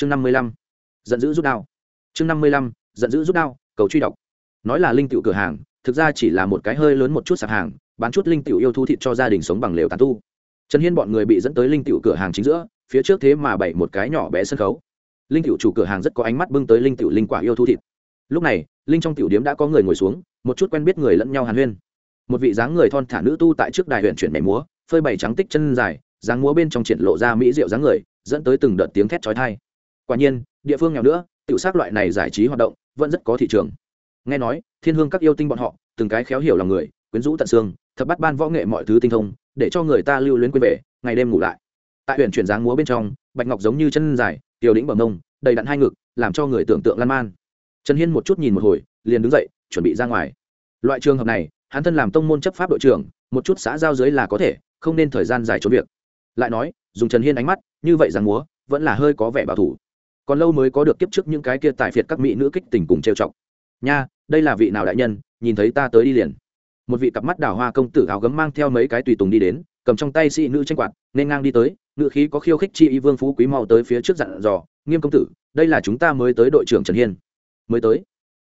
chương năm mươi lăm, giận dữ rút đao. Chương năm mươi lăm, giận dữ rút đao, cầu truy đọc nói là linh tiểu cửa hàng, thực ra chỉ là một cái hơi lớn một chút sạp hàng, bán chút linh tiểu yêu thú thịt cho gia đình sống bằng lều tàn tu. Trần hiên bọn người bị dẫn tới linh tiểu cửa hàng chính giữa, phía trước thế mà bày một cái nhỏ bé sân khấu. Linh tiểu chủ cửa hàng rất có ánh mắt bưng tới linh tiểu linh quả yêu thú thịt. Lúc này, linh trong tiểu điếm đã có người ngồi xuống, một chút quen biết người lẫn nhau hàn huyên. Một vị dáng người thon thả nữ tu tại trước đài huyện chuyển mẻ múa, phơi bày trắng tích chân dài, dáng múa bên trong triển lộ ra mỹ diệu dáng người, dẫn tới từng đợt tiếng thét chói tai quả nhiên, địa phương nghèo nữa, tiểu sắc loại này giải trí hoạt động vẫn rất có thị trường. Nghe nói, thiên hương các yêu tinh bọn họ, từng cái khéo hiểu lòng người, quyến rũ tận xương, thập bắt ban võ nghệ mọi thứ tinh thông, để cho người ta lưu luyến quên về, ngày đêm ngủ lại. Tại huyện chuyển dáng múa bên trong, bạch ngọc giống như chân dài, tiểu đĩnh bờ mông, đầy đặn hai ngực, làm cho người tưởng tượng lan man. Trần hiên một chút nhìn một hồi, liền đứng dậy, chuẩn bị ra ngoài. Loại trường hợp này, hắn thân làm tông môn chấp pháp đội trưởng, một chút xã giao dưới là có thể, không nên thời gian dài trốn việc. Lại nói, dùng trần hiên ánh mắt, như vậy rằng múa, vẫn là hơi có vẻ bảo thủ còn lâu mới có được kiếp trước những cái kia tại phiệt các mỹ nữ kích tình cùng trêu chọc. Nha, đây là vị nào đại nhân, nhìn thấy ta tới đi liền. Một vị cặp mắt đào hoa công tử áo gấm mang theo mấy cái tùy tùng đi đến, cầm trong tay sĩ nữ tranh quạt, nên ngang đi tới ngự khí có khiêu khích chi y vương phú quý mau tới phía trước dặn dò, nghiêm công tử, đây là chúng ta mới tới đội trưởng trần hiên. Mới tới?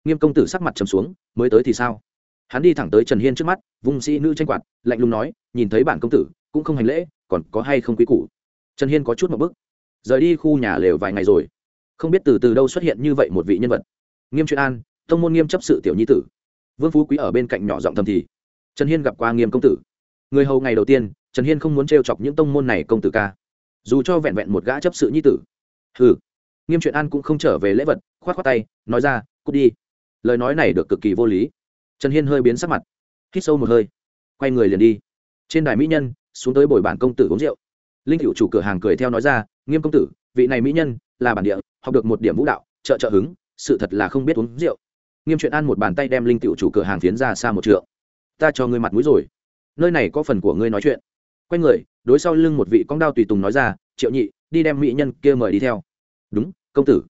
Nghiêm công tử sắc mặt trầm xuống, mới tới thì sao? Hắn đi thẳng tới trần hiên trước mắt, vung sĩ nữ tranh quạt, lạnh lùng nói, nhìn thấy bản công tử, cũng không hành lễ, còn có hay không quý củ? Trần hiên có chút một bức. Rời đi khu nhà lều vài ngày rồi không biết từ từ đâu xuất hiện như vậy một vị nhân vật. Nghiêm chuyện an, tông môn nghiêm chấp sự tiểu nhi tử. Vương phú quý ở bên cạnh nhỏ giọng thầm thì, trần hiên gặp qua nghiêm công tử. Người hầu ngày đầu tiên, trần hiên không muốn t chọc những tông môn này công tử ca. Dù cho vẹn vẹn một gã chấp sự nhi tử. Ừ nghiêm chuyện an cũng không trở về lễ vật k h o á t k h o á tay, nói ra, cút đi. Lời nói này được cực kỳ vô lý. Trần hiên hơi biến sắc mặt, hít sâu một hơi, quay người liền đi. Trên đài mỹ nhân, xuống tới bồi bản công tử uống rượu. Linh cựu chủ cửa hàng cười theo nói ra, nghiêm công tử, vị này mỹ nhân là bản địa học được một điểm vũ đạo, trợ trợ hứng, sự thật là không biết uống rượu. Nghiêm chuyện ăn một bàn tay đem linh tiệu chủ cửa hàng phiến ra xa một trượng. Ta cho ngươi mặt mũi rồi. Nơi này có phần của ngươi nói chuyện. Quay người, đối sau lưng một vị con đao tùy tùng nói ra, triệu nhị, đi đem mỹ nhân kia mời đi theo. Đúng, công tử.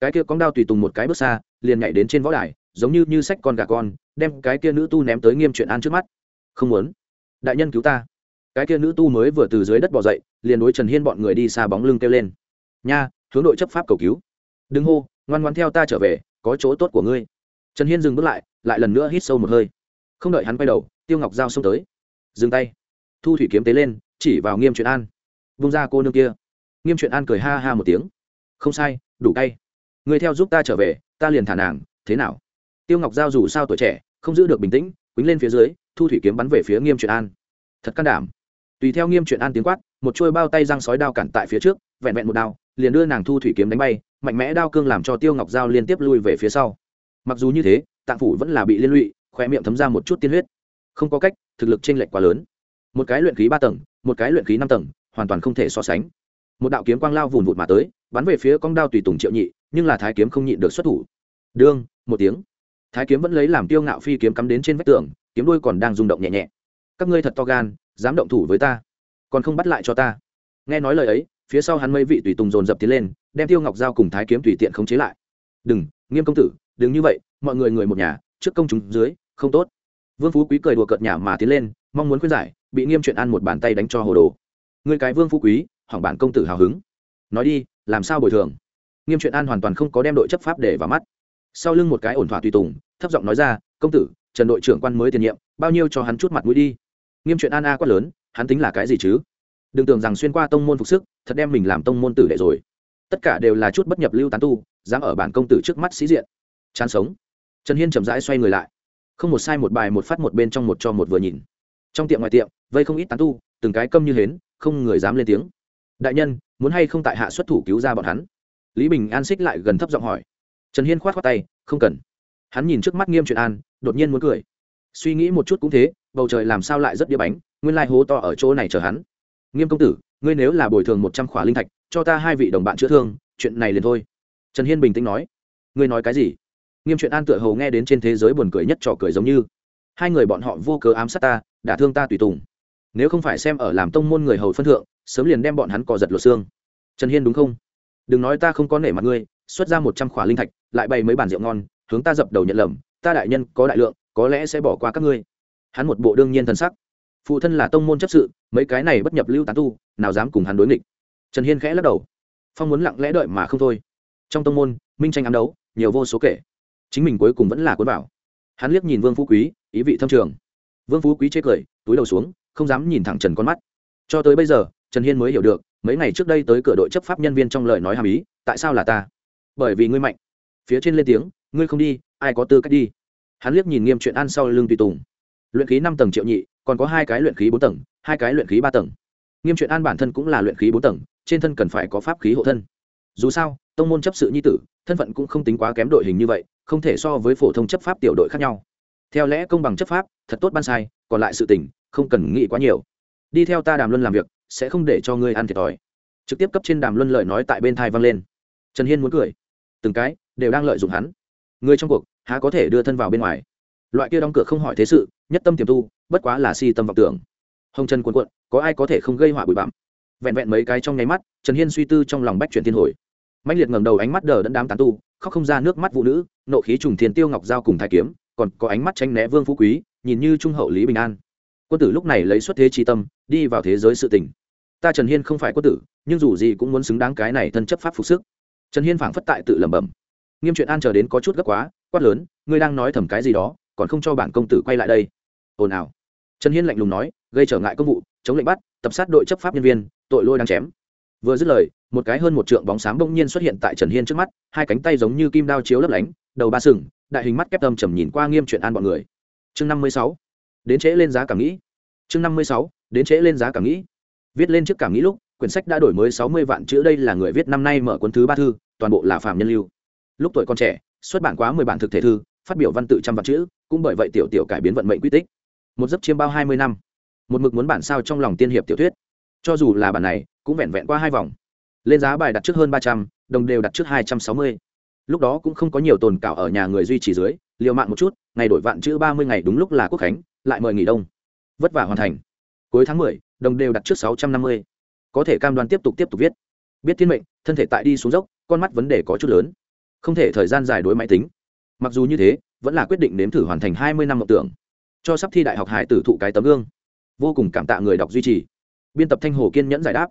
Cái kia con đao tùy tùng một cái bước xa, liền nhảy đến trên võ đài, giống như như sách con gà con, đem cái kia nữ tu ném tới nghiêm chuyện an trước mắt. Không muốn. Đại nhân cứu ta. Cái kia nữ tu mới vừa từ dưới đất bỏ dậy, liền đối trần hiên bọn người đi xa bóng lưng kêu lên. Nha hướng đội chấp pháp cầu cứu. Đừng hô, ngoan ngoan theo ta trở về, có chỗ tốt của ngươi. Trần hiên dừng bước lại lại lần nữa hít sâu một hơi. Không đợi hắn quay đầu, tiêu ngọc giao xông tới. Dừng tay. Thu thủy kiếm tế lên, chỉ vào nghiêm chuyện an. Vung ra cô nương kia. Nghiêm chuyện an cười ha ha một tiếng. Không sai, đủ cay. Người theo giúp ta trở về, ta liền thả nàng, thế nào? Tiêu ngọc giao dù sao tuổi trẻ, không giữ được bình tĩnh, quýnh lên phía dưới, thu thủy kiếm bắn về phía nghiêm chuyện an. Thật can đảm. Tùy theo nghiêm chuyện an tiếng quát một chuôi bao tay răng sói đao cản tại phía trước, vẹn vẹn một đao, liền đưa nàng thu thủy kiếm đánh bay, mạnh mẽ đao cương làm cho tiêu ngọc giao liên tiếp lui về phía sau. Mặc dù như thế, tạng phủ vẫn là bị liên lụy khoe miệng thấm ra một chút tiên huyết. Không có cách, thực lực t r ê n lệch quá lớn. Một cái luyện khí ba tầng, một cái luyện khí năm tầng, hoàn toàn không thể so sánh. Một đạo kiếm quang lao vùn vụt mà tới, bắn về phía con đao tùy tùng triệu nhị, nhưng là thái kiếm không nhịn được xuất thủ. Đương, một tiếng. Thái kiếm vẫn lấy làm tiêu ngạo phi kiếm cắm đến trên vách tường, kiếm đuôi còn đang rung động nhẹ nhẹ. Các ngươi thật to gan, dám động thủ với ta còn không bắt lại cho ta. Nghe nói lời ấy, phía sau hắn mấy vị tùy tùng dồn dập tiến lên, đem tiêu ngọc giao cùng thái kiếm tùy tiện khống chế lại. Đừng, nghiêm công tử, đừng như vậy, mọi người người một nhà, trước công chúng dưới, không tốt. Vương phú quý cười đùa cợt nhả mà tiến lên, mong muốn khuyên giải, bị nghiêm chuyện ăn một bàn tay đánh cho hồ đồ. Người cái vương phú quý, hỏng bản công tử hào hứng. Nói đi, làm sao bồi thường? Nghiêm chuyện an hoàn toàn không có đem đội chấp pháp để vào mắt. Sau lưng một cái ổn thỏa tùy tùng, thấp giọng nói ra, công tử, trần đội trưởng quan mới tiền nhiệm, bao nhiêu cho hắn chút mặt mũi đi. Nghiêm chuyện an a quát lớn hắn tính là cái gì chứ? Đừng tưởng rằng xuyên qua tông môn phục sức, thật đem mình làm tông môn tử đệ rồi. Tất cả đều là chút bất nhập lưu tán tu, dám ở bản công tử trước mắt sĩ diện. Chán sống. Trần hiên chậm rãi xoay người lại. Không một sai một bài một phát một bên trong một cho một vừa nhìn. Trong tiệm ngoài tiệm, vây không ít tán tu, từng cái câm như hến, không người dám lên tiếng. Đại nhân, muốn hay không tại hạ xuất thủ cứu ra bọn hắn? Lý bình an xích lại gần thấp giọng hỏi. Trần hiên khoát khoát tay, không cần. Hắn nhìn trước mắt nghiêm chuyện an, đột nhiên muốn cười. Suy nghĩ một chút cũng thế, bầu trời làm sao lại rất đĩa bánh? Nguyên lai hố to ở chỗ này chờ hắn. Nghiêm công tử, ngươi nếu là bồi thường một trăm khỏa linh thạch, cho ta hai vị đồng bạn chữa thương, chuyện này liền thôi. Trần hiên bình tĩnh nói. Ngươi nói cái gì? Nghiêm chuyện an tựa hầu nghe đến trên thế giới buồn cười nhất trò cười giống như. Hai người bọn họ vô cớ ám sát ta, đả thương ta tùy tùng. Nếu không phải xem ở làm tông môn người hầu phân thượng, sớm liền đem bọn hắn cò giật lột xương. Trần hiên đúng không? Đừng nói ta không có nể mặt ngươi, xuất ra một trăm khỏa linh thạch, lại bày mấy bản rượu ngon, hướng ta dập đầu nhận lầm, ta đại nhân có đại lượng, có lẽ sẽ bỏ qua các ngươi. Hắn một bộ đương nhiên thần sắc phụ thân là tông môn chấp sự, mấy cái này bất nhập lưu tán tu, nào dám cùng hắn đối nghịch. Trần hiên khẽ lắc đầu. Phong muốn lặng lẽ đợi mà không thôi. Trong tông môn, minh tranh ám đấu, nhiều vô số kể. Chính mình cuối cùng vẫn là cuốn vào. Hắn liếc nhìn vương phú quý, ý vị thâm trường. Vương phú quý chê cười, túi đầu xuống, không dám nhìn thẳng trần con mắt. Cho tới bây giờ, trần hiên mới hiểu được, mấy ngày trước đây tới cửa đội chấp pháp nhân viên trong lời nói hàm ý, tại sao là ta? Bởi vì ngươi mạnh. Phía trên lên tiếng, ngươi không đi, ai có tư cách đi? Hắn liếc nhìn nghiêm chuyện ăn sau lưng tùy tùng. Luyện khí năm tầng triệu nhị còn có hai cái luyện khí bốn tầng, hai cái luyện khí ba tầng. Nghiêm chuyện an bản thân cũng là luyện khí bốn tầng, trên thân cần phải có pháp khí hộ thân. Dù sao, tông môn chấp sự nhi tử, thân phận cũng không tính quá kém đội hình như vậy, không thể so với phổ thông chấp pháp tiểu đội khác nhau. Theo lẽ công bằng chấp pháp, thật tốt ban sai, còn lại sự tình, không cần nghĩ quá nhiều. Đi theo ta đàm luân làm việc, sẽ không để cho ngươi ăn thiệt thòi. Trực tiếp cấp trên đàm luân lợi nói tại bên thai vang lên. Trần hiên muốn cười. Từng cái, đều đang lợi dụng hắn. Người trong cuộc, há có thể đưa thân vào bên ngoài? Loại kia đóng cửa không hỏi thế sự, nhất tâm tiềm tu bất quá là si tâm vọng tưởng. Hồng trần cuộn cuộn, có ai có thể không gây họa bụi bặm? Vẹn vẹn mấy cái trong nháy mắt, trần hiên suy tư trong lòng bách chuyển thiên hồi. Mạnh liệt ngẩng đầu ánh mắt đờ đẫn đám tán tu, khóc không ra nước mắt phụ nữ, nộ khí trùng thiền tiêu ngọc giao cùng thái kiếm, còn có ánh mắt tranh né vương phú quý, nhìn như trung hậu lý bình an. Quân tử lúc này lấy xuất thế chi tâm, đi vào thế giới sự tình. Ta trần hiên không phải quân tử, nhưng dù gì cũng muốn xứng đáng cái này thân chấp pháp phục sức. Trần hiên phảng phất tại tự lẩm bẩm. Nghiêm chuyện an chờ đến có chút gấp quá, quát lớn, ngươi đang nói thầm cái gì đó, còn không cho bản công tử quay lại đây. Ồn ào trần hiên lạnh lùng nói, gây trở ngại công vụ, chống lệnh bắt, tập sát đội chấp pháp nhân viên, tội lôi đang chém. Vừa dứt lời, một cái hơn một trượng bóng xám bỗng nhiên xuất hiện tại trần hiên trước mắt, hai cánh tay giống như kim đao chiếu lấp lánh, đầu ba sừng, đại hình mắt kép tâm trầm nhìn qua nghiêm chuyện an bọn người. Chương năm mươi sáu, đến trễ lên giá cảm nghĩ. Chương năm mươi sáu, đến trễ lên giá cảm nghĩ. Viết lên trước cảm nghĩ lúc, quyển sách đã đổi mới sáu mươi vạn chữ đây là người viết năm nay mở cuốn thứ ba thư, toàn bộ là phạm nhân lưu. Lúc tuổi còn trẻ, xuất bản quá mười bản thực thể thư, phát biểu văn tự trăm vạn chữ, cũng bởi vậy tiểu tiểu cải biến vận mệnh quy tích một giấc chiêm bao hai mươi năm. Một mực muốn bản sao trong lòng tiên hiệp tiểu thuyết. Cho dù là bản này, cũng vẹn vẹn qua hai vòng. Lên giá bài đặt trước hơn ba trăm, đồng đều đặt trước hai trăm sáu mươi. Lúc đó cũng không có nhiều tồn cảo ở nhà người duy trì dưới, liều mạng một chút, ngày đổi vạn chữ ba mươi ngày đúng lúc là quốc khánh, lại mời nghỉ đông. Vất vả hoàn thành. Cuối tháng mười, đồng đều đặt trước sáu trăm năm mươi. Có thể cam đoan tiếp tục tiếp tục viết. Biết thiên mệnh, thân thể tại đi xuống dốc, con mắt vấn đề có chút lớn. Không thể thời gian dài đối máy tính. Mặc dù như thế, vẫn là quyết định nếm thử hoàn thành hai mươi năm mộng tưởng cho sắp thi đại học hải tử thụ cái tấm gương. Vô cùng cảm tạ người đọc duy trì. Biên tập thanh hồ kiên nhẫn giải đáp.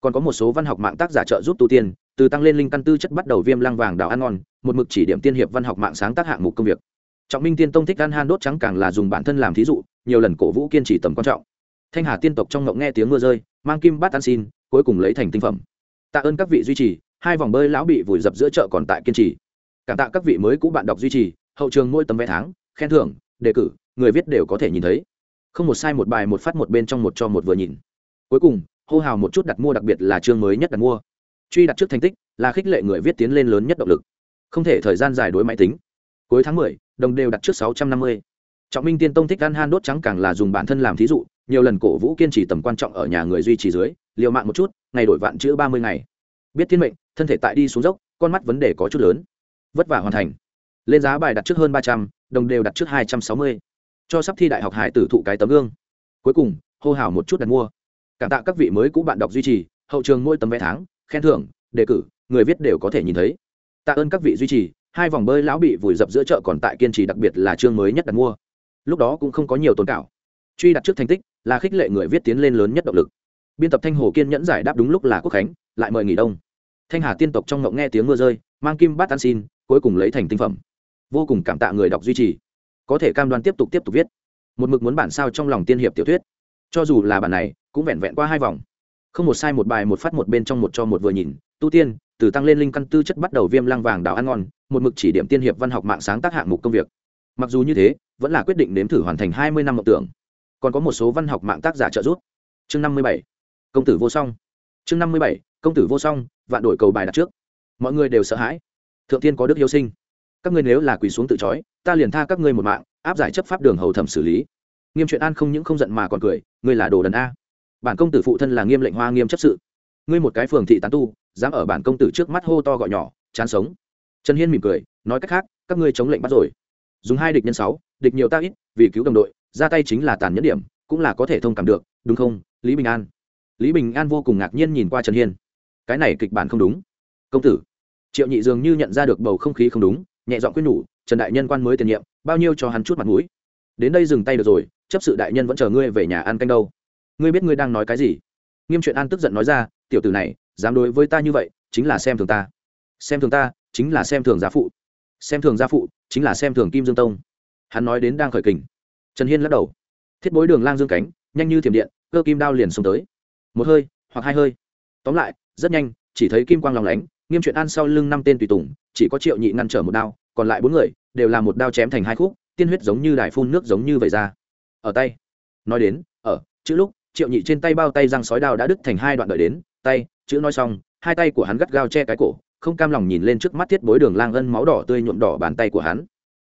Còn có một số văn học mạng tác giả trợ giúp tu tiên, từ tăng lên linh căn tư chất bắt đầu viêm lăng vàng đào ăn ngon, một mực chỉ điểm tiên hiệp văn học mạng sáng tác hạng mục công việc. Trọng minh tiên tông thích ăn han đốt trắng càng là dùng bản thân làm thí dụ, nhiều lần cổ vũ kiên trì tầm quan trọng. Thanh hà tiên tộc trong ngộng nghe tiếng mưa rơi, mang kim bát ăn xin, cuối cùng lấy thành tinh phẩm. Tạ ơn các vị duy trì, hai vòng bơi lão bị vùi dập giữa chợ còn tại kiên trì. Cảm tạ các vị mới cũ bạn đọc duy trì, hậu trường mỗi tấm vé tháng, khen thưởng, đề cử người viết đều có thể nhìn thấy. Không một sai, một bài, một phát, một bên trong, một cho, một vừa nhìn. Cuối cùng, hô hào một chút đặt mua, đặc biệt là chương mới nhất đặt mua. Truy đặt trước thành tích là khích lệ người viết tiến lên lớn nhất động lực. Không thể thời gian dài đối máy tính. Cuối tháng mười, đồng đều đặt trước sáu trăm năm mươi. Trọng minh tiên tông thích ăn han đốt trắng càng là dùng bản thân làm thí dụ, nhiều lần cổ vũ kiên trì tầm quan trọng ở nhà người duy trì dưới, liều mạng một chút, ngày đổi vạn chữ ba mươi ngày. Biết thiên mệnh, thân thể tại đi xuống dốc, con mắt vấn đề có chút lớn. Vất vả hoàn thành. Lên giá bài đặt trước hơn ba trăm, đồng đều đặt trước hai trăm sáu mươi cho sắp thi đại học hải tử thụ cái tấm gương. Cuối cùng, hô hào một chút đặt mua. Cảm tạ các vị mới cũ bạn đọc duy trì, hậu trường mỗi tấm vé tháng, khen thưởng, đề cử, người viết đều có thể nhìn thấy. Tạ ơn các vị duy trì, hai vòng bơi lão bị vùi dập giữa chợ còn tại kiên trì đặc biệt là chương mới nhất đặt mua. Lúc đó cũng không có nhiều tồn cảo. Truy đặt trước thành tích, là khích lệ người viết tiến lên lớn nhất động lực. Biên tập thanh hồ kiên nhẫn giải đáp đúng lúc là quốc khánh, lại mời nghỉ đông. Thanh hà tiên tộc trong ngộng nghe tiếng mưa rơi, mang kim bát tan xin, cuối cùng lấy thành tinh phẩm. Vô cùng cảm tạ người đọc duy trì có thể cam đoan tiếp tục tiếp tục viết. Một mực muốn bản sao trong lòng tiên hiệp tiểu thuyết. Cho dù là bản này, cũng vẹn vẹn qua hai vòng. Không một sai một bài, một phát một bên trong một cho một vừa nhìn, tu tiên, từ tăng lên linh căn tư chất bắt đầu viêm lăng vàng đào ăn ngon, một mực chỉ điểm tiên hiệp văn học mạng sáng tác hạng mục công việc. Mặc dù như thế, vẫn là quyết định nếm thử hoàn thành hai mươi năm mộng tưởng. Còn có một số văn học mạng tác giả trợ giúp. Chương năm mươi bảy. Công tử vô song. Chương năm mươi bảy. Công tử vô song, vạn đổi cầu bài đặt trước. Mọi người đều sợ hãi. Thượng tiên có đức yêu sinh các ngươi nếu là quỳ xuống tự chói ta liền tha các ngươi một mạng, áp giải chấp pháp đường hầu thẩm xử lý. Nghiêm chuyện an không những không giận mà còn cười, ngươi là đồ đần a. Bản công tử phụ thân là nghiêm lệnh hoa nghiêm chấp sự. Ngươi một cái phường thị tán tu, dám ở bản công tử trước mắt hô to gọi nhỏ, chán sống. Trần hiên mỉm cười, nói cách khác, các ngươi chống lệnh bắt rồi. Dùng hai địch nhân sáu, địch nhiều ta ít, vì cứu đồng đội, ra tay chính là tàn nhẫn điểm, cũng là có thể thông cảm được, đúng không, lý bình an? Lý bình an vô cùng ngạc nhiên nhìn qua trần hiên. Cái này kịch bản không đúng. Công tử, triệu nhị dường như nhận ra được bầu không khí không đúng nhẹ giọng quyết nhủ, trần đại nhân quan mới tiền nhiệm, bao nhiêu cho hắn chút mặt mũi? Đến đây dừng tay được rồi, chấp sự đại nhân vẫn chờ ngươi về nhà ăn canh đâu. Ngươi biết ngươi đang nói cái gì? Nghiêm chuyện an tức giận nói ra, tiểu tử này, dám đối với ta như vậy, chính là xem thường ta. Xem thường ta, chính là xem thường gia phụ. Xem thường gia phụ, chính là xem thường kim dương tông. Hắn nói đến đang khởi kình. Trần hiên lắc đầu. Thiết bối đường lang dương cánh, nhanh như thiểm điện, cơ kim đao liền xông tới. Một hơi, hoặc hai hơi. Tóm lại, rất nhanh, chỉ thấy kim quang lòng lánh nghiêm chuyện an sau lưng năm tên tùy tùng, chỉ có triệu nhị ngăn trở một đao, còn lại bốn người đều là một đao chém thành hai khúc, tiên huyết giống như đài phun nước giống như vẩy ra. Ở tay. Nói đến, ở, chữ lúc, triệu nhị trên tay bao tay răng sói đao đã đứt thành hai đoạn đợi đến, tay, chữ nói xong, hai tay của hắn gắt gao che cái cổ, không cam lòng nhìn lên trước mắt thiết bối đường lang ân máu đỏ tươi nhuộm đỏ bàn tay của hắn.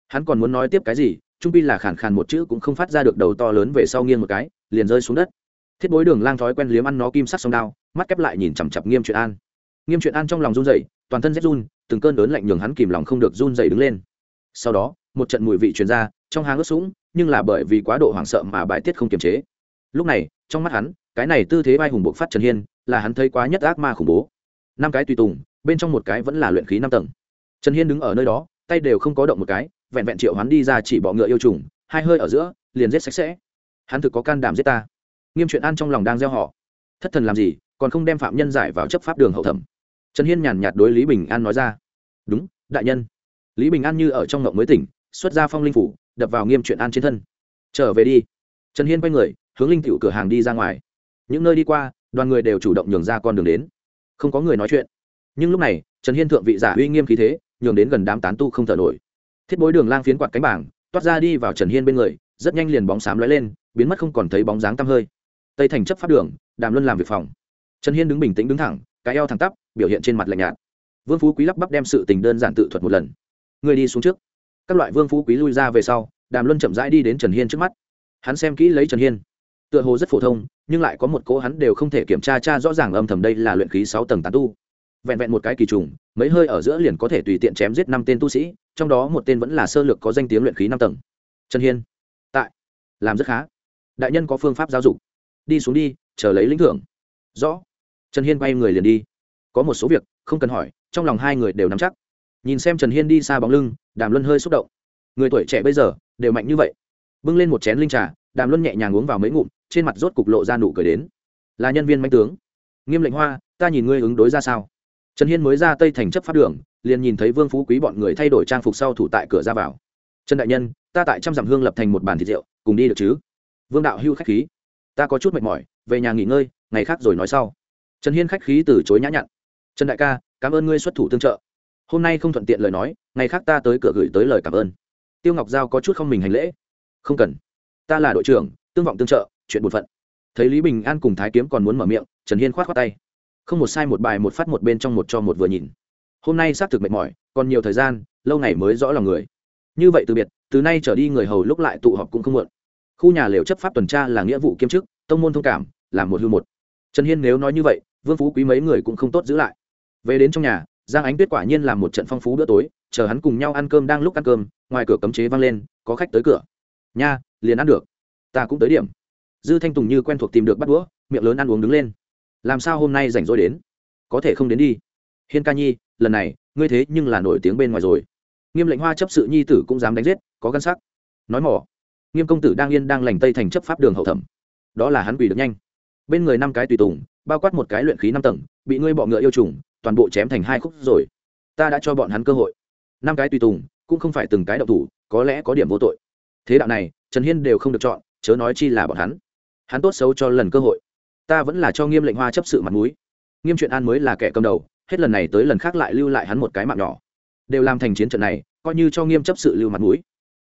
Hắn còn muốn nói tiếp cái gì, trung pi là khàn khàn một chữ cũng không phát ra được đầu to lớn về sau nghiêng một cái, liền rơi xuống đất. Thiết bối đường lang thói quen liếm ăn nó kim sắc sông đao, mắt kép lại nhìn chằm chặp nghiêm chuyện an nghiêm chuyện an trong lòng run dậy toàn thân rét run, từng cơn lớn lạnh nhường hắn kìm lòng không được run dậy đứng lên. Sau đó, một trận mùi vị truyền ra, trong hang ướt sũng, nhưng là bởi vì quá độ hoảng sợ mà bài tiết không kiềm chế. Lúc này, trong mắt hắn, cái này tư thế vai hùng bộc phát trần hiên, là hắn thấy quá nhất ác ma khủng bố. Năm cái tùy tùng, bên trong một cái vẫn là luyện khí năm tầng. Trần hiên đứng ở nơi đó, tay đều không có động một cái, vẹn vẹn triệu hắn đi ra chỉ bọ ngựa yêu trùng, hai hơi ở giữa, liền giết sạch sẽ. Hắn thực có can đảm giết ta. Nghiêm chuyện an trong lòng đang gieo họ. Thất thần làm gì, còn không đem phạm nhân giải vào chấp pháp đường hậu thẩm trần hiên nhàn nhạt đối lý bình an nói ra. Đúng, đại nhân. Lý bình an như ở trong ngộng mới tỉnh, xuất ra phong linh phủ, đập vào nghiêm chuyện an trên thân. Trở về đi. Trần hiên quay người, hướng linh tiểu cửa hàng đi ra ngoài. Những nơi đi qua, đoàn người đều chủ động nhường ra con đường đến. Không có người nói chuyện. Nhưng lúc này, trần hiên thượng vị giả uy nghiêm khí thế, nhường đến gần đám tán tu không thở nổi. Thiết bối đường lang phiến quạt cánh bảng, toát ra đi vào trần hiên bên người, rất nhanh liền bóng xám lóe lên, biến mất không còn thấy bóng dáng tăm hơi. Tây thành chấp pháp đường, đàm luân làm việc phòng. Trần hiên đứng bình tĩnh đứng thẳng, cái eo thẳng tắp biểu hiện trên mặt lạnh nhạt. Vương phú quý lắp bắp đem sự tình đơn giản tự thuật một lần. Người đi xuống trước. Các loại vương phú quý lui ra về sau, đàm luân chậm rãi đi đến trần hiên trước mắt. Hắn xem kỹ lấy trần hiên. Tựa hồ rất phổ thông, nhưng lại có một cỗ hắn đều không thể kiểm tra cha rõ ràng âm thầm đây là luyện khí sáu tầng tán tu. Vẹn vẹn một cái kỳ trùng, mấy hơi ở giữa liền có thể tùy tiện chém giết năm tên tu sĩ, trong đó một tên vẫn là sơ lược có danh tiếng luyện khí năm tầng. Trần hiên. Tại. Làm rất khá. Đại nhân có phương pháp giáo dục. Đi xuống đi, chờ lấy lĩnh thưởng. Rõ. Trần hiên quay người liền đi có một số việc không cần hỏi, trong lòng hai người đều nắm chắc. Nhìn xem trần hiên đi xa bóng lưng, đàm luân hơi xúc động. Người tuổi trẻ bây giờ đều mạnh như vậy. Bưng lên một chén linh trà, đàm luân nhẹ nhàng uống vào mấy ngụm, trên mặt rốt cục lộ ra nụ cười đến. Là nhân viên manh tướng. Nghiêm lệnh hoa, ta nhìn ngươi ứng đối ra sao? Trần hiên mới ra tây thành chấp pháp đường, liền nhìn thấy vương phú quý bọn người thay đổi trang phục sau thủ tại cửa ra vào. Trần đại nhân, ta tại trăm dặm hương lập thành một bàn thịt rượu, cùng đi được chứ? Vương đạo hưu khách khí. Ta có chút mệt mỏi, về nhà nghỉ ngơi, ngày khác rồi nói sau. Trần hiên khách khí từ chối nhã nhặn trần đại ca, cảm ơn ngươi xuất thủ tương trợ. Hôm nay không thuận tiện lời nói, ngày khác ta tới cửa gửi tới lời cảm ơn. Tiêu ngọc giao có chút không mình hành lễ. Không cần. Ta là đội trưởng, tương vọng tương trợ, chuyện bột phận. Thấy lý bình an cùng thái kiếm còn muốn mở miệng, trần hiên k h o á t k tay. Không một sai một bài, một phát một bên trong một cho một vừa nhìn. Hôm nay xác thực mệt mỏi, còn nhiều thời gian, lâu ngày mới rõ lòng người. Như vậy từ biệt, từ nay trở đi người hầu lúc lại tụ họp cũng không muộn. Khu nhà liều chấp pháp tuần tra là nghĩa vụ kiêm chức, tông môn thông cảm làm một hư một. Trần hiên nếu nói như vậy, vương phú quý mấy người cũng không tốt giữ lại về đến trong nhà, giang ánh tuyết quả nhiên làm một trận phong phú bữa tối, chờ hắn cùng nhau ăn cơm đang lúc ăn cơm, ngoài cửa cấm chế vang lên, có khách tới cửa. Nha, liền ăn được. Ta cũng tới điểm. Dư thanh tùng như quen thuộc tìm được bắt đũa, miệng lớn ăn uống đứng lên. Làm sao hôm nay rảnh rỗi đến? Có thể không đến đi. Hiên ca nhi, lần này, ngươi thế nhưng là nổi tiếng bên ngoài rồi. Nghiêm lệnh hoa chấp sự nhi tử cũng dám đánh giết, có gân sắc. Nói mỏ. Nghiêm công tử đang yên đang lành tây thành chấp pháp đường hậu thẩm. Đó là hắn quỷ được nhanh. Bên người năm cái tùy tùng, bao quát một cái luyện khí năm tầng, bị ngươi bọ ngựa yêu trùng toàn bộ chém thành hai khúc rồi. Ta đã cho bọn hắn cơ hội. Năm cái tùy tùng, cũng không phải từng cái đậu thủ, có lẽ có điểm vô tội. Thế đạo này, trần hiên đều không được chọn, chớ nói chi là bọn hắn. Hắn tốt xấu cho lần cơ hội. Ta vẫn là cho nghiêm lệnh hoa chấp sự mặt mũi. Nghiêm chuyện an mới là kẻ cầm đầu, hết lần này tới lần khác lại lưu lại hắn một cái mạng nhỏ. Đều làm thành chiến trận này, coi như cho nghiêm chấp sự lưu mặt mũi.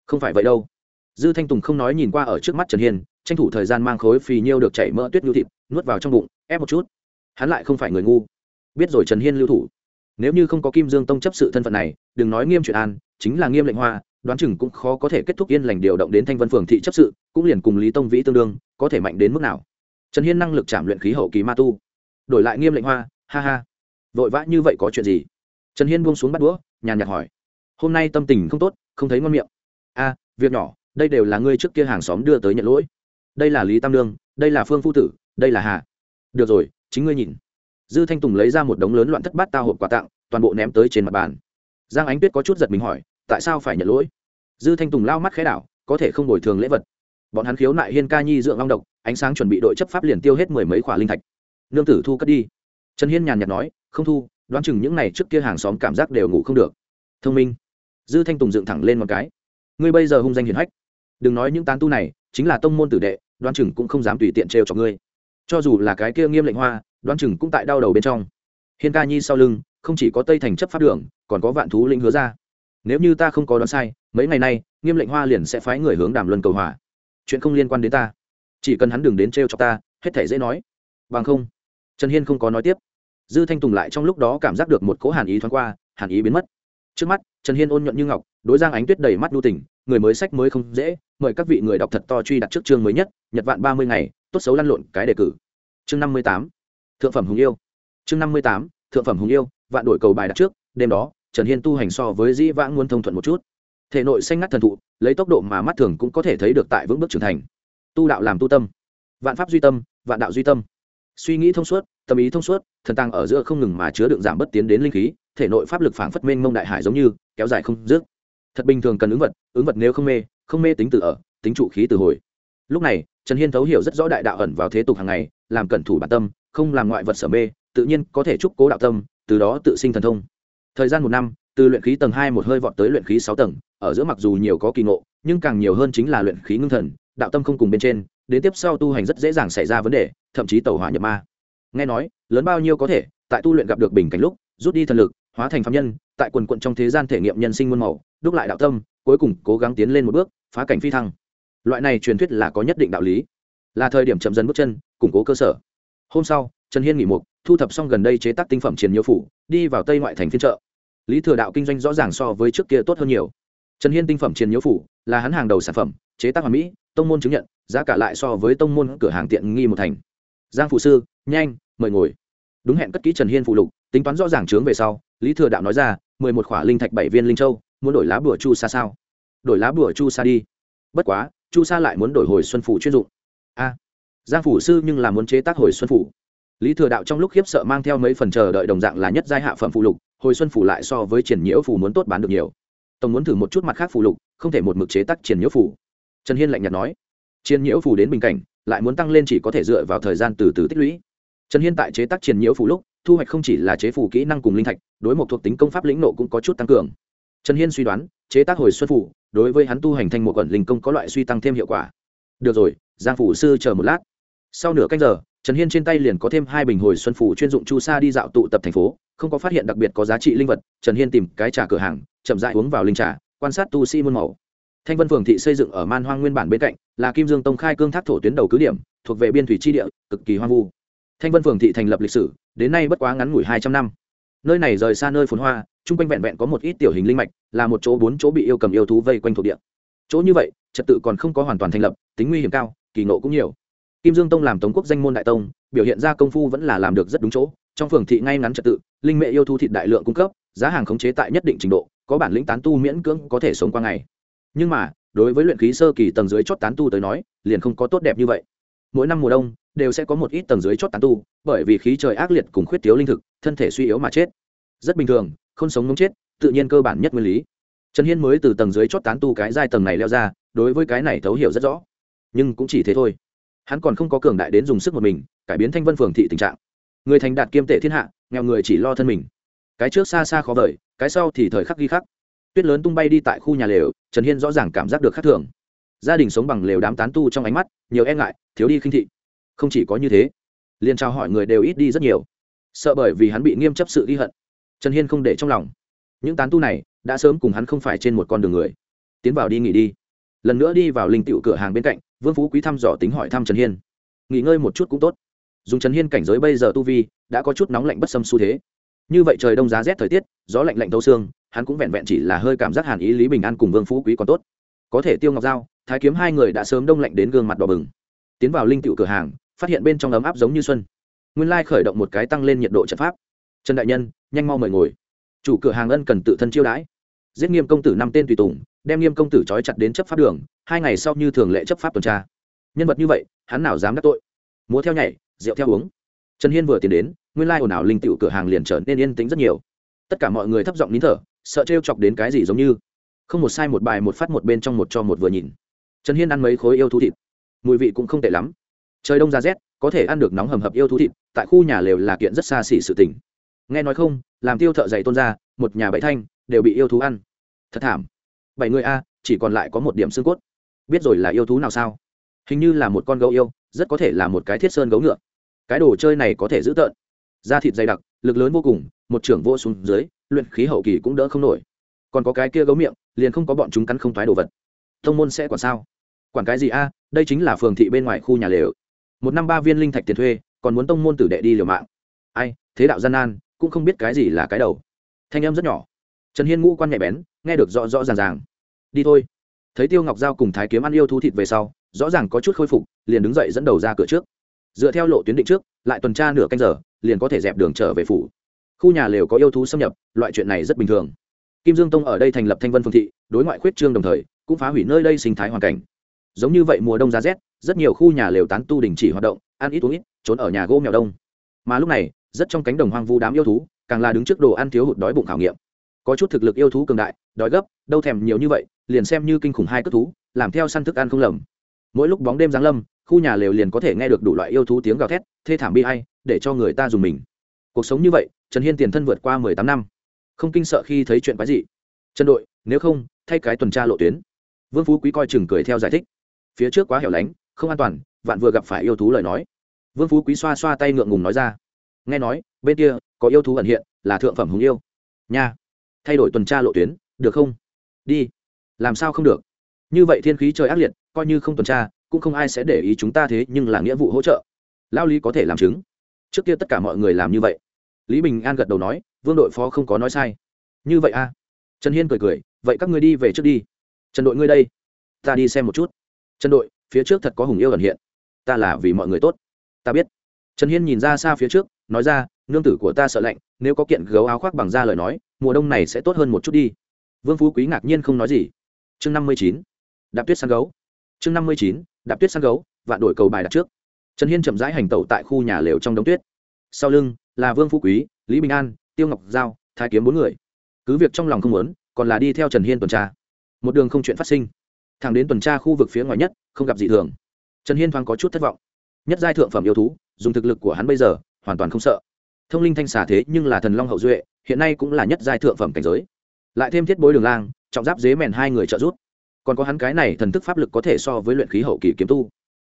Không phải vậy đâu. Dư thanh tùng không nói nhìn qua ở trước mắt trần hiên, tranh thủ thời gian mang khối phì nhiêu được chảy mỡ tuyết nhu thịt, nuốt vào trong bụng, ép một chút. Hắn lại không phải người ngu biết rồi trần hiên lưu thủ. Nếu như không có kim dương tông chấp sự thân phận này, đừng nói nghiêm chuyện an, chính là nghiêm lệnh hoa, đoán chừng cũng khó có thể kết thúc yên lành điều động đến thanh vân phường thị chấp sự, cũng liền cùng lý tông vĩ tương đương, có thể mạnh đến mức nào. Trần hiên năng lực chạm luyện khí hậu kỳ ma tu. Đổi lại nghiêm lệnh hoa, ha ha. Vội vã như vậy có chuyện gì? Trần hiên buông xuống bắt đũa, nhàn nhạt hỏi. Hôm nay tâm tình không tốt, không thấy ngon miệng. A, việc nhỏ, đây đều là ngươi trước kia hàng xóm đưa tới nhận lỗi. Đây là lý tam lương đây là phương phu tử, đây là hà. Được rồi, chính ngươi nhìn dư thanh tùng lấy ra một đống lớn loạn thất bát tao hộp quà tặng, toàn bộ ném tới trên mặt bàn. Giang ánh tuyết có chút giật mình hỏi, tại sao phải nhận lỗi? Dư thanh tùng lao mắt khẽ đảo, có thể không bồi thường lễ vật. Bọn hắn khiếu nại hiên ca nhi dưỡng long độc, ánh sáng chuẩn bị đội chấp pháp liền tiêu hết mười mấy khỏa linh thạch. Nương tử thu cất đi. Trần hiên nhàn nhạt nói, không thu, đoán chừng những n à y trước kia hàng xóm cảm giác đều ngủ không được. Thông minh. Dư thanh tùng dựng thẳng lên một cái. Ngươi bây giờ hung danh hiền hách. Đừng nói những tán tu này, chính là tông môn tử đệ, đoán chừng cũng không dám tùy tiện trêu cho ngươi. Cho dù là cái kia nghiêm lệnh hoa đoán chừng cũng tại đau đầu bên trong. Hiên ca nhi sau lưng, không chỉ có tây thành chấp pháp đường, còn có vạn thú linh hứa ra. Nếu như ta không có đoán sai, mấy ngày nay, nghiêm lệnh hoa liền sẽ phái người hướng đàm luân cầu hòa. Chuyện không liên quan đến ta. Chỉ cần hắn đừng đến t r e o cho ta, hết thể dễ nói. Bằng không, trần hiên không có nói tiếp. Dư thanh tùng lại trong lúc đó cảm giác được một cỗ hàn ý thoáng qua, hàn ý biến mất. Trước mắt, trần hiên ôn nhuận như ngọc, đối giang ánh tuyết đầy mắt nu tỉnh người mới sách mới không dễ, mời các vị người đọc thật to truy đặt trước chương mới nhất, nhật vạn ba mươi ngày, tốt xấu lăn lộn cái đề cử. Chương năm mươi tám thượng phẩm hùng yêu. Chương năm mươi tám, thượng phẩm hùng yêu, vạn đội cầu bài đặt trước, đêm đó, trần hiên tu hành so với dĩ vãng muốn thông thuận một chút. Thể nội xanh ngắt thần thụ, lấy tốc độ mà mắt thường cũng có thể thấy được tại vững bước trưởng thành. Tu đạo làm tu tâm. Vạn pháp duy tâm, vạn đạo duy tâm. Suy nghĩ thông suốt, tâm ý thông suốt, thần tăng ở giữa không ngừng mà chứa đựng giảm bất tiến đến linh khí, thể nội pháp lực phảng phất mênh mông đại hải giống như, kéo dài không dứt. Thật bình thường cần ứng vật ứng vật nếu không mê không mê tính từ ở, tính trụ khí từ hồi. Lúc này, trần hiên thấu hiểu rất rõ đại đạo ẩn vào thế tục hàng ngày, làm cẩn thủ bản tâm không làm ngoại vật sở mê, tự nhiên có thể trúc cố đạo tâm, từ đó tự sinh thần thông. Thời gian một năm, từ luyện khí tầng hai một hơi vọt tới luyện khí sáu tầng, ở giữa mặc dù nhiều có kỳ ngộ, nhưng càng nhiều hơn chính là luyện khí ngưng thần, đạo tâm không cùng bên trên, đến tiếp sau tu hành rất dễ dàng xảy ra vấn đề, thậm chí tẩu hỏa nhập ma. Nghe nói, lớn bao nhiêu có thể, tại tu luyện gặp được bình cảnh lúc, rút đi thần lực, hóa thành phạm nhân, tại quần quận trong thế gian thể nghiệm nhân sinh muôn màu, đúc lại đạo tâm, cuối cùng cố gắng tiến lên một bước, phá cảnh phi thăng. Loại này truyền thuyết là có nhất định đạo lý. Là thời điểm chậm dần bước chân, củng cố cơ sở hôm sau, trần hiên nghỉ mục, thu thập xong gần đây chế tác tinh phẩm chiến nhiễu phủ, đi vào tây ngoại thành phiên chợ. Lý thừa đạo kinh doanh rõ ràng so với trước kia tốt hơn nhiều. Trần hiên tinh phẩm chiến nhiễu phủ là hắn hàng đầu sản phẩm, chế tác hoàn mỹ, tông môn chứng nhận, giá cả lại so với tông môn cửa hàng tiện nghi một thành. Giang phụ sư, nhanh, mời ngồi. Đúng hẹn cất kỹ trần hiên phụ lục, tính toán rõ ràng trướng về sau, lý thừa đạo nói ra, mười một khỏa linh thạch bảy viên linh châu, muốn đổi lá bùa chu sa sao? Đổi lá bùa chu sa đi. Bất quá, chu sa lại muốn đổi hồi xuân phủ chuyên dụng. A giang phủ sư nhưng là muốn chế tác hồi xuân phủ. Lý thừa đạo trong lúc khiếp sợ mang theo mấy phần chờ đợi đồng dạng là nhất giai hạ phẩm phụ lục, hồi xuân phủ lại so với triển nhiễu phủ muốn tốt bán được nhiều. Tổng muốn thử một chút mặt khác phụ lục, không thể một mực chế tác triển nhiễu phủ. Trần hiên lạnh nhạt nói, triển nhiễu phủ đến bình cảnh, lại muốn tăng lên chỉ có thể dựa vào thời gian từ từ tích lũy. Trần hiên tại chế tác triển nhiễu phủ lúc, thu hoạch không chỉ là chế phủ kỹ năng cùng linh thạch, đối một thuộc tính công pháp lĩnh nộ cũng có chút tăng cường. Trần hiên suy đoán, chế tác hồi xuân phủ, đối với hắn tu hành thành một quận linh công có loại suy tăng thêm hiệu quả. Được rồi, giang phủ sư chờ một lát sau nửa canh giờ, trần hiên trên tay liền có thêm hai bình hồi xuân phủ chuyên dụng chu sa đi dạo tụ tập thành phố, không có phát hiện đặc biệt có giá trị linh vật, trần hiên tìm cái trà cửa hàng, chậm dại uống vào linh trà, quan sát tu sĩ muôn màu. Thanh vân phường thị xây dựng ở man hoang nguyên bản bên cạnh, là kim dương tông khai cương thác thổ tuyến đầu cứ điểm, thuộc về biên thủy tri địa, cực kỳ hoang vu. Thanh vân phường thị thành lập lịch sử, đến nay bất quá ngắn ngủi hai trăm năm. Nơi này rời xa nơi phồn hoa, chung quanh vẹn vẹn có một ít tiểu hình linh mạch, là một chỗ bốn chỗ bị yêu cầm yêu thú vây quanh thuộc địa. Chỗ như vậy, trật tự còn không có hoàn toàn thành lập, tính nguy hiểm cao, kỳ nộ cũng nhiều kim dương tông làm tống quốc danh môn đại tông, biểu hiện ra công phu vẫn là làm được rất đúng chỗ. Trong phường thị ngay ngắn trật tự, linh mệ yêu thu thịt đại lượng cung cấp, giá hàng khống chế tại nhất định trình độ, có bản lĩnh tán tu miễn cưỡng có thể sống qua ngày. Nhưng mà, đối với luyện khí sơ kỳ tầng dưới chót tán tu tới nói, liền không có tốt đẹp như vậy. Mỗi năm mùa đông, đều sẽ có một ít tầng dưới chót tán tu, bởi vì khí trời ác liệt cùng khuyết thiếu linh thực, thân thể suy yếu mà chết. Rất bình thường, không sống ngống chết, tự nhiên cơ bản nhất nguyên lý. Trần hiên mới từ tầng dưới chót tán tu cái giai tầng này leo ra, đối với cái này thấu hiểu rất rõ. Nhưng cũng chỉ thế thôi hắn còn không có cường đại đến dùng sức một mình, cải biến thanh vân phường thị tình trạng. Người thành đạt kiêm tệ thiên hạ, nghèo người chỉ lo thân mình. Cái trước xa xa khó vời, cái sau thì thời khắc ghi khắc. Tuyết lớn tung bay đi tại khu nhà lều, trần hiên rõ ràng cảm giác được khác thường. Gia đình sống bằng lều đám tán tu trong ánh mắt, nhiều e ngại, thiếu đi khinh thị. Không chỉ có như thế, liền trao hỏi người đều ít đi rất nhiều. Sợ bởi vì hắn bị nghiêm chấp sự ghi hận. Trần hiên không để trong lòng. Những tán tu này, đã sớm cùng hắn không phải trên một con đường người. Tiến vào đi nghỉ đi lần nữa đi vào linh tiệu cửa hàng bên cạnh, vương phú quý thăm dò tính hỏi thăm trần hiên. Nghỉ ngơi một chút cũng tốt. Dùng trần hiên cảnh giới bây giờ tu vi, đã có chút nóng lạnh bất xâm xu thế. Như vậy trời đông giá rét thời tiết, gió lạnh lạnh thấu xương, hắn cũng vẹn vẹn chỉ là hơi cảm giác hàn ý lý bình an cùng vương phú quý còn tốt. Có thể tiêu ngọc giao, thái kiếm hai người đã sớm đông lạnh đến gương mặt đỏ bừng. Tiến vào linh tiệu cửa hàng, phát hiện bên trong ấm áp giống như xuân. Nguyên lai khởi động một cái tăng lên nhiệt độ trận pháp. Trần đại nhân, nhanh mau mời ngồi. Chủ cửa hàng ân cần tự thân chiêu đãi. Giết nghiêm công tử năm tên tùy tùng đem nghiêm công tử trói chặt đến chấp pháp đường, hai ngày sau như thường lệ chấp pháp tuần tra. Nhân vật như vậy, hắn nào dám đắc tội? Múa theo nhảy, rượu theo uống. Trần hiên vừa tiến đến, nguyên lai ồn ào linh tựu cửa hàng liền trở nên yên tĩnh rất nhiều. Tất cả mọi người thấp giọng nín thở, sợ trêu chọc đến cái gì giống như. Không một sai một bài một phát một bên trong một cho một vừa nhìn. Trần hiên ăn mấy khối yêu thú thịt. Mùi vị cũng không tệ lắm. Trời đông ra rét, có thể ăn được nóng hầm hập yêu thú thịt, tại khu nhà lều là kiện rất xa xỉ sự tình. Nghe nói không, làm tiêu thợ dày tôn ra một nhà bảy thanh, đều bị yêu thú ăn. Thật thảm bảy người a, chỉ còn lại có một điểm xương cốt. Biết rồi là yêu thú nào sao? Hình như là một con gấu yêu, rất có thể là một cái thiết sơn gấu ngựa. Cái đồ chơi này có thể giữ tợn. Da thịt dày đặc, lực lớn vô cùng, một trưởng vô xuống dưới, luyện khí hậu kỳ cũng đỡ không nổi. Còn có cái kia gấu miệng, liền không có bọn chúng cắn không thoái đồ vật. Thông môn sẽ quản sao? Quản cái gì a, đây chính là phường thị bên ngoài khu nhà lều. Một năm ba viên linh thạch tiền thuê, còn muốn tông môn tử đệ đi liều mạng. Ai, thế đạo gian nan, cũng không biết cái gì là cái đầu. Thanh em rất nhỏ. Trần hiên ngũ quan nhạy bén nghe được rõ rõ ràng ràng. Đi thôi. Thấy tiêu ngọc giao cùng thái kiếm ăn yêu thú thịt về sau, rõ ràng có chút khôi phục, liền đứng dậy dẫn đầu ra cửa trước. Dựa theo lộ tuyến định trước, lại tuần tra nửa canh giờ, liền có thể dẹp đường trở về phủ. Khu nhà lều có yêu thú xâm nhập, loại chuyện này rất bình thường. Kim dương tông ở đây thành lập thanh vân phương thị, đối ngoại khuyết trương đồng thời, cũng phá hủy nơi đây sinh thái hoàn cảnh. Giống như vậy mùa đông giá rét, rất nhiều khu nhà lều tán tu đình chỉ hoạt động, ăn ít uống ít, trốn ở nhà gỗ mèo đông. Mà lúc này, rất trong cánh đồng hoang vu đám yêu thú, càng là đứng trước đồ ăn thiếu hụt đói bụng khảo nghiệm. Có chút thực lực yêu thú cường đại đói gấp, đâu thèm nhiều như vậy, liền xem như kinh khủng hai cất thú, làm theo săn thức ăn không lầm. Mỗi lúc bóng đêm giáng lâm, khu nhà lều liền có thể nghe được đủ loại yêu thú tiếng gào thét, thê thảm bi hay để cho người ta dùng mình. Cuộc sống như vậy, trần hiên tiền thân vượt qua mười tám năm. Không kinh sợ khi thấy chuyện quái gì trần đội, nếu không, thay cái tuần tra lộ tuyến. Vương phú quý coi chừng cười theo giải thích. Phía trước quá hẻo lánh, không an toàn, vạn vừa gặp phải yêu thú lời nói. Vương phú quý xoa xoa tay ngượng ngùng nói ra. Nghe nói, bên kia có yêu thú ẩn hiện, là thượng phẩm hùng yêu. Nha. Thay đổi tuần tra lộ tuyến được không? Đi. Làm sao không được? Như vậy thiên khí trời ác liệt, coi như không tuần tra, cũng không ai sẽ để ý chúng ta thế, nhưng là nghĩa vụ hỗ trợ. Lao lý có thể làm chứng. Trước kia tất cả mọi người làm như vậy. Lý bình an gật đầu nói, vương đội phó không có nói sai. Như vậy a à? trần hiên cười cười, vậy các người đi về trước đi. Trần đội ngươi đây, ta đi xem một chút. Trần đội, phía trước thật có hùng yêu ẩn hiện. Ta là vì mọi người tốt. Ta biết. Trần hiên nhìn ra xa phía trước, nói ra, nương tử của ta sợ lạnh, nếu có kiện gấu áo khoác bằng da lời nói, mùa đông này sẽ tốt hơn một chút đi vương phú quý ngạc nhiên không nói gì. Chương năm mươi chín, đạp tuyết săn gấu. Chương năm mươi chín, đạp tuyết săn gấu, vạn đổi cầu bài đặt trước. Trần hiên chậm rãi hành tẩu tại khu nhà lều trong đống tuyết. Sau lưng là vương phú quý, lý bình an, tiêu ngọc giao, thái kiếm bốn người. Cứ việc trong lòng không muốn, còn là đi theo trần hiên tuần tra. Một đường không chuyện phát sinh. Thẳng đến tuần tra khu vực phía ngoài nhất, không gặp gì thường. Trần hiên thoáng có chút thất vọng. Nhất giai thượng phẩm yêu thú, dùng thực lực của hắn bây giờ, hoàn toàn không sợ. Thông linh thanh xà thế nhưng là thần long hậu duệ, hiện nay cũng là nhất giai thượng phẩm cảnh giới lại thêm thiết bối đường lang, trọng giáp dế mèn hai người trợ giúp. Còn có hắn cái này thần thức pháp lực có thể so với luyện khí hậu kỳ kiếm tu.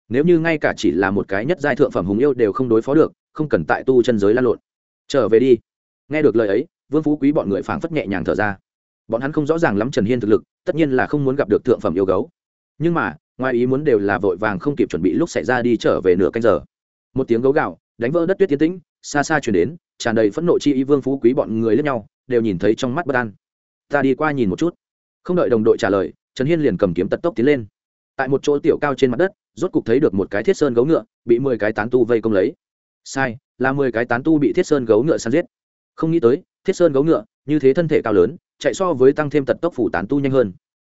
Nếu như ngay cả chỉ là một cái nhất giai thượng phẩm hùng yêu đều không đối phó được, không cần tại tu chân giới lan lộn. Trở về đi. Nghe được lời ấy, vương phú quý bọn người phảng phất nhẹ nhàng thở ra. Bọn hắn không rõ ràng lắm trần hiên thực lực, tất nhiên là không muốn gặp được thượng phẩm yêu gấu. Nhưng mà, ngoài ý muốn đều là vội vàng không kịp chuẩn bị lúc xảy ra đi trở về nửa canh giờ. Một tiếng gấu gạo, đánh vỡ đất tuyết tiến tĩnh, xa xa chuyển đến, tràn đầy phẫn nộ chi ý vương phú quý bọn người lẫn nhau, đều nhìn thấy trong mắt bất an ta đi qua nhìn một chút. Không đợi đồng đội trả lời, trần hiên liền cầm kiếm tật tốc tiến lên. Tại một chỗ tiểu cao trên mặt đất, rốt cục thấy được một cái thiết sơn gấu ngựa, bị mười cái tán tu vây công lấy. Sai, là mười cái tán tu bị thiết sơn gấu ngựa săn giết. Không nghĩ tới, thiết sơn gấu ngựa, như thế thân thể cao lớn, chạy so với tăng thêm tật tốc phủ tán tu nhanh hơn.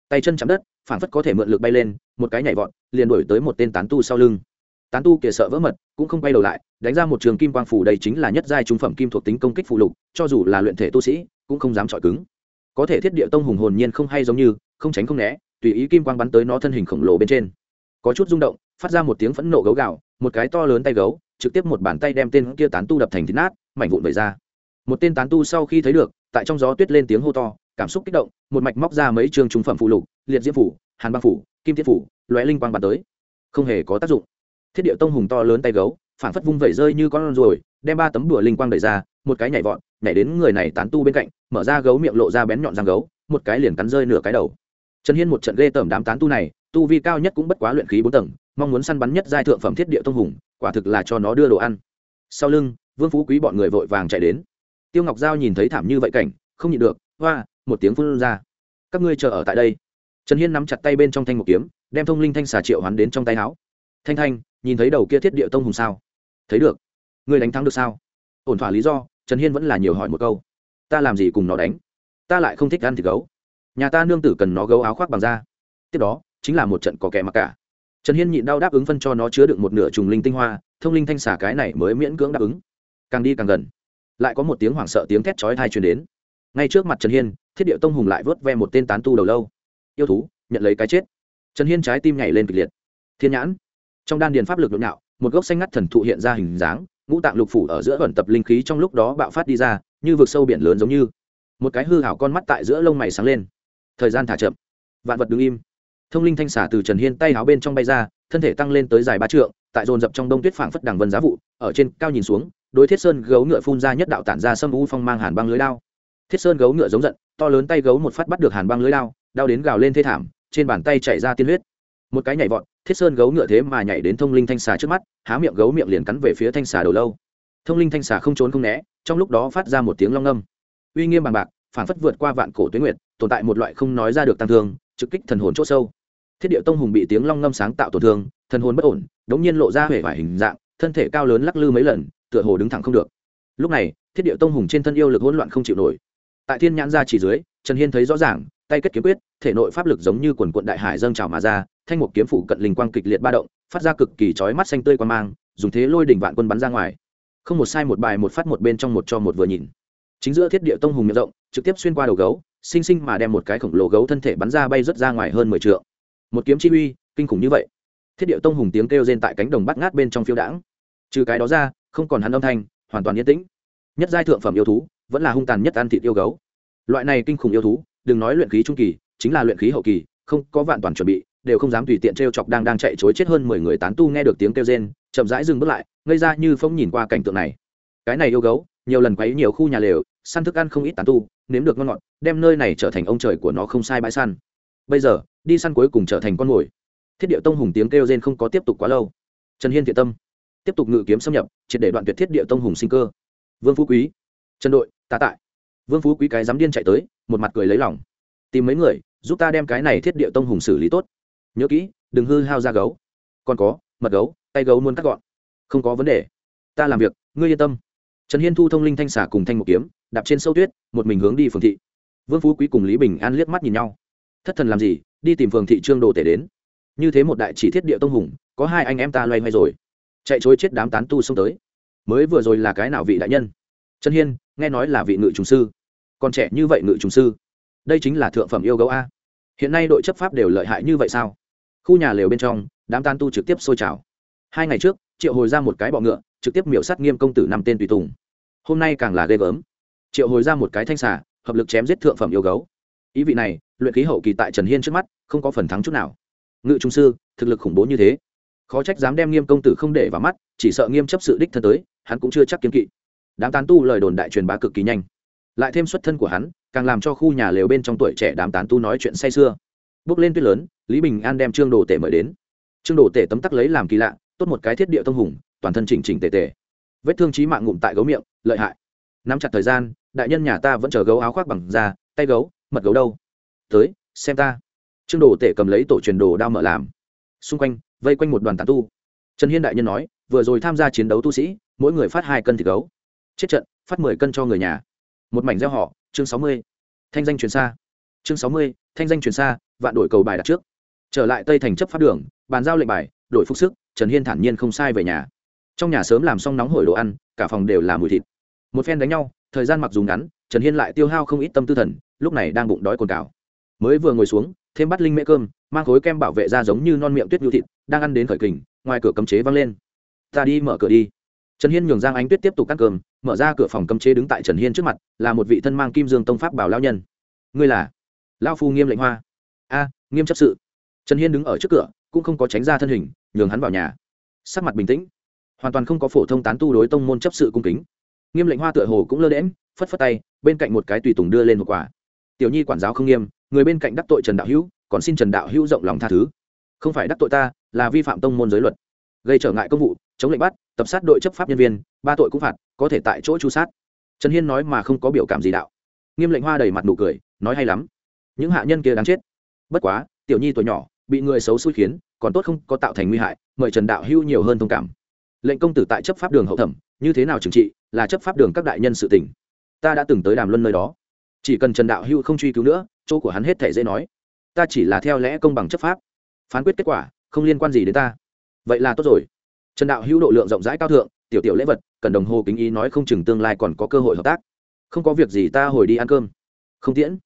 Tay chân chạm đất phản phất có thể mượn lực bay lên, một cái nhảy vọt, liền đổi tới một tên tán tu sau lưng. Tán tu kìa sợ vỡ mật, cũng không quay đầu lại, đánh ra một trường kim quang phủ đây chính là nhất giai trung phẩm kim thuộc tính công kích phụ lục, cho dù là luyện thể tu sĩ, cũng không dám chọi cứng có thể thiết địa tông hùng hồn nhiên không hay giống như, không tránh không né, tùy ý kim quang bắn tới nó thân hình khổng lồ bên trên. Có chút rung động, phát ra một tiếng phẫn nộ gấu gạo một cái to lớn tay gấu, trực tiếp một bàn tay đem tên kia tán tu đập thành thịt nát, mảnh vụn vẩy ra. Một tên tán tu sau khi thấy được, tại trong gió tuyết lên tiếng hô to, cảm xúc kích động, một mạch móc ra mấy trường trung phẩm phụ lục, liệt diễm phủ, hàn băng phủ, kim tiết phủ, lóe linh quang bắn tới. Không hề có tác dụng. Thiết địa tông hùng to lớn tay gấu phản phất vung vẩy rơi như con ruồi, đem ba tấm đùa linh quang đẩy ra một cái nhảy vọt, nhảy đến người này tán tu bên cạnh, mở ra gấu miệng lộ ra bén nhọn răng gấu, một cái liền cắn rơi nửa cái đầu. Trần hiên một trận ghê tởm đám tán tu này, tu vi cao nhất cũng bất quá luyện khí bốn tầng, mong muốn săn bắn nhất giai thượng phẩm thiết địa tông hùng, quả thực là cho nó đưa đồ ăn. Sau lưng, vương phú quý bọn người vội vàng chạy đến. Tiêu ngọc giao nhìn thấy thảm như vậy cảnh, không nhịn được, hoa, một tiếng phun ra. Các ngươi chờ ở tại đây. Trần hiên nắm chặt tay bên trong thanh một kiếm, đem thông linh thanh xà triệu hắn đến trong tay áo. Thanh thanh, nhìn thấy đầu kia thiết địa tông hùng sao? Thấy được. Ngươi đánh thắng được sao? Ổn thỏa lý do trần hiên vẫn là nhiều hỏi một câu. Ta làm gì cùng nó đánh? Ta lại không thích ăn thịt gấu. Nhà ta nương tử cần nó gấu áo khoác bằng da. Tiếp đó, chính là một trận có kẻ mặc cả. Trần hiên nhịn đau đáp ứng phân cho nó chứa được một nửa trùng linh tinh hoa, thông linh thanh xả cái này mới miễn cưỡng đáp ứng. Càng đi càng gần. Lại có một tiếng hoảng sợ tiếng thét chói thai truyền đến. Ngay trước mặt trần hiên, thiết điệu tông hùng lại vớt ve một tên tán tu đầu lâu. Yêu thú, nhận lấy cái chết. Trần hiên trái tim nhảy lên kịch liệt. Thiên nhãn. Trong đan điền pháp lực nhộn nhạo, một gốc xanh ngắt thần thụ hiện ra hình dáng ngũ tạng lục phủ ở giữa ẩn tập linh khí trong lúc đó bạo phát đi ra, như vực sâu biển lớn giống như. Một cái hư hảo con mắt tại giữa lông mày sáng lên. Thời gian thả chậm. Vạn vật đứng im. Thông linh thanh xả từ trần hiên tay áo bên trong bay ra, thân thể tăng lên tới dài ba trượng, tại dồn dập trong đông tuyết phảng phất đằng vân giá vụ, ở trên cao nhìn xuống, đối thiết sơn gấu ngựa phun ra nhất đạo tản ra sâm u phong mang hàn băng lưới lao thiết sơn gấu ngựa giống giận, to lớn tay gấu một phát bắt được hàn băng lưới lao đau đến gào lên thê thảm, trên bàn tay chảy ra tiên huyết. Một cái nhảy vọt thiết sơn gấu ngựa thế mà nhảy đến thông linh thanh xà trước mắt, há miệng gấu miệng liền cắn về phía thanh xà đầu lâu. Thông linh thanh xà không trốn không né, trong lúc đó phát ra một tiếng long ngâm. Uy nghiêm bằng bạc phản phất vượt qua vạn cổ tuyến nguyệt, tồn tại một loại không nói ra được tăng thương, trực kích thần hồn c h ỗ sâu. Thiết điệu tông hùng bị tiếng long ngâm sáng tạo tổn thương, thần hồn bất ổn, đống nhiên lộ ra huệ vải hình dạng, thân thể cao lớn lắc lư mấy lần, tựa hồ đứng thẳng không được. Lúc này, thiết điệu tông hùng trên thân yêu lực hỗn loạn không chịu nổi. Tại thiên nhãn ra chỉ dưới, trần hiên thấy rõ ràng, tay kết kiếm quyết, thể nội pháp lực giống như quần quận đại hải dâng trào mà ra thanh một kiếm phủ cận linh quang kịch liệt ba động, phát ra cực kỳ chói mắt xanh tươi quan mang, dùng thế lôi đỉnh vạn quân bắn ra ngoài. Không một sai một bài một phát một bên trong một cho một vừa nhìn. Chính giữa thiết địa tông hùng miệng rộng, trực tiếp xuyên qua đầu gấu, sinh sinh mà đem một cái khổng lồ gấu thân thể bắn ra bay rớt ra ngoài hơn mười t một kiếm chi uy, kinh khủng như vậy. Thiết địa tông hùng tiếng kêu rên tại cánh đồng bắt ngát bên trong phiêu đãng. Trừ cái đó ra, không còn hắn âm thanh, hoàn toàn yên tĩnh. Nhất giai thượng phẩm yêu thú, vẫn là hung tàn nhất ăn thịt yêu gấu. Loại này kinh khủng yêu thú, đừng nói luyện khí trung kỳ, chính là luyện khí hậu kỳ, không có vạn toàn chuẩn bị đều không dám tùy tiện t r e o chọc đang đang chạy chối chết hơn mười người tán tu nghe được tiếng kêu rên, chậm rãi dừng bước lại, ngây ra như phong nhìn qua cảnh tượng này. Cái này yêu gấu, nhiều lần quấy nhiều khu nhà lều, săn thức ăn không ít tán tu, nếm được ngon ngọt, đem nơi này trở thành ông trời của nó không sai bãi săn. Bây giờ, đi săn cuối cùng trở thành con mồi. Thiết điệu tông hùng tiếng kêu rên không có tiếp tục quá lâu. Trần hiên thiện tâm, tiếp tục ngự kiếm xâm nhập, triệt để đoạn tuyệt thiết điệu tông hùng sinh cơ. Vương phú quý, trần đội ta tại. Vương phú quý cái dám điên chạy tới, một mặt cười lấy lòng. Tìm mấy người, giúp ta đem cái này thiết điệu tông hùng xử lý tốt nhớ kỹ, đừng hư hao ra gấu. Còn có, mật gấu, tay gấu muốn cắt gọn. Không có vấn đề. Ta làm việc, ngươi yên tâm. Trần hiên thu thông linh thanh xả cùng thanh một kiếm, đạp trên sâu tuyết, một mình hướng đi phường thị. Vương phú quý cùng lý bình an liếc mắt nhìn nhau. Thất thần làm gì, đi tìm phường thị trương đồ tể đến. Như thế một đại chỉ thiết địa tông hùng, có hai anh em ta loay hoay rồi. Chạy chối chết đám tán tu xông tới. Mới vừa rồi là cái nào vị đại nhân? Trần hiên, nghe nói là vị ngự trùng sư. Còn trẻ như vậy ngự trùng sư, đây chính là thượng phẩm yêu gấu a. Hiện nay đội chấp pháp đều lợi hại như vậy sao? Khu nhà lều bên trong, đám tan tu trực tiếp sôi trào. Hai ngày trước, triệu hồi ra một cái bọ ngựa, trực tiếp miểu sát nghiêm công tử năm tên tùy tùng. Hôm nay càng là ghê gớm. Triệu hồi ra một cái thanh xà, hợp lực chém giết thượng phẩm yêu gấu. Ý vị này, luyện khí hậu kỳ tại trần hiên trước mắt, không có phần thắng chút nào. Ngự trung sư, thực lực khủng bố như thế. Khó trách dám đem nghiêm công tử không để vào mắt, chỉ sợ nghiêm chấp sự đích thân tới, hắn cũng chưa chắc kiên kỵ. Đám tán tu lời đồn đại truyền bá cực kỳ nhanh. Lại thêm xuất thân của hắn, càng làm cho khu nhà lều bên trong tuổi trẻ đám tán tu nói chuyện say sưa. Bước lên tuyết lớn lý bình an đem trương đồ tể mời đến. Trương đồ tể tấm tắc lấy làm kỳ lạ, tốt một cái thiết địa tông hùng, toàn thân chỉnh chỉnh tề tề. Vết thương trí mạng ngụm tại gấu miệng, lợi hại. Nắm chặt thời gian, đại nhân nhà ta vẫn chờ gấu áo khoác bằng da, tay gấu, mật gấu đâu? Tới, xem ta. Trương đồ tể cầm lấy tổ truyền đồ đao mở làm. Xung quanh, vây quanh một đoàn tàn tu. Trần hiên đại nhân nói, vừa rồi tham gia chiến đấu tu sĩ, mỗi người phát hai cân thịt gấu. Chết trận, phát mười cân cho người nhà. Một mảnh gieo họ, chương sáu mươi. Thanh danh truyền xa. Chương sáu mươi, thanh danh truyền xa, vạn đổi cầu bài đặt trước trở lại tây thành chấp pháp đường, bàn giao lệnh bài, đổi phúc sức, trần hiên thản nhiên không sai về nhà. Trong nhà sớm làm xong nóng hổi đồ ăn, cả phòng đều là mùi thịt. Một phen đánh nhau, thời gian mặc dù ngắn, trần hiên lại tiêu hao không ít tâm tư thần, lúc này đang bụng đói cồn cào mới vừa ngồi xuống, thêm bắt linh mễ cơm, mang khối kem bảo vệ ra giống như non miệng tuyết nhu thịt, đang ăn đến khởi kình, ngoài cửa cấm chế văng lên. Ta đi mở cửa đi. Trần hiên nhường giang ánh tuyết tiếp tục ăn cơm, mở ra cửa phòng cấm chế đứng tại trần hiên trước mặt, là một vị thân mang kim dương tông pháp bảo lao nhân. Ngươi là? Lao phu nghiêm lệnh hoa. A, nghiêm chấp sự trần hiên đứng ở trước cửa, cũng không có tránh ra thân hình, nhường hắn vào nhà. Sắc mặt bình tĩnh, hoàn toàn không có phổ thông tán tu đối tông môn chấp sự cung kính. Nghiêm lệnh hoa tựa hồ cũng lơ đễm phất phất tay, bên cạnh một cái tùy tùng đưa lên một quả. Tiểu nhi quản giáo không nghiêm, người bên cạnh đắc tội trần đạo hữu, còn xin trần đạo hữu rộng lòng tha thứ. Không phải đắc tội ta, là vi phạm tông môn giới luật. Gây trở ngại công vụ, chống lệnh bắt, tập sát đội chấp pháp nhân viên, ba tội cũng phạt, có thể tại chỗ chu sát. Trần hiên nói mà không có biểu cảm gì đạo. Nghiêm lệnh hoa đầy mặt nụ cười, nói hay lắm. Những hạ nhân kia đáng chết. Bất quá, tiểu nhi tuổi nhỏ bị người xấu xui khiến, còn tốt không có tạo thành nguy hại, mời trần đạo hưu nhiều hơn thông cảm. Lệnh công tử tại chấp pháp đường hậu thẩm, như thế nào trừng trị, là chấp pháp đường các đại nhân sự tỉnh ta đã từng tới đàm luân nơi đó. Chỉ cần trần đạo hưu không truy cứu nữa, chỗ của hắn hết thể dễ nói. Ta chỉ là theo lẽ công bằng chấp pháp. Phán quyết kết quả, không liên quan gì đến ta. Vậy là tốt rồi. Trần đạo hữu độ lượng rộng rãi cao thượng, tiểu tiểu lễ vật, cần đồng hồ kính ý nói không chừng tương lai còn có cơ hội hợp tác. Không có việc gì ta hồi đi ăn cơm. Không tiễn.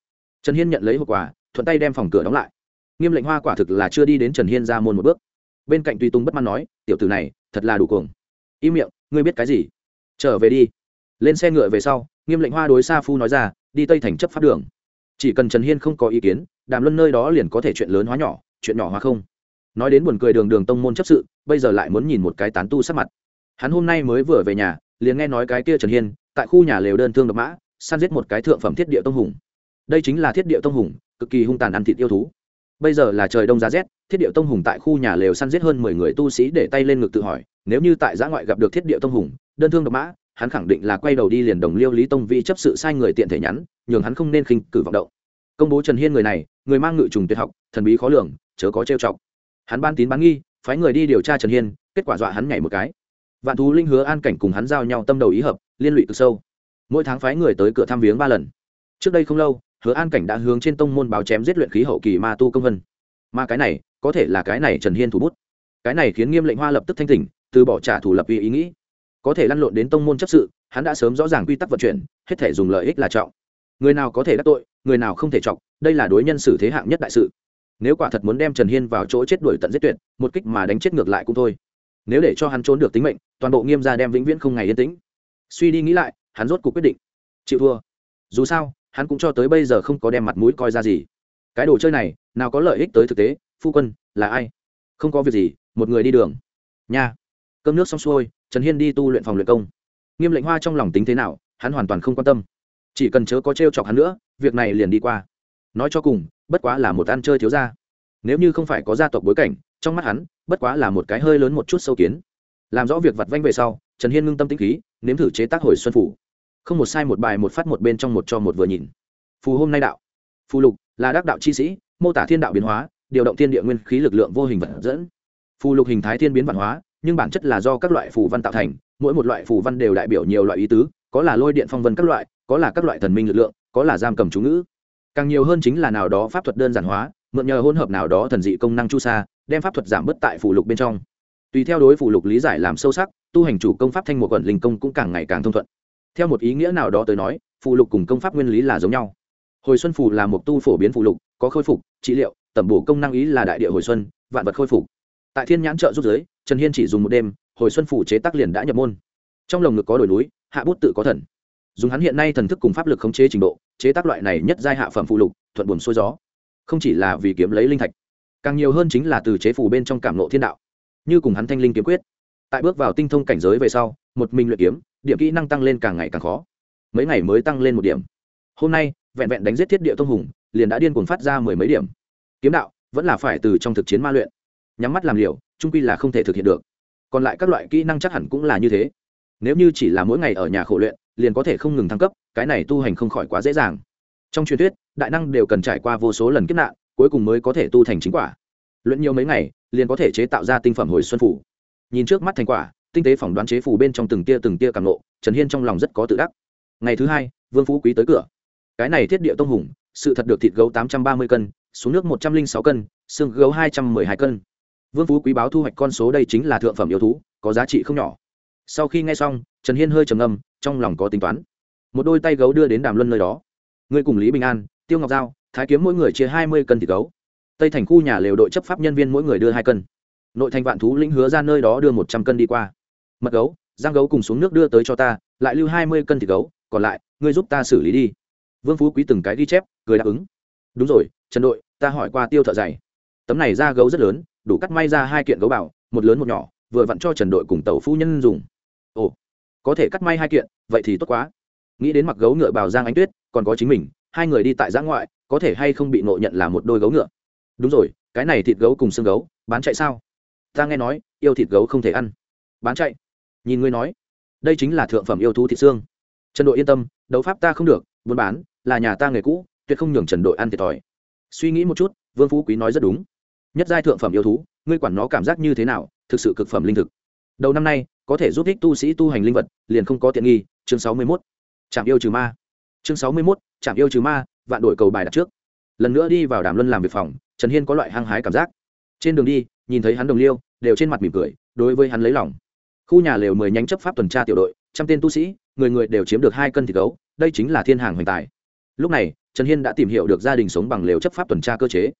Trần hiên nhận lấy hộp quà, thuận tay đem phòng cửa đóng lại nghiêm lệnh hoa quả thực là chưa đi đến trần hiên ra môn một bước. Bên cạnh tùy tùng bất mãn nói, tiểu tử này, thật là đủ cuồng. Im miệng, ngươi biết cái gì? Trở về đi. Lên xe ngựa về sau, nghiêm lệnh hoa đối sa phu nói ra, đi tây thành chấp pháp đường. Chỉ cần trần hiên không có ý kiến, đàm luân nơi đó liền có thể chuyện lớn hóa nhỏ, chuyện nhỏ hóa không. Nói đến buồn cười đường đường tông môn chấp sự, bây giờ lại muốn nhìn một cái tán tu sắc mặt. Hắn hôm nay mới vừa về nhà, liền nghe nói cái kia trần hiên, tại khu nhà lều đơn thương độc mã, săn giết một cái thượng phẩm thiết địa tông hùng. Đây chính là thiết địa tông hùng, cực kỳ hung tàn ăn thịt yêu thú bây giờ là trời đông giá rét, thiết điệu tông hùng tại khu nhà lều săn giết hơn mười người tu sĩ để tay lên ngực tự hỏi, nếu như tại giã ngoại gặp được thiết điệu tông hùng, đơn thương độc mã, hắn khẳng định là quay đầu đi liền đồng liêu lý tông vi chấp sự sai người tiện thể nhắn, nhường hắn không nên khinh cử vọng động. Công bố trần hiên người này, người mang ngự trùng tuyệt học, thần bí khó lường, chớ có trêu chọc. Hắn ban tín bán nghi, phái người đi điều tra trần hiên, kết quả dọa hắn nhảy một cái. Vạn thú linh hứa an cảnh cùng hắn giao nhau tâm đầu ý hợp, liên lụy cực sâu. Mỗi tháng phái người tới cửa thăm viếng ba lần. Trước đây không lâu hứa an cảnh đã hướng trên tông môn báo chém giết luyện khí hậu kỳ ma tu công vân. Mà cái này, có thể là cái này trần hiên thủ bút. Cái này khiến nghiêm lệnh hoa lập tức thanh tỉnh, từ bỏ trả thù lập vì ý nghĩ. Có thể lăn lộn đến tông môn chấp sự, hắn đã sớm rõ ràng quy tắc vận chuyển, hết thể dùng lợi ích là trọng. Người nào có thể đắc tội, người nào không thể trọng, đây là đối nhân xử thế hạng nhất đại sự. Nếu quả thật muốn đem trần hiên vào chỗ chết đuổi tận giết tuyệt, một kích mà đánh chết ngược lại cũng thôi. Nếu để cho hắn trốn được tính mệnh, toàn bộ nghiêm gia đem vĩnh viễn không ngày yên tĩnh. Suy đi nghĩ lại, hắn rốt cuộc quyết định. Chịu thua. Dù sao hắn cũng cho tới bây giờ không có đem mặt mũi coi ra gì. Cái đồ chơi này, nào có lợi ích tới thực tế, phu quân, là ai? Không có việc gì, một người đi đường. Nha. Cơm nước xong xuôi, trần hiên đi tu luyện phòng luyện công. Nghiêm lệnh hoa trong lòng tính thế nào, hắn hoàn toàn không quan tâm. Chỉ cần chớ có t r e o chọc hắn nữa, việc này liền đi qua. Nói cho cùng, bất quá là một ăn chơi thiếu ra nếu như không phải có gia tộc bối cảnh, trong mắt hắn, bất quá là một cái hơi lớn một chút sâu kiến. Làm rõ việc vặt vanh về sau, trần hiên ngưng tâm tĩnh khí, nếm thử chế tác hồi xuân phủ không một sai một bài một phát một bên trong một cho một vừa nhìn. Phù hôm nay đạo. Phù lục, là đắc đạo chi sĩ, mô tả thiên đạo biến hóa, điều động thiên địa nguyên khí lực lượng vô hình vật dẫn. Phù lục hình thái thiên biến văn hóa, nhưng bản chất là do các loại phù văn tạo thành, mỗi một loại phù văn đều đại biểu nhiều loại ý tứ, có là lôi điện phong vân các loại, có là các loại thần minh lực lượng, có là giam cầm chú ngữ. Càng nhiều hơn chính là nào đó pháp thuật đơn giản hóa, mượn nhờ hỗn hợp nào đó thần dị công năng chu sa, đem pháp thuật giảm bớt tại phù lục bên trong. Tùy theo đối phù lục lý giải làm sâu sắc, tu hành chủ công pháp thanh một quận linh công cũng càng ngày càng thông thuận theo một ý nghĩa nào đó tới nói, phù lục cùng công pháp nguyên lý là giống nhau. Hồi xuân phù là một tu phổ biến phù lục, có khôi phục, trị liệu, tẩm bổ công năng ý là đại địa hồi xuân, vạn vật khôi phục. Tại thiên nhãn trợ giúp giới, trần hiên chỉ dùng một đêm, hồi xuân phủ chế tác liền đã nhập môn. Trong lồng ngực có đổi núi, hạ bút tự có thần. Dùng hắn hiện nay thần thức cùng pháp lực khống chế trình độ, chế tác loại này nhất giai hạ phẩm phụ lục, thuận buồn xuôi gió. Không chỉ là vì kiếm lấy linh thạch, càng nhiều hơn chính là từ chế phủ bên trong cảm lộ thiên đạo. Như cùng hắn thanh linh kiếm quyết. Tại bước vào tinh thông cảnh giới về sau, một mình luyện kiếm điểm kỹ năng tăng lên càng ngày càng khó. Mấy ngày mới tăng lên một điểm. Hôm nay, vẹn vẹn đánh giết thiết địa tông hùng, liền đã điên cuồng phát ra mười mấy điểm. Kiếm đạo, vẫn là phải từ trong thực chiến ma luyện. Nhắm mắt làm liều trung quy là không thể thực hiện được. Còn lại các loại kỹ năng chắc hẳn cũng là như thế. Nếu như chỉ là mỗi ngày ở nhà khổ luyện, liền có thể không ngừng thăng cấp, cái này tu hành không khỏi quá dễ dàng. Trong truyền thuyết, đại năng đều cần trải qua vô số lần kiếp nạn, cuối cùng mới có thể tu thành chính quả. Luyện nhiều mấy ngày, liền có thể chế tạo ra tinh phẩm hồi xuân phủ. Nhìn trước mắt thành quả tinh tế phỏng đoán chế phủ bên trong từng tia từng tia càng lộ trần hiên trong lòng rất có tự đắc. Ngày thứ hai, vương phú quý tới cửa. Cái này thiết địa tông hùng, sự thật được thịt gấu tám trăm ba mươi cân, xuống nước một trăm linh sáu cân, xương gấu hai trăm m ư ơ i hai cân. Vương phú quý báo thu hoạch con số đây chính là thượng phẩm yêu thú, có giá trị không nhỏ. Sau khi nghe xong, trần hiên hơi trầm ngâm, trong lòng có tính toán. Một đôi tay gấu đưa đến đàm luân nơi đó. Ngươi cùng lý bình an, tiêu ngọc giao, thái kiếm mỗi người chia hai mươi cân thịt gấu. Tây thành khu nhà lều đội chấp pháp nhân viên mỗi người đưa hai cân. Nội thành vạn thú lĩnh hứa ra nơi đó đưa một trăm cân đi qua mật gấu, giang gấu cùng xuống nước đưa tới cho ta, lại lưu hai mươi cân thịt gấu, còn lại, ngươi giúp ta xử lý đi. Vương phú quý từng cái ghi chép, cười đáp ứng. Đúng rồi, trần đội, ta hỏi qua tiêu thợ dày tấm này da gấu rất lớn, đủ cắt may ra hai kiện gấu bảo, một lớn một nhỏ, vừa vặn cho trần đội cùng tàu phu nhân dùng. Ồ, có thể cắt may hai kiện, vậy thì tốt quá. Nghĩ đến mặc gấu ngựa bào giang ánh tuyết, còn có chính mình, hai người đi tại giã ngoại, có thể hay không bị nộ nhận là một đôi gấu ngựa? Đúng rồi, cái này thịt gấu cùng xương gấu, bán chạy sao? Ta nghe nói, yêu thịt gấu không thể ăn. Bán chạy nhìn ngươi nói, đây chính là thượng phẩm yêu thú thị xương. Trần đội yên tâm, đấu pháp ta không được, buôn bán, là nhà ta người cũ, tuyệt không nhường trần đội ăn thiệt thòi. Suy nghĩ một chút, vương phú quý nói rất đúng. Nhất giai thượng phẩm yêu thú, ngươi quản nó cảm giác như thế nào, thực sự cực phẩm linh thực. Đầu năm nay, có thể giúp thích tu sĩ tu hành linh vật, liền không có tiện nghi, chương sáu mươi mốt. Trạm yêu trừ ma. Chương sáu mươi mốt trạm yêu trừ ma, vạn đổi cầu bài đặt trước. Lần nữa đi vào đàm luân làm việc phòng, trần hiên có loại hăng hái cảm giác. Trên đường đi, nhìn thấy hắn đồng liêu, đều trên mặt mỉm cười, đối với hắn lấy lòng khu nhà lều mười nhánh chấp pháp tuần tra tiểu đội, trăm tên tu sĩ, người người đều chiếm được hai cân thịt gấu, đây chính là thiên hàng hoành tài. Lúc này, trần hiên đã tìm hiểu được gia đình sống bằng lều chấp pháp tuần tra cơ chế.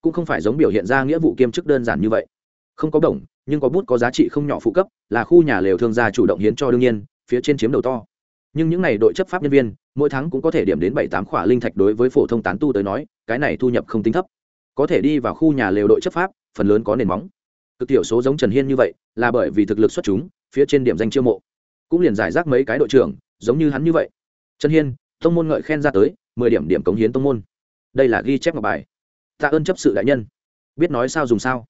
Cũng không phải giống biểu hiện ra nghĩa vụ kiêm chức đơn giản như vậy. Không có đồng nhưng có bút có giá trị không nhỏ phụ cấp, là khu nhà lều thương gia chủ động hiến cho đương nhiên, phía trên chiếm đầu to. Nhưng những n à y đội chấp pháp nhân viên, mỗi tháng cũng có thể điểm đến bảy tám khỏa linh thạch đối với phổ thông tán tu tới nói, cái này thu nhập không tính thấp. Có thể đi vào khu nhà lều đội chấp pháp, phần lớn có nền móng cực tiểu số giống trần hiên như vậy, là bởi vì thực lực xuất chúng, phía trên điểm danh chiêu mộ. Cũng liền giải rác mấy cái đội trưởng, giống như hắn như vậy. Trần hiên, tông môn ngợi khen ra tới, mười điểm điểm cống hiến tông môn. Đây là ghi chép ngọc bài. Tạ ơn chấp sự đại nhân. Biết nói sao dùng sao.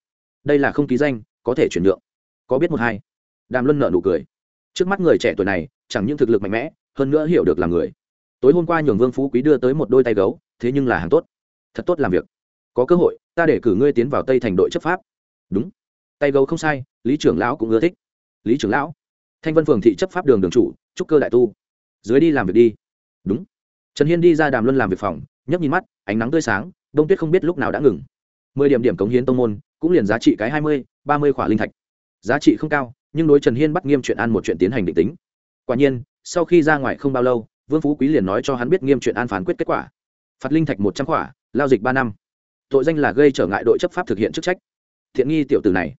Đây là không ký danh, có thể chuyển nhượng. Có biết một hai. Đàm luân nợ nụ cười. Trước mắt người trẻ tuổi này, chẳng những thực lực mạnh mẽ, hơn nữa hiểu được là người. Tối hôm qua nhường vương phú quý đưa tới một đôi tay gấu, thế nhưng là hàng tốt. Thật tốt làm việc. Có cơ hội, ta để cử ngươi tiến vào tây thành đội chấp pháp. Đúng tay gấu không sai, lý trưởng lão cũng ưa thích. Lý trưởng lão, thanh vân phường thị chấp pháp đường đường chủ trúc cơ đại tu. Dưới đi làm việc đi. Đúng. Trần hiên đi ra đàm luân làm việc phòng nhấp nhìn mắt, ánh nắng tươi sáng, đông tuyết không biết lúc nào đã ngừng. Mười điểm điểm cống hiến tông môn, cũng liền giá trị cái hai mươi, ba mươi khỏa linh thạch. Giá trị không cao, nhưng đối trần hiên bắt nghiêm chuyện an một chuyện tiến hành định tính. Quả nhiên, sau khi ra ngoài không bao lâu, vương phú quý liền nói cho hắn biết nghiêm chuyện an phán quyết kết quả. Phạt linh thạch một trăm khỏa lao dịch ba năm. Tội danh là gây trở ngại đội chấp pháp thực hiện chức trách. Thiện nghi tiểu tử này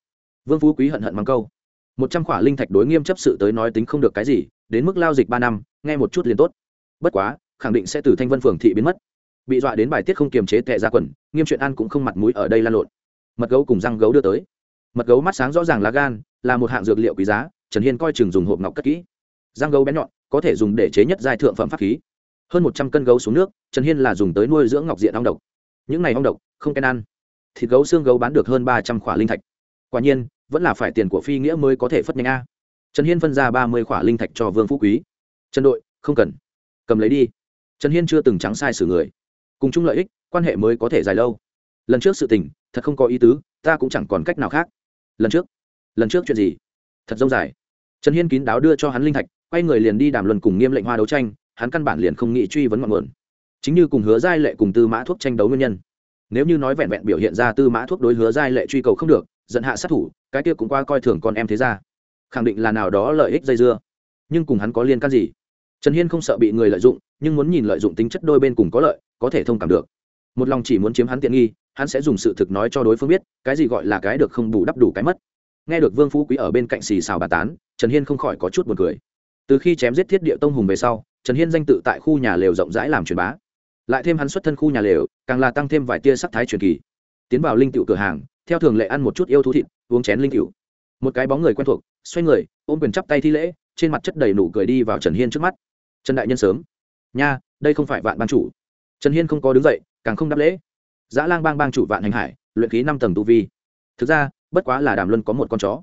vương phú quý hận hận mắng câu. Một trăm khỏa linh thạch đối nghiêm chấp sự tới nói tính không được cái gì, đến mức lao dịch ba năm, nghe một chút liền tốt. Bất quá, khẳng định sẽ từ thanh vân phường thị biến mất. Bị dọa đến bài tiết không kiềm chế tệ ra quần, nghiêm chuyện ăn cũng không mặt mũi ở đây lan lộn. Mật gấu cùng răng gấu đưa tới. Mật gấu mắt sáng rõ ràng là gan, là một hạng dược liệu quý giá, trần hiên coi chừng dùng hộp ngọc cất kỹ. Răng gấu bén nhọn, có thể dùng để chế nhất giai thượng phẩm pháp khí. Hơn một trăm cân gấu xuống nước, trần hiên là dùng tới nuôi dưỡng ngọc diện ong độc. Những này ong độc, không kén ăn. Thịt gấu xương gấu bán được hơn ba trăm khỏa linh thạch quả nhiên, vẫn là phải tiền của phi nghĩa mới có thể phất nhanh a. Trần hiên phân ra ba mươi khỏa linh thạch cho vương phú quý. Trần đội, không cần. Cầm lấy đi. Trần hiên chưa từng trắng sai xử người. Cùng chung lợi ích, quan hệ mới có thể dài lâu. Lần trước sự tình, thật không có ý tứ, ta cũng chẳng còn cách nào khác. Lần trước? Lần trước chuyện gì? Thật dông dài. Trần hiên kín đáo đưa cho hắn linh thạch, quay người liền đi đàm luận cùng nghiêm lệnh hoa đấu tranh, hắn căn bản liền không nghĩ truy vấn ngọn nguồn. Chính như cùng hứa giai lệ cùng tư mã thuốc tranh đấu nguyên nhân. Nếu như nói vẹn vẹn biểu hiện ra tư mã thuốc đối hứa giai lệ truy cầu không được dẫn hạ sát thủ, cái kia cũng qua coi thường con em thế ra khẳng định là nào đó lợi ích dây dưa. Nhưng cùng hắn có liên can gì? Trần hiên không sợ bị người lợi dụng, nhưng muốn nhìn lợi dụng tính chất đôi bên cùng có lợi, có thể thông cảm được. Một lòng chỉ muốn chiếm hắn tiện nghi, hắn sẽ dùng sự thực nói cho đối phương biết, cái gì gọi là cái được không bù đắp đủ cái mất. Nghe được vương phú quý ở bên cạnh xì xào bà tán, trần hiên không khỏi có chút b u ồ n cười. Từ khi chém giết thiết địa tông hùng về sau, trần hiên danh tự tại khu nhà lều rộng rãi làm truyền bá. Lại thêm hắn xuất thân khu nhà lều, càng là tăng thêm vài tia sắc thái truyền kỳ. Tiến vào linh tựu cửa hàng theo thường lệ ăn một chút yêu thú thịt, uống chén linh cựu một cái bóng người quen thuộc, xoay người, ôm quyền chắp tay thi lễ, trên mặt chất đầy nụ cười đi vào trần hiên trước mắt. Trần đại nhân sớm. Nha, đây không phải vạn ban chủ. Trần hiên không có đứng dậy, càng không đáp lễ. Dã lang bang bang chủ vạn hành hải, luyện khí năm tầng tu vi. Thực ra, bất quá là đàm luân có một con chó.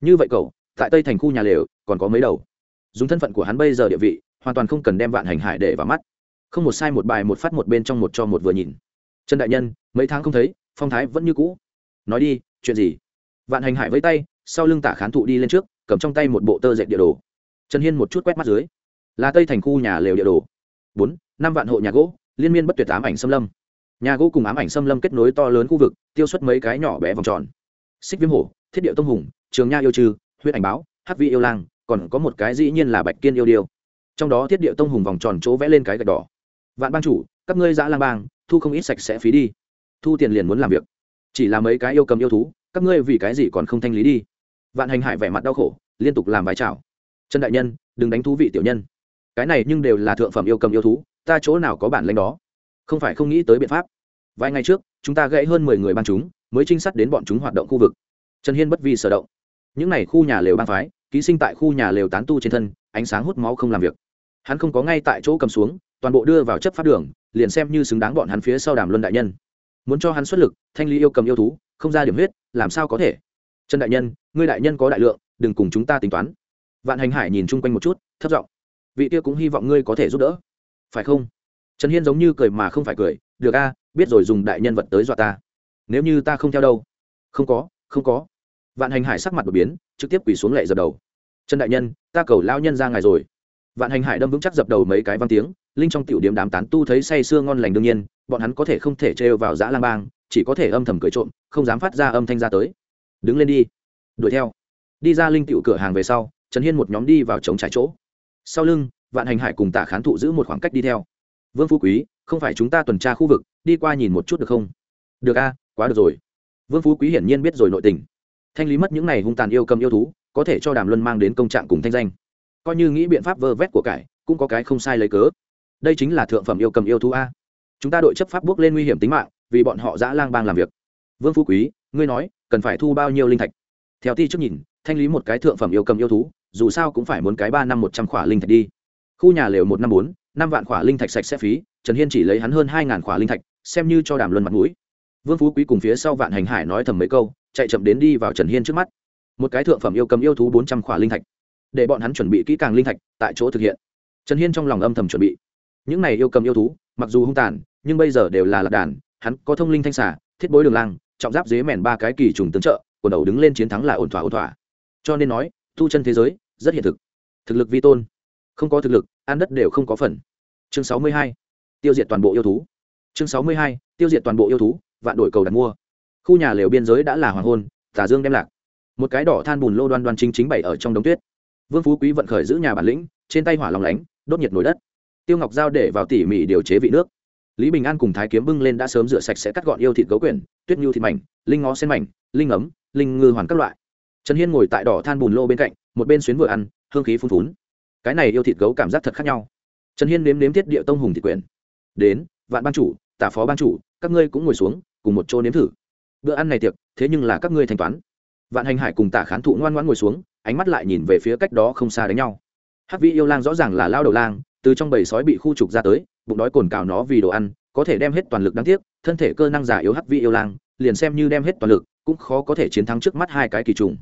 Như vậy cậu, tại tây thành khu nhà lều, còn có mấy đầu. Dùng thân phận của hắn bây giờ địa vị, hoàn toàn không cần đem vạn hành hải để vào mắt. Không một sai một bài một phát một bên trong một cho một vừa nhìn. Trần đại nhân, mấy tháng không thấy, phong thái vẫn như cũ nói đi, chuyện gì? Vạn hành hải với tay, sau lưng tả khán thụ đi lên trước, cầm trong tay một bộ tơ dệt địa đồ. Trần hiên một chút quét mắt dưới. Là tây thành khu nhà lều địa đồ. Bốn, năm vạn hộ nhà gỗ, liên miên bất tuyệt ám ảnh xâm lâm. Nhà gỗ cùng ám ảnh xâm lâm kết nối to lớn khu vực, tiêu xuất mấy cái nhỏ bé vòng tròn. Xích viêm hổ, thiết điệu tông hùng, trường nha yêu trừ, huyết ảnh báo, hắc vị yêu lang, còn có một cái dĩ nhiên là bạch kiên yêu điêu. Trong đó thiết điệu tông hùng vòng tròn chỗ vẽ lên cái gạch đỏ. Vạn ban chủ, các ngươi giã lang bang, thu không ít sạch sẽ phí đi. Thu tiền liền muốn làm việc chỉ là mấy cái yêu cầm yêu thú, các ngươi vì cái gì còn không thanh lý đi? Vạn hành hải vẻ mặt đau khổ, liên tục làm bài chào. trần đại nhân, đừng đánh thú vị tiểu nhân. Cái này nhưng đều là thượng phẩm yêu cầm yêu thú, ta chỗ nào có bản lãnh đó? Không phải không nghĩ tới biện pháp. Vài ngày trước, chúng ta gãy hơn mười người ban chúng, mới trinh sát đến bọn chúng hoạt động khu vực. Trần hiên bất vi sở động. Những n à y khu nhà lều ban phái, ký sinh tại khu nhà lều tán tu trên thân, ánh sáng hút máu không làm việc. Hắn không có ngay tại chỗ cầm xuống, toàn bộ đưa vào chấp pháp đường, liền xem như xứng đáng bọn hắn phía sau đàm luân đại nhân muốn cho hắn xuất lực, thanh lý yêu cầm yêu thú, không ra điểm huyết, làm sao có thể? Trần đại nhân, ngươi đại nhân có đại lượng, đừng cùng chúng ta tính toán. Vạn hành hải nhìn chung quanh một chút thất giọng. Vị kia cũng hy vọng ngươi có thể giúp đỡ. Phải không? Trần hiên giống như cười mà không phải cười. Được a, biết rồi dùng đại nhân vật tới dọa ta. Nếu như ta không theo đâu? Không có không có. Vạn hành hải sắc mặt đột biến, trực tiếp quỳ xuống lệ dập đầu. Trần đại nhân, ta cầu lao nhân ra ngài rồi vạn hành hải đâm vững chắc dập đầu mấy cái văn tiếng, linh trong tiểu điểm đám tán tu thấy say sưa ngon lành đương nhiên, bọn hắn có thể không thể trêu vào dã lang bang, chỉ có thể âm thầm cười trộm, không dám phát ra âm thanh ra tới. Đứng lên đi. Đuổi theo. Đi ra linh tiểu cửa hàng về sau, trần hiên một nhóm đi vào trống trải chỗ. Sau lưng, vạn hành hải cùng tả khán thụ giữ một khoảng cách đi theo. Vương phú quý, không phải chúng ta tuần tra khu vực, đi qua nhìn một chút được không? Được a, quá được rồi. Vương phú quý hiển nhiên biết rồi nội tình. Thanh lý mất những này hung tàn yêu cầm yêu thú, có thể cho đàm luân mang đến công trạng cùng thanh danh coi như nghĩ biện pháp vơ vét của cải, cũng có cái không sai lấy cớ. Đây chính là thượng phẩm yêu cầm yêu thú a. Chúng ta đội chấp pháp bước lên nguy hiểm tính mạng, vì bọn họ dã lang bang làm việc. Vương phú quý, ngươi nói, cần phải thu bao nhiêu linh thạch? Theo ti trước nhìn, thanh lý một cái thượng phẩm yêu cầm yêu thú, dù sao cũng phải muốn cái ba năm một trăm khỏa linh thạch đi. Khu nhà lều một năm bốn, năm vạn khỏa linh thạch sạch sẽ phí, trần hiên chỉ lấy hắn hơn hai ngàn khỏa linh thạch, xem như cho đàm luân mặt mũi. Vương phú quý cùng phía sau vạn hành hải nói thầm mấy câu, chạy chậm đến đi vào trần hiên trước mắt. Một cái thượng phẩm yêu cầm yêu thú bốn trăm khỏa linh thạch để bọn hắn chuẩn bị kỹ càng linh thạch tại chỗ thực hiện. Trần hiên trong lòng âm thầm chuẩn bị. Những này yêu cầm yêu thú, mặc dù hung tàn, nhưng bây giờ đều là lạc đàn, hắn có thông linh thanh xả thiết bối đường lang, trọng giáp dế mèn ba cái kỳ trùng tướng trợ, quần đầu đứng lên chiến thắng là ổn thỏa ổn thỏa. Cho nên nói, thu chân thế giới, rất hiện thực. Thực lực vi tôn, không có thực lực, ăn đất đều không có phần. Chương sáu mươi hai, tiêu diệt toàn bộ yêu thú. Chương sáu mươi hai, tiêu diệt toàn bộ yêu thú, vạn đổi cầu đặt mua. Khu nhà lều biên giới đã là hoàng hôn, tà dương đem lạc. Một cái đỏ than bùn lô đoan đoan chính chính bày ở trong đống tuyết vương phú quý vận khởi giữ nhà bản lĩnh, trên tay hỏa lòng lánh, đốt nhiệt nổi đất. Tiêu ngọc giao để vào tỉ mỉ điều chế vị nước. Lý bình an cùng thái kiếm bưng lên đã sớm rửa sạch sẽ cắt gọn yêu thịt gấu quyển, tuyết nhu thịt mảnh, linh ngó sen mảnh, linh ấm, linh ngư hoàn các loại. Trần hiên ngồi tại đỏ than bùn lô bên cạnh, một bên xuyến vừa ăn, hương khí phun phún. Cái này yêu thịt gấu cảm giác thật khác nhau. Trần hiên nếm nếm thiết địa tông hùng thịt quyển. Đến, vạn ban chủ, tả phó ban chủ, các ngươi cũng ngồi xuống, cùng một chỗ nếm thử. Bữa ăn này tiệc, thế nhưng là các ngươi thanh toán vạn hành hải cùng tả khán thụ ngoan ngoãn ngồi xuống, ánh mắt lại nhìn về phía cách đó không xa đánh nhau. Hắc vĩ yêu lang rõ ràng là lao đầu lang, từ trong bầy sói bị khu trục ra tới, bụng đói cồn cào nó vì đồ ăn, có thể đem hết toàn lực đáng tiếc, thân thể cơ năng giả yếu hắc vĩ yêu lang, liền xem như đem hết toàn lực, cũng khó có thể chiến thắng trước mắt hai cái kỳ trùng.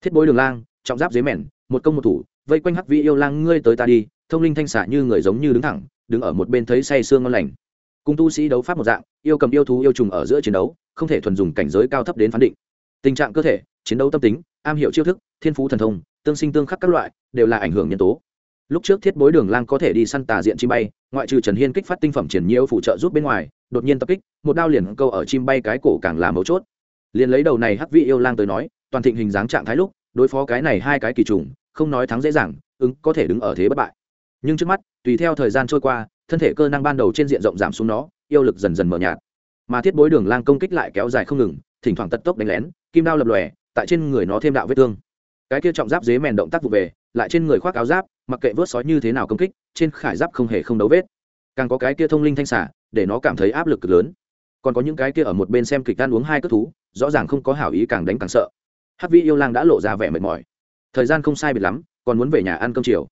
Thiết bối đường lang, trọng giáp dế mèn, một công một thủ, vây quanh hắc vĩ yêu lang ngươi tới ta đi, thông linh thanh xả như người giống như đứng thẳng, đứng ở một bên thấy say sương ngon lành. Cùng tu sĩ đấu pháp một dạng, yêu cầm yêu thú yêu trùng ở giữa chiến đấu, không thể thuần dùng cảnh giới cao thấp đến phán định. Tình trạng cơ thể chiến đấu tâm tính, am hiểu chiêu thức, thiên phú thần thông, tương sinh tương khắc các loại, đều là ảnh hưởng nhân tố. Lúc trước thiết bối đường lang có thể đi săn tà diện chim bay, ngoại trừ trần hiên kích phát tinh phẩm triển nhiễu phụ trợ giúp bên ngoài, đột nhiên tập kích, một đao liền câu ở chim bay cái cổ càng làm mấu chốt. Liền lấy đầu này hắc vị yêu lang tới nói, toàn thịnh hình dáng trạng thái lúc, đối phó cái này hai cái kỳ trùng, không nói thắng dễ dàng, ứng, có thể đứng ở thế bất bại. Nhưng trước mắt, tùy theo thời gian trôi qua, thân thể cơ năng ban đầu trên diện rộng giảm xuống nó, yêu lực dần dần mờ nhạt. Mà thiết bối đường lang công kích lại kéo dài không ngừng, thỉnh thoảng tật tốc đánh lén, kim đao lập lòe tại trên người nó thêm đạo vết thương. Cái kia trọng giáp dế mèn động tác vụ về, lại trên người khoác áo giáp, mặc kệ vớt sói như thế nào công kích, trên khải giáp không hề không đấu vết. Càng có cái kia thông linh thanh xả, để nó cảm thấy áp lực cực lớn. Còn có những cái kia ở một bên xem kịch ăn uống hai cất thú, rõ ràng không có hảo ý càng đánh càng sợ. Hát vi yêu lang đã lộ ra vẻ mệt mỏi. Thời gian không sai biệt lắm, còn muốn về nhà ăn cơm chiều.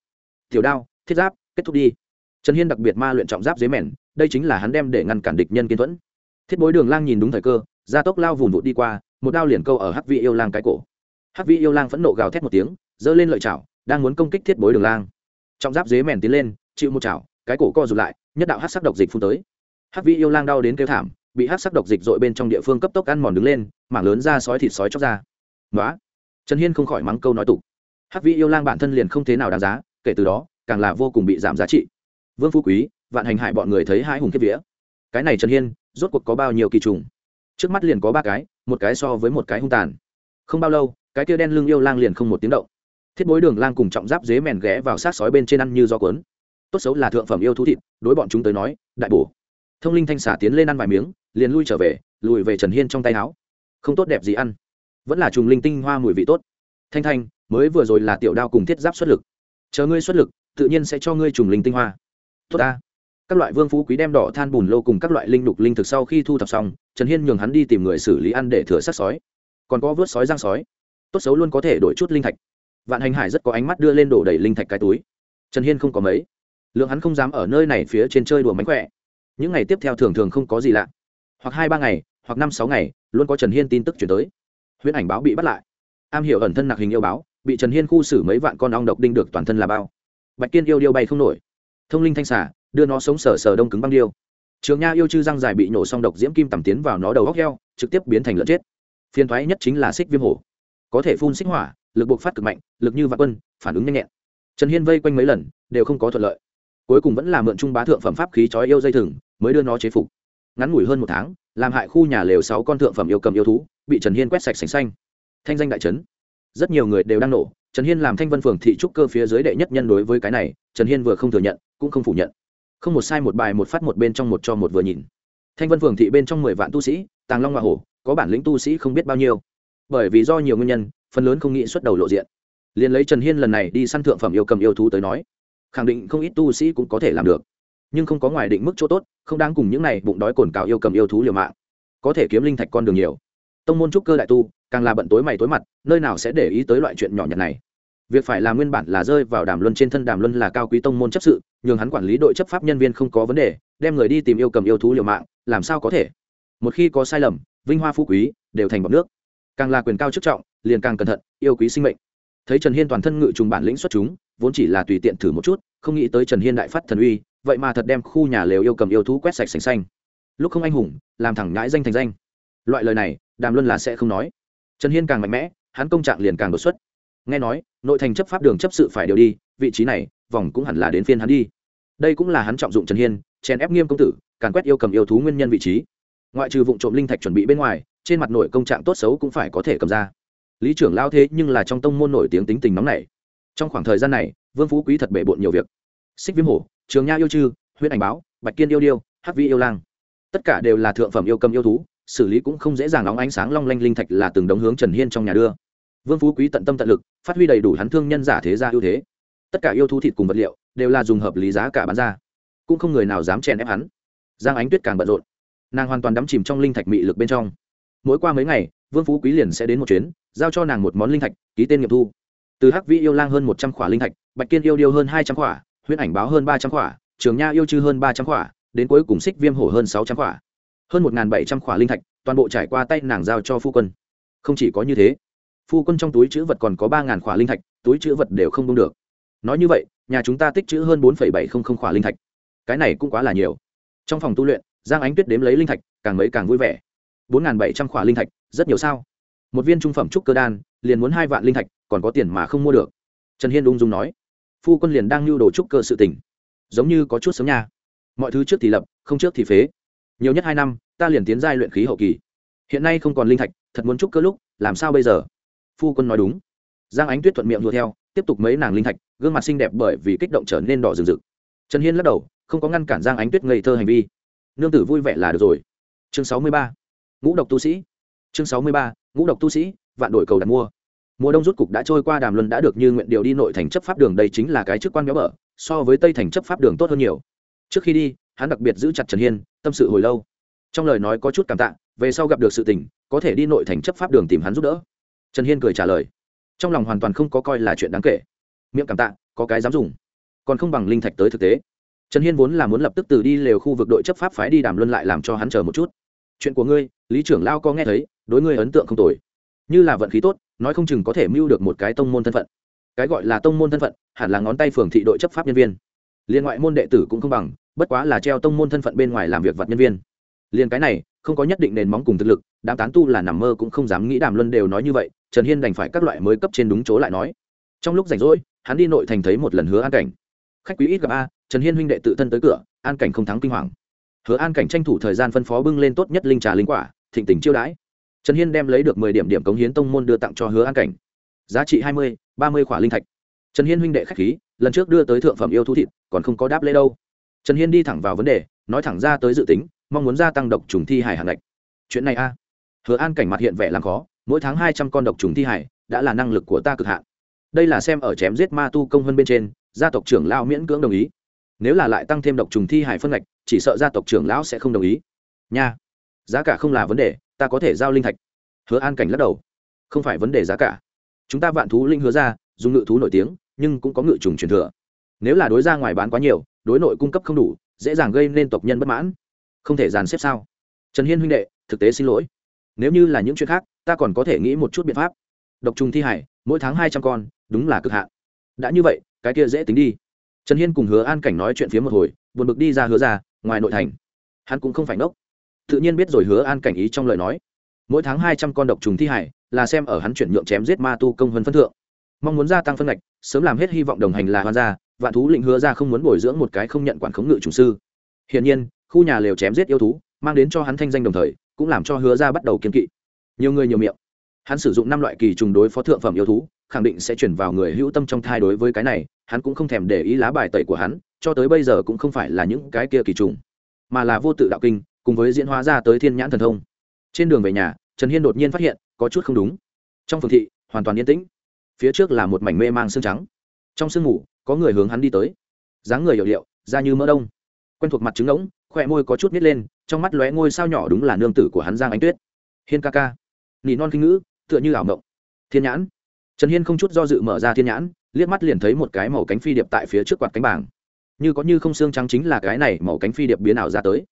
Tiểu đao, thiết giáp, kết thúc đi. Trần hiên đặc biệt ma luyện trọng giáp dế mèn, đây chính là hắn đem để ngăn cản địch nhân kiên thuẫn. Thiết bối đường lang nhìn đúng thời cơ, gia tốc lao vùn vụt đi qua một đao liền câu ở hắc vị yêu lang cái cổ. Hắc vị yêu lang phẫn nộ gào thét một tiếng, giơ lên lợi chảo, đang muốn công kích thiết bối đường lang. Trọng giáp dế mèn tiến lên, chịu một chảo, cái cổ co rụt lại, nhất đạo hát sắc độc dịch phun tới. Hắc vị yêu lang đau đến kêu thảm, bị hát sắc độc dịch dội bên trong địa phương cấp tốc ăn mòn đứng lên, mảng lớn ra sói thịt sói chóc ra. Nói trần hiên không khỏi mắng câu nói tục. Hắc vị yêu lang bản thân liền không thế nào đáng giá, kể từ đó, càng là vô cùng bị giảm giá trị. Vương phú quý, vạn hành hại bọn người thấy hai hùng kiếp vía. Cái này trần hiên, rốt cuộc có bao nhiêu kỳ trùng? Trước mắt liền có ba cái một cái so với một cái hung tàn. Không bao lâu, cái kia đen lưng yêu lang liền không một tiếng động. Thiết bối đường lang cùng trọng giáp dế mèn ghé vào sát sói bên trên ăn như do cuốn. Tốt xấu là thượng phẩm yêu thú thịt, đối bọn chúng tới nói, đại bổ. Thông linh thanh xả tiến lên ăn vài miếng, liền lui trở về, lùi về trần hiên trong tay áo. Không tốt đẹp gì ăn. Vẫn là trùng linh tinh hoa mùi vị tốt. Thanh thanh, mới vừa rồi là tiểu đao cùng thiết giáp xuất lực. Chờ ngươi xuất lực, tự nhiên sẽ cho ngươi trùng linh tinh hoa. Tốt ta các loại vương phú quý đem đỏ than bùn lô cùng các loại linh đục linh thực sau khi thu thập xong, trần hiên nhường hắn đi tìm người xử lý ăn để thừa sát sói. Còn có vớt sói giang sói. Tốt xấu luôn có thể đổi chút linh thạch. Vạn hành hải rất có ánh mắt đưa lên đổ đầy linh thạch cái túi. Trần hiên không có mấy. Lượng hắn không dám ở nơi này phía trên chơi đùa mánh khỏe. Những ngày tiếp theo thường thường không có gì lạ. Hoặc hai ba ngày, hoặc năm sáu ngày, luôn có trần hiên tin tức chuyển tới. Huyễn ảnh báo bị bắt lại. Am hiểu ẩn thân nặc hình yêu báo, bị trần hiên khu xử mấy vạn con ong độc đinh được toàn thân là bao. Bạch kiên yêu điêu bay không nổi. Thông linh thanh xả đưa nó sống sờ sờ đông cứng băng điêu. Trường nha yêu chư răng dài bị nổ xong độc diễm kim tầm tiến vào nó đầu góc heo, trực tiếp biến thành lợn chết. Phiền thoái nhất chính là xích viêm hổ. Có thể phun xích hỏa, lực buộc phát cực mạnh, lực như vạn quân, phản ứng nhanh nhẹn. Trần hiên vây quanh mấy lần, đều không có thuận lợi. Cuối cùng vẫn là mượn trung bá thượng phẩm pháp khí chói yêu dây thừng, mới đưa nó chế phục. Ngắn ngủi hơn một tháng, làm hại khu nhà lều sáu con thượng phẩm yêu cầm yêu thú, bị trần hiên quét sạch sành xanh. Thanh danh đại trấn. Rất nhiều người đều đang nổ. Trần hiên làm thanh vân phường thị trúc cơ phía dưới đệ nhất nhân đối với cái này, trần hiên vừa không thừa nhận, cũng không phủ nhận không một sai, một bài, một phát, một bên trong, một cho, một vừa nhìn. Thanh vân phường thị bên trong mười vạn tu sĩ, tàng long hoa hổ, có bản lĩnh tu sĩ không biết bao nhiêu. Bởi vì do nhiều nguyên nhân, phần lớn không nghĩ xuất đầu lộ diện. Liền lấy trần hiên lần này đi săn thượng phẩm yêu cầm yêu thú tới nói, khẳng định không ít tu sĩ cũng có thể làm được. Nhưng không có ngoài định mức chỗ tốt, không đáng cùng những này bụng đói cồn cào yêu cầm yêu thú liều mạng. Có thể kiếm linh thạch con đường nhiều. Tông môn trúc cơ đại tu, càng là bận tối mày tối mặt, nơi nào sẽ để ý tới loại chuyện nhỏ nhặt này? Việc phải làm nguyên bản là rơi vào đàm luân trên thân, đàm luân là cao quý tông môn chấp sự, nhường hắn quản lý đội chấp pháp nhân viên không có vấn đề, đem người đi tìm yêu cầm yêu thú liều mạng, làm sao có thể? Một khi có sai lầm, vinh hoa phú quý, đều thành bọc nước. Càng là quyền cao chức trọng, liền càng cẩn thận, yêu quý sinh mệnh. Thấy trần hiên toàn thân ngự trùng bản lĩnh xuất chúng, vốn chỉ là tùy tiện thử một chút, không nghĩ tới trần hiên đại phát thần uy, vậy mà thật đem khu nhà lều yêu cầm yêu thú quét sạch sành xanh. Lúc không anh hùng, làm thẳng nhãi danh thành danh. Loại lời này, đàm luân là sẽ không nói. Trần hiên càng mạnh mẽ, hắn công trạng liền càng đột xuất nghe nói, nội thành chấp pháp đường chấp sự phải điều đi, vị trí này, vòng cũng hẳn là đến phiên hắn đi. Đây cũng là hắn trọng dụng trần hiên, chèn ép nghiêm công tử, càn quét yêu cầm yêu thú nguyên nhân vị trí. Ngoại trừ vụ trộm linh thạch chuẩn bị bên ngoài, trên mặt nội công trạng tốt xấu cũng phải có thể cầm ra. Lý trưởng lao thế nhưng là trong tông môn nổi tiếng tính tình nóng này trong khoảng thời gian này, vương phú quý thật bể bộn nhiều việc. Xích viêm hổ, trường nha yêu chư, huyết ảnh báo, bạch kiên yêu điêu, hắc vi yêu lang. Tất cả đều là thượng phẩm yêu cầm yêu thú, xử lý cũng không dễ dàng nóng ánh sáng long lanh linh thạch là từng đống hướng trần hiên trong nhà đưa vương phú quý tận tâm tận lực, phát huy đầy đủ hắn thương nhân giả thế gia ưu thế. Tất cả yêu thú thịt cùng vật liệu đều là dùng hợp lý giá cả bán ra. Cũng không người nào dám chèn ép hắn. Giang ánh tuyết càng bận rộn. Nàng hoàn toàn đắm chìm trong linh thạch mị lực bên trong. Mỗi qua mấy ngày, vương phú quý liền sẽ đến một chuyến, giao cho nàng một món linh thạch, ký tên nghiệm thu. Từ hắc vĩ yêu lang hơn một trăm khỏa linh thạch, bạch kiên yêu điêu hơn hai trăm khỏa, Huyễn ảnh báo hơn ba trăm khỏa, trường nha yêu chư hơn ba trăm khỏa, đến cuối cùng xích viêm hổ hơn sáu trăm khỏa. Hơn một bảy trăm khỏa linh thạch toàn bộ trải qua tay nàng giao cho phu quân. Không chỉ có như thế phu quân trong túi chữ vật còn có ba ngàn khỏa linh thạch, túi chữ vật đều không đông được. Nói như vậy, nhà chúng ta tích chữ hơn bốn bảy không không khỏa linh thạch. Cái này cũng quá là nhiều. Trong phòng tu luyện, giang ánh tuyết đếm lấy linh thạch, càng mấy càng vui vẻ. Bốn ngàn bảy trăm khỏa linh thạch, rất nhiều sao? Một viên trung phẩm trúc cơ đan, liền muốn hai vạn linh thạch, còn có tiền mà không mua được. Trần hiên ung dung nói. Phu quân liền đang lưu đồ trúc cơ sự tỉnh giống như có chút sớm nha. Mọi thứ trước thì lập, không trước thì phế. Nhiều nhất hai năm, ta liền tiến giai luyện khí hậu kỳ. Hiện nay không còn linh thạch, thật muốn trúc cơ lúc, làm sao bây giờ? Phu quân nói đúng. Giang ánh tuyết thuận miệng đua theo, tiếp tục mấy nàng linh thạch, gương mặt xinh đẹp bởi vì kích động trở nên đỏ rừng rực. Trần hiên lắc đầu, không có ngăn cản giang ánh tuyết ngây thơ hành vi. Nương tử vui vẻ là được rồi. Chương sáu mươi ba. Ngũ độc tu sĩ. Chương sáu mươi ba. Ngũ độc tu sĩ, vạn đổi cầu đặt mua. Mùa đông rút cục đã trôi qua đàm luân đã được như nguyện điều đi nội thành chấp pháp đường, đây chính là cái chức quan béo bở, so với tây thành chấp pháp đường tốt hơn nhiều. Trước khi đi, hắn đặc biệt giữ chặt trần hiên, tâm sự hồi lâu. Trong lời nói có chút cảm tạ, về sau gặp được sự tình, có thể đi nội thành chấp pháp đường tìm hắn giúp đỡ trần hiên cười trả lời. Trong lòng hoàn toàn không có coi là chuyện đáng kể. Miệng cảm tạ, có cái dám dùng. Còn không bằng linh thạch tới thực tế. Trần hiên vốn là muốn lập tức từ đi lều khu vực đội chấp pháp phái đi đàm luân lại làm cho hắn chờ một chút. Chuyện của ngươi, lý trưởng lao có nghe thấy, đối ngươi ấn tượng không tồi. Như là vận khí tốt, nói không chừng có thể mưu được một cái tông môn thân phận. Cái gọi là tông môn thân phận, hẳn là ngón tay phường thị đội chấp pháp nhân viên. Liên ngoại môn đệ tử cũng không bằng, bất quá là treo tông môn thân phận bên ngoài làm việc vật nhân viên. Liên cái này không có nhất định nền móng cùng thực lực, đám tán tu là nằm mơ cũng không dám nghĩ đàm luân đều nói như vậy, trần hiên đành phải các loại mới cấp trên đúng chỗ lại nói. Trong lúc rảnh rỗi, hắn đi nội thành thấy một lần hứa an cảnh. Khách quý ít gặp a, trần hiên huynh đệ tự thân tới cửa, an cảnh không thắng kinh hoàng. Hứa an cảnh tranh thủ thời gian phân phó bưng lên tốt nhất linh trà linh quả, thịnh tình chiêu đãi. Trần hiên đem lấy được mười điểm điểm cống hiến tông môn đưa tặng cho hứa an cảnh. Giá trị hai mươi, ba mươi khỏa linh thạch. Trần hiên huynh đệ khách khí, lần trước đưa tới thượng phẩm yêu thú thịt, còn không có đáp lễ đâu. Trần hiên đi thẳng vào vấn đề, nói thẳng ra tới dự tính mong muốn gia tăng độc trùng thi hải hàng ngạch. Chuyện này a? Hứa an cảnh mặt hiện vẻ làm khó, mỗi tháng hai trăm con độc trùng thi hải đã là năng lực của ta cực hạn. Đây là xem ở chém giết ma tu công hơn bên trên, gia tộc trưởng lao miễn cưỡng đồng ý. Nếu là lại tăng thêm độc trùng thi hải phân ngạch, chỉ sợ gia tộc trưởng lão sẽ không đồng ý. Nha, giá cả không là vấn đề, ta có thể giao linh thạch. Hứa an cảnh lắc đầu. Không phải vấn đề giá cả. Chúng ta vạn thú linh hứa ra, dùng ngự thú nổi tiếng, nhưng cũng có ngự trùng truyền thừa. Nếu là đối ra ngoài bán quá nhiều, đối nội cung cấp không đủ, dễ dàng gây nên tộc nhân bất mãn không thể dàn xếp sao? Trần hiên huynh đệ, thực tế xin lỗi. Nếu như là những chuyện khác, ta còn có thể nghĩ một chút biện pháp. Độc trùng thi hải, mỗi tháng hai trăm con, đúng là cực hạn. Đã như vậy, cái kia dễ tính đi. Trần hiên cùng hứa an cảnh nói chuyện phía một hồi, buồn bực đi ra hứa ra, ngoài nội thành. Hắn cũng không phải ngốc. Tự nhiên biết rồi hứa an cảnh ý trong lời nói. Mỗi tháng hai trăm con độc trùng thi hải, là xem ở hắn chuyển nhượng chém giết ma tu công vân phân thượng. Mong muốn gia tăng phân ngạch, sớm làm hết hy vọng đồng hành là hoan gia, vạn thú lĩnh hứa ra không muốn bồi dưỡng một cái không nhận quản khống ngự trùng sư. Hiển nhiên khu nhà lều chém giết yêu thú, mang đến cho hắn thanh danh đồng thời, cũng làm cho hứa ra bắt đầu kiên kỵ. Nhiều người nhiều miệng. Hắn sử dụng năm loại kỳ trùng đối phó thượng phẩm yêu thú, khẳng định sẽ chuyển vào người hữu tâm trong thai đối với cái này, hắn cũng không thèm để ý lá bài tẩy của hắn, cho tới bây giờ cũng không phải là những cái kia kỳ trùng, mà là vô tự đạo kinh, cùng với diễn hóa ra tới thiên nhãn thần thông. Trên đường về nhà, trần hiên đột nhiên phát hiện, có chút không đúng. Trong phường thị, hoàn toàn yên tĩnh. Phía trước là một mảnh mê mang xương trắng. Trong sương mù, có người hướng hắn đi tới. Dáng người hiệu điệu, da như mỡ đông. Quen thuộc mặt trứng ngỗng khỏe môi có chút nít lên, trong mắt lóe ngôi sao nhỏ đúng là nương tử của hắn giang ánh tuyết. Hiên ca ca, nỉ non kinh ngữ, tựa như ảo mộng. Thiên nhãn. Trần hiên không chút do dự mở ra thiên nhãn, liếc mắt liền thấy một cái màu cánh phi điệp tại phía trước quạt cánh bảng. Như có như không xương trắng chính là cái này màu cánh phi điệp biến ảo ra tới.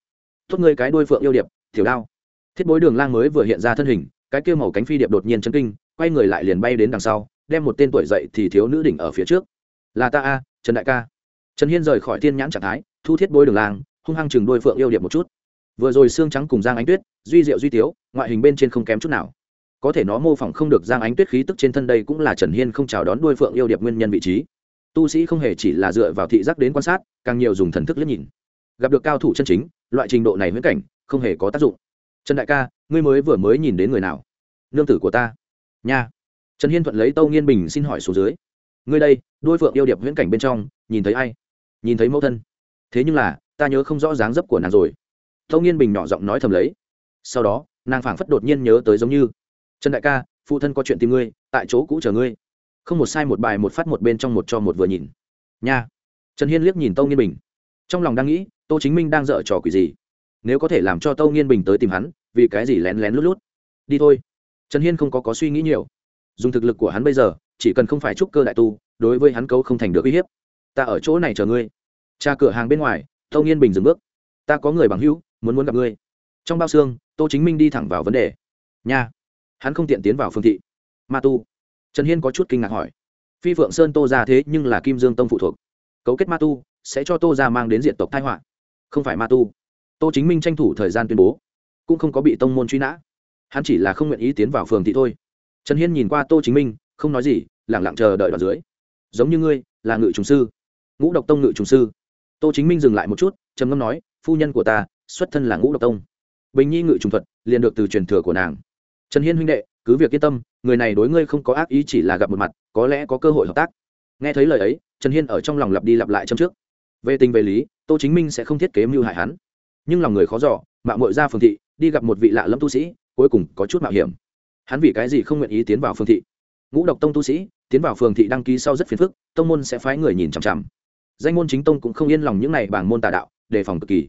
Tốt ngươi cái đôi phượng yêu điệp, tiểu đao. Thiết bối đường lang mới vừa hiện ra thân hình, cái kia màu cánh phi điệp đột nhiên chân kinh, quay người lại liền bay đến đằng sau, đem một tên tuổi dậy thì thiếu nữ đỉnh ở phía trước. Là ta a, trần đại ca. Trần hiên rời khỏi thiên nhãn trạng thái, thu thiết bối đường lang hung hăng chừng đuôi phượng yêu điệp một chút. Vừa rồi xương trắng cùng giang ánh tuyết, duy diệu duy tiếu, ngoại hình bên trên không kém chút nào. Có thể nó mô phỏng không được giang ánh tuyết khí tức trên thân đây cũng là trần hiên không chào đón đuôi phượng yêu điệp nguyên nhân vị trí. Tu sĩ không hề chỉ là dựa vào thị giác đến quan sát, càng nhiều dùng thần thức liếc nhìn. Gặp được cao thủ chân chính, loại trình độ này huyễn cảnh, không hề có tác dụng. Trần đại ca, ngươi mới vừa mới nhìn đến người nào? Nương tử của ta. Nha. Trần hiên thuận lấy tâu nghiên bình xin hỏi số dưới. Ngươi đây, đôi phượng yêu điệp huyễn cảnh bên trong, nhìn thấy ai? Nhìn thấy mẫu thân. Thế nhưng là ta nhớ không rõ dáng dấp của nàng rồi. Tâu nghiên bình nhỏ giọng nói thầm lấy. Sau đó, nàng phảng phất đột nhiên nhớ tới giống như, trần đại ca, phụ thân có chuyện tìm ngươi, tại chỗ cũ chờ ngươi. Không một sai một bài một phát một bên trong một cho một vừa nhìn. Nha. Trần hiên liếc nhìn tâu nghiên bình. Trong lòng đang nghĩ, tô chính minh đang dở trò quỷ gì? Nếu có thể làm cho tâu nghiên bình tới tìm hắn, vì cái gì lén lén lút lút? Đi thôi. Trần hiên không có có suy nghĩ nhiều. Dùng thực lực của hắn bây giờ, chỉ cần không phải trúc cơ đại tu, đối với hắn câu không thành được uy hiếp. Ta ở chỗ này chờ ngươi. Cha cửa hàng bên ngoài tâu nghiên bình dừng bước. Ta có người bằng hữu, muốn muốn gặp ngươi. Trong bao xương, tô chính minh đi thẳng vào vấn đề. Nha. Hắn không tiện tiến vào phương thị. Ma tu. Trần hiên có chút kinh ngạc hỏi. Phi phượng sơn tô ra thế nhưng là kim dương tông phụ thuộc. Cấu kết ma tu, sẽ cho tô ra mang đến diện tộc thái họa. Không phải ma tu. Tô chính minh tranh thủ thời gian tuyên bố. Cũng không có bị tông môn truy nã. Hắn chỉ là không nguyện ý tiến vào phường thị thôi. Trần hiên nhìn qua tô chính minh, không nói gì lẳng lặng chờ đợi đoạn dưới. Giống như ngươi, là ngự trùng sư. Ngũ độc tông ngự trùng sư tô chính minh dừng lại một chút, trầm ngâm nói, phu nhân của ta, xuất thân là ngũ độc tông. Bình nhi ngự trùng thuật liền được từ truyền thừa của nàng. Trần hiên huynh đệ, cứ việc yên tâm, người này đối ngươi không có ác ý chỉ là gặp một mặt, có lẽ có cơ hội hợp tác. Nghe thấy lời ấy, trần hiên ở trong lòng lặp đi lặp lại châm trước. Về tình về lý, tô chính minh sẽ không thiết kế mưu hại hắn. Nhưng lòng người khó giỏ mạo mội ra phường thị, đi gặp một vị lạ lâm tu sĩ, cuối cùng có chút mạo hiểm. Hắn vì cái gì không nguyện ý tiến vào phường thị? Ngũ độc tông tu sĩ, tiến vào phường thị đăng ký sau rất phiền phức, tông môn sẽ phái người nhìn chằm chằm danh môn chính tông cũng không yên lòng những này bảng môn tà đạo, đề phòng cực kỳ.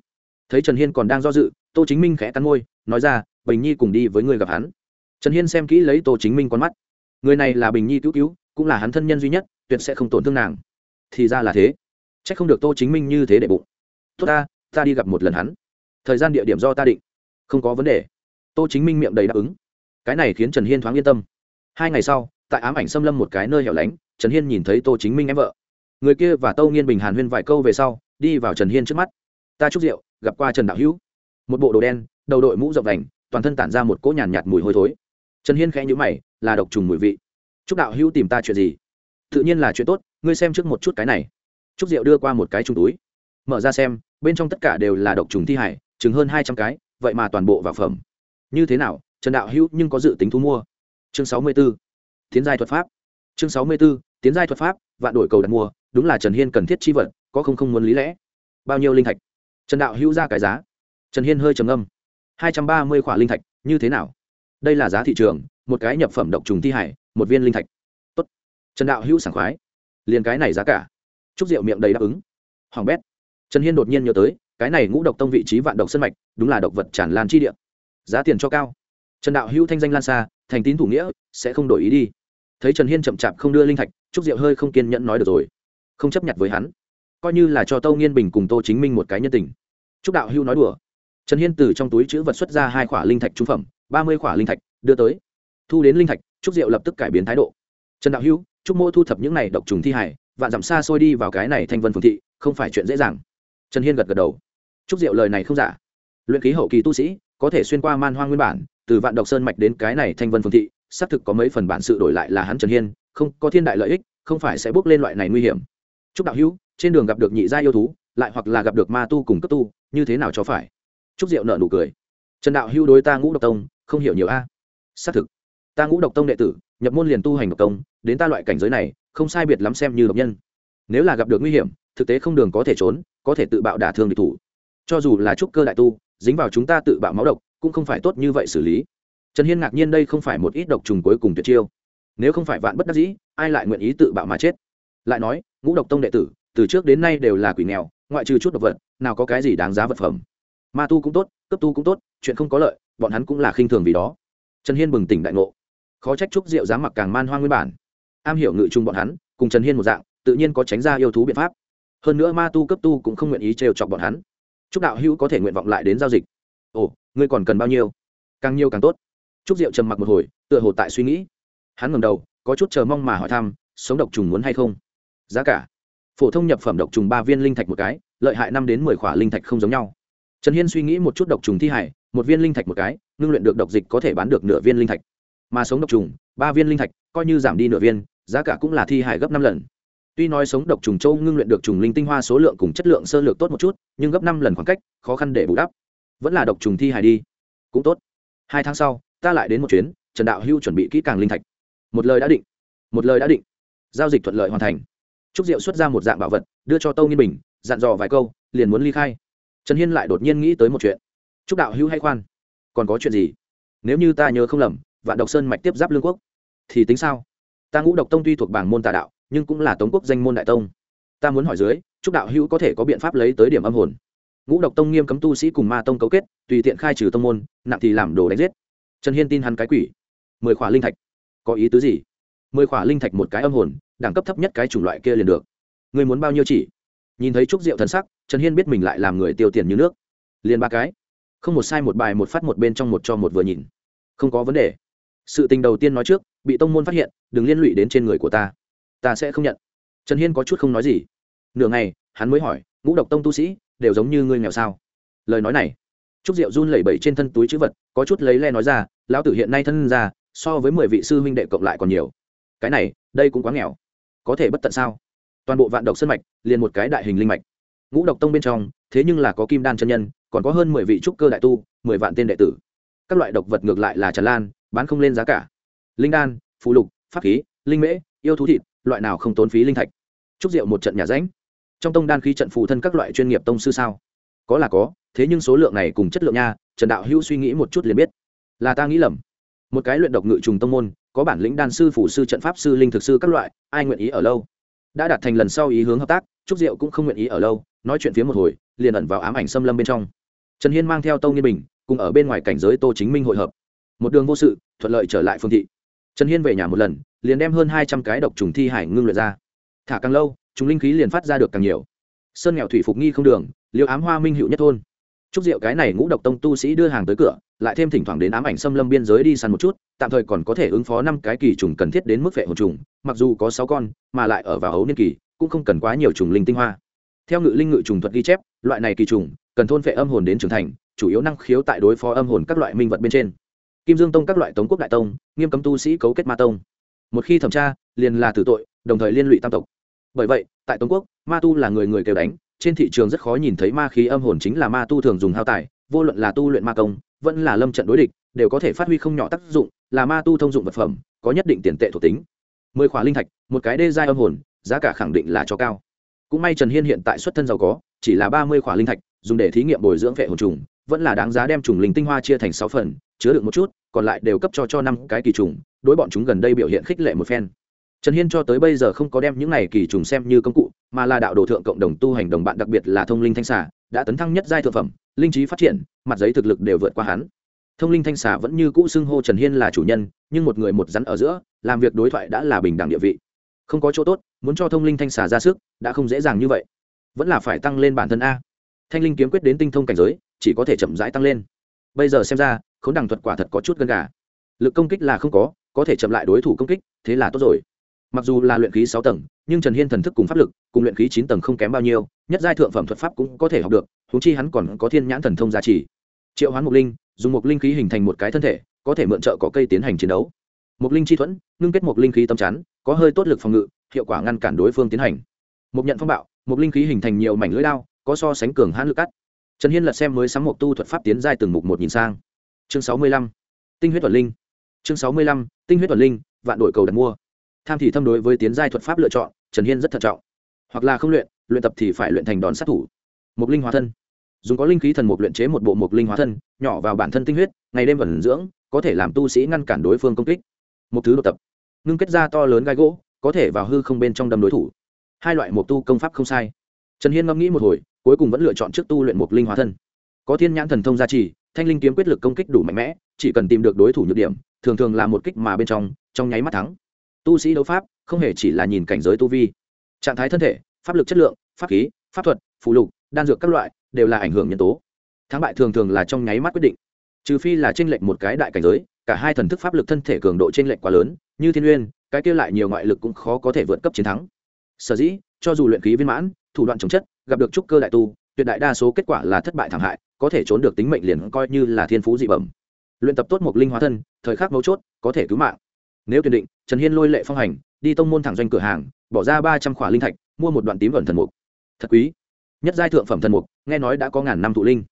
Thấy trần hiên còn đang do dự, tô chính minh khẽ cắn môi, nói ra, bình nhi cùng đi với người gặp hắn. Trần hiên xem kỹ lấy tô chính minh con mắt. Người này là bình nhi cứu cứu, cũng là hắn thân nhân duy nhất, tuyệt sẽ không tổn thương nàng. Thì ra là thế. C h ắ c không được tô chính minh như thế để bụng. Tốt ta ta đi gặp một lần hắn. Thời gian địa điểm do ta định. Không có vấn đề. Tô chính minh miệng đầy đáp ứng. Cái này khiến trần hiên thoáng yên tâm. Hai ngày sau, tại ám ảnh xâm lâm một cái nơi hẻo lánh, trần hiên nhìn thấy tô chính minh em vợ người kia và tâu nghiên bình hàn huyên vài câu về sau đi vào trần hiên trước mắt. Ta chúc rượu gặp qua trần đạo hữu. Một bộ đồ đen đầu đội mũ rộng đành toàn thân tản ra một cỗ nhàn nhạt, nhạt mùi hôi thối. Trần hiên khẽ nhữ mày là độc trùng mùi vị. Chúc đạo hữu tìm ta chuyện gì? Tự nhiên là chuyện tốt ngươi xem trước một chút cái này. Chúc rượu đưa qua một cái trùng túi. Mở ra xem bên trong tất cả đều là độc trùng thi hải chứng hơn hai trăm cái vậy mà toàn bộ vào phẩm. Như thế nào trần đạo hữu nhưng có dự tính thu mua? Chương sáu mươi b ố tiến giai thuật pháp. Chương sáu mươi b ố tiến giai thuật pháp vạn đổi cầu đặt mua đúng là trần hiên cần thiết chi vật, có không không muốn lý lẽ. Bao nhiêu linh thạch? Trần đạo hữu ra cái giá. Trần hiên hơi trầm âm hai trăm ba mươi khỏa linh thạch, như thế nào? Đây là giá thị trường, một cái nhập phẩm độc trùng thi hải, một viên linh thạch. Tốt. trần đạo hữu sảng khoái. Liền cái này giá cả. Chúc rượu miệng đầy đáp ứng. Hoàng bét. Trần hiên đột nhiên nhớ tới, cái này ngũ độc tông vị trí vạn độc sân mạch, đúng là độc vật tràn lan chi địa. Giá tiền cho cao. Trần đạo hữu thanh danh lan xa, thành tín thủ nghĩa, sẽ không đổi ý đi. Thấy trần hiên chậm chạp không đưa linh thạch trúc diệu hơi không kiên nhẫn nói được rồi không chấp nhận với hắn. Coi như là cho tâu nghiên bình cùng tô chính minh một cái nhân tình. Trúc đạo Hưu nói đùa. Trần hiên từ trong túi chữ vật xuất ra hai khỏa linh thạch trung phẩm ba mươi khỏa linh thạch đưa tới. Thu đến linh thạch trúc diệu lập tức cải biến thái độ. Trần đạo Hưu, trúc mô thu thập những này độc trùng thi hải vạn dặm xa xôi đi vào cái này thanh vân phương thị không phải chuyện dễ dàng. Trần hiên gật gật đầu. Trúc diệu lời này không giả. Luyện khí hậu kỳ tu sĩ có thể xuyên qua man hoang nguyên bản từ vạn độc sơn mạch đến cái này thanh vân phương thị xác thực có mấy phần bản sự đổi lại là hắn trần hiên không có thiên đại lợi ích không phải sẽ bước lên loại này nguy hiểm trúc đạo hữu, trên đường gặp được nhị gia yêu thú, lại hoặc là gặp được ma tu cùng cấp tu, như thế nào cho phải? Trúc diệu nợ nụ cười. Trần đạo hữu đối ta ngũ độc tông, không hiểu nhiều a. Xác thực, ta ngũ độc tông đệ tử, nhập môn liền tu hành độc công đến ta loại cảnh giới này, không sai biệt lắm xem như độc nhân. Nếu là gặp được nguy hiểm, thực tế không đường có thể trốn, có thể tự bạo đả thương địch thủ. Cho dù là trúc cơ đại tu, dính vào chúng ta tự bạo máu độc, cũng không phải tốt như vậy xử lý. Trần hiên ngạc nhiên đây không phải một ít độc trùng cuối cùng tuyệt chiêu. Nếu không phải vạn bất đắc dĩ, ai lại nguyện ý tự bạo mà chết? Lại nói, ngũ độc tông đệ tử, từ trước đến nay đều là quỷ nghèo, ngoại trừ chút độc vật, nào có cái gì đáng giá vật phẩm. Ma tu cũng tốt cấp tu cũng tốt, chuyện không có lợi, bọn hắn cũng là khinh thường vì đó. Trần hiên bừng tỉnh đại ngộ. Khó trách trúc diệu dám mặc càng man hoang nguyên bản. Am hiểu ngự chung bọn hắn, cùng trần hiên một dạng, tự nhiên có tránh ra yêu thú biện pháp. Hơn nữa ma tu cấp tu cũng không nguyện ý trêu chọc bọn hắn. Chúc đạo hữu có thể nguyện vọng lại đến giao dịch. Ồ, ngươi còn cần bao nhiêu? Càng nhiều càng tốt. Trúc diệu trầm mặc một hồi, tựa hồ tại suy nghĩ. Hắn ngầm đầu, có chút chờ mong mà hỏi thăm, sống độc trùng muốn hay không? Giá cả. Phổ thông nhập phẩm độc trùng ba viên linh thạch một cái, lợi hại năm đến mười khỏa linh thạch không giống nhau. Trần hiên suy nghĩ một chút độc trùng thi hải một viên linh thạch một cái, ngưng luyện được độc dịch có thể bán được nửa viên linh thạch. Mà sống độc trùng, ba viên linh thạch, coi như giảm đi nửa viên, giá cả cũng là thi hải gấp năm lần. Tuy nói sống độc trùng châu ngưng luyện được trùng linh tinh hoa số lượng cùng chất lượng sơ lược tốt một chút, nhưng gấp năm lần khoảng cách, khó khăn để bù đắp. Vẫn là độc trùng thi hải đi. Cũng tốt. Hai tháng sau, ta lại đến một chuyến, trần đạo hưu chuẩn bị kỹ càng linh thạch. Một lời đã định. Một lời đã định. Giao dịch thuận lợi hoàn thành trúc diệu xuất ra một dạng bảo vật, đưa cho tâu nghiên bình, dặn dò vài câu, liền muốn ly khai. Trần hiên lại đột nhiên nghĩ tới một chuyện. Trúc đạo hưu hay khoan, còn có chuyện gì? Nếu như ta nhớ không lầm, vạn độc sơn mạch tiếp giáp lương quốc, thì tính sao? Ta ngũ độc tông tuy thuộc bảng môn tà đạo, nhưng cũng là tống quốc danh môn đại tông. Ta muốn hỏi dưới, trúc đạo hữu có thể có biện pháp lấy tới điểm âm hồn? Ngũ độc tông nghiêm cấm tu sĩ cùng ma tông cấu kết, tùy tiện khai trừ tông môn, nặng thì làm đồ đánh giết. Trần hiên tin hắn cái quỷ. Mười khỏa linh thạch. Có ý tứ gì? Mười khỏa linh thạch một cái âm hồn đẳng cấp thấp nhất cái chủng loại kia liền được. Người muốn bao nhiêu chỉ? Nhìn thấy trúc diệu thần sắc, trần hiên biết mình lại làm người tiêu tiền như nước. Liền ba cái. Không một sai một bài, một phát, một bên trong một cho một vừa nhìn. Không có vấn đề. Sự tình đầu tiên nói trước, bị tông môn phát hiện, đừng liên lụy đến trên người của ta. Ta sẽ không nhận. Trần hiên có chút không nói gì. Nửa ngày, hắn mới hỏi, ngũ độc tông tu sĩ, đều giống như ngươi nghèo sao? Lời nói này, trúc diệu run lẩy bẩy trên thân túi chữ vật, có chút lấy le nói ra, lão tử hiện nay thân ra so với mười vị sư huynh đệ cộng lại còn nhiều. Cái này, đây cũng quá nghèo có thể bất tận sao? Toàn bộ vạn độc sân mạch, liền một cái đại hình linh mạch. Ngũ độc tông bên trong, thế nhưng là có kim đan chân nhân, còn có hơn mười vị trúc cơ đại tu, mười vạn tên đệ tử. Các loại độc vật ngược lại là tràn lan, bán không lên giá cả. Linh đan phụ lục, pháp khí, linh mễ, yêu thú thịt, loại nào không tốn phí linh thạch? Trúc diệu một trận nhà ránh trong tông đan khí trận phù thân các loại chuyên nghiệp tông sư sao? Có là có, thế nhưng số lượng này cùng chất lượng nha, trần đạo hữu suy nghĩ một chút liền biết. Là ta nghĩ lầm. Một cái luyện độc ngự trùng tông môn có bản lĩnh đan sư, phủ sư, trận pháp sư, linh thực sư các loại, ai nguyện ý ở lâu? Đã đạt thành lần sau ý hướng hợp tác, trúc diệu cũng không nguyện ý ở lâu, nói chuyện phía một hồi, liền ẩn vào ám ảnh xâm lâm bên trong. Trần hiên mang theo tông nghiên bình, cùng ở bên ngoài cảnh giới tô chính minh hội hợp. Một đường vô sự, thuận lợi trở lại phương thị. Trần hiên về nhà một lần, liền đem hơn hai trăm cái độc trùng thi hải ngưng luyện ra. Thả càng lâu chúng linh khí liền phát ra được càng nhiều. Sơn nghèo thủy phục nghi không đường, liêu ám hoa minh hữu nhất thôn. Trúc rượu cái này ngũ độc tông tu sĩ đưa hàng tới cửa, lại thêm thỉnh thoảng đến ám ảnh xâm lâm biên giới đi săn một chút, tạm thời còn có thể ứng phó năm cái kỳ trùng cần thiết đến mức vệ hồn trùng, mặc dù có sáu con, mà lại ở vào hấu niên kỳ, cũng không cần quá nhiều trùng linh tinh hoa. Theo ngự linh ngự trùng thuật ghi chép, loại này kỳ trùng cần thôn phệ âm hồn đến trưởng thành, chủ yếu năng khiếu tại đối phó âm hồn các loại minh vật bên trên. Kim dương tông các loại tống quốc đại tông, nghiêm cấm tu sĩ cấu kết ma tông. Một khi thẩm tra, liền là tử tội, đồng thời liên lụy tam tộc. Bởi vậy, tại tống quốc, ma tu là người người kêu đánh trên thị trường rất khó nhìn thấy ma khí âm hồn chính là ma tu thường dùng hao tài, vô luận là tu luyện ma công, vẫn là lâm trận đối địch, đều có thể phát huy không nhỏ tác dụng, là ma tu thông dụng vật phẩm, có nhất định tiền tệ thuộc tính. Mười khóa linh thạch, một cái đê giai âm hồn, giá cả khẳng định là cho cao. Cũng may trần hiên hiện tại xuất thân giàu có, chỉ là ba mươi khóa linh thạch, dùng để thí nghiệm bồi dưỡng vệ hồn trùng, vẫn là đáng giá đem trùng linh tinh hoa chia thành sáu phần, chứa được một chút, còn lại đều cấp cho cho năm cái kỳ trùng, đối bọn chúng gần đây biểu hiện khích lệ một phen trần hiên cho tới bây giờ không có đem những này kỳ trùng xem như công cụ, mà là đạo đồ thượng cộng đồng tu hành đồng bạn, đặc biệt là thông linh thanh xà, đã tấn thăng nhất giai thượng phẩm, linh trí phát triển, mặt giấy thực lực đều vượt qua hắn. Thông linh thanh xà vẫn như cũ xưng hô trần hiên là chủ nhân, nhưng một người một rắn ở giữa, làm việc đối thoại đã là bình đẳng địa vị. Không có chỗ tốt, muốn cho thông linh thanh xà ra sức, đã không dễ dàng như vậy. Vẫn là phải tăng lên bản thân a. Thanh linh kiếm quyết đến tinh thông cảnh giới, chỉ có thể chậm rãi tăng lên. Bây giờ xem ra k h ố n đằng thuật quả thật có chút gần gà. Lực công kích là không có có thể chậm lại đối thủ công kích, thế là tốt rồi mặc dù là luyện khí sáu tầng, nhưng trần hiên thần thức cùng pháp lực, cùng luyện khí chín tầng không kém bao nhiêu, nhất giai thượng phẩm thuật pháp cũng có thể học được thú chi hắn còn có thiên nhãn thần thông giá trị triệu hoán mục linh, dùng Mục linh khí hình thành một cái thân thể, có thể mượn trợ có cây tiến hành chiến đấu. Mục linh chi thuẫn, ngưng kết Mục linh khí tâm chắn, có hơi tốt lực phòng ngự, hiệu quả ngăn cản đối phương tiến hành. Mục nhận phong bạo Mục linh khí hình thành nhiều mảnh lưỡi đao, có so sánh cường hãn lực cắt. Trần hiên lật xem mới sắm một tu thuật pháp tiến giai từng mục một nhìn sang. Chương sáu mươi lăm, tinh huyết tuần linh. Chương sáu mươi lăm, tinh huyết tuần linh, vạn đổi cầu đặt mua tham thì thâm đối với tiến giai thuật pháp lựa chọn, trần hiên rất thận trọng. Hoặc là không luyện luyện tập thì phải luyện thành đòn sát thủ. Mục linh hóa thân. Dùng có linh khí thần mục luyện chế một bộ mục linh hóa thân, nhỏ vào bản thân tinh huyết, ngày đêm vẩn dưỡng, có thể làm tu sĩ ngăn cản đối phương công kích. Một thứ đột tập. Ngưng kết ra to lớn gai gỗ, có thể vào hư không bên trong đâm đối thủ. Hai loại mục tu công pháp không sai. Trần hiên ngẫm nghĩ một hồi, cuối cùng vẫn lựa chọn trước tu luyện mục linh hóa thân. Có thiên nhãn thần thông gia trì, thanh linh kiếm quyết lực công kích đủ mạnh mẽ, chỉ cần tìm được đối thủ nhược điểm, thường thường là một kích mà bên trong trong nháy mắt thắng tu sĩ đấu pháp, không hề chỉ là nhìn cảnh giới tu vi. Trạng thái thân thể, pháp lực chất lượng, pháp khí, pháp thuật phụ lục, đan dược các loại, đều là ảnh hưởng nhân tố. Thắng bại thường thường là trong nháy mắt quyết định. Trừ phi là tranh lệch một cái đại cảnh giới, cả hai thần thức pháp lực thân thể cường độ tranh lệch quá lớn, như thiên uyên cái kia lại nhiều ngoại lực cũng khó có thể vượt cấp chiến thắng. Sở dĩ, cho dù luyện khí viên mãn, thủ đoạn chống chất, gặp được trúc cơ đại tu, tuyệt đại đa số kết quả là thất bại thảm hại, có thể trốn được tính mệnh liền coi như là thiên phú dị bẩm. Luyện tập tốt một linh hóa thân, thời khắc mấu chốt, có thể cứu mạng nếu tuyển định, trần hiên lôi lệ phong hành, đi tông môn thẳng doanh cửa hàng, bỏ ra ba trăm khỏa linh thạch, mua một đoạn tím vẩn thần mục. Thật quý. Nhất giai thượng phẩm thần mục, nghe nói đã có ngàn năm thụ linh.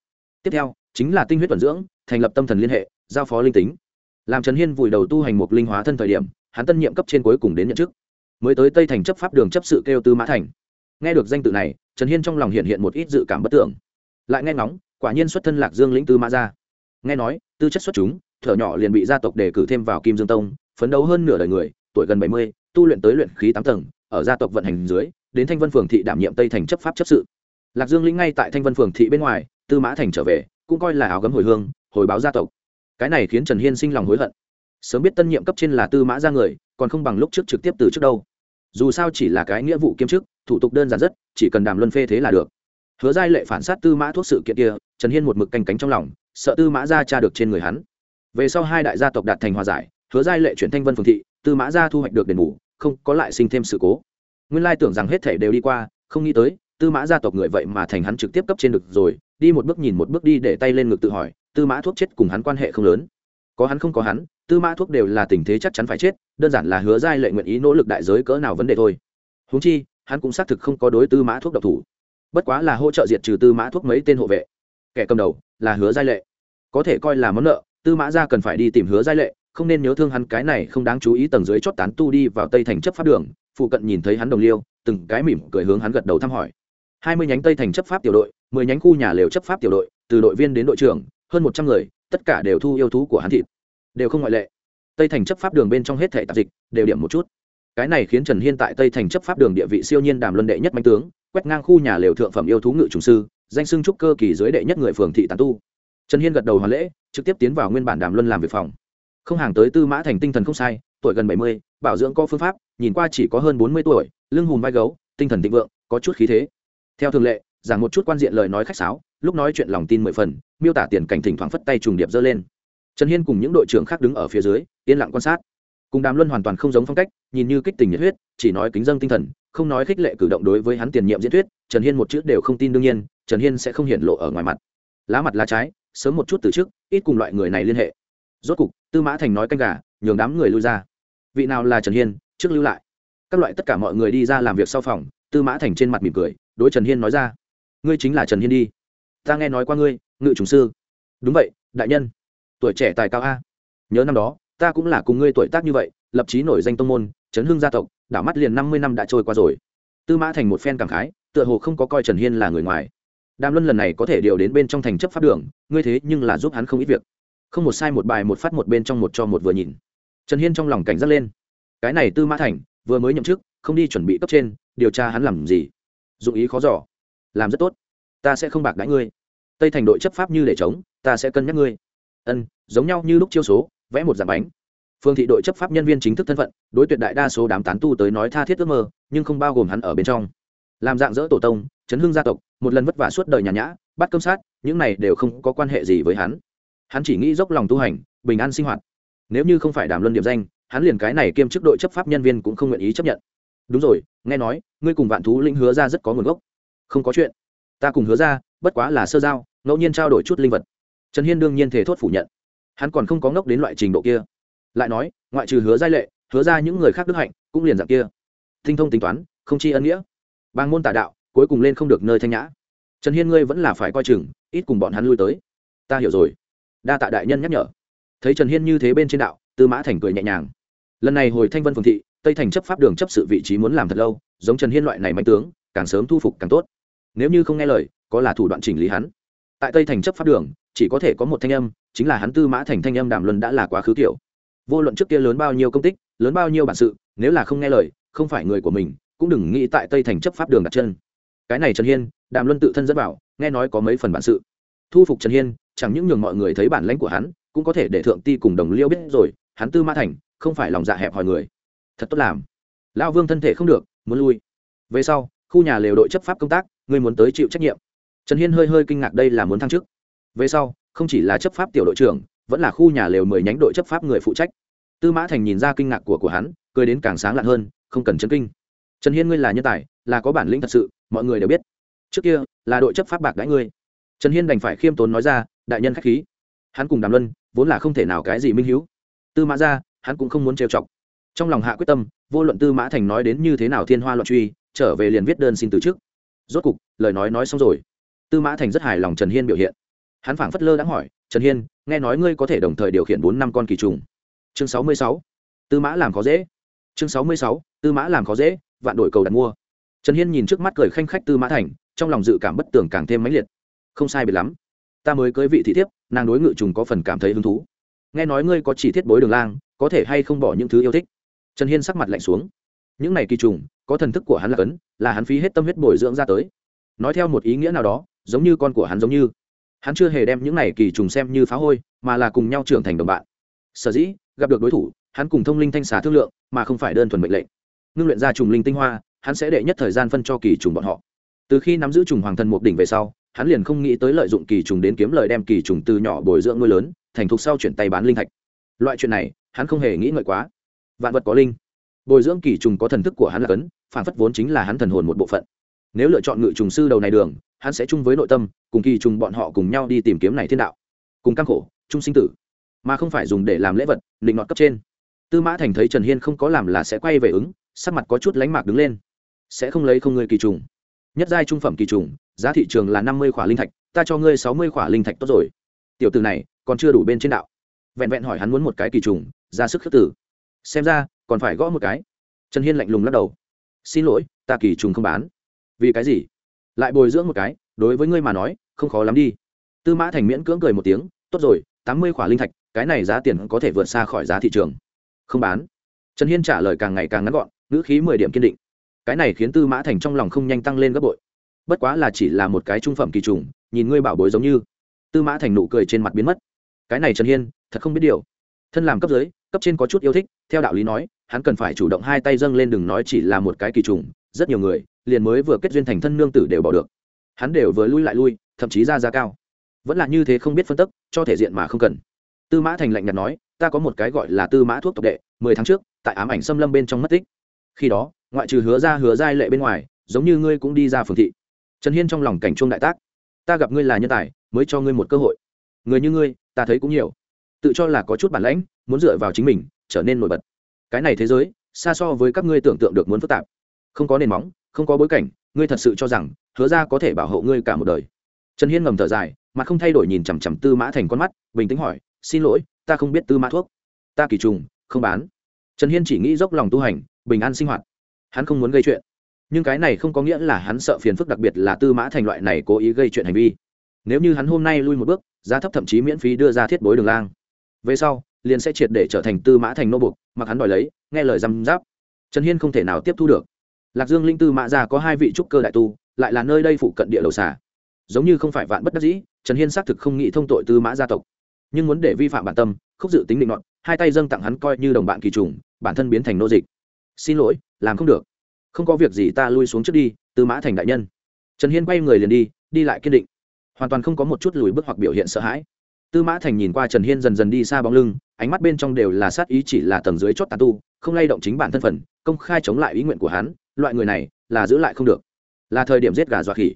Tiếp theo, chính là tinh huyết vận dưỡng, thành lập tâm thần liên hệ, giao phó linh tính. Làm trần hiên vùi đầu tu hành mục linh hóa thân thời điểm, hắn tân nhiệm cấp trên cuối cùng đến nhận chức. Mới tới tây thành chấp pháp đường chấp sự kêu tư mã thành. Nghe được danh tự này, trần hiên trong lòng hiện hiện một ít dự cảm bất tưởng. Lại nghe ngóng, quả nhiên xuất thân lạc dương lĩnh tư mã ra nghe nói, tư chất xuất chúng, thở nhỏ liền bị gia tộc đề cử thêm vào kim dương tông phấn đấu hơn nửa đời người, tuổi gần bảy mươi, tu luyện tới luyện khí tám tầng, ở gia tộc vận hành dưới, đến thanh vân phường thị đảm nhiệm tây thành chấp pháp chấp sự. Lạc dương lĩnh ngay tại thanh vân phường thị bên ngoài, tư mã thành trở về, cũng coi là áo gấm hồi hương, hồi báo gia tộc. Cái này khiến trần hiên sinh lòng hối hận. Sớm biết tân nhiệm cấp trên là tư mã ra người, còn không bằng lúc trước trực tiếp từ trước đâu. Dù sao chỉ là cái nghĩa vụ kiêm chức, thủ tục đơn giản rất, chỉ cần đàm luân phê thế là được. Hứa giai lệ phản sát tư mã thuốc sự kiện kia, trần hiên một mực canh cánh trong lòng, sợ tư mã ra tra được trên người hắn. Về sau hai đại gia tộc đạt thành hòa giải hứa giai lệ chuyển thanh vân phường thị, tư mã ra thu hoạch được đền bù, không có lại sinh thêm sự cố. Nguyên lai tưởng rằng hết thể đều đi qua, không nghĩ tới, tư mã gia tộc người vậy mà thành hắn trực tiếp cấp trên được rồi, đi một bước nhìn một bước đi để tay lên ngực tự hỏi, tư mã thuốc chết cùng hắn quan hệ không lớn. Có hắn không có hắn, tư mã thuốc đều là tình thế chắc chắn phải chết, đơn giản là hứa giai lệ nguyện ý nỗ lực đại giới cỡ nào vấn đề thôi. Húng chi, hắn cũng xác thực không có đối tư mã thuốc độc thủ. Bất quá là hỗ trợ diệt trừ tư mã thuốc mấy tên hộ vệ. Kẻ cầm đầu là hứa giai lệ. Có thể coi là món nợ, tư mã Gia cần phải đi tìm hứa giai lệ không nên nhớ thương hắn, cái này không đáng chú ý, tầng dưới chót tán tu đi vào tây thành chấp pháp đường, phụ cận nhìn thấy hắn đồng liêu, từng cái mỉm cười hướng hắn gật đầu thăm hỏi. Hai mươi nhánh tây thành chấp pháp tiểu đội, mười nhánh khu nhà lều chấp pháp tiểu đội, từ đội viên đến đội trưởng, hơn một trăm người, tất cả đều thu yêu thú của hắn thịt. Đều không ngoại lệ. Tây thành chấp pháp đường bên trong hết thể tạp dịch, đều điểm một chút. Cái này khiến trần hiên tại tây thành chấp pháp đường địa vị siêu nhiên đàm luân đệ nhất mạnh tướng, quét ngang khu nhà lều thượng phẩm yêu thú ngự trùng sư, danh xưng trúc cơ kỳ dưới đệ nhất người phường thị tàn tu. Trần hiên gật đầu hoàn lễ, trực tiếp tiến vào nguyên bản đàm luân làm việc phòng không hàng tới tư mã thành tinh thần không sai, tuổi gần bảy mươi, bảo dưỡng có phương pháp, nhìn qua chỉ có hơn bốn mươi tuổi, lưng hùm vai gấu, tinh thần thịnh vượng, có chút khí thế. Theo thường lệ, giảng một chút quan diện lời nói khách sáo, lúc nói chuyện lòng tin mười phần, miêu tả tiền cảnh thỉnh thoảng phất tay trùng điệp dơ lên. Trần hiên cùng những đội trưởng khác đứng ở phía dưới, yên lặng quan sát. Cùng đàm luân hoàn toàn không giống phong cách, nhìn như kích tình nhiệt huyết, chỉ nói kính dân tinh thần, không nói khích lệ cử động đối với hắn tiền nhiệm diễn thuyết, trần hiên một chữ đều không tin đương nhiên, trần hiên sẽ không hiện lộ ở ngoài mặt. Lá mặt lá trái, sớm một chút từ trước, ít cùng loại người này liên hệ rốt cục, tư mã thành nói canh gà, nhường đám người lui ra. Vị nào là trần hiên, trước lưu lại. Các loại tất cả mọi người đi ra làm việc sau phòng, tư mã thành trên mặt mỉm cười, đối trần hiên nói ra. Ngươi chính là trần hiên đi. Ta nghe nói qua ngươi, ngự trùng sư. Đúng vậy, đại nhân. Tuổi trẻ tài cao a. Nhớ năm đó, ta cũng là cùng ngươi tuổi tác như vậy, lập chí nổi danh tông môn chấn hương gia tộc, đảo mắt liền năm mươi năm đã trôi qua rồi. Tư mã thành một phen cảm khái, tựa hồ không có coi trần hiên là người ngoài. Đàm luân lần này có thể điều đến bên trong thành chấp pháp đường, ngươi thế nhưng là giúp hắn không ít việc không một sai một bài một phát một bên trong một cho một vừa nhìn. Trần hiên trong lòng cảnh giác lên. Cái này tư mã thành, vừa mới nhậm chức, không đi chuẩn bị cấp trên, điều tra hắn làm gì? Dụng ý khó giỏ làm rất tốt. Ta sẽ không bạc đãi ngươi. Tây thành đội chấp pháp như để chống ta sẽ cân nhắc ngươi. Ân, giống nhau như lúc chiêu số, vẽ một dạng bánh. Phương thị đội chấp pháp nhân viên chính thức thân phận, đối tuyệt đại đa số đám tán tu tới nói tha thiết ước mơ, nhưng không bao gồm hắn ở bên trong. Làm dạng dỡ tổ tông, chấn hưng gia tộc, một lần vất vả suốt đời nhà nhã, bắt cơm sát, những này đều không có quan hệ gì với hắn hắn chỉ nghĩ dốc lòng tu hành, bình an sinh hoạt. Nếu như không phải đàm luân điểm danh, hắn liền cái này kiêm chức đội chấp pháp nhân viên cũng không nguyện ý chấp nhận. Đúng rồi, nghe nói, ngươi cùng vạn thú lĩnh hứa ra rất có nguồn gốc. Không có chuyện. Ta cùng hứa ra, bất quá là sơ giao, ngẫu nhiên trao đổi chút linh vật. Trần hiên đương nhiên thể thốt phủ nhận. Hắn còn không có ngốc đến loại trình độ kia. Lại nói, ngoại trừ hứa giai lệ, hứa ra những người khác đức hạnh, cũng liền dạng kia. Tinh thông tính toán, không chi ân nghĩa. Bang môn tà đạo, cuối cùng lên không được nơi thanh nhã. Trần hiên ngươi vẫn là phải coi chừng, ít cùng bọn hắn lui tới. Ta hiểu rồi đa tạ đại nhân nhắc nhở. Thấy trần hiên như thế bên trên đạo, tư mã thành cười nhẹ nhàng. Lần này hồi thanh vân phường thị, tây thành chấp pháp đường chấp sự vị trí muốn làm thật lâu, giống trần hiên loại này mạnh tướng, càng sớm thu phục càng tốt. Nếu như không nghe lời, có là thủ đoạn chỉnh lý hắn. Tại tây thành chấp pháp đường, chỉ có thể có một thanh âm, chính là hắn tư mã thành thanh âm đàm luân đã là quá khứ kiểu. Vô luận trước kia lớn bao nhiêu công tích, lớn bao nhiêu bản sự, nếu là không nghe lời, không phải người của mình, cũng đừng nghĩ tại tây thành chấp pháp đường đặt chân. Cái này trần hiên, đàm luân tự thân dẫn vào, nghe nói có mấy phần bản sự. Thu phục trần hiên chẳng những nhường mọi người thấy bản lãnh của hắn, cũng có thể để thượng ti cùng đồng liêu biết rồi, hắn tư mã thành, không phải lòng dạ hẹp hòi người. Thật tốt làm. Lão vương thân thể không được, muốn lui. Về sau, khu nhà lều đội chấp pháp công tác, ngươi muốn tới chịu trách nhiệm. Trần hiên hơi hơi kinh ngạc đây là muốn thăng chức. Về sau, không chỉ là chấp pháp tiểu đội trưởng, vẫn là khu nhà lều mười nhánh đội chấp pháp người phụ trách. Tư mã thành nhìn ra kinh ngạc của của hắn, cười đến càng sáng lạn hơn, không cần chân kinh. Trần hiên ngươi là nhân tài, là có bản lĩnh thật sự, mọi người đều biết. Trước kia, là đội chấp pháp bạc đãi ngươi. Trần hiên đành phải khiêm tốn nói ra đại nhân khách khí. Hắn cùng đàm luân vốn là không thể nào cái gì minh hữu tư mã ra, hắn cũng không muốn trêu chọc. Trong lòng hạ quyết tâm, vô luận tư mã thành nói đến như thế nào thiên hoa loạn truy, trở về liền viết đơn xin từ chức. Rốt cục, lời nói nói xong rồi. Tư mã thành rất hài lòng trần hiên biểu hiện. Hắn phảng phất lơ đã hỏi, trần hiên, nghe nói ngươi có thể đồng thời điều khiển bốn năm con kỳ trùng? Chương sáu mươi sáu. Tư mã làm khó dễ. Chương sáu mươi sáu. Tư mã làm khó dễ, vạn đổi cầu đặt mua. Trần hiên nhìn trước mắt cười khanh khách tư mã thành, trong lòng dự cảm bất tường càng thêm mãnh liệt. Không sai biệt lắm ta mới cưới vị thị thiếp, nàng đối ngự trùng có phần cảm thấy hứng thú. Nghe nói ngươi có chỉ thiết bối đường lang, có thể hay không bỏ những thứ yêu thích? Trần hiên sắc mặt lạnh xuống. Những này kỳ trùng, có thần thức của hắn là cấn, là hắn phí hết tâm huyết bồi dưỡng ra tới. Nói theo một ý nghĩa nào đó, giống như con của hắn giống như. Hắn chưa hề đem những này kỳ trùng xem như phá hôi, mà là cùng nhau trưởng thành đồng bạn. Sở dĩ, gặp được đối thủ, hắn cùng thông linh thanh xà thương lượng, mà không phải đơn thuần mệnh lệnh. Ngưng luyện ra trùng linh tinh hoa, hắn sẽ đệ nhất thời gian phân cho kỳ trùng bọn họ. Từ khi nắm giữ trùng hoàng thần một đỉnh về sau hắn liền không nghĩ tới lợi dụng kỳ trùng đến kiếm lời đem kỳ trùng từ nhỏ bồi dưỡng nuôi lớn, thành thục sau chuyển tay bán linh thạch. Loại chuyện này, hắn không hề nghĩ ngợi quá. Vạn vật có linh. Bồi dưỡng kỳ trùng có thần thức của hắn là cấn, phản phất vốn chính là hắn thần hồn một bộ phận. Nếu lựa chọn ngự trùng sư đầu này đường, hắn sẽ chung với nội tâm, cùng kỳ trùng bọn họ cùng nhau đi tìm kiếm này thiên đạo. Cùng căng khổ, chung sinh tử. Mà không phải dùng để làm lễ vật, định ngọt cấp trên. Tư mã thành thấy trần hiên không có làm là sẽ quay về ứng, sắc mặt có chút lánh mạc đứng lên. Sẽ không lấy không người kỳ trùng nhất giai trung phẩm kỳ trùng, giá thị trường là năm mươi khỏa linh thạch, ta cho ngươi sáu mươi khỏa linh thạch tốt rồi. Tiểu từ này, còn chưa đủ bên trên đạo. Vẹn vẹn hỏi hắn muốn một cái kỳ trùng, ra sức khước tử xem ra, còn phải gõ một cái. Trần hiên lạnh lùng lắc đầu. Xin lỗi, ta kỳ trùng không bán. Vì cái gì? Lại bồi dưỡng một cái, đối với ngươi mà nói, không khó lắm đi. Tư mã thành miễn cưỡng cười một tiếng, tốt rồi, tám mươi khỏa linh thạch, cái này giá tiền có thể vượt xa khỏi giá thị trường. Không bán. Trần hiên trả lời càng ngày càng ngắn gọn, ngữ khí mười điểm kiên định cái này khiến tư mã thành trong lòng không nhanh tăng lên gấp bội. Bất quá là chỉ là một cái trung phẩm kỳ trùng, nhìn ngươi bảo bối giống như. Tư mã thành nụ cười trên mặt biến mất. Cái này trần hiên, thật không biết điều. Thân làm cấp dưới, cấp trên có chút yêu thích, theo đạo lý nói, hắn cần phải chủ động hai tay dâng lên đừng nói chỉ là một cái kỳ trùng, rất nhiều người liền mới vừa kết duyên thành thân nương tử đều bỏ được. Hắn đều vừa lui lại lui, thậm chí ra giá cao. Vẫn là như thế không biết phân tức, cho thể diện mà không cần. Tư mã thành lạnh nhạt nói, ta có một cái gọi là tư mã thuốc tộc đệ, mười tháng trước, tại ám ảnh xâm lâm bên trong mất tích. Khi đó ngoại trừ hứa ra hứa giai lệ bên ngoài, giống như ngươi cũng đi ra phường thị. Trần hiên trong lòng cảnh chuông đại tác. Ta gặp ngươi là nhân tài, mới cho ngươi một cơ hội. Người như ngươi, ta thấy cũng nhiều. Tự cho là có chút bản lãnh, muốn dựa vào chính mình, trở nên nổi bật. Cái này thế giới, xa so với các ngươi tưởng tượng được muốn phức tạp. Không có nền móng, không có bối cảnh, ngươi thật sự cho rằng, hứa ra có thể bảo hộ ngươi cả một đời. Trần hiên ngầm thở dài, mà không thay đổi nhìn chằm chằm tư mã thành con mắt, bình tĩnh hỏi, xin lỗi, ta không biết tư mã thuốc. Ta kỳ trùng, không bán. Trần hiên chỉ nghĩ dốc lòng tu hành, bình an sinh hoạt hắn không muốn gây chuyện. Nhưng cái này không có nghĩa là hắn sợ phiền phức đặc biệt là tư mã thành loại này cố ý gây chuyện hành vi. Nếu như hắn hôm nay lui một bước, giá thấp thậm chí miễn phí đưa ra thiết bối đường lang. Về sau, liền sẽ triệt để trở thành tư mã thành nô bục, mặc hắn đòi lấy, nghe lời răm giáp trần hiên không thể nào tiếp thu được. Lạc dương linh tư mã gia có hai vị trúc cơ đại tu, lại là nơi đây phụ cận địa đầu xả giống như không phải vạn bất đắc dĩ, trần hiên xác thực không nghĩ thông tội tư mã gia tộc. Nhưng muốn để vi phạm bản tâm không dự tính định luận hai tay dâng tặng hắn coi như đồng bạn kỳ trùng, bản thân biến thành nô dịch. Xin lỗi làm không được. Không có việc gì ta lui xuống trước đi, tư mã thành đại nhân. Trần hiên quay người liền đi đi lại kiên định. Hoàn toàn không có một chút lùi bước hoặc biểu hiện sợ hãi. Tư mã thành nhìn qua trần hiên dần dần đi xa bóng lưng, ánh mắt bên trong đều là sát ý chỉ là tầng dưới chót tàn tu, không lay động chính bản thân phần, công khai chống lại ý nguyện của hắn, loại người này là giữ lại không được. Là thời điểm giết gà dọa khỉ.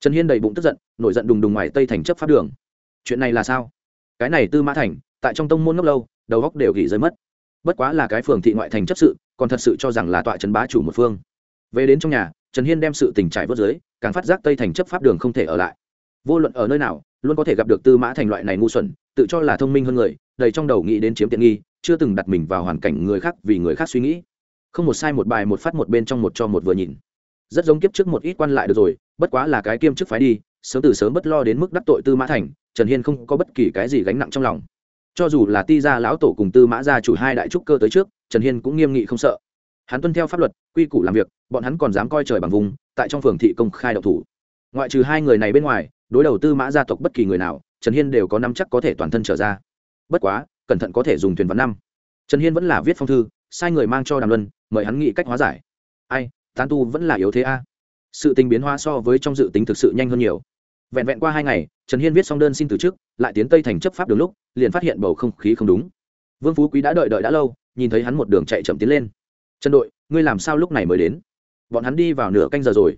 Trần hiên đầy bụng tức giận, nổi giận đùng đùng ngoài tây thành chấp pháp đường. Chuyện này là sao? Cái này tư mã thành, tại trong tông môn ngốc lâu, đầu góc đều gỉ rơi mất. Bất quá là cái phường thị ngoại thành chấp sự còn thật sự cho rằng là tọa trấn bá chủ một phương. Về đến trong nhà, trần hiên đem sự tình trải vớt dưới, càng phát giác tây thành chấp pháp đường không thể ở lại. Vô luận ở nơi nào, luôn có thể gặp được tư mã thành loại này ngu xuẩn, tự cho là thông minh hơn người, đầy trong đầu nghĩ đến chiếm tiện nghi, chưa từng đặt mình vào hoàn cảnh người khác vì người khác suy nghĩ. Không một sai một bài một phát một bên trong một cho một vừa nhìn. Rất giống kiếp trước một ít quan lại được rồi, bất quá là cái kiêm chức phái đi, sớm từ sớm bất lo đến mức đắc tội tư mã thành, trần hiên không có bất kỳ cái gì gánh nặng trong lòng cho dù là ti gia lão tổ cùng tư mã gia chủ hai đại trúc cơ tới trước, trần hiên cũng nghiêm nghị không sợ. Hắn tuân theo pháp luật, quy củ làm việc, bọn hắn còn dám coi trời bằng vùng, tại trong phường thị công khai độc thủ. Ngoại trừ hai người này bên ngoài, đối đầu tư mã gia tộc bất kỳ người nào, trần hiên đều có năm chắc có thể toàn thân trở ra. Bất quá, cẩn thận có thể dùng thuyền vắn năm. Trần hiên vẫn là viết phong thư, sai người mang cho đàm luân, mời hắn nghĩ cách hóa giải. Ai, tán tu vẫn là yếu thế a. Sự tình biến hóa so với trong dự tính thực sự nhanh hơn nhiều vẹn vẹn qua hai ngày, trần hiên viết xong đơn xin từ chức, lại tiến tây thành chấp pháp đường lúc, liền phát hiện bầu không khí không đúng. Vương phú quý đã đợi đợi đã lâu, nhìn thấy hắn một đường chạy chậm tiến lên. Trần đội, ngươi làm sao lúc này mới đến? Bọn hắn đi vào nửa canh giờ rồi.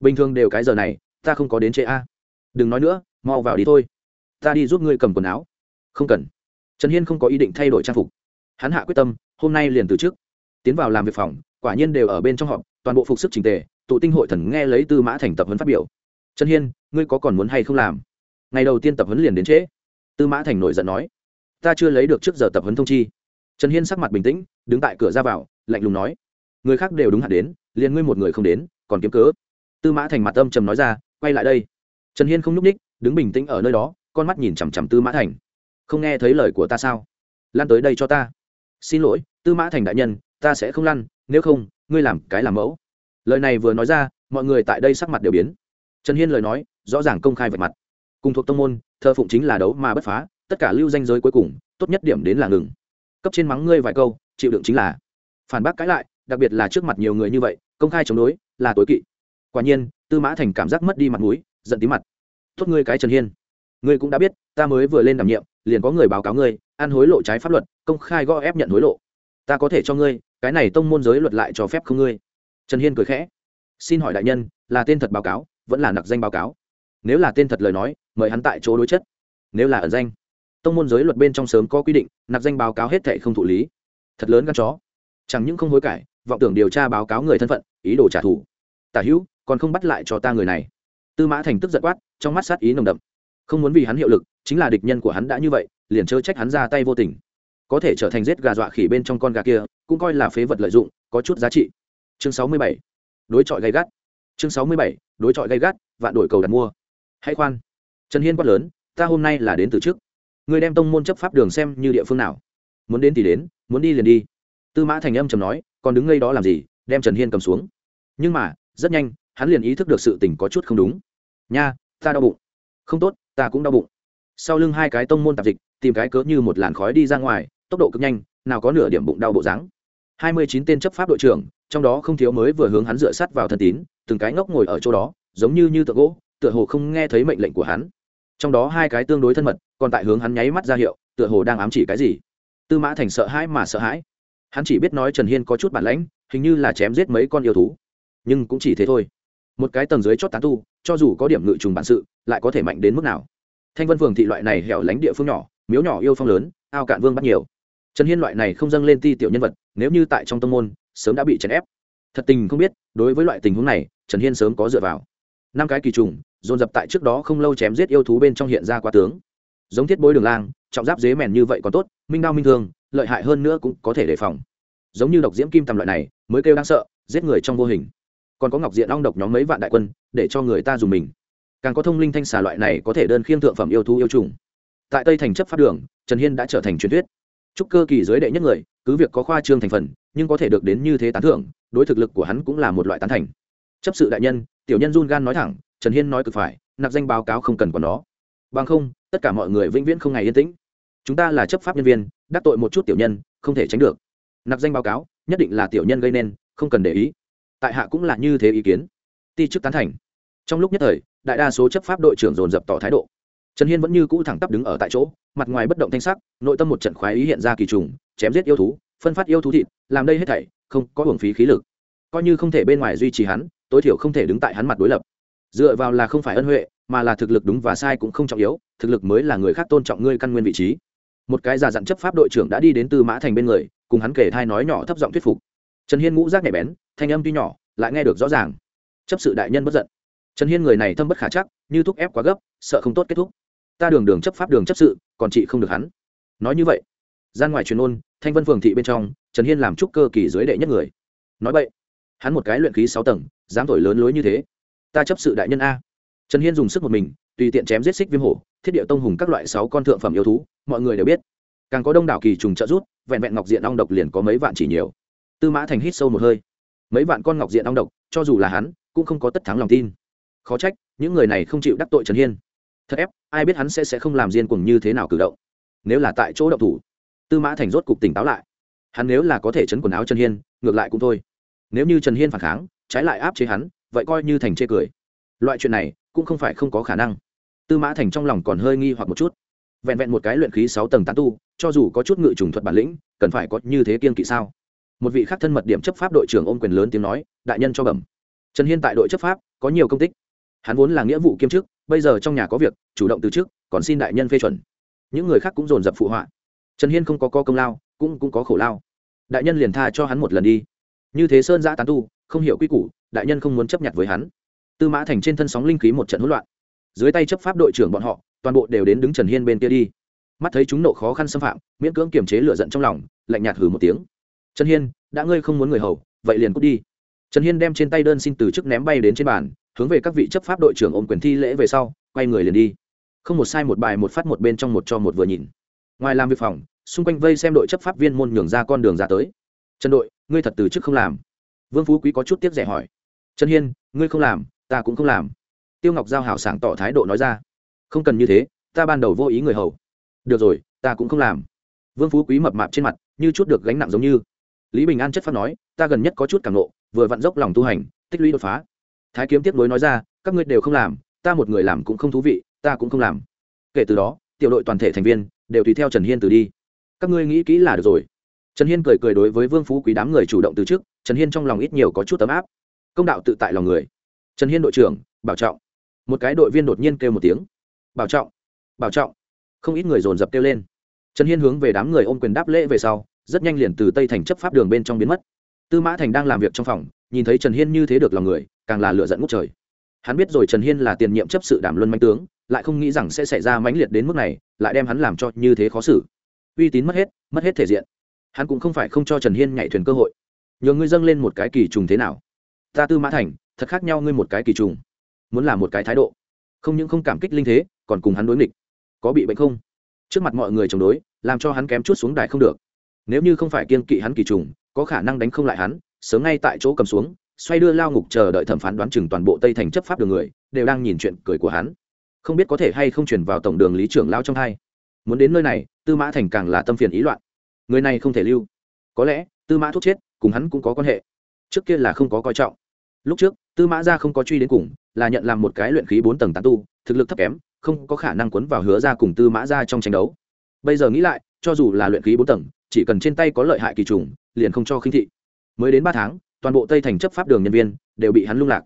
Bình thường đều cái giờ này, ta không có đến chế a. Đừng nói nữa, mau vào đi thôi. Ta đi giúp ngươi cầm quần áo. Không cần. Trần hiên không có ý định thay đổi trang phục. Hắn hạ quyết tâm, hôm nay liền từ chức. tiến vào làm việc phòng, quả nhiên đều ở bên trong họp, toàn bộ phục sức trình tề, tụ tinh hội thần nghe lấy tư mã thành tập huấn phát biểu. Trần hiên ngươi có còn muốn hay không làm? Ngày đầu tiên tập huấn liền đến trễ. Tư mã thành nổi giận nói, ta chưa lấy được trước giờ tập huấn thông chi. Trần hiên sắc mặt bình tĩnh, đứng tại cửa ra vào, lạnh lùng nói, người khác đều đúng hạn đến, liền ngươi một người không đến, còn kiếm cớ. Tư mã thành mặt âm trầm nói ra, quay lại đây. Trần hiên không nhúc ních đứng bình tĩnh ở nơi đó, con mắt nhìn chằm chằm tư mã thành. Không nghe thấy lời của ta sao? Lan tới đây cho ta. Xin lỗi, tư mã thành đại nhân, ta sẽ không lăn, nếu không, ngươi làm cái làm mẫu. Lời này vừa nói ra, mọi người tại đây sắc mặt đều biến. Trần hiên lời nói rõ ràng công khai vạch mặt. Cùng thuộc tông môn, thờ phụng chính là đấu mà bất phá, tất cả lưu danh giới cuối cùng, tốt nhất điểm đến là ngừng. Cấp trên mắng ngươi vài câu, chịu đựng chính là phản bác cãi lại, đặc biệt là trước mặt nhiều người như vậy, công khai chống đối, là tối kỵ. Quả nhiên, tư mã thành cảm giác mất đi mặt mũi, giận tí mặt. Tốt ngươi cái trần hiên. Ngươi cũng đã biết, ta mới vừa lên đảm nhiệm, liền có người báo cáo ngươi, ăn hối lộ trái pháp luật, công khai gõ ép nhận hối lộ. Ta có thể cho ngươi, cái này tông môn giới luật lại cho phép không ngươi. Trần hiên cười khẽ. Xin hỏi đại nhân, là tên thật báo cáo, vẫn là nặc danh báo cáo? Nếu là tên thật lời nói, mời hắn tại chỗ đối chất. Nếu là ẩn danh, tông môn giới luật bên trong sớm có quy định, nạp danh báo cáo hết thệ không thụ lý. Thật lớn gan chó. Chẳng những không hối cải, vọng tưởng điều tra báo cáo người thân phận, ý đồ trả thù. Tả hữu, còn không bắt lại cho ta người này. Tư mã thành tức giật quát, trong mắt sát ý nồng đậm. Không muốn vì hắn hiệu lực, chính là địch nhân của hắn đã như vậy, liền chớ trách hắn ra tay vô tình. Có thể trở thành giết gà dọa khỉ bên trong con gà kia, cũng coi là phế vật lợi dụng, có chút giá trị. Chương sáu mươi bảy. Đối chọi gây gắt. Chương sáu mươi bảy. Đối chọi gây gắt, vạn đổi cầu đặt mua hãy khoan. Trần hiên quát lớn, ta hôm nay là đến từ trước. Người đem tông môn chấp pháp đường xem như địa phương nào? Muốn đến thì đến, muốn đi liền đi. Tư mã thành âm trầm nói, còn đứng ngay đó làm gì, đem trần hiên cầm xuống. Nhưng mà, rất nhanh, hắn liền ý thức được sự tình có chút không đúng. Nha, ta đau bụng. Không tốt, ta cũng đau bụng. Sau lưng hai cái tông môn tạp dịch, tìm cái cớ như một làn khói đi ra ngoài, tốc độ cực nhanh, nào có nửa điểm bụng đau bộ dáng. Hai mươi chín tên chấp pháp đội trưởng, trong đó không thiếu mới vừa hướng hắn dựa sát vào thân tín, từng cái ngốc ngồi ở chỗ đó, giống như như tượng gỗ tựa hồ không nghe thấy mệnh lệnh của hắn. Trong đó hai cái tương đối thân mật, còn tại hướng hắn nháy mắt ra hiệu, tựa hồ đang ám chỉ cái gì. Tư mã thành sợ hãi mà sợ hãi. Hắn chỉ biết nói trần hiên có chút bản lãnh, hình như là chém giết mấy con yêu thú. Nhưng cũng chỉ thế thôi. Một cái tầng dưới chót tán tu, cho dù có điểm ngự trùng bản sự, lại có thể mạnh đến mức nào? Thanh vân phường thị loại này hẻo lánh địa phương nhỏ, miếu nhỏ yêu phong lớn, ao cạn vương bắt nhiều. Trần hiên loại này không dâng lên ti tiểu nhân vật, nếu như tại trong tâm môn, sớm đã bị chèn ép. Thật tình không biết, đối với loại tình huống này, trần hiên sớm có dựa vào. Năm cái kỳ trùng dồn dập tại trước đó không lâu chém giết yêu thú bên trong hiện ra quá tướng. Giống thiết bối đường lang, trọng giáp dế mèn như vậy còn tốt, minh đao minh thường lợi hại hơn nữa cũng có thể đề phòng. Giống như độc diễm kim tầm loại này, mới kêu đáng sợ, giết người trong vô hình. Còn có ngọc diện ong độc nhóm mấy vạn đại quân, để cho người ta dùng mình. Càng có thông linh thanh xà loại này có thể đơn khiêng thượng phẩm yêu thú yêu trùng. Tại tây thành chấp pháp đường, trần hiên đã trở thành truyền thuyết. Chúc cơ kỳ giới đệ nhất người, cứ việc có khoa trương thành phần, nhưng có thể được đến như thế tán thưởng, đối thực lực của hắn cũng là một loại tán thành. Chấp sự đại nhân, tiểu nhân run gan nói thẳng trần hiên nói cực phải, nạp danh báo cáo không cần còn nó. Bằng không, tất cả mọi người vĩnh viễn không ngày yên tĩnh. Chúng ta là chấp pháp nhân viên, đắc tội một chút tiểu nhân, không thể tránh được. Nạp danh báo cáo, nhất định là tiểu nhân gây nên, không cần để ý. Tại hạ cũng là như thế ý kiến. Ti chức tán thành. Trong lúc nhất thời, đại đa số chấp pháp đội trưởng dồn dập tỏ thái độ. Trần hiên vẫn như cũ thẳng tắp đứng ở tại chỗ, mặt ngoài bất động thanh sắc, nội tâm một trận khoái ý hiện ra kỳ trùng, chém giết yêu thú, phân phát yêu thú thịt, làm đây hết thảy, không có hưởng phí khí lực. Coi như không thể bên ngoài duy trì hắn, tối thiểu không thể đứng tại hắn mặt đối lập dựa vào là không phải ân huệ, mà là thực lực đúng và sai cũng không trọng yếu, thực lực mới là người khác tôn trọng ngươi căn nguyên vị trí. Một cái già dặn chấp pháp đội trưởng đã đi đến tư mã thành bên người, cùng hắn kể thai nói nhỏ thấp giọng thuyết phục. Trần hiên ngũ rác nhạy bén, thanh âm tuy nhỏ, lại nghe được rõ ràng. Chấp sự đại nhân bất giận. Trần hiên người này thâm bất khả chắc, như thúc ép quá gấp, sợ không tốt kết thúc. Ta đường đường chấp pháp đường chấp sự, còn chị không được hắn. Nói như vậy, gian ngoài truyền ôn, thanh vân phường thị bên trong, trần hiên làm trúc cơ kỳ dưới đệ nhất người. Nói vậy, hắn một cái luyện khí sáu tầng, dám thổi lớn lối như thế ta chấp sự đại nhân a. Trần hiên dùng sức một mình, tùy tiện chém giết xích viêm hổ, thiết địa tông hùng các loại sáu con thượng phẩm yêu thú, mọi người đều biết. Càng có đông đảo kỳ trùng trợ rút vẹn vẹn ngọc diện ong độc liền có mấy vạn chỉ nhiều. Tư mã thành hít sâu một hơi. Mấy vạn con ngọc diện ong độc, cho dù là hắn, cũng không có tất thắng lòng tin. Khó trách, những người này không chịu đắc tội trần hiên. Thật ép, ai biết hắn sẽ sẽ không làm riêng cùng như thế nào cử động. Nếu là tại chỗ động thủ, tư mã thành rốt cục tỉnh táo lại. Hắn nếu là có thể chấn quần áo trần hiên, ngược lại cũng thôi. Nếu như trần hiên phản kháng, trái lại áp chế hắn vậy coi như thành chê cười. Loại chuyện này cũng không phải không có khả năng. Tư mã thành trong lòng còn hơi nghi hoặc một chút. Vẹn vẹn một cái luyện khí sáu tầng tán tu, cho dù có chút ngự trùng thuật bản lĩnh, cần phải có như thế kiên kỵ sao? Một vị khác thân mật điểm chấp pháp đội trưởng ôm quyền lớn tiếng nói, đại nhân cho bẩm. Trần hiên tại đội chấp pháp, có nhiều công tích. Hắn vốn là nghĩa vụ kiêm chức, bây giờ trong nhà có việc, chủ động từ chức, còn xin đại nhân phê chuẩn. Những người khác cũng dồn dập phụ họa. Trần hiên không có co công lao, cũng cũng có khổ lao. Đại nhân liền tha cho hắn một lần đi như thế sơn giã tán tu, không hiểu quy củ, đại nhân không muốn chấp nhận với hắn. Tư mã thành trên thân sóng linh khí một trận hỗn loạn. Dưới tay chấp pháp đội trưởng bọn họ, toàn bộ đều đến đứng trần hiên bên kia đi. Mắt thấy chúng nộ khó khăn xâm phạm, miễn cưỡng kiềm chế lửa giận trong lòng, lạnh nhạt hừ một tiếng. Trần hiên, đã ngươi không muốn người hầu, vậy liền cút đi. Trần hiên đem trên tay đơn xin từ chức ném bay đến trên bàn, hướng về các vị chấp pháp đội trưởng ôm quyền thi lễ về sau, quay người liền đi. Không một sai một bài một phát một bên trong một cho một vừa nhìn. Ngoài làm việc phòng, xung quanh vây xem đội chấp pháp viên môn nhường ra con đường ra tới trần đội, ngươi thật từ chức không làm. Vương phú quý có chút tiếc rẻ hỏi. Trần hiên, ngươi không làm, ta cũng không làm. Tiêu ngọc giao hảo sảng tỏ thái độ nói ra. Không cần như thế, ta ban đầu vô ý người hầu. Được rồi, ta cũng không làm. Vương phú quý mập mạp trên mặt, như chút được gánh nặng giống như. Lý bình an chất phát nói, ta gần nhất có chút cảm nộ, vừa vặn dốc lòng tu hành, tích lũy đột phá. Thái kiếm tiếp nối nói ra, các ngươi đều không làm, ta một người làm cũng không thú vị, ta cũng không làm. Kể từ đó, tiểu đội toàn thể thành viên đều tùy theo trần hiên từ đi. Các ngươi nghĩ kỹ là được rồi trần hiên cười cười đối với vương phú quý đám người chủ động từ trước trần hiên trong lòng ít nhiều có chút tấm áp. Công đạo tự tại lòng người. Trần hiên đội trưởng, bảo trọng. Một cái đội viên đột nhiên kêu một tiếng. Bảo trọng bảo trọng. Không ít người dồn dập kêu lên. Trần hiên hướng về đám người ôm quyền đáp lễ về sau, rất nhanh liền từ tây thành chấp pháp đường bên trong biến mất. Tư mã thành đang làm việc trong phòng, nhìn thấy trần hiên như thế được lòng người, càng là lựa giận ngút trời. Hắn biết rồi trần hiên là tiền nhiệm chấp sự đảm luân manh tướng, lại không nghĩ rằng sẽ xảy ra mãnh liệt đến mức này, lại đem hắn làm cho như thế khó xử. Uy tín mất hết mất hết thể diện hắn cũng không phải không cho trần hiên nhảy thuyền cơ hội. Nhờ ngươi dâng lên một cái kỳ trùng thế nào? Ta tư mã thành, thật khác nhau ngươi một cái kỳ trùng. Muốn làm một cái thái độ. Không những không cảm kích linh thế, còn cùng hắn đối nghịch. Có bị bệnh không? Trước mặt mọi người chống đối, làm cho hắn kém chút xuống đài không được. Nếu như không phải kiên kỵ hắn kỳ trùng, có khả năng đánh không lại hắn, sớm ngay tại chỗ cầm xuống, xoay đưa lao ngục chờ đợi thẩm phán đoán chừng toàn bộ tây thành chấp pháp đường người, đều đang nhìn chuyện cười của hắn. Không biết có thể hay không chuyển vào tổng đường lý trưởng lao trong hai. Muốn đến nơi này, tư mã thành càng là tâm phiền ý loạn người này không thể lưu. Có lẽ, tư mã thuốc chết, cùng hắn cũng có quan hệ. Trước kia là không có coi trọng. Lúc trước, tư mã ra không có truy đến cùng, là nhận làm một cái luyện khí bốn tầng tán tu, thực lực thấp kém, không có khả năng cuốn vào hứa ra cùng tư mã ra trong tranh đấu. Bây giờ nghĩ lại, cho dù là luyện khí bốn tầng, chỉ cần trên tay có lợi hại kỳ trùng, liền không cho khinh thị. Mới đến ba tháng, toàn bộ tây thành chấp pháp đường nhân viên đều bị hắn lung lạc.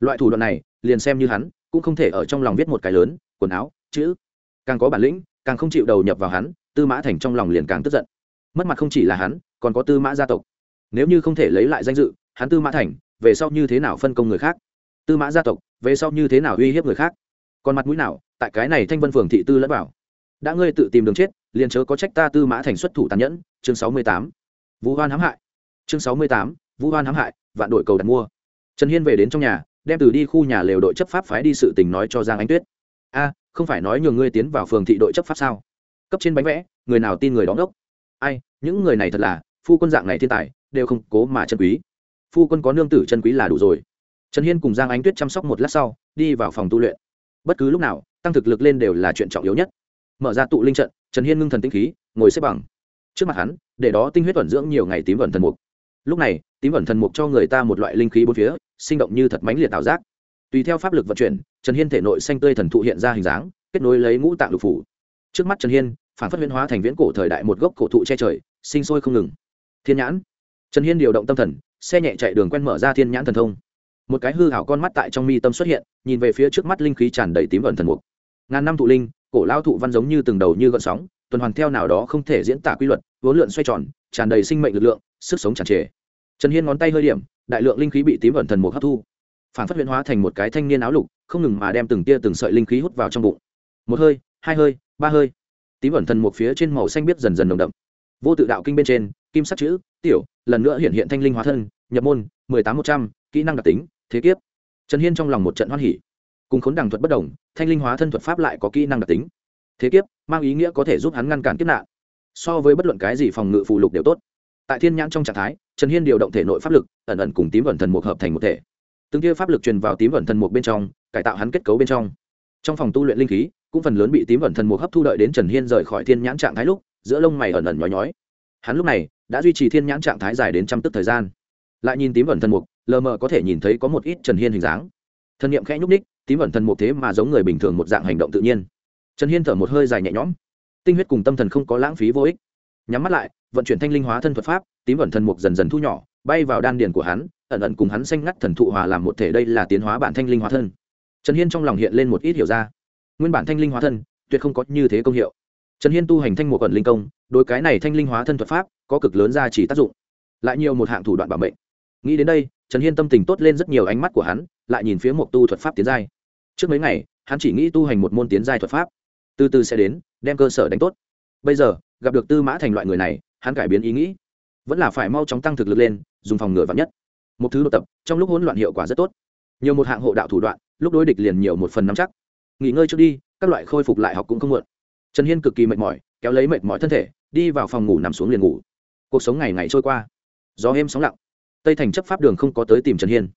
Loại thủ đoạn này, liền xem như hắn, cũng không thể ở trong lòng viết một cái lớn, quần áo, chữ. Càng có bản lĩnh, càng không chịu đầu nhập vào hắn, tư mã thành trong lòng liền càng tức giận mất mặt không chỉ là hắn, còn có tư mã gia tộc. Nếu như không thể lấy lại danh dự, hắn tư mã thành, về sau như thế nào phân công người khác? Tư mã gia tộc, về sau như thế nào uy hiếp người khác? Còn mặt mũi nào, tại cái này thanh vân phường thị tư lẫn bảo đã ngươi tự tìm đường chết, liền chớ có trách ta tư mã thành xuất thủ tàn nhẫn. Chương sáu mươi tám. Vũ hoan hãm hại. Chương sáu mươi tám. Vũ hoan hãm hại, vạn đội cầu đặt mua. Trần hiên về đến trong nhà, đem từ đi khu nhà lều đội chấp pháp phái đi sự tình nói cho giang ánh tuyết. A, không phải nói nhường ngươi tiến vào phường thị đội chấp pháp sao? Cấp trên bánh vẽ, người nào tin người đóng đốc? Ai, những người này thật là, phu quân dạng này thiên tài, đều không cố mà chân quý. Phu quân có nương tử chân quý là đủ rồi. Trần hiên cùng giang ánh tuyết chăm sóc một lát sau, đi vào phòng tu luyện. Bất cứ lúc nào, tăng thực lực lên đều là chuyện trọng yếu nhất. Mở ra tụ linh trận, trần hiên ngưng thần tinh khí, ngồi xếp bằng. Trước mặt hắn, để đó tinh huyết vẩn dưỡng nhiều ngày tím vẩn thần mục. Lúc này, tím vẩn thần mục cho người ta một loại linh khí bốn phía, sinh động như thật mãnh liệt tạo giác. Tùy theo pháp lực vận chuyển, trần hiên thể nội xanh tươi thần thụ hiện ra hình dáng, kết nối lấy ngũ tạng lục phủ. Trước mắt trần hiên phản phát huyễn hóa thành viễn cổ thời đại một gốc cổ thụ che trời, sinh sôi không ngừng. Thiên nhãn. Trần hiên điều động tâm thần, xe nhẹ chạy đường quen mở ra thiên nhãn thần thông. Một cái hư hảo con mắt tại trong mi tâm xuất hiện, nhìn về phía trước mắt linh khí tràn đầy tím ẩn thần mục. Ngàn năm thụ linh, cổ lao thụ văn giống như từng đầu như gợn sóng, tuần hoàn theo nào đó không thể diễn tả quy luật, vốn lượn xoay tròn, tràn đầy sinh mệnh lực lượng, sức sống tràn trề. Trần hiên ngón tay hơi điểm, đại lượng linh khí bị tím ẩn thần mục hấp thu. Phản phát huyễn hóa thành một cái thanh niên áo lục, không ngừng mà đem từng tia từng sợi linh khí hút vào trong bụng. Một hơi, hai hơi, ba hơi tím ẩn thần một phía trên màu xanh biết dần dần nồng đậm. Vô tự đạo kinh bên trên, kim sắc chữ, tiểu, lần nữa hiện hiện thanh linh hóa thân, nhập môn, mười tám một trăm, kỹ năng đặc tính, thế kiếp. Trần hiên trong lòng một trận hoan hỉ. Cùng khốn đằng thuật bất đồng, thanh linh hóa thân thuật pháp lại có kỹ năng đặc tính. Thế kiếp, mang ý nghĩa có thể giúp hắn ngăn cản kiếp nạn. So với bất luận cái gì phòng ngự phụ lục đều tốt. Tại thiên nhãn trong trạng thái, trần hiên điều động thể nội pháp lực, ẩn ẩn cùng tím vẩn thần mục hợp thành một thể. Từng kia pháp lực truyền vào tím vẩn thần mục bên trong, cải tạo hắn kết cấu bên trong. Trong phòng tu luyện linh khí cũng phần lớn bị tím vẩn thần mục hấp thu đợi đến trần hiên rời khỏi thiên nhãn trạng thái lúc, giữa lông mày ẩn ẩn nhói nhói. Hắn lúc này đã duy trì thiên nhãn trạng thái dài đến trăm tức thời gian. Lại nhìn tím vẩn thần mục, lờ mờ có thể nhìn thấy có một ít trần hiên hình dáng. Thần niệm khẽ nhúc ních tím vẩn thần mục thế mà giống người bình thường một dạng hành động tự nhiên. Trần hiên thở một hơi dài nhẹ nhõm. Tinh huyết cùng tâm thần không có lãng phí vô ích. Nhắm mắt lại, vận chuyển thanh linh hóa thân thuật pháp, tím vẩn thần mục dần dần thu nhỏ, bay vào đan điền của hắn, ẩn ẩn cùng hắn xanh ngắt thần thụ hòa làm một thể. Đây là tiến hóa bản thanh linh hóa thân. Trần hiên trong lòng hiện lên một ít hiểu ra nguyên bản thanh linh hóa thân, tuyệt không có như thế công hiệu. Trần hiên tu hành thanh một quần linh công, đối cái này thanh linh hóa thân thuật pháp, có cực lớn ra chỉ tác dụng. Lại nhiều một hạng thủ đoạn bảo mệnh. Nghĩ đến đây, trần hiên tâm tình tốt lên rất nhiều ánh mắt của hắn, lại nhìn phía một tu thuật pháp tiến giai. Trước mấy ngày, hắn chỉ nghĩ tu hành một môn tiến giai thuật pháp. Từ từ sẽ đến, đem cơ sở đánh tốt. Bây giờ, gặp được tư mã thành loại người này, hắn cải biến ý nghĩ. Vẫn là phải mau chóng tăng thực lực lên, dùng phòng ngừa vắn nhất. Một thứ đột tập, trong lúc hỗn loạn hiệu quả rất tốt. Nhiều một hạng hộ đạo thủ đoạn, lúc đối địch liền nhiều một phần nắm chắc nghỉ ngơi trước đi, các loại khôi phục lại học cũng không muộn. Trần hiên cực kỳ mệt mỏi, kéo lấy mệt mỏi thân thể, đi vào phòng ngủ nằm xuống liền ngủ. Cuộc sống ngày ngày trôi qua, gió êm sóng lặng. Tây thành chấp pháp đường không có tới tìm trần hiên.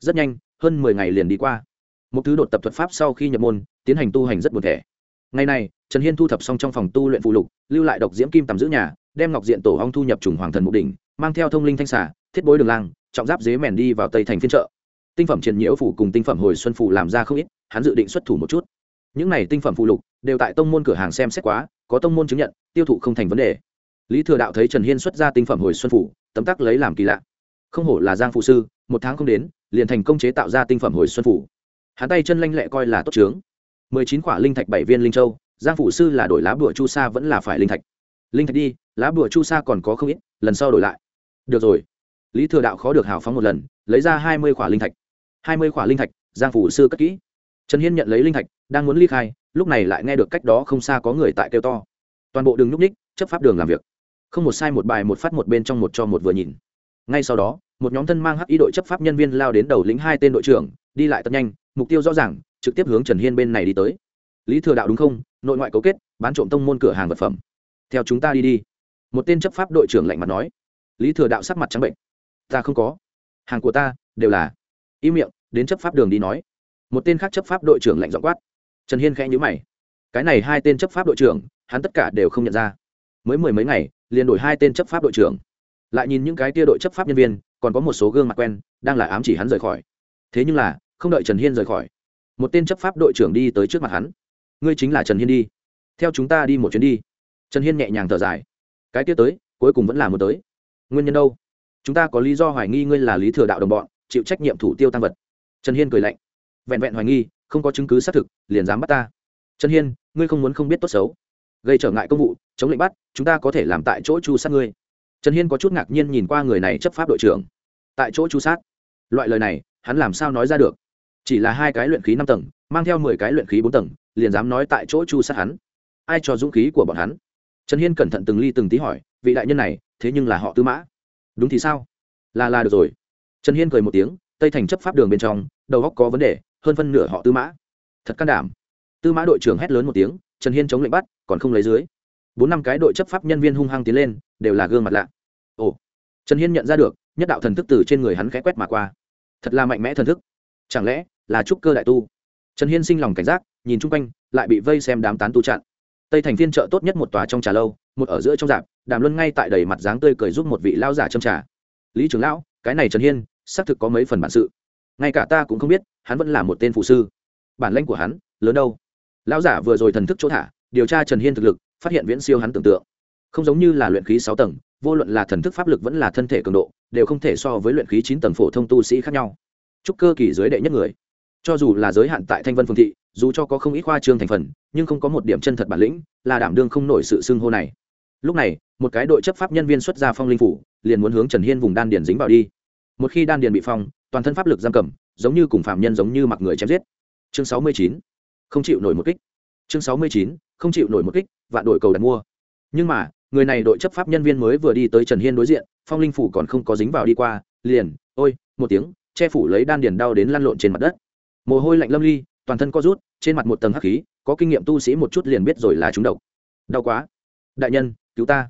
Rất nhanh, hơn mười ngày liền đi qua. Một thứ đột tập thuật pháp sau khi nhập môn, tiến hành tu hành rất buồn thẻ. Ngày này, trần hiên thu thập xong trong phòng tu luyện phụ lục, lưu lại độc diễm kim tầm giữ nhà, đem ngọc diện tổ hong thu nhập trùng hoàng thần mục đỉnh, mang theo thông linh thanh xả thiết bối đường lang, trọng giáp dế mèn đi vào tây thành phiên chợ. Tinh phẩm triền nhiễu phủ cùng tinh phẩm hồi xuân phủ làm ra không ít hắn dự định xuất thủ một chút. Những này tinh phẩm phụ lục đều tại tông môn cửa hàng xem xét quá, có tông môn chứng nhận, tiêu thụ không thành vấn đề. Lý thừa đạo thấy trần hiên xuất ra tinh phẩm hồi xuân phủ, tấm tắc lấy làm kỳ lạ. Không hổ là giang phụ sư, một tháng không đến, liền thành công chế tạo ra tinh phẩm hồi xuân phủ. Hắn tay chân lanh lẹ coi là tốt trướng mười chín quả linh thạch bảy viên linh châu, giang phụ sư là đổi lá bùa chu sa vẫn là phải linh thạch. Linh thạch đi, lá bùa chu sa còn có không ít, lần sau đổi lại. Được rồi. Lý thừa đạo khó được hào phóng một lần, lấy ra hai mươi quả linh thạch. Hai mươi quả linh thạch, giang Phụ sư cất kỹ trần hiên nhận lấy linh thạch, đang muốn ly khai, lúc này lại nghe được cách đó không xa có người tại kêu to. Toàn bộ đường nhúc ních chấp pháp đường làm việc. Không một sai một bài một phát một bên trong một cho một vừa nhìn. Ngay sau đó, một nhóm thân mang hắc ý đội chấp pháp nhân viên lao đến đầu lĩnh hai tên đội trưởng, đi lại tất nhanh, mục tiêu rõ ràng, trực tiếp hướng trần hiên bên này đi tới. Lý thừa đạo đúng không? Nội ngoại cấu kết, bán trộm tông môn cửa hàng vật phẩm. Theo chúng ta đi đi. Một tên chấp pháp đội trưởng lạnh mặt nói. Lý thừa đạo sắc mặt trắng bệnh. Ta không có. Hàng của ta đều là. Im miệng, đến chấp pháp đường đi nói một tên khác chấp pháp đội trưởng lạnh dọ quát. Trần hiên khẽ nhữ mày. Cái này hai tên chấp pháp đội trưởng, hắn tất cả đều không nhận ra. Mới mười mấy ngày, liền đổi hai tên chấp pháp đội trưởng. Lại nhìn những cái tia đội chấp pháp nhân viên, còn có một số gương mặt quen, đang là ám chỉ hắn rời khỏi. Thế nhưng là, không đợi trần hiên rời khỏi, một tên chấp pháp đội trưởng đi tới trước mặt hắn. Ngươi chính là trần hiên đi. Theo chúng ta đi một chuyến đi. Trần hiên nhẹ nhàng thở dài. Cái tia tới, cuối cùng vẫn là một tới. Nguyên nhân đâu? Chúng ta có lý do hoài nghi ngươi là lý thừa đạo đồng bọn, chịu trách nhiệm thủ tiêu tăng vật. Trần hiên cười lạnh vẹn vẹn hoài nghi, không có chứng cứ xác thực, liền dám bắt ta. Trần hiên, ngươi không muốn không biết tốt xấu. Gây trở ngại công vụ, chống lệnh bắt, chúng ta có thể làm tại chỗ chu sát ngươi. Trần hiên có chút ngạc nhiên nhìn qua người này chấp pháp đội trưởng. Tại chỗ chu sát? Loại lời này, hắn làm sao nói ra được? Chỉ là hai cái luyện khí năm tầng, mang theo mười cái luyện khí bốn tầng, liền dám nói tại chỗ chu sát hắn? Ai cho dũng khí của bọn hắn? Trần hiên cẩn thận từng ly từng tí hỏi, vị đại nhân này, thế nhưng là họ tư mã. Đúng thì sao? Là là được rồi. Trần hiên cười một tiếng, tây thành chấp pháp đường bên trong, đầu góc có vấn đề hơn phân nửa họ tư mã. Thật can đảm. Tư mã đội trưởng hét lớn một tiếng, trần hiên chống lệnh bắt, còn không lấy dưới. Bốn năm cái đội chấp pháp nhân viên hung hăng tiến lên, đều là gương mặt lạ. Ồ. Trần hiên nhận ra được, nhất đạo thần thức từ trên người hắn khẽ quét mà qua. Thật là mạnh mẽ thần thức. Chẳng lẽ là trúc cơ đại tu? Trần hiên sinh lòng cảnh giác, nhìn chung quanh, lại bị vây xem đám tán tu chặn. Tây thành phiên chợ tốt nhất một tòa trong trà lâu, một ở giữa trong dạp, đàm luân ngay tại đầy mặt dáng tươi cười giúp một vị lao giả châm trà. Lý trưởng lão, cái này trần hiên, xác thực có mấy phần bản sự ngay cả ta cũng không biết, hắn vẫn là một tên phụ sư. Bản lãnh của hắn, lớn đâu? Lão giả vừa rồi thần thức chỗ thả, điều tra trần hiên thực lực, phát hiện viễn siêu hắn tưởng tượng. Không giống như là luyện khí sáu tầng, vô luận là thần thức pháp lực vẫn là thân thể cường độ, đều không thể so với luyện khí chín tầng phổ thông tu sĩ khác nhau. Chúc cơ kỳ giới đệ nhất người. Cho dù là giới hạn tại thanh vân phương thị, dù cho có không ít khoa trương thành phần, nhưng không có một điểm chân thật bản lĩnh, là đảm đương không nổi sự xưng hô này. Lúc này, một cái đội chấp pháp nhân viên xuất ra phong linh phủ, liền muốn hướng trần hiên vùng đan điền dính vào đi. Một khi đan điền bị phong toàn thân pháp lực giam cầm, giống như cùng phạm nhân giống như mặc người chém giết. Chương sáu mươi chín, không chịu nổi một kích. Chương sáu mươi chín, không chịu nổi một kích, vạn đội cầu đặt mua. Nhưng mà, người này đội chấp pháp nhân viên mới vừa đi tới trần hiên đối diện, phong linh phủ còn không có dính vào đi qua, liền, ôi, một tiếng, che phủ lấy đan điền đau đến lăn lộn trên mặt đất. Mồ hôi lạnh lâm ly, toàn thân co rút, trên mặt một tầng hắc khí, có kinh nghiệm tu sĩ một chút liền biết rồi là chúng độc. Đau quá. Đại nhân, cứu ta.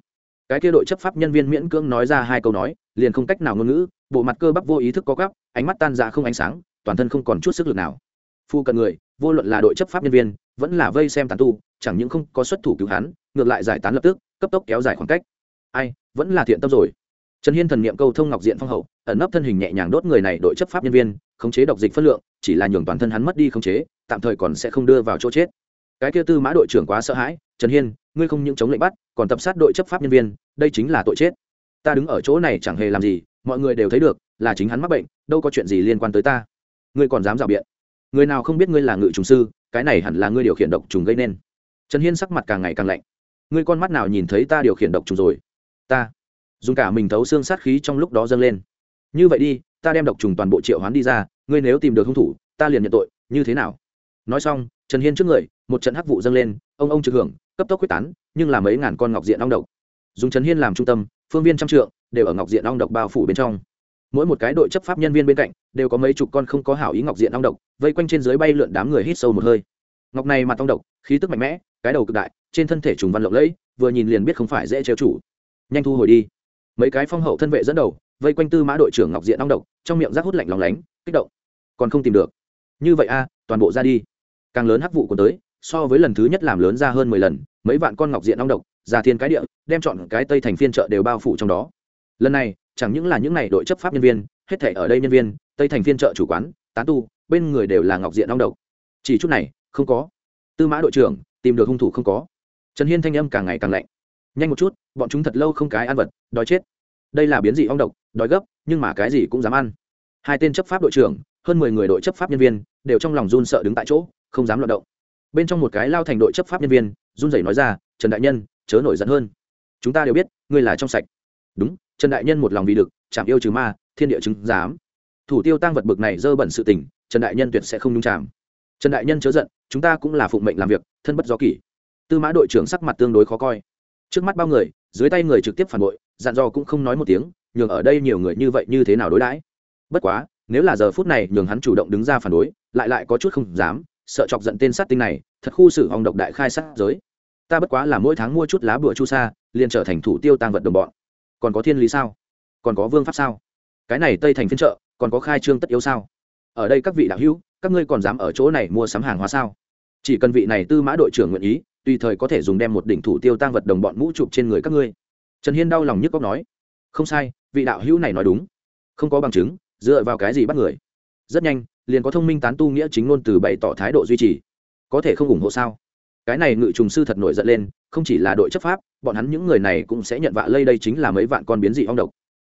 Cái kia đội chấp pháp nhân viên miễn cưỡng nói ra hai câu nói, liền không cách nào ngôn ngữ bộ mặt cơ bắp vô ý thức có gắp, ánh mắt tan ra không ánh sáng, toàn thân không còn chút sức lực nào. Phu cận người, vô luận là đội chấp pháp nhân viên, vẫn là vây xem tàn tu, chẳng những không có xuất thủ cứu hắn, ngược lại giải tán lập tức, cấp tốc kéo dài khoảng cách. Ai, vẫn là thiện tâm rồi. Trần hiên thần n i ệ m câu thông ngọc diện phong hậu, ẩn nấp thân hình nhẹ nhàng đốt người này đội chấp pháp nhân viên, khống chế độc dịch phất lượng, chỉ là nhường toàn thân hắn mất đi khống chế, tạm thời còn sẽ không đưa vào chỗ chết. Cái kia tư mã đội trưởng quá sợ hãi, trần hiên, ngươi không những chống lệnh bắt, còn tập sát đội chấp pháp nhân viên, đây chính là tội chết. Ta đứng ở chỗ này chẳng hề làm gì mọi người đều thấy được, là chính hắn mắc bệnh, đâu có chuyện gì liên quan tới ta. Ngươi còn dám rào biện. Người nào không biết ngươi là ngự trùng sư, cái này hẳn là ngươi điều khiển độc trùng gây nên. Trần hiên sắc mặt càng ngày càng lạnh. Ngươi con mắt nào nhìn thấy ta điều khiển độc trùng rồi? Ta. Dùng cả mình thấu xương sát khí trong lúc đó dâng lên. Như vậy đi, ta đem độc trùng toàn bộ triệu hoán đi ra, ngươi nếu tìm được hung thủ, ta liền nhận tội, như thế nào? Nói xong, trần hiên trước người, một trận hắc vụ dâng lên, ông ông trực hưởng, cấp tốc quyết tán, nhưng là mấy ngàn con ngọc diện ong độc. Dùng trần hiên làm trung tâm, phương viên trăm trượng đều ở ngọc diện ong độc bao phủ bên trong. Mỗi một cái đội chấp pháp nhân viên bên cạnh đều có mấy chục con không có hảo ý ngọc diện ong độc, vây quanh trên dưới bay lượn đám người hít sâu một hơi. Ngọc này mặt long độc, khí tức mạnh mẽ, cái đầu cực đại, trên thân thể trùng văn lộng lẫy, vừa nhìn liền biết không phải dễ trêu chủ. Nhanh thu hồi đi. Mấy cái phong hậu thân vệ dẫn đầu, vây quanh tư mã đội trưởng ngọc diện ong độc, trong miệng rác hút lạnh lòng lánh, kích động. Còn không tìm được. Như vậy a, toàn bộ ra đi. Càng lớn hắc vụ của tới, so với lần thứ nhất làm lớn ra hơn mười lần, mấy vạn con ngọc diện ong độc, ra thiên cái địa, đem chọn cái tây thành phiên chợ đều bao phủ trong đó lần này, chẳng những là những n à y đội chấp pháp nhân viên, hết thể ở đây nhân viên, tây thành phiên trợ chủ quán, tán tu, bên người đều là ngọc diện đong độc. Chỉ chút này, không có. Tư mã đội trưởng, tìm được hung thủ không có. Trần hiên thanh âm càng ngày càng lạnh. Nhanh một chút, bọn chúng thật lâu không cái ăn vật, đói chết. Đây là biến dị ong độc, đói gấp, nhưng mà cái gì cũng dám ăn. Hai tên chấp pháp đội trưởng, hơn mười người đội chấp pháp nhân viên, đều trong lòng run sợ đứng tại chỗ, không dám loạt động. Bên trong một cái lao thành đội chấp pháp nhân viên, run rẩy nói ra, trần đại nhân, chớ nổi giận hơn. Chúng ta đều biết, ngươi là trong sạch. Đúng trần đại nhân một lòng vì được chạm yêu trừ ma, thiên địa chứng giám. Thủ tiêu tăng vật bực này dơ bẩn sự tình, trần đại nhân tuyệt sẽ không nhung chạm trần đại nhân chớ giận, chúng ta cũng là phụng mệnh làm việc, thân bất do kỷ. Tư mã đội trưởng sắc mặt tương đối khó coi. Trước mắt bao người, dưới tay người trực tiếp phản bội, dặn dò cũng không nói một tiếng, nhường ở đây nhiều người như vậy như thế nào đối đãi? Bất quá, nếu là giờ phút này nhường hắn chủ động đứng ra phản đối, lại lại có chút không dám, sợ chọc giận tên sát tinh này, thật khu xử hòng độc đại khai sát giới. Ta bất quá là mỗi tháng mua chút lá bụa chu sa, liền trở thành thủ tiêu tăng vật đồng bọn còn có thiên lý sao? Còn có vương pháp sao? Cái này tây thành phiên chợ, còn có khai trương tất yếu sao? Ở đây các vị đạo hữu, các ngươi còn dám ở chỗ này mua sắm hàng hóa sao? Chỉ cần vị này tư mã đội trưởng nguyện ý, tùy thời có thể dùng đem một đỉnh thủ tiêu tăng vật đồng bọn mũ chụp trên người các ngươi. Trần hiên đau lòng nhức cóc nói. Không sai, vị đạo hữu này nói đúng. Không có bằng chứng, dựa vào cái gì bắt người? Rất nhanh, liền có thông minh tán tu nghĩa chính ngôn từ bày tỏ thái độ duy trì. Có thể không ủng hộ sao? Cái này ngự trùng sư thật nổi giận lên không chỉ là đội chấp pháp, bọn hắn những người này cũng sẽ nhận vạ lây đây chính là mấy vạn con biến dị ong độc.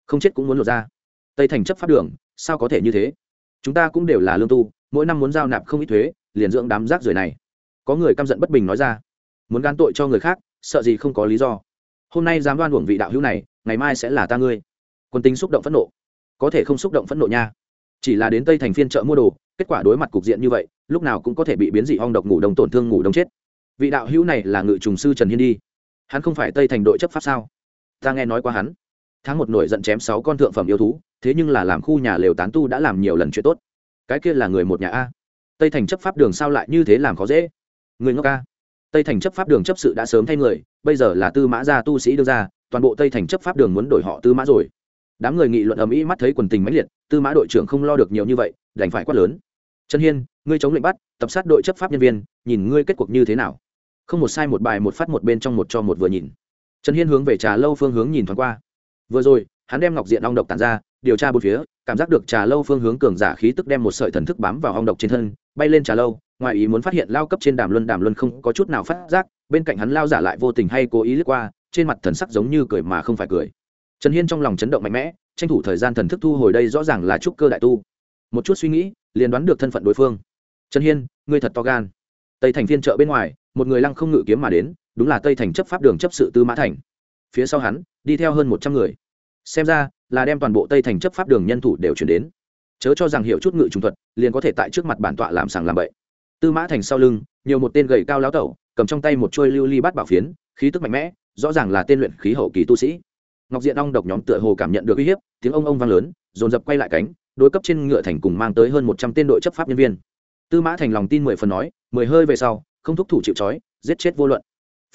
Không chết cũng muốn lột ra. Tây thành chấp pháp đường, sao có thể như thế? Chúng ta cũng đều là lương tu, mỗi năm muốn giao nạp không ít thuế, liền dưỡng đám rác rưởi này. Có người căm giận bất bình nói ra. Muốn gan tội cho người khác, sợ gì không có lý do. Hôm nay dám đoan uổng vị đạo hữu này, ngày mai sẽ là ta ngươi. Quân tính xúc động phẫn nộ. Có thể không xúc động phẫn nộ nha. Chỉ là đến tây thành phiên chợ mua đồ, kết quả đối mặt cục diện như vậy, lúc nào cũng có thể bị biến dị ong độc ngủ đông tổn thương ngủ đông chết vị đạo hữu này là ngự trùng sư trần hiên đi. Hắn không phải tây thành đội chấp pháp sao? Ta nghe nói qua hắn. Tháng một nổi giận chém sáu con thượng phẩm yêu thú, thế nhưng là làm khu nhà lều tán tu đã làm nhiều lần chuyện tốt. Cái kia là người một nhà a. Tây thành chấp pháp đường sao lại như thế làm khó dễ? Người ngốc a. Tây thành chấp pháp đường chấp sự đã sớm thay người, bây giờ là tư mã gia tu sĩ đưa ra, toàn bộ tây thành chấp pháp đường muốn đổi họ tư mã rồi. Đám người nghị luận ầm ĩ mắt thấy quần tình mãnh liệt, tư mã đội trưởng không lo được nhiều như vậy, đành phải quát lớn. Trần hiên, ngươi chống lệnh bắt, tập sát đội chấp pháp nhân viên, nhìn ngươi kết cuộc như thế nào? Không một sai một bài một phát một bên trong một cho một vừa nhìn. Trần hiên hướng về trà lâu phương hướng nhìn thoáng qua. Vừa rồi, hắn đem ngọc diện ong độc tàn ra, điều tra bốn phía, cảm giác được trà lâu phương hướng cường giả khí tức đem một sợi thần thức bám vào ong độc trên thân, bay lên trà lâu, ngoài ý muốn phát hiện lao cấp trên đàm luân đàm luân không có chút nào phát giác, bên cạnh hắn lao giả lại vô tình hay cố ý lướt qua, trên mặt thần sắc giống như cười mà không phải cười. Trần hiên trong lòng chấn động mạnh mẽ, tranh thủ thời gian thần thức thu hồi đây rõ ràng là trúc cơ đại tu. Một chút suy nghĩ, liền đoán được thân phận đối phương. Trần hiên, ngươi thật to gan. Tây thành phiên chợ bên ngoài một người lăng không ngự kiếm mà đến, đúng là tây thành chấp pháp đường chấp sự tư mã thành. Phía sau hắn, đi theo hơn một trăm người. Xem ra, là đem toàn bộ tây thành chấp pháp đường nhân thủ đều chuyển đến. Chớ cho rằng hiểu chút ngự trùng thuật, liền có thể tại trước mặt bản tọa làm sàng làm bậy. Tư mã thành sau lưng, nhiều một tên gầy cao láo tẩu, cầm trong tay một chuôi lưu ly bát bảo phiến, khí tức mạnh mẽ, rõ ràng là tên luyện khí hậu kỳ tu sĩ. Ngọc diện ong độc nhóm tựa hồ cảm nhận được uy hiếp, tiếng ông ông vang lớn, dồn dập quay lại cánh, đối cấp trên ngựa thành cùng mang tới hơn một trăm tên đội chấp pháp nhân viên. Tư mã thành lòng tin mười phần nói, mười hơi về sau không thúc thủ chịu trói, giết chết vô luận.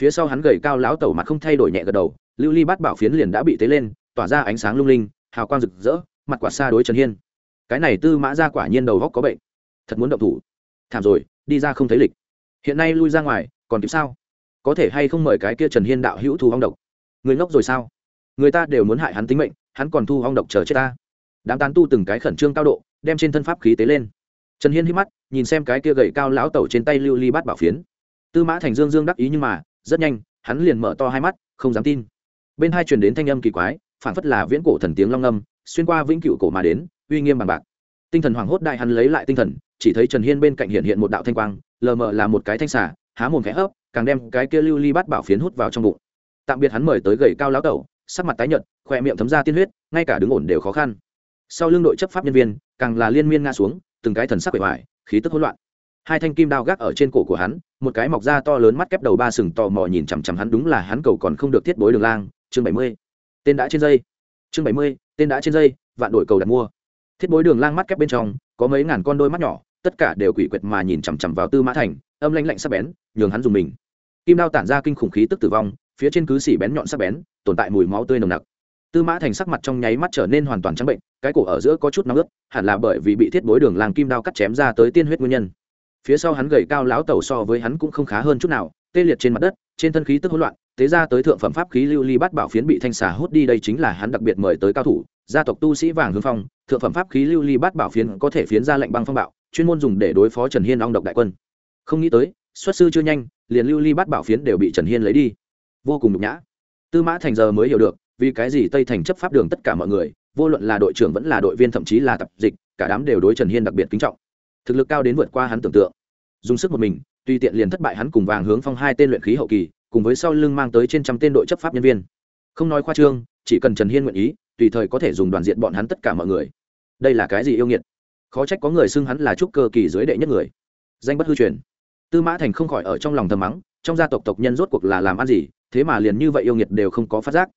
Phía sau hắn gầy cao lão tẩu mặt không thay đổi nhẹ gật đầu, lưu ly bát bảo phiến liền đã bị tế lên, tỏa ra ánh sáng lung linh, hào quang rực rỡ, mặt quả xa đối trần hiên. Cái này tư mã ra quả nhiên đầu góc có bệnh. Thật muốn động thủ. Thảm rồi, đi ra không thấy lịch. Hiện nay lui ra ngoài, còn kịp sao? Có thể hay không mời cái kia trần hiên đạo hữu thu hong độc? Người ngốc rồi sao? Người ta đều muốn hại hắn tính mệnh, hắn còn thu hong độc chờ chết ta. Đám tán tu từng cái khẩn trương cao độ, đem trên thân pháp khí tế lên trần hiên hít mắt, nhìn xem cái kia gậy cao lão tẩu trên tay lưu ly bát bảo phiến. Tư mã thành dương dương đắc ý nhưng mà, rất nhanh, hắn liền mở to hai mắt, không dám tin. Bên hai truyền đến thanh âm kỳ quái phản phất là viễn cổ thần tiếng long âm xuyên qua vĩnh cựu cổ mà đến, uy nghiêm bằng bạc. Tinh thần hoảng hốt đại hắn lấy lại tinh thần, chỉ thấy trần hiên bên cạnh hiện hiện một đạo thanh quang, lờ mờ là một cái thanh xả há mồm khẽ hấp càng đem cái kia lưu ly bát bảo phiến hút vào trong bụng. Tạm biệt hắn mời tới gầy cao lão tẩu, sắc mặt tái nhợt khoe miệng thấm ra tiên huyết, ngay cả đứng ổn đều khó khăn. Sau lưng đội chấp pháp nhân viên, càng là liên miên ngã xuống từng cái thần sắc bề ngoài, khí tức hỗn loạn. Hai thanh kim đao gác ở trên cổ của hắn, một cái mọc da to lớn mắt kép đầu ba sừng tò mò nhìn chằm chằm hắn, đúng là hắn cầu còn không được thiết bối đường lang, chương bảy mươi. Tên đã trên dây. Chương bảy mươi, tên đã trên dây, vạn đổi cầu đặt mua. Thiết bối đường lang mắt kép bên trong, có mấy ngàn con đôi mắt nhỏ, tất cả đều quỷ quyệt mà nhìn chằm chằm vào tư mã thành, âm lanh lạnh sắc bén, nhường hắn dùng mình. Kim đao tản ra kinh khủng khí tức tử vong, phía trên cứ xỉ bén nhọn sắc bén, tồn tại mùi máu tươi nồng nặc tư mã thành sắc mặt trong nháy mắt trở nên hoàn toàn trắng bệnh, cái cổ ở giữa có chút nóng ướt, hẳn là bởi vì bị thiết bối đường làng kim đao cắt chém ra tới tiên huyết nguyên nhân. Phía sau hắn gầy cao láo tẩu so với hắn cũng không khá hơn chút nào, tê liệt trên mặt đất, trên thân khí tức hỗn loạn, tế ra tới thượng phẩm pháp khí lưu ly bắt bảo phiến bị thanh xà hút đi đây chính là hắn đặc biệt mời tới cao thủ, gia tộc tu sĩ vàng hương phong, thượng phẩm pháp khí lưu ly bắt bảo phiến có thể phiến ra lệnh băng phong bạo, chuyên môn dùng để đối phó trần hiên long độc đại quân. Không nghĩ tới, xuất sư chưa nhanh, liền lưu ly bắt bảo phiến đều bị trần hiên lấy đi. Vô cùng nhục nhã. Tư mã thành giờ mới hiểu được vì cái gì tây thành chấp pháp đường tất cả mọi người, vô luận là đội trưởng vẫn là đội viên thậm chí là tập dịch, cả đám đều đối trần hiên đặc biệt kính trọng. Thực lực cao đến vượt qua hắn tưởng tượng. Dùng sức một mình, tuy tiện liền thất bại hắn cùng vàng hướng phong hai tên luyện khí hậu kỳ, cùng với sau lưng mang tới trên trăm tên đội chấp pháp nhân viên. Không nói khoa trương, chỉ cần trần hiên nguyện ý, tùy thời có thể dùng đoàn diện bọn hắn tất cả mọi người. Đây là cái gì yêu nghiệt? Khó trách có người xưng hắn là trúc cơ kỳ dưới đệ nhất người. Danh bất hư truyền. Tư mã thành không khỏi ở trong lòng thầm mắng, trong gia tộc tộc nhân rốt cuộc là làm ăn gì, thế mà liền như vậy yêu nghiệt đều không có phát giác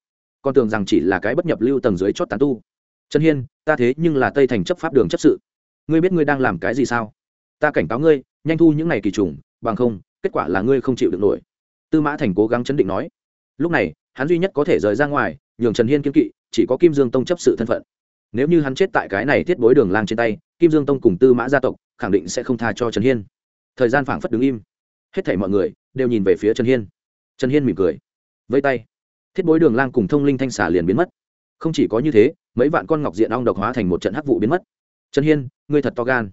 con tưởng rằng chỉ là cái bất nhập lưu tầng dưới chót tán tu. Trần hiên, ta thế nhưng là tây thành chấp pháp đường chấp sự. Ngươi biết ngươi đang làm cái gì sao? Ta cảnh cáo ngươi, nhanh thu những này kỳ trùng, bằng không, kết quả là ngươi không chịu được nổi. Tư mã thành cố gắng chấn định nói. Lúc này, hắn duy nhất có thể rời ra ngoài, nhường trần hiên kiên kỵ, chỉ có kim dương tông chấp sự thân phận. Nếu như hắn chết tại cái này thiết bối đường lang trên tay, kim dương tông cùng tư mã gia tộc khẳng định sẽ không tha cho trần hiên. Thời gian phảng phất đứng im. Hết thảy mọi người đều nhìn về phía trần hiên. Trần hiên mỉm cười. Vây tay thiết bối đường lang cùng thông linh thanh xà liền biến mất. Không chỉ có như thế mấy vạn con ngọc diện ong độc hóa thành một trận hắc vụ biến mất. Trần hiên ngươi thật to gan.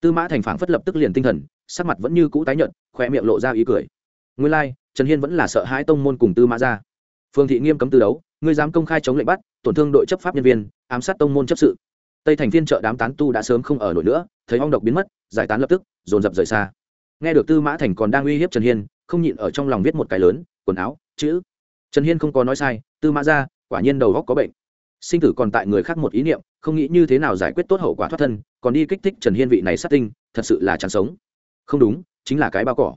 Tư mã thành phảng phất lập tức liền tinh thần sắc mặt vẫn như cũ tái nhợt khoe miệng lộ ra ý cười. Ngươi lai、like, trần hiên vẫn là sợ hãi tông môn cùng tư mã ra. Phương thị nghiêm cấm tư đấu ngươi dám công khai chống lệnh bắt tổn thương đội chấp pháp nhân viên ám sát tông môn chấp sự. Tây thành thiên trợ đám tán tu đã sớm không ở nổi nữa thấy ong độc biến mất giải tán lập tức dồn dập rời xa. Nghe được tư mã thành còn đang uy hiếp trần hiên không nhịn ở trong lòng viết một cái lớn quần áo chữ trần hiên không có nói sai, tư mã ra quả nhiên đầu góc có bệnh. Sinh tử còn tại người khác một ý niệm, không nghĩ như thế nào giải quyết tốt hậu quả thoát thân, còn đi kích thích trần hiên vị này sát tinh, thật sự là chẳng sống. Không đúng, chính là cái bao cỏ.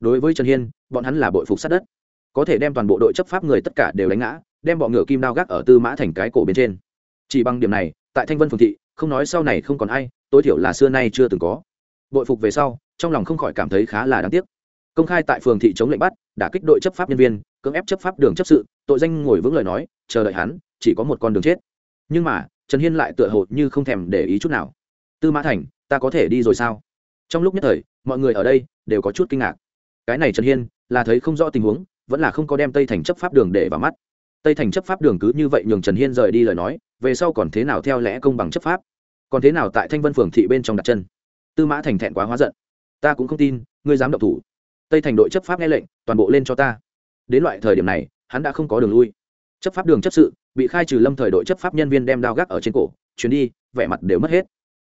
Đối với trần hiên, bọn hắn là bội phục sát đất. Có thể đem toàn bộ đội chấp pháp người tất cả đều đánh ngã, đem bọn ngựa kim đao gác ở tư mã thành cái cổ bên trên. Chỉ bằng điểm này, tại thanh vân phường thị, không nói sau này không còn ai, tối thiểu là xưa nay chưa từng có. Bội phục về sau, trong lòng không khỏi cảm thấy khá là đáng tiếc công khai tại phường thị chống lệnh bắt đã kích đội chấp pháp nhân viên, cưỡng ép chấp pháp đường chấp sự, tội danh ngồi vững lời nói, chờ đợi hắn, chỉ có một con đường chết. Nhưng mà, trần hiên lại tựa hồ như không thèm để ý chút nào. Tư mã thành, ta có thể đi rồi sao? Trong lúc nhất thời, mọi người ở đây đều có chút kinh ngạc. Cái này trần hiên là thấy không rõ tình huống, vẫn là không có đem tây thành chấp pháp đường để vào mắt. Tây thành chấp pháp đường cứ như vậy nhường trần hiên rời đi lời nói, về sau còn thế nào theo lẽ công bằng chấp pháp? Còn thế nào tại thanh vân phường thị bên trong đặt chân? Tư mã thành thẹn quá hóa giận. Ta cũng không tin, ngươi dám động thủ tây thành đội chấp pháp nghe lệnh, toàn bộ lên cho ta. Đến loại thời điểm này, hắn đã không có đường lui. Chấp pháp đường chấp sự, bị khai trừ lâm thời đội chấp pháp nhân viên đem đao gác ở trên cổ, chuyến đi, vẻ mặt đều mất hết.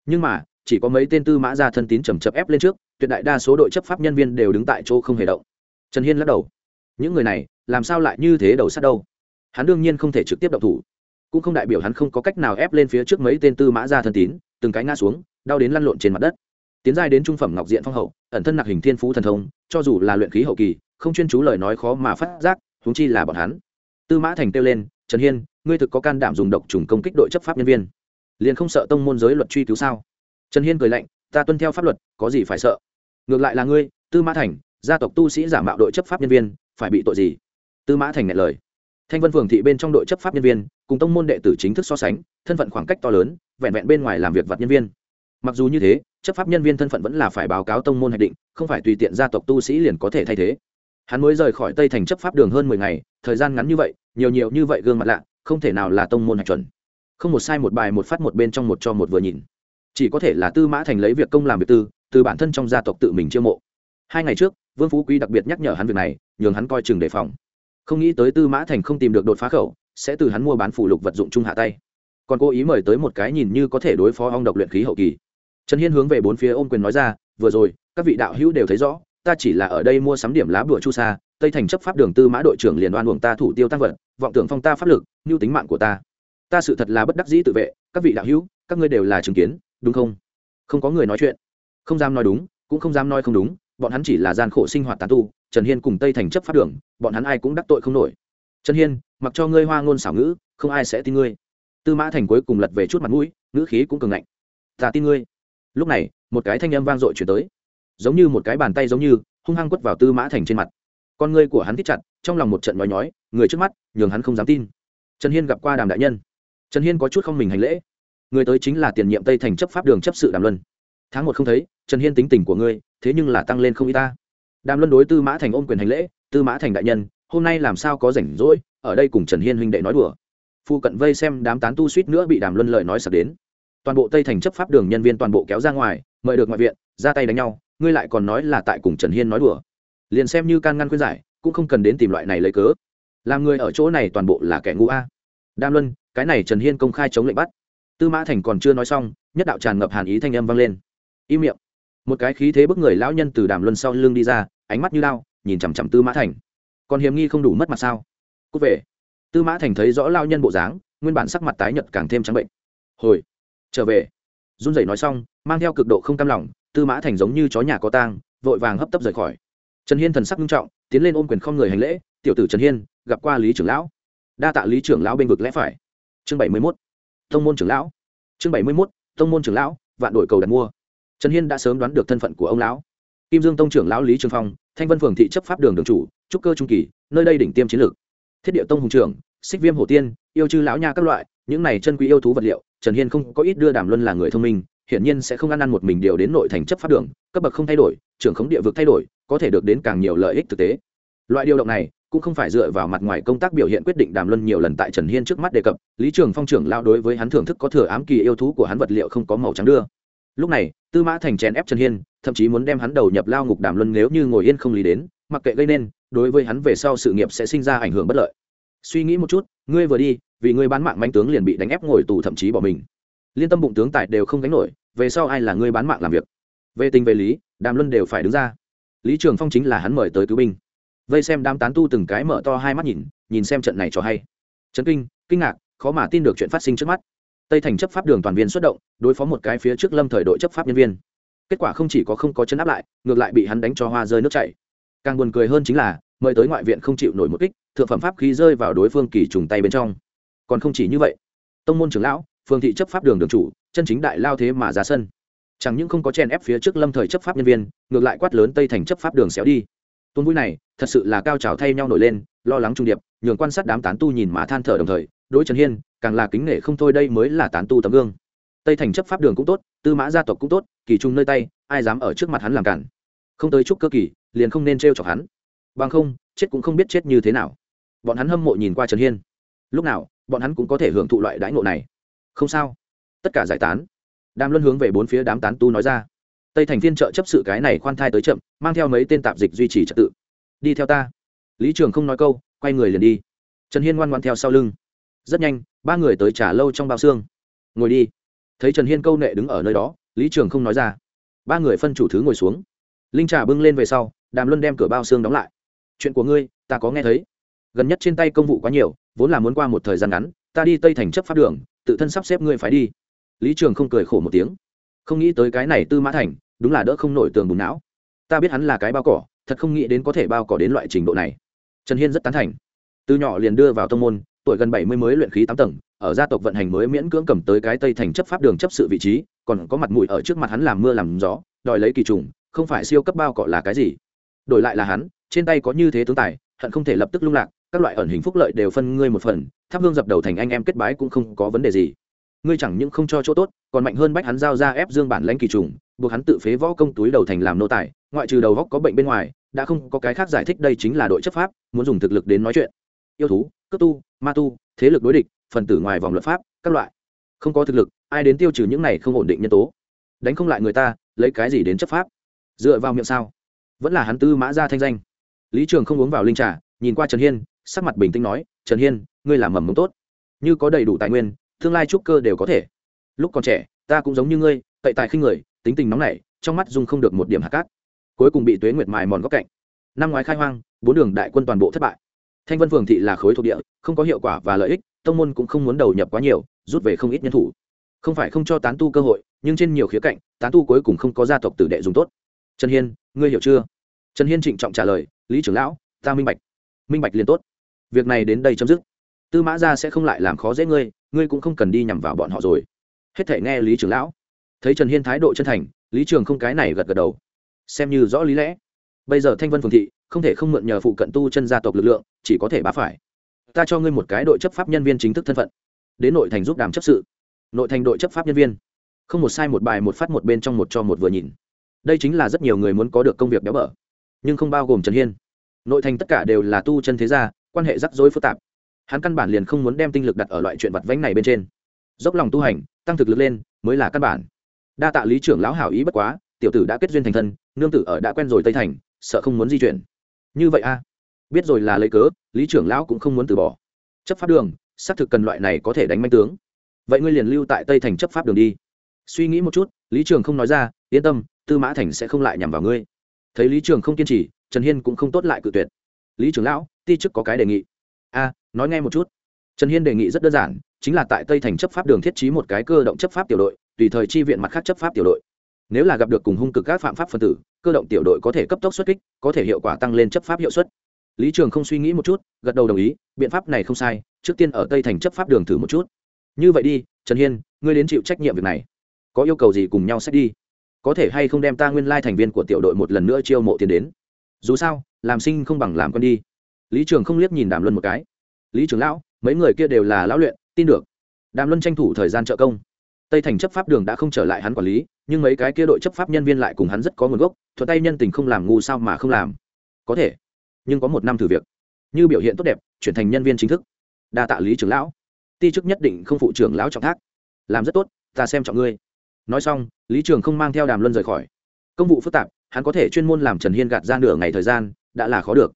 Nhưng mà, chỉ có mấy tên tư mã ra thân tín chầm chập ép lên trước, tuyệt đại đa số đội chấp pháp nhân viên đều đứng tại chỗ không hề động. Trần hiên lắc đầu. Những người này, làm sao lại như thế đầu sát đâu? Hắn đương nhiên không thể trực tiếp động thủ. Cũng không đại biểu hắn không có cách nào ép lên phía trước mấy tên tư mã ra thân tín, từng cái ngã xuống, đau đến lăn lộn trên mặt đất tiến giai đến trung phẩm ngọc diện phong hậu, ẩn thân nặc hình thiên phú thần thông, cho dù là luyện khí hậu kỳ, không chuyên chú lời nói khó mà phát giác húng chi là bọn hắn. Tư mã thành kêu lên, trần hiên, ngươi thực có can đảm dùng độc trùng công kích đội chấp pháp nhân viên. Liền không sợ tông môn giới luật truy cứu sao? Trần hiên cười lạnh, ta tuân theo pháp luật, có gì phải sợ? Ngược lại là ngươi, tư mã thành, gia tộc tu sĩ giả mạo đội chấp pháp nhân viên, phải bị tội gì? Tư mã thành ngại lời. Thanh vân phường thị bên trong đội chấp pháp nhân viên, cùng tông môn đệ tử chính thức so sánh, thân phận khoảng cách to lớn, vẹn vẹn bên ngoài làm việc vặt nhân viên mặc dù như thế, chấp pháp nhân viên thân phận vẫn là phải báo cáo tông môn hạch định, không phải tùy tiện gia tộc tu sĩ liền có thể thay thế. Hắn mới rời khỏi tây thành chấp pháp đường hơn mười ngày, thời gian ngắn như vậy, nhiều nhiều như vậy gương mặt lạ, không thể nào là tông môn hạch chuẩn. Không một sai một bài một phát một bên trong một cho một vừa nhìn. Chỉ có thể là tư mã thành lấy việc công làm việc tư, từ bản thân trong gia tộc tự mình chiêu mộ. Hai ngày trước, vương phú quý đặc biệt nhắc nhở hắn việc này, nhường hắn coi chừng đề phòng. Không nghĩ tới tư mã thành không tìm được đột phá khẩu, sẽ từ hắn mua bán phủ lục vật dụng chung hạ tay. Còn cố ý mời tới một cái nhìn như có thể đối phó ong độc luyện khí hậu kỳ trần hiên hướng về bốn phía ôm quyền nói ra, vừa rồi, các vị đạo hữu đều thấy rõ, ta chỉ là ở đây mua sắm điểm lá bùa chu sa, tây thành chấp pháp đường tư mã đội trưởng liền đoan uổng ta thủ tiêu tăng vật, vọng tưởng phong ta pháp lực như tính mạng của ta. Ta sự thật là bất đắc dĩ tự vệ, các vị đạo hữu, các ngươi đều là chứng kiến, đúng không? Không có người nói chuyện. Không dám nói đúng, cũng không dám nói không đúng, bọn hắn chỉ là gian khổ sinh hoạt tán tu, trần hiên cùng tây thành chấp pháp đường, bọn hắn ai cũng đắc tội không nổi. Trần hiên, mặc cho ngươi hoa ngôn xảo ngữ, không ai sẽ tin ngươi. Tư mã thành cuối cùng lật về chút mặt mũi, ngữ khí cũng cường ngạnh. Ta tin ngươi lúc này, một cái thanh âm vang dội chuyển tới. Giống như một cái bàn tay giống như, hung hăng quất vào tư mã thành trên mặt. Con ngươi của hắn thích chặt, trong lòng một trận nói nhói, người trước mắt, nhường hắn không dám tin. Trần hiên gặp qua đàm đại nhân. Trần hiên có chút không mình hành lễ. Người tới chính là tiền nhiệm tây thành chấp pháp đường chấp sự đàm luân. Tháng một không thấy, trần hiên tính tình của ngươi, thế nhưng là tăng lên không y ta. Đàm luân đối tư mã thành ôm quyền hành lễ, tư mã thành đại nhân, hôm nay làm sao có rảnh rỗi, ở đây cùng trần hiên huynh đệ nói đùa. Phu cận vây xem đám tán tu suýt nữa bị đàm luân lời nói sập đến toàn bộ tây thành chấp pháp đường nhân viên toàn bộ kéo ra ngoài, mời được ngoại viện, ra tay đánh nhau, ngươi lại còn nói là tại cùng trần hiên nói đùa. Liền xem như can ngăn khuyên giải, cũng không cần đến tìm loại này lấy cớ. Làm người ở chỗ này toàn bộ là kẻ ngu a. Đam luân, cái này trần hiên công khai chống lệnh bắt. Tư mã thành còn chưa nói xong, nhất đạo tràn ngập hàn ý thanh âm vang lên. Im miệng. Một cái khí thế bức người lão nhân từ đàm luân sau lưng đi ra, ánh mắt như lao nhìn chằm chằm tư mã thành. Còn hiếm nghi không đủ mất mặt sao? Cúc về. Tư mã thành thấy rõ lao nhân bộ dáng, nguyên bản sắc mặt tái nhợt càng thêm trắng bệnh. Hồi trở về. Run rẩy nói xong, mang theo cực độ không cam lòng, tư mã thành giống như chó nhà có tang, vội vàng hấp tấp rời khỏi. Trần hiên thần sắc nghiêm trọng, tiến lên ôm quyền không người hành lễ, tiểu tử trần hiên, gặp qua lý trưởng lão. Đa tạ lý trưởng lão bên vực lẽ phải. Chương bảy mươi mốt. Thông môn trưởng lão. Chương bảy mươi mốt. Thông môn trưởng lão, vạn đổi cầu đặt mua. Trần hiên đã sớm đoán được thân phận của ông lão. Kim dương tông trưởng lão lý trường phong, thanh vân phường thị chấp pháp đường đường chủ, trúc cơ trung kỳ, nơi đây đỉnh tiêm chiến lược. Thiết địa tông hùng trưởng, xích viêm hổ tiên, yêu chư lão nha các loại, những này chân quý yêu thú vật liệu trần hiên không có ít đưa đàm luân là người thông minh, hiển nhiên sẽ không ăn ăn một mình điều đến nội thành chấp pháp đường, cấp bậc không thay đổi, trưởng khống địa vực thay đổi, có thể được đến càng nhiều lợi ích thực tế. Loại điều động này cũng không phải dựa vào mặt ngoài công tác biểu hiện quyết định đàm luân nhiều lần tại trần hiên trước mắt đề cập, lý trường phong trưởng lao đối với hắn thưởng thức có thừa ám kỳ yêu thú của hắn vật liệu không có màu trắng đưa. Lúc này, tư mã thành chèn ép trần hiên, thậm chí muốn đem hắn đầu nhập lao ngục đàm luân nếu như ngồi yên không lý đến, mặc kệ gây nên, đối với hắn về sau sự nghiệp sẽ sinh ra ảnh hưởng bất lợi. Suy nghĩ một chút, ngươi vừa đi vì ngươi bán mạng manh tướng liền bị đánh ép ngồi tù thậm chí bỏ mình. Liên tâm bụng tướng tài đều không gánh nổi, về sau ai là ngươi bán mạng làm việc? Về tình về lý, đàm luân đều phải đứng ra. Lý trường phong chính là hắn mời tới cứu binh. Vây xem đám tán tu từng cái mở to hai mắt nhìn nhìn xem trận này cho hay. Chấn kinh kinh ngạc, khó mà tin được chuyện phát sinh trước mắt. Tây thành chấp pháp đường toàn viên xuất động, đối phó một cái phía trước lâm thời đội chấp pháp nhân viên. Kết quả không chỉ có không có chấn áp lại, ngược lại bị hắn đánh cho hoa rơi nước chảy. Càng buồn cười hơn chính là, mời tới ngoại viện không chịu nổi một kích, thượng phẩm pháp khí rơi vào đối phương kỳ trùng tay bên trong còn không chỉ như vậy. Tông môn trưởng lão, phương thị chấp pháp đường đường chủ, chân chính đại lao thế mà ra sân. Chẳng những không có chen ép phía trước lâm thời chấp pháp nhân viên, ngược lại quát lớn tây thành chấp pháp đường xéo đi. Tôn vui này, thật sự là cao trào thay nhau nổi lên, lo lắng trung điệp, nhường quan sát đám tán tu nhìn mà than thở đồng thời, đối trần hiên, càng là kính nể không thôi đây mới là tán tu tấm gương. Tây thành chấp pháp đường cũng tốt, tư mã gia tộc cũng tốt, kỳ trung nơi tay, ai dám ở trước mặt hắn làm cản. Không tới chúc cơ kỳ, liền không nên t r e o chọc hắn. Bằng không, chết cũng không biết chết như thế nào. Bọn hắn hâm mộ nhìn qua trần hiên. Lúc nào bọn hắn cũng có thể hưởng thụ loại đãi ngộ này. Không sao. Tất cả giải tán. Đàm luân hướng về bốn phía đám tán tu nói ra. Tây thành phiên trợ chấp sự cái này khoan thai tới chậm, mang theo mấy tên tạp dịch duy trì trật tự. Đi theo ta. Lý trường không nói câu, quay người liền đi. Trần hiên ngoan ngoan theo sau lưng. Rất nhanh, ba người tới trả lâu trong bao xương. Ngồi đi. Thấy trần hiên câu nệ đứng ở nơi đó, lý trường không nói ra. Ba người phân chủ thứ ngồi xuống. Linh trà bưng lên về sau, đàm luân đem cửa bao xương đóng lại. Chuyện của ngươi, ta có nghe thấy. Gần nhất trên tay công vụ quá nhiều vốn là muốn qua một thời gian ngắn, ta đi tây thành chấp pháp đường, tự thân sắp xếp ngươi phải đi. Lý trường không cười khổ một tiếng. Không nghĩ tới cái này tư mã thành, đúng là đỡ không nổi tường bùn não. Ta biết hắn là cái bao cỏ, thật không nghĩ đến có thể bao cỏ đến loại trình độ này. Trần hiên rất tán thành. Từ nhỏ liền đưa vào tông môn, tuổi gần bảy mươi mới luyện khí tám tầng, ở gia tộc vận hành mới miễn cưỡng cầm tới cái tây thành chấp pháp đường chấp sự vị trí, còn có mặt mũi ở trước mặt hắn làm mưa làm gió, đòi lấy kỳ trùng, không phải siêu cấp bao cọ là cái gì. Đổi lại là hắn, trên tay có như thế tướng tài, hận không thể lập tức lung lạc các loại ẩn hình phúc lợi đều phân ngươi một phần thắp hương dập đầu thành anh em kết bái cũng không có vấn đề gì. Ngươi chẳng những không cho chỗ tốt, còn mạnh hơn bách hắn giao ra ép dương bản lãnh kỳ trùng, buộc hắn tự phế võ công túi đầu thành làm nô tài, ngoại trừ đầu góc có bệnh bên ngoài, đã không có cái khác giải thích đây chính là đội chấp pháp, muốn dùng thực lực đến nói chuyện. Yêu thú, cướp tu, ma tu, thế lực đối địch, phần tử ngoài vòng luật pháp, các loại. Không có thực lực, ai đến tiêu trừ những này không ổn định nhân tố? Đánh không lại người ta, lấy cái gì đến chấp pháp? Dựa vào miệng sao? Vẫn là hắn tư mã ra thanh danh. Lý trường không uống vào linh trà, nhìn qua trần hiên sắc mặt bình tĩnh nói, trần hiên, ngươi làm mầm mống tốt. Như có đầy đủ tài nguyên, tương lai trúc cơ đều có thể. Lúc còn trẻ, ta cũng giống như ngươi tẩy tài khinh người, tính tình nóng nảy, trong mắt dung không được một điểm hạt cát. Cuối cùng bị tuế nguyệt mài mòn góc cạnh. Năm ngoái khai hoang, bốn đường đại quân toàn bộ thất bại. Thanh vân phường thị là khối thuộc địa, không có hiệu quả và lợi ích, tông môn cũng không muốn đầu nhập quá nhiều, rút về không ít nhân thủ. Không phải không cho tán tu cơ hội, nhưng trên nhiều khía cạnh, tán tu cuối cùng không có gia tộc tử đệ dùng tốt. Trần hiên, ngươi hiểu chưa? Trần hiên trịnh trọng trả lời, lý trưởng lão, ta minh bạch. Minh bạch liền tốt việc này đến đây chấm dứt. Tư mã gia sẽ không lại làm khó dễ ngươi ngươi cũng không cần đi nhằm vào bọn họ rồi. Hết thể nghe lý trưởng lão. Thấy trần hiên thái độ chân thành, lý trường không cái này gật gật đầu. Xem như rõ lý lẽ. Bây giờ thanh vân phường thị, không thể không mượn nhờ phụ cận tu chân gia tộc lực lượng, chỉ có thể bá phải. Ta cho ngươi một cái đội chấp pháp nhân viên chính thức thân phận. Đến nội thành giúp đàm chấp sự. Nội thành đội chấp pháp nhân viên. Không một sai một bài một phát một bên trong một cho một vừa nhìn. Đây chính là rất nhiều người muốn có được công việc béo bở. Nhưng không bao gồm trần hiên. Nội thành tất cả đều là tu chân thế gia quan hệ rắc rối phức tạp. Hắn căn bản liền không muốn đem tinh lực đặt ở loại chuyện vặt vánh này bên trên. Dốc lòng tu hành, tăng thực lực lên, mới là căn bản. Đa tạ lý trưởng lão hảo ý bất quá, tiểu tử đã kết duyên thành thân, nương tử ở đã quen rồi tây thành, sợ không muốn di chuyển. Như vậy a? Biết rồi là lấy cớ, lý trưởng lão cũng không muốn từ bỏ. Chấp pháp đường, xác thực cần loại này có thể đánh manh tướng. Vậy ngươi liền lưu tại tây thành chấp pháp đường đi. Suy nghĩ một chút, lý trường không nói ra, yên tâm, tư mã thành sẽ không lại nhằm vào ngươi. Thấy lý trường không kiên trì, trần hiên cũng không tốt lại cự tuyệt. Lý trưởng lão ti chức có cái đề nghị. A, nói nghe một chút. Trần hiên đề nghị rất đơn giản, chính là tại tây thành chấp pháp đường thiết trí một cái cơ động chấp pháp tiểu đội, tùy thời chi viện mặt khác chấp pháp tiểu đội. Nếu là gặp được cùng hung cực các phạm pháp phân tử, cơ động tiểu đội có thể cấp tốc xuất kích, có thể hiệu quả tăng lên chấp pháp hiệu suất. Lý trường không suy nghĩ một chút, gật đầu đồng ý, biện pháp này không sai, trước tiên ở tây thành chấp pháp đường thử một chút. Như vậy đi, trần hiên, ngươi đến chịu trách nhiệm việc này. Có yêu cầu gì cùng nhau xét đi. Có thể hay không đem ta nguyên lai thành viên của tiểu đội một lần nữa chiêu mộ tiền đến. Dù sao, làm sinh không bằng làm con đi lý trường không liếc nhìn đàm luân một cái. Lý trường lão, mấy người kia đều là lão luyện, tin được. Đàm luân tranh thủ thời gian trợ công. Tây thành chấp pháp đường đã không trở lại hắn quản lý, nhưng mấy cái kia đội chấp pháp nhân viên lại cùng hắn rất có nguồn gốc, thuận tay nhân tình không làm ngu sao mà không làm. Có thể, nhưng có một năm thử việc. Như biểu hiện tốt đẹp, chuyển thành nhân viên chính thức. Đa tạ lý trưởng lão. Ti chức nhất định không phụ trưởng lão trọng thác. Làm rất tốt, ta xem trọng ngươi. Nói xong, lý trường không mang theo đàm luân rời khỏi. Công vụ phức tạp, hắn có thể chuyên môn làm trần hiên gạt ra nửa ngày thời gian, đã là khó được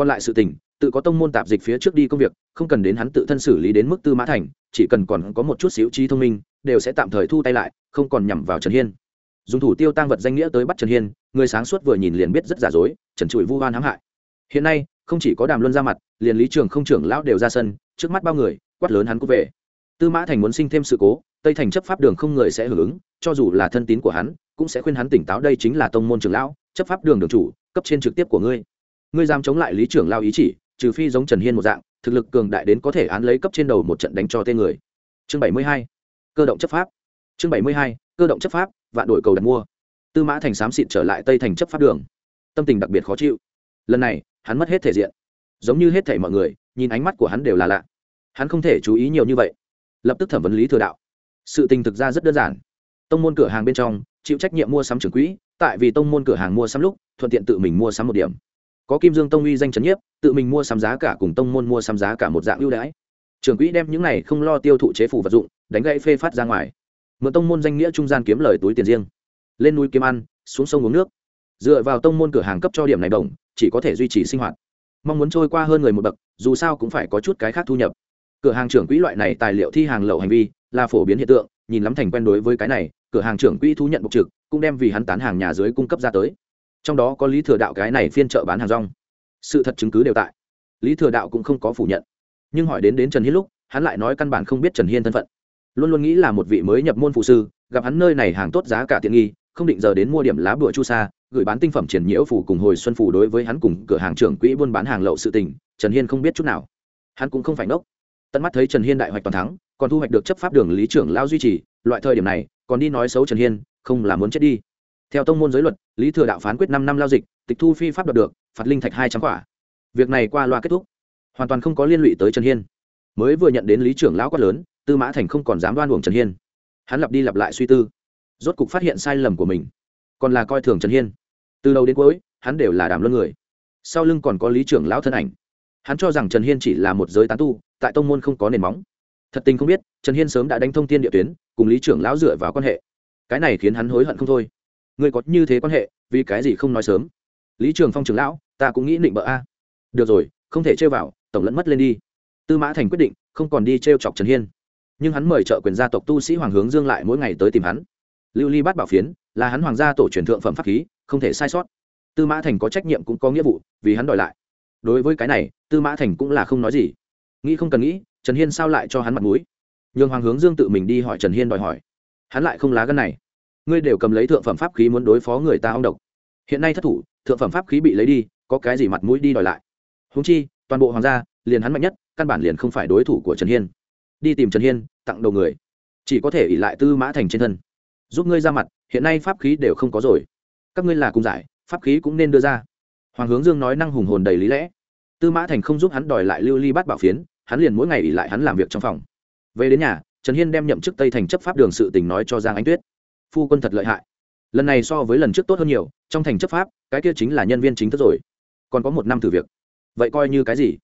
còn lại sự tình, tự có tông môn tạp dịch phía trước đi công việc, không cần đến hắn tự thân xử lý đến mức tư mã thành, chỉ cần còn có một chút xíu trí thông minh, đều sẽ tạm thời thu tay lại, không còn nhằm vào trần hiên. Dùng thủ tiêu tăng vật danh nghĩa tới bắt trần hiên, người sáng suốt vừa nhìn liền biết rất giả dối, trần trụi vu hoan hãm hại. Hiện nay, không chỉ có đàm luân ra mặt, liền lý trường không trưởng lão đều ra sân, trước mắt bao người, quát lớn hắn cũng về. Tư mã thành muốn sinh thêm sự cố, tây thành chấp pháp đường không người sẽ hưởng ứng, cho dù là thân tín của hắn, cũng sẽ khuyên hắn tỉnh táo đây chính là tông môn trưởng lão, chấp pháp đường đường chủ, cấp trên trực tiếp của ngươi ngươi dám chống lại lý trưởng lao ý chỉ, trừ phi giống trần hiên một dạng, thực lực cường đại đến có thể án lấy cấp trên đầu một trận đánh cho tên người. Chương bảy mươi hai, cơ động chấp pháp. Chương bảy mươi hai, cơ động chấp pháp, vạn đội cầu đặt mua. Tư mã thành xám xịt trở lại tây thành chấp pháp đường. Tâm tình đặc biệt khó chịu. Lần này, hắn mất hết thể diện. Giống như hết thể mọi người, nhìn ánh mắt của hắn đều là lạ. Hắn không thể chú ý nhiều như vậy. Lập tức thẩm vấn lý thừa đạo. Sự tình thực ra rất đơn giản. Tông môn cửa hàng bên trong, chịu trách nhiệm mua sắm trưởng quỹ, tại vì tông môn cửa hàng mua sắm lúc, thuận tiện tự mình mua sắm một điểm có kim dương tông uy danh chấn nhiếp, tự mình mua sắm giá cả cùng tông môn mua sắm giá cả một dạng ưu đãi. Trưởng quỹ đem những này không lo tiêu thụ chế phủ vật dụng, đánh gãy phê phát ra ngoài. Mượn tông môn danh nghĩa trung gian kiếm lời túi tiền riêng. Lên núi kiếm ăn, xuống sông uống nước. Dựa vào tông môn cửa hàng cấp cho điểm này đồng, chỉ có thể duy trì sinh hoạt. Mong muốn trôi qua hơn người một bậc, dù sao cũng phải có chút cái khác thu nhập. Cửa hàng trưởng quỹ loại này tài liệu thi hàng lậu hành vi, là phổ biến hiện tượng, nhìn lắm thành quen đối với cái này, cửa hàng trưởng quỹ thu nhận bộc trực, cũng đem vì hắn tán hàng nhà dưới cung cấp ra tới trong đó có lý thừa đạo cái này phiên chợ bán hàng rong. Sự thật chứng cứ đều tại. Lý thừa đạo cũng không có phủ nhận. Nhưng hỏi đến đến trần hiên lúc, hắn lại nói căn bản không biết trần hiên thân phận. Luôn luôn nghĩ là một vị mới nhập môn phụ sư, gặp hắn nơi này hàng tốt giá cả tiện nghi, không định giờ đến mua điểm lá bùa chu sa, gửi bán tinh phẩm triển nhiễu phủ cùng hồi xuân phủ đối với hắn cùng cửa hàng trưởng quỹ buôn bán hàng lậu sự tình, trần hiên không biết chút nào. Hắn cũng không phải ngốc. Tận mắt thấy trần hiên đại hoạch toàn thắng, còn thu hoạch được chấp pháp đường lý trưởng lao duy trì, loại thời điểm này, còn đi nói xấu trần hiên, không là muốn chết đi. Theo tông môn giới luật lý thừa đạo phán quyết năm năm lao dịch, tịch thu phi pháp đoạt được, phạt linh thạch hai trăm quả. Việc này qua loa kết thúc. Hoàn toàn không có liên lụy tới trần hiên. Mới vừa nhận đến lý trưởng lão quát lớn, tư mã thành không còn dám đoan uổng trần hiên. Hắn lặp đi lặp lại suy tư, rốt cục phát hiện sai lầm của mình. Còn là coi thường trần hiên. Từ đầu đến cuối, hắn đều là đàm luân người. Sau lưng còn có lý trưởng lão thân ảnh. Hắn cho rằng trần hiên chỉ là một giới tán tu, tại tông môn không có nền móng. Thật tình không biết, trần hiên sớm đã đánh thông tin địa tuyến, cùng lý trưởng lão dựa vào quan hệ. Cái này khiến hắn hối hận không thôi ngươi có như thế quan hệ, vì cái gì không nói sớm? Lý trường phong trưởng lão, ta cũng nghĩ định bợ a. Được rồi, không thể chơi vào, tổng lẫn mất lên đi. Tư mã thành quyết định, không còn đi trêu chọc trần hiên. Nhưng hắn mời trợ quyền gia tộc tu sĩ hoàng hướng dương lại mỗi ngày tới tìm hắn. Lưu ly bát bảo phiến, là hắn hoàng gia tổ truyền thượng phẩm pháp khí, không thể sai sót. Tư mã thành có trách nhiệm cũng có nghĩa vụ, vì hắn đòi lại. Đối với cái này, tư mã thành cũng là không nói gì. Nghĩ không cần nghĩ, trần hiên sao lại cho hắn mặt mũi? Nhường hoàng hướng dương tự mình đi hỏi trần hiên đòi hỏi. Hắn lại không lá gân này ngươi đều cầm lấy thượng phẩm pháp khí muốn đối phó người ta ông độc. Hiện nay thất thủ, thượng phẩm pháp khí bị lấy đi, có cái gì mặt mũi đi đòi lại? Húng chi, toàn bộ hoàng gia, liền hắn mạnh nhất, căn bản liền không phải đối thủ của trần hiên. Đi tìm trần hiên, tặng đầu người. Chỉ có thể ỉ lại tư mã thành trên thân. Giúp ngươi ra mặt, hiện nay pháp khí đều không có rồi. Các ngươi là cùng giải, pháp khí cũng nên đưa ra. Hoàng hướng dương nói năng hùng hồn đầy lý lẽ. Tư mã thành không giúp hắn đòi lại lưu ly bắt bảo phiến, hắn liền mỗi ngày ỉ lại hắn làm việc trong phòng. Về đến nhà, trần hiên đem nhậm chức tây thành chấp pháp đường sự tình nói cho giang ánh tuyết phu quân thật lợi hại. Lần này so với lần trước tốt hơn nhiều, trong thành chấp pháp, cái kia chính là nhân viên chính thức rồi. Còn có một năm thử việc. Vậy coi như cái gì?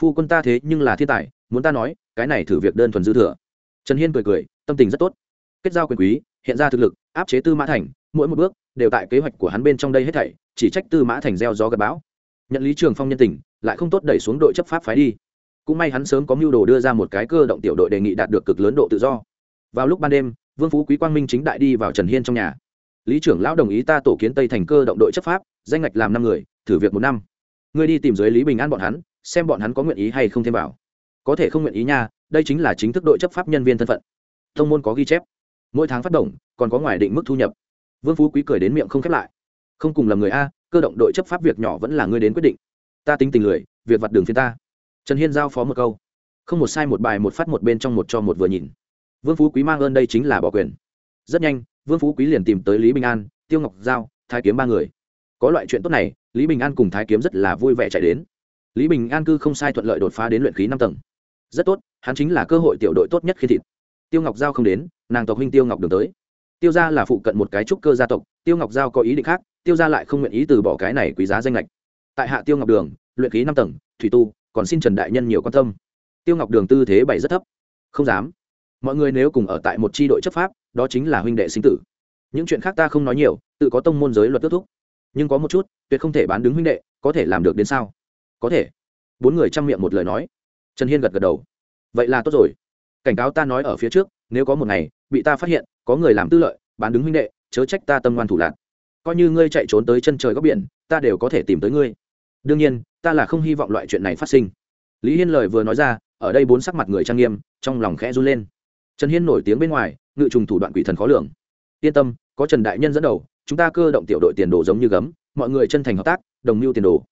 Phu quân ta thế nhưng là thiên tài, muốn ta nói, cái này thử việc đơn thuần dư thừa. Trần hiên cười cười, tâm tình rất tốt. Kết giao quyền quý, hiện ra thực lực, áp chế tư mã thành, mỗi một bước, đều tại kế hoạch của hắn bên trong đây hết thảy, chỉ trách tư mã thành gieo gió gặp bão. Nhận lý trường phong nhân tình, lại không tốt đẩy xuống đội chấp pháp phái đi. Cũng may hắn sớm có mưu đồ đưa ra một cái cơ động tiểu đội đề nghị đạt được cực lớn độ tự do. Vào lúc ban đêm vương phú quý quang minh chính đại đi vào trần hiên trong nhà lý trưởng lão đồng ý ta tổ kiến tây thành cơ động đội chấp pháp danh ngạch làm năm người thử việc một năm ngươi đi tìm dưới lý bình an bọn hắn xem bọn hắn có nguyện ý hay không thêm vào có thể không nguyện ý nha đây chính là chính thức đội chấp pháp nhân viên thân phận thông môn có ghi chép mỗi tháng phát động còn có ngoài định mức thu nhập vương phú quý cười đến miệng không khép lại không cùng làm người a cơ động đội chấp pháp việc nhỏ vẫn là ngươi đến quyết định ta tính tình lười việc vặt đường phiên ta trần hiên giao phó một câu không một sai một bài một phát một bên trong một cho một vừa nhìn vương phú quý mang ơn đây chính là bỏ quyền. Rất nhanh, vương phú quý liền tìm tới lý bình an, tiêu ngọc giao, thái kiếm ba người. Có loại chuyện tốt này, lý bình an cùng thái kiếm rất là vui vẻ chạy đến. Lý bình an cư không sai thuận lợi đột phá đến luyện khí năm tầng. Rất tốt, hắn chính là cơ hội tiểu đội tốt nhất khi thịt. Tiêu ngọc giao không đến, nàng tộc huynh tiêu ngọc đường tới. Tiêu Gia là phụ cận một cái trúc cơ gia tộc, tiêu ngọc giao có ý định khác, tiêu Gia lại không nguyện ý từ bỏ cái này quý giá danh lệch tại hạ tiêu ngọc đường, luyện khí năm tầng, thủy tu, còn xin trần đại nhân nhiều quan tâm. Tiêu ngọc đường tư thế bảy rất thấp. Không dám mọi người nếu cùng ở tại một tri đội chấp pháp, đó chính là huynh đệ sinh tử. Những chuyện khác ta không nói nhiều, tự có tông môn giới luật kết thúc. Nhưng có một chút, tuyệt không thể bán đứng huynh đệ, có thể làm được đến sao? Có thể. Bốn người chăm miệng một lời nói. Trần hiên gật gật đầu. Vậy là tốt rồi. Cảnh cáo ta nói ở phía trước, nếu có một ngày, bị ta phát hiện, có người làm tư lợi, bán đứng huynh đệ, chớ trách ta tâm ngoan thủ lạc. Coi như ngươi chạy trốn tới chân trời góc biển, ta đều có thể tìm tới ngươi. Đương nhiên, ta là không hy vọng loại chuyện này phát sinh. Lý hiên lời vừa nói ra, ở đây bốn sắc mặt người trang nghiêm, trong lòng khẽ run lên trần hiên nổi tiếng bên ngoài, ngự trùng thủ đoạn quỷ thần khó lường. Yên tâm, có trần đại nhân dẫn đầu, chúng ta cơ động tiểu đội tiền đồ giống như gấm, mọi người chân thành hợp tác, đồng mưu tiền đồ.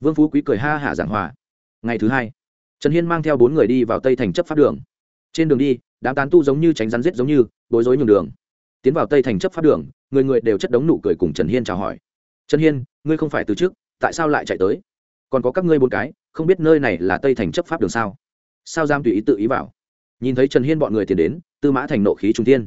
Vương phú quý cười ha hả giảng hòa. Ngày thứ hai, trần hiên mang theo bốn người đi vào tây thành chấp pháp đường. Trên đường đi, đám tán tu giống như tránh rắn giết giống như, bối rối nhường đường. Tiến vào tây thành chấp pháp đường, người người đều chất đống nụ cười cùng trần hiên chào hỏi. Trần hiên, ngươi không phải từ trước, tại sao lại chạy tới? Còn có các ngươi bốn cái, không biết nơi này là tây thành chấp pháp đường sao? Sao giam tùy ý tự ý vào? Nhìn thấy trần hiên bọn người tiền đến, tư mã thành nộ khí trung tiên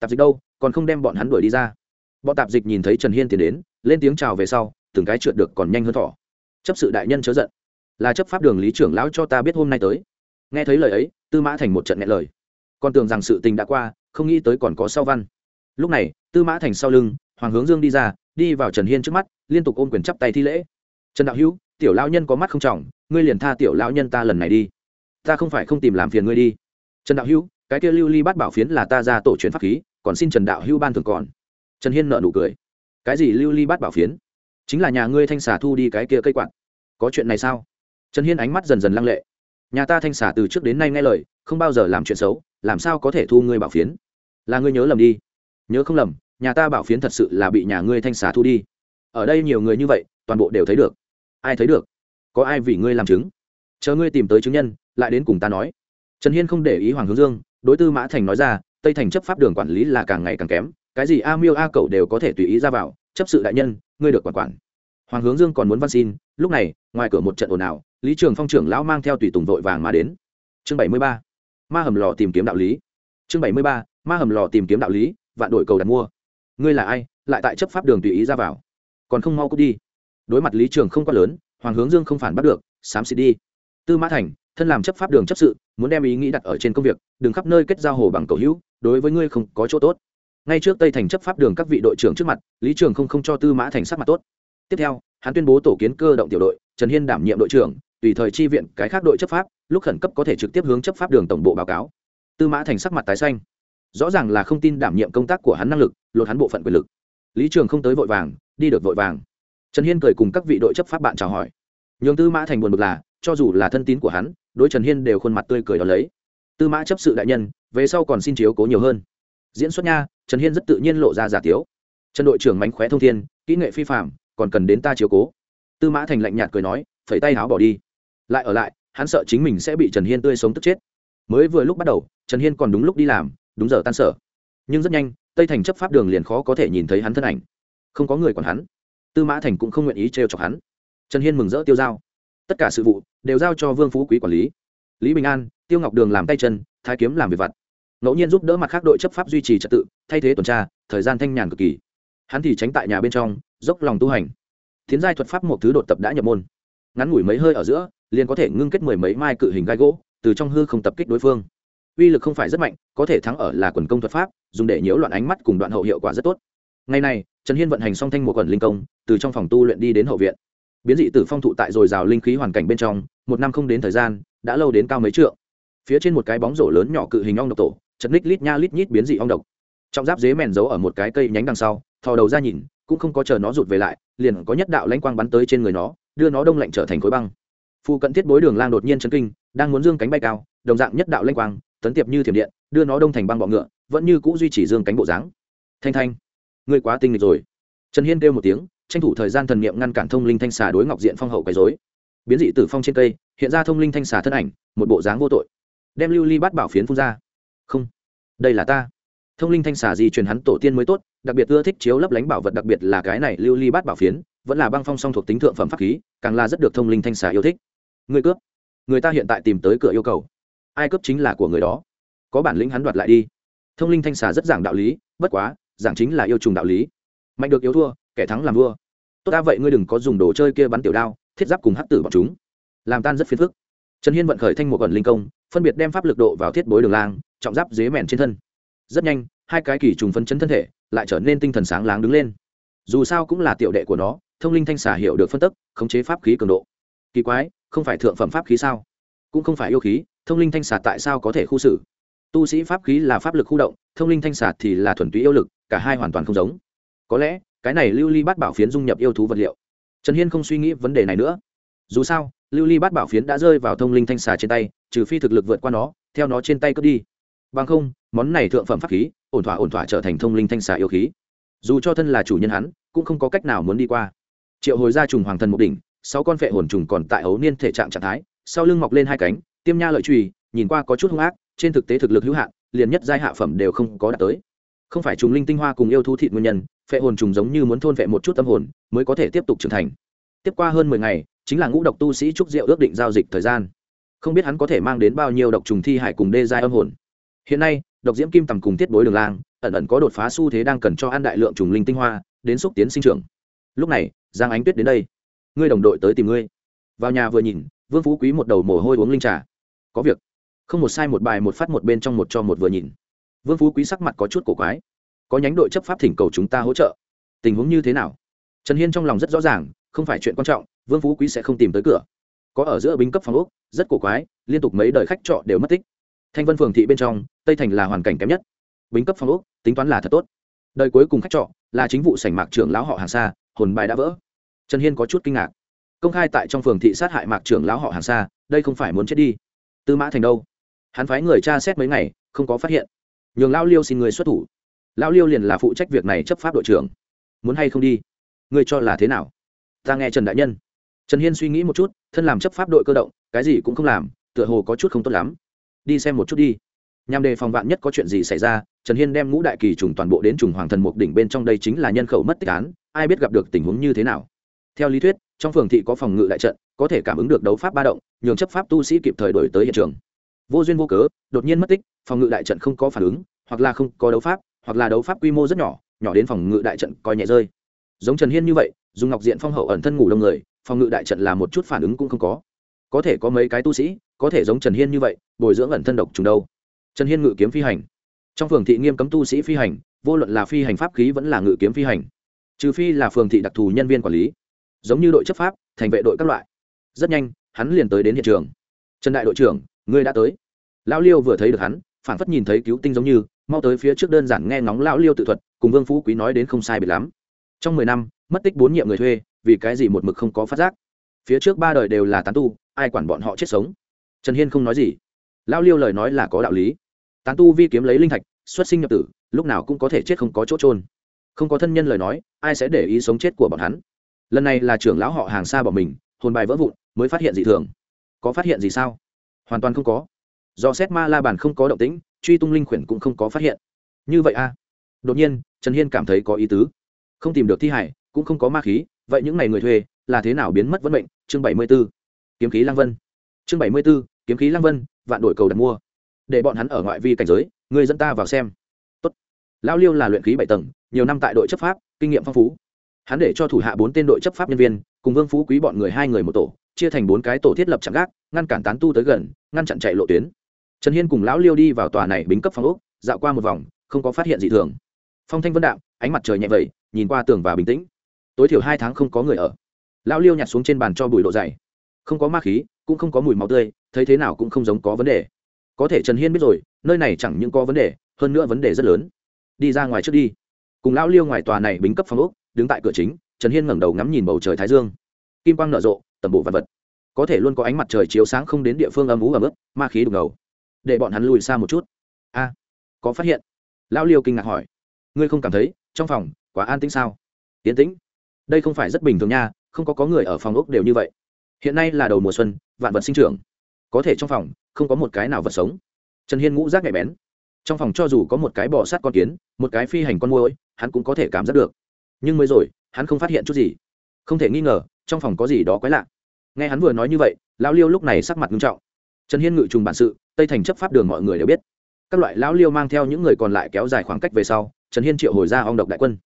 tạp dịch đâu, còn không đem bọn hắn đuổi đi ra. Bọn tạp dịch nhìn thấy trần hiên tiền đến, lên tiếng chào về sau, từng cái trượt được còn nhanh hơn thỏ. Chấp sự đại nhân chớ giận. Là chấp pháp đường lý trưởng lão cho ta biết hôm nay tới. Nghe thấy lời ấy, tư mã thành một trận nghe lời. Con tưởng rằng sự tình đã qua, không nghĩ tới còn có sau văn. Lúc này, tư mã thành sau lưng, hoàng hướng dương đi ra, đi vào trần hiên trước mắt, liên tục ôm quyền chắp tay thi lễ. Trần đạo hữu, tiểu lão nhân có mắt không trọng, ngươi liền tha tiểu lão nhân ta lần này đi. Ta không phải không tìm làm phiền ngươi đi trần đạo hữu, cái kia lưu ly bát bảo phiến là ta ra tổ truyền pháp khí, còn xin trần đạo hữu ban thường còn. Trần hiên nợ nụ cười. Cái gì lưu ly bát bảo phiến? Chính là nhà ngươi thanh xà thu đi cái kia cây quạt. Có chuyện này sao? Trần hiên ánh mắt dần dần lăng lệ. Nhà ta thanh xà từ trước đến nay nghe lời, không bao giờ làm chuyện xấu, làm sao có thể thu ngươi bảo phiến? Là ngươi nhớ lầm đi. Nhớ không lầm, nhà ta bảo phiến thật sự là bị nhà ngươi thanh xà thu đi. Ở đây nhiều người như vậy, toàn bộ đều thấy được. Ai thấy được? Có ai vì ngươi làm chứng? Chờ ngươi tìm tới chứng nhân, lại đến cùng ta nói trần hiên không để ý hoàng hướng dương, đối tư mã thành nói ra, tây thành chấp pháp đường quản lý là càng ngày càng kém, cái gì a miêu a cậu đều có thể tùy ý ra vào, chấp sự đại nhân, ngươi được quản quản. Hoàng hướng dương còn muốn văn xin, lúc này, ngoài cửa một trận ồn ào, lý trường phong trưởng lão mang theo tùy tùng vội vàng mà đến. Chương bảy mươi ba, ma hầm lò tìm kiếm đạo lý. Chương bảy mươi ba, ma hầm lò tìm kiếm đạo lý, vạn đội cầu đặt mua. Ngươi là ai, lại tại chấp pháp đường tùy ý ra vào? Còn không mau cút đi. Đối mặt lý trường không quá lớn, hoàng hướng dương không phản bắt được, xám xịt đi tư mã thành, thân làm chấp pháp đường chấp sự, muốn đem ý nghĩ đặt ở trên công việc, đừng khắp nơi kết giao hồ bằng cầu hữu, đối với ngươi không có chỗ tốt. Ngay trước tây thành chấp pháp đường các vị đội trưởng trước mặt, lý trường không không cho tư mã thành sắc mặt tốt. Tiếp theo, hắn tuyên bố tổ kiến cơ động tiểu đội, trần hiên đảm nhiệm đội trưởng, tùy thời chi viện cái khác đội chấp pháp, lúc khẩn cấp có thể trực tiếp hướng chấp pháp đường tổng bộ báo cáo. Tư mã thành sắc mặt tái xanh. Rõ ràng là không tin đảm nhiệm công tác của hắn năng lực, lột hắn bộ phận quyền lực. Lý trường không tới vội vàng, đi được vội vàng. Trần hiên cười cùng các vị đội chấp pháp bạn chào hỏi. Nhường tư mã thành buồn bực là cho dù là thân tín của hắn, đối trần hiên đều khuôn mặt tươi cười đón lấy. Tư mã chấp sự đại nhân, về sau còn xin chiếu cố nhiều hơn. Diễn xuất nha, trần hiên rất tự nhiên lộ ra giả tiếu. Trần đội trưởng mánh khóe thông thiên, kỹ nghệ phi phạm còn cần đến ta chiếu cố. Tư mã thành lạnh nhạt cười nói, phẩy tay áo bỏ đi. Lại ở lại, hắn sợ chính mình sẽ bị trần hiên tươi sống tức chết. Mới vừa lúc bắt đầu, trần hiên còn đúng lúc đi làm, đúng giờ tan sở. Nhưng rất nhanh, tây thành chấp pháp đường liền khó có thể nhìn thấy hắn thân ảnh. Không có người còn hắn. Tư mã thành cũng không nguyện ý trêu chọc hắn. Trần hiên mừng rỡ tiêu dao tất cả sự vụ đều giao cho vương phú quý quản lý lý bình an tiêu ngọc đường làm tay chân thái kiếm làm việc vặt ngẫu nhiên giúp đỡ mặt khác đội chấp pháp duy trì trật tự thay thế tuần tra thời gian thanh nhàn cực kỳ hắn thì tránh tại nhà bên trong dốc lòng tu hành thiến giai thuật pháp một thứ đột tập đã nhập môn ngắn ngủi mấy hơi ở giữa liền có thể ngưng kết mười mấy mai cự hình gai gỗ từ trong hư không tập kích đối phương uy lực không phải rất mạnh có thể thắng ở là quần công thuật pháp dùng để nhiễu loạn ánh mắt cùng đoạn hậu hiệu quả rất tốt ngày này trần hiên vận hành song thanh một quần linh công từ trong phòng tu luyện đi đến hậu viện biến dị tử phong thụ tại dồi dào linh khí hoàn cảnh bên trong, một năm không đến thời gian, đã lâu đến cao mấy trượng. Phía trên một cái bóng rổ lớn nhỏ cự hình ong độc tổ, chật ních lít nha lít nhít biến dị ong độc. Trong giáp dế mèn giấu ở một cái cây nhánh đằng sau, thò đầu ra nhìn, cũng không có chờ nó rụt về lại, liền có nhất đạo lãnh quang bắn tới trên người nó, đưa nó đông lạnh trở thành khối băng. Phụ cận thiết bối đường lang đột nhiên chấn kinh, đang muốn dương cánh bay cao, đồng dạng nhất đạo lãnh quang, tấn tiệp như thiểm điện, đưa nó đông thành băng bọ ngựa, vẫn như cũ duy trì dương cánh bộ dáng. Thanh thanh, ngươi quá tinh nghịch rồi. Trần hiên kêu một tiếng tranh thủ thời gian thần niệm ngăn cản thông linh thanh xà đối ngọc diện phong hậu quấy rối. Biến dị tử phong trên cây, hiện ra thông linh thanh xà thân ảnh, một bộ dáng vô tội. Đem lưu ly bát bảo phiến phun ra. Không, đây là ta. Thông linh thanh xà gì truyền hắn tổ tiên mới tốt, đặc biệt ưa thích chiếu lấp lánh bảo vật, đặc biệt là cái này lưu ly bát bảo phiến, vẫn là băng phong song thuộc tính thượng phẩm pháp khí, càng là rất được thông linh thanh xà yêu thích. Người cướp. Người ta hiện tại tìm tới cửa yêu cầu. Ai cướp chính là của người đó. Có bản lĩnh hắn đoạt lại đi. Thông linh thanh xà rất giảng đạo lý, bất quá, giảng chính là yêu trùng đạo lý. Mạnh được yếu thua kẻ thắng làm vua. Tốt ta vậy ngươi đừng có dùng đồ chơi kia bắn tiểu đao, thiết giáp cùng hắc tử bọn chúng. Làm tan rất phiền phức. Trần hiên vận khởi thanh một ẩn linh công, phân biệt đem pháp lực độ vào thiết bối đường lang, trọng giáp dế mèn trên thân. Rất nhanh, hai cái kỳ trùng phấn chấn thân thể lại trở nên tinh thần sáng láng đứng lên. Dù sao cũng là tiểu đệ của nó, thông linh thanh xả hiểu được phân tức, khống chế pháp khí cường độ. Kỳ quái, không phải thượng phẩm pháp khí sao? Cũng không phải yêu khí, thông linh thanh xả tại sao có thể khu xử? Tu sĩ pháp khí là pháp lực khu động, thông linh thanh xả thì là thuần túy yêu lực, cả hai hoàn toàn không giống. Có lẽ cái này lưu ly bát bảo phiến dung nhập yêu thú vật liệu. Trần hiên không suy nghĩ vấn đề này nữa. Dù sao, lưu ly bát bảo phiến đã rơi vào thông linh thanh xà trên tay, trừ phi thực lực vượt qua nó, theo nó trên tay cướp đi. Bằng không, món này thượng phẩm pháp khí, ổn thỏa ổn thỏa trở thành thông linh thanh xà yêu khí. Dù cho thân là chủ nhân hắn, cũng không có cách nào muốn đi qua. Triệu hồi ra trùng hoàng thần một đỉnh, sáu con phệ hồn trùng còn tại ấu niên thể trạng trạng thái, sau lưng mọc lên hai cánh, tiêm nha lợi trùy, nhìn qua có chút hung ác, trên thực tế thực lực hữu hạn, liền nhất giai hạ phẩm đều không có đạt tới. Không phải trùng linh tinh hoa cùng yêu thú thịt nguyên nhân phệ hồn trùng giống như muốn thôn phệ một chút tâm hồn, mới có thể tiếp tục trưởng thành. Tiếp qua hơn mười ngày, chính là ngũ độc tu sĩ trúc diệu ước định giao dịch thời gian. Không biết hắn có thể mang đến bao nhiêu độc trùng thi hải cùng đê giai âm hồn. Hiện nay, độc diễm kim tầm cùng tiết bối đường lang, ẩn ẩn có đột phá xu thế đang cần cho ăn đại lượng trùng linh tinh hoa, đến xúc tiến sinh trưởng. Lúc này, giang ánh tuyết đến đây. Ngươi đồng đội tới tìm ngươi. Vào nhà vừa nhìn, vương phú quý một đầu mồ hôi uống linh trà. Có việc. Không một sai một bài một phát một bên trong một cho một vừa nhìn. Vương phú quý sắc mặt có chút cổ quái có nhánh đội chấp pháp thỉnh cầu chúng ta hỗ trợ. Tình huống như thế nào? Trần hiên trong lòng rất rõ ràng, không phải chuyện quan trọng, vương phú quý sẽ không tìm tới cửa. Có ở giữa binh cấp phòng úc rất cổ quái, liên tục mấy đời khách trọ đều mất tích. Thanh vân phường thị bên trong, tây thành là hoàn cảnh kém nhất. Bính cấp phòng úc tính toán là thật tốt. Đời cuối cùng khách trọ, là chính vụ sảnh mạc trưởng lão họ hàng xa hồn bài đã vỡ. Trần hiên có chút kinh ngạc. Công khai tại trong phường thị sát hại mạc trưởng lão họ hàng xa đây không phải muốn chết đi. Tư mã thành đâu? Hắn phái người tra xét mấy ngày, không có phát hiện. Nhường lão liêu xin người xuất thủ lão liêu liền là phụ trách việc này chấp pháp đội trưởng. Muốn hay không đi? Ngươi cho là thế nào? Ta nghe trần đại nhân. Trần hiên suy nghĩ một chút, thân làm chấp pháp đội cơ động, cái gì cũng không làm, tựa hồ có chút không tốt lắm. Đi xem một chút đi. Nhằm đề phòng vạn nhất có chuyện gì xảy ra, trần hiên đem ngũ đại kỳ trùng toàn bộ đến trùng hoàng thần mục đỉnh bên trong đây chính là nhân khẩu mất tích án, ai biết gặp được tình huống như thế nào. Theo lý thuyết, trong phường thị có phòng ngự đại trận, có thể cảm ứng được đấu pháp ba động, nhường chấp pháp tu sĩ kịp thời đổi tới hiện trường. Vô duyên vô cớ, đột nhiên mất tích, phòng ngự đại trận không có phản ứng, hoặc là không có đấu pháp hoặc là đấu pháp quy mô rất nhỏ nhỏ đến phòng ngự đại trận coi nhẹ rơi. Giống trần hiên như vậy, dùng ngọc diện phong hậu ẩn thân ngủ đông người, phòng ngự đại trận là một chút phản ứng cũng không có. Có thể có mấy cái tu sĩ, có thể giống trần hiên như vậy, bồi dưỡng ẩn thân độc trùng đâu. Trần hiên ngự kiếm phi hành. Trong phường thị nghiêm cấm tu sĩ phi hành, vô luận là phi hành pháp khí vẫn là ngự kiếm phi hành. Trừ phi là phường thị đặc thù nhân viên quản lý. Giống như đội chấp pháp, thành vệ đội các loại. Rất nhanh, hắn liền tới đến hiện trường. Trần đại đội trưởng, ngươi đã tới. Lão liêu vừa thấy được hắn phản phất nhìn thấy cứu tinh giống như mau tới phía trước đơn giản nghe ngóng lão liêu tự thuật, cùng vương phú quý nói đến không sai biệt lắm. Trong mười năm, mất tích bốn nhiệm người thuê, vì cái gì một mực không có phát giác? Phía trước ba đời đều là tán tu, ai quản bọn họ chết sống? Trần hiên không nói gì. Lão liêu lời nói là có đạo lý. Tán tu vi kiếm lấy linh thạch, xuất sinh nhập tử, lúc nào cũng có thể chết không có chỗ trôn không có thân nhân lời nói, ai sẽ để ý sống chết của bọn hắn? Lần này là trưởng lão họ hàng xa bỏ mình, hồn bài vỡ vụn, mới phát hiện gì thường. Có phát hiện gì sao? Hoàn toàn không có. Do xét ma la bàn không có động tĩnh truy tung linh khuyển cũng không có phát hiện. Như vậy a? À? đột nhiên, trần hiên cảm thấy có ý tứ. Không tìm được thi hải, cũng không có ma khí, vậy những ngày người thuê, là thế nào biến mất vẫn mệnh? Chương bảy mươi b ố kiếm khí Lang vân. Chương bảy mươi b ố kiếm khí Lang vân, vạn đổi cầu đặt mua. Để bọn hắn ở ngoại vi cảnh giới người dẫn ta vào xem. Tốt. lao liêu là luyện khí bảy tầng, nhiều năm tại đội chấp pháp, kinh nghiệm phong phú. Hắn để cho thủ hạ bốn tên đội chấp pháp nhân viên, cùng vương phú quý bọn người hai người một tổ, chia thành bốn cái tổ thiết lập chặn gác, ngăn cản tán tu tới gần, ngăn chặn chạy lộ tuyến trần hiên cùng lão liêu đi vào tòa này bính cấp phòng úc dạo qua một vòng, không có phát hiện gì thường. Phong thanh vân đạo ánh mặt trời nhẹ vẩy, nhìn qua tường và bình tĩnh. Tối thiểu hai tháng không có người ở. Lão liêu nhặt xuống trên bàn cho bụi độ dày. Không có ma khí, cũng không có mùi máu tươi, thấy thế nào cũng không giống có vấn đề. Có thể trần hiên biết rồi, nơi này chẳng những có vấn đề, hơn nữa vấn đề rất lớn. Đi ra ngoài trước đi. Cùng lão liêu ngoài tòa này bính cấp phòng úc đứng tại cửa chính, trần hiên ngẩng đầu ngắm nhìn bầu trời thái dương. Kim quang nở rộ, tầm bộ vật vật. Có thể luôn có ánh mặt trời chiếu sáng không đến địa phương âm ú ấm ướt, ma khí đục ngầu để bọn hắn lùi xa một chút. A, có phát hiện? Lão liêu kinh ngạc hỏi. Ngươi không cảm thấy trong phòng quá an tĩnh sao? Yên tĩnh. Đây không phải rất bình thường nha, không có có người ở phòng ốc đều như vậy. Hiện nay là đầu mùa xuân, vạn vật sinh trưởng. Có thể trong phòng không có một cái nào vật sống. Trần hiên ngũ rác nhạy bén. Trong phòng cho dù có một cái bò sát con kiến, một cái phi hành con môi hắn cũng có thể cảm giác được. Nhưng mới rồi, hắn không phát hiện chút gì. Không thể nghi ngờ, trong phòng có gì đó quái lạ. Nghe hắn vừa nói như vậy, lão liêu lúc này sắc mặt nghiêm trọng trần hiên ngự trùng bản sự, tây thành chấp pháp đường mọi người đều biết. Các loại lão liêu mang theo những người còn lại kéo dài khoảng cách về sau, trần hiên triệu hồi ra ong độc đại quân.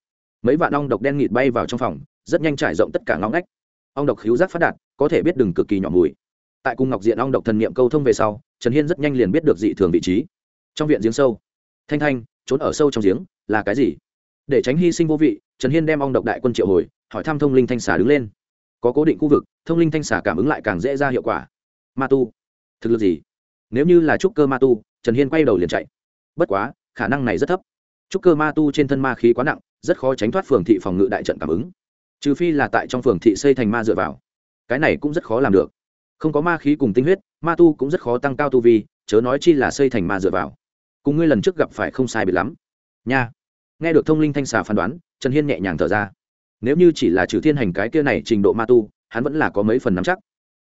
Mấy vạn ong độc đen nghịt bay vào trong phòng, rất nhanh trải rộng tất cả ngõ ngách. Ong độc khiếu giác phát đạt, có thể biết đừng cực kỳ nhỏ mùi. Tại cung ngọc diện ong độc thần niệm câu thông về sau, trần hiên rất nhanh liền biết được dị thường vị trí. Trong viện giếng sâu. Thanh thanh, trốn ở sâu trong giếng, là cái gì? Để tránh hy sinh vô vị, trần hiên đem ong độc đại quân triệu hồi, hỏi thăm thông linh thanh xà đứng lên. Có cố định khu vực, thông linh thanh xà cảm ứng lại càng dễ ra hiệu quả. Ma tu thực lực gì? Nếu như là trúc cơ ma tu, trần hiên quay đầu liền chạy. Bất quá, khả năng này rất thấp. Trúc cơ ma tu trên thân ma khí quá nặng, rất khó tránh thoát phường thị phòng ngự đại trận cảm ứng. Trừ phi là tại trong phường thị xây thành ma dựa vào. Cái này cũng rất khó làm được. Không có ma khí cùng tinh huyết, ma tu cũng rất khó tăng cao tu vi, chớ nói chi là xây thành ma dựa vào. Cùng ngươi lần trước gặp phải không sai biệt lắm. Nha. Nghe được thông linh thanh xà phán đoán, trần hiên nhẹ nhàng thở ra. Nếu như chỉ là trừ thiên hành cái kia này trình độ ma tu, hắn vẫn là có mấy phần nắm chắc.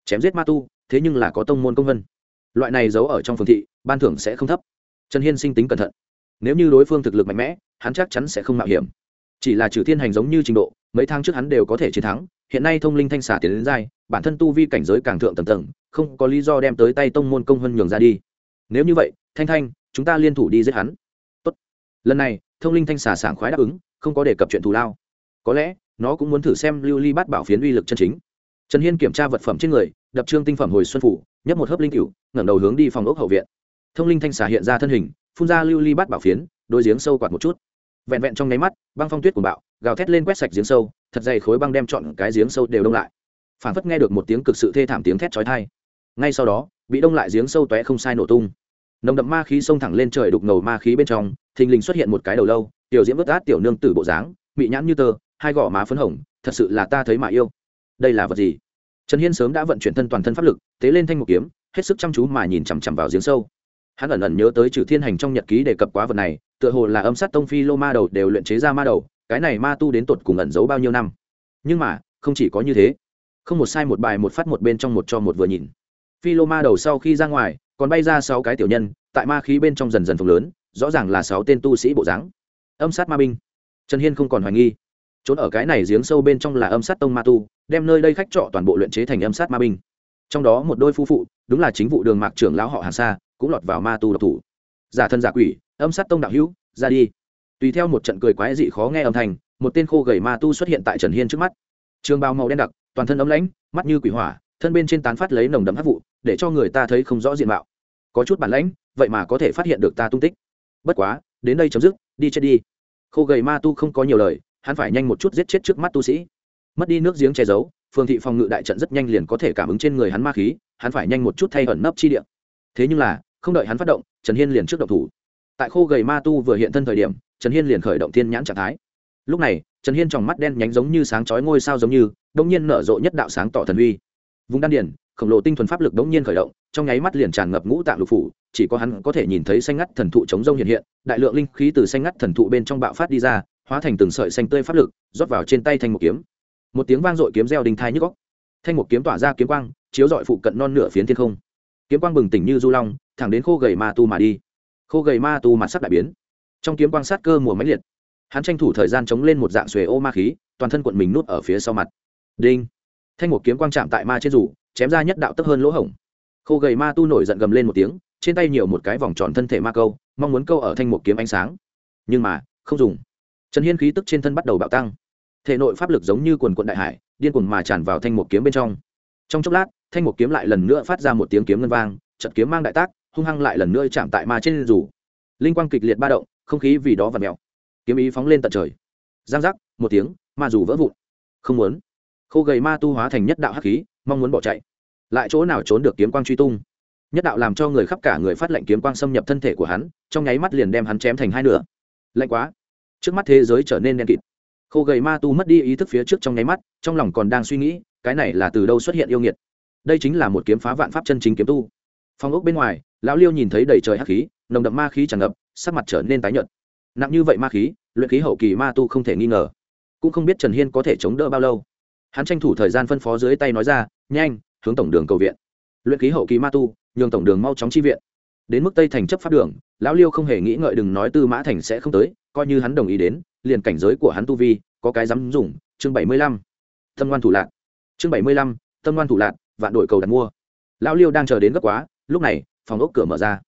Chém giết ma tu thế nhưng là có tông môn công vân. Loại này giấu ở trong phường thị, ban thưởng sẽ không thấp. Trần hiên sinh tính cẩn thận. Nếu như đối phương thực lực mạnh mẽ, hắn chắc chắn sẽ không mạo hiểm. Chỉ là trừ thiên hành giống như trình độ, mấy tháng trước hắn đều có thể chiến thắng, hiện nay thông linh thanh xả tiến đến giai, bản thân tu vi cảnh giới càng thượng tầng tầng, không có lý do đem tới tay tông môn công vân nhường ra đi. Nếu như vậy, thanh thanh, chúng ta liên thủ đi giết hắn. Tốt. lần này, thông linh thanh xả sảng khoái đáp ứng, không có đề cập chuyện thù lao. Có lẽ, nó cũng muốn thử xem lưu ly bát bảo phiến uy lực chân chính trần hiên kiểm tra vật phẩm trên người, đập trương tinh phẩm hồi xuân phủ, nhấp một hớp linh cựu ngẩng đầu hướng đi phòng ốc hậu viện. Thông linh thanh xà hiện ra thân hình, phun ra lưu ly bát bảo phiến, đôi giếng sâu quạt một chút. Vẹn vẹn trong nháy mắt, băng phong tuyết của bạo, gào thét lên quét sạch giếng sâu, thật dày khối băng đem chọn cái giếng sâu đều đông lại. Phản phất nghe được một tiếng cực sự thê thảm tiếng thét chói tai. Ngay sau đó, bị đông lại giếng sâu tóe không sai nổ tung. Nồng đậm ma khí xông thẳng lên trời đục ngầu ma khí bên trong, thình lình xuất hiện một cái đầu lâu, tiểu diễm vớt át tiểu nương tử bộ dáng bị nhãn như tơ, hai gò má phấn hồng, thật sự là ta thấy mà yêu đây là vật gì? Trần hiên sớm đã vận chuyển thân toàn thân pháp lực, tế lên thanh một kiếm, hết sức chăm chú mà nhìn chằm chằm vào giếng sâu. Hắn ẩn ẩn nhớ tới trừ thiên hành trong nhật ký đề cập quá vật này, tựa hồ là âm sát tông phi lô ma đầu đều luyện chế ra ma đầu, cái này ma tu đến tột cùng ẩn giấu bao nhiêu năm. Nhưng mà, không chỉ có như thế. Không một sai một bài một phát một bên trong một cho một vừa nhìn. Phi lô ma đầu sau khi ra ngoài, còn bay ra sáu cái tiểu nhân, tại ma khí bên trong dần dần phồng lớn, rõ ràng là sáu tên tu sĩ bộ dáng. Âm sát ma binh. Trần hiên không còn hoài nghi trốn ở cái này giếng sâu bên trong là âm sát tông ma tu, đem nơi đây khách trọ toàn bộ luyện chế thành âm sát ma binh. Trong đó một đôi phu phụ, đúng là chính vụ đường mạc trưởng lão họ hàng xa cũng lọt vào ma tu độc thủ. Giả thân giả quỷ, âm sát tông đạo hữu, ra đi. Tùy theo một trận cười quái dị khó nghe âm thanh, một tên khô gầy ma tu xuất hiện tại trần hiên trước mắt. Trường bào màu đen đặc, toàn thân ấm lãnh, mắt như quỷ hỏa, thân bên trên tán phát lấy nồng đậm hát vụ, để cho người ta thấy không rõ diện mạo. Có chút bản lãnh, vậy mà có thể phát hiện được ta tung tích. Bất quá, đến đây chấm dứt, đi chết đi. Khô gầy ma tu không có nhiều lời hắn phải nhanh một chút giết chết trước mắt tu sĩ. Mất đi nước giếng che giấu, phương thị phòng ngự đại trận rất nhanh liền có thể cảm ứng trên người hắn ma khí, hắn phải nhanh một chút thay ẩn nấp chi địa. Thế nhưng là, không đợi hắn phát động, trần hiên liền trước động thủ. Tại khô gầy ma tu vừa hiện thân thời điểm, trần hiên liền khởi động thiên nhãn trạng thái. Lúc này, trần hiên tròng mắt đen nhánh giống như sáng chói ngôi sao giống như đông nhiên nở rộ nhất đạo sáng tỏ thần uy. Vùng đan điển khổng lồ tinh thuần pháp lực đống nhiên khởi động, trong nháy mắt liền tràn ngập ngũ tạng lục phủ, chỉ có hắn có thể nhìn thấy xanh ngắt thần thụ chống rông hiện hiện, đại lượng linh khí từ xanh ngắt thần thụ bên trong bạo phát đi ra hóa thành từng sợi xanh tươi pháp lực, rót vào trên tay thanh một kiếm. Một tiếng vang dội kiếm reo đinh thai nhức góc thanh một kiếm tỏa ra kiếm quang, chiếu dọi phụ cận non nửa phiến thiên không. Kiếm quang bừng tỉnh như du long, thẳng đến khô gầy ma tu mà đi. Khô gầy ma tu mặt sắc đại biến. Trong kiếm quang sát cơ mùa mãnh liệt, hắn tranh thủ thời gian chống lên một dạng xuề ô ma khí, toàn thân quận mình nút ở phía sau mặt. Đinh! Thanh một kiếm quang chạm tại ma trên rủ, chém ra nhất đạo tức hơn lỗ hổng. Khô gầy ma tu nổi giận gầm lên một tiếng, trên tay nhiều một cái vòng tròn thân thể ma câu, mong muốn câu ở thanh một kiếm ánh sáng. Nhưng mà, không dùng trần hiên khí tức trên thân bắt đầu bạo tăng. Thể nội pháp lực giống như quần quận đại hải, điên cuồng mà tràn vào thanh một kiếm bên trong. Trong chốc lát, thanh một kiếm lại lần nữa phát ra một tiếng kiếm ngân vang, trận kiếm mang đại tác, hung hăng lại lần nữa chạm tại ma trên rủ linh quang kịch liệt ba động, không khí vì đó và mèo. Kiếm ý phóng lên tận trời. Giang giác, một tiếng, ma dù vỡ vụn. Không muốn. Khô gầy ma tu hóa thành nhất đạo hắc khí, mong muốn bỏ chạy. Lại chỗ nào trốn được kiếm quang truy tung? Nhất đạo làm cho người khắp cả người phát lệnh kiếm quang xâm nhập thân thể của hắn, trong nháy mắt liền đem hắn chém thành hai nửa. Lạnh quá trước mắt thế giới trở nên đen kịt. Khô gầy ma tu mất đi ý thức phía trước trong nháy mắt, trong lòng còn đang suy nghĩ, cái này là từ đâu xuất hiện yêu nghiệt? Đây chính là một kiếm phá vạn pháp chân chính kiếm tu. Phong ốc bên ngoài, lão liêu nhìn thấy đầy trời hắc khí, nồng đậm ma khí tràn ngập, sắc mặt trở nên tái nhợt. Nặng như vậy ma khí, luyện khí hậu kỳ ma tu không thể nghi ngờ. Cũng không biết trần hiên có thể chống đỡ bao lâu. Hắn tranh thủ thời gian phân phó dưới tay nói ra, nhanh, hướng tổng đường cầu viện. Luyện khí hậu kỳ ma tu, nhường tổng đường mau chóng chi viện. Đến mức tây thành chấp pháp đường, lão liêu không hề nghĩ ngợi đừng nói tư mã thành sẽ không tới coi như hắn đồng ý đến, liền cảnh giới của hắn tu vi, có cái dám dùng, chương bảy mươi lăm, tâm ngoan thủ lạc. Chương bảy mươi lăm, tâm ngoan thủ lạc, vạn đội cầu đặt mua. Lão liêu đang chờ đến gấp quá, lúc này, phòng ốc cửa mở ra.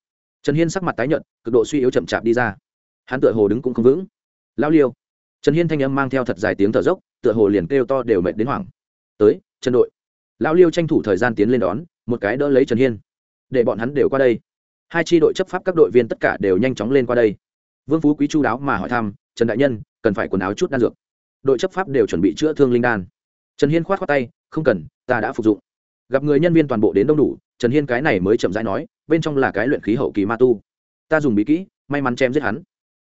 Trần hiên sắc mặt tái nhợt, cực độ suy yếu chậm chạp đi ra. Hắn tựa hồ đứng cũng không vững. Lão liêu. Trần hiên thanh âm mang theo thật dài tiếng thở dốc, tựa hồ liền kêu to đều mệt đến hoảng. Tới, trần đội. Lão liêu tranh thủ thời gian tiến lên đón, một cái đỡ lấy trần hiên. Để bọn hắn đều qua đây. Hai tri đội chấp pháp các đội viên tất cả đều nhanh chóng lên qua đây vương phú quý chu đáo mà hỏi thăm, trần đại nhân, cần phải quần áo chút đan dược. Đội chấp pháp đều chuẩn bị chữa thương linh đan. Trần hiên k h o á t khoác tay, không cần, ta đã phục dụng. Gặp người nhân viên toàn bộ đến đông đủ, trần hiên cái này mới chậm rãi nói, bên trong là cái luyện khí hậu kỳ ma tu. Ta dùng bí kỹ, may mắn chém giết hắn.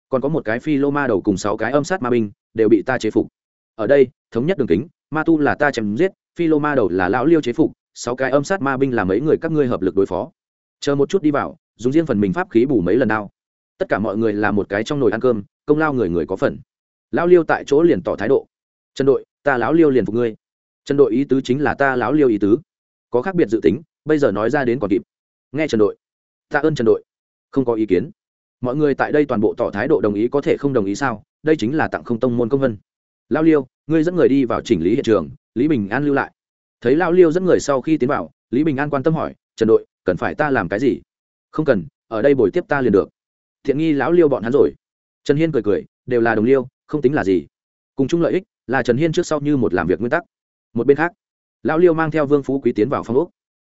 Còn có một cái phi lô ma đầu cùng sáu cái âm sát ma binh, đều bị ta chế phục. Ở đây, thống nhất đường kính, ma tu là ta chém giết, phi lô ma đầu là lão liêu chế phục, sáu cái âm sát ma binh là mấy người các ngươi hợp lực đối phó. Chờ một chút đi vào, dùng riêng phần mình pháp khí bù mấy lần đao tất cả mọi người là một cái trong nồi ăn cơm, công lao người người có phần. Lão liêu tại chỗ liền tỏ thái độ. Trần đội, ta lão liêu liền phục ngươi. Trần đội ý tứ chính là ta lão liêu ý tứ. Có khác biệt dự tính, bây giờ nói ra đến còn kịp. Nghe trần đội. Ta ơn trần đội. Không có ý kiến. Mọi người tại đây toàn bộ tỏ thái độ đồng ý có thể không đồng ý sao? Đây chính là tặng không tông môn công vân. Lao liêu, ngươi dẫn người đi vào chỉnh lý hiện trường, lý bình an lưu lại. Thấy lao liêu dẫn người sau khi tiến vào, lý bình an quan tâm hỏi, trần đội, cần phải ta làm cái gì? Không cần, ở đây bồi tiếp ta liền được thiện nghi lão liêu bọn hắn rồi. Trần hiên cười cười, đều là đồng liêu, không tính là gì. Cùng chung lợi ích là trần hiên trước sau như một làm việc nguyên tắc. Một bên khác, lão liêu mang theo vương phú quý tiến vào phong úc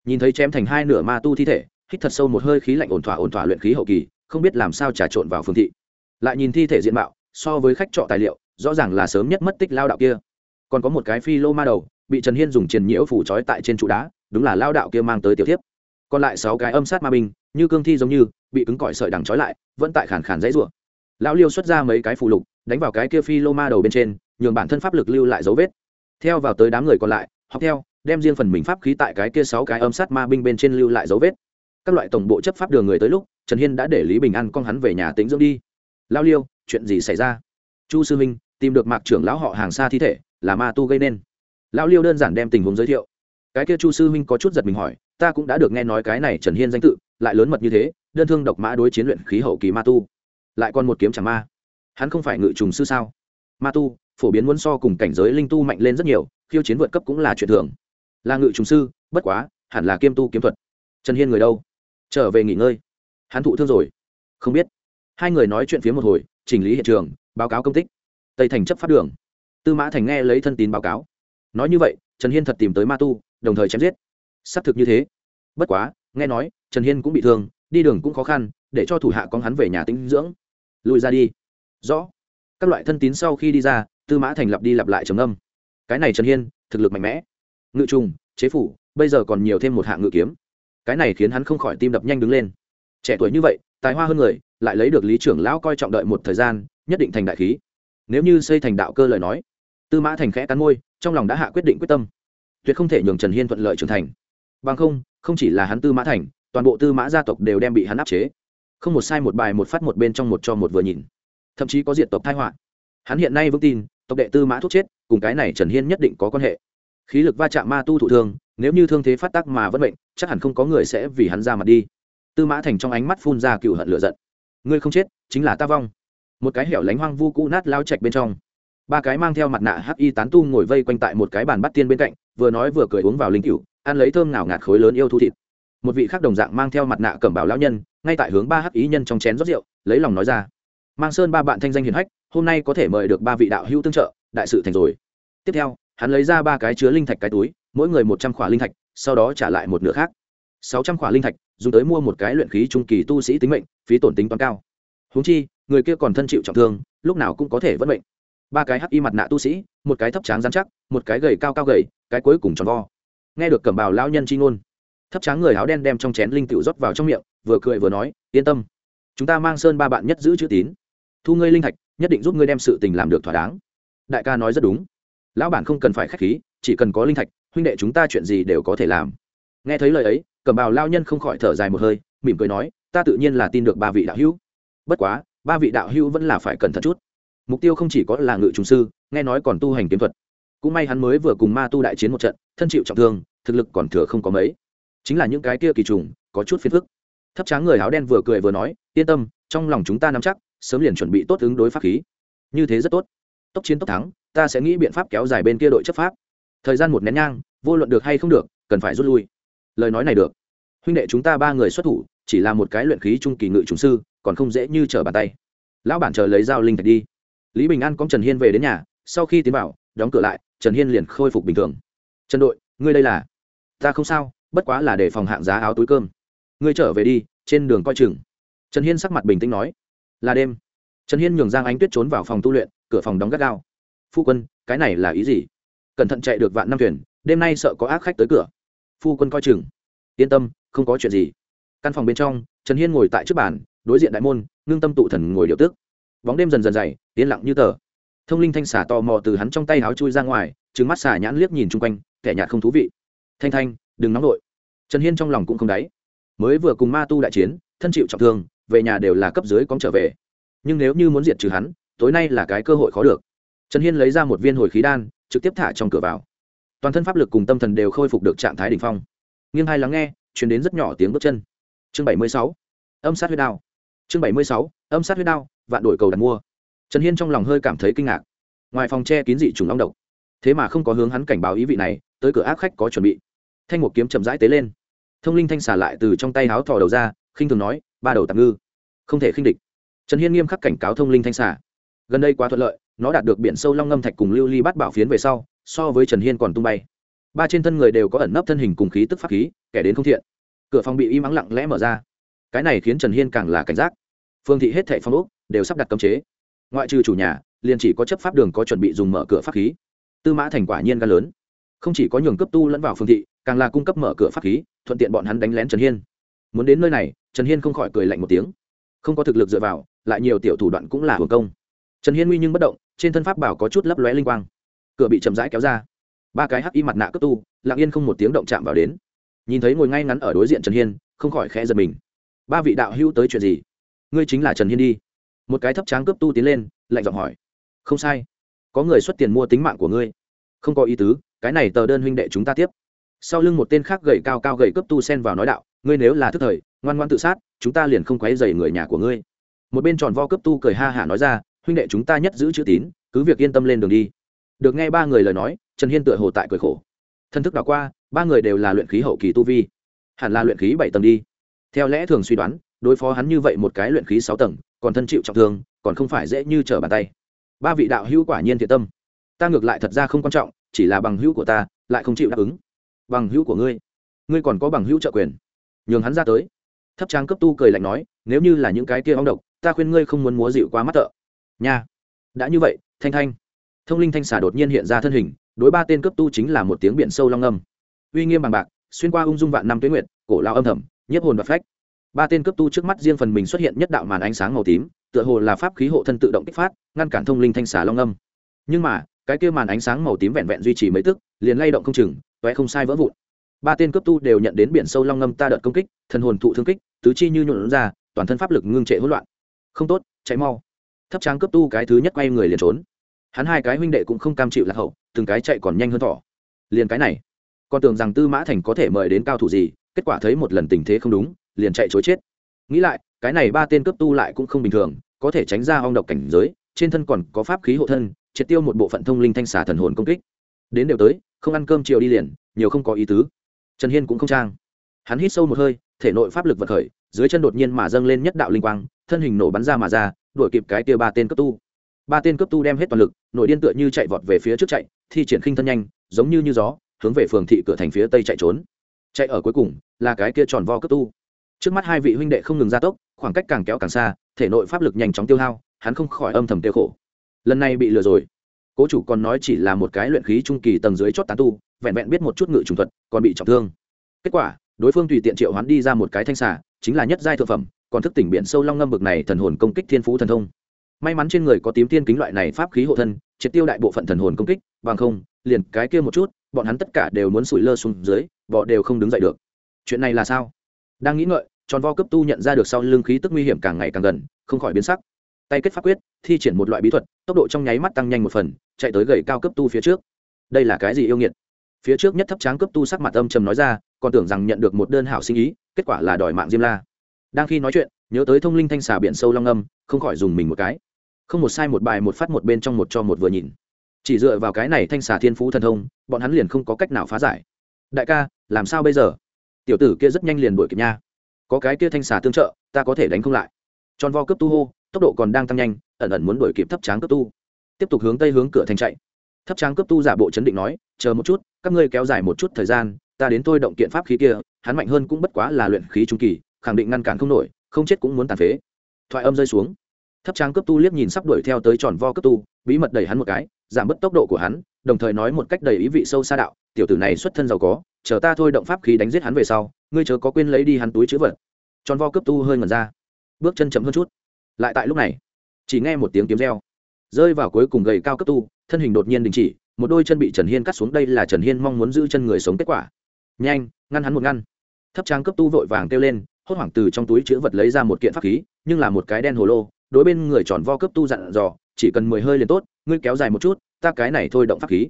nhìn thấy chém thành hai nửa ma tu thi thể, hít thật sâu một hơi khí lạnh ổn thỏa ổn thỏa luyện khí hậu kỳ, không biết làm sao trà trộn vào phương thị. Lại nhìn thi thể diện mạo, so với khách trọ tài liệu, rõ ràng là sớm nhất mất tích lao đạo kia. Còn có một cái phi lô ma đầu, bị trần hiên dùng triền nhiễu phủ trói tại trên trụ đá, đúng là lao đạo kia mang tới tiểu thiếp còn lại sáu cái âm sát ma binh, như cương thi giống như, bị cứng cỏi sợi đằng trói lại, vẫn tại khản khản dãy rủa. Lão liêu xuất ra mấy cái phụ lục, đánh vào cái kia phi lô ma đầu bên trên, nhường bản thân pháp lực lưu lại dấu vết. Theo vào tới đám người còn lại, học theo, đem riêng phần mình pháp khí tại cái kia sáu cái âm sát ma binh bên trên lưu lại dấu vết. Các loại tổng bộ chấp pháp đường người tới lúc, trần hiên đã để lý bình an con hắn về nhà tính dưỡng đi. Lao liêu, chuyện gì xảy ra? Chu sư minh tìm được mạc trưởng lão họ hàng xa thi thể, là ma tu gây nên. Lão liêu đơn giản đem tình huống giới thiệu cái kia chu sư minh có chút giật mình hỏi, ta cũng đã được nghe nói cái này trần hiên danh tự, lại lớn mật như thế, đơn thương độc mã đối chiến luyện khí hậu kỳ ma tu, lại còn một kiếm chẳng ma. Hắn không phải ngự trùng sư sao? Ma tu, phổ biến muốn so cùng cảnh giới linh tu mạnh lên rất nhiều, khiêu chiến vượt cấp cũng là chuyện thường. Là ngự trùng sư, bất quá, hẳn là kiêm tu kiếm thuật. Trần hiên người đâu? Trở về nghỉ ngơi. Hắn thụ thương rồi. Không biết. Hai người nói chuyện phía một hồi, chỉnh lý hiện trường, báo cáo công tích. Tây thành chấp pháp đường. Tư mã thành nghe lấy thân tín báo cáo. Nói như vậy, trần hiên thật tìm tới ma tu đồng thời chém giết. Xác thực như thế. Bất quá, nghe nói, trần hiên cũng bị thương, đi đường cũng khó khăn, để cho thủ hạ con hắn về nhà tĩnh dưỡng. Lùi ra đi. Rõ. Các loại thân tín sau khi đi ra, tư mã thành lặp đi lặp lại trầm âm cái này trần hiên, thực lực mạnh mẽ. Ngự trùng, chế phủ, bây giờ còn nhiều thêm một hạng ngự kiếm. Cái này khiến hắn không khỏi tim đập nhanh đứng lên. Trẻ tuổi như vậy, tài hoa hơn người, lại lấy được lý trưởng lão coi trọng đợi một thời gian, nhất định thành đại khí. Nếu như xây thành đạo cơ lời nói, tư mã thành khẽ cắn môi, trong lòng đã hạ quyết định quyết tâm tuyệt không thể nhường trần hiên thuận lợi trưởng thành. Bằng không không chỉ là hắn tư mã thành, toàn bộ tư mã gia tộc đều đem bị hắn áp chế. Không một sai một bài một phát một bên trong một cho một vừa nhìn. Thậm chí có diện tộc thai họa. Hắn hiện nay vững tin, tộc đệ tư mã thuốc chết, cùng cái này trần hiên nhất định có quan hệ. Khí lực va chạm ma tu thụ thương, nếu như thương thế phát tác mà vẫn bệnh chắc hẳn không có người sẽ vì hắn ra mặt đi. Tư mã thành trong ánh mắt phun ra cựu hận lựa giận. Ngươi không chết, chính là ta vong. Một cái hẻo lánh hoang vu cũ nát lao chạch bên trong. Ba cái mang theo mặt nạ hắc y tán tu ngồi vây quanh tại một cái bàn bắt tiên bên cạnh vừa nói vừa cười uống vào linh cựu ăn lấy thơm nào ngạt khối lớn yêu thu thịt. Một vị khác đồng dạng mang theo mặt nạ cẩm bảo lão nhân, ngay tại hướng ba hắc ý nhân trong chén rót rượu, lấy lòng nói ra. Mang sơn ba bạn thanh danh hiền hách, hôm nay có thể mời được ba vị đạo hữu tương trợ, đại sự thành rồi. Tiếp theo, hắn lấy ra ba cái chứa linh thạch cái túi, mỗi người một trăm khỏa linh thạch, sau đó trả lại một nửa khác. Sáu trăm khỏa linh thạch, dùng tới mua một cái luyện khí trung kỳ tu sĩ tính mệnh, phí tổn tính toán cao. Húng chi, người kia còn thân chịu trọng thương, lúc nào cũng có thể vẫn bệnh ba cái hắc y mặt nạ tu sĩ, một cái thấp tráng dán chắc, một cái gầy cao cao gầy, cái cuối cùng tròn vo. Nghe được cẩm bào lao nhân chi ngôn, thấp tráng người áo đen đem trong chén linh tiểu rót vào trong miệng, vừa cười vừa nói, yên tâm, chúng ta mang sơn ba bạn nhất giữ chữ tín, thu ngươi linh thạch, nhất định giúp ngươi đem sự tình làm được thỏa đáng. Đại ca nói rất đúng. Lão bản không cần phải k h á c h khí, chỉ cần có linh thạch, huynh đệ chúng ta chuyện gì đều có thể làm. Nghe thấy lời ấy, cẩm bào lao nhân không khỏi thở dài một hơi, mỉm cười nói, ta tự nhiên là tin được ba vị đạo hữu. Bất quá, ba vị đạo hữu vẫn là phải cẩn thận chút mục tiêu không chỉ có là ngự trùng sư, nghe nói còn tu hành kiếm thuật. Cũng may hắn mới vừa cùng ma tu đại chiến một trận, thân chịu trọng thương, thực lực còn thừa không có mấy. Chính là những cái kia kỳ trùng, có chút phiền phức. Thấp tráng người áo đen vừa cười vừa nói, yên tâm, trong lòng chúng ta nắm chắc, sớm liền chuẩn bị tốt ứng đối pháp khí. Như thế rất tốt. Tốc chiến tốc thắng, ta sẽ nghĩ biện pháp kéo dài bên kia đội chấp pháp. Thời gian một nén nhang, vô luận được hay không được, cần phải rút lui. Lời nói này được. Huynh đệ chúng ta ba người xuất thủ, chỉ là một cái luyện khí trung kỳ ngự trùng sư, còn không dễ như trở bàn tay. Lão bản chờ lấy dao linh thạch đi lý bình an cóng trần hiên về đến nhà, sau khi tiến vào, đóng cửa lại, trần hiên liền khôi phục bình thường. Trần đội, ngươi đây là? Ta không sao, bất quá là để phòng hạng giá áo túi cơm. Ngươi trở về đi, trên đường coi chừng. Trần hiên sắc mặt bình tĩnh nói. Là đêm. Trần hiên nhường giang ánh tuyết trốn vào phòng tu luyện, cửa phòng đóng gắt gao. Phu quân, cái này là ý gì? Cẩn thận chạy được vạn năm thuyền, đêm nay sợ có ác khách tới cửa. Phu quân coi chừng. Yên tâm, không có chuyện gì. Căn phòng bên trong, trần hiên ngồi tại trước bàn, đối diện đại môn, ngưng tâm tụ thần ngồi điều tức bóng đêm dần dần dày, yên lặng như tờ. Thông linh thanh xả tò mò từ hắn trong tay áo chui ra ngoài trứng mắt xả nhãn liếc nhìn chung quanh, kẻ nhạt không thú vị. Thanh thanh, đừng nóng nổi trần hiên trong lòng cũng không đáy. Mới vừa cùng ma tu đại chiến, thân chịu trọng thương, về nhà đều là cấp dưới cóng trở về. Nhưng nếu như muốn diệt trừ hắn, tối nay là cái cơ hội khó được. Trần hiên lấy ra một viên hồi khí đan, trực tiếp thả trong cửa vào. Toàn thân pháp lực cùng tâm thần đều khôi phục được trạng thái đ ỉ n h phong. Nghiêng hai lắng nghe chuyển đến rất nhỏ tiếng bước chân. Chương bảy mươi sáu. Âm sát huyết đao chương bảy mươi sáu, âm sát huyết đao, vạn đổi cầu đặt mua. Trần hiên trong lòng hơi cảm thấy kinh ngạc. Ngoài phòng tre kín dị trùng long độc. Thế mà không có hướng hắn cảnh báo ý vị này, tới cửa ác khách có chuẩn bị. Thanh một kiếm chậm rãi tế lên. Thông linh thanh xả lại từ trong tay háo thò đầu ra, khinh thường nói, ba đầu tạm ngư. Không thể khinh địch. Trần hiên nghiêm khắc cảnh cáo thông linh thanh xả. Gần đây quá thuận lợi, nó đạt được biển sâu long ngâm thạch cùng lưu ly bắt bảo phiến về sau, so với trần hiên còn tung bay. Ba trên thân người đều có ẩn nấp thân hình cùng khí tức pháp khí, kẻ đến không thiện. Cửa phòng bị im ắng lặng lẽ mở ra. Cái này khiến trần hiên càng là cảnh giác phương thị hết thệ phong úc đều sắp đặt cấm chế. Ngoại trừ chủ nhà, liền chỉ có chấp pháp đường có chuẩn bị dùng mở cửa pháp khí. Tư mã thành quả nhiên gan lớn. Không chỉ có nhường cấp tu lẫn vào phương thị, càng là cung cấp mở cửa pháp khí, thuận tiện bọn hắn đánh lén trần hiên. Muốn đến nơi này, trần hiên không khỏi cười lạnh một tiếng. Không có thực lực dựa vào, lại nhiều tiểu thủ đoạn cũng là hưởng công. Trần hiên nguy nhưng bất động, trên thân pháp bảo có chút lấp lóe linh quang. Cửa bị chậm rãi kéo ra. Ba cái hắc y mặt nạ cấp tu, lặng yên không một tiếng động chạm vào đến. Nhìn thấy ngồi ngay ngắn ở đối diện trần hiên, không khỏi khẽ giật mình. Ba vị đạo hữu tới chuyện gì? Ngươi chính là trần hiên đi một cái thấp tráng cướp tu tiến lên lạnh giọng hỏi không sai có người xuất tiền mua tính mạng của ngươi không có ý tứ cái này tờ đơn huynh đệ chúng ta tiếp sau lưng một tên khác gầy cao cao gầy cướp tu sen vào nói đạo ngươi nếu là thức thời ngoan ngoan tự sát chúng ta liền không quấy dày người nhà của ngươi một bên tròn vo cướp tu cười ha hả nói ra huynh đệ chúng ta nhất giữ chữ tín cứ việc yên tâm lên đường đi được nghe ba người lời nói trần hiên tựa hồ tại cười khổ thân thức đảo qua ba người đều là luyện khí hậu kỳ tu vi hẳn là luyện khí bảy tầng đi theo lẽ thường suy đoán đối phó hắn như vậy một cái luyện khí sáu tầng, còn thân chịu trọng thương, còn không phải dễ như trở bàn tay. Ba vị đạo hữu quả nhiên thiện tâm. Ta ngược lại thật ra không quan trọng, chỉ là bằng hữu của ta, lại không chịu đáp ứng. Bằng hữu của ngươi? Ngươi còn có bằng hữu trợ quyền. Nhường hắn ra tới. Thấp trang cấp tu cười lạnh nói, nếu như là những cái kia ong độc, ta khuyên ngươi không muốn múa dịu quá mắt thợ. Nha. Đã như vậy, thanh thanh. Thông linh thanh xà đột nhiên hiện ra thân hình, đối ba tên cấp tu chính là một tiếng biển sâu long âm. Uy nghiêm bằng bạc, xuyên qua ung dung vạn năm tuyến nguyện cổ lao âm thầm, nhiếp hồn và phách ba tên cấp tu trước mắt riêng phần mình xuất hiện nhất đạo màn ánh sáng màu tím, tựa hồ là pháp khí hộ thân tự động kích phát, ngăn cản thông linh thanh xà long âm. Nhưng mà, cái kia màn ánh sáng màu tím vẹn vẹn duy trì mấy tức, liền lay động không chừng toé không sai vỡ vụn. Ba tên cấp tu đều nhận đến biển sâu long ngâm ta đợt công kích, thần hồn thụ thương kích, tứ chi như nhuộn ra, toàn thân pháp lực ngưng trệ hỗn loạn. Không tốt cháy mau. Thấp tráng cấp tu cái thứ nhất quay người liền trốn. Hắn hai cái huynh đệ cũng không cam chịu lạc hậu, từng cái chạy còn nhanh hơn thỏ. Liền cái này, còn tưởng rằng tư mã thành có thể mời đến cao thủ gì, kết quả thấy một lần tình thế không đúng liền chạy chối chết. Nghĩ lại, cái này ba tên cấp tu lại cũng không bình thường, có thể tránh ra ong độc cảnh giới, trên thân còn có pháp khí hộ thân, triệt tiêu một bộ phận thông linh thanh xà thần hồn công kích. Đến đều tới, không ăn cơm chiều đi liền, nhiều không có ý tứ. Trần hiên cũng không trang. Hắn hít sâu một hơi, thể nội pháp lực vật khởi, dưới chân đột nhiên mà dâng lên nhất đạo linh quang, thân hình nổ bắn ra mà ra, đuổi kịp cái tia ba tên cấp tu. Ba tên cấp tu đem hết toàn lực, nội điên tựa như chạy vọt về phía trước chạy, thi triển khinh thân nhanh, giống như như gió, hướng về phường thị cửa thành phía tây chạy trốn. Chạy ở cuối cùng, là cái kia tròn vo cấp tu trước mắt hai vị huynh đệ không ngừng gia tốc, khoảng cách càng kéo càng xa, thể nội pháp lực nhanh chóng tiêu hao, hắn không khỏi âm thầm tiêu khổ. Lần này bị lừa rồi. Cố chủ còn nói chỉ là một cái luyện khí trung kỳ tầng dưới chót tán tu, vẹn vẹn biết một chút ngự trùng thuật, còn bị trọng thương. Kết quả, đối phương tùy tiện triệu hắn đi ra một cái thanh xả chính là nhất giai thượng phẩm, còn thức tỉnh biển sâu long ngâm bực này thần hồn công kích thiên phú thần thông. May mắn trên người có tím tiên kính loại này pháp khí hộ thân, triệt tiêu đại bộ phận thần hồn công kích, bằng không, liền cái kia một chút, bọn hắn tất cả đều muốn sủi lơ xuống dưới, bọn đều không đứng dậy được. Chuyện này là sao? Đang nghĩ ngợi tròn vo cấp tu nhận ra được sau lưng khí tức nguy hiểm càng ngày càng gần, không khỏi biến sắc. Tay kết pháp quyết, thi triển một loại bí thuật, tốc độ trong nháy mắt tăng nhanh một phần, chạy tới gầy cao cấp tu phía trước. Đây là cái gì yêu nghiệt? Phía trước nhất thấp tráng cấp tu sắc mặt âm trầm nói ra, còn tưởng rằng nhận được một đơn hảo sinh ý, kết quả là đòi mạng diêm la. Đang khi nói chuyện, nhớ tới thông linh thanh xà biển sâu long âm, không khỏi dùng mình một cái. Không một sai một bài một phát một bên trong một cho một vừa nhìn. Chỉ dựa vào cái này thanh xà thiên phú thần thông, bọn hắn liền không có cách nào phá giải. Đại ca, làm sao bây giờ? Tiểu tử kia rất nhanh liền đuổi kịp nha có cái kia thanh xà tương trợ, ta có thể đánh không lại. Tròn vo cấp tu hô, tốc độ còn đang tăng nhanh, ẩn ẩn muốn đuổi kịp thấp tráng cấp tu. Tiếp tục hướng tây hướng cửa thành chạy. Thấp tráng cấp tu giả bộ chấn định nói, chờ một chút, các ngươi kéo dài một chút thời gian, ta đến tôi động kiện pháp khí kia, hắn mạnh hơn cũng bất quá là luyện khí trung kỳ, khẳng định ngăn cản không nổi, không chết cũng muốn tàn phế. Thoại âm rơi xuống. Thấp tráng cấp tu liếc nhìn sắp đuổi theo tới tròn vo cấp tu, bí mật đẩy hắn một cái, giảm bớt tốc độ của hắn, đồng thời nói một cách đầy ý vị sâu xa đạo, tiểu tử này xuất thân giàu có, chờ ta thôi động pháp khí đánh giết hắn về sau ngươi chớ có quên lấy đi hắn túi chữ vật. Tròn vo cấp tu hơi ngần ra. Bước chân chậm hơn chút. Lại tại lúc này, chỉ nghe một tiếng kiếm reo. Rơi vào cuối cùng gầy cao cấp tu, thân hình đột nhiên đình chỉ, một đôi chân bị trần hiên cắt xuống đây là trần hiên mong muốn giữ chân người sống kết quả. Nhanh, ngăn hắn một ngăn. Thấp trang cấp tu vội vàng kêu lên, hốt hoảng từ trong túi chữ vật lấy ra một kiện pháp khí, nhưng là một cái đen hồ lô, đối bên người tròn vo cấp tu dặn dò, chỉ cần mười hơi liền tốt, ngươi kéo dài một chút, ta cái này thôi động pháp khí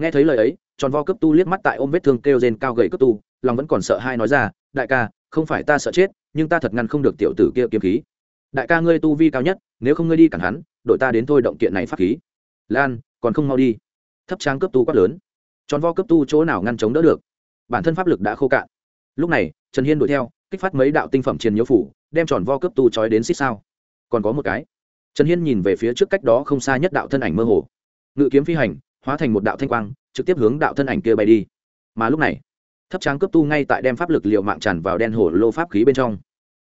nghe thấy lời ấy, tròn vo cấp tu liếc mắt tại ôm vết thương kêu rên cao gầy cấp tu, lòng vẫn còn sợ hai nói ra, đại ca, không phải ta sợ chết, nhưng ta thật ngăn không được tiểu tử kia kiếm khí. Đại ca ngươi tu vi cao nhất, nếu không ngươi đi cản hắn, đội ta đến thôi động kiện này pháp khí. Lan, còn không mau đi. Thấp tráng cấp tu quát lớn. Tròn vo cấp tu chỗ nào ngăn chống đỡ được? Bản thân pháp lực đã khô cạn. Lúc này, trần hiên đuổi theo, kích phát mấy đạo tinh phẩm triền nhiễu phủ, đem tròn vo cấp tu trói đến xích sao. Còn có một cái. Trần hiên nhìn về phía trước cách đó không xa nhất đạo thân ảnh mơ hồ. Ngự kiếm phi hành hóa thành một đạo thanh quang, trực tiếp hướng đạo thân ảnh kia bay đi. Mà lúc này, thấp tráng cấp tu ngay tại đem pháp lực liệu mạng tràn vào đen hồ lô pháp khí bên trong.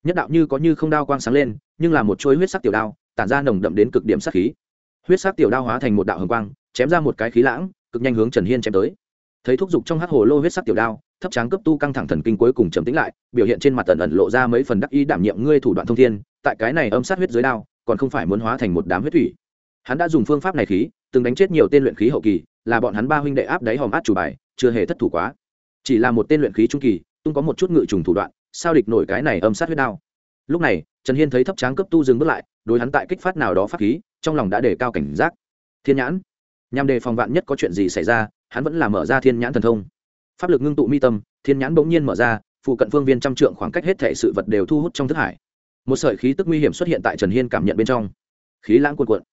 Nhất đạo như có như không đao quang sáng lên, nhưng là một chuỗi huyết sắc tiểu đao, tản ra nồng đậm đến cực điểm sắc khí. Huyết sắc tiểu đao hóa thành một đạo hồng quang, chém ra một cái khí lãng, cực nhanh hướng trần hiên chém tới. Thấy thúc giục trong hát hồ lô huyết sắc tiểu đao, thấp tráng cấp tu căng thẳng thần kinh cuối cùng trầm tính lại, biểu hiện trên mặt tần ẩn lộ ra mấy phần đắc ý đảm nhiệm ngươi thủ đoạn thông thiên, tại cái này âm sát huyết dưới đao, còn không phải muốn hóa thành một đám huyết thủy hắn đã dùng phương pháp này khí, từng đánh chết nhiều tên luyện khí hậu kỳ, là bọn hắn ba huynh đệ áp đáy hòm át chủ bài, chưa hề thất thủ quá. Chỉ là một tên luyện khí trung kỳ, tung có một chút ngự trùng thủ đoạn, sao địch nổi cái này âm sát huyết đao. Lúc này, trần hiên thấy thấp tráng cấp tu dừng bước lại, đối hắn tại kích phát nào đó phát khí, trong lòng đã đề cao cảnh giác. Thiên nhãn. Nhằm đề phòng vạn nhất có chuyện gì xảy ra, hắn vẫn là mở ra thiên nhãn thần thông. Pháp lực ngưng tụ mi tâm, thiên nhãn bỗng nhiên mở ra, phụ cận phương viên trăm trượng khoảng cách hết thể sự vật đều thu hút trong thức hải. Một sợi khí tức nguy hiểm xuất hiện tại trần hiên cảm nhận bên trong. Khí lãng cuồn cuộn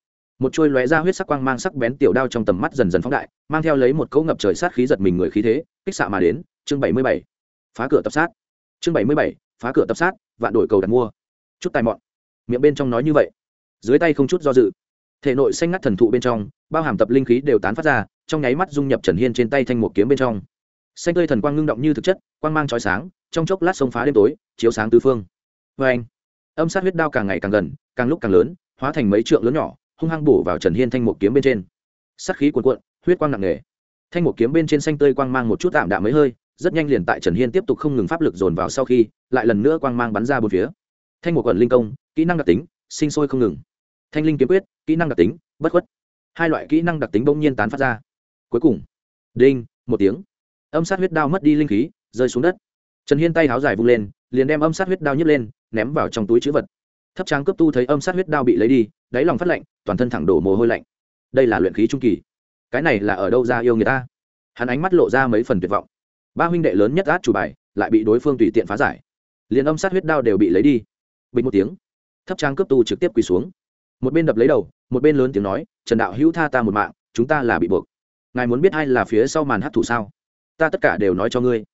một chuôi lóe ra huyết sắc quang mang sắc bén tiểu đao trong tầm mắt dần dần phóng đại, mang theo lấy một cỗ ngập trời sát khí giật mình người khí thế, kích xạ mà đến, chương bảy mươi bảy, phá cửa tập sát. Chương bảy mươi bảy, phá cửa tập sát, vạn đổi cầu đặt mua. Chút tài mọn. Miệng bên trong nói như vậy. Dưới tay không chút do dự. Thể nội xanh ngắt thần thụ bên trong, bao hàm tập linh khí đều tán phát ra, trong nháy mắt dung nhập trần hiên trên tay thanh một kiếm bên trong. Xanh tươi thần quang ngưng động như thực chất, quang mang trói sáng, trong chốc lát sông phá đêm tối, chiếu sáng tứ phương. Vê anh âm sát huyết đao càng ngày càng gần, càng lúc càng lớn, hóa thành mấy trượng lớn nhỏ hung hăng bổ vào trần hiên thanh một kiếm bên trên. Sắt khí cuồn cuộn, huyết quang nặng nề. Thanh một kiếm bên trên xanh tươi quang mang một chút tạm đạm mấy hơi, rất nhanh liền tại trần hiên tiếp tục không ngừng pháp lực dồn vào sau khi, lại lần nữa quang mang bắn ra bốn phía. Thanh một quần linh công, kỹ năng đặc tính, sinh sôi không ngừng. Thanh linh kiếm quyết, kỹ năng đặc tính, bất khuất. Hai loại kỹ năng đặc tính bỗng nhiên tán phát ra. Cuối cùng, đinh, một tiếng. Âm sát huyết đao mất đi linh khí, rơi xuống đất. Trần hiên tay háo dài vung lên, liền đem âm sát huyết đao nhấc lên, ném vào trong túi chữ vật. Thấp tráng cấp tu thấy âm sát huyết đao bị lấy đi đáy lòng phát lạnh, toàn thân thẳng đổ mồ hôi lạnh. Đây là luyện khí trung kỳ. Cái này là ở đâu ra yêu người ta? Hắn ánh mắt lộ ra mấy phần tuyệt vọng. Ba huynh đệ lớn nhất át chủ bài, lại bị đối phương tùy tiện phá giải. Liền âm sát huyết đao đều bị lấy đi. Bình một tiếng, thấp trang cấp tu trực tiếp quỳ xuống. Một bên đập lấy đầu, một bên lớn tiếng nói, trần đạo hữu tha ta một mạng, chúng ta là bị buộc. Ngài muốn biết ai là phía sau màn hát thủ sao? Ta tất cả đều nói cho ngươi.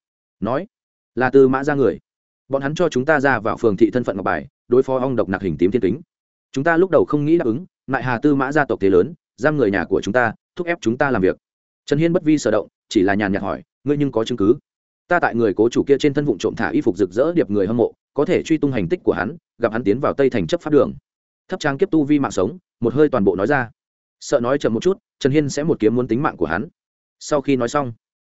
Nói, là từ mã ra người. Bọn hắn cho chúng ta ra vào phường thị thân phận ngọc bài, đối phó ong độc nặc hình tím thiên kính chúng ta lúc đầu không nghĩ đáp ứng lại hà tư mã gia tộc thế lớn, giam người nhà của chúng ta, thúc ép chúng ta làm việc. Trần hiên bất vi sở động, chỉ là nhàn nhạt hỏi, ngươi nhưng có chứng cứ? Ta tại người cố chủ kia trên thân vụ trộm thả y phục rực rỡ điệp người hâm mộ, có thể truy tung hành tích của hắn, gặp hắn tiến vào tây thành chấp pháp đường. Thấp trang kiếp tu vi mạng sống, một hơi toàn bộ nói ra. Sợ nói chậm một chút, trần hiên sẽ một kiếm muốn tính mạng của hắn. Sau khi nói xong,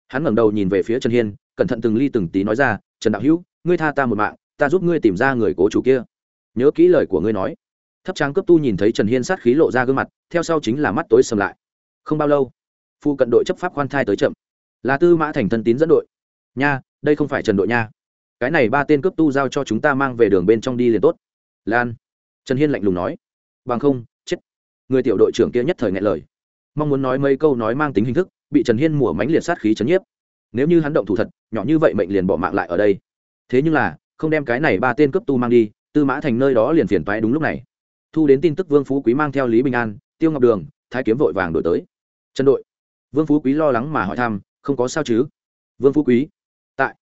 hắn ngẩng đầu nhìn về phía trần hiên, cẩn thận từng ly từng tí nói ra, trần đạo hữu, ngươi tha ta một mạng, ta giúp ngươi tìm ra người cố chủ kia. Nhớ kỹ lời của ngươi nói thấp tráng cấp tu nhìn thấy trần hiên sát khí lộ ra gương mặt, theo sau chính là mắt tối sầm lại. Không bao lâu, phu cận đội chấp pháp khoan thai tới chậm. Là tư mã thành thân tín dẫn đội. Nha, đây không phải trần đội nha. Cái này ba tên cấp tu giao cho chúng ta mang về đường bên trong đi liền tốt. Lan. Trần hiên lạnh lùng nói. Bằng không, chết. Người tiểu đội trưởng kia nhất thời ngại lời. Mong muốn nói mấy câu nói mang tính hình thức, bị trần hiên mùa mánh liệt sát khí chấn nhiếp. Nếu như hắn động thủ thật, nhỏ như vậy mệnh liền bỏ mạng lại ở đây. Thế nhưng là, không đem cái này ba tên cấp tu mang đi, tư mã thành nơi đó liền phiền toái đúng lúc này thu đến tin tức vương phú quý mang theo lý bình an, tiêu ngọc đường, thái kiếm vội vàng đổi tới. Trần đội, vương phú quý lo lắng mà hỏi thăm, không có sao chứ? Vương phú quý, tại.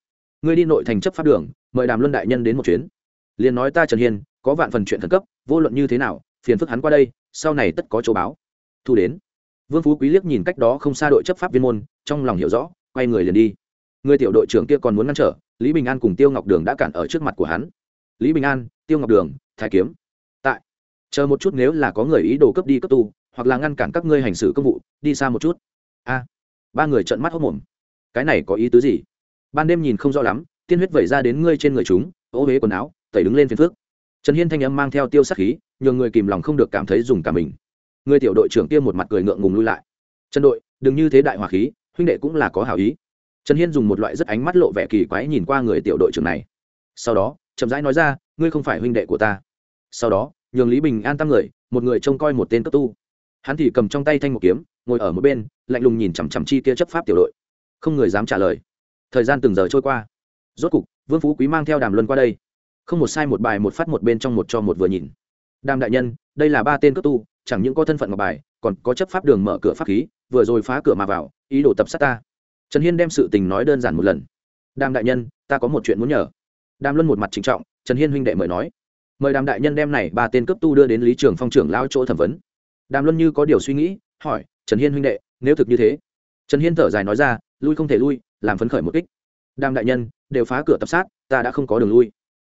Ngươi đi nội thành chấp pháp đường, mời đàm luân đại nhân đến một chuyến. Liền nói ta trần Hiền có vạn phần chuyện khẩn cấp, vô luận như thế nào, phiền phức hắn qua đây, sau này tất có chỗ báo. Thu đến. Vương phú quý liếc nhìn cách đó không xa đội chấp pháp viên môn, trong lòng hiểu rõ, quay người liền đi. Người tiểu đội trưởng kia còn muốn ngăn trở, lý bình an cùng tiêu ngọc đường đã cản ở trước mặt của hắn. Lý bình an, tiêu ngọc đường, thái kiếm chờ một chút nếu là có người ý đồ cấp đi cấp tu, hoặc là ngăn cản các ngươi hành xử công vụ, đi xa một chút. A. Ba người trợn mắt hốc mồm cái này có ý tứ gì? Ban đêm nhìn không rõ lắm, tiên huyết vẩy ra đến ngươi trên người chúng, ô huế quần áo, tẩy đứng lên phiền phước. Trần hiên thanh âm mang theo tiêu sắc khí, nhường người kìm lòng không được cảm thấy dùng cả mình. Người tiểu đội trưởng kia một mặt cười ngượng ngùng lui lại. Trần đội, đừng như thế đại hòa khí, huynh đệ cũng là có hảo ý. Trần hiên dùng một loại rất ánh mắt lộ vẻ kỳ quái nhìn qua người tiểu đội trưởng này. Sau đó, chậm rãi nói ra, ngươi không phải huynh đệ của ta. Sau đó nhường lý bình an tăng người, một người trông coi một tên cấp tu. Hắn thì cầm trong tay thanh một kiếm, ngồi ở một bên, lạnh lùng nhìn chằm chằm chi kia chấp pháp tiểu đội. Không người dám trả lời. Thời gian từng giờ trôi qua. Rốt cục, vương phú quý mang theo đàm luân qua đây. Không một sai một bài, một phát một bên trong một cho một vừa nhìn. Đàm đại nhân, đây là ba tên cấp tu, chẳng những có thân phận ngọc bài, còn có chấp pháp đường mở cửa pháp khí, vừa rồi phá cửa mà vào, ý đồ tập sát ta. Trần hiên đem sự tình nói đơn giản một lần. Đàm đại nhân, ta có một chuyện muốn nhờ. Đàm luân một mặt trịnh trọng, trần hiên huynh đệ mời nói mời đàm đại nhân đem này ba tên cấp tu đưa đến lý trường phong trưởng lao chỗ thẩm vấn. Đàm luân như có điều suy nghĩ, hỏi, trần hiên huynh đệ, nếu thực như thế? Trần hiên thở dài nói ra, lui không thể lui, làm phấn khởi một kích. Đàm đại nhân, đều phá cửa tập sát, ta đã không có đường lui.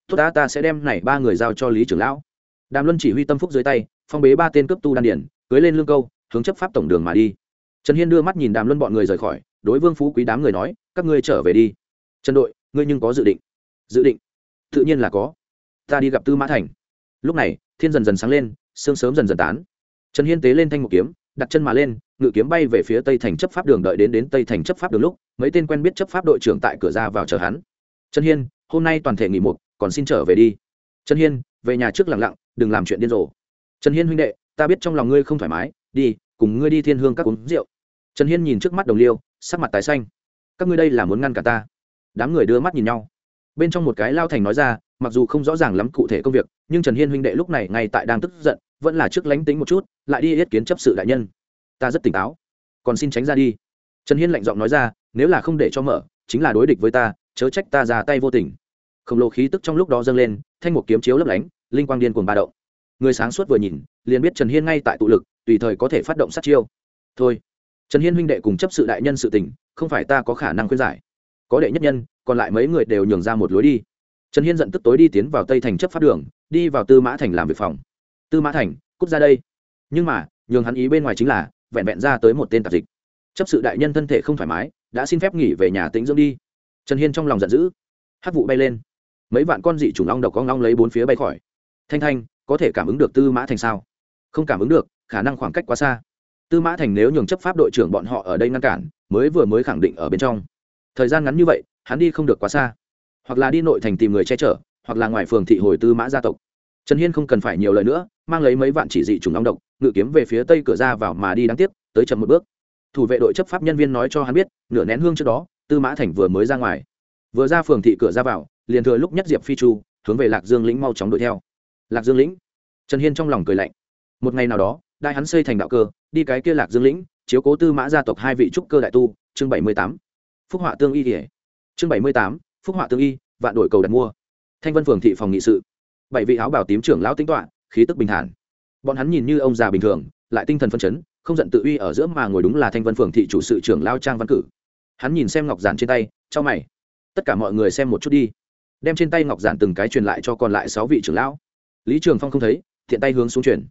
Tốt đã ta sẽ đem này ba người giao cho lý trưởng lão. Đàm luân chỉ huy tâm phúc dưới tay, phong bế ba tên cấp tu đan điển, cưới lên lương câu, hướng chấp pháp tổng đường mà đi. Trần hiên đưa mắt nhìn đàm luân bọn người rời khỏi, đối vương phú quý đám người nói, các ngươi trở về đi. Trần đội, ngươi nhưng có dự định. Dự định? Tự nhiên là có ta đi gặp tư mã thành. Lúc này, thiên dần dần sáng lên, sương sớm dần dần tán. Trần hiên tế lên thanh một kiếm, đặt chân mà lên, ngự kiếm bay về phía tây thành chấp pháp đường đợi đến đến tây thành chấp pháp đường lúc, mấy tên quen biết chấp pháp đội trưởng tại cửa ra vào chờ hắn. Trần hiên, hôm nay toàn thể nghỉ một, còn xin trở về đi. Trần hiên, về nhà trước lặng lặng, đừng làm chuyện điên rồ. Trần hiên huynh đệ, ta biết trong lòng ngươi không thoải mái, đi, cùng ngươi đi thiên hương các uống rượu. Trần hiên nhìn trước mắt đồng liêu, sắc mặt tái xanh. Các ngươi đây là muốn ngăn cả ta. Đám người đưa mắt nhìn nhau. Bên trong một cái lao thành nói ra mặc dù không rõ ràng lắm cụ thể công việc, nhưng trần hiên huynh đệ lúc này ngay tại đang tức giận, vẫn là trước lánh tính một chút, lại đi yết kiến chấp sự đại nhân. Ta rất tỉnh táo. Còn xin tránh ra đi. Trần hiên lạnh giọng nói ra, nếu là không để cho mở, chính là đối địch với ta, chớ trách ta ra tay vô tình. Khổng lồ khí tức trong lúc đó dâng lên, thanh một kiếm chiếu lấp lánh, linh quang điên cuồng ba động. Người sáng suốt vừa nhìn, liền biết trần hiên ngay tại tụ lực, tùy thời có thể phát động sát chiêu. Thôi. Trần hiên huynh đệ cùng chấp sự đại nhân sự tình, không phải ta có khả năng khuyên giải. Có đệ nhất nhân, còn lại mấy người đều nhường ra một lối đi trần hiên giận tức tối đi tiến vào tây thành chấp pháp đường, đi vào tư mã thành làm việc phòng. Tư mã thành, cút ra đây. Nhưng mà, nhường hắn ý bên ngoài chính là, vẹn vẹn ra tới một tên tạp dịch. Chấp sự đại nhân thân thể không thoải mái, đã xin phép nghỉ về nhà tĩnh dưỡng đi. Trần hiên trong lòng giận dữ. Hát vụ bay lên. Mấy vạn con dị chủng long độc con long lấy bốn phía bay khỏi. Thanh thanh, có thể cảm ứng được tư mã thành sao? Không cảm ứng được, khả năng khoảng cách quá xa. Tư mã thành nếu nhường chấp pháp đội trưởng bọn họ ở đây ngăn cản, mới vừa mới khẳng định ở bên trong. Thời gian ngắn như vậy, hắn đi không được quá xa hoặc là đi nội thành tìm người che chở, hoặc là ngoài phường thị hồi tư mã gia tộc. Trần hiên không cần phải nhiều lời nữa, mang lấy mấy vạn chỉ dị trùng long độc, ngự kiếm về phía tây cửa ra vào mà đi đáng tiếc, tới chậm một bước. Thủ vệ đội chấp pháp nhân viên nói cho hắn biết, nửa nén hương trước đó, tư mã thành vừa mới ra ngoài. Vừa ra phường thị cửa ra vào, liền thừa lúc nhất diệp phi chu, hướng về lạc dương lĩnh mau chóng đuổi theo. Lạc dương lĩnh. Trần hiên trong lòng cười lạnh. Một ngày nào đó, đại hắn xây thành đạo cơ, đi cái kia lạc dương lĩnh, chiếu cố tư mã gia tộc hai vị trúc cơ đại tu, chương bảy mươi tám. Phúc họa tương y kể chương bảy mươi tám phúc họa tương y, vạn đổi cầu đặt mua. Thanh vân phường thị phòng nghị sự. Bảy vị áo bảo tím trưởng lão tính toạ khí tức bình thản. Bọn hắn nhìn như ông già bình thường, lại tinh thần phân chấn, không giận tự uy ở giữa mà ngồi đúng là thanh vân phường thị chủ sự trưởng lao trang văn cử. Hắn nhìn xem ngọc giản trên tay cho mày. Tất cả mọi người xem một chút đi. Đem trên tay ngọc giản từng cái truyền lại cho còn lại sáu vị trưởng lão. Lý trường phong không thấy thiện tay hướng xuống truyền.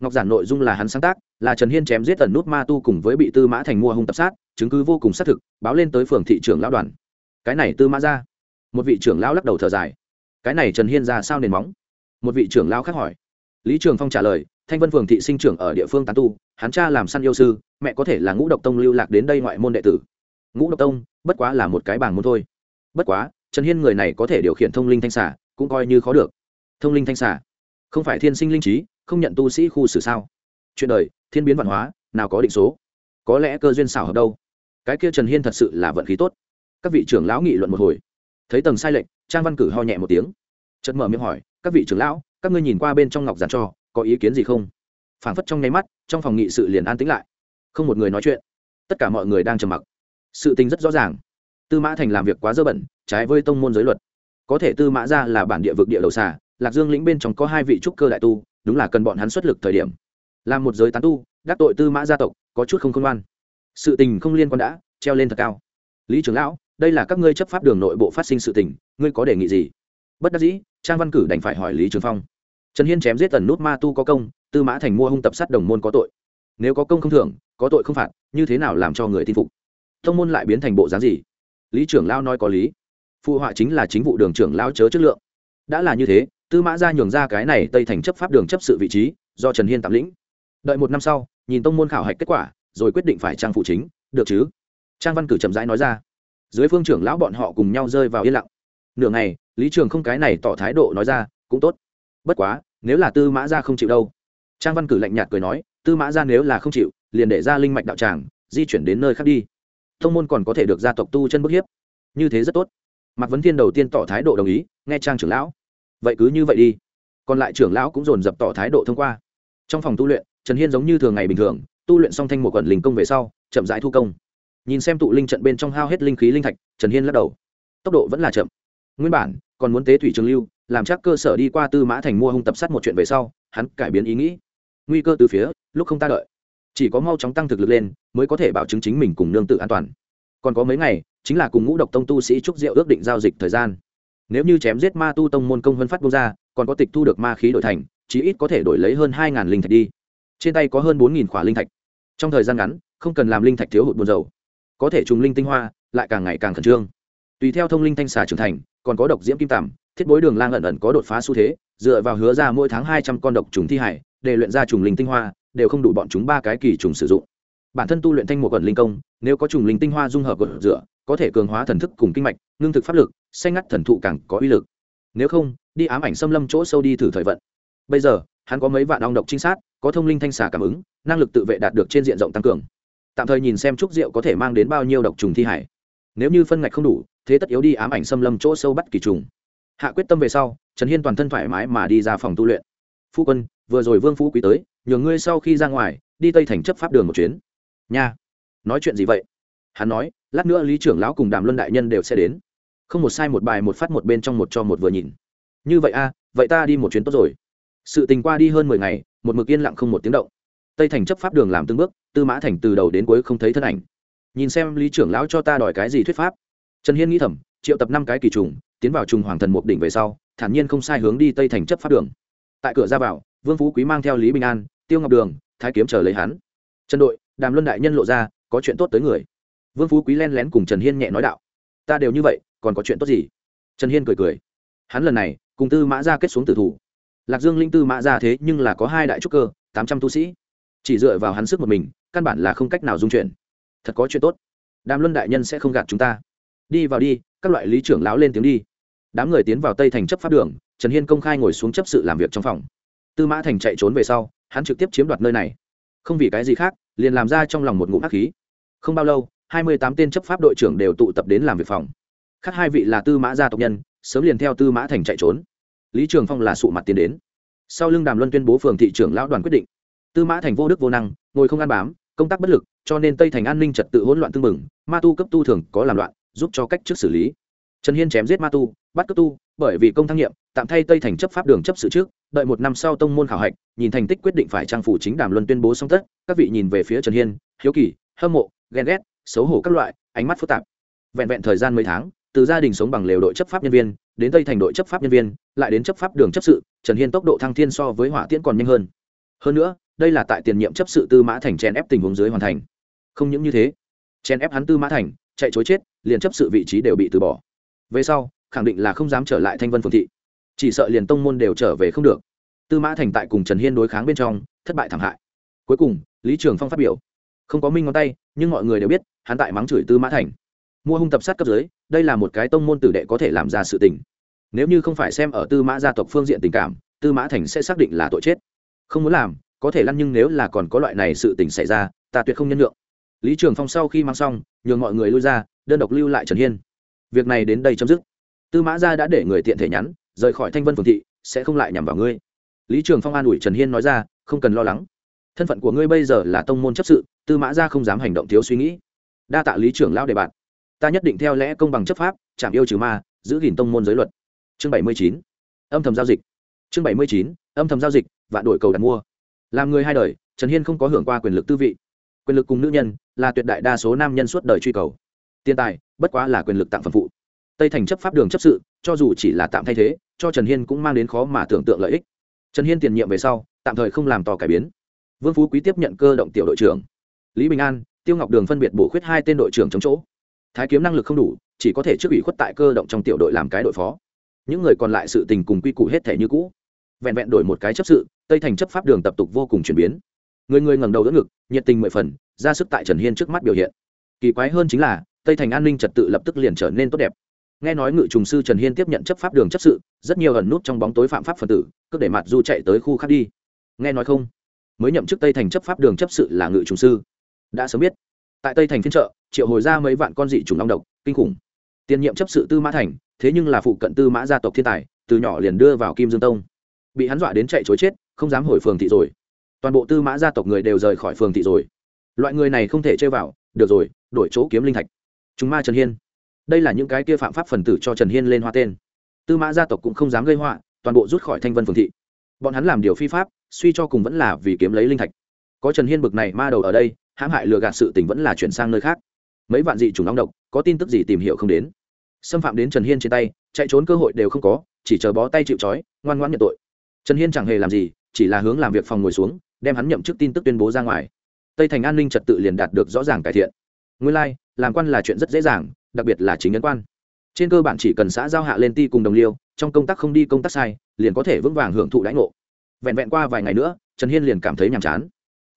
Ngọc giản nội dung là hắn sáng tác, là trần hiên chém giết tần nút ma tu cùng với bị tư mã thành mua hung tập sát, chứng cứ vô cùng xác thực, báo lên tới phường thị trưởng lão đoàn. Cái này tư mã ra một vị trưởng lão lắc đầu thở dài. Cái này trần hiên ra sao nền móng? Một vị trưởng lão khác hỏi. Lý trường phong trả lời, thanh vân phường thị sinh trưởng ở địa phương tán tu, hắn cha làm săn yêu sư, mẹ có thể là ngũ độc tông lưu lạc đến đây ngoại môn đệ tử. Ngũ độc tông, bất quá là một cái bảng môn thôi. Bất quá, trần hiên người này có thể điều khiển thông linh thanh xả cũng coi như khó được. Thông linh thanh xả không phải thiên sinh linh trí, không nhận tu sĩ khu xử sao? Chuyện đời, thiên biến văn hóa, nào có định số? Có lẽ cơ duyên xảo hợp đâu? Cái kia trần hiên thật sự là vận khí tốt. Các vị trưởng lão nghị luận một hồi thấy tầng sai lệch, trang văn cử ho nhẹ một tiếng. Chợt mở miệng hỏi, các vị trưởng lão, các ngươi nhìn qua bên trong ngọc giản cho, có ý kiến gì không? Phảng phất trong nháy mắt, trong phòng nghị sự liền an tĩnh lại. Không một người nói chuyện. Tất cả mọi người đang trầm mặc. Sự tình rất rõ ràng. Tư mã thành làm việc quá dơ bẩn, trái với tông môn giới luật. Có thể tư mã ra là bản địa vực địa đầu xà, lạc dương lĩnh bên trong có hai vị trúc cơ đại tu, đúng là cần bọn hắn xuất lực thời điểm. Làm một giới tán tu, đắc tội tư mã gia tộc, có chút không khôn ngoan. Sự tình không liên quan đã, treo lên thật cao. Lý trưởng lão đây là các ngươi chấp pháp đường nội bộ phát sinh sự tình, ngươi có đề nghị gì? Bất đắc dĩ, trang văn cử đành phải hỏi lý trường phong. Trần hiên chém giết tần nút ma tu có công, tư mã thành mua hung tập sát đồng môn có tội. Nếu có công không thưởng, có tội không phạt, như thế nào làm cho người tin phục? Thông môn lại biến thành bộ dáng gì? Lý trưởng lao nói có lý. Phụ họa chính là chính vụ đường trưởng lao chớ chất lượng. Đã là như thế, tư mã ra nhường ra cái này tây thành chấp pháp đường chấp sự vị trí, do trần hiên tạm lĩnh. Đợi một năm sau, nhìn tông môn khảo hạch kết quả, rồi quyết định phải trang phụ chính, được chứ? Trang văn cử chậm rãi nói ra dưới phương trưởng lão bọn họ cùng nhau rơi vào yên lặng. Nửa ngày, lý trường không cái này tỏ thái độ nói ra, cũng tốt. Bất quá, nếu là tư mã ra không chịu đâu. Trang văn cử lạnh nhạt cười nói, tư mã ra nếu là không chịu, liền để ra linh mạch đạo tràng, di chuyển đến nơi khác đi. Thông môn còn có thể được gia tộc tu chân bức hiếp. Như thế rất tốt. Mạc vấn thiên đầu tiên tỏ thái độ đồng ý, nghe trang trưởng lão. Vậy cứ như vậy đi. Còn lại trưởng lão cũng dồn dập tỏ thái độ thông qua. Trong phòng tu luyện, trần hiên giống như thường ngày bình thường, tu luyện xong thanh một quận linh công về sau, chậm rãi thu công nhìn xem tụ linh trận bên trong hao hết linh khí linh thạch, trần hiên lắc đầu. Tốc độ vẫn là chậm. Nguyên bản, còn muốn tế thủy trường lưu, làm chắc cơ sở đi qua tư mã thành mua hung tập sát một chuyện về sau, hắn cải biến ý nghĩ. Nguy cơ từ phía, lúc không ta đợi. Chỉ có mau chóng tăng thực lực lên, mới có thể bảo chứng chính mình cùng nương tự an toàn. Còn có mấy ngày, chính là cùng ngũ độc tông tu sĩ trúc diệu ước định giao dịch thời gian. Nếu như chém giết ma tu tông môn công vân phát bông ra, còn có tịch thu được ma khí đổi thành, chí ít có thể đổi lấy hơn hai linh thạch đi. Trên tay có hơn bốn khỏa linh thạch. Trong thời gian ngắn, không cần làm linh thạch thiếu hụt buồn dầu có thể trùng linh tinh hoa, lại càng ngày càng khẩn trương. Tùy theo thông linh thanh xà trưởng thành, còn có độc diễm kim tằm thiết bối đường lang ẩn ẩn có đột phá xu thế, dựa vào hứa ra mỗi tháng hai trăm con độc trùng thi hải, để luyện ra trùng linh tinh hoa, đều không đủ bọn chúng ba cái kỳ trùng sử dụng. Bản thân tu luyện thanh một quần linh công, nếu có trùng linh tinh hoa dung hợp gột rửa, có thể cường hóa thần thức cùng kinh mạch, ngưng thực pháp lực, xanh ngắt thần thụ càng có uy lực. Nếu không, đi ám ảnh xâm lâm chỗ sâu đi thử thời vận. Bây giờ, hắn có mấy vạn ong độc trinh sát, có thông linh thanh xà cảm ứng, năng lực tự vệ đạt được trên diện rộng tăng cường tạm thời nhìn xem trúc rượu có thể mang đến bao nhiêu độc trùng thi hải. Nếu như phân ngạch không đủ, thế tất yếu đi ám ảnh xâm lâm chỗ sâu bắt kỳ trùng. Hạ quyết tâm về sau, trần hiên toàn thân thoải mái mà đi ra phòng tu luyện. Phu quân, vừa rồi vương phú quý tới, nhờ ngươi sau khi ra ngoài, đi tây thành chấp pháp đường một chuyến. Nha. Nói chuyện gì vậy? Hắn nói, lát nữa lý trưởng lão cùng đàm luân đại nhân đều sẽ đến. Không một sai một bài một phát một bên trong một cho một vừa nhìn. Như vậy a, vậy ta đi một chuyến tốt rồi. Sự tình qua đi hơn mười ngày, một mực yên lặng không một tiếng động tây thành chấp pháp đường làm từng bước, tư mã thành từ đầu đến cuối không thấy thân ảnh. Nhìn xem lý trưởng lão cho ta đòi cái gì thuyết pháp. Trần hiên nghĩ thầm, triệu tập năm cái kỳ trùng, tiến vào trùng hoàng thần mục đỉnh về sau, thản nhiên không sai hướng đi tây thành chấp pháp đường. Tại cửa ra vào, vương phú quý mang theo lý bình an, tiêu ngọc đường, thái kiếm chờ lấy hắn. Trần đội, đàm luân đại nhân lộ ra, có chuyện tốt tới người. Vương phú quý len lén cùng trần hiên nhẹ nói đạo. Ta đều như vậy, còn có chuyện tốt gì? Trần hiên cười cười. Hắn lần này, cùng tư mã ra kết xuống tử thủ. Lạc dương linh tư mã ra thế nhưng là có hai đại trúc cơ, tám trăm tu sĩ chỉ dựa vào hắn sức một mình, căn bản là không cách nào dung chuyển. Thật có chuyện tốt. Đàm luân đại nhân sẽ không gạt chúng ta. Đi vào đi, các loại lý trưởng lão lên tiếng đi. Đám người tiến vào tây thành chấp pháp đường, trần hiên công khai ngồi xuống chấp sự làm việc trong phòng. Tư mã thành chạy trốn về sau, hắn trực tiếp chiếm đoạt nơi này. Không vì cái gì khác, liền làm ra trong lòng một ngụm hắc khí. Không bao lâu, hai mươi tám tên chấp pháp đội trưởng đều tụ tập đến làm việc phòng. Khác hai vị là tư mã gia tộc nhân, sớm liền theo tư mã thành chạy trốn. Lý trường phong là sụ mặt tiến đến. Sau lưng đàm luân tuyên bố phường thị trưởng lão đoàn quyết định tư mã thành vô đức vô năng, ngồi không ăn bám, công tác bất lực, cho nên tây thành an ninh trật tự hỗn loạn tương mừng ma tu cấp tu thường có làm loạn, giúp cho cách trước xử lý. Trần hiên chém giết ma tu, bắt cấp tu, bởi vì công thăng nhiệm, tạm thay tây thành chấp pháp đường chấp sự trước, đợi một năm sau tông môn khảo hạch, nhìn thành tích quyết định phải trang phủ chính đàm luân tuyên bố xong tất, các vị nhìn về phía trần hiên, hiếu kỳ, hâm mộ, ghen ghét, xấu hổ các loại, ánh mắt phức tạp. Vẹn vẹn thời gian mấy tháng, từ gia đình sống bằng lều đội chấp pháp nhân viên, đến tây thành đội chấp pháp nhân viên, lại đến chấp pháp đường chấp sự, trần hiên tốc độ thăng thiên so với hỏa tiễn còn nhanh hơn. Hơn nữa đây là tại tiền nhiệm chấp sự tư mã thành chen ép tình huống dưới hoàn thành. Không những như thế chen ép hắn tư mã thành, chạy chối chết, liền chấp sự vị trí đều bị từ bỏ. Về sau, khẳng định là không dám trở lại thanh vân phường thị. Chỉ sợ liền tông môn đều trở về không được. Tư mã thành tại cùng trần hiên đối kháng bên trong, thất bại thảm hại. Cuối cùng, lý trường phong phát biểu. Không có minh ngón tay, nhưng mọi người đều biết, hắn tại mắng chửi tư mã thành. Mua hung tập sát cấp dưới, đây là một cái tông môn tử đệ có thể làm ra sự tình. Nếu như không phải xem ở tư mã gia tộc phương diện tình cảm, tư mã thành sẽ xác định là tội chết. Không muốn làm có thể lăn nhưng nếu là còn có loại này sự tình xảy ra, ta tuyệt không nhân lượng lý trường phong sau khi mang xong, nhường mọi người lui ra, đơn độc lưu lại trần hiên. Việc này đến đây chấm dứt. Tư mã gia đã để người tiện thể nhắn, rời khỏi thanh vân phường thị, sẽ không lại nhằm vào ngươi. Lý trường phong an ủi trần hiên nói ra, không cần lo lắng. Thân phận của ngươi bây giờ là tông môn chấp sự, tư mã gia không dám hành động thiếu suy nghĩ. Đa tạ lý trưởng lão đề bạt ta nhất định theo lẽ công bằng chấp pháp, chạm yêu trừ ma, giữ gìn tông môn giới luật. Chương bảy mươi chín. Âm thầm giao dịch. Chương bảy mươi chín. Âm thầm giao dịch và đổi cầu đặt mua làm người hai đời, trần hiên không có hưởng qua quyền lực tư vị. Quyền lực cùng nữ nhân là tuyệt đại đa số nam nhân suốt đời truy cầu. Tiền tài, bất quá là quyền lực tặng phẩm phụ. Tây thành chấp pháp đường chấp sự, cho dù chỉ là tạm thay thế, cho trần hiên cũng mang đến khó mà tưởng tượng lợi ích. Trần hiên tiền nhiệm về sau, tạm thời không làm tò cải biến. Vương phú quý tiếp nhận cơ động tiểu đội trưởng. Lý bình an, tiêu ngọc đường phân biệt bổ khuyết hai tên đội trưởng chống chỗ. Thái kiếm năng lực không đủ, chỉ có thể trước ủy khuất tại cơ động trong tiểu đội làm cái đội phó. Những người còn lại sự tình cùng quy củ hết thể như cũ vẹn vẹn đổi một cái chấp sự, tây thành chấp pháp đường tập tục vô cùng chuyển biến. Người người ngẩng đầu đỡ ngực, nhiệt tình mười phần, ra sức tại trần hiên trước mắt biểu hiện. Kỳ quái hơn chính là, tây thành an ninh trật tự lập tức liền trở nên tốt đẹp. Nghe nói ngự trùng sư trần hiên tiếp nhận chấp pháp đường chấp sự, rất nhiều ẩn nút trong bóng tối phạm pháp phần tử cướp để mặt du chạy tới khu khác đi. Nghe nói không? Mới nhậm chức tây thành chấp pháp đường chấp sự là ngự trùng sư. Đã sớm biết. Tại tây thành phiên chợ, triệu hồi ra mấy vạn con dị trùng long độc, kinh khủng. Tiền nhiệm chấp sự tư mã thành, thế nhưng là phụ cận tư mã gia tộc thiên tài, từ nhỏ liền đưa vào kim dương tông bị hắn dọa đến chạy chối chết, không dám hồi phường thị rồi. Toàn bộ tư mã gia tộc người đều rời khỏi phường thị rồi. Loại người này không thể chơi vào, được rồi, đổi chỗ kiếm linh thạch. Chúng ma trần hiên. Đây là những cái kia phạm pháp phần tử cho trần hiên lên hoa tên. Tư mã gia tộc cũng không dám gây họa, toàn bộ rút khỏi thanh vân phường thị. Bọn hắn làm điều phi pháp, suy cho cùng vẫn là vì kiếm lấy linh thạch. Có trần hiên bực này ma đầu ở đây, hãm hại lừa gạt sự tình vẫn là chuyển sang nơi khác. Mấy vạn dị chủng long độc, có tin tức gì tìm hiểu không đến. Xâm phạm đến trần hiên trên tay, chạy trốn cơ hội đều không có, chỉ chờ bó tay chịu trói, ngoan ngoãn nhận tội trần hiên chẳng hề làm gì chỉ là hướng làm việc phòng ngồi xuống đem hắn nhậm chức tin tức tuyên bố ra ngoài. Tây thành an ninh trật tự liền đạt được rõ ràng cải thiện. Nguyên lai、like, làm quan là chuyện rất dễ dàng đặc biệt là chính nhân quan. Trên cơ bản chỉ cần xã giao hạ lên ti cùng đồng liêu trong công tác không đi công tác sai liền có thể vững vàng hưởng thụ đãi ngộ. Vẹn vẹn qua vài ngày nữa trần hiên liền cảm thấy nhàm chán.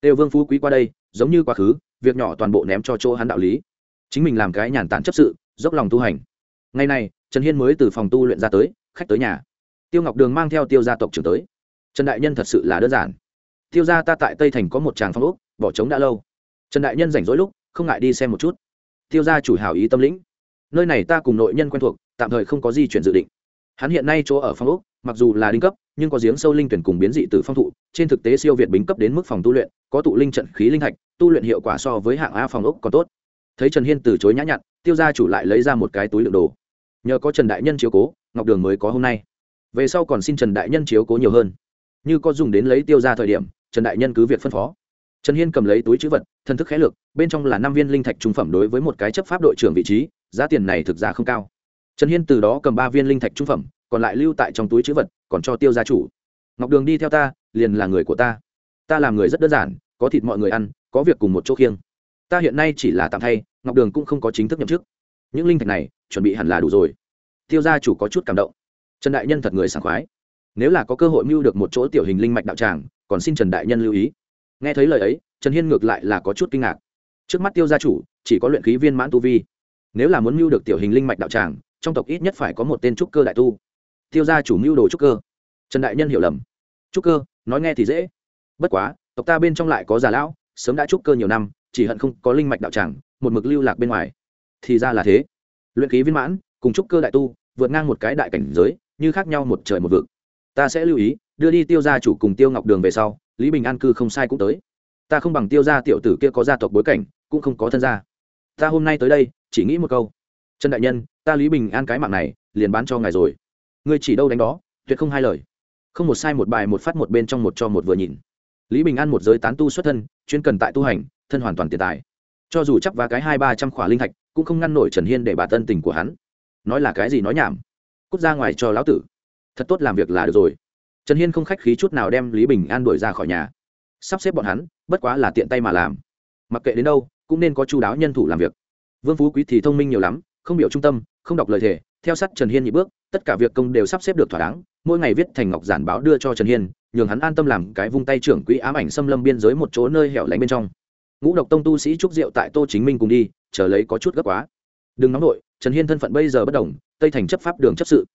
Têu vương phú quý qua đây giống như quá khứ việc nhỏ toàn bộ ném cho chỗ hắn đạo lý. Chính mình làm cái nhàn tản chấp sự dốc lòng tu hành. Ngày này trần hiên mới từ phòng tu luyện ra tới khách tới nhà tiêu ngọc đường mang theo tiêu gia tộc trưởng tới. Trần đại nhân thật sự là đơn giản. Tiêu gia ta tại tây thành có một tràng phong úc bỏ trống đã lâu. Trần đại nhân rảnh rỗi lúc, không ngại đi xem một chút. Tiêu gia chủ hào ý tâm lĩnh. Nơi này ta cùng nội nhân quen thuộc, tạm thời không có gì chuyển dự định. Hắn hiện nay chỗ ở phong úc mặc dù là đinh cấp, nhưng có giếng sâu linh tuyển cùng biến dị từ phong thụ, trên thực tế siêu việt bính cấp đến mức phòng tu luyện, có tụ linh trận khí linh thạch, tu luyện hiệu quả so với hạng a phòng ốc còn tốt. Thấy trần hiên từ chối nhã nhặn, tiêu gia chủ lại lấy ra một cái túi lượng đồ. Nhờ có trần đại nhân chiếu cố, ngọc đường mới có hôm nay về sau còn xin trần đại nhân chiếu cố nhiều hơn. Như có dùng đến lấy tiêu ra thời điểm, trần đại nhân cứ việc phân phó. Trần hiên cầm lấy túi chữ vật thân thức khẽ lược, bên trong là năm viên linh thạch trung phẩm đối với một cái chấp pháp đội trưởng vị trí, giá tiền này thực ra không cao. Trần hiên từ đó cầm ba viên linh thạch trung phẩm, còn lại lưu tại trong túi chữ vật, còn cho tiêu gia chủ. Ngọc đường đi theo ta, liền là người của ta. Ta làm người rất đơn giản, có thịt mọi người ăn, có việc cùng một chỗ khiêng. Ta hiện nay chỉ là tạm thay, ngọc đường cũng không có chính thức nhậm chức. Những linh thạch này, chuẩn bị hẳn là đủ rồi. Tiêu gia chủ có chút cảm động trần đại nhân thật người sảng khoái. Nếu là có cơ hội mưu được một chỗ tiểu hình linh mạch đạo tràng, còn xin trần đại nhân lưu ý. Nghe thấy lời ấy, trần hiên ngược lại là có chút kinh ngạc. Trước mắt tiêu gia chủ, chỉ có luyện khí viên mãn tu vi. Nếu là muốn mưu được tiểu hình linh mạch đạo tràng, trong tộc ít nhất phải có một tên trúc cơ đại tu. Tiêu gia chủ mưu đồ trúc cơ. Trần đại nhân hiểu lầm. Trúc cơ, nói nghe thì dễ. Bất quá, tộc ta bên trong lại có già lão, sớm đã trúc cơ nhiều năm, chỉ hận không có linh mạch đạo tràng, một mực lưu lạc bên ngoài. Thì ra là thế. Luyện khí viên mãn, cùng trúc cơ đại tu, vượt ngang một cái đại cảnh giới như khác nhau một trời một vực. Ta sẽ lưu ý, đưa đi tiêu gia chủ cùng tiêu ngọc đường về sau, lý bình an cư không sai cũng tới. Ta không bằng tiêu gia tiểu tử kia có gia tộc bối cảnh, cũng không có thân gia. Ta hôm nay tới đây, chỉ nghĩ một câu. Trần đại nhân, ta lý bình an cái mạng này, liền bán cho ngài rồi. Ngươi chỉ đâu đánh đó, tuyệt không hai lời. Không một sai một bài một phát một bên trong một cho một vừa nhìn. Lý bình an một giới tán tu xuất thân, chuyên cần tại tu hành, thân hoàn toàn tiền tài. Cho dù chấp và cái hai ba trăm khỏa linh thạch, cũng không ngăn nổi trần hiên để bà tân tình của hắn. Nói là cái gì nói nhảm cút ra ngoài cho lão tử. Thật tốt làm việc là được rồi. Trần hiên không khách khí chút nào đem lý bình an đuổi ra khỏi nhà. Sắp xếp bọn hắn, bất quá là tiện tay mà làm. Mặc kệ đến đâu, cũng nên có chú đáo nhân thủ làm việc. Vương phú quý thì thông minh nhiều lắm, không biểu trung tâm, không đọc lời thề, theo sát trần hiên nhị bước, tất cả việc công đều sắp xếp được thỏa đáng, mỗi ngày viết thành ngọc giản báo đưa cho trần hiên, nhường hắn an tâm làm cái vung tay trưởng quỹ ám ảnh xâm lâm biên giới một chỗ nơi hẻo lánh bên trong. Ngũ độc tông tu sĩ trúc diệu tại tô chính minh cùng đi, chờ lấy có chút gấp quá đừng nóng nổi trần hiên thân phận bây giờ bất đồng, tây thành chấp pháp đường chấp sự.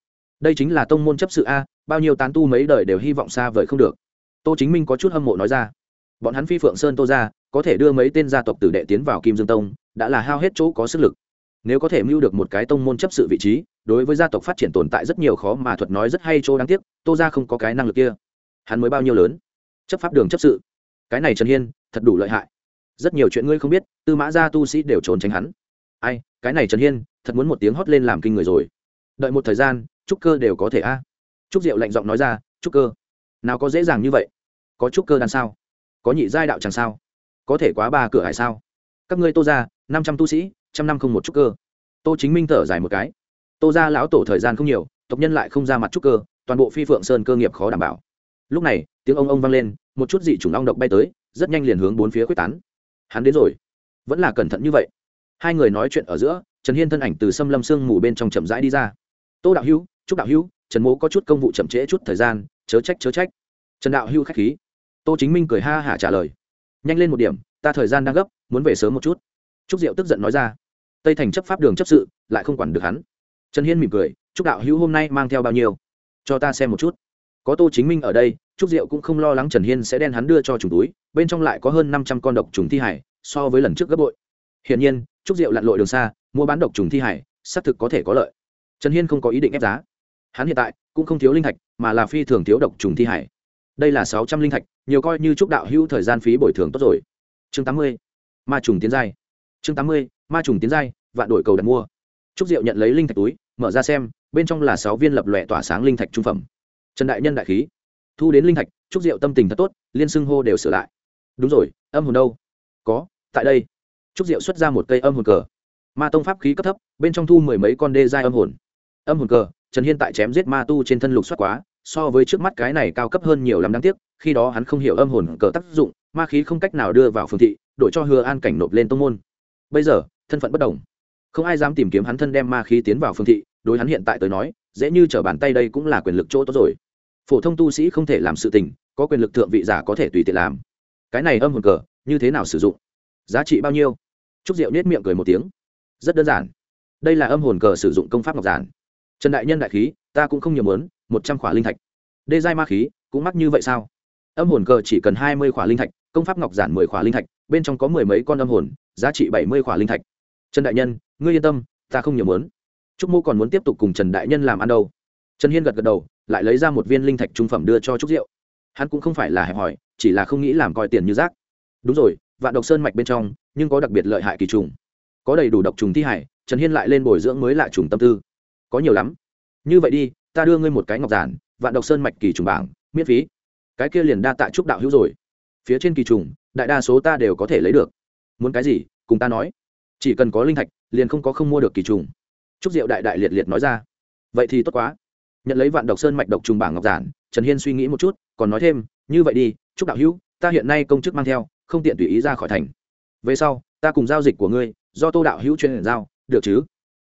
Đây chính là tông môn chấp sự a, bao nhiêu tán tu mấy đời đều hy vọng xa vời không được. Tô chính minh có chút hâm mộ nói ra. Bọn hắn phi phượng sơn tô ra, có thể đưa mấy tên gia tộc tử đệ tiến vào kim dương tông, đã là hao hết chỗ có sức lực. Nếu có thể mưu được một cái tông môn chấp sự vị trí, đối với gia tộc phát triển tồn tại rất nhiều khó mà thuật nói rất hay chỗ đáng tiếc, tô ra không có cái năng lực kia. Hắn mới bao nhiêu lớn? Chấp pháp đường chấp sự. Cái này trần hiên, thật đủ lợi hại. Rất nhiều chuyện ngươi không biết, tư mã gia tu sĩ đều trốn tránh hắn ai, cái này trần hiên, thật muốn một tiếng hót lên làm kinh người rồi. Đợi một thời gian, trúc cơ đều có thể a. Trúc diệu lạnh giọng nói ra, trúc cơ, nào có dễ dàng như vậy? Có trúc cơ đằng sao? Có nhị giai đạo chẳng sao? Có thể quá ba cửa hải sao? Các ngươi tô ra năm trăm tu sĩ, trăm năm không một trúc cơ. Tô chính minh thở dài một cái. Tô ra lão tổ thời gian không nhiều, tộc nhân lại không ra mặt trúc cơ, toàn bộ phi phượng sơn cơ nghiệp khó đảm bảo. Lúc này, tiếng ông ông vang lên, một chút dị chủng ong độc bay tới, rất nhanh liền hướng bốn phía quyết tán. Hắn đến rồi. Vẫn là cẩn thận như vậy hai người nói chuyện ở giữa, trần hiên thân ảnh từ xâm lâm sương mù bên trong chậm rãi đi ra. Tô đạo hữu, chúc đạo hữu, trần mố có chút công vụ chậm trễ chút thời gian, chớ trách chớ trách. Trần đạo hữu k h á c h khí. Tô chính minh cười ha hả trả lời. Nhanh lên một điểm, ta thời gian đang gấp, muốn về sớm một chút. Trúc diệu tức giận nói ra. Tây thành chấp pháp đường chấp sự, lại không quản được hắn. Trần hiên mỉm cười, chúc đạo hữu hôm nay mang theo bao nhiêu? Cho ta xem một chút. Có tô chính minh ở đây, trúc diệu cũng không lo lắng trần hiên sẽ đen hắn đưa cho trùng túi, bên trong lại có hơn năm trăm con độc trùng thi hải, so với lần trước gấp bội. Hiển nhiên Chúc diệu lặn lội đường xa, mua bán độc trùng thi hải, xác thực có thể có lợi. Trần hiên không có ý định ép giá. Hắn hiện tại cũng không thiếu linh thạch, mà là phi thường thiếu độc trùng thi hải. Đây là sáu trăm linh thạch, nhiều coi như Chúc đạo hữu thời gian phí bồi thường tốt rồi. Chương tám mươi, ma trùng tiến giai. Chương tám mươi, ma trùng tiến giai, vạn đổi cầu đặt mua. Chúc diệu nhận lấy linh thạch túi, mở ra xem, bên trong là sáu viên lập lòe tỏa sáng linh thạch trung phẩm. Trần đại nhân đại khí. Thu đến linh thạch, Chúc diệu tâm tình thật tốt, liên xưng hô đều sửa lại. Đúng rồi, âm hồn đâu? Có, tại đây trúc diệu xuất ra một cây âm hồn cờ. Ma tông pháp khí cấp thấp, bên trong thu mười mấy con đê giai âm hồn. Âm hồn cờ, trần hiên tại chém giết ma tu trên thân lục xuất quá, so với trước mắt cái này cao cấp hơn nhiều lắm đáng tiếc, khi đó hắn không hiểu âm hồn cờ tác dụng, ma khí không cách nào đưa vào phương thị, đổi cho hứa an cảnh nộp lên tông môn. Bây giờ, thân phận bất đồng. Không ai dám tìm kiếm hắn thân đem ma khí tiến vào phương thị, đối hắn hiện tại tới nói, dễ như t r ở bàn tay đây cũng là quyền lực chỗ tốt rồi. Phổ thông tu sĩ không thể làm sự tình, có quyền lực thượng vị giả có thể tùy tiện làm. Cái này âm hồn cờ, như thế nào sử dụng? Giá trị bao nhiêu? Trúc diệu nết miệng cười một tiếng. Rất đơn giản. Đây là âm hồn cờ sử dụng công pháp ngọc giản. Trần đại nhân đại khí, ta cũng không nhiều mớn một trăm khỏa linh thạch. Đê giai ma khí, cũng mắc như vậy sao? Âm hồn cờ chỉ cần hai mươi khỏa linh thạch, công pháp ngọc giản mười khỏa linh thạch, bên trong có mười mấy con âm hồn, giá trị bảy mươi khỏa linh thạch. Trần đại nhân, ngươi yên tâm, ta không nhiều mớn trúc mô còn muốn tiếp tục cùng trần đại nhân làm ăn đâu. Trần hiên gật gật đầu, lại lấy ra một viên linh thạch trung phẩm đưa cho trúc diệu. Hắn cũng không phải là hẹp hòi, chỉ là không nghĩ làm coi tiền như rác. Đúng rồi vạn độc sơn mạch bên trong, nhưng có đặc biệt lợi hại kỳ trùng. Có đầy đủ độc trùng thi hải, trần hiên lại lên bồi dưỡng mới lạ trùng tâm tư. Có nhiều lắm. Như vậy đi, ta đưa ngươi một cái ngọc giản, vạn độc sơn mạch kỳ trùng bảng, miễn phí. Cái kia liền đa tạ trúc đạo hữu rồi. Phía trên kỳ trùng, đại đa số ta đều có thể lấy được. Muốn cái gì, cùng ta nói. Chỉ cần có linh thạch, liền không có không mua được kỳ trùng. Trúc diệu đại đại liệt liệt nói ra. Vậy thì tốt quá. Nhận lấy vạn độc sơn mạch độc trùng bảng ngọc giản, trần hiên suy nghĩ một chút, còn nói thêm, như vậy đi Trúc đạo hữu ta hiện nay công chức mang theo, không tiện tùy ý ra khỏi thành. Về sau, ta cùng giao dịch của ngươi, do tô đạo hữu chuyên giao, được chứ?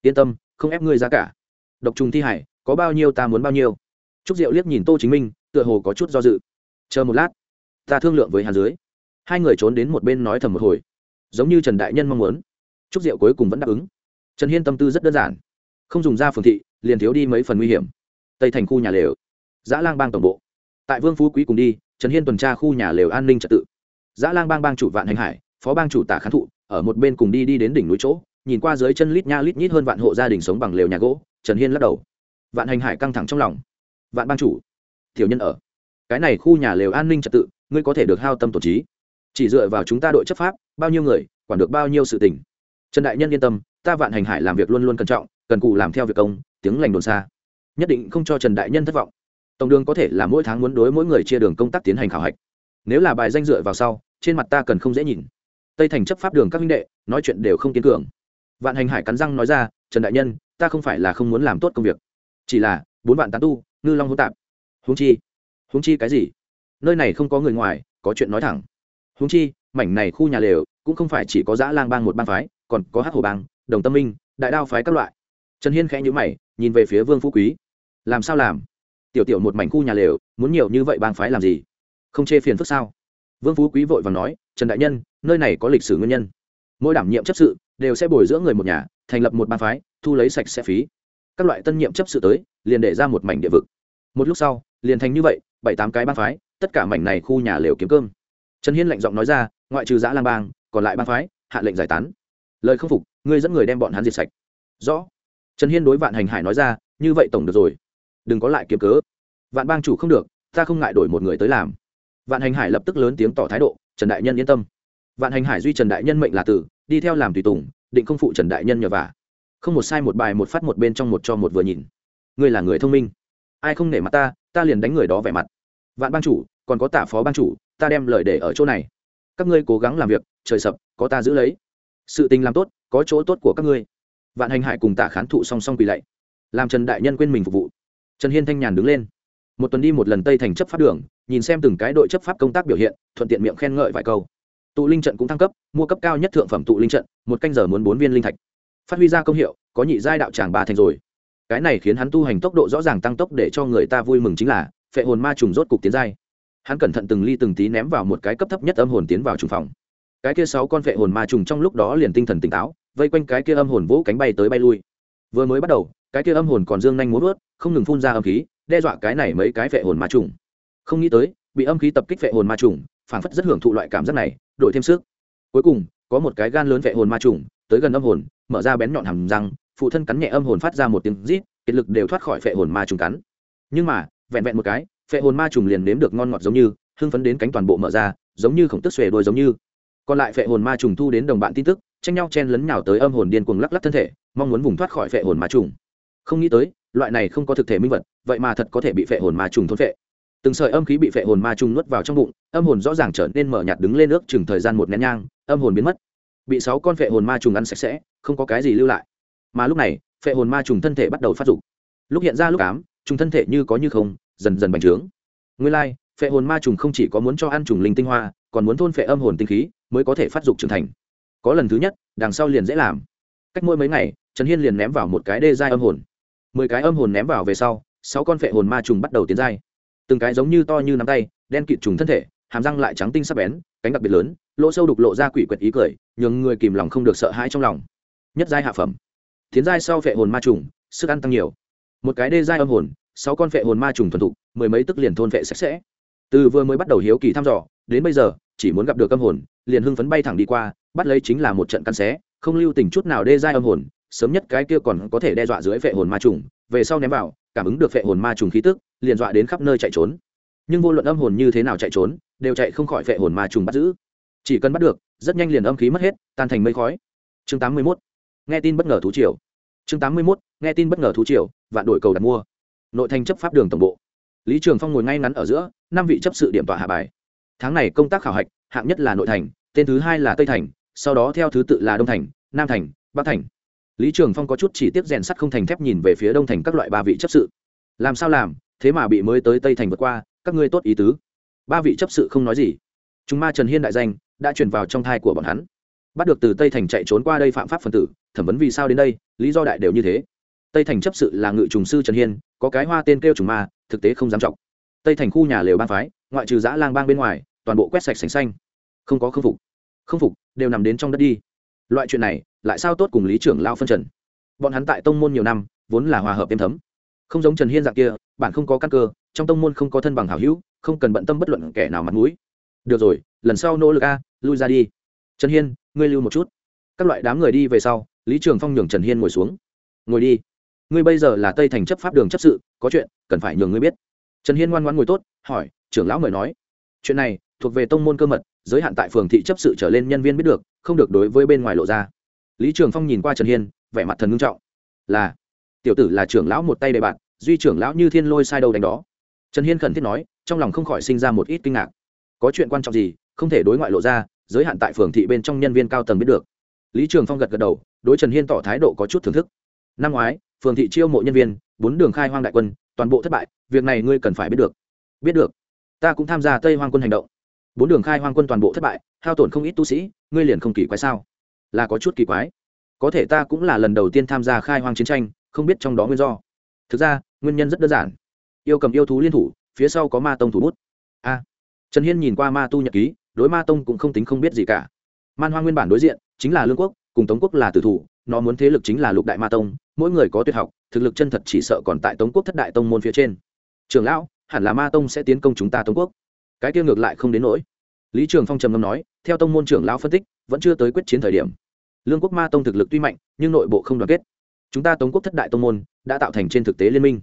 Yên tâm, không ép ngươi ra cả. Độc trùng thi hải, có bao nhiêu ta muốn bao nhiêu. Trúc diệu liếc nhìn tô chính minh, tựa hồ có chút do dự. Chờ một lát, ta thương lượng với hàn dưới. Hai người trốn đến một bên nói thầm một hồi. Giống như trần đại nhân mong muốn. Trúc diệu cuối cùng vẫn đáp ứng. Trần hiên tâm tư rất đơn giản. Không dùng ra phường thị, liền thiếu đi mấy phần nguy hiểm. Tây thành khu nhà lều. Giã lang bang tổng bộ. Tại vương phú quý cùng đi trần hiên tuần tra khu nhà lều an ninh trật tự. Giã lang bang bang chủ vạn hành hải, phó bang chủ tả khán thụ, ở một bên cùng đi đi đến đỉnh núi chỗ, nhìn qua dưới chân lít nha lít nhít hơn vạn hộ gia đình sống bằng lều nhà gỗ, trần hiên lắc đầu. Vạn hành hải căng thẳng trong lòng. Vạn bang chủ, tiểu nhân ở. Cái này khu nhà lều an ninh trật tự, ngươi có thể được hao tâm tổ trí. Chỉ dựa vào chúng ta đội chấp pháp, bao nhiêu người, quản được bao nhiêu sự tình. Trần đại nhân yên tâm, ta vạn hành hải làm việc luôn luôn cẩn trọng, cần cù làm theo việc công, tiếng lành đồn xa. Nhất định không cho trần đại nhân thất vọng tổng đường có thể là mỗi tháng muốn đối mỗi người chia đường công tác tiến hành khảo hạch. Nếu là bài danh dựa vào sau, trên mặt ta cần không dễ nhìn. Tây thành chấp pháp đường các minh đệ, nói chuyện đều không kiên cường. Vạn hành hải cắn răng nói ra, trần đại nhân, ta không phải là không muốn làm tốt công việc. Chỉ là, bốn vạn tán tu, ngư long hỗn tạp. Húng chi húng chi cái gì? Nơi này không có người ngoài, có chuyện nói thẳng. Húng chi, mảnh này khu nhà lều, cũng không phải chỉ có dã lang bang một bang phái, còn có hát hồ bang, đồng tâm minh, đại đao phái các loại. Trần hiên khẽ nhữ mày, nhìn về phía vương phú quý. Làm sao làm? Tiểu tiểu một mảnh khu nhà lều, muốn nhiều như vậy bang phái làm gì? Không chê phiền phức sao? Vương phú quý vội và nói, trần đại nhân, nơi này có lịch sử nguyên nhân. Mỗi đảm nhiệm chấp sự, đều sẽ bồi dưỡng người một nhà, thành lập một bang phái, thu lấy sạch sẽ phí. Các loại tân nhiệm chấp sự tới, liền để ra một mảnh địa vực. Một lúc sau, liền thành như vậy, bảy tám cái bang phái, tất cả mảnh này khu nhà lều kiếm cơm. Trần hiên lạnh giọng nói ra, ngoại trừ giã lang bang, còn lại bang phái, hạ lệnh giải tán. Lời không phục, ngươi dẫn người đem bọn hắn diệt sạch. Rõ. Trần hiên đối vạn hành hải nói ra, như vậy tổng được rồi đừng có lại kiếm cớ. Vạn bang chủ không được, ta không ngại đổi một người tới làm. Vạn hành hải lập tức lớn tiếng tỏ thái độ, trần đại nhân yên tâm. Vạn hành hải duy trần đại nhân mệnh là tử, đi theo làm tùy tùng, định không phụ trần đại nhân nhờ vả. Không một sai một bài một phát một bên trong một cho một vừa nhìn. Ngươi là người thông minh. Ai không nể mặt ta ta liền đánh người đó vẻ mặt. Vạn bang chủ, còn có tả phó bang chủ, ta đem lời để ở chỗ này. Các ngươi cố gắng làm việc, trời sập, có ta giữ lấy. Sự tình làm tốt, có chỗ tốt của các ngươi. Vạn hành hải cùng tả khán thụ song song quỳ lạy. Làm trần đại nhân quên mình phục vụ trần hiên thanh nhàn đứng lên. Một tuần đi một lần tây thành chấp pháp đường, nhìn xem từng cái đội chấp pháp công tác biểu hiện, thuận tiện miệng khen ngợi vài câu. Tụ linh trận cũng thăng cấp, mua cấp cao nhất thượng phẩm tụ linh trận, một canh giờ muốn bốn viên linh thạch. Phát huy ra công hiệu, có nhị giai đạo tràng ba thành rồi. Cái này khiến hắn tu hành tốc độ rõ ràng tăng tốc để cho người ta vui mừng chính là, phệ hồn ma trùng rốt cục tiến giai. Hắn cẩn thận từng ly từng tí ném vào một cái cấp thấp nhất âm hồn tiến vào trùng phòng. Cái kia sáu con phệ hồn ma trùng trong lúc đó liền tinh thần tỉnh táo, vây quanh cái kia âm hồn vỗ cánh bay tới bay lui. Vừa mới bắt đầu, cái kia âm hồn còn dương nhanh muốn vớt không ngừng phun ra âm khí, đe dọa cái này mấy cái vệ hồn ma trùng. Không nghĩ tới, bị âm khí tập kích vệ hồn ma trùng phản phất rất hưởng thụ loại cảm giác này, đổi thêm sức. Cuối cùng, có một cái gan lớn vệ hồn ma trùng, tới gần âm hồn, mở ra bén nhọn hầm răng, phụ thân cắn nhẹ âm hồn phát ra một tiếng rít, kiệt lực đều thoát khỏi vệ hồn ma trùng cắn. Nhưng mà, vẹn vẹn một cái vệ hồn ma trùng liền nếm được ngon ngọt giống như, hưng phấn đến cánh toàn bộ mở ra, giống như khổng tức xuề đuôi giống như. Còn lại vệ hồn ma trùng thu đến đồng bạn tin tức, tranh nhau chen lấn nhào tới âm hồn điên cuồng lắc lắc thân thể, mong muốn vùng thoát khỏi vệ hồn ma trùng không nghĩ tới, loại này không có thực thể minh vật, vậy mà thật có thể bị phệ hồn ma trùng thôn phệ. Từng sợi âm khí bị phệ hồn ma trùng nuốt vào trong bụng, âm hồn rõ ràng trở nên mở nhạt đứng lên nước chừng thời gian một nén nhang, âm hồn biến mất. Bị sáu con phệ hồn ma trùng ăn sạch sẽ, không có cái gì lưu lại. Mà lúc này, phệ hồn ma trùng thân thể bắt đầu phát dục. Lúc hiện ra lúc ám, trùng thân thể như có như không, dần dần bành trướng. Nguyên lai, phệ hồn ma trùng không chỉ có muốn cho ăn trùng linh tinh hoa, còn muốn thôn phệ âm hồn tinh khí, mới có thể phát dục trưởng thành. Có lần thứ nhất, đằng sau liền dễ làm. Cách mỗi mấy ngày, trần hiên liền ném vào một cái đê giai âm hồn mười cái âm hồn ném vào về sau, sáu con phệ hồn ma trùng bắt đầu tiến giai. Từng cái giống như to như nắm tay, đen kịt trùng thân thể, hàm răng lại trắng tinh sắc bén, cánh đặc biệt lớn, lỗ sâu đục lộ ra quỷ quyệt ý cười, nhường người kìm lòng không được sợ hãi trong lòng. Nhất giai hạ phẩm. Tiến giai sau phệ hồn ma trùng, sức ăn tăng nhiều. Một cái đê giai âm hồn, sáu con phệ hồn ma trùng thuần thục, mười mấy tức liền thôn phệ sạch sẽ. Từ vừa mới bắt đầu hiếu kỳ thăm dò, đến bây giờ, chỉ muốn gặp được âm hồn, liền hưng phấn bay thẳng đi qua, bắt lấy chính là một trận căn xé, không lưu tình chút nào đê giai âm hồn sớm nhất cái kia còn có thể đe dọa dưới phệ hồn ma trùng, về sau ném vào, cảm ứng được phệ hồn ma trùng khí tức, liền dọa đến khắp nơi chạy trốn. Nhưng vô luận âm hồn như thế nào chạy trốn, đều chạy không khỏi phệ hồn ma trùng bắt giữ. Chỉ cần bắt được, rất nhanh liền âm khí mất hết, tan thành mây khói. Chương 81. nghe tin bất ngờ thú triều. Chương 81. nghe tin bất ngờ thú triều, vạn đội cầu đặt mua. Nội thành chấp pháp đường tổng bộ. Lý trường phong ngồi ngay ngắn ở giữa, năm vị chấp sự điểm tọa hạ bài. Tháng này công tác khảo hạch, hạng nhất là nội thành, tên thứ hai là tây thành, sau đó theo thứ tự là đông thành, nam thành, bắc thành lý trường phong có chút chỉ tiếp rèn sắt không thành thép nhìn về phía đông thành các loại ba vị chấp sự. Làm sao làm? Thế mà bị mới tới tây thành vượt qua, các ngươi tốt ý tứ. Ba vị chấp sự không nói gì. Chúng ma trần hiên đại danh đã truyền vào trong thai của bọn hắn. Bắt được từ tây thành chạy trốn qua đây phạm pháp phần tử, thẩm vấn vì sao đến đây, lý do đại đều như thế. Tây thành chấp sự là ngự trùng sư trần hiên, có cái hoa tên kêu trùng ma, thực tế không dám trọng tây thành khu nhà lều bang phái, ngoại trừ giã lang bang bên ngoài, toàn bộ quét sạch sành xanh. Không có khâm phục. Không phục đều nằm đến trong đất đi. Loại chuyện này lại sao tốt cùng lý trưởng lao phân trần. Bọn hắn tại tông môn nhiều năm, vốn là hòa hợp êm thấm. Không giống trần hiên dạng kia bản không có căn cơ, trong tông môn không có thân bằng hảo hữu, không cần bận tâm bất luận kẻ nào mặt mũi. Được rồi, lần sau nỗ lực a, lui ra đi. Trần hiên, ngươi lưu một chút. Các loại đám người đi về sau, lý trường phong nhường trần hiên ngồi xuống. Ngồi đi. Ngươi bây giờ là tây thành chấp pháp đường chấp sự, có chuyện, cần phải nhường ngươi biết. Trần hiên ngoan ngoan ngồi tốt, hỏi, trưởng lão mời nói. Chuyện này, thuộc về tông môn cơ mật, giới hạn tại phường thị chấp sự trở lên nhân viên biết được, không được đối với bên ngoài lộ ra lý trường phong nhìn qua trần hiên, vẻ mặt thần ngưng trọng. Là, tiểu tử là trưởng lão một tay đề bạn duy trưởng lão như thiên lôi sai đầu đánh đó. Trần hiên khẩn thiết nói, trong lòng không khỏi sinh ra một ít kinh ngạc. Có chuyện quan trọng gì, không thể đối ngoại lộ ra, giới hạn tại phường thị bên trong nhân viên cao tầng biết được. Lý trường phong gật gật đầu, đối trần hiên tỏ thái độ có chút thưởng thức. Năm ngoái, phường thị chiêu mộ nhân viên, bốn đường khai hoang đại quân, toàn bộ thất bại, việc này ngươi cần phải biết được. Biết được? Ta cũng tham gia tây hoang quân hành động. Bốn đường khai hoang quân toàn bộ thất bại, hao tổn không ít tu sĩ, ngươi liền không kỳ quái sao? Là có chút kỳ quái. Có thể ta cũng là lần đầu tiên tham gia khai hoang chiến tranh, không biết trong đó nguyên do. Thực ra, nguyên nhân rất đơn giản. Yêu cầm yêu thú liên thủ, phía sau có ma tông thủ bút. A. Trần hiên nhìn qua ma tu nhật ký, đối ma tông cũng không tính không biết gì cả. Man hoa nguyên bản đối diện, chính là lương quốc, cùng tống quốc là tử thủ, nó muốn thế lực chính là lục đại ma tông, mỗi người có tuyệt học, thực lực chân thật chỉ sợ còn tại tống quốc thất đại tông môn phía trên. Trường lão, hẳn là ma tông sẽ tiến công chúng ta tống quốc. Cái kia ngược lại không đến nỗi. Lý trường phong trầm ngâm nói theo tông môn trưởng lão phân tích, vẫn chưa tới quyết chiến thời điểm. Lương quốc ma tông thực lực tuy mạnh, nhưng nội bộ không đoàn kết. Chúng ta tống quốc thất đại tông môn, đã tạo thành trên thực tế liên minh.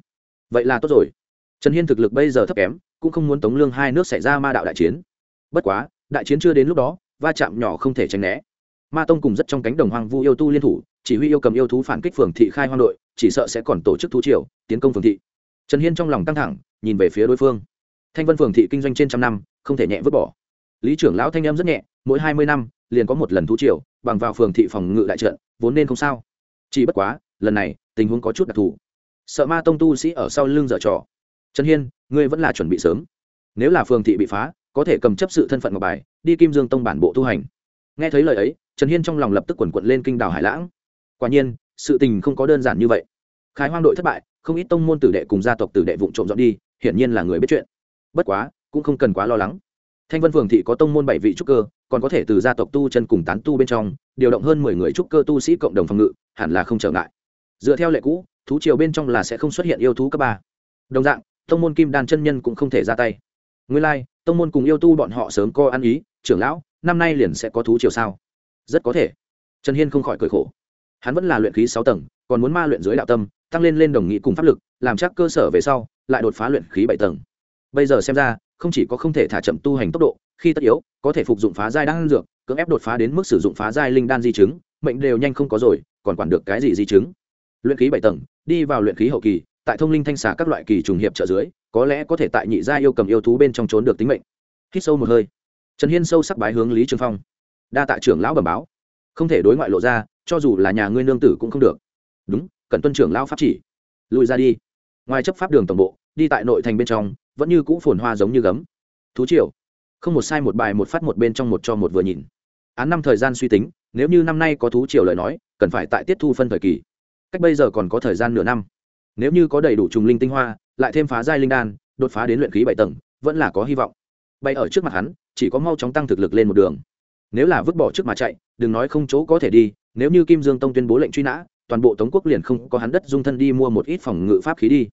Vậy là tốt rồi. Trần hiên thực lực bây giờ thấp kém, cũng không muốn tống lương hai nước xảy ra ma đạo đại chiến. Bất quá, đại chiến chưa đến lúc đó, va chạm nhỏ không thể tránh né. Ma tông cùng rất trong cánh đồng hoang vu yêu tu liên thủ, chỉ huy yêu cầm yêu thú phản kích phường thị khai hoang đội, chỉ sợ sẽ còn tổ chức thú triều, tiến công phường thị. Trần hiên trong lòng căng thẳng, nhìn về phía đối phương. Thanh vân phường thị kinh doanh trên trăm năm, không thể nhẹ vứt bỏ lý trưởng lão thanh em rất nhẹ, mỗi hai mươi năm, liền có một lần thú triều, bằng vào phường thị phòng ngự đại trận, vốn nên không sao. Chỉ bất quá, lần này, tình huống có chút đặc thù. Sợ ma tông tu sĩ ở sau lưng dở trò. Trần hiên, ngươi vẫn là chuẩn bị sớm. Nếu là phường thị bị phá, có thể cầm chấp sự thân phận ngọc bài, đi kim dương tông bản bộ tu hành. Nghe thấy lời ấy, trần hiên trong lòng lập tức quần quận lên kinh đảo hải lãng. Quả nhiên, sự tình không có đơn giản như vậy. Khai hoang đội thất bại, không ít tông môn tử đệ cùng gia tộc tử đệ vụ trộm dọn đi, hiển nhiên là người biết chuyện. Bất quá, cũng không cần quá lo lắng thanh vân phường thị có tông môn bảy vị trúc cơ còn có thể từ gia tộc tu chân cùng tán tu bên trong điều động hơn mười người trúc cơ tu sĩ cộng đồng phòng ngự hẳn là không trở ngại. Dựa theo lệ cũ thú triều bên trong là sẽ không xuất hiện yêu thú cấp ba. Đồng dạng tông môn kim đan chân nhân cũng không thể ra tay. Nguyên lai、like, tông môn cùng yêu tu bọn họ sớm co ăn ý trưởng lão năm nay liền sẽ có thú triều sao? Rất có thể. Trần hiên không khỏi cười khổ. Hắn vẫn là luyện khí sáu tầng còn muốn ma luyện dưới đạo tâm tăng lên lên đồng nghị cùng pháp lực làm chắc cơ sở về sau lại đột phá luyện khí bảy tầng. Bây giờ xem ra không chỉ có không thể thả chậm tu hành tốc độ, khi tất yếu, có thể phục dụng phá giai đan dược, cưỡng ép đột phá đến mức sử dụng phá giai linh đan di chứng, mệnh đều nhanh không có rồi, còn quản được cái gì di chứng? Luyện khí bảy tầng, đi vào luyện khí hậu kỳ, tại thông linh thanh xà các loại kỳ trùng hiệp trợ dưới, có lẽ có thể tại nhị gia yêu cầm yêu thú bên trong trốn được tính mệnh. Hít sâu một hơi. Trần hiên sâu sắc bái hướng lý trường phong. Đa tạ trưởng lão bẩm báo. Không thể đối ngoại lộ ra, cho dù là nhà ngươi nương tử cũng không được. Đúng, cần tuân trưởng lão pháp chỉ. Lùi ra đi. Ngoài chấp pháp đường tổng bộ đi tại nội thành bên trong, vẫn như cũ phồn hoa giống như gấm. Thú triều. Không một sai một bài một phát một bên trong một cho một vừa nhìn. Án năm thời gian suy tính, nếu như năm nay có thú triều lời nói, cần phải tại tiết thu phân thời kỳ. Cách bây giờ còn có thời gian nửa năm. Nếu như có đầy đủ trùng linh tinh hoa, lại thêm phá giai linh đan, đột phá đến luyện khí bảy tầng, vẫn là có hy vọng. Bay ở trước mặt hắn, chỉ có mau chóng tăng thực lực lên một đường. Nếu là vứt bỏ trước mà chạy, đừng nói không chỗ có thể đi, nếu như kim dương tông tuyên bố lệnh truy nã, toàn bộ tống quốc liền không có hắn đất dung thân đi mua một ít phòng ngự pháp khí đi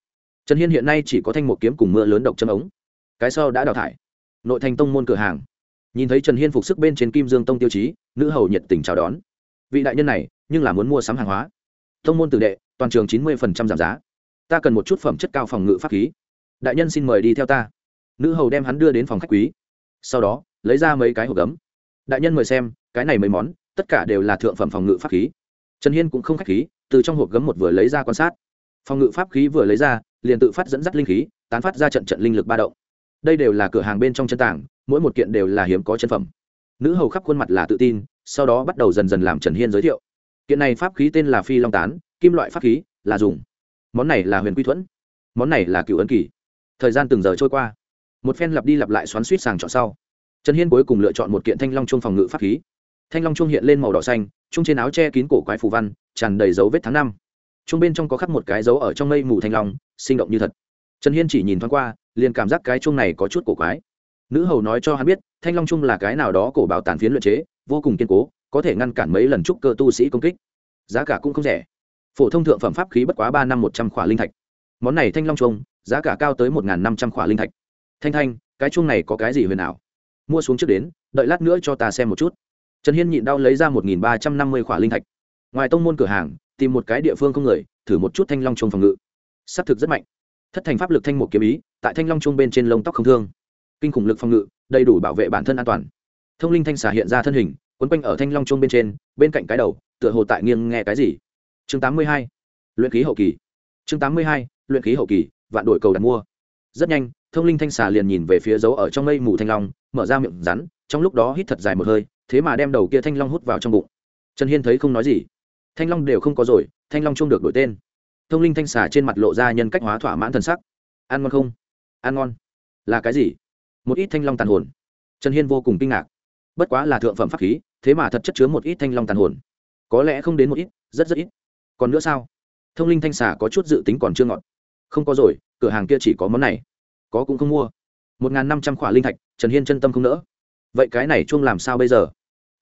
trần hiên hiện nay chỉ có thanh một kiếm cùng mưa lớn độc châm ống. Cái sau đã đào thải. Nội thành tông môn cửa hàng. Nhìn thấy trần hiên phục sức bên trên kim dương tông tiêu chí, nữ hầu nhiệt tình chào đón. Vị đại nhân này, nhưng là muốn mua sắm hàng hóa. Tông môn tử đệ, toàn trường chín mươi giảm giá. Ta cần một chút phẩm chất cao phòng ngự pháp khí. Đại nhân xin mời đi theo ta. Nữ hầu đem hắn đưa đến phòng khách quý. Sau đó, lấy ra mấy cái hộp gấm. Đại nhân mời xem, cái này mấy món, tất cả đều là thượng phẩm phòng ngự pháp khí. Trần hiên cũng không khách khí, từ trong hộp gấm một vừa lấy ra quan sát phòng ngự pháp khí vừa lấy ra, liền tự phát dẫn dắt linh khí, tán phát ra trận trận linh lực ba động. Đây đều là cửa hàng bên trong chân tảng, mỗi một kiện đều là hiếm có chân phẩm. Nữ hầu khắp khuôn mặt là tự tin, sau đó bắt đầu dần dần làm trần hiên giới thiệu. Kiện này pháp khí tên là phi long tán, kim loại pháp khí, là dùng. Món này là huyền quy thuẫn, món này là cựu ấn kỳ. Thời gian từng giờ trôi qua. Một phen lặp đi lặp lại xoắn suýt sàng chọn sau, trần hiên cuối cùng lựa chọn một kiện thanh long chuông phòng ngự pháp khí. Thanh long chuông hiện lên màu đỏ xanh, chung trên áo che kín cổ quái phù văn, tràn đầy dấu vết tháng năm chung bên trong có khắc một cái dấu ở trong mây mù thanh long, sinh động như thật. Trần hiên chỉ nhìn thoáng qua, liền cảm giác cái chung này có chút cổ quái. Nữ hầu nói cho hắn biết, thanh long chung là cái nào đó cổ bảo tàn phiến luyện chế, vô cùng kiên cố, có thể ngăn cản mấy lần trúc cơ tu sĩ công kích. Giá cả cũng không rẻ. Phổ thông thượng phẩm pháp khí bất quá ba năm một trăm khỏa linh thạch. Món này thanh long chung giá cả cao tới một năm trăm khỏa linh thạch. Thanh thanh, cái chung này có cái gì huyền ảo? Mua xuống trước đến, đợi lát nữa cho ta xem một chút. Trần hiên nhịn đau lấy ra một ba trăm năm mươi khỏa linh thạch ngoài tông môn cửa hàng, tìm một cái địa phương không người, thử một chút thanh long chuông phòng ngự. S á c thực rất mạnh. Thất thành pháp lực thanh một kiếm ý, tại thanh long chuông bên trên lông tóc không thương. Kinh khủng lực phòng ngự, đầy đủ bảo vệ bản thân an toàn. Thông linh thanh xà hiện ra thân hình, quấn quanh ở thanh long chuông bên trên, bên cạnh cái đầu, tựa hồ tại nghiêng nghe cái gì. Chương tám mươi hai. Luyện khí hậu kỳ. Chương tám mươi hai. Luyện khí hậu kỳ, vạn đội cầu đặt mua. Rất nhanh, thông linh thanh xà liền nhìn về phía dấu ở trong mây mù thanh long, mở ra miệng rắn, trong lúc đó hít thật dài một hơi, thế mà đem đầu kia thanh long hút vào trong bụng. Trần hiên thấy không nói gì thanh long đều không có rồi, thanh long chung được đổi tên. Thông linh thanh xà trên mặt lộ ra nhân cách hóa thỏa mãn thần sắc. Ăn ngon không? Ăn ngon. Là cái gì? Một ít thanh long tàn hồn. Trần hiên vô cùng kinh ngạc. Bất quá là thượng phẩm pháp khí, thế mà thật chất chứa một ít thanh long tàn hồn. Có lẽ không đến một ít, rất rất ít. Còn nữa sao? Thông linh thanh xà có chút dự tính còn chưa ngọt. Không có rồi, cửa hàng kia chỉ có món này. Có cũng không mua. Một n g h n năm trăm khỏa linh thạch, trần hiên chân tâm không nỡ. Vậy cái này chuông làm sao bây giờ?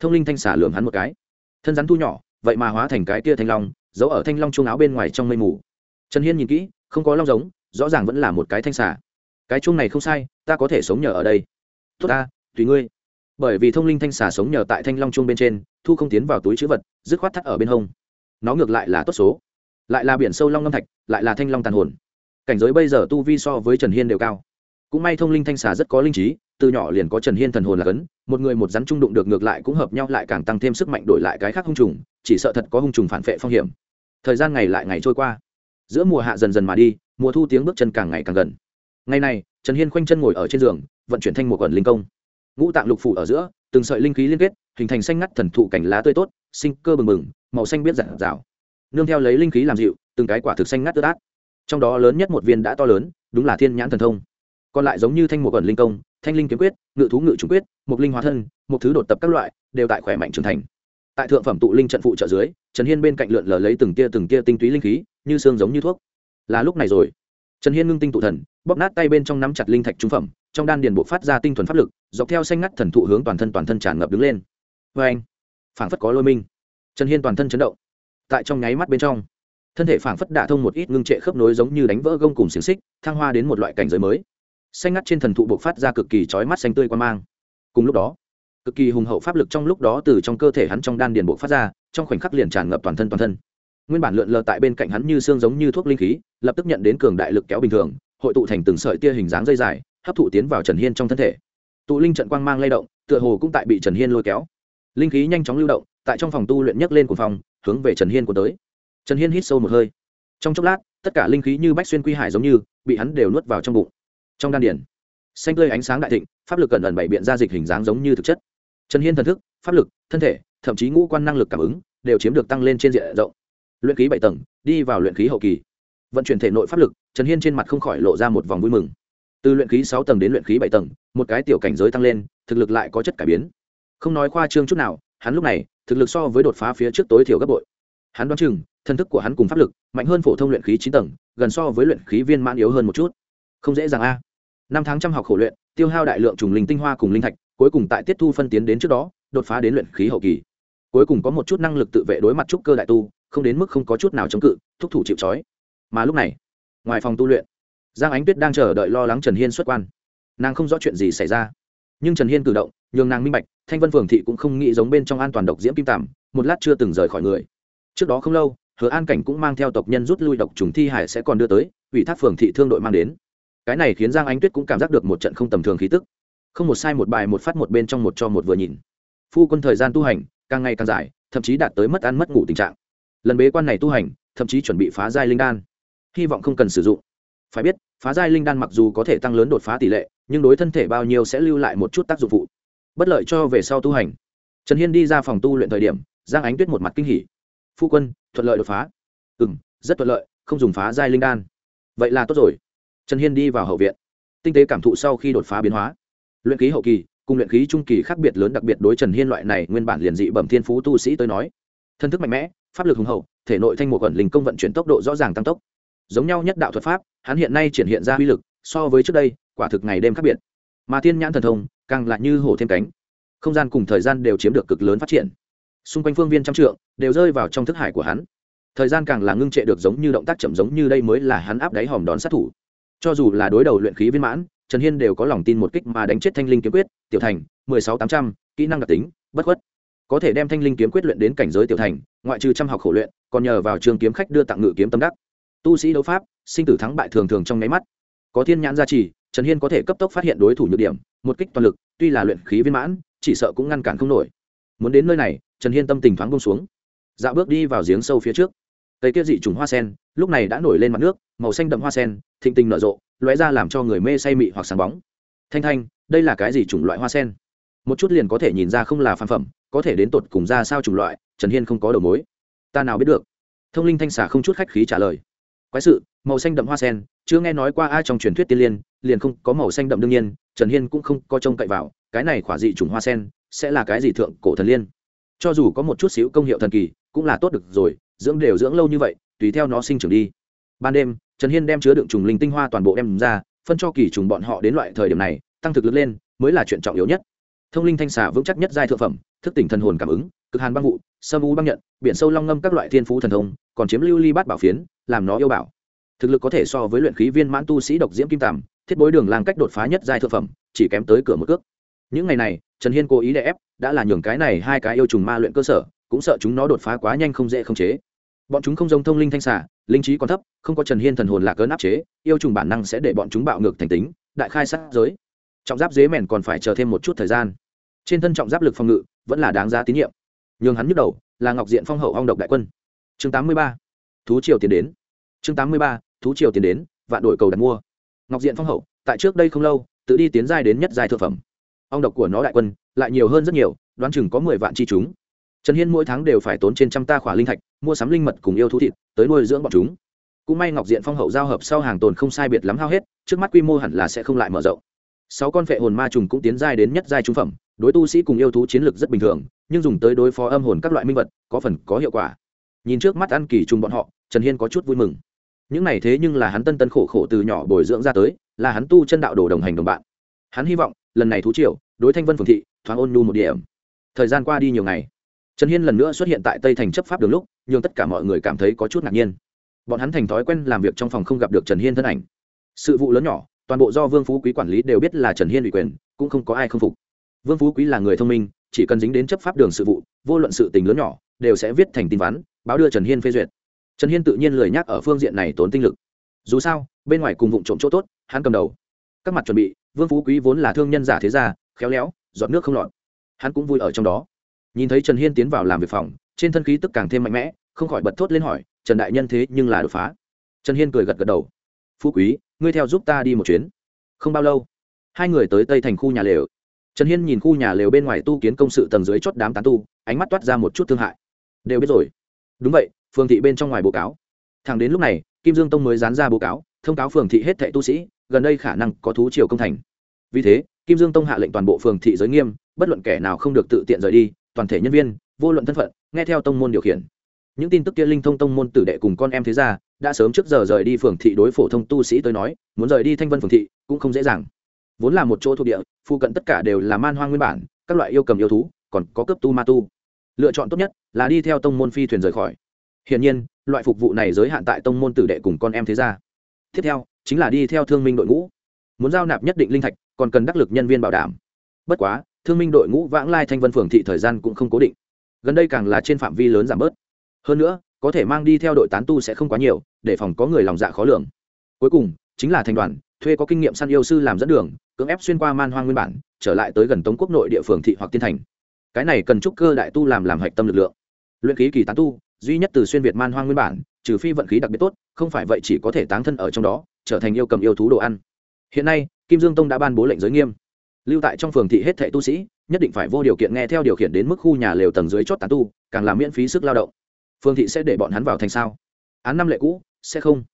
Thông linh thanh xả lường hắn một cái. Thân rắn thu nhỏ vậy mà hóa thành cái kia thanh long, giấu ở thanh long chuông áo bên ngoài trong mây mù. Trần hiên nhìn kỹ, không có long giống, rõ ràng vẫn là một cái thanh xả cái chuông này không sai, ta có thể sống nhờ ở đây. Tốt ta, tùy ngươi. Bởi vì thông linh thanh xả sống nhờ tại thanh long chuông bên trên, thu không tiến vào túi chữ vật, dứt khoát thắt ở bên hông. Nó ngược lại là tốt số. Lại là biển sâu long ngâm thạch, lại là thanh long tàn hồn. Cảnh giới bây giờ tu vi so với trần hiên đều cao. Cũng may thông linh thanh xà rất có linh trí từ nhỏ liền có trần hiên thần hồn là cấn, một người một rắn trung đụng được ngược lại cũng hợp nhau lại càng tăng thêm sức mạnh đổi lại cái khác hung trùng, chỉ sợ thật có hung trùng phản vệ phong hiểm. Thời gian ngày lại ngày trôi qua, giữa mùa hạ dần dần mà đi, mùa thu tiếng bước chân càng ngày càng gần. Ngày này, trần hiên khoanh chân ngồi ở trên giường, vận chuyển thanh một quần linh công. Ngũ tạng lục phủ ở giữa, từng sợi linh khí liên kết, hình thành xanh ngắt thần thụ cảnh lá tươi tốt, sinh cơ bừng bừng, màu xanh biết giản rào nương theo lấy linh khí làm dịu, từng cái quả thực xanh ngắt tươi át trong đó lớn nhất một viên đã to lớn, đúng là thiên nhãn thần thông. Còn lại giống như thanh một quần linh công thanh linh kiếm quyết, ngự thú ngự trùng quyết một linh hóa thân một thứ đột tập các loại, đều tại khỏe mạnh trưởng thành. Tại thượng phẩm tụ linh trận phụ trợ dưới, trần hiên bên cạnh lượn lờ lấy từng tia từng tia tinh túy linh khí, như xương giống như thuốc. Là lúc này rồi. Trần hiên ngưng tinh tụ thần, bóp nát tay bên trong nắm chặt linh thạch trung phẩm, trong đan điền bộ phát ra tinh thuần pháp lực, dọc theo xanh ngắt thần thụ hướng toàn thân toàn thân tràn ngập đứng lên. Vê anh, phảng phất có lôi minh. Trần hiên toàn thân chấn động. Tại trong nháy mắt bên trong, thân thể phảng phất đả thông một ít ngưng trệ khớp nối giống như đánh vỡ gông cùng xiềng xích, thăng hoa đến một loại cảnh giới mới xanh ngắt trên thần thụ bộc phát ra cực kỳ chói mắt xanh tươi quan mang. Cùng lúc đó, cực kỳ hùng hậu pháp lực trong lúc đó từ trong cơ thể hắn trong đan điền bộc phát ra, trong khoảnh khắc liền tràn ngập toàn thân toàn thân. Nguyên bản lượn lờ tại bên cạnh hắn như xương giống như thuốc linh khí, lập tức nhận đến cường đại lực kéo bình thường, hội tụ thành từng sợi tia hình dáng dây dài, hấp thụ tiến vào trần hiên trong thân thể. Tụ linh trận quang mang lay động, tựa hồ cũng tại bị trần hiên lôi kéo. Linh khí nhanh chóng lưu động, tại trong phòng tu luyện nhấc lên của phòng hướng về trần hiên của tới. Trần hiên hít sâu một hơi. Trong chốc lát, tất cả linh khí như bách xuyên quy hải giống như, bị hắn đều nuốt vào trong bụng trong đan điển xanh tươi ánh sáng đại thịnh, pháp lực cẩn ẩn bảy biện ra dịch hình dáng giống như thực chất. Trần hiên thần thức, pháp lực, thân thể, thậm chí ngũ quan năng lực cảm ứng, đều chiếm được tăng lên trên diện rộng. Luyện khí bảy tầng, đi vào luyện khí hậu kỳ. Vận chuyển thể nội pháp lực, trần hiên trên mặt không khỏi lộ ra một vòng vui mừng. Từ luyện khí sáu tầng đến luyện khí bảy tầng, một cái tiểu cảnh giới tăng lên, thực lực lại có chất cải biến. Không nói khoa trương chút nào, hắn lúc này, thực lực so với đột phá phía trước tối thiểu gấp bội. Hắn đoán chừng thân thức của hắn cùng pháp lực, mạnh hơn phổ thông luyện khí chín tầng, gần so với luyện khí viên mãn yếu hơn một chút không dễ dàng a. Năm tháng trăm học khổ luyện, tiêu hao đại lượng trùng linh tinh hoa cùng linh thạch, cuối cùng tại tiết thu phân tiến đến trước đó, đột phá đến luyện khí hậu kỳ. Cuối cùng có một chút năng lực tự vệ đối mặt trúc cơ đại tu, không đến mức không có chút nào chống cự, thúc thủ chịu trói. Mà lúc này, ngoài phòng tu luyện, giang ánh tuyết đang chờ đợi lo lắng trần hiên xuất quan. Nàng không rõ chuyện gì xảy ra. Nhưng trần hiên cử động, nhường nàng minh bạch, thanh vân phường thị cũng không nghĩ giống bên trong an toàn độc diễm kim tảm một lát chưa từng rời khỏi người. Trước đó không lâu, hứa an cảnh cũng mang theo tộc nhân rút lui, độc trùng thi hải sẽ còn đưa tới, ủy thác phường thị thương đội mang đến cái này khiến giang ánh tuyết cũng cảm giác được một trận không tầm thường khí tức. Không một sai một bài, một phát một bên trong một cho một vừa nhìn. Phu quân thời gian tu hành càng ngày càng dài, thậm chí đạt tới mất ăn mất ngủ tình trạng. Lần bế quan này tu hành, thậm chí chuẩn bị phá giai linh đan, hy vọng không cần sử dụng. Phải biết, phá giai linh đan mặc dù có thể tăng lớn đột phá tỷ lệ, nhưng đối thân thể bao nhiêu sẽ lưu lại một chút tác dụng phụ. Bất lợi cho về sau tu hành. Trần hiên đi ra phòng tu luyện thời điểm, giang ánh tuyết một mặt kinh hỉ. Phu quân, thuận lợi đột phá. Ừ m rất thuận lợi, không dùng phá giai linh đan. Vậy là tốt rồi trần hiên đi vào hậu viện. Tinh tế cảm thụ sau khi đột phá biến hóa. Luyện khí hậu kỳ cùng luyện khí trung kỳ khác biệt lớn đặc biệt đối trần hiên loại này nguyên bản liền dị bẩm thiên phú tu sĩ tới nói. Thân thức mạnh mẽ, pháp lực hùng hậu, thể nội thanh một quẩn linh công vận chuyển tốc độ rõ ràng tăng tốc. Giống nhau nhất đạo thuật pháp, hắn hiện nay triển hiện ra uy lực, so với trước đây, quả thực ngày đêm khác biệt. Mà thiên nhãn thần thông, càng lại như hổ thêm cánh. Không gian cùng thời gian đều chiếm được cực lớn phát triển. Xung quanh phương viên trăm trượng, đều rơi vào trong thức hải của hắn. Thời gian càng là ngưng trệ được giống như động tác chậm giống như đây mới là hắn áp đáy hòm đón sát thủ cho dù là đối đầu luyện khí viên mãn, trần hiên đều có lòng tin một kích mà đánh chết thanh linh kiếm quyết, tiểu thành, mười sáu tám trăm, kỹ năng đặc tính, bất khuất. Có thể đem thanh linh kiếm quyết luyện đến cảnh giới tiểu thành, ngoại trừ trăm học khổ luyện, còn nhờ vào trường kiếm khách đưa tặng ngự kiếm tâm đắc. Tu sĩ đấu pháp, sinh tử thắng bại thường thường trong nháy mắt. Có thiên nhãn gia trì, trần hiên có thể cấp tốc phát hiện đối thủ nhược điểm, một kích toàn lực, tuy là luyện khí viên mãn, chỉ sợ cũng ngăn cản không nổi. Muốn đến nơi này, trần hiên tâm tình thoáng bông xuống. Dạo bước đi vào giếng sâu phía trước cây kia dị trùng hoa sen, lúc này đã nổi lên mặt nước, màu xanh đậm hoa sen, thịnh tình nở rộ, lóe ra làm cho người mê say mị hoặc sáng bóng. Thanh thanh, đây là cái gì chủng loại hoa sen? Một chút liền có thể nhìn ra không là phan phẩm, có thể đến tột cùng ra sao chủng loại, trần hiên không có đầu mối. Ta nào biết được? Thông linh thanh xả không chút khách khí trả lời. Quái sự, màu xanh đậm hoa sen, chưa nghe nói qua ai trong truyền thuyết tiên liên, liền không có màu xanh đậm đương nhiên, trần hiên cũng không có trông cậy vào, cái này khỏa dị chủng hoa sen, sẽ là cái gì thượng cổ thần liên? Cho dù có một chút xíu công hiệu thần kỳ, cũng là tốt được rồi dưỡng đều dưỡng lâu như vậy, tùy theo nó sinh trưởng đi. Ban đêm, trần hiên đem chứa đựng trùng linh tinh hoa toàn bộ đem ra, phân cho kỳ trùng bọn họ đến loại thời điểm này, tăng thực lực lên, mới là chuyện trọng yếu nhất. Thông linh thanh xà vững chắc nhất giai thượng phẩm, thức tỉnh thần hồn cảm ứng, cực hàn băng vụ, sâm u băng nhận, biển sâu long ngâm các loại thiên phú thần thông, còn chiếm lưu ly bát bảo phiến, làm nó yêu bảo. Thực lực có thể so với luyện khí viên mãn tu sĩ độc diễm kim tàm, thiết bối đường làng cách đột phá nhất giai thượng phẩm, chỉ kém tới cửa một cước. Những ngày này, trần hiên cố ý đè ép, đã là nhường cái này hai cái yêu trùng ma luyện cơ sở, cũng sợ chúng nó đột phá quá nhanh không dễ không chế bọn chúng không giống thông linh thanh xả linh trí còn thấp, không có trần hiên thần hồn lạc cơn áp chế, yêu trùng bản năng sẽ để bọn chúng bạo ngược thành tính, đại khai sát giới. Trọng giáp dế mèn còn phải chờ thêm một chút thời gian. Trên thân trọng giáp lực phòng ngự vẫn là đáng giá tín nhiệm. Nhường hắn nhức đầu, là ngọc diện phong hậu hong độc đại quân. Chương tám mươi ba, thú triều tiến đến. Chương tám mươi ba, thú triều tiến đến, vạn đổi cầu đặt mua. Ngọc diện phong hậu, tại trước đây không lâu, tự đi tiến giai đến nhất giai thượng phẩm. Ong độc của nó đại quân lại nhiều hơn rất nhiều, đoán chừng có mười vạn chi chúng. Trần hiên mỗi tháng đều phải tốn trên trăm ta khỏa linh thạch mua sắm linh mật cùng yêu thú thịt, tới nuôi dưỡng bọn chúng. Cũng may ngọc diện phong hậu giao hợp sau hàng tồn không sai biệt lắm hao hết, trước mắt quy mô hẳn là sẽ không lại mở rộng. Sáu con phệ hồn ma trùng cũng tiến giai đến nhất giai trung phẩm, đối tu sĩ cùng yêu thú chiến lược rất bình thường, nhưng dùng tới đối phó âm hồn các loại minh vật, có phần có hiệu quả. Nhìn trước mắt ăn kỳ trùng bọn họ, trần hiên có chút vui mừng. Những này thế nhưng là hắn tân tân khổ khổ từ nhỏ bồi dưỡng ra tới, là hắn tu chân đạo đồ đồng hành đồng bạn. Hắn hy vọng, lần này thú triều, đối thanh vân phường thị, thoáng ôn nhu một điểm. Thời gian qua đi nhiều ngày trần hiên lần nữa xuất hiện tại tây thành chấp pháp đường lúc nhưng tất cả mọi người cảm thấy có chút ngạc nhiên. Bọn hắn thành thói quen làm việc trong phòng không gặp được trần hiên thân ảnh. Sự vụ lớn nhỏ, toàn bộ do vương phú quý quản lý đều biết là trần hiên ủy quyền, cũng không có ai không phục. Vương phú quý là người thông minh, chỉ cần dính đến chấp pháp đường sự vụ, vô luận sự tình lớn nhỏ, đều sẽ viết thành tin vắn, báo đưa trần hiên phê duyệt. Trần hiên tự nhiên lời nhắc ở phương diện này tốn tinh lực. Dù sao, bên ngoài cùng vụ trộm chỗ tốt, hắn cầm đầu. Các mặt chuẩn bị, vương phú quý vốn là thương nhân giả thế gia, khéo léo dọn nước không lọt. Hắn cũng vui ở trong đó nhìn thấy trần hiên tiến vào làm việc phòng, trên thân khí tức càng thêm mạnh mẽ, không khỏi bật thốt lên hỏi, trần đại nhân thế nhưng là đột phá? Trần hiên cười gật gật đầu. Phú quý, ngươi theo giúp ta đi một chuyến. Không bao lâu, hai người tới tây thành khu nhà lều. Trần hiên nhìn khu nhà lều bên ngoài tu kiến công sự tầng dưới chót đám tán tu, ánh mắt toát ra một chút thương hại. Đều biết rồi. Đúng vậy phường thị bên trong ngoài báo cáo. Thẳng đến lúc này, kim dương tông mới dán ra báo cáo, thông cáo phường thị hết thệ tu sĩ, gần đây khả năng có thú triều công thành. Vì thế, kim dương tông hạ lệnh toàn bộ phường thị giới nghiêm, bất luận kẻ nào không được tự tiện rời đi toàn thể nhân viên, vô luận thân phận, nghe theo tông môn điều khiển. Những tin tức kia linh thông tông môn tử đệ cùng con em thế gia, đã sớm trước giờ rời đi phường thị đối phổ thông tu sĩ tới nói, muốn rời đi thanh vân phường thị cũng không dễ dàng. Vốn là một chỗ thuộc địa, phụ cận tất cả đều là man hoang nguyên bản, các loại yêu cầm yêu thú, còn có cấp tu ma tu. Lựa chọn tốt nhất là đi theo tông môn phi thuyền rời khỏi. Hiển nhiên, loại phục vụ này giới hạn tại tông môn tử đệ cùng con em thế gia. Tiếp theo, chính là đi theo thương minh đội ngũ. Muốn giao nạp nhất định linh thạch, còn cần đắc lực nhân viên bảo đảm. Bất quá thương minh đội ngũ vãng lai thanh vân phường thị thời gian cũng không cố định. Gần đây càng là trên phạm vi lớn giảm bớt. Hơn nữa, có thể mang đi theo đội tán tu sẽ không quá nhiều, để phòng có người lòng dạ khó lường. Cuối cùng, chính là thành đoàn, thuê có kinh nghiệm săn yêu sư làm dẫn đường, cưỡng ép xuyên qua man hoang nguyên bản, trở lại tới gần tống quốc nội địa phường thị hoặc tiên thành. Cái này cần trúc cơ đại tu làm làm hạch tâm lực lượng. Luyện khí kỳ tán tu, duy nhất từ xuyên việt man hoang nguyên bản, trừ phi vận khí đặc biệt tốt, không phải vậy chỉ có thể tán thân ở trong đó, trở thành yêu cầm yêu thú đồ ăn. Hiện nay, kim dương tông đã ban bố lệnh giới nghiêm lưu tại trong phường thị hết thệ tu sĩ, nhất định phải vô điều kiện nghe theo điều khiển đến mức khu nhà lều tầng dưới chót tán tu, càng làm miễn phí sức lao động. Phương thị sẽ để bọn hắn vào thành sao? Án năm lệ cũ, sẽ không.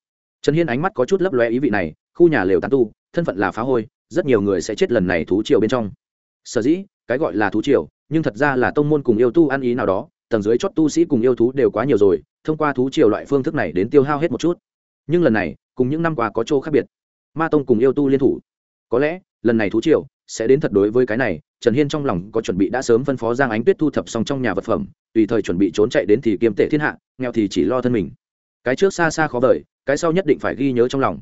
Trần hiên ánh mắt có chút lấp loe ý vị này, khu nhà lều tán tu, thân phận là phá hôi, rất nhiều người sẽ chết lần này thú triều bên trong. Sở dĩ, cái gọi là thú triều, nhưng thật ra là tông môn cùng yêu tu ăn ý nào đó, tầng dưới chót tu sĩ cùng yêu thú đều quá nhiều rồi, thông qua thú triều loại phương thức này đến tiêu hao hết một chút. Nhưng lần này, cùng những năm qua có chỗ khác biệt. Ma tông cùng yêu tu liên thủ. Có lẽ, lần này thú triều sẽ đến thật đối với cái này, trần hiên trong lòng có chuẩn bị đã sớm phân phó giang ánh tuyết thu thập xong trong nhà vật phẩm, tùy thời chuẩn bị trốn chạy đến thì kiêm tệ thiên hạ, nghèo thì chỉ lo thân mình. Cái trước xa xa khó vời, cái sau nhất định phải ghi nhớ trong lòng.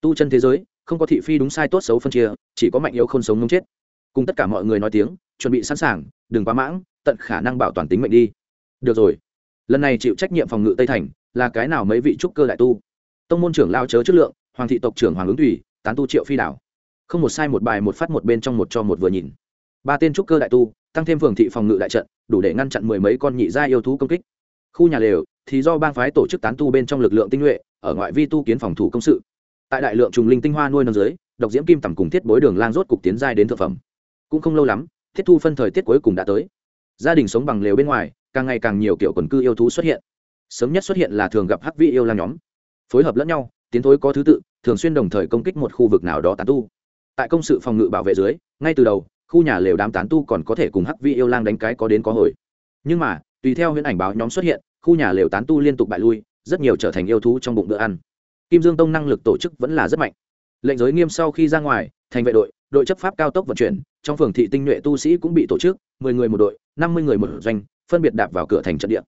Tu chân thế giới, không có thị phi đúng sai tốt xấu phân chia, chỉ có mạnh yếu không sống mống chết. Cùng tất cả mọi người nói tiếng, chuẩn bị sẵn sàng, đừng quá mãng, tận khả năng bảo toàn tính mệnh đi. Được rồi. Lần này chịu trách nhiệm phòng ngự tây thành, là cái nào mấy vị trúc cơ đại tu? Tông môn trưởng lao chớ chất lượng, hoàng thị tộc trưởng hoàng ứng thủy tán tu triệu phi đảo không một sai một bài một phát một bên trong một cho một vừa nhìn. Ba tên trúc cơ đại tu, tăng thêm phường thị phòng ngự đại trận, đủ để ngăn chặn mười mấy con nhị gia yêu thú công kích. Khu nhà lều thì do bang phái tổ chức tán tu bên trong lực lượng tinh nhuệ, ở ngoại vi tu kiến phòng thủ công sự. Tại đại lượng trùng linh tinh hoa nuôi nâng dưới, độc diễm kim tầm cùng thiết bối đường lang rốt cục tiến giai đến thực phẩm. Cũng không lâu lắm, thiết thu phân thời tiết cuối cùng đã tới. Gia đình sống bằng lều bên ngoài, càng ngày càng nhiều kiểu quần cư yêu thú xuất hiện. Sớm nhất xuất hiện là thường gặp hắc vị yêu lang nhóm. Phối hợp lẫn nhau, tiến thối có thứ tự, thường xuyên đồng thời công kích một khu vực nào đó tán tu tại công sự phòng ngự bảo vệ dưới, ngay từ đầu, khu nhà lều đám tán tu còn có thể cùng hắc vi yêu lang đánh cái có đến có hồi. Nhưng mà, tùy theo huyễn ảnh báo nhóm xuất hiện, khu nhà lều tán tu liên tục bại lui, rất nhiều trở thành yêu thú trong bụng bữa ăn. Kim dương tông năng lực tổ chức vẫn là rất mạnh. Lệnh giới nghiêm sau khi ra ngoài, thành vệ đội đội chấp pháp cao tốc vận chuyển, trong phường thị tinh nhuệ tu sĩ cũng bị tổ chức, mười người một đội, năm mươi người một doanh, phân biệt đạp vào cửa thành trận địa.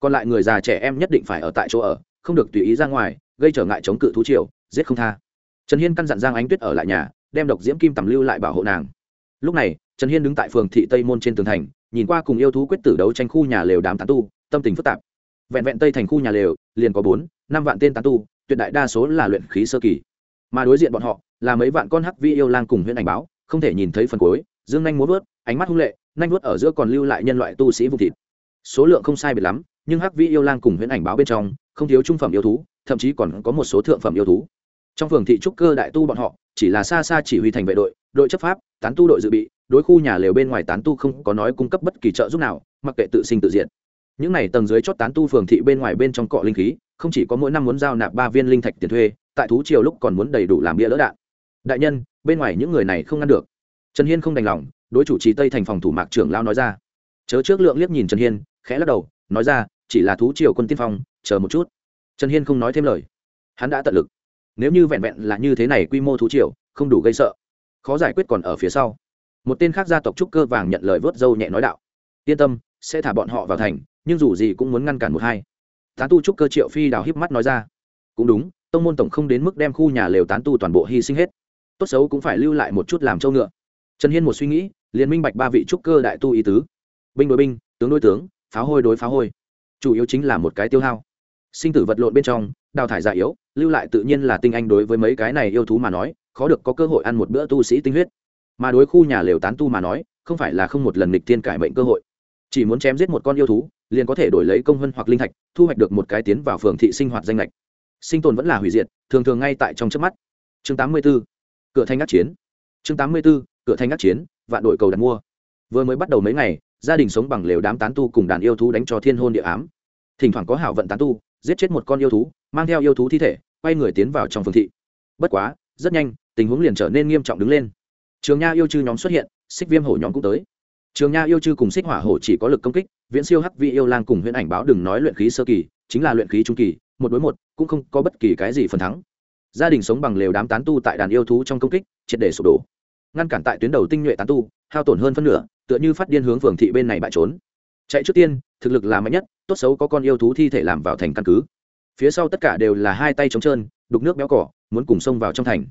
Còn lại người già trẻ em nhất định phải ở tại chỗ ở, không được tùy ý ra ngoài, gây trở ngại chống cự thú triều, giết không tha. Trần hiên căn dặn giang ánh tuyết ở lại nhà đem độc diễm kim tầm lưu lại bảo hộ nàng. Lúc này, trần hiên đứng tại phường thị tây môn trên tường thành, nhìn qua cùng yêu thú quyết tử đấu tranh khu nhà lều đám tán tu, tâm tình phức tạp. Vẹn vẹn tây thành khu nhà lều, liền có bốn, năm vạn tên tán tu, tuyệt đại đa số là luyện khí sơ kỳ. Mà đối diện bọn họ, là mấy vạn con hắc vi yêu lang cùng huyện ảnh báo, không thể nhìn thấy phần cuối, dương nhanh muốn vớt, ánh mắt hung lệ, nhanh vớt ở giữa còn lưu lại nhân loại tu sĩ vùng thịt. Số lượng không sai biệt lắm, nhưng hắc vi yêu lang cùng huyện ảnh báo bên trong, không thiếu trung phẩm yêu thú, thậm chí còn có một số thượng phẩm yêu thú. Trong phường thị trúc cơ đại tu bọn họ chỉ là xa xa chỉ huy thành vệ đội đội chấp pháp, tán tu đội dự bị, đối khu nhà lều bên ngoài tán tu không có nói cung cấp bất kỳ trợ giúp nào, mặc kệ tự sinh tự diện những này tầng dưới chót tán tu phường thị bên ngoài bên trong cọ linh khí, không chỉ có mỗi năm muốn giao nạp ba viên linh thạch tiền thuê, tại thú triều lúc còn muốn đầy đủ làm bia lỡ đạn. Đại nhân, bên ngoài những người này không ngăn được. Trần hiên không đành lòng, đối chủ trì tây thành phòng thủ mạc trưởng lao nói ra. Chớ trước lượng liếc nhìn trần hiên, khẽ lắc đầu, nói ra, chỉ là thú triều quân tiên phong, chờ một chút. Trần hiên không nói thêm lời. Hắn đã tận lực nếu như vẹn vẹn là như thế này quy mô thú triều, không đủ gây sợ. Khó giải quyết còn ở phía sau. Một tên khác gia tộc trúc cơ vàng nhận lời vớt dâu nhẹ nói đạo. Yên tâm, sẽ thả bọn họ vào thành, nhưng dù gì cũng muốn ngăn cản một hai. Tán tu trúc cơ triệu phi đào híp mắt nói ra. Cũng đúng, tông môn tổng không đến mức đem khu nhà lều tán tu toàn bộ hy sinh hết. Tốt xấu cũng phải lưu lại một chút làm trâu ngựa. Trần hiên một suy nghĩ, liền minh bạch ba vị trúc cơ đại tu ý tứ. Binh đối binh, tướng đối tướng pháo hôi đối pháo hôi. Chủ yếu chính là một cái tiêu hao sinh tử vật lộn bên trong, đào thải già yếu, lưu lại tự nhiên là tinh anh đối với mấy cái này yêu thú mà nói, khó được có cơ hội ăn một bữa tu sĩ tinh huyết. Mà đối khu nhà lều tán tu mà nói, không phải là không một lần nghịch thiên cải mệnh cơ hội. Chỉ muốn chém giết một con yêu thú, liền có thể đổi lấy công vân hoặc linh thạch, thu hoạch được một cái tiến vào phường thị sinh hoạt danh lệch sinh tồn vẫn là hủy diệt, thường thường ngay tại trong trước mắt. Chương 84. cửa thanh ngắt chiến. Chương 84. cửa thanh ngắt chiến, vạn đội cầu đặt mua. Vừa mới bắt đầu mấy ngày, gia đình sống bằng lều đám tán tu cùng đàn yêu thú đánh cho thiên hôn địa ám. Thỉnh thoảng có hảo vận tán tu giết chết một con yêu thú, mang theo yêu thú thi thể, quay người tiến vào trong phường thị. Bất quá, rất nhanh, tình huống liền trở nên nghiêm trọng đứng lên. Trường nha yêu chư nhóm xuất hiện, xích viêm hổ nhóm cũng tới. Trường nha yêu chư cùng xích hỏa hổ chỉ có lực công kích, viễn siêu hắc vị yêu lang cùng huyễn ảnh báo đừng nói luyện khí sơ kỳ, chính là luyện khí trung kỳ, một đối một, cũng không có bất kỳ cái gì phần thắng. Gia đình sống bằng lều đám tán tu tại đàn yêu thú trong công kích, triệt để sụp đổ. Ngăn cản tại tuyến đầu tinh nhuệ tán tu, hao tổn hơn phân nửa, tựa như phát điên hướng phường thị bên này bại trốn chạy trước tiên, thực lực là mạnh nhất, tốt xấu có con yêu thú thi thể làm vào thành căn cứ. Phía sau tất cả đều là hai tay trống trơn, đục nước béo cỏ, muốn cùng xông vào trong thành.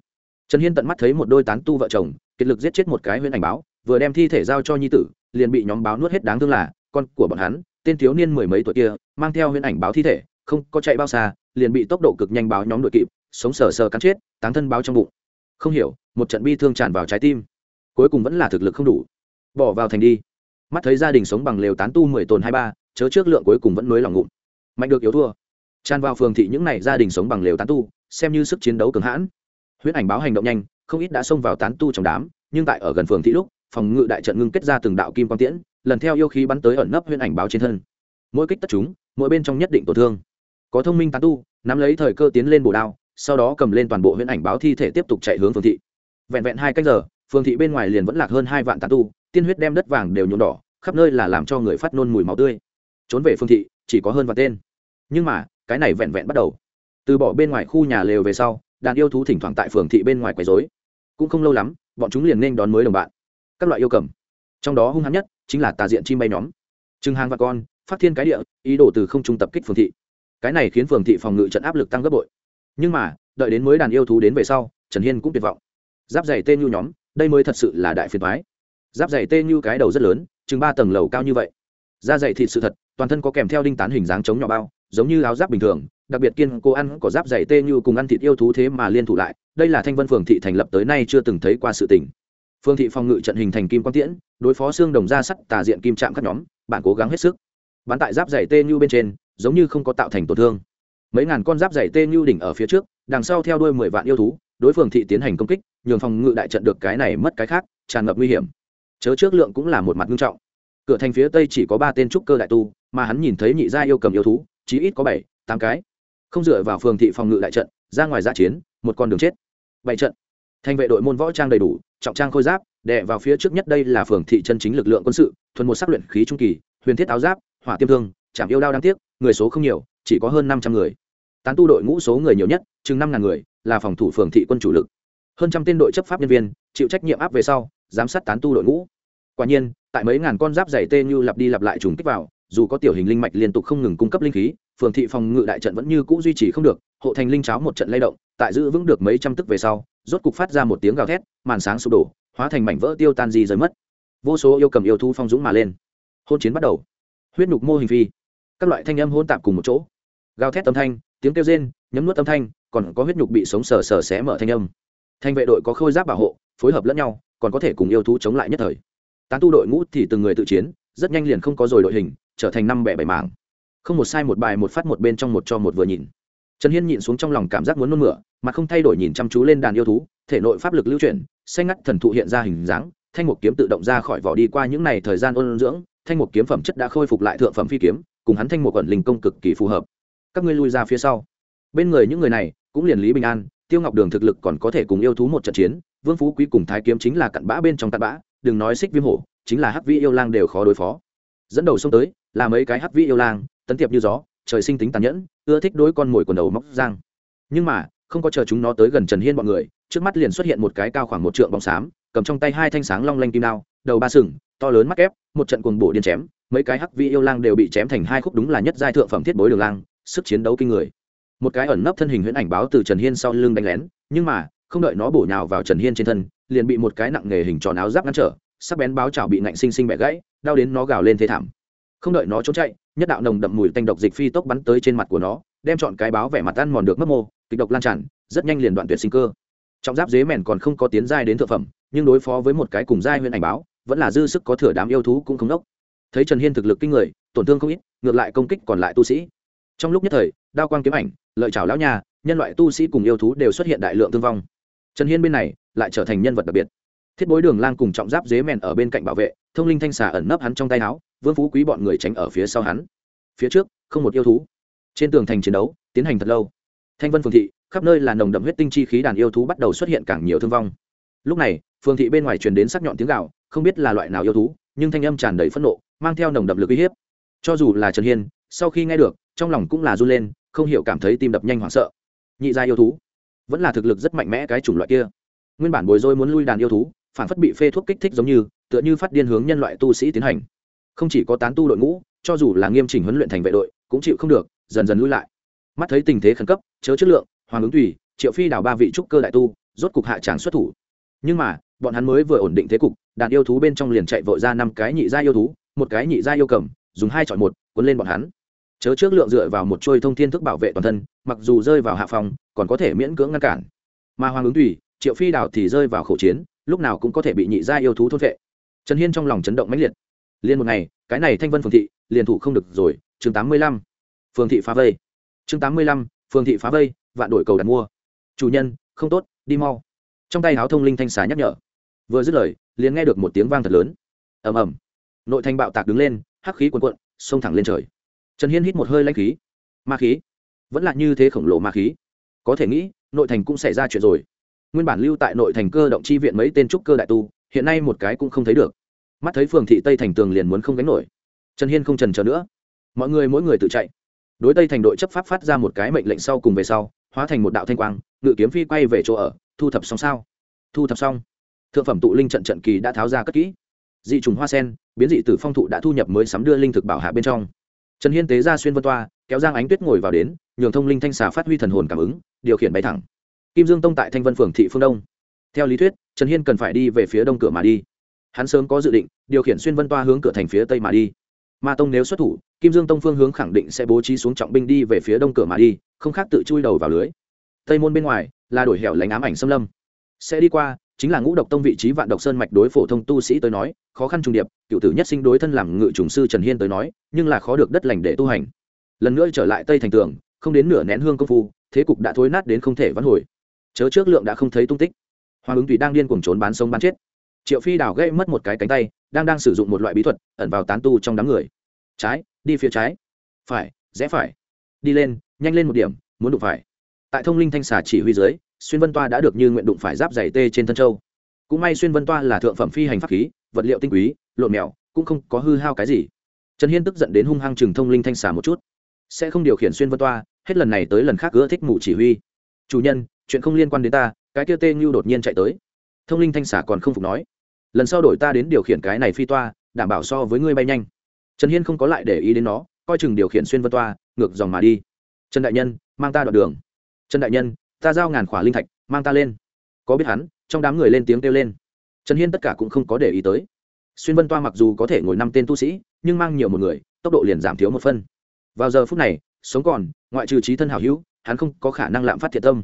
Trần hiên tận mắt thấy một đôi tán tu vợ chồng, kiệt lực giết chết một cái huyễn ảnh báo, vừa đem thi thể giao cho nhi tử, liền bị nhóm báo nuốt hết đáng thương là, con của bọn hắn, tên thiếu niên mười mấy tuổi kia, mang theo huyễn ảnh báo thi thể, không có chạy bao xa, liền bị tốc độ cực nhanh báo nhóm đội kịp, sống sờ sờ cắn chết tán thân báo trong bụng. Không hiểu, một trận bi thương tràn vào trái tim. Cuối cùng vẫn là thực lực không đủ. Bỏ vào thành đi mắt thấy gia đình sống bằng lều tán tu mười tồn hai ba, chớ trước lượng cuối cùng vẫn nối lòng ngụm. Mạnh được yếu thua. Tràn vào phường thị những n à y gia đình sống bằng lều tán tu, xem như sức chiến đấu cường hãn. Huyết ảnh báo hành động nhanh, không ít đã xông vào tán tu trong đám, nhưng tại ở gần phường thị lúc, phòng ngự đại trận ngưng kết ra từng đạo kim quang tiễn, lần theo yêu khí bắn tới ẩn nấp huyễn ảnh báo trên thân. Mỗi kích tất chúng, mỗi bên trong nhất định tổn thương. Có thông minh tán tu, nắm lấy thời cơ tiến lên bổ đao, sau đó cầm lên toàn bộ huyễn ảnh báo thi thể tiếp tục chạy hướng phường thị. Vẹn vẹn hai cách giờ, phường thị bên ngoài liền vẫn lạc hơn hai vạn tán tu tiên huyết đem đất vàng đều nhuộm đỏ, khắp nơi là làm cho người phát nôn mùi máu tươi. Trốn về phương thị, chỉ có hơn và tên. Nhưng mà, cái này vẹn vẹn bắt đầu. Từ bỏ bên ngoài khu nhà lều về sau, đàn yêu thú thỉnh thoảng tại phường thị bên ngoài quấy rối. Cũng không lâu lắm, bọn chúng liền nên đón mới đồng bạn. Các loại yêu cầm. Trong đó hung hãn nhất chính là tà diện chim bay nhóm. Trừng hàng và con, phát thiên cái địa, ý đồ từ không trung tập kích phường thị. Cái này khiến phường thị phòng ngự trận áp lực tăng gấp bội. Nhưng mà, đợi đến mới đàn yêu thú đến về sau, trần hiên cũng tuyệt vọng. Giáp dày tên nhu nhóm, đây mới thật sự là đại phiền thoái giáp dày tên như cái đầu rất lớn, chừng ba tầng lầu cao như vậy. Da dày thịt sự thật, toàn thân có kèm theo đinh tán hình dáng chống nhỏ bao, giống như áo giáp bình thường, đặc biệt kiên cố ăn có giáp dày tê như cùng ăn thịt yêu thú thế mà liên thủ lại, đây là thanh vân phường thị thành lập tới nay chưa từng thấy qua sự tình. Phương thị phòng ngự trận hình thành kim quang tiễn, đối phó xương đồng ra sắt tà diện kim chạm các nhóm, bạn cố gắng hết sức. Bán tại giáp dày tê như bên trên, giống như không có tạo thành tổn thương. Mấy ngàn con giáp dày tê như đỉnh ở phía trước, đằng sau theo đuôi mười vạn yêu thú, đối phương thị tiến hành công kích, nhường phòng ngự đại trận được cái này mất cái khác, tràn ngập nguy hiểm chớ trước lượng cũng là một mặt nghiêm trọng. Cửa thành phía tây chỉ có ba tên trúc cơ đại tu, mà hắn nhìn thấy nhị gia yêu cầm yêu thú, chí ít có bảy, tám cái. Không dựa vào phường thị phòng ngự đại trận, ra ngoài giã chiến, một con đường chết. Bảy trận. Thành vệ đội môn võ trang đầy đủ, trọng trang khôi giáp, đè vào phía trước nhất đây là phường thị chân chính lực lượng quân sự, thuần một sắc luyện khí trung kỳ, huyền thiết áo giáp, hỏa tiêm thương, chạm yêu đao đáng tiếc, người số không nhiều, chỉ có hơn năm trăm người. Tán tu đội ngũ số người nhiều nhất, chừng năm ngàn người, là phòng thủ phường thị quân chủ lực. Hơn trăm tên đội chấp pháp nhân viên, chịu trách nhiệm áp về sau giám sát tán tu đội ngũ. Quả nhiên, tại mấy ngàn con giáp dày tê như lặp đi lặp lại trùng kích vào, dù có tiểu hình linh mạch liên tục không ngừng cung cấp linh khí, phường thị phòng ngự đại trận vẫn như cũ duy trì không được, hộ thành linh cháo một trận lay động, tại giữ vững được mấy trăm tức về sau, rốt cục phát ra một tiếng gào thét, màn sáng sụp đổ, hóa thành mảnh vỡ tiêu tan di rời mất. Vô số yêu cầm yêu thu phong dũng mà lên. Hôn chiến bắt đầu. Huyết nhục mô hình phi. Các loại thanh âm hôn tạp cùng một chỗ. Gào thét âm thanh, tiếng kêu rên, nhấm nuốt âm thanh, còn có huyết nhục bị sống sờ sờ xé mở thanh âm. Thanh vệ đội có khôi giáp bảo hộ, phối hợp lẫn nhau còn có thể cùng yêu thú chống lại nhất thời. Tán tu đội ngũ thì từng người tự chiến, rất nhanh liền không có rồi đội hình, trở thành năm bẻ bảy mảng. Không một sai một bài, một phát một bên trong một cho một vừa nhìn. Trần hiên nhịn xuống trong lòng cảm giác muốn nôn mửa, mà không thay đổi nhìn chăm chú lên đàn yêu thú, thể nội pháp lực lưu chuyển, xanh ngắt thần thụ hiện ra hình dáng, thanh một kiếm tự động ra khỏi vỏ đi qua những ngày thời gian ôn dưỡng, thanh một kiếm phẩm chất đã khôi phục lại thượng phẩm phi kiếm, cùng hắn thanh một quẩn linh công cực kỳ phù hợp. Các ngươi lui ra phía sau. Bên người những người này, cũng liền lý bình an, tiêu ngọc đường thực lực còn có thể cùng yêu thú một trận chiến vương phú quý cùng thái kiếm chính là cặn bã bên trong cặn bã, đừng nói xích viêm hổ, chính là hắc vĩ yêu lang đều khó đối phó. Dẫn đầu xông tới, là mấy cái hắc vĩ yêu lang, tấn tiệp như gió, trời sinh tính tàn nhẫn, ưa thích đối con mồi quần đầu móc giang nhưng mà, không có chờ chúng nó tới gần trần hiên bọn người, trước mắt liền xuất hiện một cái cao khoảng một trượng bóng xám, cầm trong tay hai thanh sáng long lanh kim đao, đầu ba sừng, to lớn mắt ép một trận cuồng bổ điên chém, mấy cái hắc vi yêu lang đều bị chém thành hai khúc đúng là nhất giai thượng phẩm thiết bối đường lang, sức chiến đấu kinh người. Một cái ẩn nấp thân hình huyễn ảnh báo từ trần hiên sau lưng đánh lén, nhưng mà không đợi nó bổ nhào vào trần hiên trên thân, liền bị một cái nặng nghề hình tròn áo giáp ngăn trở, sắc bén báo chảo bị nạnh sinh sinh bẻ gãy, đau đến nó gào lên thế thảm. Không đợi nó trốn chạy, nhất đạo nồng đậm mùi tanh độc dịch phi tốc bắn tới trên mặt của nó, đem chọn cái báo vẻ mặt ăn mòn được mất mô, kịch độc lan tràn, rất nhanh liền đoạn tuyệt sinh cơ. Trong giáp dế mèn còn không có tiến giai đến thượng phẩm, nhưng đối phó với một cái cùng giai huyện ảnh báo, vẫn là dư sức có thừa đám yêu thú cũng không đốc. Thấy trần hiên thực lực kinh người, tổn thương không ít, ngược lại công kích còn lại tu sĩ. Trong lúc nhất thời, đao quang kiếm ảnh, lợi chảo lão nhà, nhân loại tu sĩ cùng yêu thú đều xuất hiện đại lượng thương vong trần hiên bên này lại trở thành nhân vật đặc biệt. Thiết bối đường lang cùng trọng giáp dế mèn ở bên cạnh bảo vệ, thông linh thanh xà ẩn nấp hắn trong tay áo, vương phú quý bọn người tránh ở phía sau hắn. Phía trước, không một yêu thú. Trên tường thành chiến đấu, tiến hành thật lâu. Thanh vân phường thị, khắp nơi là nồng đậm huyết tinh chi khí đàn yêu thú bắt đầu xuất hiện càng nhiều thương vong. Lúc này, phường thị bên ngoài truyền đến sắc nhọn tiếng gạo không biết là loại nào yêu thú, nhưng thanh âm tràn đầy phẫn nộ, mang theo nồng đậm lực uy hiếp. Cho dù là trần hiên, sau khi nghe được, trong lòng cũng là run lên, không hiểu cảm thấy tim đập nhanh hoảng sợ. Nhị gia yêu thú vẫn là thực lực rất mạnh mẽ cái chủng loại kia. Nguyên bản bồi dối muốn lui đàn yêu thú, phản phất bị phê thuốc kích thích giống như, tựa như phát điên hướng nhân loại tu sĩ tiến hành. Không chỉ có tán tu đội ngũ, cho dù là nghiêm chỉnh huấn luyện thành vệ đội, cũng chịu không được, dần dần lui lại. Mắt thấy tình thế khẩn cấp, chớ chất lượng, hoàng ứng tùy, triệu phi đào ba vị trúc cơ đại tu, rốt cục hạ tràng xuất thủ. Nhưng mà, bọn hắn mới vừa ổn định thế cục, đàn yêu thú bên trong liền chạy vội ra năm cái nhị gia yêu thú, một cái nhị gia yêu cầm, dùng hai chọn một, cuốn lên bọn hắn chớ trước lượng dựa vào một trôi thông thiên thức bảo vệ toàn thân, mặc dù rơi vào hạ phòng, còn có thể miễn cưỡng ngăn cản. Mà hoàng ứng tùy, triệu phi đào thì rơi vào khẩu chiến, lúc nào cũng có thể bị nhị gia yêu thú thôn vệ. Trần hiên trong lòng chấn động mãnh liệt. Liên một ngày, cái này thanh vân phường thị, liền thủ không được rồi, chương tám mươi lăm. Phường thị phá vây. Chương tám mươi lăm, phường thị phá vây, vạn đổi cầu đặt mua. Chủ nhân, không tốt, đi mau. Trong tay áo thông linh thanh xà nhắc nhở. Vừa dứt lời, liền nghe được một tiếng vang thật lớn. Ầm ầm. Nội thanh bạo tạc đứng lên, hắc khí cuồn cuộn, xông thẳng lên trời trần hiên hít một hơi lanh khí. Ma khí? Vẫn là như thế khổng lồ ma khí. Có thể nghĩ, nội thành cũng xảy ra chuyện rồi. Nguyên bản lưu tại nội thành cơ động chi viện mấy tên trúc cơ đại tu, hiện nay một cái cũng không thấy được. Mắt thấy phường thị tây thành tường liền muốn không gánh nổi. Trần hiên không trần chờ nữa. Mọi người mỗi người tự chạy. Đối tây thành đội chấp pháp phát ra một cái mệnh lệnh sau cùng về sau, hóa thành một đạo thanh quang, ngự kiếm phi quay về chỗ ở, thu thập xong sao? Thu thập xong. Thượng phẩm tụ linh trận trận kỳ đã tháo ra cất kỹ. Dị trùng hoa sen, biến dị từ phong thụ đã thu nhập mới sắm đưa linh thực bảo hạ bên trong trần hiên tế ra xuyên vân toa, kéo giang ánh tuyết ngồi vào đến, nhường thông linh thanh xà phát huy thần hồn cảm ứng, điều khiển bay thẳng. Kim dương tông tại thanh vân phường thị phương đông. Theo lý thuyết, trần hiên cần phải đi về phía đông cửa mà đi. Hắn sớm có dự định, điều khiển xuyên vân toa hướng cửa thành phía tây mà đi. Ma tông nếu xuất thủ, kim dương tông phương hướng khẳng định sẽ bố trí xuống trọng binh đi về phía đông cửa mà đi, không khác tự chui đầu vào lưới. Tây môn bên ngoài là đổi hẻo lánh ám ảnh xâm lâm. Sẽ đi qua chính là ngũ độc tông vị trí vạn độc sơn mạch đối phổ thông tu sĩ tới nói, khó khăn trùng điệp, cựu tử nhất sinh đối thân làm ngự trùng sư trần hiên tới nói, nhưng là khó được đất lành để tu hành. Lần nữa trở lại tây thành tường, không đến nửa nén hương công phu, thế cục đã thối nát đến không thể vãn hồi. Chớ trước lượng đã không thấy tung tích. Hoàng ứng tùy đang điên cuồng trốn bán sống bán chết. Triệu phi đào gây mất một cái cánh tay, đang đang sử dụng một loại bí thuật, ẩn vào tán tu trong đám người. Trái, đi phía trái. Phải, rẽ phải. Đi lên, nhanh lên một điểm, muốn đụng phải. Tại thông linh thanh xà chỉ huy dưới xuyên vân toa đã được như nguyện đụng phải giáp giày tê trên thân châu. Cũng may xuyên vân toa là thượng phẩm phi hành pháp khí, vật liệu tinh quý, lộn mèo, cũng không có hư hao cái gì. Trần hiên tức giận đến hung hăng chừng thông linh thanh xà một chút. Sẽ không điều khiển xuyên vân toa, hết lần này tới lần khác gỡ thích mụ chỉ huy. Chủ nhân, chuyện không liên quan đến ta, cái kia tê như đột nhiên chạy tới. Thông linh thanh xà còn không phục nói. Lần sau đổi ta đến điều khiển cái này phi toa, đảm bảo so với ngươi bay nhanh. Trần hiên không có lại để ý đến nó, coi chừng điều khiển xuyên vân toa, ngược dòng mà đi. Trần đại nhân, mang ta đoạn đường. Trần đại nhân ta giao ngàn khỏa linh thạch, mang ta lên. Có biết hắn, trong đám người lên tiếng kêu lên. Trần hiên tất cả cũng không có để ý tới. Xuyên vân toa mặc dù có thể ngồi năm tên tu sĩ, nhưng mang nhiều một người, tốc độ liền giảm thiếu một phân. Vào giờ phút này, sống còn, ngoại trừ trí thân hảo hữu, hắn không có khả năng lạm phát thiệt tâm.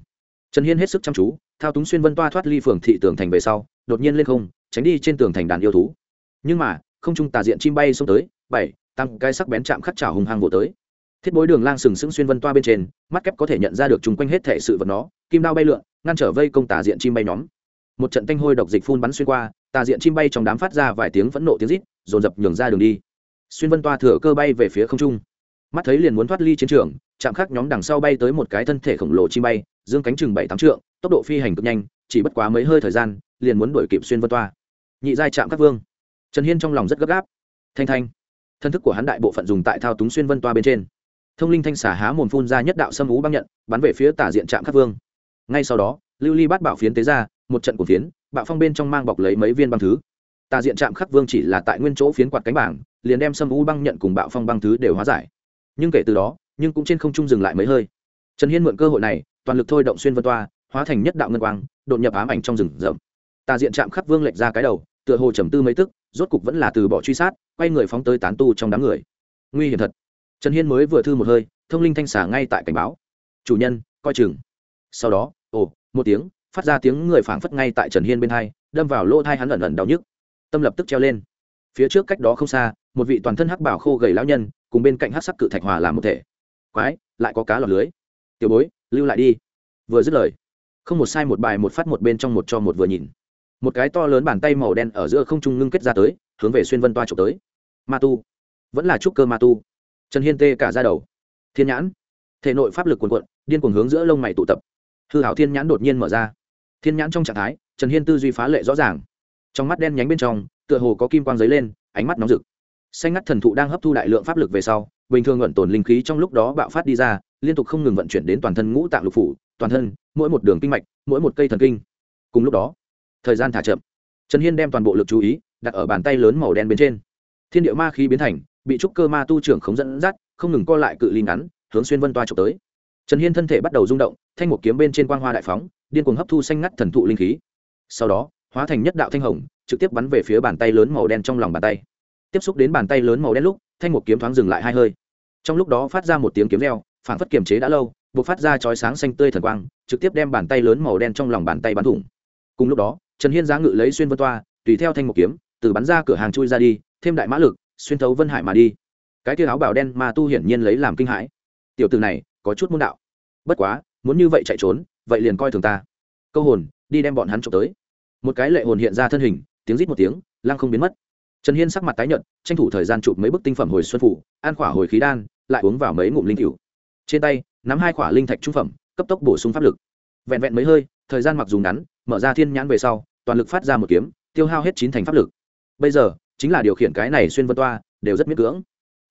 Trần hiên hết sức chăm chú, thao túng xuyên vân toa thoát ly phường thị tường thành về sau, đột nhiên lên không, tránh đi trên tường thành đàn yêu thú. Nhưng mà, không trung tà diện chim bay xông tới, bảy tăng cái sắc bén chạm khắc trào hùng hăng vỗ tới thiết bối đường lang sừng sững xuyên vân toa bên trên, mắt kép có thể nhận ra được chung quanh hết thể sự vật nó, kim đao bay lượn, ngăn trở vây công tà diện chim bay nhóm. Một trận tanh hôi độc dịch phun bắn xuyên qua, tà diện chim bay trong đám phát ra vài tiếng phẫn nộ tiếng rít, dồn dập nhường ra đường đi. Xuyên vân toa thừa cơ bay về phía không trung. Mắt thấy liền muốn thoát ly chiến trường, chạm khắc nhóm đằng sau bay tới một cái thân thể khổng lồ chim bay, dương cánh chừng bảy tám trượng, tốc độ phi hành cực nhanh, chỉ bất quá mấy hơi thời gian, liền muốn đuổi kịp xuyên vân toa. Nhị giai chạm các vương. Trần hiên trong lòng rất gấp gáp. Thanh thanh. Thân thức của hắn đại bộ phận dùng tại thao túng xuyên vân toa bên trên thông linh thanh xả há mồm phun ra nhất đạo sâm ú băng nhận, bắn về phía tả diện trạm khắc vương. Ngay sau đó, lưu ly bắt bảo phiến tế ra, một trận của phiến, bạo phong bên trong mang bọc lấy mấy viên băng thứ. Tà diện trạm khắc vương chỉ là tại nguyên chỗ phiến quạt cánh bảng, liền đem sâm ú băng nhận cùng bạo phong băng thứ đều hóa giải. Nhưng kể từ đó, nhưng cũng trên không trung dừng lại mấy hơi. Trần hiên mượn cơ hội này, toàn lực thôi động xuyên vân toa, hóa thành nhất đạo ngân quang, đột nhập ám ảnh trong rừng rậm. Tà diện trạm khắc vương lệch ra cái đầu, tựa hồ trầm tư mấy tức, rốt cục vẫn là từ bỏ truy sát, quay người phóng tới tán tu trong đám người. Nguy hiểm thật trần hiên mới vừa thư một hơi, thông linh thanh xả ngay tại cảnh báo. Chủ nhân, coi chừng. Sau đó, ồ, một tiếng, phát ra tiếng người phảng phất ngay tại trần hiên bên hai, đâm vào lỗ thai hắn ẩn ẩn đau nhức. Tâm lập tức treo lên. Phía trước cách đó không xa, một vị toàn thân hắc bảo khô gầy lão nhân, cùng bên cạnh hắc sắc cự thạch hòa làm một thể. Quái, lại có cá lọt lưới. Tiểu bối, lưu lại đi. Vừa dứt lời, không một sai một bài một phát một bên trong một cho một vừa nhìn. Một cái to lớn bàn tay màu đen ở giữa không trung ngưng kết ra tới, hướng về xuyên vân toa trộm tới. Ma tu. Vẫn là trúc cơ ma tu trần hiên tê cả ra đầu. Thiên nhãn. Thể nội pháp lực quần quận điên cuồng hướng giữa lông mày tụ tập. Hư hảo thiên nhãn đột nhiên mở ra. Thiên nhãn trong trạng thái, trần hiên tư duy phá lệ rõ ràng. Trong mắt đen nhánh bên trong, tựa hồ có kim quang dấy lên, ánh mắt nóng rực. Xanh ngắt thần thụ đang hấp thu đại lượng pháp lực về sau, bình thường vận tồn linh khí trong lúc đó bạo phát đi ra, liên tục không ngừng vận chuyển đến toàn thân ngũ tạng lục phủ, toàn thân, mỗi một đường kinh mạch, mỗi một cây thần kinh. Cùng lúc đó, thời gian thả chậm. Trần hiên đem toàn bộ lực chú ý đặt ở bàn tay lớn màu đen bên trên. Thiên địa ma khí biến thành bị trúc cơ ma tu trưởng không dẫn dắt, không ngừng co lại cự ly ngắn, hướng xuyên vân toa trộm tới. Trần hiên thân thể bắt đầu rung động, thanh một kiếm bên trên quang hoa đại phóng, điên cuồng hấp thu xanh ngắt thần thụ linh khí. Sau đó, hóa thành nhất đạo thanh hồng, trực tiếp bắn về phía bàn tay lớn màu đen trong lòng bàn tay. Tiếp xúc đến bàn tay lớn màu đen lúc, thanh một kiếm thoáng dừng lại hai hơi. Trong lúc đó phát ra một tiếng kiếm reo, phản phất kiềm chế đã lâu buộc phát ra chói sáng xanh tươi thần quang, trực tiếp đem bàn tay lớn màu đen trong lòng bàn tay bắn thủng. Cùng lúc đó, trần hiên giá ngự lấy xuyên vân toa, tùy theo thanh một kiếm, từ bắn ra cửa hàng chui ra đi, thêm đại mã lực xuyên thấu vân hải mà đi. Cái tia áo bào đen mà tu hiển nhiên lấy làm kinh hãi. Tiểu từ này, có chút môn đạo. Bất quá, muốn như vậy chạy trốn, vậy liền coi thường ta. Câu hồn, đi đem bọn hắn trộm tới. Một cái lệ hồn hiện ra thân hình, tiếng rít một tiếng, lăng không biến mất. Trần hiên sắc mặt tái nhợt, tranh thủ thời gian chụp mấy bức tinh phẩm hồi xuân phủ, ăn khỏa hồi khí đan, lại uống vào mấy ngụm linh cựu trên tay, nắm hai khỏa linh thạch trung phẩm, cấp tốc bổ sung pháp lực. Vẹn vẹn mấy hơi, thời gian mặc dù ngắn, mở ra thiên nhãn về sau, toàn lực phát ra một kiếm, tiêu hao hết chín thành pháp lực. Bây giờ chính là điều khiển cái này xuyên vân toa, đều rất miễn cưỡng.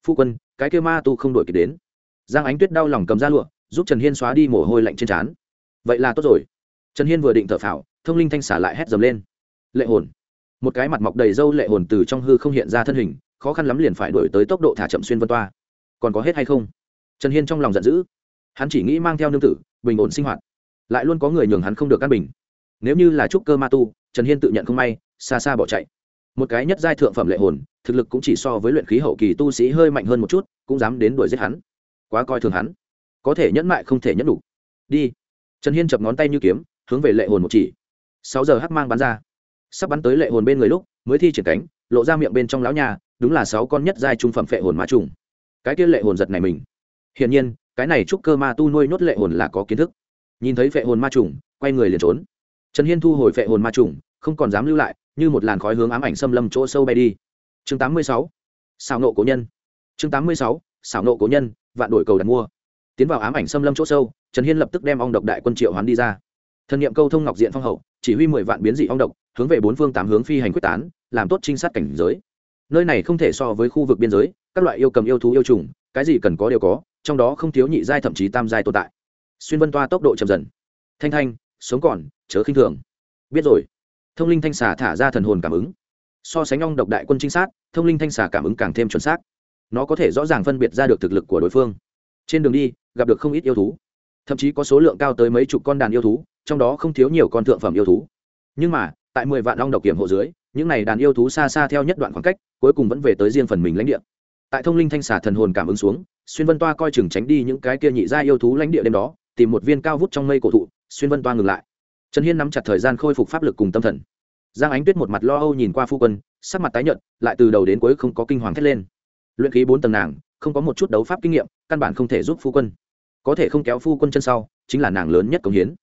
Phu quân, cái kêu ma tu không đổi kịp đến. Giang ánh tuyết đau lòng cầm ra lụa, giúp trần hiên xóa đi mồ hôi lạnh trên trán. Vậy là tốt rồi. Trần hiên vừa định thở phào, thông linh thanh xả lại hét dầm lên. Lệ hồn. Một cái mặt mọc đầy râu lệ hồn từ trong hư không hiện ra thân hình, khó khăn lắm liền phải đổi tới tốc độ thả chậm xuyên vân toa. Còn có hết hay không? Trần hiên trong lòng giận dữ. Hắn chỉ nghĩ mang theo nương tử, bình ổn sinh hoạt. Lại luôn có người nhường hắn không được căn bình. Nếu như là trúc cơ ma tu, trần hiên tự nhận không may, xa xa bỏ chạy một cái nhất giai thượng phẩm lệ hồn, thực lực cũng chỉ so với luyện khí hậu kỳ tu sĩ hơi mạnh hơn một chút, cũng dám đến đuổi giết hắn. Quá coi thường hắn. Có thể nhẫn mại không thể nhẫn đủ. Đi. Trần hiên chập ngón tay như kiếm, hướng về lệ hồn một chỉ. Sáu giờ hắc mang bắn ra. Sắp bắn tới lệ hồn bên người lúc, mới thi triển cánh, lộ ra miệng bên trong lão nhà, đúng là sáu con nhất giai trung phẩm phệ hồn ma trùng. Cái kia lệ hồn giật này mình. Hiển nhiên, cái này trúc cơ ma tu nuôi nhốt lệ hồn là có kiến thức. Nhìn thấy phệ hồn ma trùng, quay người liền trốn. Trần hiên thu hồi phệ hồn ma trùng, không còn dám lưu lại như một làn khói hướng ám ảnh xâm lâm chỗ sâu bay đi. Chương tám mươi sáu nộ cố nhân. Chương tám mươi sáu, xảo nộ cố nhân, vạn đổi cầu đặt mua. Tiến vào ám ảnh xâm lâm chỗ sâu, trần hiên lập tức đem ong độc đại quân triệu hoán đi ra. Thần niệm câu thông ngọc diện phong hậu, chỉ huy mười vạn biến dị ong độc, hướng về bốn phương tám hướng phi hành quyết tán, làm tốt trinh sát cảnh giới. Nơi này không thể so với khu vực biên giới, các loại yêu cầm yêu thú yêu trùng, cái gì cần có đều có, trong đó không thiếu nhị giai thậm chí tam giai tồn tại. Xuyên vân toa tốc độ chậm dần. Thanh thanh, sống còn, chớ khinh thường. Biết rồi thông linh thanh xà thả ra thần hồn cảm ứng. So sánh ong độc đại quân trinh sát, thông linh thanh xà cảm ứng càng thêm chuẩn xác. Nó có thể rõ ràng phân biệt ra được thực lực của đối phương. Trên đường đi, gặp được không ít yêu thú. Thậm chí có số lượng cao tới mấy chục con đàn yêu thú, trong đó không thiếu nhiều con thượng phẩm yêu thú. Nhưng mà, tại mười vạn ong độc kiểm hộ dưới, những n à y đàn yêu thú xa xa theo nhất đoạn khoảng cách, cuối cùng vẫn về tới riêng phần mình lãnh địa. Tại thông linh thanh xà thần hồn cảm ứng xuống, xuyên vân toa coi chừng tránh đi những cái kia nhị ra yêu thú lãnh địa đêm đó, tìm một viên cao vút trong mây cổ thụ, xuyên vân toa ngừng lại trần hiên nắm chặt thời gian khôi phục pháp lực cùng tâm thần. Giang ánh tuyết một mặt lo âu nhìn qua phu quân, sắc mặt tái nhợt, lại từ đầu đến cuối không có kinh hoàng thét lên. Luyện khí bốn tầng nàng, không có một chút đấu pháp kinh nghiệm, căn bản không thể giúp phu quân. Có thể không kéo phu quân chân sau, chính là nàng lớn nhất công hiến.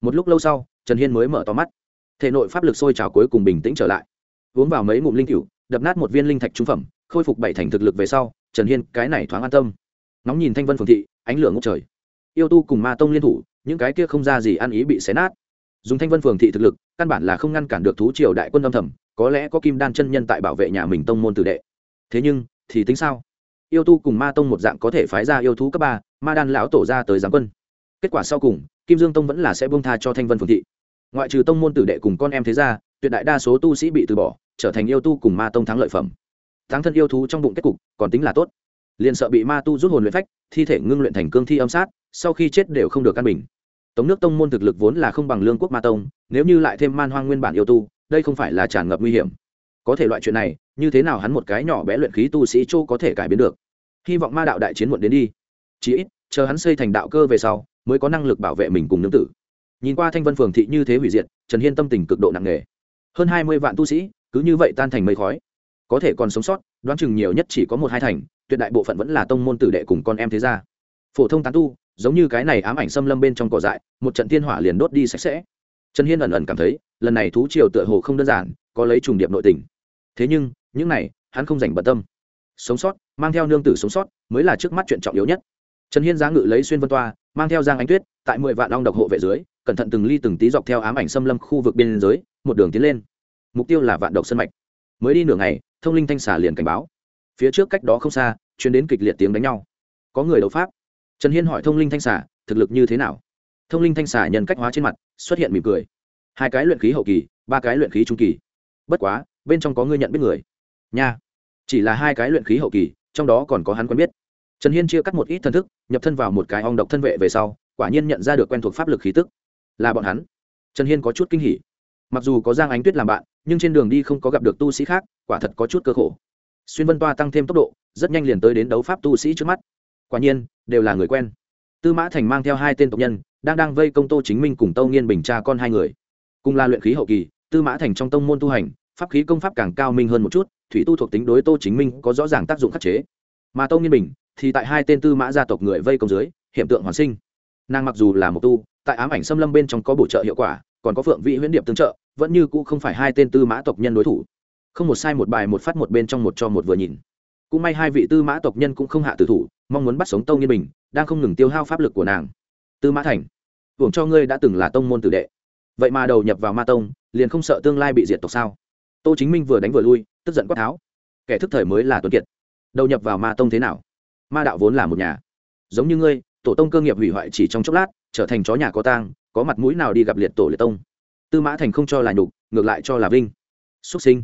Một lúc lâu sau, trần hiên mới mở to mắt. Thể nội pháp lực sôi trào cuối cùng bình tĩnh trở lại. Uống vào mấy ngụm linh cựu đập nát một viên linh thạch trung phẩm, khôi phục bảy thành thực lực về sau, trần hiên cái này thoáng an tâm. Nóng nhìn thanh vân phường thị, ánh lửa ngốc trời. Yêu tu cùng ma tông liên thủ, những cái kia không ra gì ăn ý bị xé nát dùng thanh vân phường thị thực lực, căn bản là không ngăn cản được thú triều đại quân âm thầm, có lẽ có kim đan chân nhân tại bảo vệ nhà mình tông môn tử đệ. Thế nhưng, thì tính sao? Yêu tu cùng ma tông một dạng có thể phái ra yêu thú cấp ba, ma đan lão tổ ra tới giáng quân. Kết quả sau cùng, kim dương tông vẫn là sẽ bông tha cho thanh vân phường thị. Ngoại trừ tông môn tử đệ cùng con em thế gia, tuyệt đại đa số tu sĩ bị từ bỏ, trở thành yêu tu cùng ma tông thắng lợi phẩm. Thắng thân yêu thú trong bụng kết cục, còn tính là tốt. Liền sợ bị ma tu rút hồn luyện phách, thi thể ngưng luyện thành cương thi âm sát, sau khi chết đều không được căn bình tống nước tông môn thực lực vốn là không bằng lương quốc ma tông, nếu như lại thêm man hoang nguyên bản yêu tu, đây không phải là tràn ngập nguy hiểm. Có thể loại chuyện này, như thế nào hắn một cái nhỏ bé luyện khí tu sĩ châu có thể cải biến được? Hy vọng ma đạo đại chiến muộn đến đi. Chí ít, chờ hắn xây thành đạo cơ về sau, mới có năng lực bảo vệ mình cùng nương tử. Nhìn qua thanh vân phường thị như thế hủy diệt, trần hiên tâm tình cực độ nặng nề. Hơn hai mươi vạn tu sĩ, cứ như vậy tan thành mây khói. Có thể còn sống sót, đoán chừng nhiều nhất chỉ có một hai thành, tuyệt đại bộ phận vẫn là tông môn tử đệ cùng con em thế gia. Phổ thông tán tu giống như cái này ám ảnh xâm lâm bên trong cỏ dại, một trận thiên hỏa liền đốt đi sạch sẽ. Trần hiên ẩn ẩn cảm thấy, lần này thú triều tựa hồ không đơn giản, có lấy trùng điệp nội tình. Thế nhưng, những này, hắn không dành bận tâm. Sống sót, mang theo nương tử sống sót, mới là trước mắt chuyện trọng yếu nhất. Trần hiên giá ngự lấy xuyên vân toa, mang theo giang ánh tuyết, tại mười vạn long độc hộ vệ dưới, cẩn thận từng ly từng tí dọc theo ám ảnh xâm lâm khu vực biên giới, một đường tiến lên. Mục tiêu là vạn độc sân mạch. Mới đi nửa ngày, thông linh thanh xà liền cảnh báo. Phía trước cách đó không xa chuyến đến kịch liệt tiếng đánh nhau. Có người đấu pháp trần hiên hỏi thông linh thanh xà, thực lực như thế nào? Thông linh thanh xà nhân cách hóa trên mặt, xuất hiện mỉm cười. Hai cái luyện khí hậu kỳ, ba cái luyện khí trung kỳ. Bất quá, bên trong có người nhận biết người. Nha. Chỉ là hai cái luyện khí hậu kỳ, trong đó còn có hắn quen biết. Trần hiên chia cắt một ít thân thức, nhập thân vào một cái ong độc thân vệ về sau, quả nhiên nhận ra được quen thuộc pháp lực khí tức. Là bọn hắn. Trần hiên có chút kinh hỉ. Mặc dù có giang ánh tuyết làm bạn, nhưng trên đường đi không có gặp được tu sĩ khác, quả thật có chút cơ khổ. Xuyên vân toa tăng thêm tốc độ, rất nhanh liền tới đến đấu pháp tu sĩ trước mắt. Quả nhiên đều là người quen. Tư mã thành mang theo hai tên tộc nhân, đang đang vây công tô chính minh cùng tâu nghiên bình cha con hai người. Cùng là luyện khí hậu kỳ, tư mã thành trong tông môn tu hành, pháp khí công pháp càng cao minh hơn một chút, thủy tu thuộc tính đối tô chính minh có rõ ràng tác dụng khắc chế. Mà tâu nghiên bình thì tại hai tên tư mã gia tộc người vây công dưới, hiện tượng hoàn sinh. Nàng mặc dù là một tu, tại ám ảnh xâm lâm bên trong có bổ trợ hiệu quả, còn có phượng vị huyễn điệp tương trợ, vẫn như cũ không phải hai tên tư mã tộc nhân đối thủ. Không một sai một bài một phát một bên trong một cho một vừa nhìn. Cũng may hai vị tư mã tộc nhân cũng không hạ tử thủ mong muốn bắt sống tông nghiên bình, đang không ngừng tiêu hao pháp lực của nàng. Tư mã thành, hưởng cho ngươi đã từng là tông môn tử đệ. Vậy mà đầu nhập vào ma tông, liền không sợ tương lai bị diệt tộc sao? Tô chính minh vừa đánh vừa lui, tức giận quát tháo. Kẻ thức thời mới là tuấn kiệt. Đầu nhập vào ma tông thế nào? Ma đạo vốn là một nhà. Giống như ngươi, tổ tông cơ nghiệp hủy hoại chỉ trong chốc lát, trở thành chó nhà có tang, có mặt mũi nào đi gặp liệt tổ liệt tông? Tư mã thành không cho là nhục, ngược lại cho là vinh. Xuất sinh.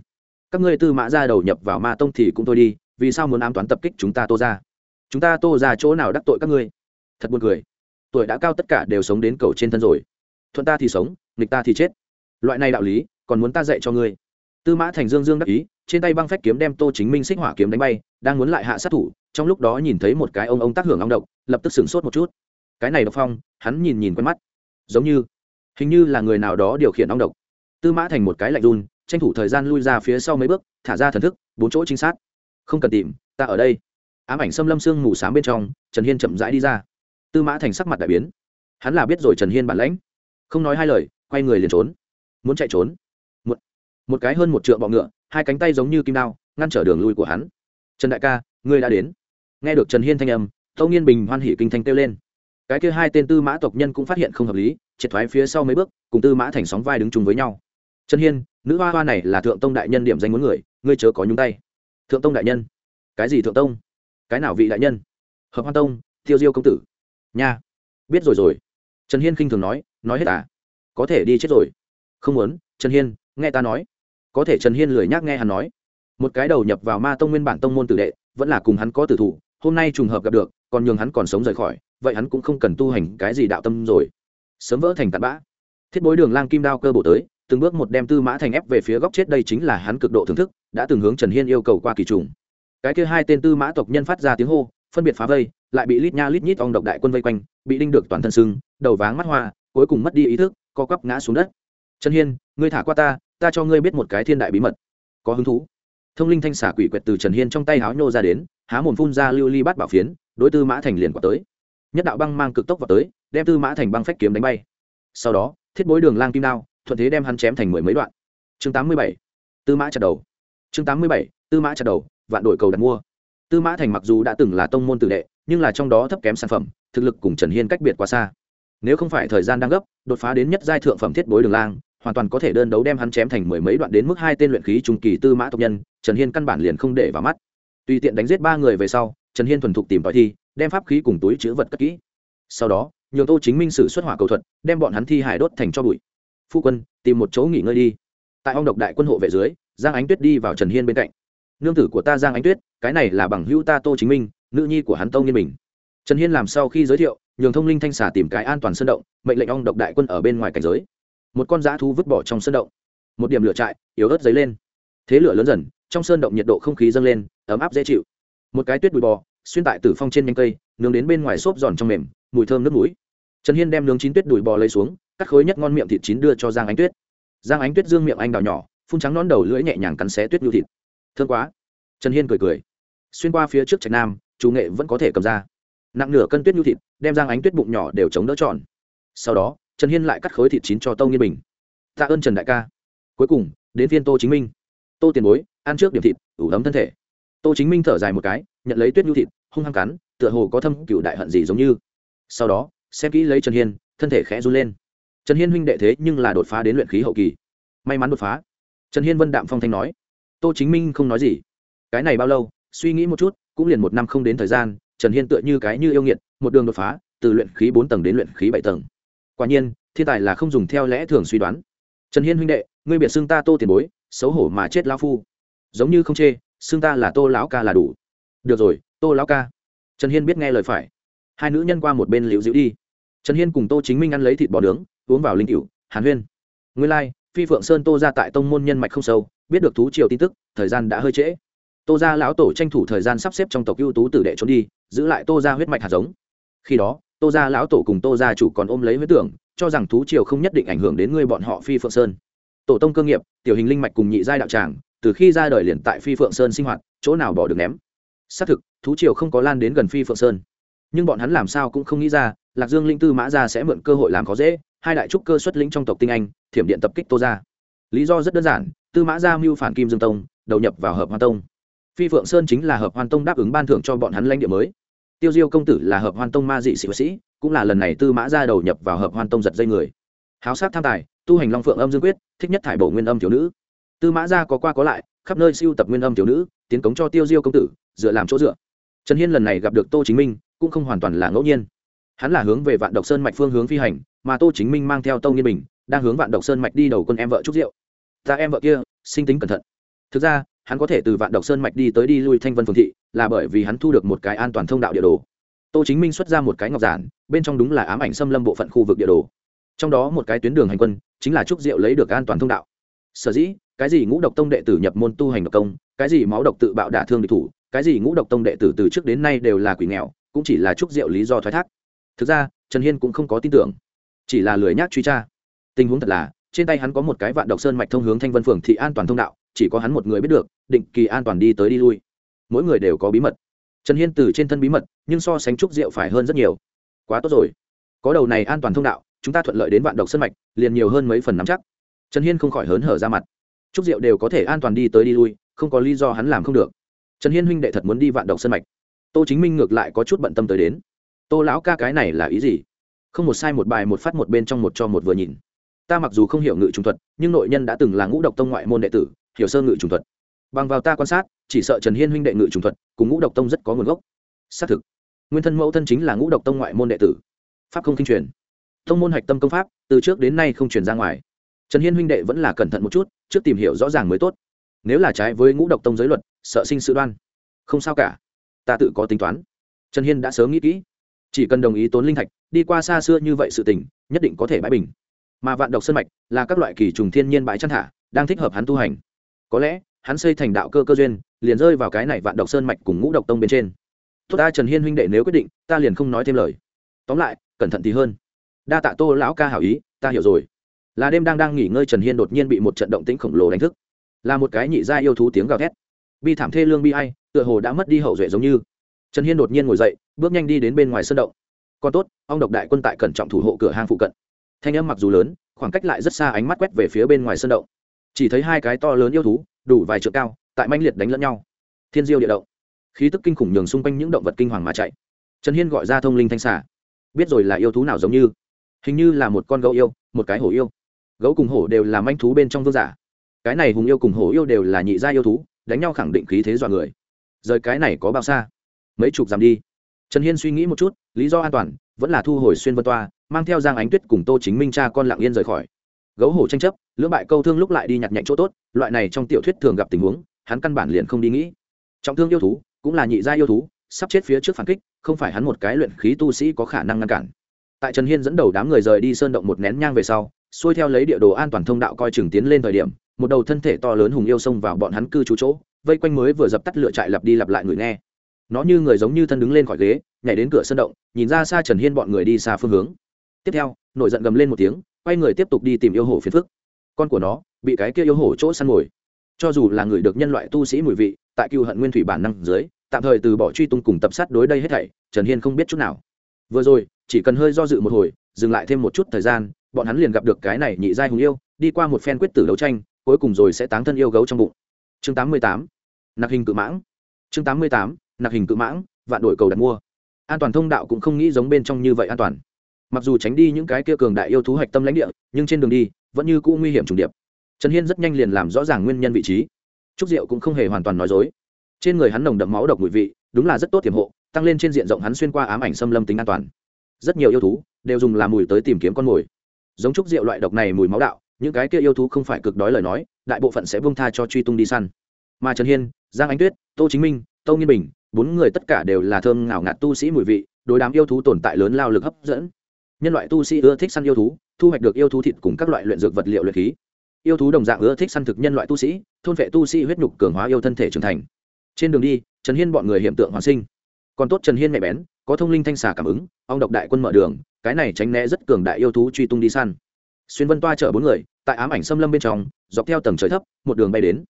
Các ngươi tư mã ra đầu nhập vào ma tông thì cũng thôi đi, vì sao muốn ám toán tập kích chúng ta tô ra chúng ta tô ra chỗ nào đắc tội các ngươi? Thật buồn cười. Tuổi đã cao tất cả đều sống đến cầu trên thân rồi. Thuận ta thì sống, nghịch ta thì chết. Loại này đạo lý, còn muốn ta dạy cho ngươi. Tư mã thành dương dương đắc ý, trên tay băng phách kiếm đem tô chính minh xích hỏa kiếm đánh bay, đang muốn lại hạ sát thủ, trong lúc đó nhìn thấy một cái ông ông tác hưởng long độc, lập tức sửng sốt một chút. Cái này độc phong, hắn nhìn nhìn quen mắt. Giống như, hình như là người nào đó điều khiển long độc. Tư mã thành một cái lạnh run, tranh thủ thời gian lui ra phía sau mấy bước, thả ra thần thức, bốn chỗ trinh sát. Không cần tìm, ta ở đây ám ảnh xâm lâm sương mù s á m bên trong trần hiên chậm rãi đi ra. Tư mã thành sắc mặt đại biến. Hắn là biết rồi trần hiên bản lãnh. Không nói hai lời quay người liền trốn. Muốn chạy trốn. Một, một cái hơn một trượng bọ ngựa hai cánh tay giống như kim đao ngăn trở đường lui của hắn. Trần đại ca ngươi đã đến. Nghe được trần hiên thanh âm tâu nghiên bình hoan hỉ kinh thanh kêu lên. Cái kia hai tên tư mã tộc nhân cũng phát hiện không hợp lý triệt thoái phía sau mấy bước cùng tư mã thành sóng vai đứng chung với nhau. Trần hiên nữ hoa hoa này là thượng tông đại nhân điểm danh muốn người ngươi chớ có nhúng tay. Thượng tông đại nhân. Cái gì thượng tông? Cái nào vị đại nhân? Hợp hoan tông, tiêu diêu công tử. Nha. Biết rồi rồi. Trần hiên khinh thường nói nói hết à? Có thể đi chết rồi. Không muốn, trần hiên, nghe ta nói. Có thể trần hiên lười nhác nghe hắn nói. Một cái đầu nhập vào ma tông nguyên bản tông môn tử đệ, vẫn là cùng hắn có tử thủ, hôm nay trùng hợp gặp được, còn nhường hắn còn sống rời khỏi, vậy hắn cũng không cần tu hành cái gì đạo tâm rồi. Sớm vỡ thành tạt bã. Thiết bối đường lang kim đao cơ bổ tới, từng bước một đem tư mã thành ép về phía góc chết đây chính là hắn cực độ thưởng thức, đã từng hướng trần hiên yêu cầu qua kỳ trùng cái kia hai tên tư mã tộc nhân phát ra tiếng hô, phân biệt phá vây, lại bị lít nha lít nhít ong độc đại quân vây quanh, bị đinh được toàn thân sưng, đầu váng mắt hoa, cuối cùng mất đi ý thức, co quắp ngã xuống đất. Trần hiên, ngươi thả qua ta ta cho ngươi biết một cái thiên đại bí mật. Có hứng thú? Thông linh thanh xả quỷ quyệt từ trần hiên trong tay háo nhô ra đến, há mồm phun ra lưu ly bát bảo phiến, đối tư mã thành liền quả tới. Nhất đạo băng mang cực tốc vào tới, đem tư mã thành băng phách kiếm đánh bay. Sau đó, thiết bối đường lang kim đao, thuận thế đem hắn chém thành mười mấy đoạn. Chương tám mươi bảy, tư mã chặt đầu. Chương tám mươi bảy, tư mã chặt đầu vạn đổi cầu đặt mua. Tư mã thành mặc dù đã từng là tông môn tử đệ, nhưng là trong đó thấp kém sản phẩm, thực lực cùng trần hiên cách biệt quá xa. Nếu không phải thời gian đang gấp, đột phá đến nhất giai thượng phẩm thiết bối đường lang, hoàn toàn có thể đơn đấu đem hắn chém thành mười mấy đoạn đến mức hai tên luyện khí trung kỳ tư mã tộc nhân, trần hiên căn bản liền không để vào mắt. Tùy tiện đánh giết ba người về sau, trần hiên thuần thục tìm tòi thi, đem pháp khí cùng túi chữ vật cất kỹ. Sau đó, nhường tô chính minh sử xuất hỏa cầu thuật, đem bọn hắn thi hải đốt thành cho bụi. Phu quân, tìm một chỗ nghỉ ngơi đi. Tại ông độc đại quân hộ vệ dưới, giang ánh tuyết đi vào trần hiên bên cạnh nương tử của ta giang ánh tuyết, cái này là bằng hữu ta tô chính minh, nữ nhi của hắn tâu nghiên bình. Trần hiên làm sau khi giới thiệu, nhường thông linh thanh xà tìm cái an toàn sân động, mệnh lệnh ong độc đại quân ở bên ngoài cảnh giới. Một con dã thú vứt bỏ trong sân động. Một điểm lửa trại, yếu ớt dấy lên. Thế lửa lớn dần, trong sơn động nhiệt độ không khí dâng lên, ấm áp dễ chịu. Một cái tuyết bụi bò, xuyên tại tử phong trên nhanh cây, nướng đến bên ngoài xốp giòn trong mềm, mùi thơm nước mũi. Trần hiên đem nướng chín tuyết đùi bò lấy xuống, cắt khối nhất ngon miệng thịt chín đưa cho giang ánh tuyết. Giang ánh tuyết dương miệng anh đào nhỏ, phun trắng nón đầu lưỡi nhẹ nhàng cắn xé tuyết nhu thịt thương quá. Trần hiên cười cười. Xuyên qua phía trước trạch nam chú nghệ vẫn có thể cầm ra. Nặng nửa cân tuyết nhu thịt, đem giang ánh tuyết bụng nhỏ đều chống đỡ tròn. Sau đó, trần hiên lại cắt khối thịt chín cho tâu nghiên bình. Tạ ơn trần đại ca. Cuối cùng, đến phiên tô chính minh. Tô tiền bối, ăn trước điểm thịt, ủ ấm thân thể. Tô chính minh thở dài một cái, nhận lấy tuyết nhu thịt, hung hăng cắn, tựa hồ có thâm cựu đại hận gì giống như. Sau đó, xem kỹ lấy trần hiên, thân thể khẽ run lên. Trần hiên huynh đệ thế nhưng là đột phá đến luyện khí hậu kỳ. May mắn đột phá. Trần hiên vân đạm phong thanh nói tô chính minh không nói gì. Cái này bao lâu suy nghĩ một chút cũng liền một năm không đến thời gian trần hiên tựa như cái như yêu nghiệt một đường đột phá từ luyện khí bốn tầng đến luyện khí bảy tầng. Quả nhiên thiên tài là không dùng theo lẽ thường suy đoán. Trần hiên huynh đệ ngươi biệt xưng ta tô tiền bối xấu hổ mà chết lao phu. Giống như không chê xưng ta là tô lão ca là đủ. Được rồi tô lão ca. Trần hiên biết nghe lời phải. Hai nữ nhân qua một bên liễu dịu đi. Trần hiên cùng tô chính minh ăn lấy thịt bò nướng uống vào linh cựu hàn huyên. Nguyên lai、like, phi phượng sơn tô ra tại tông môn nhân mạch không sâu biết được thú triều tin tức, thời gian đã hơi trễ. Tô ra lão tổ tranh thủ thời gian sắp xếp trong tộc ưu tú tử đệ trốn đi, giữ lại tô ra huyết mạch hạt giống. Khi đó, tô ra lão tổ cùng tô gia chủ còn ôm lấy huyết tưởng, cho rằng thú triều không nhất định ảnh hưởng đến ngươi bọn họ phi phượng sơn. Tổ tông cơ nghiệp, tiểu hình linh mạch cùng nhị giai đạo tràng, từ khi ra đời liền tại phi phượng sơn sinh hoạt, chỗ nào bỏ được ném. Xác thực, thú triều không có lan đến gần phi phượng sơn. Nhưng bọn hắn làm sao cũng không nghĩ ra, lạc dương linh tư mã ra sẽ mượn cơ hội làm khó dễ, hai đại trúc cơ xuất lĩnh trong tộc tinh anh, thiểm điện tập kích tô ra lý do rất đơn giản tư mã Gia mưu phản kim dương tông, đầu nhập vào hợp hoa tông. Phi phượng sơn chính là hợp hoan tông đáp ứng ban thưởng cho bọn hắn lãnh địa mới. Tiêu diêu công tử là hợp hoan tông ma dị sĩ sĩ, cũng là lần này tư mã ra đầu nhập vào hợp hoan tông giật dây người. Háo sát tham tài, tu hành long phượng âm dương quyết, thích nhất thải bổ nguyên âm thiếu nữ. Tư mã ra có qua có lại, khắp nơi siêu tập nguyên âm thiếu nữ, tiến cống cho tiêu diêu công tử, dựa làm chỗ dựa. Trần hiên lần này gặp được tô chính minh, cũng không hoàn toàn là ngẫu nhiên. Hắn là hướng về vạn độc sơn mạch phương hướng phi hành, mà tô chính minh mang theo tông nghiên bình, đang hướng vạn độc sơn mạch đi đầu quân em vợ trúc diệu ta em vợ kia, sinh tính cẩn thận. Thực ra, hắn có thể từ vạn độc sơn mạch đi tới đi lui thanh vân phường thị, là bởi vì hắn thu được một cái an toàn thông đạo địa đồ. Tô chính minh xuất ra một cái ngọc giản, bên trong đúng là ám ảnh xâm lâm bộ phận khu vực địa đồ. Trong đó một cái tuyến đường hành quân, chính là trúc diệu lấy được an toàn thông đạo. Sở dĩ, cái gì ngũ độc tông đệ tử nhập môn tu hành độc công, cái gì máu độc tự bạo đả thương địch thủ, cái gì ngũ độc tông đệ tử từ trước đến nay đều là quỷ nghèo, cũng chỉ là trúc diệu lý do thoái thác. Thực ra, trần hiên cũng không có tin tưởng, chỉ là lười nhác truy tra. Tình huống thật là trên tay hắn có một cái vạn độc sơn mạch thông hướng thanh vân phường thị an toàn thông đạo, chỉ có hắn một người biết được, định kỳ an toàn đi tới đi lui. Mỗi người đều có bí mật. Trần hiên từ trên thân bí mật, nhưng so sánh trúc diệu phải hơn rất nhiều. Quá tốt rồi. Có đầu này an toàn thông đạo, chúng ta thuận lợi đến vạn độc sơn mạch, liền nhiều hơn mấy phần nắm chắc. Trần hiên không khỏi hớn hở ra mặt. Trúc diệu đều có thể an toàn đi tới đi lui, không có lý do hắn làm không được. Trần hiên huynh đệ thật muốn đi vạn độc sơn mạch. Tô chính minh ngược lại có chút bận tâm tới đến. Tô lão ca cái này là ý gì? Không một sai một bài một phát một bên trong một cho một vừa nhìn ta mặc dù không hiểu ngự trùng thuật, nhưng nội nhân đã từng là ngũ độc tông ngoại môn đệ tử, hiểu sơ ngự trùng thuật. Bằng vào ta quan sát, chỉ sợ trần hiên huynh đệ ngự trùng thuật cùng ngũ độc tông rất có nguồn gốc. Xác thực, nguyên thân mẫu thân chính là ngũ độc tông ngoại môn đệ tử. Pháp không kinh truyền. Tông môn hạch tâm công pháp, từ trước đến nay không truyền ra ngoài. Trần hiên huynh đệ vẫn là cẩn thận một chút, trước tìm hiểu rõ ràng mới tốt. Nếu là trái với ngũ độc tông giới luật, sợ sinh sự đoan. Không sao cả. Ta tự có tính toán. Trần hiên đã sớm nghĩ kỹ. Chỉ cần đồng ý tốn linh thạch, đi qua xa xưa như vậy sự tình, nhất định có thể bãi bình mà vạn độc sân mạch là các loại kỳ trùng thiên nhiên bãi chăn thả, đang thích hợp hắn tu hành. Có lẽ, hắn xây thành đạo cơ cơ duyên, liền rơi vào cái này vạn độc sơn mạch cùng ngũ độc tông bên trên. Tốt ta trần hiên huynh đệ nếu quyết định, ta liền không nói thêm lời. Tóm lại, cẩn thận thì hơn. Đa tạ tô lão ca hảo ý, ta hiểu rồi. Là đêm đang đang nghỉ ngơi trần hiên đột nhiên bị một trận động tĩnh khổng lồ đánh thức. Là một cái nhị gia yêu thú tiếng gào thét. Bi thảm thê lương bi ai, tựa hồ đã mất đi hậu duệ giống như. Trần hiên đột nhiên ngồi dậy, bước nhanh đi đến bên ngoài sân động. Còn tốt, ông độc đại quân tại cẩn trọng thủ hộ cửa hang phụ cận thanh âm mặc dù lớn, khoảng cách lại rất xa ánh mắt quét về phía bên ngoài sân động. Chỉ thấy hai cái to lớn yêu thú, đủ vài trượng cao, tại manh liệt đánh lẫn nhau. Thiên diêu địa động. Khí tức kinh khủng nhường xung quanh những động vật kinh hoàng mà chạy. Trần hiên gọi ra thông linh thanh xà. Biết rồi là yêu thú nào giống như. Hình như là một con gấu yêu, một cái hổ yêu. Gấu cùng hổ đều là manh thú bên trong vương giả. Cái này hùng yêu cùng hổ yêu đều là nhị gia yêu thú, đánh nhau khẳng định khí thế dọa người. Rời cái này có bao xa? Mấy chục dặm đi. Trần hiên suy nghĩ một chút, lý do an toàn, vẫn là thu hồi xuyên vân toa mang theo giang ánh tuyết cùng tô chính minh cha con lạng yên rời khỏi. Gấu hổ tranh chấp, lưỡng bại câu thương lúc lại đi nhặt nhạnh chỗ tốt, loại này trong tiểu thuyết thường gặp tình huống, hắn căn bản liền không đi nghĩ. Trọng thương yêu thú, cũng là nhị gia yêu thú, sắp chết phía trước phản kích, không phải hắn một cái luyện khí tu sĩ có khả năng ngăn cản. Tại trần hiên dẫn đầu đám người rời đi sơn động một nén nhang về sau, xuôi theo lấy địa đồ an toàn thông đạo coi chừng tiến lên thời điểm, một đầu thân thể to lớn hùng yêu xông vào bọn hắn cư trú chỗ, vây quanh mới vừa dập tắt lửa trại lặp đi lặp lại người nghe. Nó như người giống như thân đứng lên khỏi ghế, nhảy đến cửa sân động, nhìn ra xa trần hiên bọn người đi xa phương hướng tiếp theo, nổi giận gầm lên một tiếng, quay người tiếp tục đi tìm yêu hổ phiền phức. Con của nó, bị cái kia yêu hổ chỗ săn mồi cho dù là người được nhân loại tu sĩ mùi vị, tại cựu hận nguyên thủy bản năng dưới, tạm thời từ bỏ truy tung cùng tập sát đối đây hết thảy, trần hiên không biết chút nào. Vừa rồi, chỉ cần hơi do dự một hồi, dừng lại thêm một chút thời gian, bọn hắn liền gặp được cái này nhị giai hùng yêu, đi qua một phen quyết tử đấu tranh, cuối cùng rồi sẽ táng thân yêu gấu trong bụng. Chương tám mươi tám nạp hình cự mãng. Chương tám mươi tám nạp hình cự mãng, vạn đổi cầu đặt mua. An toàn thông đạo cũng không nghĩ giống bên trong như vậy an toàn mặc dù tránh đi những cái kia cường đại yêu thú hạch tâm lãnh địa, nhưng trên đường đi, vẫn như cũ nguy hiểm trùng điệp. Trần hiên rất nhanh liền làm rõ ràng nguyên nhân vị trí. Trúc diệu cũng không hề hoàn toàn nói dối. Trên người hắn nồng đậm máu độc mùi vị, đúng là rất tốt tiềm hộ, tăng lên trên diện rộng hắn xuyên qua ám ảnh xâm lâm tính an toàn. Rất nhiều yêu thú đều dùng làm mùi tới tìm kiếm con mồi. Giống trúc diệu loại độc này mùi máu đạo, những cái kia yêu thú không phải cực đói lời nói, đại bộ phận sẽ buông tha cho truy tung đi săn. Mà trần hiên, giang ánh tuyết, tô chính minh tâu nghiên bình, bốn người tất cả đều là thơm ngào ngạt tu sĩ mùi vị, đối đám yêu thú tồn tại lớn lao lực hấp dẫn nhân loại tu sĩ ưa thích săn yêu thú, thu hoạch được yêu thú thịt cùng các loại luyện dược vật liệu luyện khí. Yêu thú đồng dạng ưa thích săn thực nhân loại tu sĩ, thôn vệ tu sĩ huyết nhục cường hóa yêu thân thể trưởng thành. Trên đường đi, trần hiên bọn người hiện tượng hoàn sinh. Còn tốt trần hiên mẹ bén, có thông linh thanh xà cảm ứng ông độc đại quân mở đường, cái này tránh né rất cường đại yêu thú truy tung đi săn. Xuyên vân toa chở bốn người, tại ám ảnh xâm lâm bên trong, dọc theo tầng trời thấp, một đường bay đến.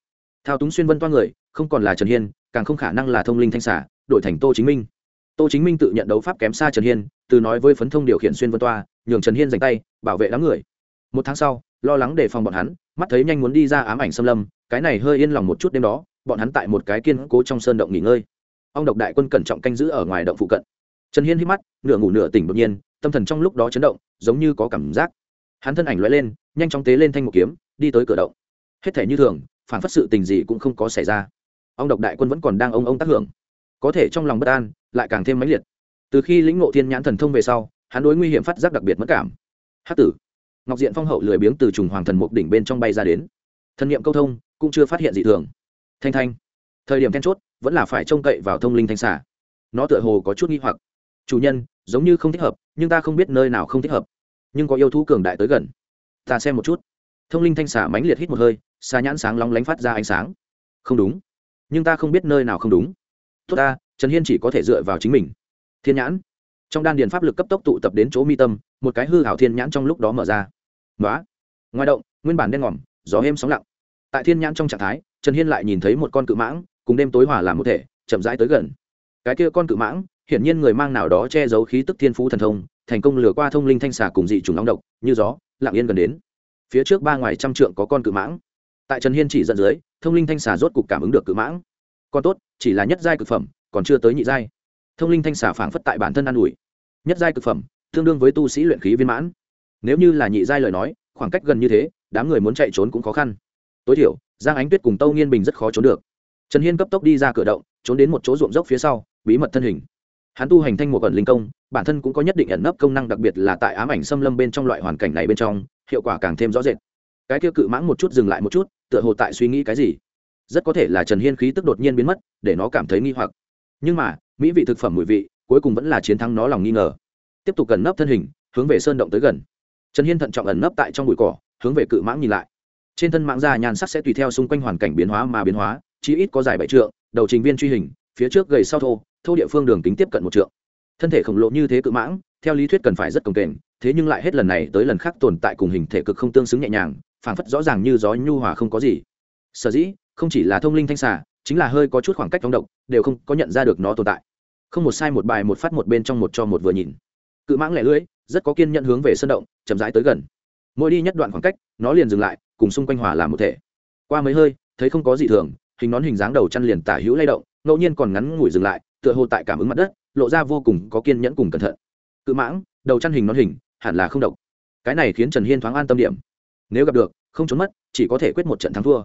Thao túng xuyên vân toa người, không còn là trần hiên, càng không khả năng là thông linh thanh xà, đổi thành tô chính minh. Tô chính minh tự nhận đấu pháp kém xa trần hiên từ nói với phấn thông điều khiển xuyên vân toa, nhường trần hiên dành tay, bảo vệ đám người. Một tháng sau, lo lắng đề phòng bọn hắn, mắt thấy nhanh muốn đi ra ám ảnh xâm lâm, cái này hơi yên lòng một chút đêm đó, bọn hắn tại một cái kiên cố trong sơn động nghỉ ngơi. Ông độc đại quân cẩn trọng canh giữ ở ngoài động phụ cận. Trần hiên hít mắt, nửa ngủ nửa tỉnh đột nhiên, tâm thần trong lúc đó chấn động, giống như có cảm giác. Hắn thân ảnh lóe lên, nhanh chóng tế lên thanh một kiếm, đi tới cửa động. Hết thể như thường, phản phất sự tình gì cũng không có xảy ra. Ông độc đại quân vẫn còn đang ông ông tác hưởng. Có thể trong lòng bất an, lại càng thêm mãnh liệt từ khi lĩnh ngộ thiên nhãn thần thông về sau, hắn đối nguy hiểm phát giác đặc biệt mất cảm. Hát tử. Ngọc diện phong hậu lười biếng từ trùng hoàng thần mục đỉnh bên trong bay ra đến. Thân nhiệm câu thông, cũng chưa phát hiện gì thường. Thanh thanh. Thời điểm then chốt, vẫn là phải trông cậy vào thông linh thanh xả nó tựa hồ có chút nghi hoặc. Chủ nhân, giống như không thích hợp, nhưng ta không biết nơi nào không thích hợp. Nhưng có yêu thú cường đại tới gần. Ta xem một chút. Thông linh thanh xả mãnh liệt hít một hơi xa nhãn sáng lóng lánh phát ra ánh sáng. Không đúng. Nhưng ta không biết nơi nào không đúng. Tốt ta, trần hiên chỉ có thể dựa vào chính mình thiên nhãn. Trong đan điền pháp lực cấp tốc tụ tập đến chỗ mi tâm, một cái hư hảo thiên nhãn trong lúc đó mở ra. Nói ngoài động, nguyên bản đen ngòm, gió êm sóng lặng. Tại thiên nhãn trong trạng thái, trần hiên lại nhìn thấy một con cự mãng, cùng đêm tối hòa làm một thể, chậm rãi tới gần. Cái kia con cự mãng, hiển nhiên người mang nào đó che giấu khí tức thiên phú thần thông, thành công lừa qua thông linh thanh xà cùng dị trùng nóng độc, như gió, lặng yên gần đến. Phía trước ba ngoài trăm trượng có con cự mãng. Tại trần hiên chỉ dẫn dưới, thông linh thanh xà rốt cục cảm ứng được cự mãng. Con tốt, chỉ là nhất giai cực phẩm, còn chưa tới nhị giai thông linh thanh xà phảng phất tại bản thân an ủi. Nhất giai cực phẩm, tương đương với tu sĩ luyện khí viên mãn. Nếu như là nhị giai lời nói, khoảng cách gần như thế, đám người muốn chạy trốn cũng khó khăn. Tối thiểu, giang ánh tuyết cùng tâu nghiên bình rất khó trốn được. Trần hiên cấp tốc đi ra cửa động, trốn đến một chỗ ruộng dốc phía sau, bí mật thân hình. Hắn tu hành thanh một ẩn linh công, bản thân cũng có nhất định ẩn nấp công năng đặc biệt là tại ám ảnh xâm lâm bên trong loại hoàn cảnh này bên trong, hiệu quả càng thêm rõ rệt. Cái kia cự mãng một chút dừng lại một chút, tựa hồ tại suy nghĩ cái gì. Rất có thể là trần hiên khí tức đột nhiên biến mất, để nó cảm thấy nghi hoặc. Nhưng mà mỹ vị thực phẩm mùi vị, cuối cùng vẫn là chiến thắng nó lòng nghi ngờ. Tiếp tục gần nấp thân hình, hướng về sơn động tới gần. Trần hiên thận trọng ẩn nấp tại trong bụi cỏ, hướng về cự mãng nhìn lại. Trên thân mãng da nhàn sắc sẽ tùy theo xung quanh hoàn cảnh biến hóa mà biến hóa, chí ít có dài bảy trượng, đầu trình viên truy hình, phía trước gầy sau thô thô địa phương đường kính tiếp cận một trượng. Thân thể khổng lồ như thế cự mãng, theo lý thuyết cần phải rất cồng kềnh, thế nhưng lại hết lần này tới lần khác tồn tại cùng hình thể cực không tương xứng nhẹ nhàng, phảng phất rõ ràng như gió nhu hòa không có gì. Sở dĩ, không chỉ là thông linh thanh xà, chính là hơi có chút khoảng cách phóng độc, đều không có nhận ra được nó tồn tại không một sai một bài một phát một bên trong một cho một vừa nhìn. Cự mãng lẻ lưỡi, rất có kiên nhận hướng về sân động, chậm rãi tới gần. Mỗi đi nhất đoạn khoảng cách, nó liền dừng lại, cùng xung quanh hòa làm một thể. Qua mấy hơi, thấy không có gì thường, hình nón hình dáng đầu chăn liền tả hữu lay động, ngẫu nhiên còn ngắn ngủi dừng lại, tựa hồ tại cảm ứng mặt đất, lộ ra vô cùng có kiên nhẫn cùng cẩn thận. Cự mãng, đầu chăn hình nón hình, hẳn là không độc. Cái này khiến trần hiên thoáng an tâm điểm. Nếu gặp được, không trốn mất, chỉ có thể quyết một trận thắng thua.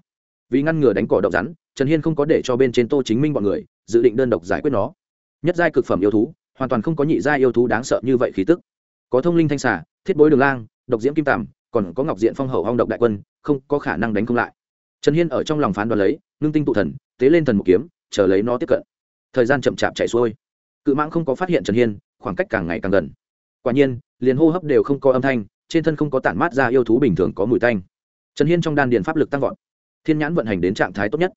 Vì ngăn ngừa đánh cỏ độc rắn, trần hiên không có để cho bên trên tô chính minh bọn người, dự định đơn độc giải quyết nó nhất giai cực phẩm yêu thú, hoàn toàn không có nhị giai yêu thú đáng sợ như vậy khí tức. Có thông linh thanh xà, thiết bối đường lang, độc diễm kim tằm còn có ngọc diện phong hậu hong độc đại quân, không có khả năng đánh không lại. Trần hiên ở trong lòng phán đoán lấy, ngưng tinh tụ thần, tế lên thần một kiếm, chờ lấy nó tiếp cận. Thời gian chậm chạp chạy xuôi. Cự mãng không có phát hiện trần hiên, khoảng cách càng ngày càng gần. Quả nhiên, liền hô hấp đều không có âm thanh, trên thân không có tản mát ra yêu thú bình thường có mùi tanh. Trần hiên trong đan điền pháp lực tăng vọt. Thiên nhãn vận hành đến trạng thái tốt nhất.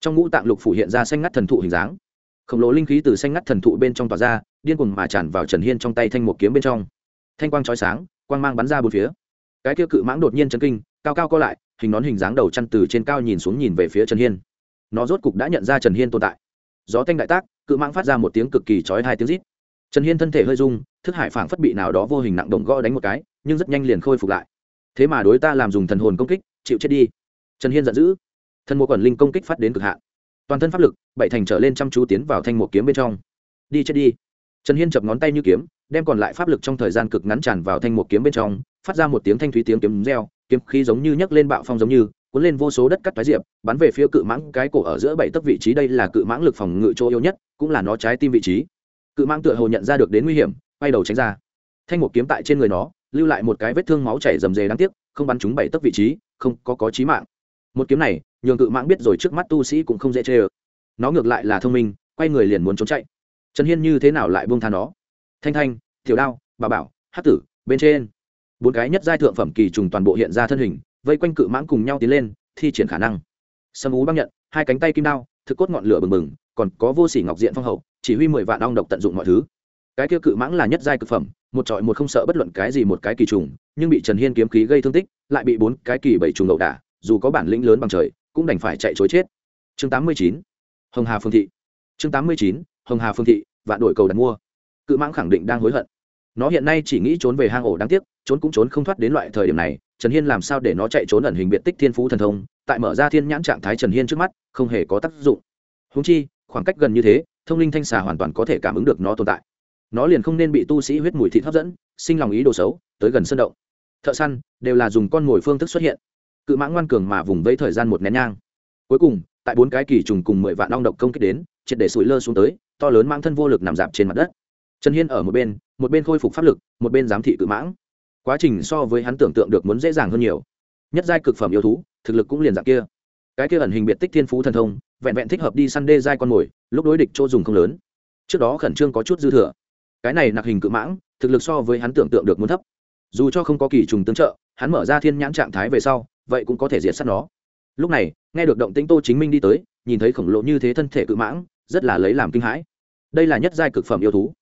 Trong ngũ tạng lục phủ hiện ra xanh ngắt thần thụ hình dáng khổng lồ linh khí từ xanh ngắt thần thụ bên trong tỏa ra, điên cuồng mà tràn vào trần hiên trong tay thanh một kiếm bên trong. Thanh quang trói sáng, quang mang bắn ra bốn phía. Cái kia cự mãng đột nhiên chân kinh, cao cao co lại, hình nón hình dáng đầu chăn từ trên cao nhìn xuống nhìn về phía trần hiên. Nó rốt cục đã nhận ra trần hiên tồn tại. Gió thanh đại tác, cự mãng phát ra một tiếng cực kỳ trói hai tiếng rít. Trần hiên thân thể hơi rung, thức hải phảng phất bị nào đó vô hình nặng đồng gõ đánh một cái, nhưng rất nhanh liền khôi phục lại. Thế mà đối ta làm dùng thần hồn công kích, chịu chết đi. Trần hiên giận dữ. Thần mô quản linh công kích phát đến cực hạn toàn thân pháp lực, bảy thành trở lên chăm chú tiến vào thanh một kiếm bên trong. Đi chết đi. Trần hiên chập ngón tay như kiếm, đem còn lại pháp lực trong thời gian cực ngắn tràn vào thanh một kiếm bên trong, phát ra một tiếng thanh thúy tiếng kiếm reo, kiếm khí giống như nhấc lên bạo phong giống như, cuốn lên vô số đất cắt tái diệp, bắn về phía cự mãng, cái cổ ở giữa bảy tấc vị trí đây là cự mãng lực phòng ngự chỗ yếu nhất, cũng là nó trái tim vị trí. Cự mãng tựa hồ nhận ra được đến nguy hiểm, quay đầu tránh ra. Thanh một kiếm tại trên người nó, lưu lại một cái vết thương máu chảy rầm rề đáng tiếc, không bắn trúng bảy tấc vị trí, không có có chí mạng. Một kiếm này nhường cự mãng biết rồi trước mắt tu sĩ cũng không dễ chê ơ. Nó ngược lại là thông minh, quay người liền muốn trốn chạy. Trần hiên như thế nào lại buông tha nó? Thanh thanh, tiểu đao bà bảo hát tử, bên trên. Bốn cái nhất giai thượng phẩm kỳ trùng toàn bộ hiện ra thân hình, vây quanh cự mãng cùng nhau tiến lên, thi triển khả năng. Sâm ú băng nhận, hai cánh tay kim đao, thực cốt ngọn lửa bừng bừng, còn có vô sỉ ngọc diện phong hậu, chỉ huy mười vạn ong độc tận dụng mọi thứ. Cái kia cự mãng là nhất giai cực phẩm, một trọi một không sợ bất luận cái gì một cái kỳ trùng, nhưng bị trần hiên kiếm khí gây thương tích, lại bị bốn cái kỳ bảy trùng đậu đả, dù có bản lĩnh lớn bằng trời cũng đành phải chạy chối chết. Chương tám mươi chín, hồng hà phương thị. Chương tám mươi chín, hồng hà phương thị, vạn đổi cầu đặt mua. Cự mãng khẳng định đang hối hận. Nó hiện nay chỉ nghĩ trốn về hang ổ đáng tiếc, trốn cũng trốn không thoát đến loại thời điểm này. Trần hiên làm sao để nó chạy trốn ẩn hình biệt tích thiên phú thần thông, tại mở ra thiên nhãn trạng thái trần hiên trước mắt, không hề có tác dụng. Húng chi, khoảng cách gần như thế, thông linh thanh xà hoàn toàn có thể cảm ứng được nó tồn tại. Nó liền không nên bị tu sĩ huyết mùi thịt hấp dẫn, sinh lòng ý đồ xấu, tới gần sân động. Thợ săn đều là dùng con mồi phương thức xuất hiện cự mãng ngoan cường mà vùng vẫy thời gian một nén nhang. Cuối cùng, tại bốn cái kỳ trùng cùng mười vạn ong độc công kích đến, triệt để sủi lơ xuống tới, to lớn mang thân vô lực nằm dạp trên mặt đất. Trần hiên ở một bên một bên khôi phục pháp lực, một bên giám thị cự mãng. Quá trình so với hắn tưởng tượng được muốn dễ dàng hơn nhiều. Nhất giai cực phẩm yêu thú, thực lực cũng liền dạng kia. Cái kia ẩn hình biệt tích thiên phú thần thông, vẹn vẹn thích hợp đi săn đê giai con mồi, lúc đối địch chỗ dùng không lớn. Trước đó khẩn trương có chút dư thừa. Cái này nặc hình cự mãng, thực lực so với hắn tưởng tượng được muốn thấp. Dù cho không có kỳ trùng tương trợ, hắn mở ra thiên nhãn trạng thái về sau vậy cũng có thể diệt sát nó. Lúc này, nghe được động tĩnh tô chính minh đi tới, nhìn thấy khổng lồ như thế thân thể cự mãng, rất là lấy làm kinh hãi. Đây là nhất giai cực phẩm yêu thú.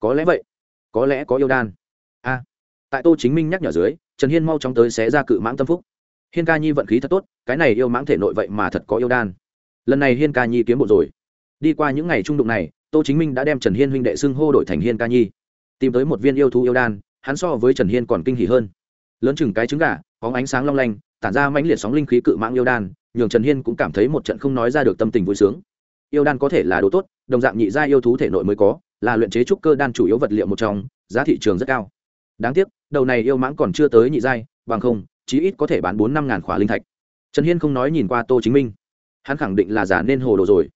Có lẽ vậy. Có lẽ có yêu đan. A. À, tại tô chính minh nhắc nhở dưới, trần hiên mau chóng tới xé ra cự mãng tâm phúc. Hiên ca nhi vận khí thật tốt, cái này yêu mãng thể nội vậy mà thật có yêu đan. Lần này hiên ca nhi kiếm bộ rồi. Đi qua những ngày trung đụng này, tô chính minh đã đem trần hiên huynh đệ xưng hô đổi thành hiên ca nhi. Tìm tới một viên yêu thú yêu đan, hắn so với trần hiên còn kinh hỉ hơn. Lớn chừng cái trứng gà có ánh sáng long lanh tản ra mãnh liệt sóng linh khí cự mãng yêu đan, nhường trần hiên cũng cảm thấy một trận không nói ra được tâm tình vui sướng. Yêu đan có thể là đồ tốt, đồng dạng nhị gia yêu thú thể nội mới có, là luyện chế trúc cơ đan chủ yếu vật liệu một trong, giá thị trường rất cao. Đáng tiếc, đầu này yêu mãng còn chưa tới nhị giai, bằng không, chí ít có thể bán bốn năm ngàn khỏa linh thạch. Trần hiên không nói nhìn qua tô chính minh. Hắn khẳng định là giả nên hồ đồ rồi.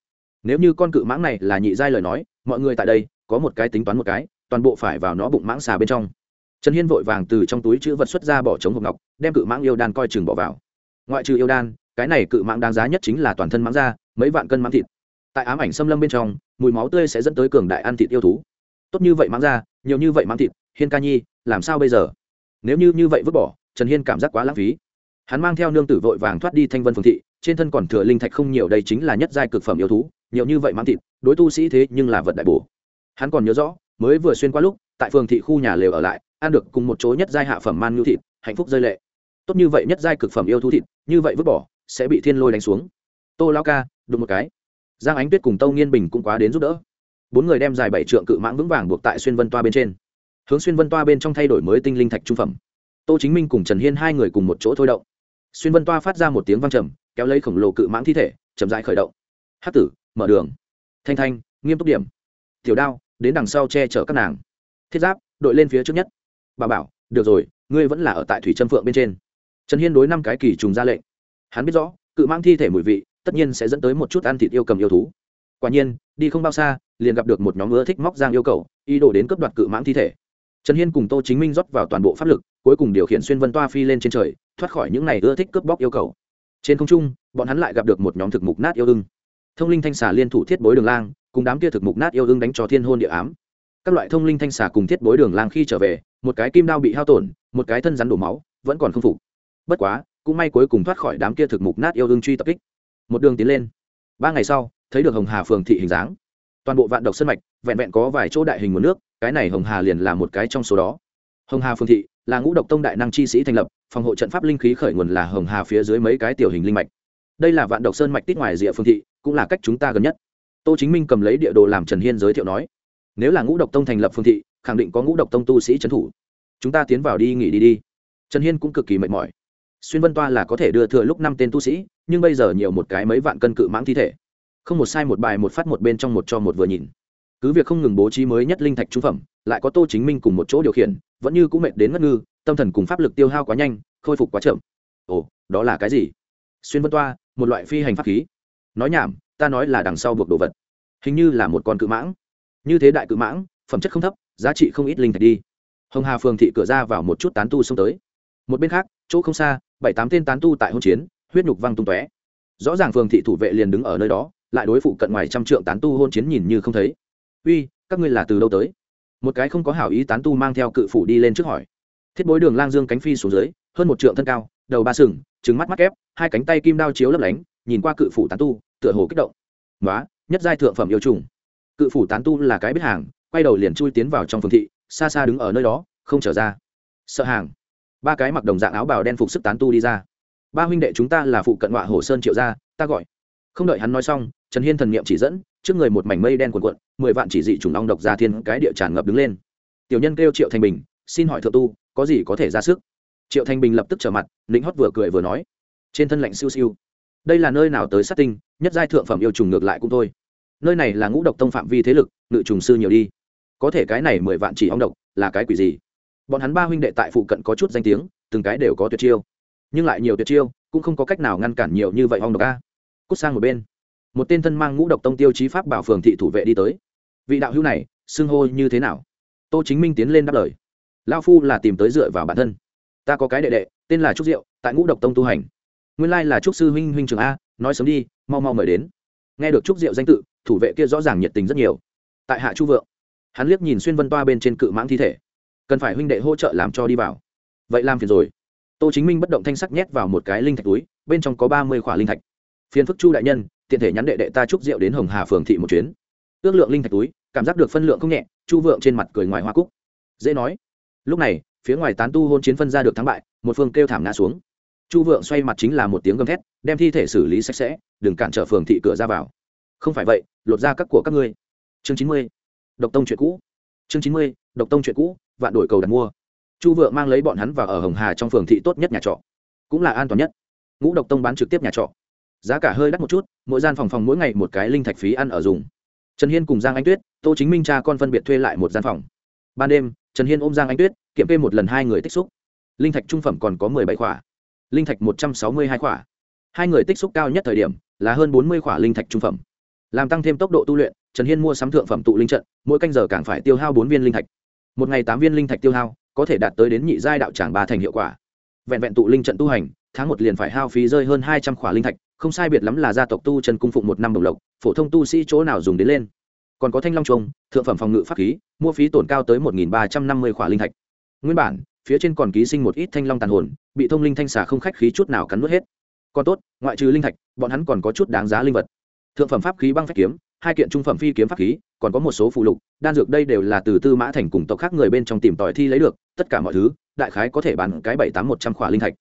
Nếu như con cự mãng này là nhị giai lời nói, mọi người tại đây có một cái tính toán một cái, toàn bộ phải vào nó bụng mãng xà bên trong trần hiên vội vàng từ trong túi chữ vật xuất ra bỏ trống hộp ngọc, đem cự mãng yêu đan coi chừng bỏ vào. Ngoại trừ yêu đan, cái này cự mãng đáng giá nhất chính là toàn thân mãng da, mấy vạn cân mãng thịt. Tại ám ảnh xâm lâm bên trong, mùi máu tươi sẽ dẫn tới cường đại ăn thịt yêu thú. Tốt như vậy mãng da, nhiều như vậy mãng thịt, hiên ca nhi, làm sao bây giờ? Nếu như như vậy vứt bỏ, trần hiên cảm giác quá lãng phí. Hắn mang theo nương tử vội vàng thoát đi thanh vân phương thị, trên thân còn thừa linh thạch không nhiều, đây chính là nhất giai cực phẩm yêu thú, nhiều như vậy mãng thịt, đối tu sĩ thế nhưng là vật đại bổ. Hắn còn nhớ rõ, mới vừa xuyên qua lúc, tại phường thị khu nhà lều ở lại ăn được cùng một chỗ nhất giai hạ phẩm man nhu thịt, hạnh phúc rơi lệ. Tốt như vậy nhất giai cực phẩm yêu thú thịt, như vậy vứt bỏ, sẽ bị thiên lôi đánh xuống. Tô lao ca, đụng một cái. Giang ánh tuyết cùng tâu nghiên bình cũng quá đến giúp đỡ. Bốn người đem dài bảy trượng cự mãng vững vàng buộc tại xuyên vân toa bên trên. Hướng xuyên vân toa bên trong thay đổi mới tinh linh thạch trung phẩm. Tô chính minh cùng trần hiên hai người cùng một chỗ thôi động. Xuyên vân toa phát ra một tiếng văng trầm, kéo lấy khổng lồ cự mãng thi thể, chậm dại khởi động. Hát tử, mở đường. Thanh thanh, nghiêm túc điểm. Tiểu đao, đến đằng sau che chở các nàng. Thiết giáp, đội lên phía trước nhất bà bảo, được rồi, ngươi vẫn là ở tại thủy trâm phượng bên trên. Trần hiên đối năm cái kỳ trùng ra lệnh. Hắn biết rõ, cự mang thi thể mùi vị, tất nhiên sẽ dẫn tới một chút ăn thịt yêu cầm yêu thú. Quả nhiên, đi không bao xa, liền gặp được một nhóm ngựa thích móc giang yêu cầu, ý đồ đến cướp đoạt cự mãng thi thể. Trần hiên cùng tô chính minh rót vào toàn bộ pháp lực, cuối cùng điều khiển xuyên vân toa phi lên trên trời, thoát khỏi những này ưa thích cướp bóc yêu cầu. Trên không trung, bọn hắn lại gặp được một nhóm thực mục nát yêu ưng. Thông linh thanh xà liên thủ thiết bối đường lang, cùng đám kia thực mục nát yêu ưng đánh cho thiên hôn địa ám các loại thông linh thanh xà cùng thiết bối đường lang khi trở về, một cái kim đao bị hao tổn, một cái thân rắn đổ máu, vẫn còn không phục. Bất quá, cũng may cuối cùng thoát khỏi đám kia thực mục nát yêu đương truy tập kích. Một đường tiến lên. Ba ngày sau, thấy được hồng hà phường thị hình dáng. Toàn bộ vạn độc sân mạch, vẹn vẹn có vài chỗ đại hình nguồn nước, cái này hồng hà liền là một cái trong số đó. Hồng hà phường thị là ngũ độc tông đại năng chi sĩ thành lập, phòng hộ trận pháp linh khí khởi nguồn là hồng hà phía dưới mấy cái tiểu hình linh mạch. Đây là vạn độc sơn mạch tít ngoài rìa phương thị, cũng là cách chúng ta gần nhất. Tô chính minh cầm lấy địa đồ làm trần hiên giới thiệu nói nếu là ngũ độc tông thành lập phương thị, khẳng định có ngũ độc tông tu sĩ trấn thủ. Chúng ta tiến vào đi, nghỉ đi đi. Trần hiên cũng cực kỳ mệt mỏi. Xuyên vân toa là có thể đưa thừa lúc năm tên tu sĩ, nhưng bây giờ nhiều một cái mấy vạn cân cự mãng thi thể. Không một sai, một bài, một phát, một bên trong, một cho, một vừa nhìn. Cứ việc không ngừng bố trí mới nhất linh thạch trung phẩm, lại có tô chính minh cùng một chỗ điều khiển, vẫn như cũng mệt đến ngất ngư, tâm thần cùng pháp lực tiêu hao quá nhanh, khôi phục quá chậm. Ồ, đó là cái gì? Xuyên vân toa, một loại phi hành pháp khí. Nói nhảm, ta nói là đằng sau buộc đồ vật. Hình như là một con cự mãng như thế đại cự mãng, phẩm chất không thấp, giá trị không ít linh thạch đi. Hồng hà phường thị cửa ra vào một chút tán tu xông tới. Một bên khác, chỗ không xa, bảy tám tên tán tu tại hôn chiến, huyết nhục văng tung tóe. Rõ ràng phường thị thủ vệ liền đứng ở nơi đó, lại đối phụ cận ngoài trăm trượng tán tu hôn chiến nhìn như không thấy. Uy, các ngươi là từ đâu tới? Một cái không có hảo ý tán tu mang theo cự phủ đi lên trước hỏi. Thiết bối đường lang dương cánh phi xuống dưới, hơn một trượng thân cao, đầu ba sừng trứng mắt mắt ép hai cánh tay kim đao chiếu lấp lánh, nhìn qua cự phủ tán tu, tựa hồ kích động. Nói nhất giai thượng phẩm yêu trùng cự phủ tán tu là cái biết hàng, quay đầu liền chui tiến vào trong phường thị, xa xa đứng ở nơi đó, không trở ra. Sợ hàng. Ba cái mặc đồng dạng áo bào đen phục sức tán tu đi ra. Ba huynh đệ chúng ta là phụ cận họa hồ sơn triệu gia, ta gọi. Không đợi hắn nói xong, trần hiên thần n i ệ m chỉ dẫn, trước người một mảnh mây đen cuồn cuộn, mười vạn chỉ dị trùng long độc ra thiên cái địa tràn ngập đứng lên. Tiểu nhân kêu triệu thành bình, xin hỏi thượng tu, có gì có thể ra sức? Triệu thành bình lập tức trở mặt lĩnh hót vừa cười vừa nói. Trên thân lạnh siêu siêu. Đây là nơi nào tới sát tinh, nhất giai thượng phẩm yêu trùng ngược lại cũng thôi nơi này là ngũ độc tông phạm vi thế lực, ngự trùng sư nhiều đi. Có thể cái này mười vạn chỉ ong độc là cái quỷ gì? Bọn hắn ba huynh đệ tại phụ cận có chút danh tiếng, từng cái đều có tuyệt chiêu. Nhưng lại nhiều tuyệt chiêu, cũng không có cách nào ngăn cản nhiều như vậy ong độc a. Cút sang một bên. Một tên thân mang ngũ độc tông tiêu chí pháp bảo phường thị thủ vệ đi tới. Vị đạo hữu này, xưng hô như thế nào? Tô chính minh tiến lên đáp lời. Lao phu là tìm tới dựa vào bản thân. Ta có cái đệ đệ, tên là trúc diệu, tại ngũ độc tông tu hành. Nguyên lai là trúc sư huynh huynh trường a, nói sớm đi, mau mau mời đến nghe được trúc diệu danh tự, thủ vệ kia rõ ràng nhiệt tình rất nhiều. Tại hạ chu vượng, hắn liếc nhìn xuyên vân toa bên trên cự mãng thi thể. Cần phải huynh đệ hỗ trợ làm cho đi vào. Vậy làm phiền rồi. Tô chính minh bất động thanh sắc nhét vào một cái linh thạch túi, bên trong có ba mươi khỏa linh thạch. Phiền phức chu đại nhân, tiện thể nhắn đệ đệ ta trúc diệu đến hồng hà phường thị một chuyến. Ước lượng linh thạch túi, cảm giác được phân lượng không nhẹ, chu vượng trên mặt cười ngoài hoa cúc. Dễ nói. Lúc này, phía ngoài tán tu hôn chiến phân ra được thắng bại, một phương kêu thảm ngã xuống chu vượng xoay mặt chính là một tiếng gầm thét, đem thi thể xử lý sạch sẽ, đừng cản trở phường thị cửa ra vào. Không phải vậy, lột ra các của các ngươi. Chương chín mươi, độc tông chuyện cũ. Chương chín mươi, độc tông chuyện cũ, vạn đổi cầu đặt mua. Chu vượng mang lấy bọn hắn vào ở hồng hà trong phường thị tốt nhất nhà trọ. Cũng là an toàn nhất. Ngũ độc tông bán trực tiếp nhà trọ. Giá cả hơi đắt một chút, mỗi gian phòng phòng mỗi ngày một cái linh thạch phí ăn ở dùng. Trần hiên cùng giang anh tuyết, tô chính minh cha con phân biệt thuê lại một gian phòng. Ban đêm, trần hiên ôm giang anh tuyết, kiểm kê một lần hai người tích xúc. Linh thạch trung phẩm còn có mười bảy khỏa linh thạch một trăm sáu mươi hai khỏa. Hai người tích xúc cao nhất thời điểm là hơn bốn mươi khỏa linh thạch trung phẩm. Làm tăng thêm tốc độ tu luyện, trần hiên mua sắm thượng phẩm tụ linh trận, mỗi canh giờ càng phải tiêu hao bốn viên linh thạch. Một ngày tám viên linh thạch tiêu hao, có thể đạt tới đến nhị giai đạo tràng ba thành hiệu quả. Vẹn vẹn tụ linh trận tu hành, tháng một liền phải hao phí rơi hơn hai trăm khỏa linh thạch, không sai biệt lắm là gia tộc tu chân cung phụng một năm đồng lộc, phổ thông tu sĩ chỗ nào dùng đến lên. Còn có thanh long trùng thượng phẩm phòng ngự pháp khí, mua phí tổn cao tới một ba trăm năm mươi khỏa linh thạch. Nguyên bản phía trên còn ký sinh một ít thanh long tàn hồn, bị thông linh thanh xà không khách khí chút nào cắn nuốt hết. Còn tốt, ngoại trừ linh thạch, bọn hắn còn có chút đáng giá linh vật. Thượng phẩm pháp khí băng phách kiếm, hai kiện trung phẩm phi kiếm pháp khí, còn có một số phụ lục, đan dược đây đều là từ tư mã thành cùng tộc khác người bên trong tìm tòi thi lấy được, tất cả mọi thứ, đại khái có thể bán cái bảy tám một trăm khỏa linh thạch.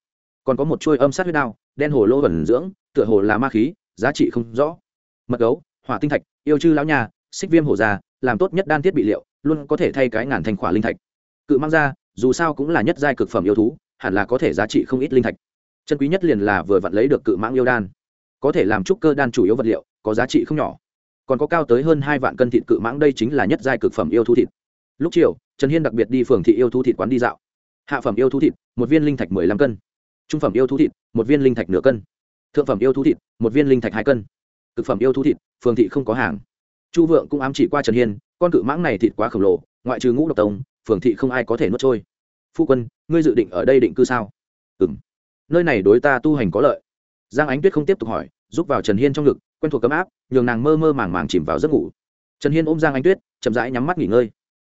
Còn có một chuôi âm sát huyết đao, đen hồ lô vẩn dưỡng, tựa hồ là ma khí, giá trị không rõ. Mật gấu, hỏa tinh thạch, yêu chư lão nhà xích viêm hồ già, làm tốt nhất đan thiết bị liệu, luôn có thể thay cái ngàn thành khỏa linh thạch. Cự mang ra dù sao cũng là nhất giai cực phẩm yêu thú, hẳn là có thể giá trị không ít linh thạch. Chân quý nhất liền là vừa vặn lấy được cự mãng yêu đan. Có thể làm trúc cơ đan chủ yếu vật liệu, có giá trị không nhỏ. Còn có cao tới hơn hai vạn cân thịt cự mãng đây chính là nhất giai cực phẩm yêu thú thịt. Lúc chiều, trần hiên đặc biệt đi phường thị yêu thú thịt quán đi dạo. Hạ phẩm yêu thú thịt, một viên linh thạch mười lăm cân. Trung phẩm yêu thú thịt, một viên linh thạch nửa cân. Thượng phẩm yêu thú thịt, một viên linh thạch hai cân. Cực phẩm yêu thú thịt, phường thị không có hàng. Chu vượng cũng ám chỉ qua trần hiên, con cự mãng này thịt quá khổng lồ, ngoại trừ ngũ độc tông phường thị không ai có thể nuốt trôi. Phu quân, ngươi dự định ở đây định cư sao? Ừ m nơi này đối ta tu hành có lợi. Giang ánh tuyết không tiếp tục hỏi giúp vào trần hiên trong ngực, quen thuộc cấm áp, nhường nàng mơ mơ màng màng chìm vào giấc ngủ. Trần hiên ôm giang ánh tuyết, chậm rãi nhắm mắt nghỉ ngơi.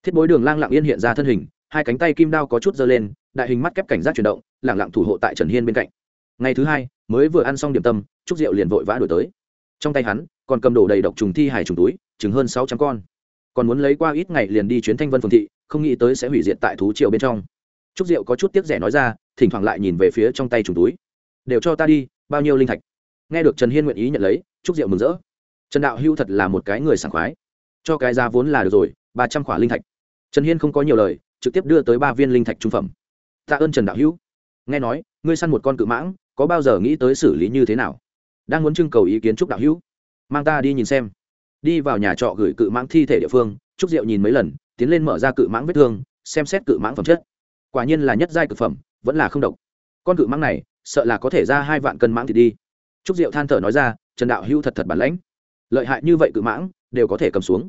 Thiết bối đường lang lặng yên hiện ra thân hình, hai cánh tay kim đao có chút giơ lên, đại hình mắt kép cảnh giác chuyển động lẳng lặng thủ hộ tại trần hiên bên cạnh. Ngày thứ hai, mới vừa ăn xong điểm tâm trúc rượu liền vội vã đổi tới. Trong tay hắn, còn cầm đổ đầy độc trùng thi hải trùng túi, chừng hơn sáu trăm con. Còn muốn lấy qua ít ngày liền đi chuyến thanh vân phường thị không nghĩ tới sẽ hủy diệt tại thú triều bên trong. Trúc diệu có chút tiếc rẻ nói ra, thỉnh thoảng lại nhìn về phía trong tay trùng túi. Đều cho ta đi, bao nhiêu linh thạch? Nghe được trần hiên nguyện ý nhận lấy, trúc diệu mừng rỡ. Trần đạo hưu thật là một cái người sảng khoái. Cho cái giá vốn là được rồi, ba trăm khỏa linh thạch. Trần hiên không có nhiều lời, trực tiếp đưa tới ba viên linh thạch trung phẩm. Tạ ơn trần đạo hữu nghe nói, ngươi săn một con cự mãng, có bao giờ nghĩ tới xử lý như thế nào? Đang muốn trưng cầu ý kiến trúc đạo hữu mang ta đi nhìn xem. Đi vào nhà trọ gửi cự mãng thi thể địa phương, trúc diệu nhìn mấy lần tiến lên mở ra cự mãng vết thương, xem xét cự mãng phẩm chất. Quả nhiên là nhất giai cực phẩm, vẫn là không độc. Con cự mãng này, sợ là có thể ra hai vạn cân mãng thì đi. Trúc diệu than thở nói ra, trần đạo hữu thật thật bản lãnh. Lợi hại như vậy cự mãng, đều có thể cầm xuống.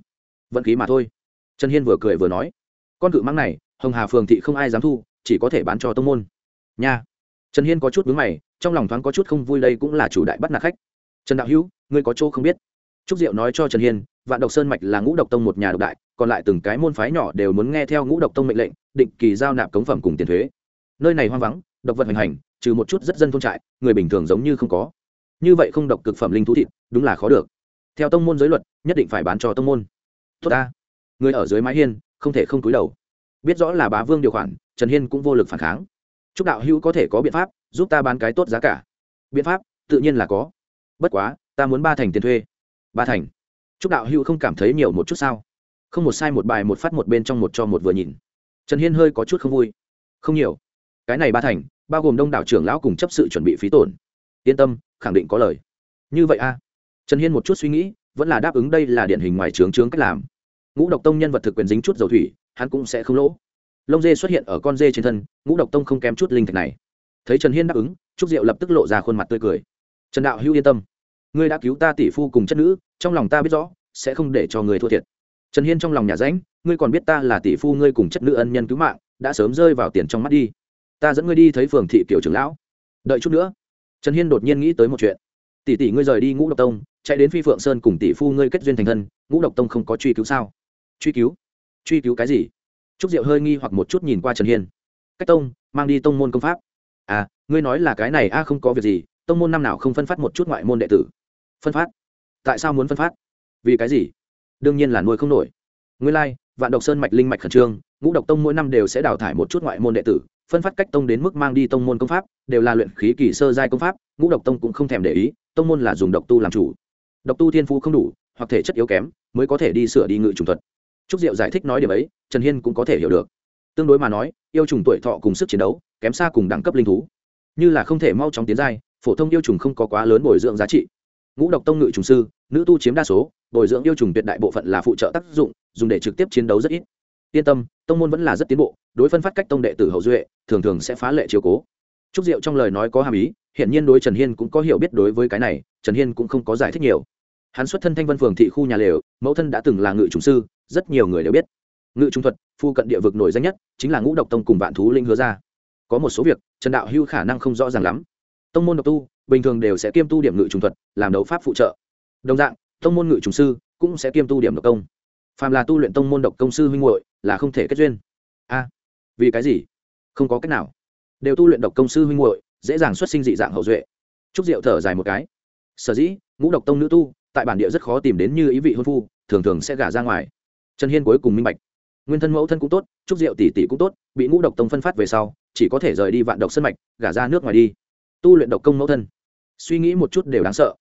Vận khí mà thôi. Trần hiên vừa cười vừa nói, con cự mãng này, hồng hà phường thị không ai dám thu, chỉ có thể bán cho tông môn. Nha. Trần hiên có chút vướng mày, trong lòng thoáng có chút không vui đây cũng là chủ đại bắt nạt khách. Trần đạo hữu ngươi có chỗ không biết. Trúc diệu nói cho trần hiên vạn độc sơn mạch là ngũ độc tông một nhà độc đại, còn lại từng cái môn phái nhỏ đều muốn nghe theo ngũ độc tông mệnh lệnh, định kỳ giao nạp cống phẩm cùng tiền thuế. Nơi này hoang vắng, độc vật hoành hành, trừ một chút rất dân thôn trại, người bình thường giống như không có. Như vậy không độc cực phẩm linh thú thịt, đúng là khó được. Theo tông môn giới luật, nhất định phải bán cho tông môn. Tốt ta. Người ở dưới mái hiên, không thể không cúi đầu. Biết rõ là bá vương điều khoản, trần hiên cũng vô lực phản kháng. Chúc đạo hữu có thể có biện pháp, giúp ta bán cái tốt giá cả. Biện pháp, tự nhiên là có. Bất quá, ta muốn ba thành tiền thuê. Ba thành chúc đạo hữu không cảm thấy nhiều một chút sao? Không một sai một bài một phát một bên trong một cho một vừa nhìn. Trần hiên hơi có chút không vui. Không nhiều. Cái này ba thành, bao gồm đông đảo trưởng lão cùng chấp sự chuẩn bị phí tổn. Yên tâm, khẳng định có lời. Như vậy a? Trần hiên một chút suy nghĩ, vẫn là đáp ứng đây là điển hình ngoài trướng trướng cách làm. Ngũ độc tông nhân vật thực quyền dính chút dầu thủy, hắn cũng sẽ không lỗ. Lông dê xuất hiện ở con dê trên thân, ngũ độc tông không kém chút linh thạch này. Thấy trần hiên đáp ứng, trúc diệu lập tức lộ ra khuôn mặt tươi cười. Trần đạo hữu yên tâm. Ngươi đã cứu ta tỷ phu cùng chất nữ trong lòng ta biết rõ, sẽ không để cho người thua thiệt. Trần hiên trong lòng nhà ránh ngươi còn biết ta là tỷ phu ngươi cùng chất nữ ân nhân cứu mạng, đã sớm rơi vào tiền trong mắt đi. Ta dẫn ngươi đi thấy phường thị kiểu trưởng lão. Đợi chút nữa. Trần hiên đột nhiên nghĩ tới một chuyện. Tỷ tỷ ngươi rời đi ngũ độc tông, chạy đến phi phượng sơn cùng tỷ phu ngươi kết duyên thành thân, ngũ độc tông không có truy cứu sao? Truy cứu? Truy cứu cái gì? Trúc diệu hơi nghi hoặc một chút nhìn qua trần hiên. Cách tông, mang đi tông môn công pháp. À ngươi nói là cái này a không có việc gì, tông môn năm nào không phân phát một chút ngoại môn đệ tử? Phân phát? Tại sao muốn phân phát? Vì cái gì? Đương nhiên là nuôi không nổi. Nguyên lai、like, vạn độc sơn mạch linh mạch khẩn trương ngũ độc tông mỗi năm đều sẽ đào thải một chút ngoại môn đệ tử phân phát cách tông đến mức mang đi tông môn công pháp đều là luyện khí kỳ sơ giai công pháp ngũ độc tông cũng không thèm để ý tông môn là dùng độc tu làm chủ. Độc tu thiên phú không đủ hoặc thể chất yếu kém mới có thể đi sửa đi ngự trùng thuật. Trúc diệu giải thích nói điểm ấy trần hiên cũng có thể hiểu được. Tương đối mà nói yêu trùng tuổi thọ cùng sức chiến đấu kém xa cùng đẳng cấp linh thú. Như là không thể mau chóng tiến giai phổ thông yêu trùng không có quá lớn bồi dưỡng giá trị ngũ độc tông ngự trùng sư, nữ tu chiếm đa số, bồi dưỡng yêu trùng tuyệt đại bộ phận là phụ trợ tác dụng, dùng để trực tiếp chiến đấu rất ít. Yên tâm, tông môn vẫn là rất tiến bộ, đối phân phát cách tông đệ tử hậu duệ, thường thường sẽ phá lệ chiều cố. Trúc diệu trong lời nói có hàm ý hiện nhiên đối trần hiên cũng có hiểu biết đối với cái này, trần hiên cũng không có giải thích nhiều. Hắn xuất thân thanh vân phường thị khu nhà lều, mẫu thân đã từng là ngự trùng sư, rất nhiều người đều biết. Ngự trung thuật, phu cận địa vực nổi danh nhất, chính là ngũ độc tông cùng vạn thú linh hứa ra. Có một số việc, trần đạo hưu khả năng không rõ ràng lắm. Tông môn độc tu bình thường đều sẽ kiêm tu điểm ngự trùng thuật, làm đấu pháp phụ trợ. Đồng dạng, tông môn ngự trùng sư cũng sẽ kiêm tu điểm độc công. Phàm là tu luyện tông môn độc công sư huynh hội là không thể kết duyên. A, vì cái gì? Không có cách nào. Đều tu luyện độc công sư huynh hội dễ dàng xuất sinh dị dạng hậu duệ. Trúc diệu thở dài một cái. Sở dĩ, ngũ độc tông nữ tu, tại bản địa rất khó tìm đến như ý vị hôn phu, thường thường sẽ gả ra ngoài. Trần hiên cuối cùng minh bạch. Nguyên thân mẫu thân cũng tốt trúc diệu tỷ tỷ cũng tốt, bị ngũ độc tông phân phát về sau, chỉ có thể rời đi vạn độc sân mạch, gả ra nước ngoài đi. Tu luyện độc công mẫu thân suy nghĩ một chút đều đáng sợ.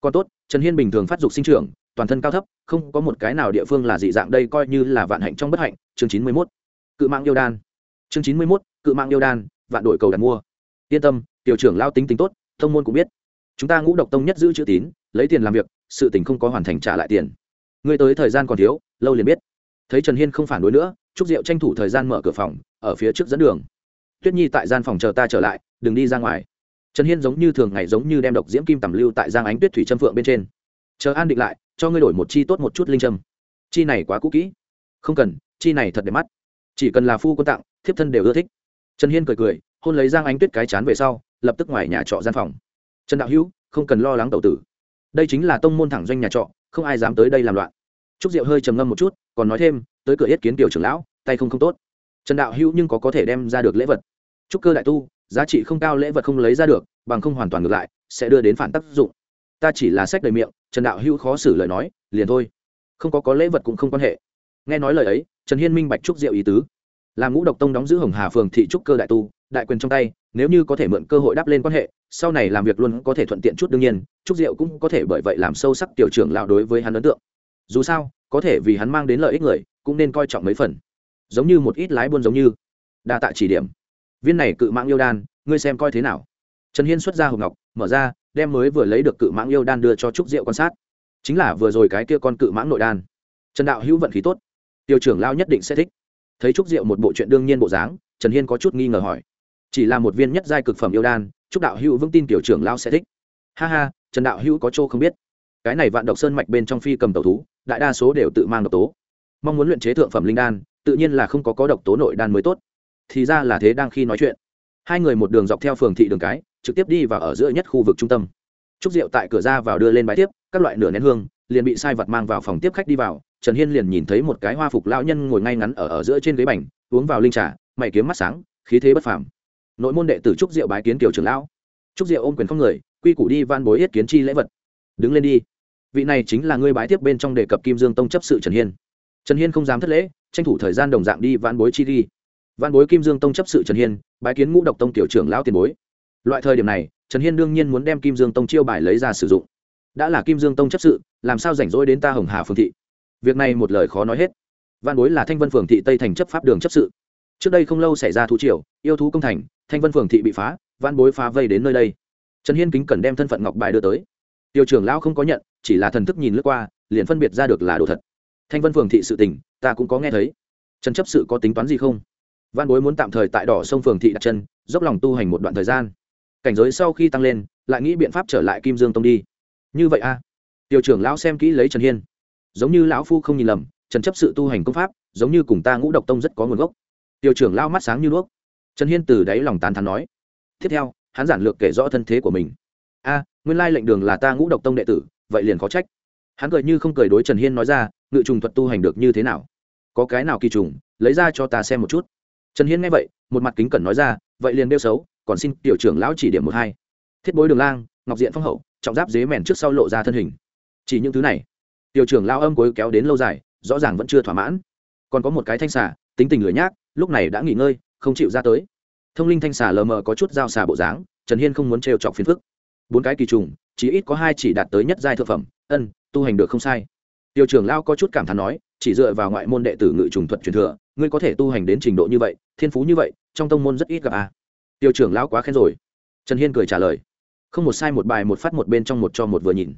Còn tốt, trần hiên bình thường phát dục sinh trưởng, toàn thân cao thấp, không có một cái nào địa phương là dị dạng đây coi như là vạn hạnh trong bất hạnh. Chương chín mươi mốt, cự mạng yêu đan. Chương chín mươi mốt, cự mạng yêu đan, vạn đổi cầu đặt mua. Yên tâm, tiểu trưởng lao tính tính tốt, thông môn cũng biết. Chúng ta ngũ độc tông nhất giữ chữ tín, lấy tiền làm việc, sự tình không có hoàn thành trả lại tiền. Ngươi tới thời gian còn thiếu, lâu liền biết. Thấy trần hiên không phản đối nữa, trúc diệu tranh thủ thời gian mở cửa phòng, ở phía trước dẫn đường. Tuyết nhi tại gian phòng chờ ta trở lại, đừng đi ra ngoài trần hiên giống như thường ngày giống như đem độc diễm kim tầm lưu tại giang ánh tuyết thủy trâm phượng bên trên. Chờ an định lại, cho ngươi đổi một chi tốt một chút linh trâm. Chi này quá cũ kỹ. Không cần, chi này thật đẹp mắt. Chỉ cần là phu quân tặng, thiếp thân đều ưa thích. Trần hiên cười cười, hôn lấy giang ánh tuyết cái chán về sau, lập tức ngoài nhà trọ gian phòng. Trần đạo hữu, không cần lo lắng tẩu tử. Đây chính là tông môn thẳng doanh nhà trọ, không ai dám tới đây làm loạn. Trúc diệu hơi trầm ngâm một chút, còn nói thêm, tới cửa yết kiến tiểu trưởng lão, tay không không tốt. Trần đạo hữu nhưng có có thể đem ra được lễ vật. Trúc cơ đại tu giá trị không cao lễ vật không lấy ra được, bằng không hoàn toàn ngược lại, sẽ đưa đến phản tác dụng. Ta chỉ là sách đầy miệng, trần đạo hữu khó xử lời nói, liền thôi. Không có có lễ vật cũng không quan hệ. Nghe nói lời ấy, trần hiên minh bạch trúc diệu ý tứ. Làm ngũ độc tông đóng giữ hồng hà phường thị trúc cơ đại tu, đại quyền trong tay, nếu như có thể mượn cơ hội đáp lên quan hệ, sau này làm việc luôn có thể thuận tiện chút đương nhiên trúc diệu cũng có thể bởi vậy làm sâu sắc tiểu trưởng lão đối với hắn ấn tượng. Dù sao, có thể vì hắn mang đến lợi ích người, cũng nên coi trọng mấy phần. Giống như một ít lái buôn giống như. Đa tạ chỉ điểm viên này cự mãng yêu đan, ngươi xem coi thế nào? Trần hiên xuất ra hộp ngọc, mở ra, đem mới vừa lấy được cự mãng yêu đan đưa cho trúc diệu quan sát. Chính là vừa rồi cái kia con cự mãng nội đan. Trần đạo hữu vận khí tốt. Tiêu trưởng lao nhất định sẽ thích. Thấy trúc diệu một bộ chuyện đương nhiên bộ dáng, trần hiên có chút nghi ngờ hỏi. Chỉ là một viên nhất giai cực phẩm yêu đan, trúc đạo hữu vững tin tiểu trưởng lao sẽ thích. Ha ha, trần đạo hữu có chỗ không biết. Cái này vạn độc sơn mạch bên trong phi cầm tàu thú, đại đa số đều tự mang độc tố. Mong muốn luyện chế thượng phẩm linh đan, tự nhiên là không có có độc tố nội đan mới tốt thì ra là thế đang khi nói chuyện. Hai người một đường dọc theo phường thị đường cái, trực tiếp đi vào ở giữa nhất khu vực trung tâm. Trúc diệu tại cửa ra vào đưa lên bãi tiếp, các loại nửa nén hương, liền bị sai vật mang vào phòng tiếp khách đi vào. Trần hiên liền nhìn thấy một cái hoa phục lão nhân ngồi ngay ngắn ở ở giữa trên ghế bành, uống vào linh trà, mày kiếm mắt sáng, khí thế bất phàm. Nội môn đệ tử trúc diệu bái kiến kiều trưởng lão. Trúc diệu ôm quyền không người, quy củ đi van bối yết kiến chi lễ vật. Đứng lên đi. Vị này chính là ngươi bái tiếp bên trong đề cập kim dương tông chấp sự trần hiên. Trần hiên không dám thất lễ, tranh thủ thời gian đồng dạng đi vãn bối chi ghi vãn bối kim dương tông chấp sự trần hiên, bái kiến ngũ độc tông tiểu trưởng lão tiền bối. Loại thời điểm này, trần hiên đương nhiên muốn đem kim dương tông chiêu bài lấy ra sử dụng. Đã là kim dương tông chấp sự, làm sao rảnh rỗi đến ta hồng hà phương thị? Việc này một lời khó nói hết. Văn bối là thanh vân phường thị tây thành chấp pháp đường chấp sự. Trước đây không lâu xảy ra thú triều, yêu thú công thành, thanh vân phường thị bị phá, văn bối phá vây đến nơi đây. Trần hiên kính cần đem thân phận ngọc bài đưa tới. Tiêu trưởng lão không có nhận, chỉ là thần thức nhìn lướt qua, liền phân biệt ra được là đồ thật. Thanh vân phường thị sự tình, ta cũng có nghe thấy. Trần chấp sự có tính toán gì không? Văn bối muốn tạm thời tại đỏ sông phường thị đặt chân, dốc lòng tu hành một đoạn thời gian. Cảnh giới sau khi tăng lên, lại nghĩ biện pháp trở lại kim dương tông đi. Như vậy a à? tiêu trưởng lão xem kỹ lấy trần hiên. Giống như lão phu không nhìn lầm, trần chấp sự tu hành công pháp, giống như cùng ta ngũ độc tông rất có nguồn gốc. Tiêu trưởng lao mắt sáng như đuốc. Trần hiên từ đáy lòng tán thắn nói. Tiếp theo, hắn giản lược kể rõ thân thế của mình. A nguyên lai lệnh đường là ta ngũ độc tông đệ tử, vậy liền khó trách. Hắn cười như không cười đối trần hiên nói ra, ngự trùng thuật tu hành được như thế nào? Có cái nào kỳ trùng, lấy ra cho ta xem một chút trần hiên nghe vậy, một mặt kính cẩn nói ra, vậy liền đeo xấu, còn xin tiểu trưởng lão chỉ điểm một hai. Thiết bối đường lang, ngọc diện phong hậu, trọng giáp dế mèn trước sau lộ ra thân hình. Chỉ những thứ này, tiểu trưởng lao âm cuối kéo đến lâu dài, rõ ràng vẫn chưa thỏa mãn. Còn có một cái thanh xà, tính tình lười nhác, lúc này đã nghỉ ngơi, không chịu ra tới. Thông linh thanh xà lờ mờ có chút dao xà bộ dáng, trần hiên không muốn trêu chọc phiền phức. Bốn cái kỳ trùng, chỉ ít có hai chỉ đạt tới nhất giai thượng phẩm, ân, tu hành được không sai. Tiểu trưởng lao có chút cảm thán nói chỉ dựa vào ngoại môn đệ tử ngự trùng thuật truyền thừa, ngươi có thể tu hành đến trình độ như vậy, thiên phú như vậy, trong tông môn rất ít gặp à. tiêu trưởng lão quá khen rồi. Trần hiên cười trả lời. Không một sai một bài một phát một bên trong một cho một vừa nhìn.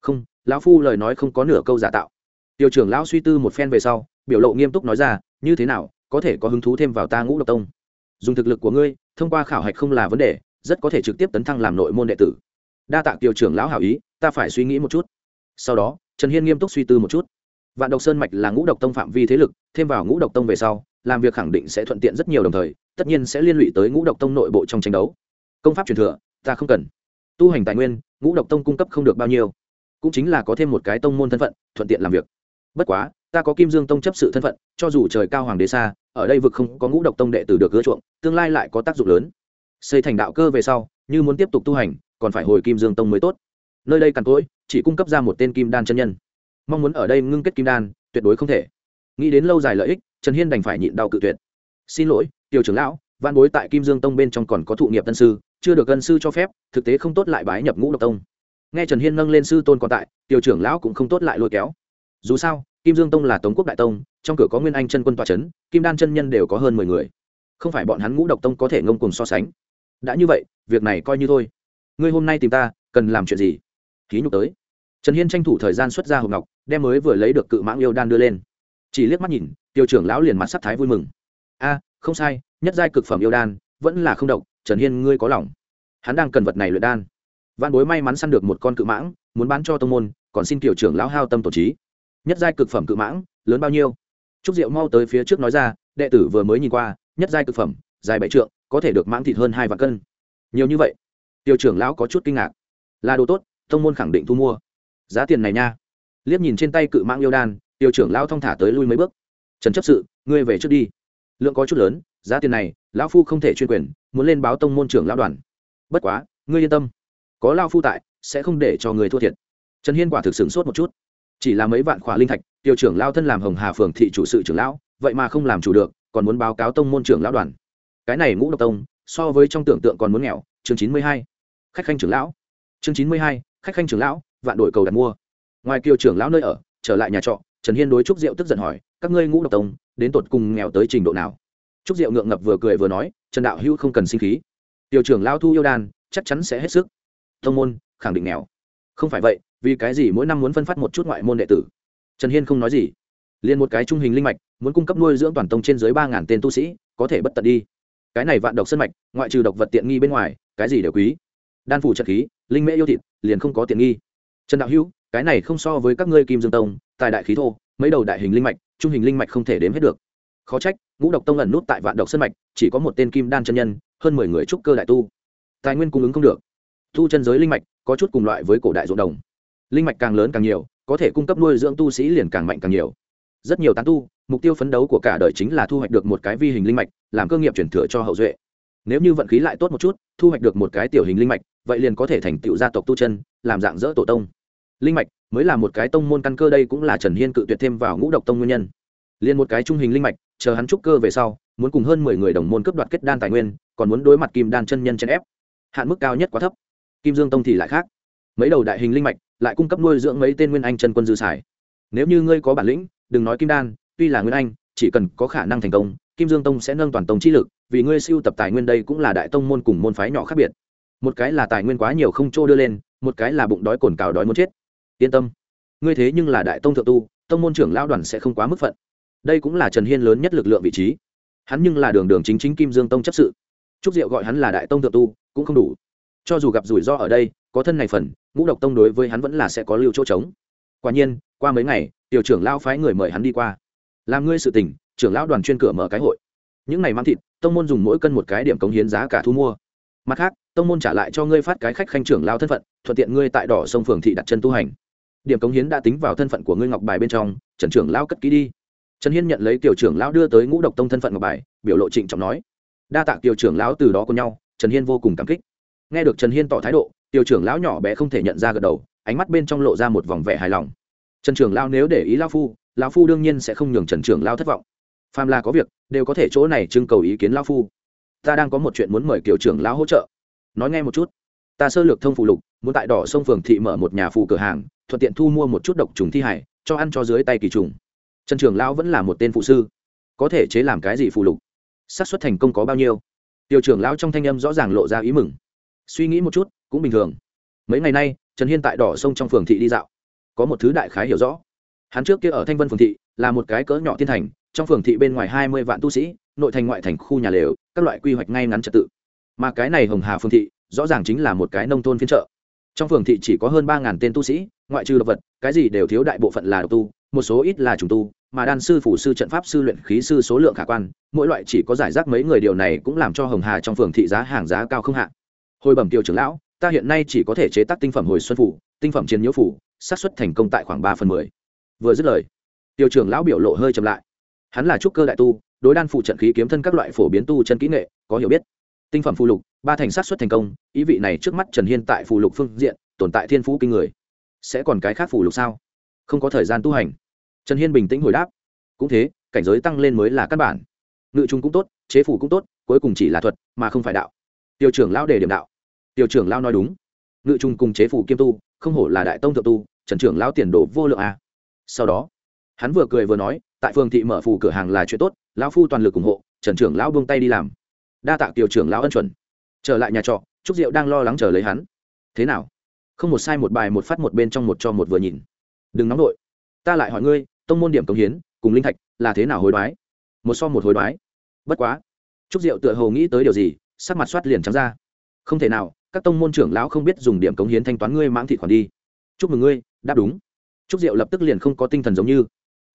Không, lão phu lời nói không có nửa câu giả tạo. Tiêu trưởng lão suy tư một phen về sau, biểu lộ nghiêm túc nói ra, như thế nào, có thể có hứng thú thêm vào ta ngũ độc tông? Dùng thực lực của ngươi, thông qua khảo hạch không là vấn đề, rất có thể trực tiếp tấn thăng làm nội môn đệ tử. Đa tạ tiêu trưởng lão hảo ý, ta phải suy nghĩ một chút. Sau đó, trần hiên nghiêm túc suy tư một chút vạn độc sơn mạch là ngũ độc tông phạm vi thế lực, thêm vào ngũ độc tông về sau, làm việc khẳng định sẽ thuận tiện rất nhiều đồng thời, tất nhiên sẽ liên lụy tới ngũ độc tông nội bộ trong tranh đấu. Công pháp truyền thừa, ta không cần. Tu hành tài nguyên, ngũ độc tông cung cấp không được bao nhiêu. Cũng chính là có thêm một cái tông môn thân phận, thuận tiện làm việc. Bất quá, ta có kim dương tông chấp sự thân phận, cho dù trời cao hoàng đế xa, ở đây vực không có ngũ độc tông đệ tử được ưa chuộng, tương lai lại có tác dụng lớn. Xây thành đạo cơ về sau, như muốn tiếp tục tu hành, còn phải hồi kim dương tông mới tốt. Nơi đây cằn cỗi, chỉ cung cấp ra một tên kim đan chân nhân mong muốn ở đây ngưng kết kim đan, tuyệt đối không thể. Nghĩ đến lâu dài lợi ích, trần hiên đành phải nhịn đau cự tuyệt. Xin lỗi tiểu trưởng lão, văn bối tại kim dương tông bên trong còn có thụ nghiệp tân sư, chưa được ân sư cho phép, thực tế không tốt lại bái nhập ngũ độc tông. Nghe trần hiên nâng lên sư tôn còn tại tiểu trưởng lão cũng không tốt lại lôi kéo. Dù sao, kim dương tông là tống quốc đại tông, trong cửa có nguyên anh chân quân tòa c h ấ n kim đan chân nhân đều có hơn mười người. Không phải bọn hắn ngũ độc tông có thể ngông cùng so sánh. Đã như vậy, việc này coi như thôi. Ngươi hôm nay tìm ta, cần làm chuyện gì? Ký nhục tới trần hiên tranh thủ thời gian xuất ra hộp ngọc, đem mới vừa lấy được cự mãng yêu đan đưa lên. Chỉ liếc mắt nhìn tiêu trưởng lão liền mặt sắc thái vui mừng. A, không sai, nhất giai cực phẩm yêu đan, vẫn là không độc, trần hiên ngươi có lòng. Hắn đang cần vật này luyện đan. Văn bối may mắn săn được một con cự mãng, muốn bán cho tông môn, còn xin tiểu trưởng lão hao tâm tổ trí. Nhất giai cực phẩm cự mãng, lớn bao nhiêu? Trúc diệu mau tới phía trước nói ra, đệ tử vừa mới nhìn qua, nhất giai cực phẩm, dài bảy trượng, có thể được mãng thịt hơn hai vạn cân. Nhiều như vậy? Tiêu trưởng lão có chút kinh ngạc. Là đồ tốt thông môn khẳng định thu mua giá tiền này nha. Liếc nhìn trên tay cự mãng yêu đan, tiêu trưởng lao thong thả tới lui mấy bước. Trần chấp sự, ngươi về trước đi. Lượng có chút lớn, giá tiền này, lão phu không thể chuyên quyền, muốn lên báo tông môn trưởng lão đoàn. Bất quá, ngươi yên tâm. Có lao phu tại, sẽ không để cho người thua thiệt. Trần hiên quả thực sửng sốt một chút. Chỉ là mấy vạn khỏa linh thạch, tiêu trưởng lao thân làm hồng hà phường thị chủ sự trưởng lão, vậy mà không làm chủ được, còn muốn báo cáo tông môn trưởng lão đoàn. Cái này ngũ độc tông, so với trong tưởng tượng còn muốn nghèo. Chương chín mươi hai, khách khanh trưởng lão. Chương chín mươi hai, khách khanh trưởng lão vạn đổi cầu đặt mua. Ngoài kiều trưởng lão nơi ở, trở lại nhà trọ, trần hiên đối trúc diệu tức giận hỏi, các ngươi ngũ độc tông, đến tột cùng nghèo tới trình độ nào? Trúc diệu ngượng ngập vừa cười vừa nói, trần đạo hữu không cần sinh khí. Tiểu trưởng lao thu yêu đan, chắc chắn sẽ hết sức. Thông môn, khẳng định nghèo. Không phải vậy, vì cái gì mỗi năm muốn phân phát một chút ngoại môn đệ tử? Trần hiên không nói gì. Liền một cái trung hình linh mạch, muốn cung cấp nuôi dưỡng toàn tông trên dưới ba ngàn tên tu sĩ, có thể bất tận đi. Cái này vạn độc sân mạch, ngoại trừ độc vật tiện nghi bên ngoài, cái gì đều quý. Đan phủ trận khí, linh mễ yêu thịt, liền không có tiện nghi trần đạo hữu, cái này không so với các ngươi kim dương tông, tài đại khí thô, mấy đầu đại hình linh mạch, trung hình linh mạch không thể đếm hết được. Khó trách, ngũ độc tông ẩn nút tại vạn độc sân mạch, chỉ có một tên kim đan chân nhân, hơn mười người trúc cơ đại tu. Tài nguyên cung ứng không được. Thu chân giới linh mạch có chút cùng loại với cổ đại ruộng đồng. Linh mạch càng lớn càng nhiều, có thể cung cấp nuôi dưỡng tu sĩ liền càng mạnh càng nhiều. Rất nhiều tán tu, mục tiêu phấn đấu của cả đời chính là thu hoạch được một cái vi hình linh mạch, làm cơ nghiệp chuyển thừa cho hậu duệ. Nếu như vận khí lại tốt một chút, thu hoạch được một cái tiểu hình linh mạch, vậy liền có thể thành tựu gia tộc tu chân, làm dạng dỡ tổ tông linh mạch mới là một cái tông môn căn cơ, đây cũng là trần hiên cự tuyệt thêm vào ngũ độc tông nguyên nhân. Liền một cái trung hình linh mạch, chờ hắn trúc cơ về sau, muốn cùng hơn mười người đồng môn cấp đoạt kết đan tài nguyên, còn muốn đối mặt kim đan chân nhân chèn ép. Hạn mức cao nhất quá thấp. Kim dương tông thì lại khác. Mấy đầu đại hình linh mạch lại cung cấp nuôi dưỡng mấy tên nguyên anh chân quân dư xài. Nếu như ngươi có bản lĩnh, đừng nói kim đan, tuy là nguyên anh, chỉ cần có khả năng thành công, kim dương tông sẽ nâng toàn tông chi lực, vì ngươi siêu tập tài nguyên đây cũng là đại tông môn cùng môn phái nhỏ khác biệt. Một cái là tài nguyên quá nhiều không trô đưa lên, một cái là bụng đói cồn cào đói muốn chết yên tâm. Ngươi thế nhưng là đại tông thượng tu, tông môn trưởng lao đoàn sẽ không quá mức phận. Đây cũng là trần hiên lớn nhất lực lượng vị trí. Hắn nhưng là đường đường chính chính kim dương tông chấp sự. Trúc diệu gọi hắn là đại tông thượng tu, cũng không đủ. Cho dù gặp rủi ro ở đây, có thân này phần, ngũ độc tông đối với hắn vẫn là sẽ có lưu chỗ trống. Quả nhiên, qua mấy ngày, tiểu trưởng lao phái người mời hắn đi qua. Làm ngươi sự tình, trưởng lão đoàn chuyên cửa mở cái hội. Những ngày mang thịt, tông môn dùng mỗi cân một cái điểm cống hiến giá cả thu mua. Mặt khác, tông môn trả lại cho ngươi phát cái khách khanh trưởng lao thân phận, thuận tiện ngươi tại đỏ sông phường thị đặt chân tu hành điểm cống hiến đã tính vào thân phận của ngươi ngọc bài bên trong, trần trưởng lao cất ký đi. Trần hiên nhận lấy tiểu trưởng lão đưa tới ngũ độc tông thân phận ngọc bài, biểu lộ trịnh trọng nói. Đa tạ tiểu trưởng lão từ đó cùng nhau, trần hiên vô cùng cảm kích. Nghe được trần hiên tỏ thái độ tiểu trưởng lão nhỏ bé không thể nhận ra gật đầu, ánh mắt bên trong lộ ra một vòng vẻ hài lòng. Trần trưởng lão nếu để ý lão phu lão phu đương nhiên sẽ không nhường trần trưởng lão thất vọng. Phàm là có việc, đều có thể chỗ này trưng cầu ý kiến lão phu. Ta đang có một chuyện muốn mời kiểu trưởng lão hỗ trợ. Nói nghe một chút. Ta sơ lược thông phụ lục, muốn tại đỏ sông phường thị mở một nhà phụ cửa hàng thuận tiện thu mua một chút độc trùng thi hải cho ăn cho dưới tay kỳ trùng. Trần trưởng lão vẫn là một tên phụ sư, có thể chế làm cái gì phụ lục? Xác suất thành công có bao nhiêu? Tiểu trưởng lão trong thanh âm rõ ràng lộ ra ý mừng. Suy nghĩ một chút, cũng bình thường. Mấy ngày nay, trần hiên tại đỏ sông trong phường thị đi dạo. Có một thứ đại khái hiểu rõ. Hắn trước kia ở thanh vân phường thị, là một cái cỡ nhỏ thiên thành, trong phường thị bên ngoài hai mươi vạn tu sĩ, nội thành ngoại thành khu nhà lều, các loại quy hoạch ngay ngắn trật tự. Mà cái này hồng hà phường thị, rõ ràng chính là một cái nông thôn phiên chợ. Trong phường thị chỉ có hơn ba ngàn tên tu sĩ ngoại trừ độc vật, cái gì đều thiếu đại bộ phận là độc tu, một số ít là trùng tu, mà đan sư, phủ sư, trận pháp sư, luyện khí sư số lượng khả quan, mỗi loại chỉ có giải rác mấy người điều này cũng làm cho hồng hà trong phường thị giá hàng giá cao không hạ. Hồi bẩm tiêu trưởng lão, ta hiện nay chỉ có thể chế tác tinh phẩm hồi xuân phủ, tinh phẩm chiến nhiễu phủ, xác suất thành công tại khoảng ba phần mười. Vừa dứt lời, tiêu trưởng lão biểu lộ hơi chậm lại. Hắn là trúc cơ đại tu, đối đan phụ trận khí kiếm thân các loại phổ biến tu chân kỹ nghệ, có hiểu biết. Tinh phẩm phù lục, ba thành sát xuất thành công, ý vị này trước mắt trần hiên tại phù lục phương diện, tồn tại thiên phú kinh người sẽ còn cái khác phù lục sao? Không có thời gian tu hành. Trần hiên bình tĩnh hồi đáp. Cũng thế, cảnh giới tăng lên mới là căn bản. Ngự trung cũng tốt, chế phủ cũng tốt, cuối cùng chỉ là thuật, mà không phải đạo. Tiêu trưởng lão đề điểm đạo. Tiêu trưởng lão nói đúng. Ngự trung cùng chế phủ kiêm tu, không hổ là đại tông thượng tu, trần trưởng lão tiền đồ vô lượng à? sau đó, hắn vừa cười vừa nói, tại phường thị mở phủ cửa hàng là chuyện tốt, lão phu toàn lực ủng hộ, trần trưởng lão buông tay đi làm. Đa tạ tiểu trưởng lão ân chuẩn. Trở lại nhà trọ, trúc diệu đang lo lắng chờ lấy hắn. Thế nào? Không một sai một bài một phát một bên trong một cho một vừa nhìn. Đừng nóng đội ta lại hỏi ngươi, tông môn điểm cống hiến, cùng linh thạch là thế nào hối đoái? Một so một hối đoái. Bất quá. Trúc diệu tựa hồ nghĩ tới điều gì, sắc mặt soát liền trắng ra. Không thể nào, các tông môn trưởng lão không biết dùng điểm cống hiến thanh toán ngươi mãng thị khoản đi. Chúc mừng ngươi, đáp đúng. Trúc diệu lập tức liền không có tinh thần giống như.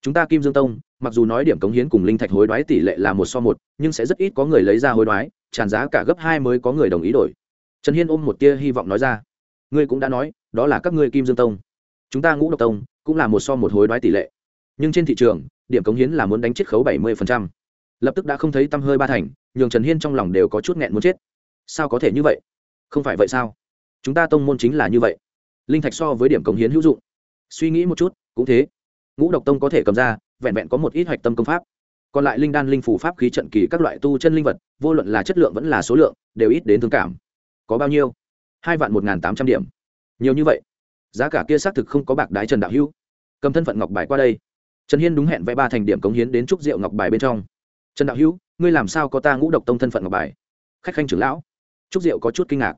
Chúng ta kim dương tông, mặc dù nói điểm cống hiến cùng linh thạch hối đoái tỷ lệ là một so một, nhưng sẽ rất ít có người lấy ra hối đoái, tràn giá cả gấp hai mới có người đồng ý đổi. Trần hiên ôm một tia hy vọng nói ra ngươi cũng đã nói, đó là các ngươi kim dương tông. Chúng ta ngũ độc tông cũng là một so một hối đoái tỷ lệ. Nhưng trên thị trường, điểm cống hiến là muốn đánh chiết khấu bảy mươi lập tức đã không thấy tăm hơi ba thành, nhường trần hiên trong lòng đều có chút nghẹn muốn chết. Sao có thể như vậy? Không phải vậy sao? Chúng ta tông môn chính là như vậy. Linh thạch so với điểm cống hiến hữu dụng. Suy nghĩ một chút, cũng thế. Ngũ độc tông có thể cầm ra, vẹn vẹn có một ít hoạch tâm công pháp. Còn lại linh đan linh phủ pháp khí trận kỳ các loại tu chân linh vật, vô luận là chất lượng vẫn là số lượng, đều ít đến thương cảm. Có bao nhiêu? Hai vạn một n g h n tám trăm điểm. Nhiều như vậy, giá cả kia xác thực không có bạc đái trần đạo hữu. Cầm thân phận ngọc bài qua đây. Trần hiên đúng hẹn vẽ ba thành điểm cống hiến đến trúc rượu ngọc bài bên trong. Trần đạo hữu, ngươi làm sao có ta ngũ độc tông thân phận ngọc bài? Khách khanh trưởng lão trúc diệu có chút kinh ngạc.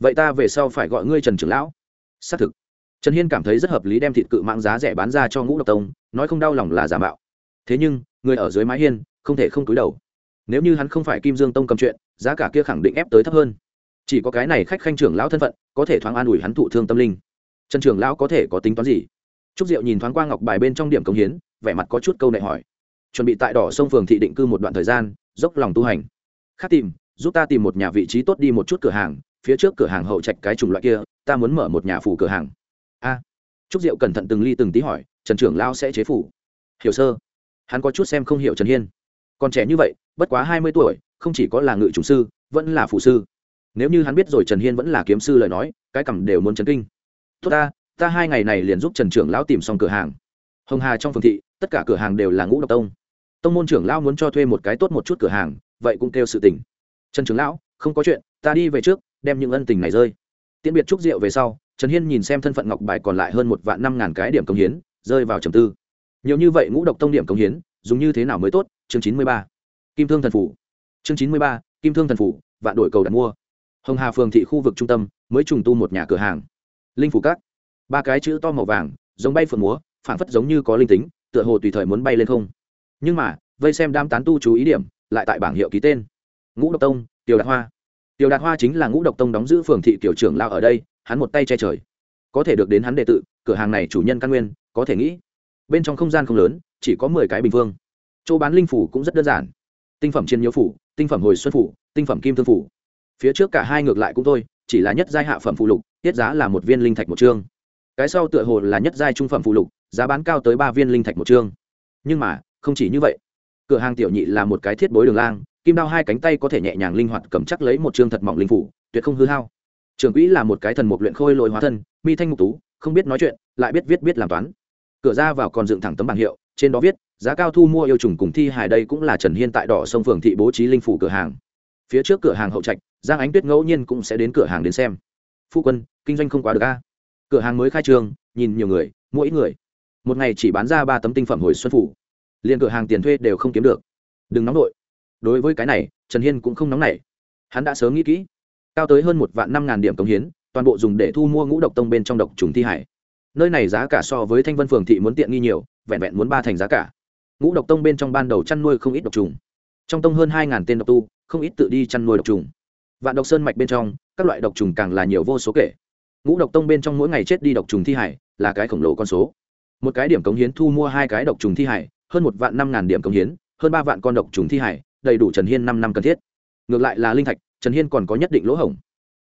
Vậy ta về sau phải gọi ngươi trần trưởng lão. Xác thực. Trần hiên cảm thấy rất hợp lý đem thịt cự mạng giá rẻ bán ra cho ngũ độc tông, nói không đau lòng là giả mạo. Thế nhưng, người ở dưới mái hiên, không thể không túi đầu. Nếu như hắn không phải kim dương tông cầm chuyện, giá cả kia khẳng định ép tới thấp hơn chỉ có cái này khách khanh trưởng lão thân phận, có thể thoáng an ủi hắn thụ thương tâm linh. Trần trưởng lão có thể có tính toán gì? Trúc diệu nhìn thoáng qua ngọc bài bên trong điểm công hiến, vẻ mặt có chút câu nệ hỏi. Chuẩn bị tại đỏ sông phường thị định cư một đoạn thời gian, dốc lòng tu hành. Khác tìm, giúp ta tìm một nhà vị trí tốt đi một chút cửa hàng, phía trước cửa hàng hậu trạch cái chủng loại kia, ta muốn mở một nhà phủ cửa hàng. A. Trúc diệu cẩn thận từng ly từng tí hỏi, trần trưởng lão sẽ chế phủ. Hiểu sơ. Hắn có chút xem không hiểu trần hiên. Còn trẻ như vậy, bất quá hai mươi tuổi, không chỉ có là ngự chủ sư, vẫn là phụ sư nếu như hắn biết rồi trần hiên vẫn là kiếm sư lời nói, cái cầm đều muốn chấn kinh. Tốt ta ta hai ngày này liền giúp trần trưởng lão tìm xong cửa hàng. Hồng hà trong phường thị, tất cả cửa hàng đều là ngũ độc tông. Tông môn trưởng lão muốn cho thuê một cái tốt một chút cửa hàng, vậy cũng kêu sự tình. Trần trưởng lão, không có chuyện, ta đi về trước, đem những ân tình này rơi. Tiễn biệt trúc rượu về sau, trần hiên nhìn xem thân phận ngọc bài còn lại hơn một vạn năm ngàn cái điểm công hiến, rơi vào trầm tư. Nhiều như vậy ngũ độc tông điểm công hiến, dùng như thế nào mới tốt? Chương chín mươi ba. Kim thương thần phủ. Chương chín mươi ba, kim thương thần phủ, vạn đổi cầu đặt mua hồng hà phường thị khu vực trung tâm, mới trùng tu một nhà cửa hàng. Linh phủ cát ba cái chữ to màu vàng, giống bay phượng múa phản phất giống như có linh tính, tựa hồ tùy thời muốn bay lên không. Nhưng mà, vây xem đam tán tu chú ý điểm, lại tại bảng hiệu ký tên. Ngũ độc tông, tiểu đạt hoa. Tiểu đạt hoa chính là ngũ độc tông đóng giữ phường thị kiểu trưởng lao ở đây, hắn một tay che trời. Có thể được đến hắn đệ tự cửa hàng này chủ nhân căn nguyên, có thể nghĩ. Bên trong không gian không lớn, chỉ có mười cái bình phương. Chỗ bán linh phủ cũng rất đơn giản. Tinh phẩm chiến nhiễu phủ, tinh phẩm hồi xuân phủ, tinh phẩm kim thương phủ phía trước cả hai ngược lại cũng thôi, chỉ là nhất giai hạ phẩm phụ lục, tiết giá là một viên linh thạch một chương. Cái sau tựa hồ là nhất giai trung phẩm phụ lục, giá bán cao tới ba viên linh thạch một chương. Nhưng mà, không chỉ như vậy. Cửa hàng tiểu nhị là một cái thiết bối đường lang, kim đao hai cánh tay có thể nhẹ nhàng linh hoạt cầm chắc lấy một chương thật mỏng linh phủ, tuyệt không hư hao. Trường quỹ là một cái thần mục luyện khôi lội hóa thân, mi thanh mục tú, không biết nói chuyện, lại biết viết biết làm toán. Cửa ra vào còn dựng thẳng tấm bảng hiệu, trên đó viết, giá cao thu mua yêu trùng cùng thi hài đây cũng là trần hiên tại đỏ sông phường thị bố trí linh phủ cửa hàng. Phía trước cửa hàng hậu trạch giang ánh tuyết ngẫu nhiên cũng sẽ đến cửa hàng đến xem. Phu quân kinh doanh không quá được a. Cửa hàng mới khai trường, nhìn nhiều người mỗi người. Một ngày chỉ bán ra ba tấm tinh phẩm hồi xuân phủ. Liền cửa hàng tiền thuê đều không kiếm được. Đừng nóng nổi đối với cái này trần hiên cũng không nóng nảy. Hắn đã sớm nghĩ kỹ. Cao tới hơn một vạn năm ngàn điểm công hiến toàn bộ dùng để thu mua ngũ độc tông bên trong độc trùng thi hải. Nơi này giá cả so với thanh vân phường thị muốn tiện nghi nhiều vẹn vẹn muốn ba thành giá cả. Ngũ độc tông bên trong ban đầu chăn nuôi không ít độc trùng. Trong tông hơn hai ngàn tên độc tu không ít tự đi chăn nuôi độc trùng vạn độc sơn mạch bên trong, các loại độc trùng càng là nhiều vô số kể. Ngũ độc tông bên trong mỗi ngày chết đi độc trùng thi hải, là cái khổng lồ con số. Một cái điểm cống hiến thu mua hai cái độc trùng thi hải, hơn một vạn năm ngàn điểm cống hiến, hơn ba vạn con độc trùng thi hải, đầy đủ trần hiên năm năm cần thiết. Ngược lại là linh thạch, trần hiên còn có nhất định lỗ hổng.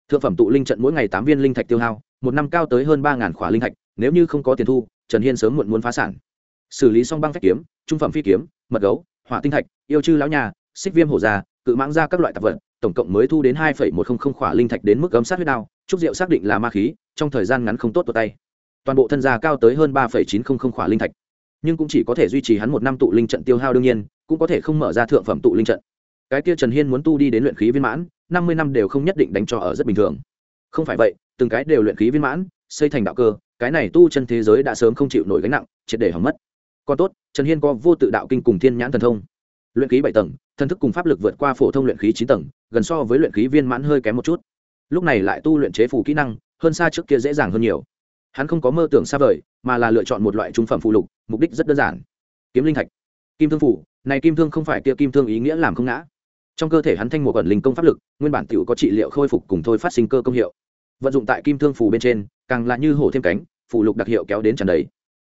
Thượng phẩm tụ linh trận mỗi ngày tám viên linh thạch tiêu hao, một năm cao tới hơn ba ngàn khỏa linh thạch, nếu như không có tiền thu, trần hiên sớm muộn muốn phá sản. Xử lý xong băng phách kiếm, trung phẩm phi kiếm, mật gấu, hỏa tinh thạch, yêu chư lão nhà, xích viêm hổ già cự mãng ra các loại tạp vật, tổng cộng mới thu đến hai một trăm linh khỏa linh thạch đến mức ấm sát huyết đao, trúc diệu xác định là ma khí, trong thời gian ngắn không tốt tột tay. Toàn bộ thân gia cao tới hơn ba chín trăm linh khỏa linh thạch. Nhưng cũng chỉ có thể duy trì hắn một năm tụ linh trận tiêu hao đương nhiên, cũng có thể không mở ra thượng phẩm tụ linh trận. Cái kia trần hiên muốn tu đi đến luyện khí viên mãn, năm mươi năm đều không nhất định đánh cho ở rất bình thường. Không phải vậy, từng cái đều luyện khí viên mãn, xây thành đạo cơ, cái này tu chân thế giới đã sớm không chịu nổi gánh nặng, triệt để hỏng mất. Còn tốt, trần hiên có vô tự đạo kinh cùng thiên nhãn thần thông luyện khí bảy tầng, thân thức cùng pháp lực vượt qua phổ thông luyện khí chín tầng, gần so với luyện khí viên mãn hơi kém một chút. Lúc này lại tu luyện chế phù kỹ năng, hơn xa trước kia dễ dàng hơn nhiều. Hắn không có mơ tưởng xa vời, mà là lựa chọn một loại trung phẩm phụ lục, mục đích rất đơn giản. Kiếm linh thạch. Kim thương phủ này kim thương không phải kia kim thương ý nghĩa làm không ngã. Trong cơ thể hắn thanh một ẩn linh công pháp lực, nguyên bản tiểu có trị liệu khôi phục cùng thôi phát sinh cơ công hiệu. Vận dụng tại kim thương phủ bên trên, càng là như hổ thêm cánh, phù lục đặc hiệu kéo đến tràn đầy.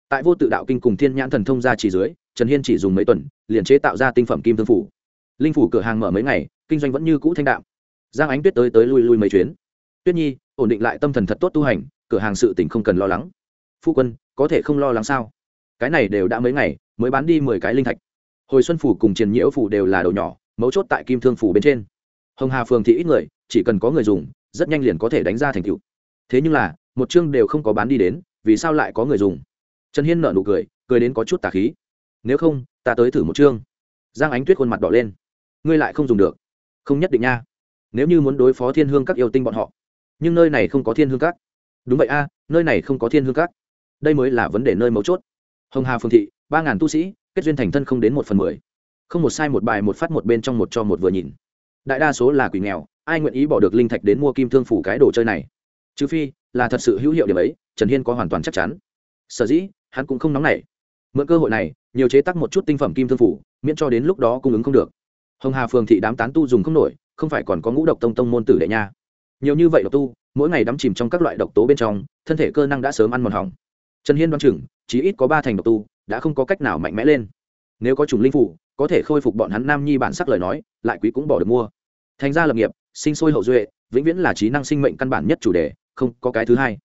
Tại vô tự đạo kinh cùng thiên nhãn thần thông ra chỉ dưới trần hiên chỉ dùng mấy tuần, liền chế tạo ra tinh phẩm kim thương phủ. Linh phủ cửa hàng mở mấy ngày, kinh doanh vẫn như cũ thanh đạm. Giang ánh tuyết tới tới lui lui mấy chuyến. Tuyết nhi, ổn định lại tâm thần thật tốt tu hành, cửa hàng sự tỉnh không cần lo lắng. Phu quân, có thể không lo lắng sao? Cái này đều đã mấy ngày, mới bán đi mười cái linh thạch. Hồi xuân phủ cùng triền nhiễu phủ đều là đầu nhỏ, mấu chốt tại kim thương phủ bên trên. Hồng hà phường thì ít người, chỉ cần có người dùng, rất nhanh liền có thể đánh ra thành tựu. Thế nhưng là, một chương đều không có bán đi đến, vì sao lại có người dùng? Trần hiên nợ nụ cười cười đến có chút tà khí nếu không, ta tới thử một chương. Giang ánh tuyết khuôn mặt đỏ lên. Ngươi lại không dùng được. Không nhất định nha. Nếu như muốn đối phó thiên hương các yêu tinh bọn họ. Nhưng nơi này không có thiên hương các. Đúng vậy a, nơi này không có thiên hương các. Đây mới là vấn đề nơi mấu chốt. Hồng hà phương thị, ba ngàn tu sĩ, kết duyên thành thân không đến một phần mười. Không một sai một bài một phát một bên trong một cho một vừa nhìn. Đại đa số là quỷ nghèo, ai nguyện ý bỏ được linh thạch đến mua kim thương phủ cái đồ chơi này? Trừ phi, là thật sự hữu hiệu điểm ấy, trần hiên có hoàn toàn chắc chắn. Sở dĩ, hắn cũng không nóng nảy mượn cơ hội này, nhiều chế tắc một chút tinh phẩm kim thương phủ, miễn cho đến lúc đó cung ứng không được. Hồng hà phường thị đám tán tu dùng không nổi, không phải còn có ngũ độc tông tông môn tử đệ nha. Nhiều như vậy độc tu, mỗi ngày đắm chìm trong các loại độc tố bên trong, thân thể cơ năng đã sớm ăn mòn hỏng. Trần hiên đoán chừng, chỉ ít có ba thành độc tu, đã không có cách nào mạnh mẽ lên. Nếu có chủng linh phủ, có thể khôi phục bọn hắn nam nhi bản sắc lời nói, lại quý cũng bỏ được mua. Thành ra lập nghiệp, sinh sôi hậu duệ, vĩnh viễn là trí năng sinh mệnh căn bản nhất chủ đề, không có cái thứ hai.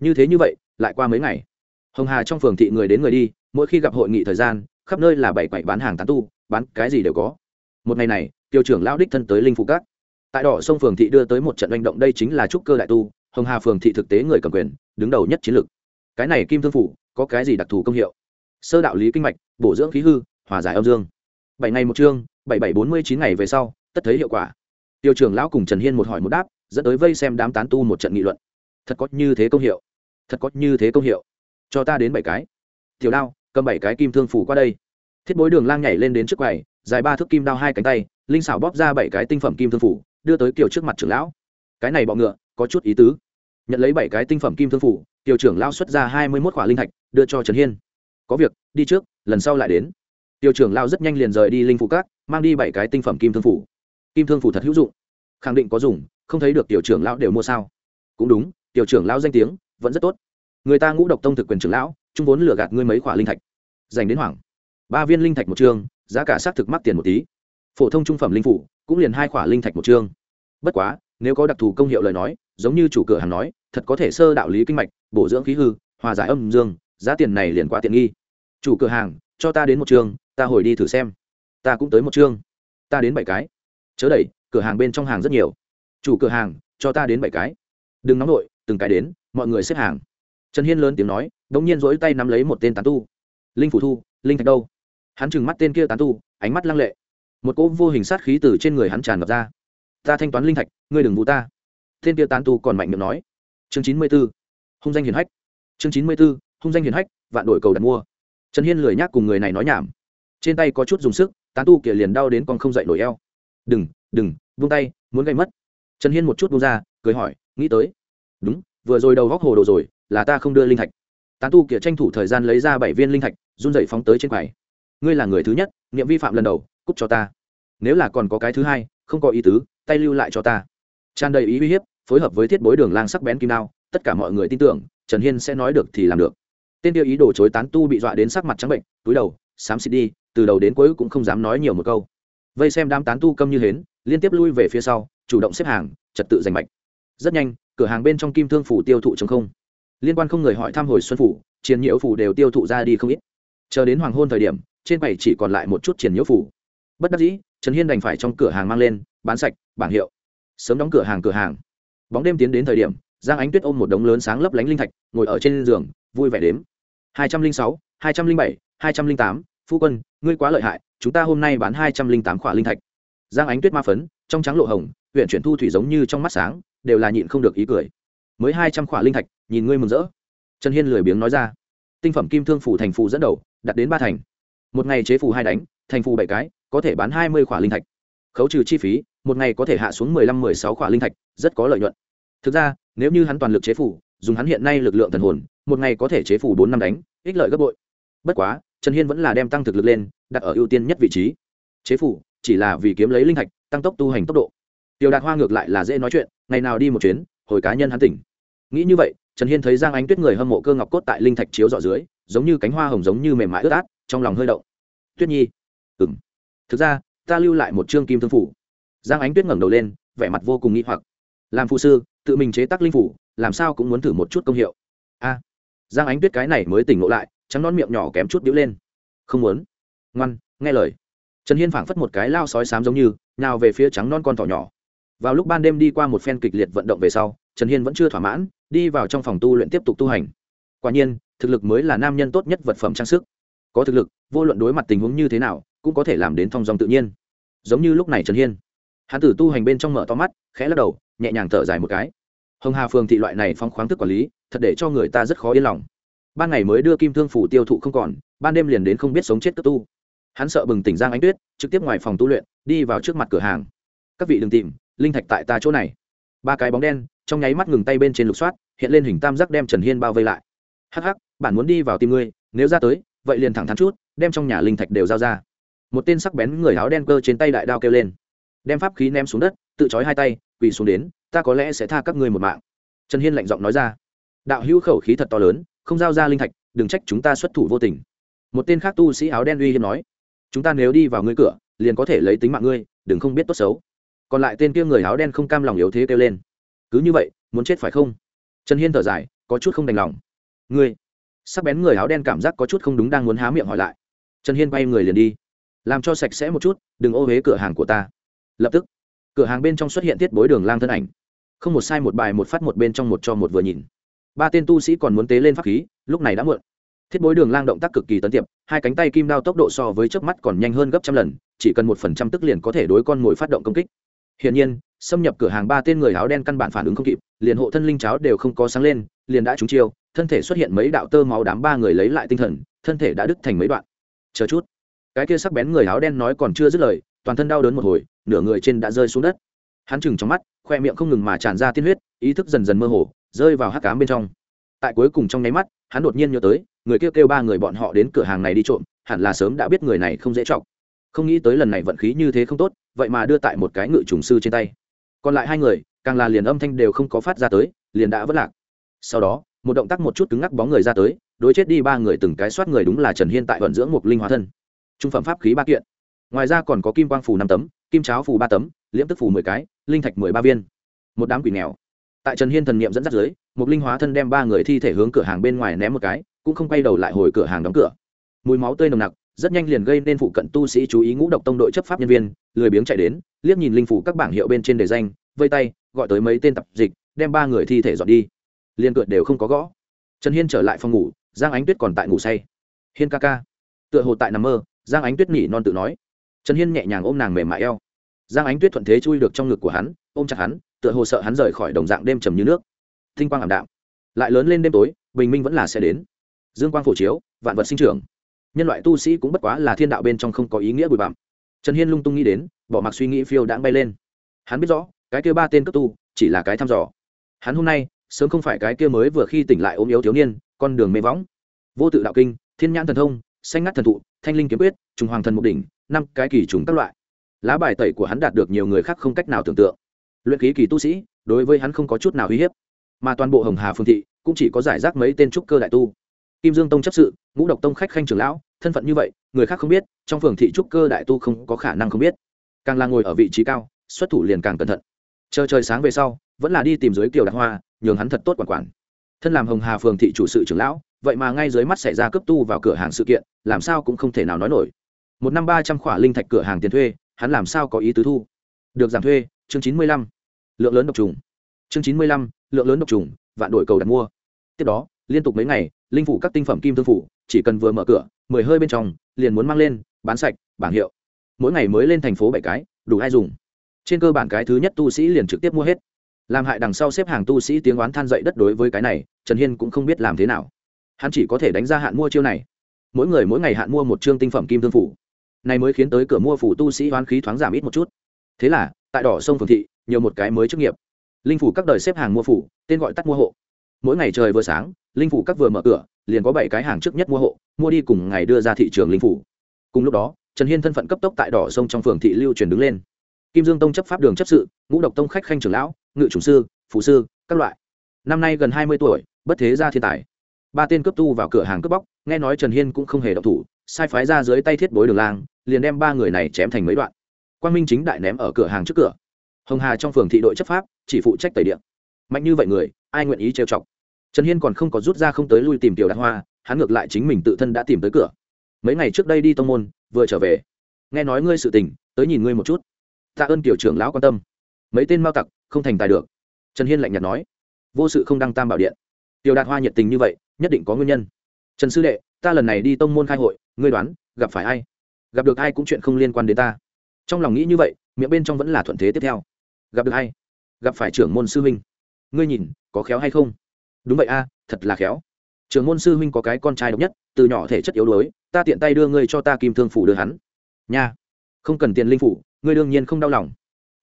Như thế như vậy, lại qua mấy ngày. Hồng hà trong phường thị người đến người đi mỗi khi gặp hội nghị thời gian, khắp nơi là bảy quậy bán hàng tán tu, bán cái gì đều có. Một ngày này, tiêu trưởng lão đích thân tới linh phụ các. Tại đỏ sông phường thị đưa tới một trận manh động, đây chính là trúc cơ đại tu, hồng hà phường thị thực tế người cầm quyền, đứng đầu nhất chiến lược. Cái này kim thương phủ, có cái gì đặc thù công hiệu? Sơ đạo lý kinh mạch, bổ dưỡng khí hư, hòa giải âm dương. Bảy ngày một chương, bảy bảy bốn mươi chín ngày về sau, tất thấy hiệu quả. Tiêu trưởng lão cùng trần hiên một hỏi một đáp, dẫn tới vây xem đám tán tu một trận nghị luận. Thật có như thế công hiệu. Thật có như thế công hiệu. Cho ta đến bảy cái. Tiểu đao cầm bảy cái kim thương phủ qua đây. Thiết bối đường lang nhảy lên đến trước quầy, dài ba thước kim đao hai cánh tay, linh xảo bóp ra bảy cái tinh phẩm kim thương phủ, đưa tới kiều trước mặt trưởng lão. Cái này bọ ngựa, có chút ý tứ. Nhận lấy bảy cái tinh phẩm kim thương phủ tiểu trưởng lao xuất ra hai mươi mốt quả linh thạch, đưa cho trần hiên. Có việc, đi trước, lần sau lại đến. Tiểu trưởng lao rất nhanh liền rời đi linh phủ các, mang đi bảy cái tinh phẩm kim thương phủ. Kim thương phủ thật hữu dụng. Khẳng định có dùng, không thấy được tiểu trưởng lão đều mua sao. Cũng đúng tiểu trưởng lão danh tiếng, vẫn rất tốt. Người ta ngũ độc tông thực quyền trưởng lão trung vốn lừa gạt ngươi mấy khoả linh thạch. Dành đến hoảng. Ba viên linh thạch một chương giá cả xác thực mắc tiền một tí. Phổ thông trung phẩm linh phủ, cũng liền hai khoả linh thạch một chương bất quá, nếu có đặc thù công hiệu lời nói, giống như chủ cửa hàng nói, thật có thể sơ đạo lý kinh mạch, bổ dưỡng khí hư, hòa giải âm dương, giá tiền này liền quá tiện nghi. Chủ cửa hàng, cho ta đến một chương ta hồi đi thử xem. Ta cũng tới một chương ta đến bảy cái. Chớ đẩy, cửa hàng bên trong hàng rất nhiều. Chủ cửa hàng, cho ta đến bảy cái. Đừng nóng nổi từng cái đến, mọi người xếp hàng. Trần hiên lớn tiếng nói đống nhiên rỗi tay nắm lấy một tên tán tu. Linh phủ thu, linh thạch đâu. Hắn trừng mắt tên kia tán tu, ánh mắt lăng lệ. Một cỗ vô hình sát khí từ trên người hắn tràn ngập ra. Ta thanh toán linh thạch, ngươi đừng vụ ta. Tên kia tán tu còn mạnh miệng nói. Chương chín mươi b ố hung danh hiền hách. Chương chín mươi b ố hung danh hiền hách, vạn đổi cầu đặt mua. Trần hiên lười nhác cùng người này nói nhảm. Trên tay có chút dùng sức, tán tu kia liền đau đến con không dậy nổi eo. Đừng đừng vung tay, muốn gây mất. Trần hiên một chút vung ra, cười hỏi, nghĩ tới? Đúng, vừa rồi đầu góc hồ đồ rồi, là ta không đưa linh thạch tán tu kia tranh thủ thời gian lấy ra bảy viên linh thạch, run dậy phóng tới trên quầy. Ngươi là người thứ nhất nghiệm vi phạm lần đầu cúc cho ta. Nếu là còn có cái thứ hai, không có ý tứ, tay lưu lại cho ta. Tràn đầy ý uy hiếp, phối hợp với thiết bối đường lang sắc bén kim đao, tất cả mọi người tin tưởng, trần hiên sẽ nói được thì làm được. Tên tiêu ý đồ chối tán tu bị dọa đến sắc mặt trắng bệnh, túi đầu, xám xịt đi, từ đầu đến cuối cũng không dám nói nhiều một câu. Vây xem đám tán tu câm như hến, liên tiếp lui về phía sau, chủ động xếp hàng, trật tự giành mạch. Rất nhanh, cửa hàng bên trong kim thương phủ tiêu thụ chống không liên quan không người hỏi thăm hồi xuân phủ chiến nhiễu phủ đều tiêu thụ ra đi không ít. Chờ đến hoàng hôn thời điểm, trên bảy chỉ còn lại một chút triển nhiễu phủ. Bất đắc dĩ, trần hiên đành phải trong cửa hàng mang lên, bán sạch, bảng hiệu. Sớm đóng cửa hàng cửa hàng. Bóng đêm tiến đến thời điểm, giang ánh tuyết ôm một đống lớn sáng lấp lánh linh thạch, ngồi ở trên giường, vui vẻ đếm. Hai trăm linh sáu, hai trăm linh bảy, hai trăm linh tám, phu quân, ngươi quá lợi hại, chúng ta hôm nay bán hai trăm linh tám khỏa linh thạch. Giang ánh tuyết ma phấn, trong trắng lộ hồng, huyện chuyển thu thủy giống như trong mắt sáng, đều là nhịn không được ý cười mới hai trăm khỏa linh thạch, nhìn ngươi mừng rỡ. Trần hiên lười biếng nói ra. Tinh phẩm kim thương phủ thành phủ dẫn đầu, đặt đến ba thành. Một ngày chế phù hai đánh, thành phù bảy cái, có thể bán hai mươi khỏa linh thạch. Khấu trừ chi phí, một ngày có thể hạ xuống mười lăm, mười sáu khỏa linh thạch, rất có lợi nhuận. Thực ra, nếu như hắn toàn lực chế phủ dùng hắn hiện nay lực lượng thần hồn, một ngày có thể chế phủ bốn năm đánh, ích lợi gấp bội. Bất quá, trần hiên vẫn là đem tăng thực lực lên, đặt ở ưu tiên nhất vị trí. Chế phủ chỉ là vì kiếm lấy linh thạch, tăng tốc tu hành tốc độ. Tiểu đạt hoa ngược lại là dễ nói chuyện, ngày nào đi một chuyến, hồi cá nhân hắn tỉnh nghĩ như vậy, trần hiên thấy giang ánh tuyết người hâm mộ cơ ngọc cốt tại linh thạch chiếu dọ dưới, giống như cánh hoa hồng giống như mềm mại ướt át, trong lòng hơi động. Tuyết nhi. Ừ m thực ra, ta lưu lại một chương kim thương phủ. Giang ánh tuyết ngẩng đầu lên, vẻ mặt vô cùng nghĩ hoặc. Làm phụ sư, tự mình chế tác linh phủ, làm sao cũng muốn thử một chút công hiệu. A. Giang ánh tuyết cái này mới tỉnh ngộ lại, trắng non miệng nhỏ kém chút đĩu lên. Không muốn. Ngoan, nghe lời. Trần hiên phảng phất một cái lao sói sám giống như nào về phía trắng non con thỏ nhỏ. Vào lúc ban đêm đi qua một phen kịch liệt vận động về sau, trần hiên vẫn chưa thỏa mãn đi vào trong phòng tu luyện tiếp tục tu hành. Quả nhiên, thực lực mới là nam nhân tốt nhất vật phẩm trang sức. Có thực lực, vô luận đối mặt tình huống như thế nào, cũng có thể làm đến thong dòng tự nhiên. Giống như lúc này trần hiên, hắn tử tu hành bên trong mở to mắt, khẽ lắc đầu, nhẹ nhàng thở dài một cái. Hồng hà phường thị loại này phong khoáng thức quản lý, thật để cho người ta rất khó yên lòng. Ban ngày mới đưa kim thương phủ tiêu thụ không còn, ban đêm liền đến không biết sống chết cấp tu. Hắn sợ bừng tỉnh giang ánh tuyết, trực tiếp ngoài phòng tu luyện, đi vào trước mặt cửa hàng. Các vị đừng tìm, linh thạch tại ta chỗ này ba cái bóng đen, trong nháy mắt ngừng tay bên trên lục soát, hiện lên hình tam giác đem trần hiên bao vây lại. Hắc hắc bản muốn đi vào tìm ngươi, nếu ra tới, vậy liền thẳng thắn chút, đem trong nhà linh thạch đều giao ra. Một tên sắc bén người áo đen cơ trên tay đại đao kêu lên. Đem pháp khí ném xuống đất, tự trói hai tay, quỳ xuống đến, ta có lẽ sẽ tha các ngươi một mạng. Trần hiên lạnh giọng nói ra. Đạo hữu khẩu khí thật to lớn, không giao ra linh thạch, đừng trách chúng ta xuất thủ vô tình. Một tên khác tu sĩ áo đen uy hiếm nói. Chúng ta nếu đi vào ngươi cửa, liền có thể lấy tính mạng ngươi, đừng không biết tốt xấu còn lại tên kia người áo đen không cam lòng yếu thế kêu lên. Cứ như vậy, muốn chết phải không? Trần hiên thở dài, có chút không đành lòng. Ngươi, sắc bén người áo đen cảm giác có chút không đúng đang muốn há miệng hỏi lại. Trần hiên bay người liền đi. Làm cho sạch sẽ một chút, đừng ô huế cửa hàng của ta. Lập tức, cửa hàng bên trong xuất hiện tiết bối đường lang thân ảnh. Không một sai một bài, một phát một bên trong một cho một vừa nhìn. Ba tên tu sĩ còn muốn tế lên pháp khí, lúc này đã muộn. Thiết bối đường lang động tác cực kỳ tấn tiệp, hai cánh tay kim đao tốc độ so với chớp mắt còn nhanh hơn gấp trăm lần, chỉ cần một phần trăm tức liền có thể đối con mồi phát động công kích hiển nhiên, xâm nhập cửa hàng ba tên người áo đen căn bản phản ứng không kịp, liền hộ thân linh cháo đều không có sáng lên, liền đã trúng chiêu, thân thể xuất hiện mấy đạo tơ máu đám ba người lấy lại tinh thần, thân thể đã đứt thành mấy đoạn. Chờ chút. Cái kia sắc bén người áo đen nói còn chưa dứt lời, toàn thân đau đớn một hồi, nửa người trên đã rơi xuống đất. Hắn chừng trong mắt, khoe miệng không ngừng mà tràn ra tiên huyết, ý thức dần dần mơ hồ, rơi vào hắc cám bên trong. Tại cuối cùng trong nháy mắt, hắn đột nhiên nhớ tới, người kêu kêu ba người bọn họ đến cửa hàng này đi trộm, hẳn là sớm đã biết người này không dễ chọc. Không nghĩ tới lần này vận khí như thế không tốt vậy mà đưa tại một cái ngự trùng sư trên tay. Còn lại hai người, càng là liền âm thanh đều không có phát ra tới, liền đã vất lạc. Sau đó, một động tác một chút cứng ngắc bóng người ra tới, đối chết đi ba người từng cái soát người đúng là trần hiên tại vận dưỡng một linh hóa thân. Trung phẩm pháp khí ba kiện. Ngoài ra còn có kim quang phủ năm tấm, kim cháo phủ ba tấm, liễm tức phủ mười cái, linh thạch mười ba viên. Một đám quỷ nghèo. Tại trần hiên thần n i ệ m dẫn dắt dưới, một linh hóa thân đem ba người thi thể hướng cửa hàng bên ngoài ném một cái, cũng không quay đầu lại hồi cửa hàng đóng cửa. Mùi máu tươi nồng nặc, rất nhanh liền gây nên phụ cận tu sĩ chú ý ngũ độc tông đội chấp pháp nhân viên lười biếng chạy đến, liếc nhìn linh phủ các bảng hiệu bên trên đề danh, vây tay, gọi tới mấy tên tập dịch, đem ba người thi thể dọn đi. Liên cượt đều không có gõ. Trần hiên trở lại phòng ngủ, giang ánh tuyết còn tại ngủ say. Hiên ca ca. Tựa hồ tại nằm mơ, giang ánh tuyết nhỉ non tự nói. Trần hiên nhẹ nhàng ôm nàng mềm mại eo. Giang ánh tuyết thuận thế chui được trong ngực của hắn, ôm chặt hắn, tựa hồ sợ hắn rời khỏi đồng dạng đêm trầm như nước. Thinh quang ảm đạm. Lại lớn lên đêm tối, bình minh vẫn là sẽ đến. Dương quang phổ chiếu, vạn vật sinh trưởng. Nhân loại tu sĩ cũng bất quá là thiên đạo bên trong không có ý nghĩa bụi bặm trần hiên lung tung nghĩ đến, bỏ mặc suy nghĩ phiêu đãng bay lên. Hắn biết rõ, cái kia ba tên cấp tu, chỉ là cái thăm dò. Hắn hôm nay, sớm không phải cái kia mới vừa khi tỉnh lại ốm yếu thiếu niên, con đường mê võng. Vô tự đạo kinh, thiên nhãn thần thông, xanh ngắt thần thụ, thanh linh kiếm quyết, trùng hoàng thần mục đỉnh, năm cái kỳ trùng các loại. Lá bài tẩy của hắn đạt được nhiều người khác không cách nào tưởng tượng. Luyện ký kỳ tu sĩ, đối với hắn không có chút nào uy hiếp. Mà toàn bộ hồng hà phương thị, cũng chỉ có giải rác mấy tên trúc cơ đại tu. Kim dương tông chấp sự, ngũ độc tông khách khanh trưởng lão thân phận như vậy, người khác không biết, trong phường thị trúc cơ đại tu không có khả năng không biết. Càng là ngồi ở vị trí cao, xuất thủ liền càng cẩn thận. Chờ trời sáng về sau, vẫn là đi tìm dưới kiều đạt hoa, nhường hắn thật tốt quản quản. Thân làm hồng hà phường thị chủ sự trưởng lão, vậy mà ngay dưới mắt xảy ra cấp tu vào cửa hàng sự kiện, làm sao cũng không thể nào nói nổi. Một năm ba trăm khỏa linh thạch cửa hàng tiền thuê, hắn làm sao có ý tứ thu? Được giảm thuê, chương chín mươi lăm, lượng lớn độc trùng. Chương chín mươi lăm, lượng lớn độc trùng, vạn đổi cầu đặt mua. Tiếp đó, liên tục mấy ngày, linh phủ các tinh phẩm kim thương phủ chỉ cần vừa mở cửa, mười hơi bên trong, liền muốn mang lên, bán sạch, bảng hiệu. Mỗi ngày mới lên thành phố bảy cái, đủ ai dùng. Trên cơ bản cái thứ nhất tu sĩ liền trực tiếp mua hết. Làm hại đằng sau xếp hàng tu sĩ tiếng oán than dậy đất đối với cái này, trần hiên cũng không biết làm thế nào. Hắn chỉ có thể đánh ra hạn mua chiêu này. Mỗi người mỗi ngày hạn mua một chương tinh phẩm kim thương phủ. Này mới khiến tới cửa mua phủ tu sĩ oán khí thoáng giảm ít một chút. Thế là, tại đỏ sông phường thị, nhiều một cái mới chức nghiệp. Linh phủ các đời xếp hàng mua phủ, tên gọi tắt mua hộ mỗi ngày trời vừa sáng, linh phủ các vừa mở cửa, liền có bảy cái hàng trước nhất mua hộ, mua đi cùng ngày đưa ra thị trường linh phủ. Cùng lúc đó, trần hiên thân phận cấp tốc tại đỏ sông trong phường thị lưu truyền đứng lên. Kim dương tông chấp pháp đường chấp sự, ngũ độc tông khách khanh trưởng lão, ngự chủ sư, phụ sư, các loại. Năm nay gần hai mươi tuổi, bất thế gia thiên tài. Ba tên cướp tu vào cửa hàng cướp bóc, nghe nói trần hiên cũng không hề độc thủ, sai phái ra dưới tay thiết bối đường lang, liền đem ba người này chém thành mấy đoạn. Quang minh chính đại ném ở cửa hàng trước cửa. Hồng hà trong phường thị đội chấp pháp, chỉ phụ trách tẩy điện mạnh như vậy người ai nguyện ý trêu chọc. Trần hiên còn không có rút ra không tới lui tìm tiểu đạt hoa, hắn ngược lại chính mình tự thân đã tìm tới cửa. Mấy ngày trước đây đi tông môn, vừa trở về. Nghe nói ngươi sự tình, tới nhìn ngươi một chút. Tạ ơn tiểu trưởng lão quan tâm. Mấy tên mao tặc, không thành tài được. Trần hiên lạnh nhạt nói. Vô sự không đăng tam bảo điện. Tiểu đạt hoa nhiệt tình như vậy, nhất định có nguyên nhân. Trần sư đệ, ta lần này đi tông môn khai hội, ngươi đoán, gặp phải ai? Gặp được ai cũng chuyện không liên quan đến ta. Trong lòng nghĩ như vậy, miệng bên trong vẫn là thuận thế tiếp theo. Gặp được ai? Gặp phải trưởng môn sư huynh ngươi nhìn, có khéo hay không? Đúng vậy a, thật là khéo. Trường môn sư huynh có cái con trai độc nhất, từ nhỏ thể chất yếu đuối, ta tiện tay đưa ngươi cho ta kim thương phủ đưa hắn. Nha. Không cần tiền linh phủ, ngươi đương nhiên không đau lòng.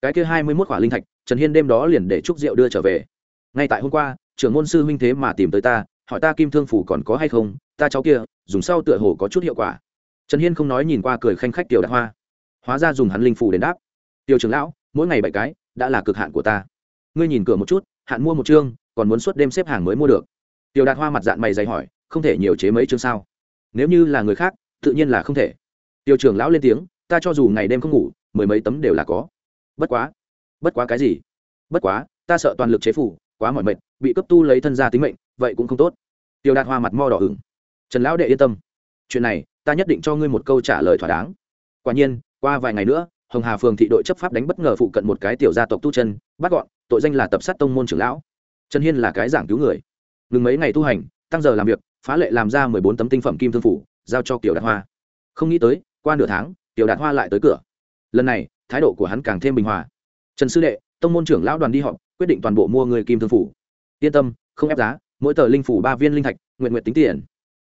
Cái kia hai mươi mốt khỏa linh thạch, trần hiên đêm đó liền để trúc rượu đưa trở về. Ngay tại hôm qua, trưởng môn sư huynh thế mà tìm tới ta, hỏi ta kim thương phủ còn có hay không, ta cháu kia, dùng sau tựa hồ có chút hiệu quả. Trần hiên không nói nhìn qua cười khanh khách tiểu đạt hoa. Hóa ra dùng hắn linh phủ đến đáp. Tiểu trưởng lão, mỗi ngày bảy cái, đã là cực hạn của ta. Ngươi nhìn cửa một chút hạn mua một chương còn muốn suốt đêm xếp hàng mới mua được. Tiểu đạt hoa mặt dạng mày dày hỏi không thể nhiều chế mấy chương sao? Nếu như là người khác tự nhiên là không thể. Tiểu trưởng lão lên tiếng ta cho dù ngày đêm không ngủ mười mấy tấm đều là có. Bất quá bất quá cái gì? Bất quá ta sợ toàn lực chế phủ quá mỏi mệt bị cấp tu lấy thân ra tính mệnh vậy cũng không tốt. Tiểu đạt hoa mặt mo đỏ hửng, trần lão đệ yên tâm. Chuyện này ta nhất định cho ngươi một câu trả lời thỏa đáng. Quả nhiên qua vài ngày nữa hồng hà phường thị đội chấp pháp đánh bất ngờ phụ cận một cái tiểu gia tộc tu chân bắt gọn tội danh là tập sát tông môn trưởng lão. Trần hiên là cái giảng cứu người. Ngừng mấy ngày tu hành, tăng giờ làm việc, phá lệ làm ra mười bốn tấm tinh phẩm kim thương phủ, giao cho kiều đạt hoa. Không nghĩ tới, qua nửa tháng kiều đạt hoa lại tới cửa. Lần này, thái độ của hắn càng thêm bình hòa. Trần sư đệ, tông môn trưởng lão đoàn đi họp, quyết định toàn bộ mua người kim thương phủ. Yên tâm, không ép giá, mỗi tờ linh phủ ba viên linh thạch, nguyện nguyện tính tiền.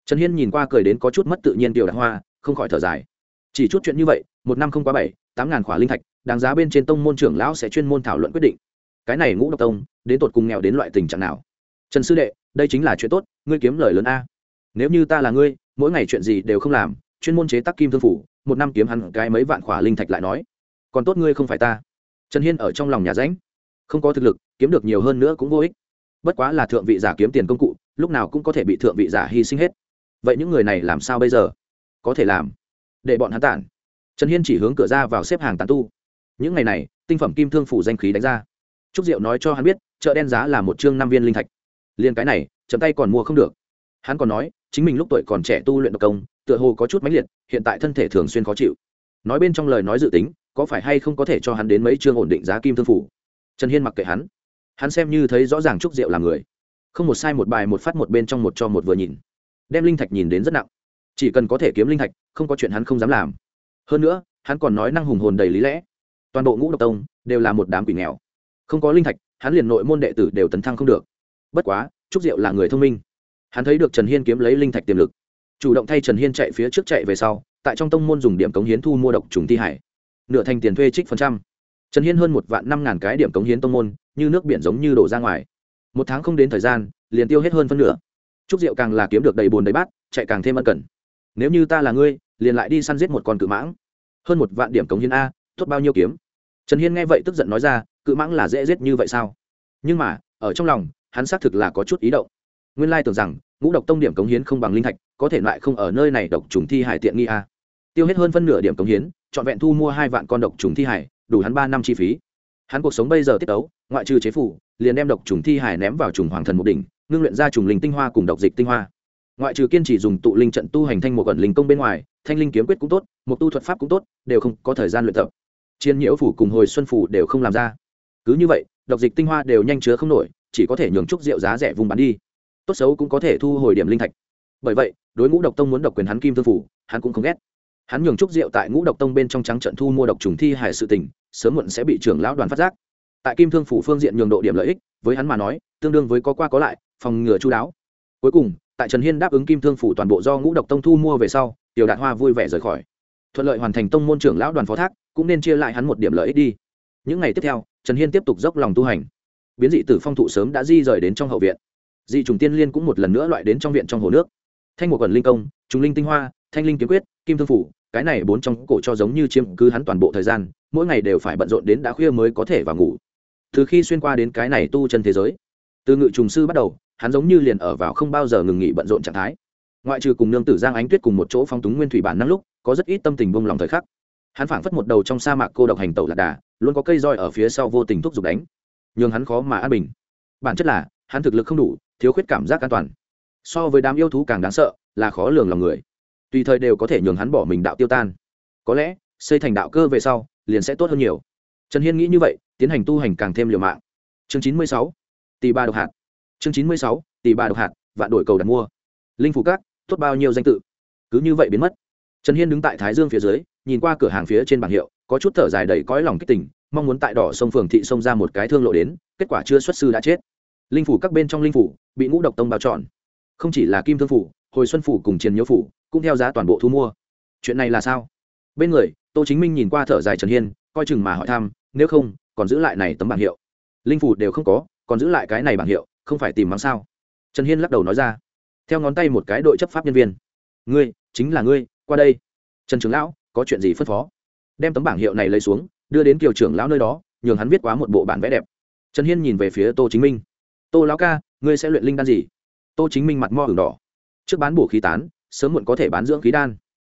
Trần hiên nhìn qua cười đến có chút mất tự nhiên tiểu đạt hoa, không khỏi thở dài. Chỉ chút chuyện như vậy, một năm không quá bảy, tám ngàn khỏa linh thạch, đáng giá bên trên tông môn trưởng lão sẽ chuyên môn thảo luận quyết định cái này ngũ độc tông, đến tột cùng nghèo đến loại tình trạng nào? Trần sư đệ, đây chính là chuyện tốt, ngươi kiếm lời lớn a. Nếu như ta là ngươi, mỗi ngày chuyện gì đều không làm, chuyên môn chế tác kim thương phủ, một năm kiếm hẳn cái mấy vạn khỏa linh thạch lại nói. Còn tốt ngươi không phải ta. Trần hiên ở trong lòng nhà ránh. Không có thực lực, kiếm được nhiều hơn nữa cũng vô ích. Bất quá là thượng vị giả kiếm tiền công cụ, lúc nào cũng có thể bị thượng vị giả hy sinh hết. Vậy những người này làm sao bây giờ? Có thể làm. Để bọn hắn tản. Trần hiên chỉ hướng cửa ra vào xếp hàng tàn tu. Những ngày này, tinh phẩm kim thương phủ danh khí đánh ra trúc diệu nói cho hắn biết, chợ đen giá là một chương năm viên linh thạch. Liên cái này chấm tay còn mua không được. Hắn còn nói, chính mình lúc tuổi còn trẻ tu luyện độc công, tựa hồ có chút mãnh liệt, hiện tại thân thể thường xuyên khó chịu. Nói bên trong lời nói dự tính, có phải hay không có thể cho hắn đến mấy chương ổn định giá kim thương phủ? Trần hiên mặc kệ hắn. Hắn xem như thấy rõ ràng trúc diệu là người. Không một sai một bài một phát một bên trong một cho một vừa nhìn. Đem linh thạch nhìn đến rất nặng. Chỉ cần có thể kiếm linh thạch, không có chuyện hắn không dám làm. Hơn nữa, hắn còn nói năng hùng hồn đầy lý lẽ. Toàn bộ ngũ độc tông đều là một đám quỷ nghèo không có linh thạch, hắn liền nội môn đệ tử đều tấn thăng không được. Bất quá, trúc diệu là người thông minh. Hắn thấy được trần hiên kiếm lấy linh thạch tiềm lực. Chủ động thay trần hiên chạy phía trước chạy về sau, tại trong tông môn dùng điểm cống hiến thu mua độc trùng thi hải. Nửa thành tiền thuê trích phần trăm. Trần hiên hơn một vạn năm ngàn cái điểm cống hiến tông môn, như nước biển giống như đổ ra ngoài. Một tháng không đến thời gian, liền tiêu hết hơn phân nửa. Trúc diệu càng là kiếm được đầy bồn đầy bát, chạy càng thêm ân cần. Nếu như ta là ngươi, liền lại đi săn giết một con cự mãng. Hơn một vạn điểm cống hiến a, tốt bao nhiêu kiếm? Trần hiên nghe vậy tức giận nói ra cự mãng là dễ giết như vậy sao? Nhưng mà, ở trong lòng, hắn xác thực là có chút ý động. Nguyên lai tưởng rằng, ngũ độc tông điểm cống hiến không bằng linh thạch, có thể lại không ở nơi này độc trùng thi hải tiện nghi a tiêu hết hơn phân nửa điểm cống hiến, trọn vẹn thu mua hai vạn con độc trùng thi hải, đủ hắn ba năm chi phí. Hắn cuộc sống bây giờ tiết tấu, ngoại trừ chế phủ, liền đem độc trùng thi hải ném vào trùng hoàng thần một đỉnh, ngưng luyện ra trùng linh tinh hoa cùng độc dịch tinh hoa. Ngoại trừ kiên trì dùng tụ linh trận tu hành thanh một ẩn linh công bên ngoài, thanh linh kiếm quyết cũng tốt, một tu thuật pháp cũng tốt, đều không có thời gian luyện tập. Chiến nhiễu phủ cùng hồi xuân phủ đều không làm ra cứ như vậy, độc dịch tinh hoa đều nhanh chứa không nổi, chỉ có thể nhường trúc rượu giá rẻ vùng bán đi. Tốt xấu cũng có thể thu hồi điểm linh thạch. Bởi vậy, đối ngũ độc tông muốn độc quyền hắn kim thương phủ, hắn cũng không ghét. Hắn nhường trúc rượu tại ngũ độc tông bên trong trắng trận thu mua độc trùng thi hải sự tình, sớm muộn sẽ bị trưởng lão đoàn phát giác. Tại kim thương phủ phương diện nhường độ điểm lợi ích, với hắn mà nói, tương đương với có qua có lại, phòng ngừa chú đáo. Cuối cùng, tại trần hiên đáp ứng kim thương phủ toàn bộ do ngũ độc tông thu mua về sau, tiểu đạt hoa vui vẻ rời khỏi. Thuận lợi hoàn thành tông môn trưởng lão đoàn phó thác, cũng nên chia lại hắn một điểm lợi ích đi. Những ngày tiếp theo trần hiên tiếp tục dốc lòng tu hành. Biến dị tử phong thụ sớm đã di rời đến trong hậu viện. Dị trùng tiên liên cũng một lần nữa loại đến trong viện trong hồ nước. Thanh một quần linh công, trùng linh tinh hoa, thanh linh kiếm quyết, kim thương phủ, cái này bốn trong cổ cho giống như chiếm cứ hắn toàn bộ thời gian, mỗi ngày đều phải bận rộn đến đã khuya mới có thể vào ngủ. Từ khi xuyên qua đến cái này tu chân thế giới, từ ngự trùng sư bắt đầu, hắn giống như liền ở vào không bao giờ ngừng nghỉ bận rộn trạng thái. Ngoại trừ cùng nương tử giang ánh tuyết cùng một chỗ phong túng nguyên thủy bản năng lúc, có rất ít tâm tình bông lòng thời khắc hắn phảng phất một đầu trong sa mạc cô độc hành tẩu lạc đà, luôn có cây roi ở phía sau vô tình thúc giục đánh. Nhường hắn khó mà an bình. Bản chất là, hắn thực lực không đủ, thiếu khuyết cảm giác an toàn. So với đám yêu thú càng đáng sợ, là khó lường lòng người. Tùy thời đều có thể nhường hắn bỏ mình đạo tiêu tan. Có lẽ, xây thành đạo cơ về sau, liền sẽ tốt hơn nhiều. Trần hiên nghĩ như vậy, tiến hành tu hành càng thêm liều mạng. Chương chín mươi sáu, tỷ ba độc hạt. Chương chín mươi sáu, tỷ ba độc hạt, vạn đổi cầu đặt mua. Linh phủ cát tốt bao nhiêu danh tự? Cứ như vậy biến mất. Trần hiên đứng tại thái dương phía dưới nhìn qua cửa hàng phía trên bảng hiệu, có chút thở dài đầy cõi lòng kích tỉnh mong muốn tại đỏ sông phường thị sông ra một cái thương lộ đến, kết quả chưa xuất sư đã chết. Linh phủ các bên trong linh phủ, bị ngũ độc tông bao trọn. Không chỉ là kim thương phủ, hồi xuân phủ cùng triền nhiễu phủ, cũng theo giá toàn bộ thu mua. Chuyện này là sao? Bên người, tô chính minh nhìn qua thở dài trần hiên, coi chừng mà hỏi thăm, nếu không, còn giữ lại này tấm bảng hiệu. Linh phủ đều không có, còn giữ lại cái này bảng hiệu, không phải tìm mắng sao? Trần hiên lắc đầu nói ra. Theo ngón tay một cái đội chấp pháp nhân viên. Ngươi, chính là ngươi, qua đây. Trần trưởng lão có chuyện gì phân phó? Đem tấm bảng hiệu này lấy xuống, đưa đến kiều trưởng lão nơi đó, nhường hắn viết quá một bộ bản vẽ đẹp. Trần hiên nhìn về phía tô chính minh. Tô lão ca, ngươi sẽ luyện linh đan gì? Tô chính minh mặt mo hừng đỏ. Trước bán bổ khí tán, sớm muộn có thể bán dưỡng khí đan.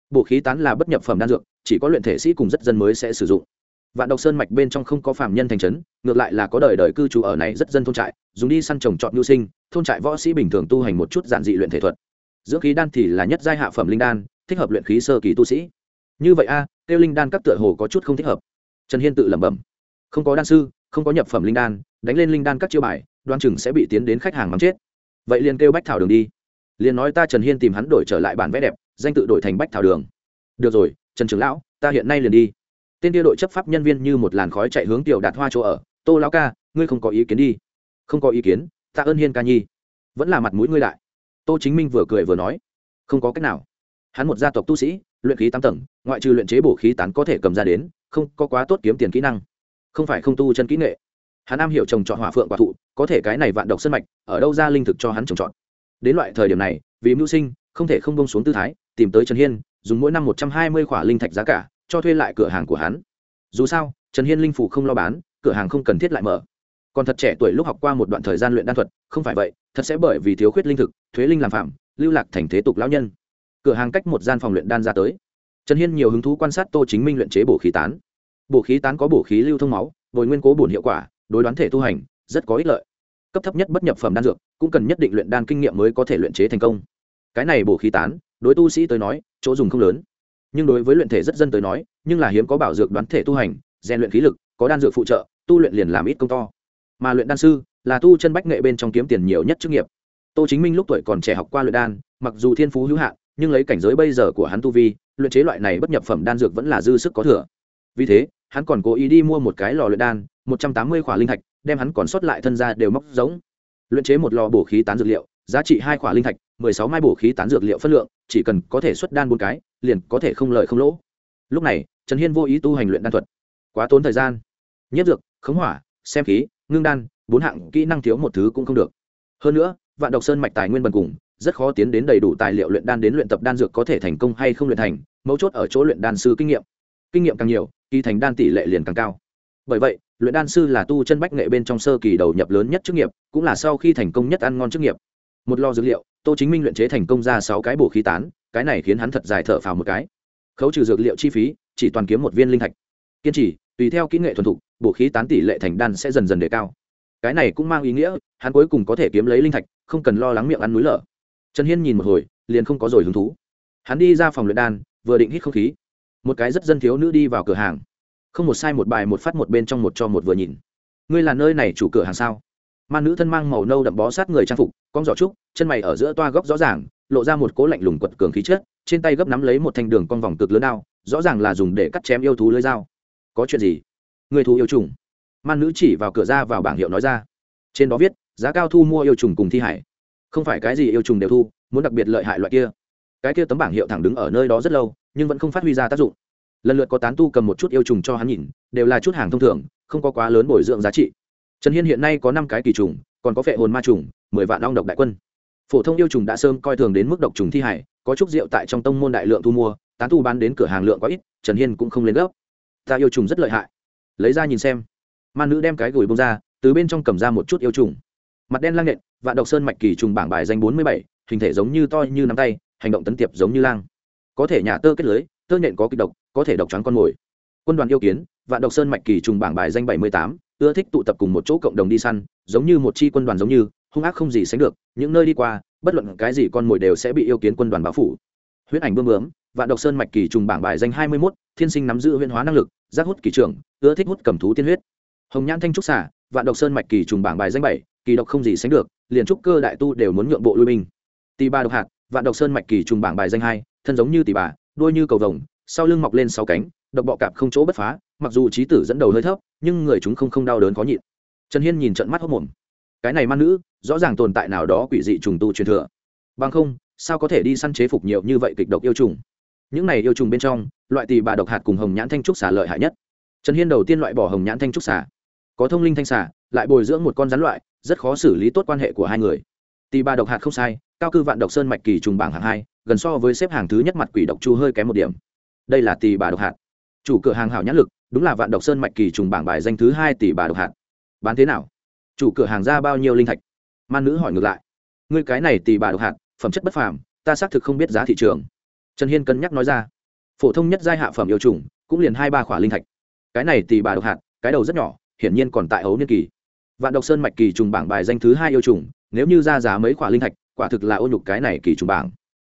Bổ khí tán là bất nhập phẩm đan dược, chỉ có luyện thể sĩ cùng rất dân mới sẽ sử dụng. Vạn độc sơn mạch bên trong không có phạm nhân thành trấn, ngược lại là có đời đời cư trú ở này rất dân thôn trại, dùng đi săn trồng trọt mưu sinh, thôn trại võ sĩ bình thường tu hành một chút giản dị luyện thể thuật. Dưỡng khí đan thì là nhất giai hạ phẩm linh đan, thích hợp luyện khí sơ kỳ tu sĩ như vậy a tiêu linh đan các tựa hồ có chút không thích hợp. Trần hiên tự lẩm bẩm. Không có đan sư, không có nhập phẩm linh đan, đánh lên linh đan các chiêu bài, đoan chừng sẽ bị tiến đến khách hàng mắng chết. Vậy liền kêu bách thảo đường đi. Liền nói ta trần hiên tìm hắn đổi trở lại bản vẽ đẹp, danh tự đổi thành bách thảo đường. Được rồi, trần trưởng lão, ta hiện nay liền đi. Tên kia đội chấp pháp nhân viên như một làn khói chạy hướng tiểu đạt hoa chỗ ở. Tô lão ca, ngươi không có ý kiến đi. Không có ý kiến tạ ơn hiên ca nhi. Vẫn là mặt mũi ngươi đại. Tô chính minh vừa cười vừa nói. Không có cách nào. Hắn một gia tộc tu sĩ luyện khí tám tầng, ngoại trừ luyện chế bổ khí tán có thể cầm ra đến, không có quá tốt kiếm tiền kỹ năng. Không phải không tu chân kỹ nghệ. Hắn am hiểu trồng trọt hỏa phượng quả thụ, có thể cái này vạn độc sân mạch, ở đâu ra linh thực cho hắn trồng trọt. Đến loại thời điểm này, vì mưu sinh, không thể không bông xuống tư thái, tìm tới trần hiên, dùng mỗi năm một trăm hai mươi khỏa linh thạch giá cả, cho thuê lại cửa hàng của hắn. Dù sao, trần hiên linh phủ không lo bán, cửa hàng không cần thiết lại mở. Còn thật trẻ tuổi lúc học qua một đoạn thời gian luyện đan thuật, không phải vậy, thật sẽ bởi vì thiếu khuyết linh thực, thuế linh làm phạm, lưu lạc thành thế tục lão nhân cửa hàng cách một gian phòng luyện đan ra tới. Trần hiên nhiều hứng thú quan sát tô chính minh luyện chế bổ khí tán. Bổ khí tán có bổ khí lưu thông máu, bồi nguyên cố bổn hiệu quả, đối đoán thể tu hành, rất có ích lợi. Cấp thấp nhất bất nhập phẩm đan dược, cũng cần nhất định luyện đan kinh nghiệm mới có thể luyện chế thành công. Cái này bổ khí tán, đối tu sĩ tới nói, chỗ dùng không lớn. Nhưng đối với luyện thể rất dân tới nói, nhưng là hiếm có bảo dược đoán thể tu hành, rèn luyện khí lực, có đan dược phụ trợ, tu luyện liền làm ít công to. Mà luyện đan sư, là tu chân bách nghệ bên trong kiếm tiền nhiều nhất chức nghiệp. Tô chính minh lúc tuổi còn trẻ học qua luyện đan, mặc dù thiên phú hữu hạn nhưng lấy cảnh giới bây giờ của hắn tu vi, luyện chế loại này bất nhập phẩm đan dược vẫn là dư sức có thừa. Vì thế, hắn còn cố ý đi mua một cái lò luyện đan, một trăm tám mươi khỏa linh thạch, đem hắn còn sót lại thân ra đều móc giống. Luyện chế một lò bổ khí tán dược liệu, giá trị hai khỏa linh thạch, mười sáu mai bổ khí tán dược liệu phân lượng, chỉ cần có thể xuất đan bốn cái, liền có thể không lợi không lỗ. Lúc này, trần hiên vô ý tu hành luyện đan thuật. Quá tốn thời gian. Nhất dược, khống hỏa, xem khí, ngưng đan, bốn hạng kỹ năng thiếu một thứ cũng không được. Hơn nữa, vạn độc sơn mạch tài nguyên bần cùng rất khó tiến đến đầy đủ tài liệu luyện đan đến luyện tập đan dược có thể thành công hay không luyện thành, mấu chốt ở chỗ luyện đan sư kinh nghiệm. Kinh nghiệm càng nhiều, kỳ thành đan tỷ lệ liền càng cao. Bởi vậy, luyện đan sư là tu chân bách nghệ bên trong sơ kỳ đầu nhập lớn nhất chức nghiệp, cũng là sau khi thành công nhất ăn ngon chức nghiệp. Một lò dược liệu, tô chính minh luyện chế thành công ra sáu cái bổ khí tán, cái này khiến hắn thật dài thở phào một cái. Khấu trừ dược liệu chi phí, chỉ toàn kiếm một viên linh thạch. Kiên trì, tùy theo kỹ nghệ thuần thục, bổ khí tán tỷ lệ thành đan sẽ dần dần đề cao. Cái này cũng mang ý nghĩa, hắn cuối cùng có thể kiếm lấy linh thạch, không cần lo lắng miệng ăn núi lở trần hiên nhìn một hồi, liền không có rồi hứng thú. Hắn đi ra phòng luyện đan, vừa định hít không khí. Một cái rất dân thiếu nữ đi vào cửa hàng. Không một sai một bài, một phát một bên trong một cho một vừa nhìn. Ngươi là nơi này chủ cửa hàng sao? Man nữ thân mang màu nâu đậm bó sát người trang phục, con giỏ trúc, chân mày ở giữa toa góc rõ ràng, lộ ra một cố lạnh lùng quật cường khí chất, trên tay gấp nắm lấy một thanh đường con vòng cực lớn đao, rõ ràng là dùng để cắt chém yêu thú lưới dao. Có chuyện gì? Người thú yêu trùng. Man nữ chỉ vào cửa ra vào bảng hiệu nói ra. Trên đó viết, giá cao thu mua yêu trùng cùng thi hải không phải cái gì yêu trùng đều thu, muốn đặc biệt lợi hại loại kia. Cái kia tấm bảng hiệu thẳng đứng ở nơi đó rất lâu, nhưng vẫn không phát huy ra tác dụng. Lần lượt có tán tu cầm một chút yêu trùng cho hắn nhìn, đều là chút hàng thông thường, không có quá lớn bồi dưỡng giá trị. Trần hiên hiện nay có năm cái kỳ trùng, còn có phệ hồn ma trùng, mười vạn long độc đại quân. Phổ thông yêu trùng đã sớm coi thường đến mức độc trùng thi hải, có chút rượu tại trong tông môn đại lượng thu mua, tán tu bán đến cửa hàng lượng có ít, trần hiên cũng không lên gấp. Ta yêu trùng rất lợi hại. Lấy ra nhìn xem. Man nữ đem cái gửi bông ra, từ bên trong cầm ra một chút yêu trùng mặt đen lang nện, vạn độc sơn mạch kỳ trùng bảng bài danh bốn mươi bảy, hình thể giống như to như nắm tay, hành động tấn tiệp giống như lang. Có thể nhà tơ kết lưới, tơ nện có kịch độc, có thể độc trắng con mồi. Quân đoàn yêu kiến, vạn độc sơn mạch kỳ trùng bảng bài danh bảy mươi tám, ưa thích tụ tập cùng một chỗ cộng đồng đi săn, giống như một chi quân đoàn giống như, hung ác không gì sánh được, những nơi đi qua, bất luận cái gì con mồi đều sẽ bị yêu kiến quân đoàn báo phủ. Huyết ảnh bơm bướm, vạn độc sơn mạch kỳ trùng bảng bài danh hai mươi mốt, thiên sinh nắm giữ huyễn hóa năng lực, giác hút kỳ trưởng, ưa thích hút cầm thú tiên huyết. Hồng nhãn thanh trúc xả vạn độc sơn mạch kỳ trùng bảng bài danh bảy, kỳ độc không gì sánh được, liền trúc cơ đại tu đều muốn nhượng bộ lui binh. Tì ba độc hạt, vạn độc sơn mạch kỳ trùng bảng bài danh hai, thân giống như tì bà, đuôi như cầu vồng, sau lưng mọc lên sáu cánh, độc bọ cạp không chỗ bất phá, mặc dù trí tử dẫn đầu hơi thấp, nhưng người chúng không không đau đớn khó nhịn. Trần hiên nhìn trận mắt hốc mồm. Cái này man nữ, rõ ràng tồn tại nào đó quỷ dị trùng tu truyền thừa. Bằng không, sao có thể đi săn chế phục nhiều như vậy kịch độc yêu trùng? Những này yêu trùng bên trong, loại tì bà độc hạt cùng hồng nhãn thanh trúc xả lợi hại nhất. Trần hiên đầu tiên loại bỏ hồng nhãn thanh trúc xả có thông linh thanh xà, lại bồi dưỡng một con rắn loại, rất khó xử lý tốt quan hệ của hai người. Tì bà độc hạt không sai, cao cư vạn độc sơn mạch kỳ trùng bảng hạng hai, gần so với xếp hàng thứ nhất mặt quỷ độc chu hơi kém một điểm. Đây là tì bà độc hạt. Chủ cửa hàng hảo nhãn lực, đúng là vạn độc sơn mạch kỳ trùng bảng bài danh thứ hai tỷ bà độc hạt. Bán thế nào? Chủ cửa hàng ra bao nhiêu linh thạch? Man nữ hỏi ngược lại. Ngươi cái này tỷ bà độc hạt, phẩm chất bất phàm, ta xác thực không biết giá thị trường. Trần hiên cân nhắc nói ra. Phổ thông nhất giai hạ phẩm yêu trùng, cũng liền hai ba khỏa linh thạch. Cái này tỷ bà độc hạt, cái đầu rất nhỏ hiển nhiên còn tại ấu niên kỳ. Vạn độc sơn mạch kỳ trùng bảng bài danh thứ hai yêu trùng, nếu như ra giá mấy khoả linh thạch, quả thực là ô nhục cái này kỳ trùng bảng.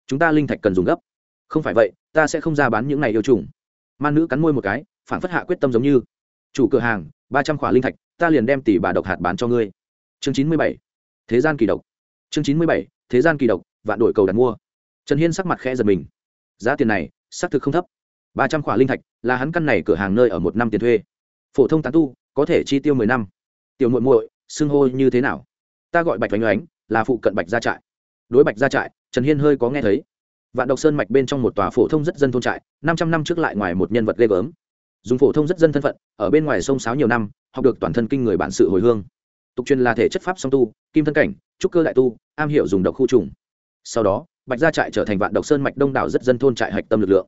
Chúng ta linh thạch cần dùng gấp. Không phải vậy, ta sẽ không ra bán những này yêu trùng. Man nữ cắn môi một cái, phản phất hạ quyết tâm giống như. Chủ cửa hàng, ba trăm khoả linh thạch, ta liền đem tỷ bà độc hạt bán cho ngươi. Chương chín mươi bảy. Thế gian kỳ độc. Chương chín mươi bảy. Thế gian kỳ độc, vạn đổi cầu đặt mua. Trần hiên sắc mặt khẽ giật mình. Giá tiền này, xác thực không thấp. Ba trăm khoả linh thạch, là hắn căn này cửa hàng nơi ở một năm tiền thuê. Phổ thông tán tu có thể chi tiêu mười năm. Tiểu muội muội, xưng hô như thế nào? Ta gọi bạch oanh oánh là phụ cận bạch gia trại. Đối bạch gia trại, trần hiên hơi có nghe thấy. Vạn độc sơn mạch bên trong một tòa phổ thông rất dân thôn trại, năm trăm năm trước lại ngoài một nhân vật ghê gớm. Dùng phổ thông rất dân thân phận, ở bên ngoài sông sáo nhiều năm, học được toàn thân kinh người bản sự hồi hương. Tục truyền là thể chất pháp song tu, kim thân cảnh, trúc cơ đại tu, am hiểu dùng độc khu trùng. Sau đó, bạch gia trại trở thành vạn độc sơn mạch đông đảo rất dân thôn trại hạch tâm lực lượng.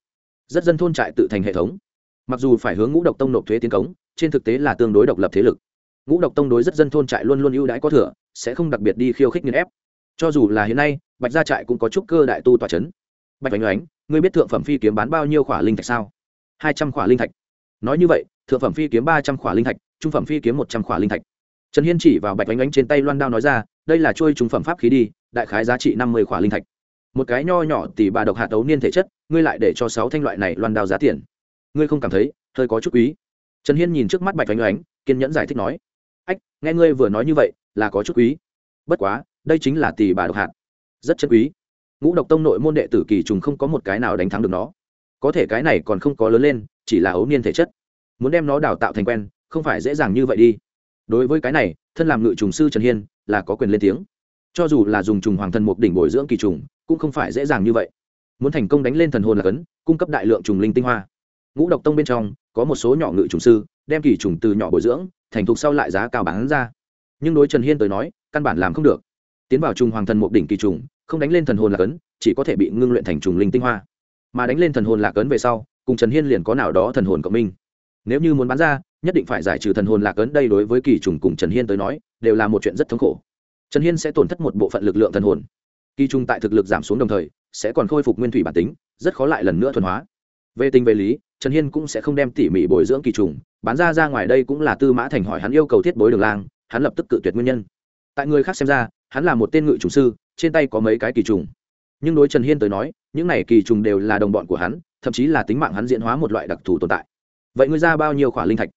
Rất dân thôn trại tự thành hệ thống. Mặc dù phải hướng ngũ độc tông nộp thuế tiến cống trên thực tế là tương đối độc lập thế lực. Ngũ độc tông đối rất dân thôn trại luôn luôn ưu đãi có thừa, sẽ không đặc biệt đi khiêu khích nghiên ép. Cho dù là hiện nay, bạch gia trại cũng có chút cơ đại tu tòa c h ấ n bạch oanh oánh ngươi biết thượng phẩm phi kiếm bán bao nhiêu khỏa linh thạch sao? Hai trăm khỏa linh thạch. Nói như vậy, thượng phẩm phi kiếm ba trăm khỏa linh thạch, trung phẩm phi kiếm một trăm khỏa linh thạch. Trần hiên chỉ vào bạch oanh oánh trên tay loan đao nói ra, đây là trôi trung phẩm pháp khí đi, đại khái giá trị năm mươi khỏa linh thạch. Một cái nho nhỏ tỷ bà độc hạ tấu niên thể chất, ngươi lại để cho sáu thanh loại này loan đao giá tiền. Ngươi không cảm thấy, hơi có chút quý trần hiên nhìn trước mắt bạch oanh oánh kiên nhẫn giải thích nói, ách, nghe ngươi vừa nói như vậy, là có chút quý. Bất quá, đây chính là tỷ bà độc hạt. Rất chân quý. Ngũ độc tông nội môn đệ tử kỳ trùng không có một cái nào đánh thắng được nó. Có thể cái này còn không có lớn lên, chỉ là ấu niên thể chất. Muốn đem nó đào tạo thành quen, không phải dễ dàng như vậy đi. Đối với cái này, thân làm ngự trùng sư trần hiên là có quyền lên tiếng. Cho dù là dùng trùng hoàng thần mục đỉnh bồi dưỡng kỳ trùng, cũng không phải dễ dàng như vậy. Muốn thành công đánh lên thần hồn là cấn, cung cấp đại lượng trùng linh tinh hoa ngũ độc tông bên trong, có một số nhỏ ngự trùng sư, đem kỳ trùng từ nhỏ bồi dưỡng, thành thục sau lại giá cao bán ra. Nhưng đối trần hiên tới nói, căn bản làm không được. Tiến vào trùng hoàng thần mục đỉnh kỳ trùng không đánh lên thần hồn lạc ấn, chỉ có thể bị ngưng luyện thành trùng linh tinh hoa. Mà đánh lên thần hồn lạc ấn về sau, cùng trần hiên liền có nào đó thần hồn cộng minh. Nếu như muốn bán ra, nhất định phải giải trừ thần hồn lạc ấn đây đối với kỳ trùng cùng trần hiên tới nói, đều là một chuyện rất thống khổ. Trần hiên sẽ tổn thất một bộ phận lực lượng thần hồn. Kỳ trùng tại thực lực giảm xuống đồng thời, sẽ còn khôi phục nguyên thủy bản tính, rất khó lại lần nữa thuần hóa về tình về lý, trần hiên cũng sẽ không đem tỉ mỉ bồi dưỡng kỳ trùng, bán ra ra ngoài đây cũng là tư mã thành hỏi hắn yêu cầu thiết bối đường lang, hắn lập tức cự tuyệt nguyên nhân. Tại người khác xem ra, hắn là một tên ngự trùng sư, trên tay có mấy cái kỳ trùng. Nhưng đối trần hiên tới nói, những này kỳ trùng đều là đồng bọn của hắn, thậm chí là tính mạng hắn diễn hóa một loại đặc thù tồn tại. Vậy ngươi ra bao nhiêu khỏa linh thạch?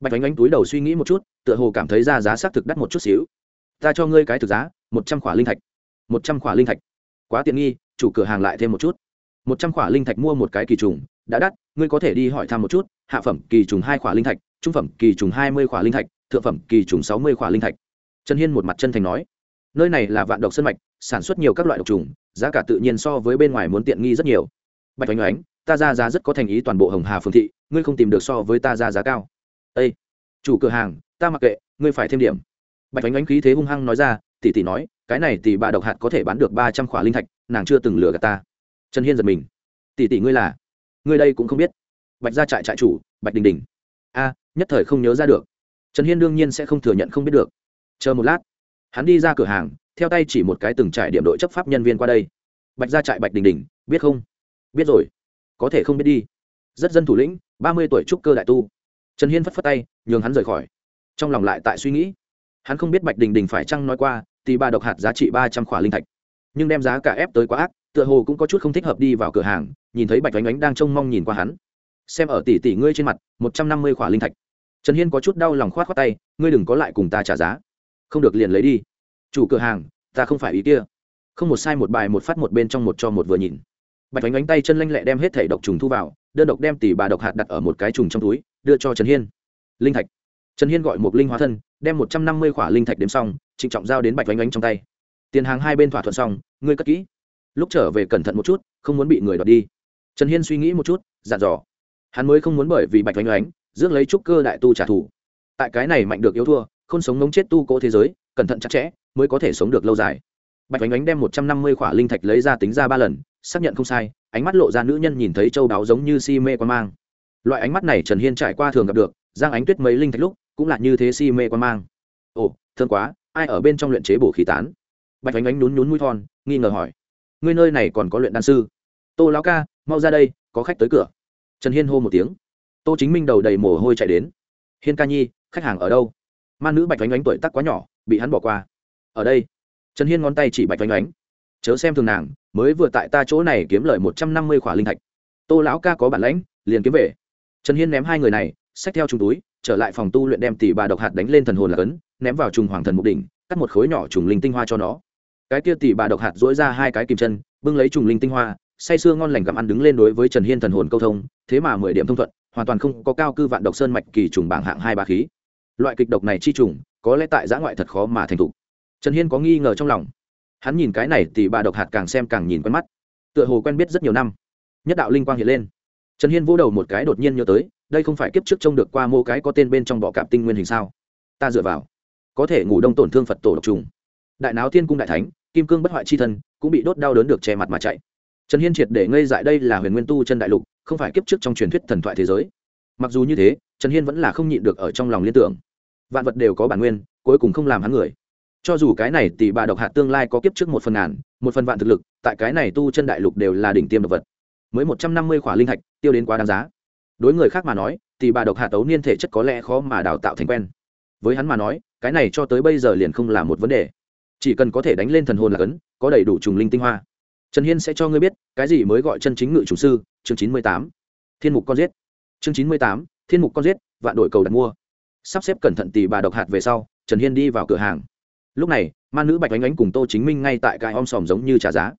Bạch ánh ánh túi đầu suy nghĩ một chút, tựa hồ cảm thấy ra giá xác thực đắt một chút xíu. Ta cho ngươi cái thực giá, một trăm khỏa linh thạch. Một trăm khỏa linh thạch. Quá tiện nghi, chủ cửa hàng lại thêm một chút. Một trăm khỏa linh thạch mua một cái kỳ trùng đã đắt, ngươi có thể đi hỏi thăm một chút, hạ phẩm kỳ trùng hai khỏa linh thạch, trung phẩm kỳ trùng hai mươi khỏa linh thạch, thượng phẩm kỳ trùng sáu mươi khỏa linh thạch. Trần hiên một mặt chân thành nói, nơi này là vạn độc sân mạch, sản xuất nhiều các loại độc trùng, giá cả tự nhiên so với bên ngoài muốn tiện nghi rất nhiều. Bạch oanh oánh, ta ra giá rất có thành ý toàn bộ hồng hà phương thị, ngươi không tìm được so với ta ra giá cao. Â chủ cửa hàng, ta mặc kệ, ngươi phải thêm điểm. Bạch oanh oánh khí thế hung hăng nói ra, tỷ tỷ nói, cái này tỷ bà độc hạt có thể bán được ba trăm khỏa linh thạch, nàng chưa từng lừa gạt ta. Trần hiên giật mình, tỷ tỷ ngươi là? Ngươi đây cũng không biết. Bạch gia trại trại chủ, bạch đình đình. A, nhất thời không nhớ ra được. Trần hiên đương nhiên sẽ không thừa nhận không biết được. Chờ một lát, hắn đi ra cửa hàng, theo tay chỉ một cái từng trải điểm đội chấp pháp nhân viên qua đây. Bạch gia trại bạch đình đình, biết không? Biết rồi. Có thể không biết đi. Rất dân thủ lĩnh, ba mươi tuổi trúc cơ đại tu. Trần hiên phất phất tay, nhường hắn rời khỏi. Trong lòng lại tại suy nghĩ. Hắn không biết bạch đình đình phải chăng nói qua thì ba độc hạt giá trị ba trăm khỏa linh thạch. Nhưng đem giá cả ép tới quá ác tựa hồ cũng có chút không thích hợp đi vào cửa hàng, nhìn thấy bạch oánh oánh đang trông mong nhìn qua hắn. Xem ở tỷ tỷ ngươi trên mặt, một trăm năm mươi khỏa linh thạch. Trần hiên có chút đau lòng khoát khoát tay, ngươi đừng có lại cùng ta trả giá. Không được liền lấy đi. Chủ cửa hàng, ta không phải ý kia. Không một sai một bài một phát một bên trong một cho một vừa nhìn. Bạch oánh oánh tay chân lanh lẹ đem hết thẻ độc trùng thu vào, đơn độc đem tỷ bà độc hạt đặt ở một cái trùng trong túi, đưa cho trần hiên. Linh thạch. Trần hiên gọi một linh hóa thân, đem một trăm năm mươi khỏa linh thạch đếm xong, trịnh trọng giao đến bạch oánh oánh trong tay. Tiền hàng hai bên thỏa thuận xong, ngươi cất kỹ lúc trở về cẩn thận một chút, không muốn bị người đoạt đi. Trần hiên suy nghĩ một chút, dặn dò. Hắn mới không muốn bởi vì bạch oanh oánh, rước lấy trúc cơ đại tu trả thù. Tại cái này mạnh được yếu thua, không sống ngống chết tu cỗ thế giới, cẩn thận chặt chẽ, mới có thể sống được lâu dài. Bạch oanh oánh đem một trăm năm mươi khỏa linh thạch lấy ra tính ra ba lần, xác nhận không sai, ánh mắt lộ ra nữ nhân nhìn thấy châu đáo giống như si mê quan mang. Loại ánh mắt này trần hiên trải qua thường gặp được, giang ánh tuyết mấy linh thạch lúc, cũng là như thế si mê quan mang. Ồ, thương quá, ai ở bên trong luyện chế bổ khí tán? Bạch oanh oánh nhún nhún mũi thon, nghi ngờ hỏi ngươi nơi này còn có luyện đan sư? Tô lão ca, mau ra đây, có khách tới cửa. Trần hiên hô một tiếng. Tô chính minh đầu đầy mồ hôi chạy đến. Hiên ca nhi, khách hàng ở đâu? Man nữ bạch vánh oánh tuổi tắc quá nhỏ, bị hắn bỏ qua. Ở đây. Trần hiên ngón tay chỉ bạch vánh oánh chớ xem thường nàng, mới vừa tại ta chỗ này kiếm lời một trăm năm mươi khỏa linh thạch. Tô lão ca có bản lãnh, liền kiếm về. Trần hiên ném hai người này, xách theo trùng túi, trở lại phòng tu luyện đem tỷ bà độc hạt đánh lên thần hồn là cấn, ném vào trùng hoàng thần mục đỉnh, cắt một khối nhỏ trùng linh tinh hoa cho nó cái kia tỷ bà độc hạt dỗi ra hai cái kìm chân, bưng lấy trùng linh tinh hoa, say sưa ngon lành gặm ăn đứng lên đối với trần hiên thần hồn câu thông, thế mà mười điểm thông thuận, hoàn toàn không có cao cư vạn độc sơn mạch kỳ trùng bảng hạng hai ba khí. Loại kịch độc này chi trùng, có lẽ tại giã ngoại thật khó mà thành thục. Trần hiên có nghi ngờ trong lòng. Hắn nhìn cái này tỷ bà độc hạt càng xem càng nhìn quen mắt. Tựa hồ quen biết rất nhiều năm. Nhất đạo linh quang hiện lên. Trần hiên vỗ đầu một cái đột nhiên nhớ tới, đây không phải kiếp trước trông được qua mô cái có tên bên trong bọ cạp tinh nguyên hình sao? Ta dựa vào. Có thể ngủ đông tổn thương phật tổ độc trùng. Đại náo thiên cung đại thánh kim cương bất hoại chi thân, cũng bị đốt đau đớn được che mặt mà chạy. Trần hiên triệt để ngây dại đây là huyền nguyên tu chân đại lục, không phải kiếp trước trong truyền thuyết thần thoại thế giới. Mặc dù như thế, trần hiên vẫn là không nhịn được ở trong lòng liên tưởng. Vạn vật đều có bản nguyên, cuối cùng không làm hắn người. Cho dù cái này tỷ bà độc hạt tương lai có kiếp trước một phần ngàn, một phần vạn thực lực, tại cái này tu chân đại lục đều là đỉnh tiêm độc vật. Mới một trăm năm mươi khỏa linh hạch, tiêu đến quá đáng giá. Đối người khác mà nói, tỷ bà độc hạt tấu niên thể chất có lẽ khó mà đào tạo thành quen. Với hắn mà nói, cái này cho tới bây giờ liền không là một vấn đề chỉ cần có thể đánh lên thần hồn là cấn có đầy đủ trùng linh tinh hoa. Trần hiên sẽ cho ngươi biết, cái gì mới gọi chân chính ngự chủ sư, chương chín mươi tám. Thiên mục con giết. Chương chín mươi tám, thiên mục con giết, vạn đội cầu đặt mua. Sắp xếp cẩn thận tỷ bà độc hạt về sau, trần hiên đi vào cửa hàng. Lúc này, ma nữ bạch ánh ánh cùng tô chính minh ngay tại cái om sòm giống như trả giá.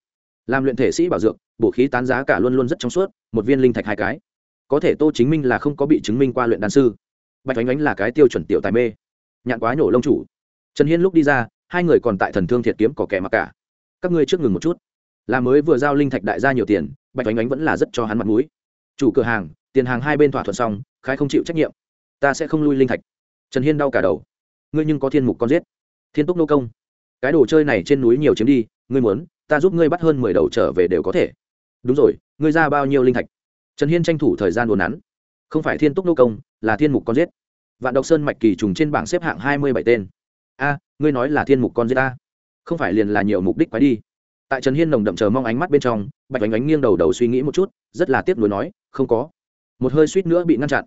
Làm luyện thể sĩ bảo dược, bổ khí tán giá cả luôn luôn rất trong suốt, một viên linh thạch hai cái. Có thể tô chính minh là không có bị chứng minh qua luyện đan sư. Bạch ánh ánh là cái tiêu chuẩn tiểu tài mê. Nhạn quá nhổ lông chủ. Trần hiên lúc đi ra hai người còn tại thần thương thiệt kiếm có kẻ mặc cả. Các ngươi trước ngừng một chút. Là mới vừa giao linh thạch đại gia nhiều tiền, bạch ánh ánh vẫn là rất cho hắn mặt mũi. Chủ cửa hàng, tiền hàng hai bên thỏa thuận xong khai không chịu trách nhiệm. Ta sẽ không lui linh thạch. Trần hiên đau cả đầu. Ngươi nhưng có thiên mục con giết. Thiên túc nô công. Cái đồ chơi này trên núi nhiều chiếm đi, ngươi muốn, ta giúp ngươi bắt hơn mười đầu trở về đều có thể. Đúng rồi, ngươi ra bao nhiêu linh thạch? Trần hiên tranh thủ thời gian đồn nắn. Không phải thiên túc nô công, là thiên mục con giết. Vạn độc sơn mạch kỳ trùng trên bảng xếp hạng hai mươi bảy tên. A ngươi nói là thiên mục con giết ta. Không phải liền là nhiều mục đích quái đi. Tại trần hiên nồng đậm chờ mong ánh mắt bên trong, bạch ánh ánh nghiêng đầu đầu suy nghĩ một chút, rất là tiếc nuối nói, không có. Một hơi suýt nữa bị ngăn chặn.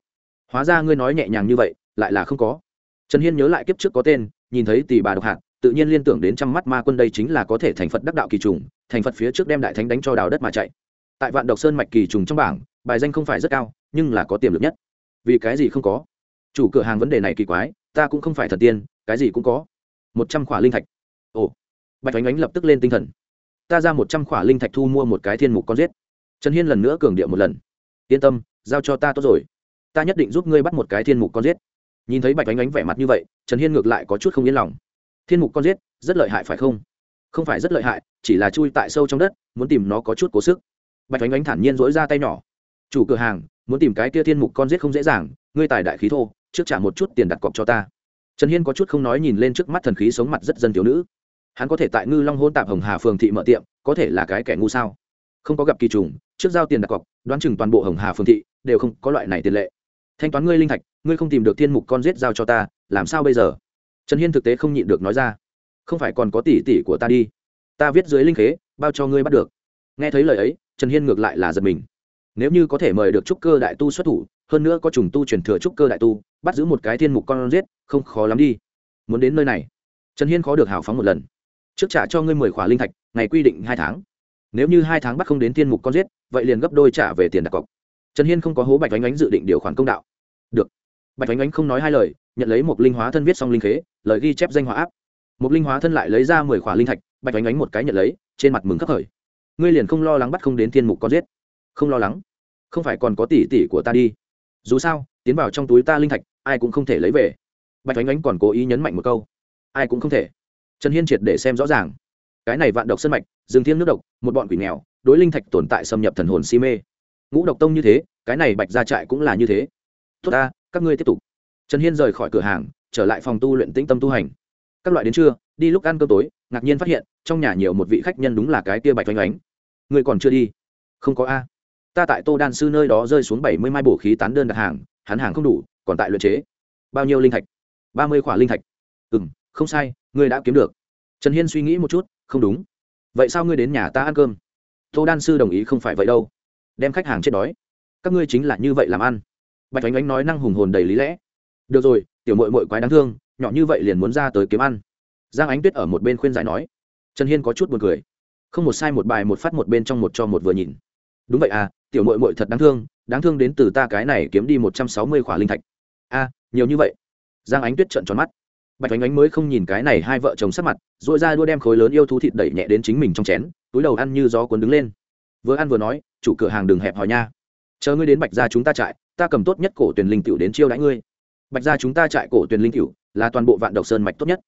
Hóa ra ngươi nói nhẹ nhàng như vậy, lại là không có. Trần hiên nhớ lại kiếp trước có tên, nhìn thấy tỷ bà độc hạt, tự nhiên liên tưởng đến trăm mắt ma quân đây chính là có thể thành phật đắc đạo kỳ trùng, thành phật phía trước đem đại thánh đánh cho đào đất mà chạy. Tại vạn độc sơn mạch kỳ trùng trong bảng, bài danh không phải rất cao, nhưng là có tiềm lực nhất. Vì cái gì không có? Chủ cửa hàng vấn đề này kỳ quái, ta cũng không phải thần tiên, cái gì cũng có một trăm khỏa linh thạch. Ồ, bạch oánh ánh lập tức lên tinh thần. Ta ra một trăm khỏa linh thạch thu mua một cái thiên mục con giết. Trần hiên lần nữa cường điệu một lần. Yên tâm, giao cho ta tốt rồi. Ta nhất định giúp ngươi bắt một cái thiên mục con giết. Nhìn thấy bạch oánh ánh vẻ mặt như vậy, trần hiên ngược lại có chút không yên lòng. Thiên mục con giết, rất lợi hại phải không? Không phải rất lợi hại, chỉ là chui tại sâu trong đất, muốn tìm nó có chút cố sức. Bạch oánh ánh thản nhiên dỗi ra tay nhỏ. Chủ cửa hàng, muốn tìm cái kia thiên mục con giết không dễ dàng, ngươi tài đại khí thô, trước trả một chút tiền đặt cọc cho ta trần hiên có chút không nói nhìn lên trước mắt thần khí sống mặt rất dân thiếu nữ. Hắn có thể tại ngư long hôn tạp hồng hà phường thị mở tiệm, có thể là cái kẻ ngu sao? Không có gặp kỳ trùng, trước giao tiền đặt cọc, đoán chừng toàn bộ hồng hà phường thị đều không có loại này tiền lệ. Thanh toán ngươi linh thạch, ngươi không tìm được thiên mục con giết giao cho ta, làm sao bây giờ? Trần hiên thực tế không nhịn được nói ra. Không phải còn có tỷ tỷ của ta đi. Ta viết dưới linh khế, bao cho ngươi bắt được. Nghe thấy lời ấy, trần hiên ngược lại là giật mình. Nếu như có thể mời được trúc cơ đại tu xuất thủ hơn nữa có trùng tu truyền thừa trúc cơ đại tu, bắt giữ một cái thiên mục con giết, không khó lắm đi. Muốn đến nơi này, trần hiên khó được hào phóng một lần. Trước trả cho ngươi mười khỏa linh thạch, ngày quy định hai tháng. Nếu như hai tháng bắt không đến thiên mục con giết, vậy liền gấp đôi trả về tiền đặt cọc. Trần hiên không có hố bạch oánh ánh dự định điều khoản công đạo. Được. Bạch oánh ánh không nói hai lời, nhận lấy một linh hóa thân viết xong linh khế, lời ghi chép danh hóa áp. Một linh hóa thân lại lấy ra mười khỏa linh thạch, bạch oánh ánh một cái nhận lấy, trên mặt mừng khắc khởi. Ngươi liền không lo lắng bắt không đến thiên mục con giết. Không lo lắng. Không phải còn có tỷ tỷ của ta đi dù sao, tiến vào trong túi ta linh thạch, ai cũng không thể lấy về. Bạch oánh ánh còn cố ý nhấn mạnh một câu, ai cũng không thể. Trần hiên triệt để xem rõ ràng. Cái này vạn độc sân mạch, rừng thiêng nước độc, một bọn quỷ nghèo, đối linh thạch tồn tại xâm nhập thần hồn si mê. Ngũ độc tông như thế, cái này bạch ra trại cũng là như thế. Tốt ta, các ngươi tiếp tục. Trần hiên rời khỏi cửa hàng, trở lại phòng tu luyện tĩnh tâm tu hành. Các loại đến trưa, đi lúc ăn cơm tối, ngạc nhiên phát hiện, trong nhà nhiều một vị khách nhân đúng là cái kia bạch oanh oánh người còn chưa đi? Không có a ta tại tô đan sư nơi đó rơi xuống bảy mươi mai bổ khí tán đơn đặt hàng, hắn hàng không đủ, còn tại luyện chế. Bao nhiêu linh thạch? Ba mươi khỏa linh thạch. Ừ m không sai, ngươi đã kiếm được. Trần hiên suy nghĩ một chút, không đúng. Vậy sao ngươi đến nhà ta ăn cơm? Tô đan sư đồng ý không phải vậy đâu. Đem khách hàng chết đói. Các ngươi chính là như vậy làm ăn. Bạch oánh oánh nói năng hùng hồn đầy lý lẽ. Được rồi, tiểu mội mội quái đáng thương, nhỏ như vậy liền muốn ra tới kiếm ăn. Giang ánh tuyết ở một bên khuyên giải nói. Trần hiên có chút b u ồ n cười. Không một sai một bài, một phát một bên trong một cho một vừa nhìn đúng vậy à tiểu mội mội thật đáng thương đáng thương đến từ ta cái này kiếm đi một trăm sáu mươi khỏa linh thạch. A, nhiều như vậy. Giang ánh tuyết trợn tròn mắt. Bạch Ánh Ánh mới không nhìn cái này hai vợ chồng sắc mặt dội ra đua đem khối lớn yêu thú thịt đẩy nhẹ đến chính mình trong chén, túi đầu ăn như gió cuốn đứng lên. Vừa ăn vừa nói, chủ cửa hàng đừng hẹp hòi nha. Chờ ngươi đến bạch gia chúng ta trại, ta cầm tốt nhất cổ tuyển linh tiểu đến chiêu đãi ngươi. Bạch gia chúng ta trại cổ tuyển linh tiểu là toàn bộ vạn độc sơn mạch tốt nhất.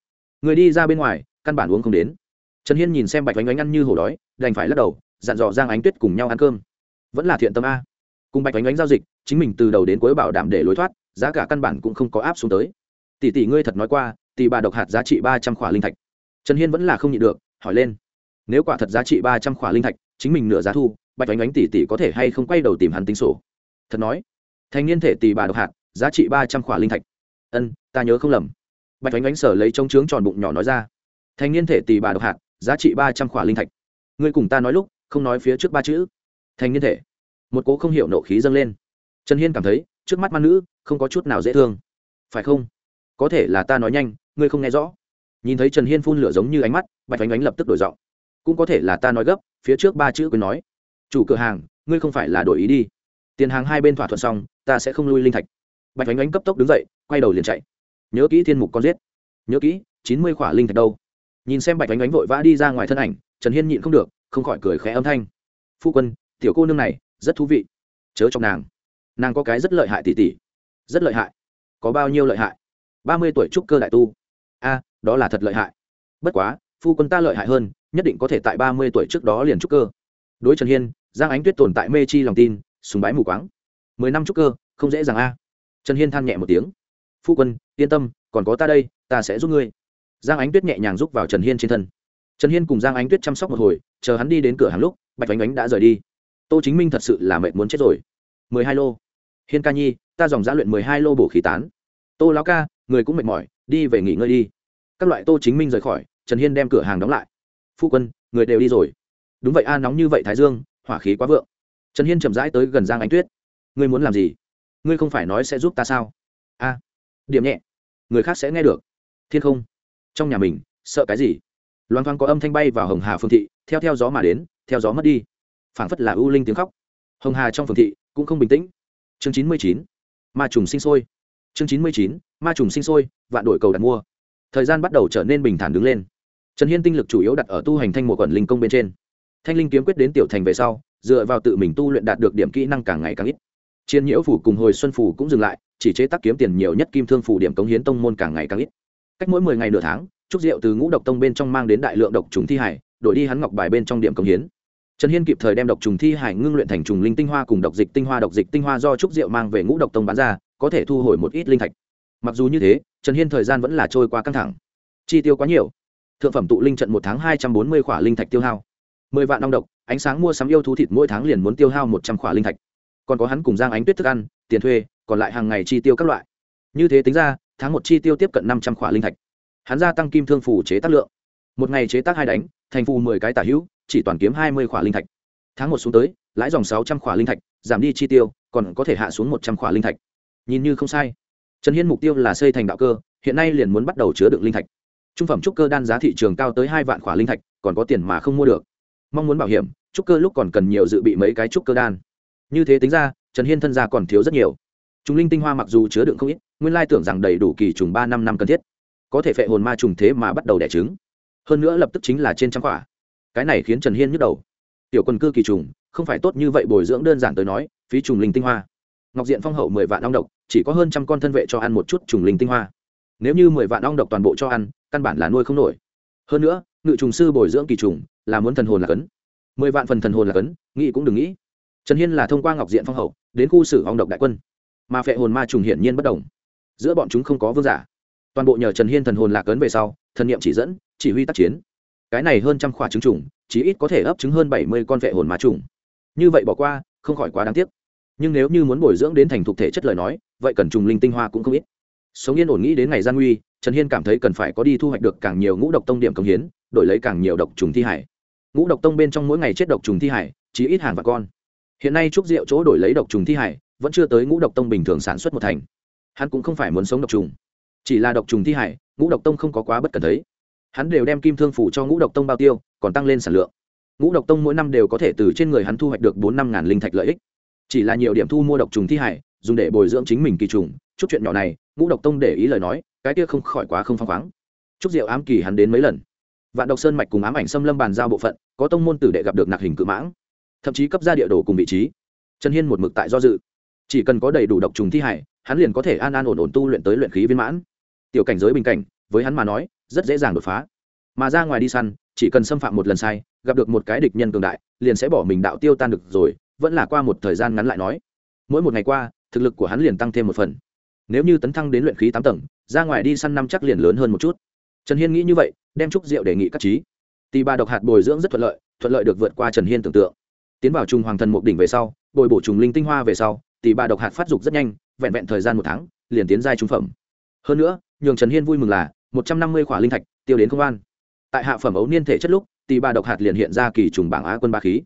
Người đi ra bên ngoài, căn bản uống không đến. Trần hiên nhìn xem bạch Ánh Ánh ăn như hổ đói, đành phải lắc đầu dặn dò giang ánh tuyết cùng nhau ăn cơm. Vẫn là thiện tâm a. Cùng bạch ánh ánh giao dịch, chính mình từ đầu đến cuối bảo đảm để lối thoát, giá cả căn bản cũng không có áp xuống tới. Tỷ tỷ ngươi thật nói qua, tỷ bà độc hạt giá trị ba trăm khỏa linh thạch. Trần hiên vẫn là không nhịn được, hỏi lên. Nếu quả thật giá trị ba trăm khỏa linh thạch, chính mình nửa giá thu, bạch ánh ánh tỷ tỷ có thể hay không quay đầu tìm hắn tính sổ? Thật nói. Thành niên thể tỷ bà độc hạt, giá trị ba trăm khỏa linh thạch. Ân, ta nhớ không lầm. Bạch ánh ánh sở lấy trống trướng tròn bụng nhỏ nói ra. Thành niên thể tỷ bà độc hạt, giá trị ba trăm khỏa linh thạch. Ngươi cùng ta nói lúc không nói phía trước ba chữ. Thành niên thể. Một cố không hiểu nộ khí dâng lên. Trần hiên cảm thấy, trước mắt man nữ, không có chút nào dễ thương. Phải không? Có thể là ta nói nhanh, ngươi không nghe rõ. Nhìn thấy trần hiên phun lửa giống như ánh mắt, bạch oánh ánh lập tức đổi giọng. Cũng có thể là ta nói gấp, phía trước ba chữ quên nói. Chủ cửa hàng, ngươi không phải là đổi ý đi. Tiền hàng hai bên thỏa thuận xong, ta sẽ không lui linh thạch. Bạch oánh ánh cấp tốc đứng dậy, quay đầu liền chạy. Nhớ kỹ thiên mục con giết. Nhớ kỹ, chín mươi khỏa linh thạch đâu. Nhìn xem bạch oánh ánh vội vã đi ra ngoài thân ảnh, trần hiên nhịn không được không khỏi cười khẽ âm thanh. Phu quân, tiểu cô nương này rất thú vị. Chớ trong nàng. Nàng có cái rất lợi hại tỉ tỉ rất lợi hại? Có bao nhiêu lợi hại? Ba mươi tuổi trúc cơ đại tu. A, đó là thật lợi hại. Bất quá, phu quân ta lợi hại hơn, nhất định có thể tại ba mươi tuổi trước đó liền trúc cơ. Đối trần hiên, giang ánh tuyết tồn tại mê chi lòng tin, sùng bái mù quáng. Mười năm trúc cơ, không dễ dàng a. Trần hiên than nhẹ một tiếng. Phu quân, yên tâm, còn có ta đây, ta sẽ giúp ngươi. Giang ánh tuyết nhẹ nhàng giúp vào trần hiên trên thân trần hiên cùng giang ánh tuyết chăm sóc một hồi, chờ hắn đi đến cửa hàng lúc, bạch ánh ánh đã rời đi. Tô chính minh thật sự là mệt muốn chết rồi. mười hai lô. Hiên ca nhi, ta dòng giã luyện mười hai lô bổ khí tán. Tô lão ca, người cũng mệt mỏi, đi về nghỉ ngơi đi. Các loại tô chính minh rời khỏi, trần hiên đem cửa hàng đóng lại. Phu quân, người đều đi rồi. Đúng vậy a à, nóng như vậy thái dương, hỏa khí quá vượng. Trần hiên chậm rãi tới gần giang ánh tuyết. Ngươi muốn làm gì? Ngươi không phải nói sẽ giúp ta sao? A. Điểm nhẹ. Người khác sẽ nghe được. Thiên không. Trong nhà mình, sợ cái gì? Loan thoáng có âm thanh bay vào hồng hà phương thị, theo theo gió mà đến, theo gió mất đi. Phảng phất là ưu linh tiếng khóc. Hồng hà trong phương thị cũng không bình tĩnh. Chương chín mươi chín, ma trùng sinh sôi. Chương chín mươi chín, ma trùng sinh sôi, vạn đổi cầu đặt mua. Thời gian bắt đầu trở nên bình thản đứng lên. Trần hiên tinh lực chủ yếu đặt ở tu hành thanh một quần linh công bên trên. Thanh linh kiếm quyết đến tiểu thành về sau, dựa vào tự mình tu luyện đạt được điểm kỹ năng càng ngày càng ít. Chiến nhiễu phủ cùng hồi xuân phủ cũng dừng lại, chỉ chế tác kiếm tiền nhiều nhất kim thương phủ điểm cống hiến tông môn càng ngày càng ít. Cách mỗi mười ngày nửa tháng trúc diệu từ ngũ độc tông bên trong mang đến đại lượng độc trùng thi hải, đổi đi hắn ngọc bài bên trong điểm công hiến. Trần hiên kịp thời đem độc trùng thi hải ngưng luyện thành trùng linh tinh hoa cùng độc dịch tinh hoa, độc dịch tinh hoa do trúc diệu mang về ngũ độc tông bán ra, có thể thu hồi một ít linh thạch. Mặc dù như thế, trần hiên thời gian vẫn là trôi qua căng thẳng. Chi tiêu quá nhiều. Thượng phẩm tụ linh trận một tháng hai trăm bốn mươi khỏa linh thạch tiêu hao. mười vạn đong độc, ánh sáng mua sắm yêu thú thịt mỗi tháng liền muốn tiêu hao một trăm khỏa linh thạch. Còn có hắn cùng giang ánh tuyết thức ăn, tiền thuê, còn lại hàng ngày chi tiêu các loại. Như thế tính ra, tháng một chi tiêu tiếp cận năm trăm khỏa linh thạch hắn gia tăng kim thương phủ chế tác lượng. Một ngày chế tác hai đánh, thành phù mười cái tả hữu, chỉ toàn kiếm hai mươi khỏa linh thạch. Tháng một xuống tới, lãi dòng sáu trăm khỏa linh thạch, giảm đi chi tiêu, còn có thể hạ xuống một trăm khỏa linh thạch. Nhìn như không sai. Trần hiên mục tiêu là xây thành đạo cơ, hiện nay liền muốn bắt đầu chứa đựng linh thạch. Trung phẩm trúc cơ đan giá thị trường cao tới hai vạn khỏa linh thạch, còn có tiền mà không mua được. Mong muốn bảo hiểm, trúc cơ lúc còn cần nhiều dự bị mấy cái trúc cơ đan. Như thế tính ra, trần hiên thân gia còn thiếu rất nhiều. Chúng linh tinh hoa mặc dù chứa đựng không ít, nguyên lai tưởng rằng đầy đủ kỳ trùng ba năm năm cần thiết có thể phệ hồn ma trùng thế mà bắt đầu đẻ trứng. Hơn nữa lập tức chính là trên trăm quả. Cái này khiến trần hiên nhức đầu. Tiểu quân cư kỳ trùng, không phải tốt như vậy bồi dưỡng đơn giản tới nói, phí trùng linh tinh hoa. Ngọc diện phong hậu mười vạn ong độc, chỉ có hơn trăm con thân vệ cho ăn một chút trùng linh tinh hoa. Nếu như mười vạn ong độc toàn bộ cho ăn, căn bản là nuôi không nổi. Hơn nữa, ngự trùng sư bồi dưỡng kỳ trùng là muốn thần hồn là cấn. Mười vạn phần thần hồn là cấn, nghĩ cũng đừng nghĩ. Trần hiên là thông qua ngọc diện phong hậu, đến khu xử ong độc đại quân. Mà phệ hồn ma trùng hiển nhiên bất đồng. Giữa bọn chúng không có vương giả toàn bộ nhờ trần hiên thần hồn lạc ấn về sau, thần niệm chỉ dẫn, chỉ huy tác chiến. Cái này hơn trăm khỏa trứng trùng, chí ít có thể ấp trứng hơn bảy mươi con vệ hồn má trùng. Như vậy bỏ qua, không khỏi quá đáng tiếc. Nhưng nếu như muốn bồi dưỡng đến thành thục thể chất lời nói, vậy cần trùng linh tinh hoa cũng không ít. Sống yên ổn nghĩ đến ngày gian nguy trần hiên cảm thấy cần phải có đi thu hoạch được càng nhiều ngũ độc tông điểm công hiến, đổi lấy càng nhiều độc trùng thi hải. Ngũ độc tông bên trong mỗi ngày chết độc trùng thi hải chỉ ít hàng và con. Hiện nay trúc rượu chỗ đổi lấy độc trùng thi hải, vẫn chưa tới ngũ độc tông bình thường sản xuất một thành. Hắn cũng không phải muốn sống độc trùng chỉ là độc trùng thi hải, ngũ độc tông không có quá bất cần thấy. Hắn đều đem kim thương phủ cho ngũ độc tông bao tiêu, còn tăng lên sản lượng. Ngũ độc tông mỗi năm đều có thể từ trên người hắn thu hoạch được bốn năm ngàn linh thạch lợi ích. Chỉ là nhiều điểm thu mua độc trùng thi hải, dùng để bồi dưỡng chính mình kỳ trùng, chút chuyện nhỏ này, ngũ độc tông để ý lời nói, cái kia không khỏi quá không phăng khoáng. Chúc diệu ám kỳ hắn đến mấy lần. Vạn độc sơn mạch cùng ám ảnh xâm lâm bàn giao bộ phận, có tông môn tử đệ gặp được nạc hình cự mãng, thậm chí cấp ra địa đồ cùng vị trí. Trần hiên một mực tại do dự. Chỉ cần có đầy đủ độc trùng thi hải, hắn liền có thể an an ổn ổn tu luyện tới luyện khí viên mãn tiểu cảnh giới bình cảnh, với hắn mà nói, rất dễ dàng đột phá. Mà ra ngoài đi săn, chỉ cần xâm phạm một lần sai, gặp được một cái địch nhân cường đại, liền sẽ bỏ mình đạo tiêu tan được rồi, vẫn là qua một thời gian ngắn lại nói. Mỗi một ngày qua, thực lực của hắn liền tăng thêm một phần. Nếu như tấn thăng đến luyện khí tám tầng, ra ngoài đi săn năm chắc liền lớn hơn một chút. Trần hiên nghĩ như vậy, đem trúc rượu đề nghị các trí. Tì ba độc hạt bồi dưỡng rất thuận lợi thuận lợi được vượt qua trần hiên tưởng tượng. Tiến vào trùng hoàng thần mục đỉnh về sau, bồi bổ trùng linh tinh hoa về sau, tì ba độc hạt phát dục rất nhanh, vẹn vẹn thời gian một tháng, liền tiến giai trung phẩm. Hơn nữa nhường trần hiên vui mừng là một trăm năm mươi khỏa linh thạch tiêu đến công an. Tại hạ phẩm ấu niên thể chất lúc tì bà độc hạt liền hiện ra kỳ trùng bảng á quân ba khí.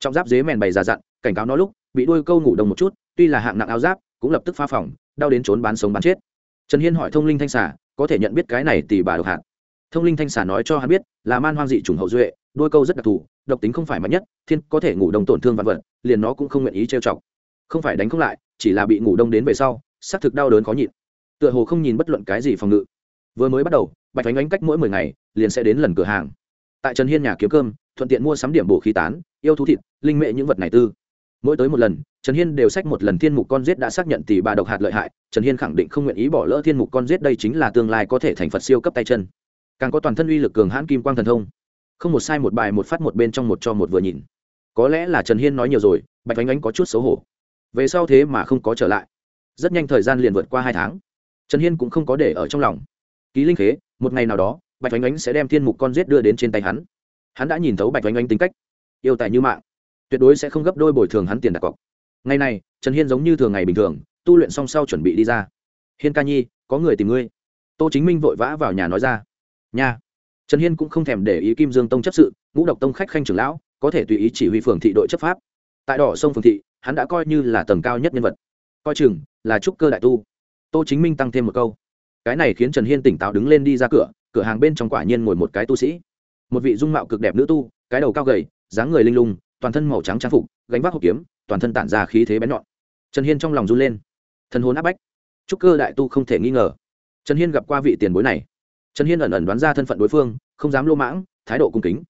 Trong giáp dế mèn bày già dặn, cảnh cáo nó lúc, bị đuôi câu ngủ đồng một chút, tuy là hạng nặng áo giáp, cũng lập tức phá phòng đau đến trốn bán sống bán chết. Trần hiên hỏi thông linh thanh xà, có thể nhận biết cái này tì bà độc hạt? Thông linh thanh xà nói cho hắn biết, là man hoang dị trùng hậu duệ đôi câu rất đặc thù, độc tính không phải mạnh nhất, thiên có thể ngủ đông tổn thương vạn vật, liền nó cũng không nguyện ý trêu chọc. Không phải đánh không lại, chỉ là bị ngủ đông đến về sau, xác thực đau đớn khó nhịn tựa hồ không nhìn bất luận cái gì phòng ngự. Vừa mới bắt đầu, bạch ánh ánh cách mỗi mười ngày, liền sẽ đến lần cửa hàng. Tại trần hiên nhà kiếm cơm, thuận tiện mua sắm điểm bổ khí tán, yêu thú thịt, linh mệ những vật này tư. Mỗi tới một lần, trần hiên đều sách một lần thiên mục con giết đã xác nhận tỷ bà độc hạt lợi hại, trần hiên khẳng định không nguyện ý bỏ lỡ thiên mục con giết đây chính là tương lai có thể thành phật siêu cấp tay chân. Càng có toàn thân uy lực cường hãn kim quang thần thông. Không một sai một bài một phát một bên trong một cho một vừa nhìn. Có lẽ là trần hiên nói nhiều rồi, bạch ánh ánh có chút xấu hổ. Về sau thế mà không có trở lại. Rất nhanh thời gian liền vượt qua hai tháng trần hiên cũng không có để ở trong lòng. Ký linh khế, một ngày nào đó, bạch oanh ánh sẽ đem thiên mục con giết đưa đến trên tay hắn. Hắn đã nhìn thấu bạch oanh ánh tính cách. Yêu tài như mạng, tuyệt đối sẽ không gấp đôi bồi thường hắn tiền đặt cọc. Ngày này, trần hiên giống như thường ngày bình thường, tu luyện xong sau chuẩn bị đi ra. Hiên ca nhi, có người tìm ngươi. Tô chính minh vội vã vào nhà nói ra. Nhà. trần hiên cũng không thèm để ý kim dương tông chấp sự, ngũ độc tông khách khanh trưởng lão, có thể tùy ý chỉ huy phường thị đội chấp pháp. Tại đỏ sông phường thị, hắn đã coi như là tầng cao nhất nhân vật. Coi chừng là trúc cơ đại tu tô chính minh tăng thêm một câu. Cái này khiến trần hiên tỉnh táo đứng lên đi ra cửa cửa hàng bên trong quả nhiên ngồi một cái tu sĩ. Một vị dung mạo cực đẹp nữ tu, cái đầu cao gầy, dáng người linh lung, toàn thân màu trắng trang phục, gánh vác hộp kiếm, toàn thân tản ra khí thế bén nhọn. Trần hiên trong lòng run lên. Thân hồn áp bách. Trúc cơ đại tu không thể nghi ngờ. Trần hiên gặp qua vị tiền bối này. Trần hiên ẩn ẩn đoán ra thân phận đối phương, không dám lô mãng, thái độ cung kính.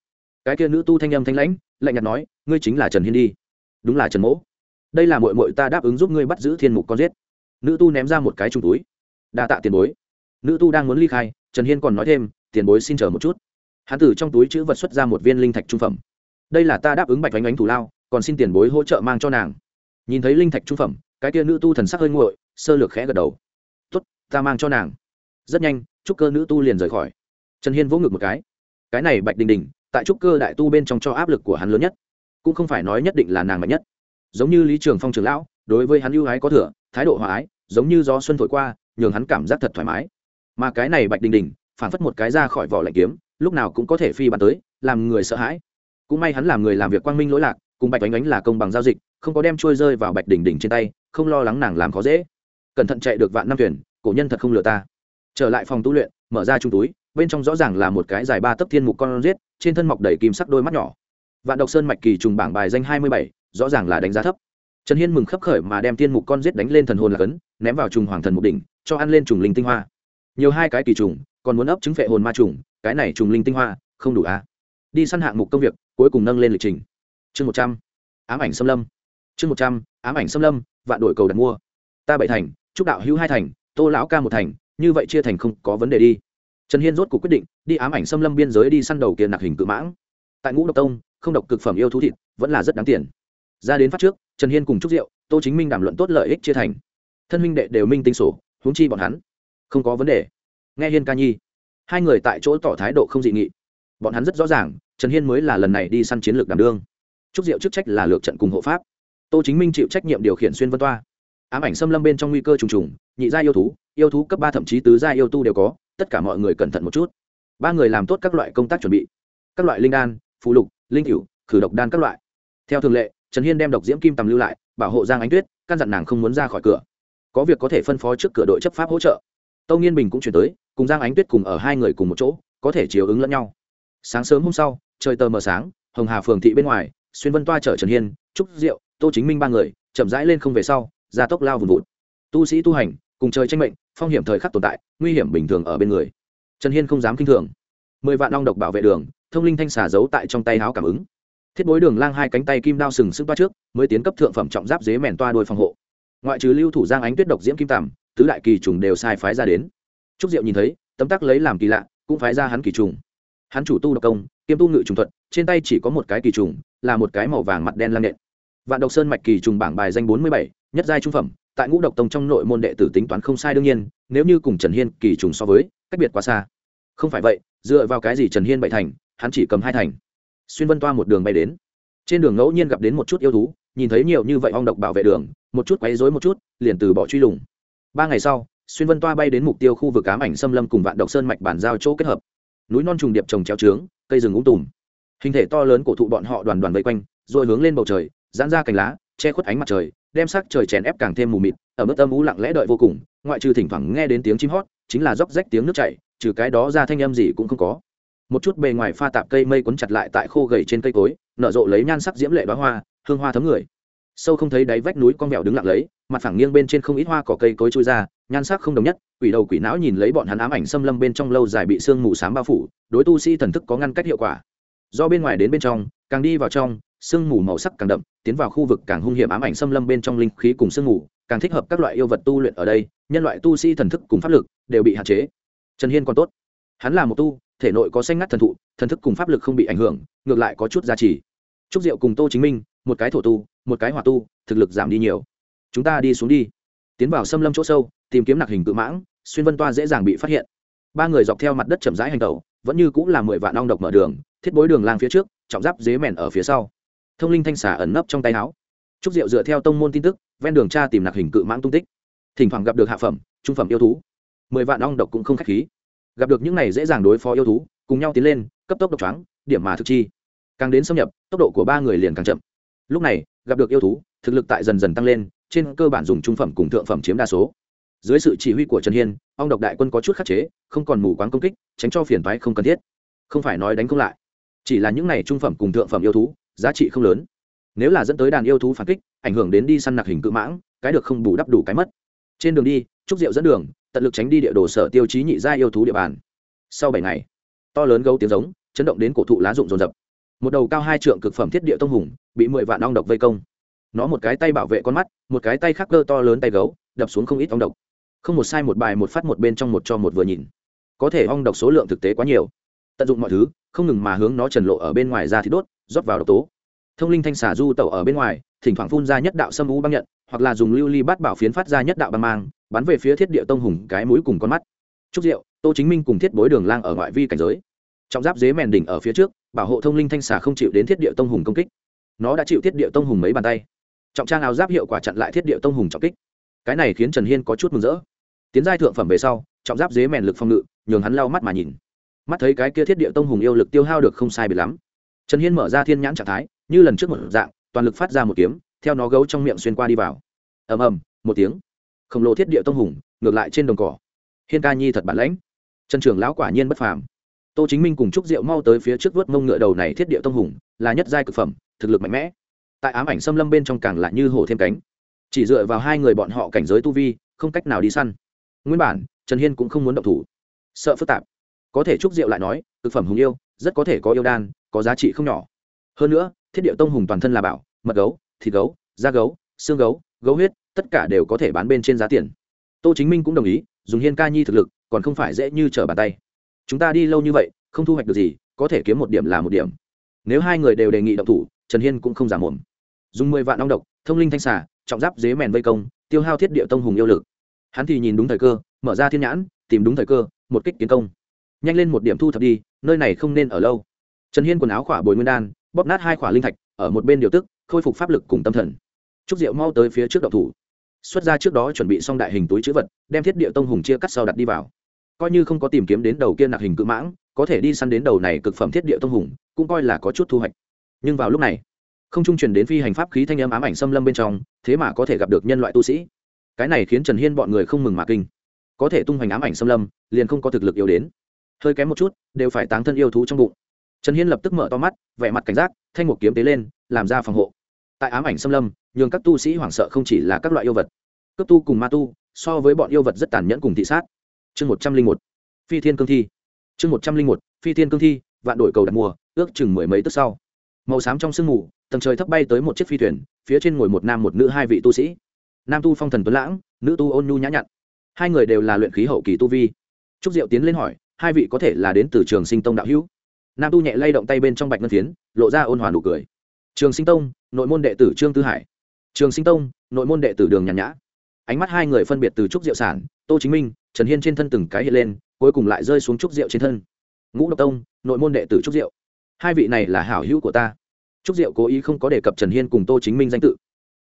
Cái kia nữ tu thanh âm thanh lãnh, lạnh nhạt nói, ngươi chính là trần hiên đi. Đúng là trần mỗ. Đây là mội mội ta đáp ứng giúp ngươi bắt giữ thiên mục con giết nữ tu ném ra một cái trùng túi. Đa tạ tiền bối. Nữ tu đang muốn ly khai, trần hiên còn nói thêm, tiền bối xin chờ một chút. Hắn tử trong túi chữ vật xuất ra một viên linh thạch trung phẩm. Đây là ta đáp ứng bạch oanh oánh thủ lao, còn xin tiền bối hỗ trợ mang cho nàng. Nhìn thấy linh thạch trung phẩm, cái tia nữ tu thần sắc hơi nguội, sơ lược khẽ gật đầu. Tuất ta mang cho nàng. Rất nhanh, trúc cơ nữ tu liền rời khỏi. Trần hiên vỗ ngực một cái. Cái này bạch đình đình, tại trúc cơ đại tu bên trong cho áp lực của hắn lớn nhất, cũng không phải nói nhất định là nàng mạnh nhất. Giống như lý trường phong trường lão đối với hắn ưu ái có thừa, thái độ hòa ái, giống như gió xuân thổi qua, nhường hắn cảm giác thật thoải mái. Mà cái này bạch đình đình phản phất một cái ra khỏi vỏ lạnh kiếm, lúc nào cũng có thể phi bàn tới, làm người sợ hãi. Cũng may hắn làm người làm việc quang minh lỗi lạc, cùng bạch oánh oánh là công bằng giao dịch, không có đem trôi rơi vào bạch đình đình trên tay, không lo lắng nàng làm khó dễ. Cẩn thận chạy được vạn năm thuyền, cổ nhân thật không lừa ta. Trở lại phòng tu luyện, mở ra trung túi, bên trong rõ ràng là một cái dài ba tấc thiên mục con riết trên thân mọc đầy kim sắc đôi mắt nhỏ. Vạn độc sơn mạch kỳ trùng bảng bài danh hai mươi bảy, rõ ràng là đánh giá thấp trần hiên mừng khấp khởi mà đem tiên mục con giết đánh lên thần hồn là cấn, ném vào trùng hoàng thần mục đỉnh, cho ăn lên trùng linh tinh hoa. Nhiều hai cái kỳ trùng, còn muốn ấp trứng phệ hồn ma trùng, cái này trùng linh tinh hoa, không đủ à? Đi săn hạng mục công việc, cuối cùng nâng lên lịch trình. Chương một trăm, ám ảnh xâm lâm. Chương một trăm, ám ảnh xâm lâm, vạn đổi cầu đặt mua. Ta bảy thành trúc đạo hữu hai thành, tô lão ca một thành, như vậy chia thành không có vấn đề đi. Trần hiên rốt cuộc quyết định, đi ám ảnh xâm lâm biên giới đi săn đầu kia nạc hình cự mãng. Tại ngũ độc tông, không độc cực phẩm yêu thú thịt, vẫn là rất đáng tiền ra đến phát trước, trần hiên cùng chúc rượu tô chính minh đàm luận tốt lợi ích chia thành. Thân huynh đệ đều minh tinh sổ, huống chi bọn hắn. Không có vấn đề. Nghe hiên ca nhi. Hai người tại chỗ tỏ thái độ không dị nghị. Bọn hắn rất rõ ràng, trần hiên mới là lần này đi săn chiến lược đảm đương. Trúc diệu chức trách là lược trận cùng hộ pháp. Tô chính minh chịu trách nhiệm điều khiển xuyên vân toa. Ám ảnh xâm lâm bên trong nguy cơ trùng trùng, nhị gia yêu thú yêu thú cấp ba thậm chí tứ gia yêu tu đều có, tất cả mọi người cẩn thận một chút. Ba người làm tốt các loại công tác chuẩn bị. Các loại linh đan phụ lục, linh cửu, khử độc đan các loại. Theo thường lệ trần hiên đem độc diễm kim tầm lưu lại, bảo hộ giang ánh tuyết, căn dặn nàng không muốn ra khỏi cửa. Có việc có thể phân phó trước cửa đội chấp pháp hỗ trợ. Tâu nghiên bình cũng chuyển tới, cùng giang ánh tuyết cùng ở hai người cùng một chỗ, có thể chiều ứng lẫn nhau. Sáng sớm hôm sau, trời tờ mờ sáng, hồng hà phường thị bên ngoài, xuyên vân toa chở trần hiên, trúc diệu, tô chính minh ba người, chậm rãi lên không về sau ra tốc lao vùng vụt. Tu sĩ tu hành, cùng chơi tranh mệnh, phong hiểm thời khắc tồn tại, nguy hiểm bình thường ở bên người. Trần hiên không dám kinh thường. Mười vạn long độc bảo vệ đường, thông linh thanh xà giấu tại trong tay háo cảm ứng thiết bối đường lang hai cánh tay kim đao sừng sững toa trước, mới tiến cấp thượng phẩm trọng giáp dế mèn toa đôi phòng hộ. Ngoại trừ lưu thủ giang ánh tuyết độc diễm kim tằm, tứ đại kỳ trùng đều sai phái ra đến. Trúc diệu nhìn thấy, tấm tắc lấy làm kỳ lạ, cũng phái ra hắn kỳ trùng. Hắn chủ tu độc công, kiêm tu ngự trùng thuật, trên tay chỉ có một cái kỳ trùng, là một cái màu vàng mặt đen lam nện. Vạn độc sơn mạch kỳ trùng bảng bài danh bốn mươi bảy, nhất giai trung phẩm, tại ngũ độc tông trong nội môn đệ tử tính toán không sai đương nhiên, nếu như cùng trần hiên kỳ trùng so với, cách biệt quá xa. Không phải vậy, dựa vào cái gì trần hiên bậy thành, hắn chỉ cầm hai thành? Xuyên vân toa một đường bay đến. Trên đường ngẫu nhiên gặp đến một chút yêu thú, nhìn thấy nhiều như vậy ong độc bảo vệ đường, một chút quấy rối một chút, liền từ bỏ truy lùng. Ba ngày sau, xuyên vân toa bay đến mục tiêu khu vực ám ảnh xâm lâm cùng vạn độc sơn mạch bản giao chỗ kết hợp. Núi non trùng điệp trồng treo trướng, cây rừng úng tùm. Hình thể to lớn cổ thụ bọn họ đoàn đoàn vây quanh, rồi hướng lên bầu trời, giãn ra cành lá, che khuất ánh mặt trời, đem sắc trời chèn ép càng thêm mù mịt, ở mức âm ú lặng lẽ đợi vô cùng, ngoại trừ thỉnh thoảng nghe đến tiếng chim hót, chính là róc rách tiếng nước chảy, trừ cái đó ra thanh âm gì cũng không có một chút bề ngoài pha tạp cây mây quấn chặt lại tại khô gầy trên cây cối, nở rộ lấy nhan sắc diễm lệ đoá hoa, hương hoa thấm người. Sâu không thấy đáy vách núi con mèo đứng lặng lấy, mặt phẳng nghiêng bên trên không ít hoa cỏ cây cối trôi ra, nhan sắc không đồng nhất, quỷ đầu quỷ não nhìn lấy bọn hắn ám ảnh xâm lâm bên trong lâu dài bị sương mù sám bao phủ, đối tu sĩ thần thức có ngăn cách hiệu quả. Do bên ngoài đến bên trong, càng đi vào trong, sương mù màu sắc càng đậm, tiến vào khu vực càng hung hiểm ám ảnh xâm lâm bên trong linh khí cùng sương mù, càng thích hợp các loại yêu vật tu luyện ở đây, nhân loại tu sĩ thần thức cùng pháp lực đều bị hạn chế. Trần hiên còn tốt. Hắn là một tu thể nội có xanh ngắt thần thụ, thần thức cùng pháp lực không bị ảnh hưởng, ngược lại có chút giá trị trúc diệu cùng tô chính minh, một cái thổ tu, một cái hòa tu, thực lực giảm đi nhiều. Chúng ta đi xuống đi. Tiến vào xâm lâm chỗ sâu, tìm kiếm nặc hình cự mãng, xuyên vân toa dễ dàng bị phát hiện. Ba người dọc theo mặt đất chậm rãi hành tẩu, vẫn như cũng là mười vạn ong độc mở đường, thiết bối đường lang phía trước, trọng giáp dế mèn ở phía sau. Thông linh thanh xả ẩn nấp trong tay áo. Trúc diệu dựa theo tông môn tin tức, ven đường tra tìm nặc hình cự mãng tung tích. Thỉnh thoảng gặp được hạ phẩm, trung phẩm yêu thú. Mười vạn ong độc cũng không k h á c h khí gặp được những này dễ dàng đối phó yêu thú, cùng nhau tiến lên, cấp tốc độc trắng điểm mà thực chi. Càng đến xâm nhập, tốc độ của ba người liền càng chậm. Lúc này, gặp được yêu thú, thực lực tại dần dần tăng lên, trên cơ bản dùng trung phẩm cùng thượng phẩm chiếm đa số. Dưới sự chỉ huy của trần hiên, ông độc đại quân có chút khắc chế, không còn mù quáng công kích, tránh cho phiền thoái không cần thiết. Không phải nói đánh không lại, chỉ là những này trung phẩm cùng thượng phẩm yêu thú, giá trị không lớn. Nếu là dẫn tới đàn yêu thú phản kích, ảnh hưởng đến đi săn nặc hình cự mãng, cái được không bù đắp đủ cái mất. Trên đường đi, trúc diệu dẫn đường tận lực tránh đi địa đồ sở tiêu chí nhị gia yêu thú địa bàn. Sau bảy ngày, to lớn gấu tiếng giống, chấn động đến cổ thụ lá rụng rồn rập. Một đầu cao hai trượng cực phẩm thiết địa tông hùng, bị mười vạn ong độc vây công. Nó một cái tay bảo vệ con mắt, một cái tay khắc cơ to lớn tay gấu, đập xuống không ít ong độc. Không một sai một bài một phát một bên trong một cho một vừa nhìn. Có thể ong độc số lượng thực tế quá nhiều. Tận dụng mọi thứ, không ngừng mà hướng nó trần lộ ở bên ngoài ra thì đốt, rót vào độc tố. Thông linh thanh xả du tẩu ở bên ngoài, thỉnh thoảng phun ra nhất đạo xâm u băng nhận, hoặc là dùng lưu ly bát bảo phiến phát ra nhất đạo băng mang bắn về phía thiết địa tông hùng cái mũi cùng con mắt. Trúc diệu tô chính minh cùng thiết bối đường lang ở ngoại vi cảnh giới. Trọng giáp dế mèn đỉnh ở phía trước, bảo hộ thông linh thanh xà không chịu đến thiết địa tông hùng công kích. Nó đã chịu thiết địa tông hùng mấy bàn tay. Trọng trang áo giáp hiệu quả chặn lại thiết địa tông hùng trọng kích. Cái này khiến trần hiên có chút mừng rỡ. Tiến giai thượng phẩm về sau, trọng giáp dế mèn lực phòng ngự, nhường hắn lau mắt mà nhìn. Mắt thấy cái kia thiết địa tông hùng yêu lực tiêu hao được không sai biệt lắm. Trần hiên mở ra thiên nhãn trạng thái, như lần trước một dạng, toàn lực phát ra một kiếm, theo nó gấu trong miệng xuyên qua đi vào. Ầm ầm, một tiếng khổng lồ thiết địa tông hùng, ngược lại trên đồng cỏ. Hiên ca nhi thật bản lãnh. Trần trường lão quả nhiên bất phàm. Tô chính minh cùng trúc diệu mau tới phía trước vớt mông ngựa đầu này thiết địa tông hùng, là nhất giai cực phẩm, thực lực mạnh mẽ. Tại ám ảnh xâm lâm bên trong càng lại như hổ thêm cánh. Chỉ dựa vào hai người bọn họ cảnh giới tu vi, không cách nào đi săn. Nguyên bản, trần hiên cũng không muốn động thủ. Sợ phức tạp. Có thể trúc diệu lại nói, cực phẩm hùng yêu, rất có thể có yêu đan, có giá trị không nhỏ. Hơn nữa, thiết địa tông hùng toàn thân là bảo, mật gấu, thịt gấu, da gấu, xương gấu gấu huyết tất cả đều có thể bán bên trên giá tiền. Tô chính minh cũng đồng ý, dùng hiên ca nhi thực lực, còn không phải dễ như trở bàn tay. Chúng ta đi lâu như vậy, không thu hoạch được gì, có thể kiếm một điểm là một điểm. Nếu hai người đều đề nghị động thủ, trần hiên cũng không giả mồm. Dùng mười vạn ong độc, thông linh thanh xà, trọng giáp dế mèn vây công, tiêu hao thiết địa tông hùng yêu lực. Hắn thì nhìn đúng thời cơ, mở ra thiên nhãn, tìm đúng thời cơ, một kích tiến công. Nhanh lên một điểm thu thập đi, nơi này không nên ở lâu. Trần hiên quần áo khỏa bồi nguyên đan, bóp nát hai khỏa linh thạch, ở một bên điều tức, khôi phục pháp lực cùng tâm thần. Trúc diệu mau tới phía trước động thủ xuất ra trước đó chuẩn bị xong đại hình túi chữ vật, đem thiết địa tông hùng chia cắt sau đặt đi vào. Coi như không có tìm kiếm đến đầu kia nạc hình cự mãng, có thể đi săn đến đầu này cực phẩm thiết địa tông hùng, cũng coi là có chút thu hoạch. Nhưng vào lúc này, không trung truyền đến phi hành pháp khí thanh âm ám ảnh xâm lâm bên trong, thế mà có thể gặp được nhân loại tu sĩ. Cái này khiến trần hiên bọn người không mừng mà kinh. Có thể tung hoành ám ảnh xâm lâm, liền không có thực lực yêu đến. Hơi kém một chút, đều phải táng thân yêu thú trong bụng. Trần hiên lập tức mở to mắt, vẻ mặt cảnh giác, thanh một kiếm tế lên, làm ra phòng hộ. Tại ám ảnh xâm lâm nhường các tu sĩ hoảng sợ không chỉ là các loại yêu vật. Cấp tu cùng ma tu, so với bọn yêu vật rất tàn nhẫn cùng thị sát. Chương một trăm linh một, phi thiên cương thi. Chương một trăm linh một, phi thiên cương thi, vạn đổi cầu đặt mùa, ước chừng mười mấy tức sau. Màu xám trong sương mù, tầng trời thấp bay tới một chiếc phi thuyền, phía trên ngồi một nam một nữ hai vị tu sĩ. Nam tu phong thần tuấn lãng, nữ tu ôn nhu nhã nhặn. Hai người đều là luyện khí hậu kỳ tu vi. Trúc diệu tiến lên hỏi, hai vị có thể là đến từ trường sinh tông đạo hữu? Nam tu nhẹ lay động tay bên trong bạch ngân phiến, lộ ra ôn hòa nụ cười. Trường sinh tông, nội môn đệ tử trương tư hải trường sinh tông, nội môn đệ tử đường nhàn nhã. Ánh mắt hai người phân biệt từ trúc diệu sản, tô chính minh, trần hiên trên thân từng cái hiện lên, cuối cùng lại rơi xuống trúc diệu trên thân. Ngũ độc tông, nội môn đệ tử trúc diệu. Hai vị này là hảo hữu của ta. Trúc diệu cố ý không có đề cập trần hiên cùng tô chính minh danh tự.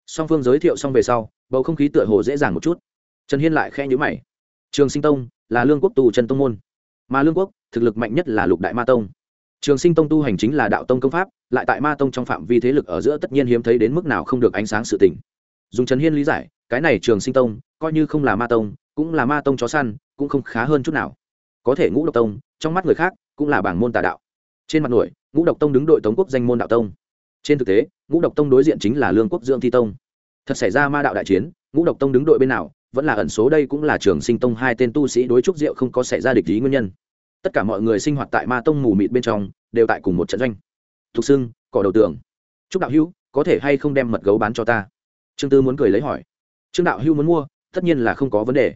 Song phương giới thiệu xong về sau, bầu không khí tựa hồ dễ dàng một chút. Trần hiên lại khe nhữ mày. Trường sinh tông là lương quốc tù trần tông môn. Mà lương quốc, thực lực mạnh nhất là lục đại ma tông trường sinh tông tu hành chính là đạo tông công pháp, lại tại ma tông trong phạm vi thế lực ở giữa tất nhiên hiếm thấy đến mức nào không được ánh sáng sự tình. dùng trần hiên lý giải, cái này trường sinh tông, coi như không là ma tông, cũng là ma tông chó săn, cũng không khá hơn chút nào. Có thể ngũ độc tông, trong mắt người khác, cũng là bảng môn tà đạo. Trên mặt nổi, ngũ độc tông đứng đội tống quốc danh môn đạo tông. Trên thực tế, ngũ độc tông đối diện chính là lương quốc dưỡng thi tông. Thật xảy ra ma đạo đại chiến, ngũ độc tông đứng đội bên nào, vẫn là ẩn số đây cũng là trường sinh tông hai tên tu sĩ đối trúc diệu không có xảy ra địch lý nguyên nhân tất cả mọi người sinh hoạt tại ma tông mù mịt bên trong, đều tại cùng một trận doanh. Thục xưng cỏ đầu tường. Trúc đạo hữu, có thể hay không đem mật gấu bán cho ta? Trương tư muốn cười lấy hỏi. Trương đạo hữu muốn mua, tất nhiên là không có vấn đề.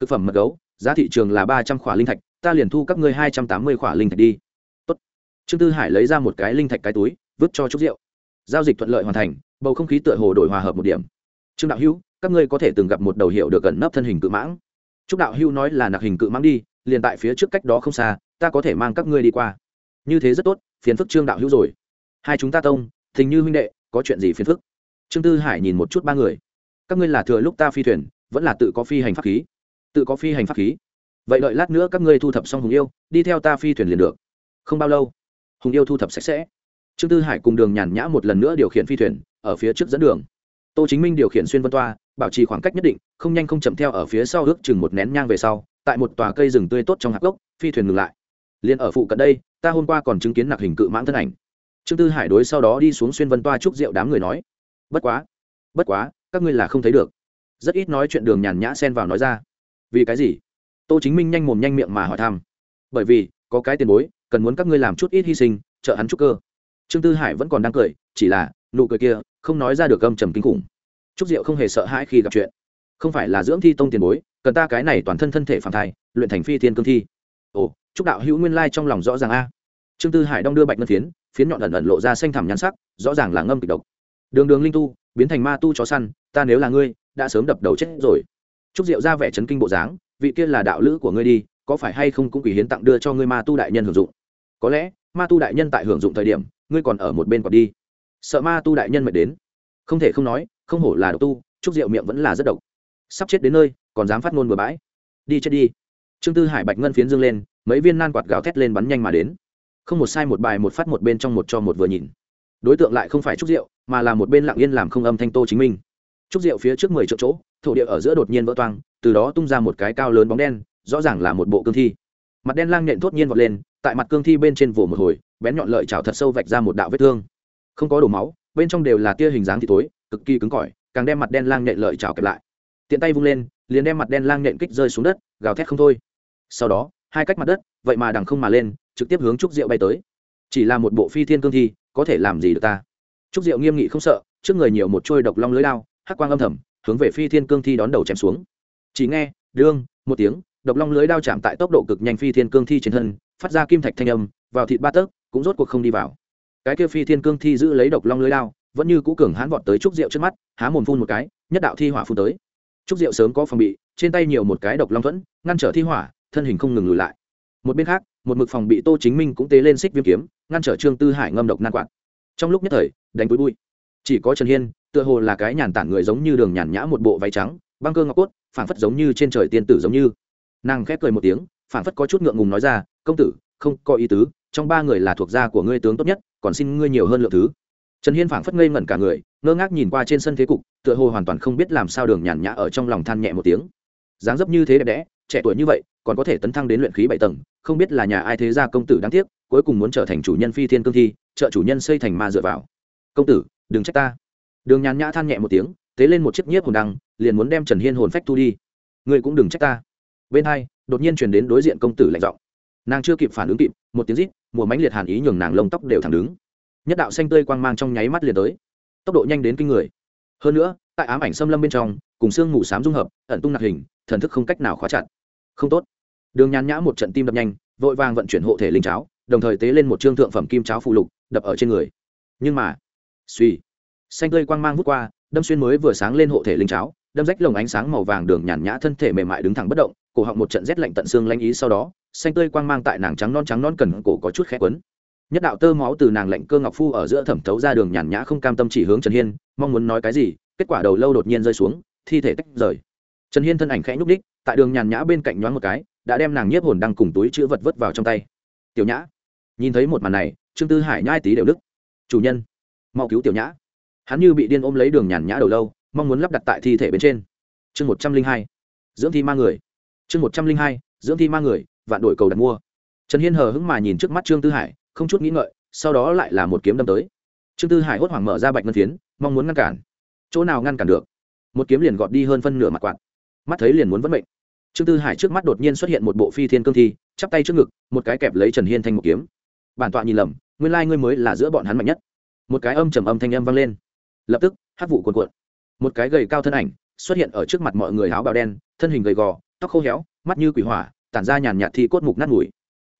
Thực phẩm mật gấu, giá thị trường là ba trăm khỏa linh thạch, ta liền thu các ngươi hai trăm tám mươi khỏa linh thạch đi. Tốt. trương tư hải lấy ra một cái linh thạch cái túi, vứt cho trúc rượu giao dịch thuận lợi hoàn thành, bầu không khí tựa hồ đổi hòa hợp một điểm. Trương đạo hữu, các ngươi có thể từng gặp một đầu hiệu được gần nấp thân hình cự mãng. Trúc đạo hữu nói là nặc hình cự mãng đi liền tại phía trước cách đó không xa, ta có thể mang các ngươi đi qua. Như thế rất tốt, phiền phức trương đạo hữu rồi. Hai chúng ta tông, thình như huynh đệ, có chuyện gì phiền phức? Trương tư hải nhìn một chút ba người. Các ngươi là thừa lúc ta phi thuyền, vẫn là tự có phi hành pháp khí? Tự có phi hành pháp khí? Vậy đợi lát nữa các ngươi thu thập xong hùng yêu, đi theo ta phi thuyền liền được. Không bao lâu, hùng yêu thu thập sạch sẽ. Trương tư hải cùng đường nhàn nhã một lần nữa điều khiển phi thuyền, ở phía trước dẫn đường. Tô chính minh điều khiển xuyên vân toa, bảo trì khoảng cách nhất định, không nhanh không chậm theo ở phía sau ước chừng một nén nhang về sau tại một tòa cây rừng tươi tốt trong hạp gốc phi thuyền ngừng lại. Liền ở phụ cận đây, ta hôm qua còn chứng kiến nặc hình cự mãng thân ảnh. Trương tư hải đối sau đó đi xuống xuyên vân toa chúc rượu đám người nói, bất quá bất quá, các ngươi là không thấy được. Rất ít nói chuyện đường nhàn nhã xen vào nói ra. Vì cái gì? Tô chính minh nhanh mồm nhanh miệng mà hỏi thăm. Bởi vì, có cái tiền bối, cần muốn các ngươi làm chút ít hy sinh, trợ hắn chút cơ. Trương tư hải vẫn còn đang cười, chỉ là nụ cười kia không nói ra được âm trầm kinh khủng. Trúc diệu không hề sợ hãi khi gặp chuyện không phải là dưỡng thi tông tiền bối, cần ta cái này toàn thân thân thể phản thai, luyện thành phi thiên cương thi. Ồ, chúc đạo hữu nguyên lai trong lòng rõ ràng a. Trương tư hải đong đưa bạch ngân phiến phiến nhọn ẩn ẩn lộ ra xanh thẳm nhắn sắc, rõ ràng là ngâm kịch độc. Đường đường linh tu, biến thành ma tu chó săn, ta nếu là ngươi, đã sớm đập đầu chết rồi. Trúc diệu ra vẻ chấn kinh bộ dáng, vị kia là đạo lữ của ngươi đi, có phải hay không cũng quỷ hiến tặng đưa cho ngươi ma tu đại nhân hưởng dụng? Có lẽ, ma tu đại nhân tại hưởng dụng thời điểm, ngươi còn ở một bên còn đi. Sợ ma tu đại nhân mệt đến. Không thể không nói, không hổ là độc tu trúc diệu miệng vẫn là rất độc sắp chết đến nơi, còn dám phát ngôn bừa bãi. Đi chết đi. Trương tư hải bạch ngân phiến dương lên, mấy viên nan quạt gào thét lên bắn nhanh mà đến. Không một sai một bài, một phát một bên trong một cho một vừa nhìn. Đối tượng lại không phải trúc diệu, mà là một bên lặng yên làm không âm thanh tô chính minh. Trúc diệu phía trước mười triệu chỗ, thổ địa ở giữa đột nhiên vỡ toang, từ đó tung ra một cái cao lớn bóng đen, rõ ràng là một bộ cương thi. Mặt đen lang nhện thốt nhiên vọt lên, tại mặt cương thi bên trên vồ một hồi, bén nhọn lợi chảo thật sâu vạch ra một đạo vết thương. Không có đổ máu, bên trong đều là tia hình dáng thì tối, cực kỳ cứng cỏi, càng đem mặt đen lang nhện lợi chảo kẹp lại tiện tay vung lên, liền đem mặt đen lang nhện kích rơi xuống đất, gào thét không thôi. Sau đó, hai cách mặt đất, vậy mà đằng không mà lên, trực tiếp hướng trúc diệu bay tới. Chỉ là một bộ phi thiên cương thi, có thể làm gì được ta? Trúc diệu nghiêm nghị không sợ, trước người nhiều một trôi độc long lưới lao hắc quang âm thầm, hướng về phi thiên cương thi đón đầu chém xuống. Chỉ nghe, đương, một tiếng, độc long lưới đao chạm tại tốc độ cực nhanh phi thiên cương thi trên thân, phát ra kim thạch thanh âm, vào thịt ba tấc, cũng rốt cuộc không đi vào. Cái kia phi thiên cương thi giữ lấy độc long lưới đao, vẫn như cũ cường hãn vọt tới trúc rượu trước mắt, há mồm phun một cái, nhất đạo thi hỏa phun tới trúc Diệu sớm có phòng bị, trên tay nhiều một cái độc long thuẫn, ngăn trở thi hỏa, thân hình không ngừng lùi lại. Một bên khác, một mực phòng bị tô chính minh cũng tế lên xích viêm kiếm, ngăn trở trương tư hải ngâm độc nan quạt. Trong lúc nhất thời, đánh túi bụi. Chỉ có trần hiên, tựa hồ là cái nhàn tản người giống như đường nhàn nhã một bộ váy trắng, băng cơ ngọc cốt, phảng phất giống như trên trời tiên tử giống như. Nàng khép cười một tiếng, phảng phất có chút ngượng ngùng nói ra, công tử, không có ý tứ, trong ba người là thuộc gia của ngươi tướng tốt nhất, còn xin ngươi nhiều hơn lượng thứ trần hiên phảng phất ngây ngẩn cả người, ngơ ngác nhìn qua trên sân thế cục, tựa hồ hoàn toàn không biết làm sao đường nhàn nhã ở trong lòng than nhẹ một tiếng. Dáng dấp như thế đẹp đẽ, trẻ tuổi như vậy, còn có thể tấn thăng đến luyện khí bảy tầng, không biết là nhà ai thế gia công tử đáng tiếc, cuối cùng muốn trở thành chủ nhân phi thiên cương thi, trợ chủ nhân xây thành ma dựa vào. Công tử, đừng trách ta. Đường nhàn nhã than nhẹ một tiếng, tế lên một chiếc nhiếp hồn đăng, liền muốn đem trần hiên hồn phách thu đi. Ngươi cũng đừng trách ta. Bên hai, đột nhiên chuyển đến đối diện công tử lạnh giọng. Nàng chưa kịp phản ứng kịp, một tiếng rít, mùa mánh liệt hàn ý nhường nàng lông tóc đều thẳng đứng nhất đạo xanh tươi quang mang trong nháy mắt liền tới. Tốc độ nhanh đến kinh người. Hơn nữa, tại ám ảnh xâm lâm bên trong, cùng xương mù sám dung hợp, ẩn tung nạc hình, thần thức không cách nào khóa chặt. Không tốt. Đường nhàn nhã một trận tim đập nhanh, vội vàng vận chuyển hộ thể linh cháo, đồng thời tế lên một trương thượng phẩm kim cháo phụ lục, đập ở trên người. Nhưng mà, suy, xanh tươi quang mang vút qua, đâm xuyên mới vừa sáng lên hộ thể linh cháo, đâm rách lồng ánh sáng màu vàng đường nhàn nhã thân thể mềm mại đứng thẳng bất động, cổ họng một trận rét lạnh tận xương lanh ý sau đó, xanh tươi quang mang tại nàng trắng non trắng non cần cổ có chút khẽ quấn nhất đạo tơ máu từ nàng lạnh cơ ngọc phu ở giữa thẩm thấu ra đường nhàn nhã không cam tâm chỉ hướng trần hiên, mong muốn nói cái gì, kết quả đầu lâu đột nhiên rơi xuống, thi thể tách rời. Trần hiên thân ảnh khẽ nhúc đích tại đường nhàn nhã bên cạnh nhoáng một cái, đã đem nàng nhiếp hồn đăng cùng túi chữ vật vứt vào trong tay. Tiểu nhã. Nhìn thấy một màn này, trương tư hải nhai tí đều đức chủ nhân, mau cứu tiểu nhã. Hắn như bị điên ôm lấy đường nhàn nhã đầu lâu, mong muốn lắp đặt tại thi thể bên trên. Chương một trăm linh hai, dưỡng thi ma người. Chương một trăm linh hai, dưỡng thi ma người, vạn đổi cầu đặt mua. Trần hiên hờ hững mà nhìn trước mắt trương tư hải không chút nghĩ ngợi, sau đó lại là một kiếm đâm tới. Trương tư hải hốt hoảng mở ra bạch ngân phiến, mong muốn ngăn cản. Chỗ nào ngăn cản được? Một kiếm liền gọt đi hơn phân nửa mặt quạt. Mắt thấy liền muốn vẫn mệnh. Trương tư hải trước mắt đột nhiên xuất hiện một bộ phi thiên cương thi, chắp tay trước ngực, một cái kẹp lấy trần hiên thành một kiếm. Bản tọa nhìn lầm, nguyên lai ngươi mới là giữa bọn hắn mạnh nhất. Một cái âm trầm âm thanh âm vang lên. Lập tức, hát vụ cuồn cuộn. Một cái gầy cao thân ảnh xuất hiện ở trước mặt mọi người áo bào đen, thân hình gầy gò, tóc khô héo, mắt như quỷ hỏa, tản ra nhàn nhạt thi cốt mục nát mùi.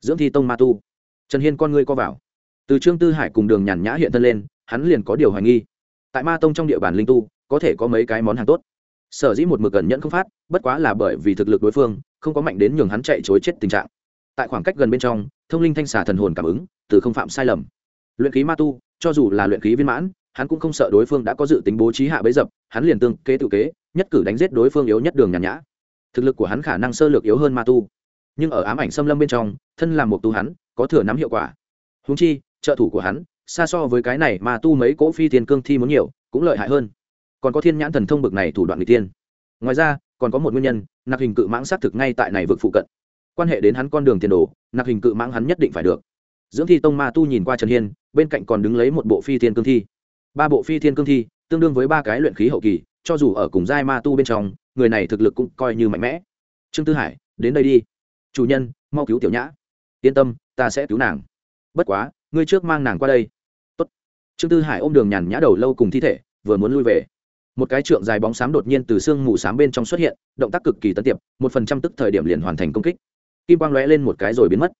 Dưỡng thi tông ma tu trần hiên con ngươi co vào. Từ trương tư hải cùng đường nhàn nhã hiện thân lên, hắn liền có điều hoài nghi. Tại ma tông trong địa bàn linh tu, có thể có mấy cái món hàng tốt. Sở dĩ một mực gần nhẫn không phát, bất quá là bởi vì thực lực đối phương, không có mạnh đến nhường hắn chạy chối chết tình trạng. Tại khoảng cách gần bên trong, thông linh thanh xà thần hồn cảm ứng, từ không phạm sai lầm. Luyện khí ma tu, cho dù là luyện khí viên mãn, hắn cũng không sợ đối phương đã có dự tính bố trí hạ bấy dập, hắn liền tương kế tự kế, nhất cử đánh giết đối phương yếu nhất đường nhàn nhã. Thực lực của hắn khả năng sơ lược yếu hơn ma tu. Nhưng ở ám ảnh xâm lâm bên trong, thân làm một tu hắn có thừa nắm hiệu quả. Húng chi, trợ thủ của hắn, xa so với cái này mà tu mấy cỗ phi thiên cương thi muốn nhiều, cũng lợi hại hơn. Còn có thiên nhãn thần thông bực này thủ đoạn người tiên ngoài ra, còn có một nguyên nhân nạp hình cự mãng xác thực ngay tại này vực phụ cận. Quan hệ đến hắn con đường tiền đồ nạp hình cự mãng hắn nhất định phải được. Dưỡng thi tông ma tu nhìn qua trần hiên, bên cạnh còn đứng lấy một bộ phi thiên cương thi. Ba bộ phi thiên cương thi, tương đương với ba cái luyện khí hậu kỳ, cho dù ở cùng giai ma tu bên trong, người này thực lực cũng coi như mạnh mẽ. Trương tư hải, đến đây đi. Chủ nhân, mau cứu tiểu nhã. Yên tâm ta sẽ cứu nàng. Bất quá, ngươi trước mang nàng qua đây. Tốt. trương tư hải ôm đường nhàn nhã đầu lâu cùng thi thể, vừa muốn lui về. Một cái trượng dài bóng xám đột nhiên từ sương mù xám bên trong xuất hiện, động tác cực kỳ tấn tiệp, một phần trăm tức thời điểm liền hoàn thành công kích. Kim quang lóe lên một cái rồi biến mất.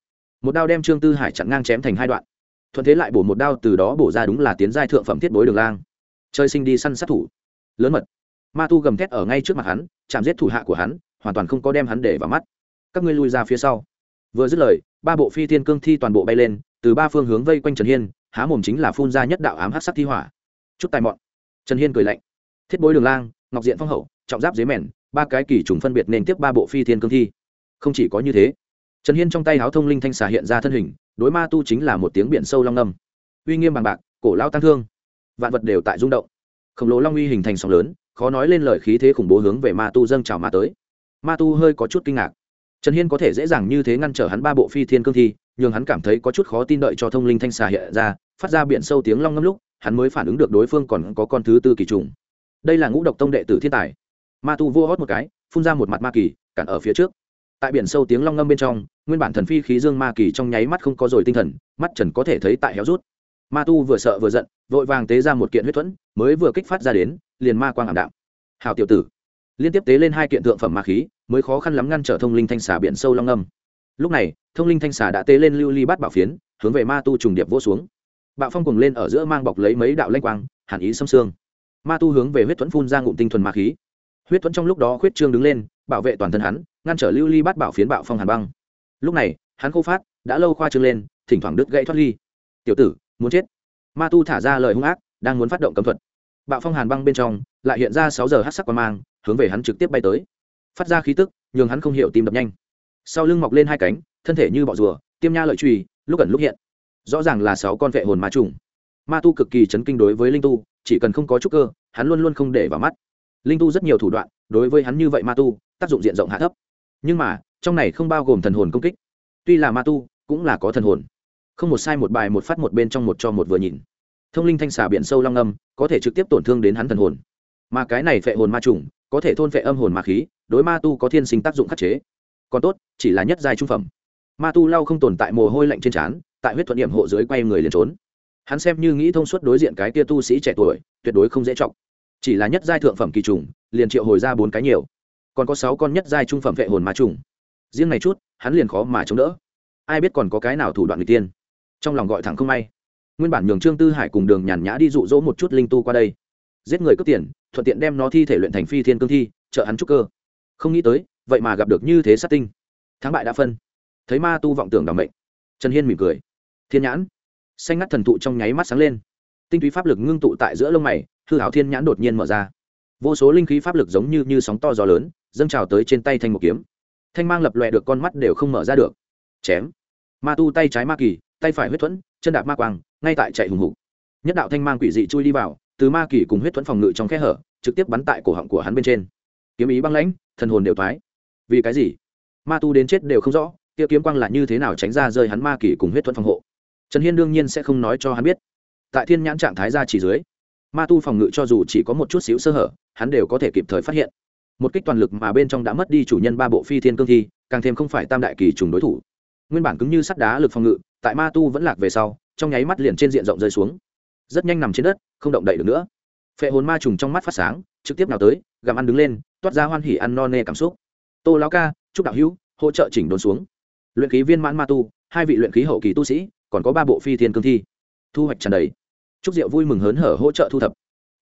Một đao đem trương tư hải chặn ngang chém thành hai đoạn. Thuận thế lại bổ một đao, từ đó bổ ra đúng là tiến giai thượng phẩm thiết bối đường lang. Chơi sinh đi săn sát thủ. Lớn mật. Ma tu gầm thét ở ngay trước mặt hắn, chạm giết thủ hạ của hắn, hoàn toàn không có đem hắn để vào mắt. Các ngươi lui ra phía sau vừa dứt lời, ba bộ phi thiên cương thi toàn bộ bay lên, từ ba phương hướng vây quanh trần hiên, há mồm chính là phun ra nhất đạo ám hát sắc thi hỏa. Chút tài mọn. Trần hiên cười lạnh. Thiết bối đường lang, ngọc diện phong hậu, trọng giáp dế mèn, ba cái kỳ trùng phân biệt nên tiếp ba bộ phi thiên cương thi. Không chỉ có như thế, trần hiên trong tay háo thông linh thanh xà hiện ra thân hình, đối ma tu chính là một tiếng biển sâu long ngâm uy nghiêm bằng bạc, cổ lao tăng thương. Vạn vật đều tại rung động. Khổng lồ long uy hình thành sóng lớn, khó nói lên lời khí thế khủng bố hướng về ma tu dâng trào mà tới. Ma tu hơi có chút kinh ngạc trần hiên có thể dễ dàng như thế ngăn trở hắn ba bộ phi thiên cương thi nhưng hắn cảm thấy có chút khó tin đợi cho thông linh thanh xà hiện ra, phát ra biển sâu tiếng long ngâm lúc, hắn mới phản ứng được đối phương còn có con thứ tư kỳ trùng. Đây là ngũ độc tông đệ tử thiên tài. Ma tu vua hót một cái, phun ra một mặt ma kỳ, cản ở phía trước. Tại biển sâu tiếng long ngâm bên trong, nguyên bản thần phi khí dương ma kỳ trong nháy mắt không có rồi tinh thần, mắt trần có thể thấy tại héo rút. Ma tu vừa sợ vừa giận, vội vàng tế ra một kiện huyết thuẫn, mới vừa kích phát ra đến, liền ma quang ảm đạm. Hào tiểu tử liên tiếp tế lên hai kiện tượng phẩm ma khí, mới khó khăn lắm ngăn trở thông linh thanh xà biển sâu long âm. Lúc này, thông linh thanh xà đã tế lên lưu ly bát bảo phiến, hướng về ma tu trùng điệp vô xuống. Bạo phong cùng lên ở giữa mang bọc lấy mấy đạo lanh quang, hàn ý xâm xương. Ma tu hướng về huyết thuẫn phun ra ngụm tinh thuần ma khí. Huyết thuẫn trong lúc đó huyết trương đứng lên, bảo vệ toàn thân hắn, ngăn trở lưu ly bát bảo phiến bạo phong hàn băng. Lúc này, hắn khô phát, đã lâu khoa trương lên, thỉnh thoảng đứt gãy thoát ly. Tiểu tử, muốn chết? Ma tu thả ra lời hung ác, đang muốn phát động cấm thuật. Bạo phong hàn băng bên trong, lại hiện ra sáu giờ hát sắc quan mang hướng về hắn trực tiếp bay tới. Phát ra khí tức, nhường hắn không hiểu tim đập nhanh. Sau lưng mọc lên hai cánh, thân thể như bọ rùa, tiêm nha lợi truy lúc ẩn lúc hiện. Rõ ràng là sáu con vệ hồn ma trùng. Ma tu cực kỳ chấn kinh đối với linh tu, chỉ cần không có chút cơ, hắn luôn luôn không để vào mắt. Linh tu rất nhiều thủ đoạn, đối với hắn như vậy ma tu, tác dụng diện rộng hạ thấp. Nhưng mà, trong này không bao gồm thần hồn công kích. Tuy là ma tu, cũng là có thần hồn. Không một sai một bài một phát một bên trong một cho một vừa nhìn. Thông linh thanh xà biển sâu long âm, có thể trực tiếp tổn thương đến hắn thần hồn. Mà cái này phệ hồn ma trùng có thể thôn vệ âm hồn ma khí, đối ma tu có thiên sinh tác dụng khắc chế. Còn tốt, chỉ là nhất giai trung phẩm. Ma tu lau không tồn tại mồ hôi lạnh trên trán, tại huyết thuận điểm hộ dưới quay người liền trốn. Hắn xem như nghĩ thông suốt đối diện cái kia tu sĩ trẻ tuổi, tuyệt đối không dễ trọng chỉ là nhất giai thượng phẩm kỳ trùng, liền triệu hồi ra bốn cái nhiều. Còn có sáu con nhất giai trung phẩm vệ hồn ma trùng. Riêng này chút, hắn liền khó mà chống đỡ. Ai biết còn có cái nào thủ đoạn người tiên. Trong lòng gọi thẳng không may. Nguyên bản nhường trương tư hải cùng đường nhàn nhã đi dụ dỗ một chút linh tu qua đây giết người cướp tiền thuận tiện đem nó thi thể luyện thành phi thiên cương thi trợ hắn trúc cơ. Không nghĩ tới vậy mà gặp được như thế sát tinh. Thắng bại đã phân. Thấy ma tu vọng tưởng đảm mệnh. Trần hiên mỉm cười. Thiên nhãn. Xanh ngắt thần thụ trong nháy mắt sáng lên. Tinh túy pháp lực ngưng tụ tại giữa lông mày hư hảo thiên nhãn đột nhiên mở ra. Vô số linh khí pháp lực giống như, như sóng to gió lớn dâng trào tới trên tay thanh một kiếm. Thanh mang lập lòe được con mắt đều không mở ra được. Chém. Ma tu tay trái ma kỳ tay phải huyết thuẫn chân đạp ma quang ngay tại chạy hùng hục. Nhất đạo thanh mang quỷ dị chui đi vào từ ma kỳ cùng huyết thuẫn phòng ngự trong khe hở, trực tiếp bắn tại cổ họng của hắn bên trên. Kiếm ý băng lãnh, thần hồn đều thoái. Vì cái gì? Ma tu đến chết đều không rõ, kia kiếm quang là như thế nào tránh ra rơi hắn ma kỳ cùng huyết thuẫn phòng hộ? Trần hiên đương nhiên sẽ không nói cho hắn biết. Tại thiên nhãn trạng thái ra chỉ dưới, ma tu phòng ngự cho dù chỉ có một chút xíu sơ hở, hắn đều có thể kịp thời phát hiện. Một kích toàn lực mà bên trong đã mất đi chủ nhân ba bộ phi thiên cương thi, càng thêm không phải tam đại kỳ trùng đối thủ. Nguyên bản cứng như sắt đá lực phòng ngự, tại ma tu vẫn lạc về sau, trong nháy mắt liền trên diện rộng rơi xuống rất nhanh nằm trên đất, không động đậy được nữa. Phệ hồn ma trùng trong mắt phát sáng, trực tiếp nào tới, gặm ăn đứng lên, toát ra hoan hỉ ăn no nê cảm xúc. Tô lão ca, chúc đạo hữu, hỗ trợ chỉnh đốn xuống. Luyện khí viên mãn ma tu, hai vị luyện khí hậu kỳ tu sĩ, còn có ba bộ phi thiên cương thi. Thu hoạch tràn đầy. Chúc diệu vui mừng hớn hở hỗ trợ thu thập.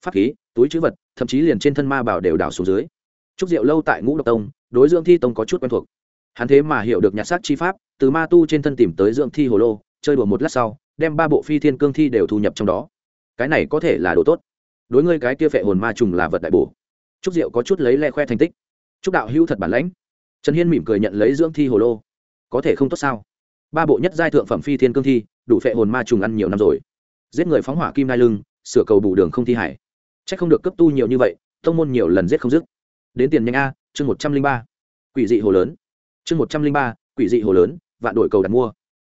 Pháp khí, túi chữ vật, thậm chí liền trên thân ma bảo đều đảo xuống dưới. Chúc diệu lâu tại ngũ độc tông, đối dưỡng thi tông có chút quen thuộc. Hắn thế mà hiểu được nhặt xác chi pháp, từ ma tu trên thân tìm tới dưỡng thi hồ lô, chơi đùa một lát sau, đem ba bộ phi thiên cương thi đều thu nhập trong đó cái này có thể là đồ tốt. Đối ngươi cái kia phệ hồn ma trùng là vật đại bổ. Trúc diệu có chút lấy le khoe thành tích. Trúc đạo hữu thật bản lãnh. Trần hiên mỉm cười nhận lấy dưỡng thi hồ lô. Có thể không tốt sao? Ba bộ nhất giai thượng phẩm phi thiên cương thi, đủ phệ hồn ma trùng ăn nhiều năm rồi. Giết người phóng hỏa kim nai lưng, sửa cầu bù đường không thi hải. C h ắ c không được cấp tu nhiều như vậy, tông môn nhiều lần giết không dứt. Đến tiền nhanh a, chương một trăm linh ba. Quỷ dị hồ lớn. Chương một trăm linh ba, quỷ dị hồ lớn, vạn đổi cầu đặt mua.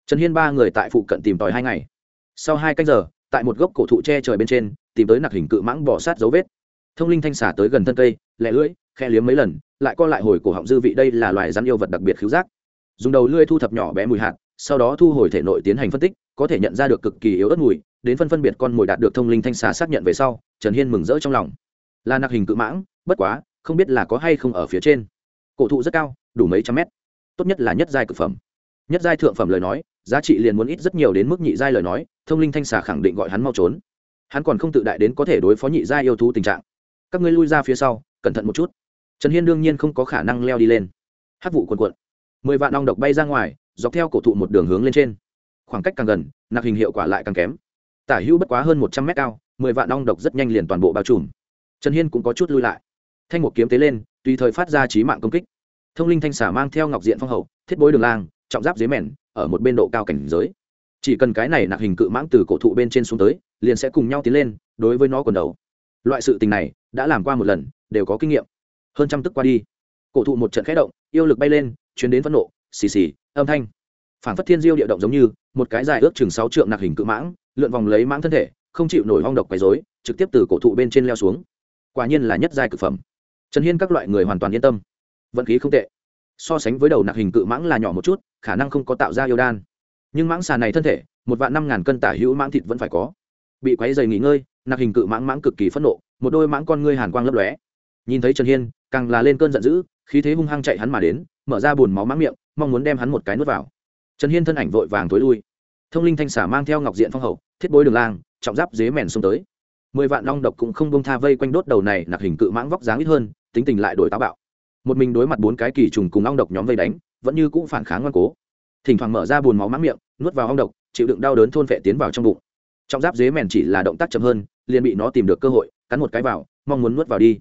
Trần hiên ba người tại phụ cận tìm tòi hai ngày. Sau hai canh giờ tại một gốc cổ thụ tre trời bên trên, tìm tới nặc hình cự mãng bỏ sát dấu vết. Thông linh thanh xả tới gần thân cây lẹ lưỡi, khe liếm mấy lần, lại co lại hồi cổ họng dư vị đây là loài rắn yêu vật đặc biệt khiếu giác. Dùng đầu lưỡi thu thập nhỏ bé mùi hạt, sau đó thu hồi thể nội tiến hành phân tích, có thể nhận ra được cực kỳ yếu ớt mùi, đến phân phân biệt con mồi đạt được thông linh thanh xà xác nhận về sau, trần hiên mừng rỡ trong lòng. Là nặc hình cự mãng, bất quá, không biết là có hay không ở phía trên. Cổ thụ rất cao, đủ mấy trăm mét. Tốt nhất là nhất giai cực phẩm. Nhất giai thượng phẩm lời nói giá trị liền muốn ít rất nhiều đến mức nhị giai lời nói, thông linh thanh xà khẳng định gọi hắn mau trốn. Hắn còn không tự đại đến có thể đối phó nhị giai yêu thú tình trạng. Các ngươi lui ra phía sau, cẩn thận một chút. Trần hiên đương nhiên không có khả năng leo đi lên. Hát vụ quần quận mười vạn ong độc bay ra ngoài, dọc theo cổ thụ một đường hướng lên trên. Khoảng cách càng gần, nạc hình hiệu quả lại càng kém. Tả hữu bất quá hơn một trăm mét cao, mười vạn ong độc rất nhanh liền toàn bộ bao trùm. Trần hiên cũng có chút lui lại. Thanh một kiếm tế lên, tùy thời phát ra trí mạng công kích. Thông linh thanh xả mang theo ngọc diện phong hậu, thiết bối đường lang, trọng giáp dưới mẻn ở một bên độ cao cảnh giới. Chỉ cần cái này nạc hình cự mãng từ cổ thụ bên trên xuống tới, liền sẽ cùng nhau tiến lên, đối với nó còn đầu. Loại sự tình này, đã làm qua một lần, đều có kinh nghiệm. Hơn trăm tức qua đi. Cổ thụ một trận khẽ động, yêu lực bay lên chuyến đến phẫn nộ, xì xì, âm thanh. Phản phất thiên diêu địa động giống như, một cái dài ước chừng sáu trượng nạc hình cự mãng, lượn vòng lấy mãng thân thể, không chịu nổi hong độc quấy dối trực tiếp từ cổ thụ bên trên leo xuống. Quả nhiên là nhất giai cực phẩm. Trần hiên các loại người hoàn toàn yên tâm. Vận khí không tệ so sánh với đầu nạc hình cự mãng là nhỏ một chút, khả năng không có tạo ra yêu đan. Nhưng mãng xà này thân thể, một vạn năm ngàn cân tả hữu mãng thịt vẫn phải có. Bị quấy dày nghỉ ngơi, nạc hình cự mãng mãng cực kỳ phẫn nộ, một đôi mãng con ngươi hàn quang lấp lóe. Nhìn thấy trần hiên, càng là lên cơn giận dữ, khí thế hung hăng chạy hắn mà đến, mở ra bùn máu mãng miệng, mong muốn đem hắn một cái nuốt vào. Trần hiên thân ảnh vội vàng thối lui. Thông linh thanh xả mang theo ngọc diện phong hậu, thiết bối đường lang, trọng giáp dế mèn xuống tới. Mười vạn long độc cũng không bông tha vây quanh đốt đầu này, nạc hình cự mãng vóc dáng ít hơn, tính tình lại đổi táo bạo một mình đối mặt bốn cái kỳ trùng cùng ong độc nhóm vây đánh, vẫn như cũng phản kháng ngoan cố. Thỉnh thoảng mở ra bùn máu mãng miệng, nuốt vào ong độc, chịu đựng đau đớn thôn vệ tiến vào trong bụng. Trong giáp dế mèn chỉ là động tác chậm hơn, liền bị nó tìm được cơ hội, cắn một cái vào, mong muốn nuốt vào đi.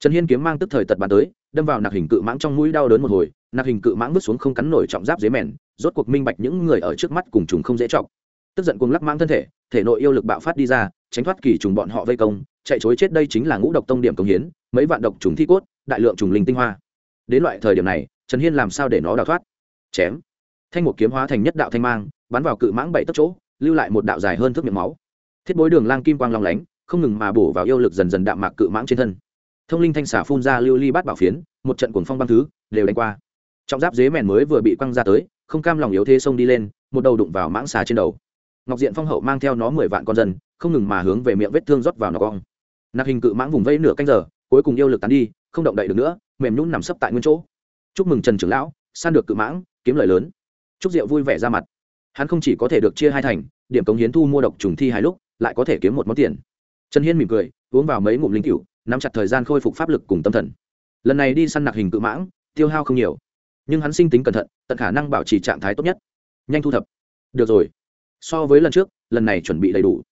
Trần hiên kiếm mang tức thời tật bàn tới, đâm vào nạc hình cự mãng trong mũi đau đớn một hồi, nạc hình cự mãng vứt xuống không cắn nổi trọng giáp dế mèn, rốt cuộc minh bạch những người ở trước mắt cùng trùng không dễ trọng. Tức giận cuồng lắc mãng thân thể thể nội yêu lực bạo phát đi ra, tránh thoát kỳ trùng bọn họ vây công, chạy chối chết đây chính là ngũ độc tông điểm công hiến, mấy vạn độc trùng thi cốt đại lượng trùng linh tinh hoa. Đến loại thời điểm này, trần hiên làm sao để nó đào thoát? Chém. Thanh một kiếm hóa thành nhất đạo thanh mang, bắn vào cự mãng bảy tấc chỗ, lưu lại một đạo dài hơn thước miệng máu. Thiết bối đường lang kim quang long lánh, không ngừng mà bổ vào yêu lực dần dần đạm mạc cự mãng trên thân. Thông linh thanh xả phun ra lưu ly bát bảo phiến, một trận cuồng phong băng thứ, đều đánh qua. Trọng giáp dế mèn mới vừa bị quăng ra tới, không cam lòng yếu thế xông đi lên, một đầu đụng vào mãng xà trên đầu. Ngọc diện phong hậu mang theo nó mười vạn con dân, không ngừng mà hướng về miệng vết thương rót vào nó cong nạc hình cự mãng vùng vây nửa canh giờ, cuối cùng yêu lực tán đi không động đậy được nữa, mềm nhún nằm sấp tại nguyên chỗ. Chúc mừng trần trưởng lão, san được cự mãng, kiếm lời lớn. Chúc diệu vui vẻ ra mặt. Hắn không chỉ có thể được chia hai thành, điểm cống hiến thu mua độc trùng thi hai lúc, lại có thể kiếm một món tiền. Trần hiên mỉm cười, uống vào mấy ngụm linh cựu nắm chặt thời gian khôi phục pháp lực cùng tâm thần. Lần này đi săn nặc hình cự mãng, tiêu hao không nhiều. Nhưng hắn sinh tính cẩn thận, tận khả năng bảo trì trạng thái tốt nhất. Nhanh thu thập. Được rồi. So với lần trước, lần này chuẩn bị đầy đủ.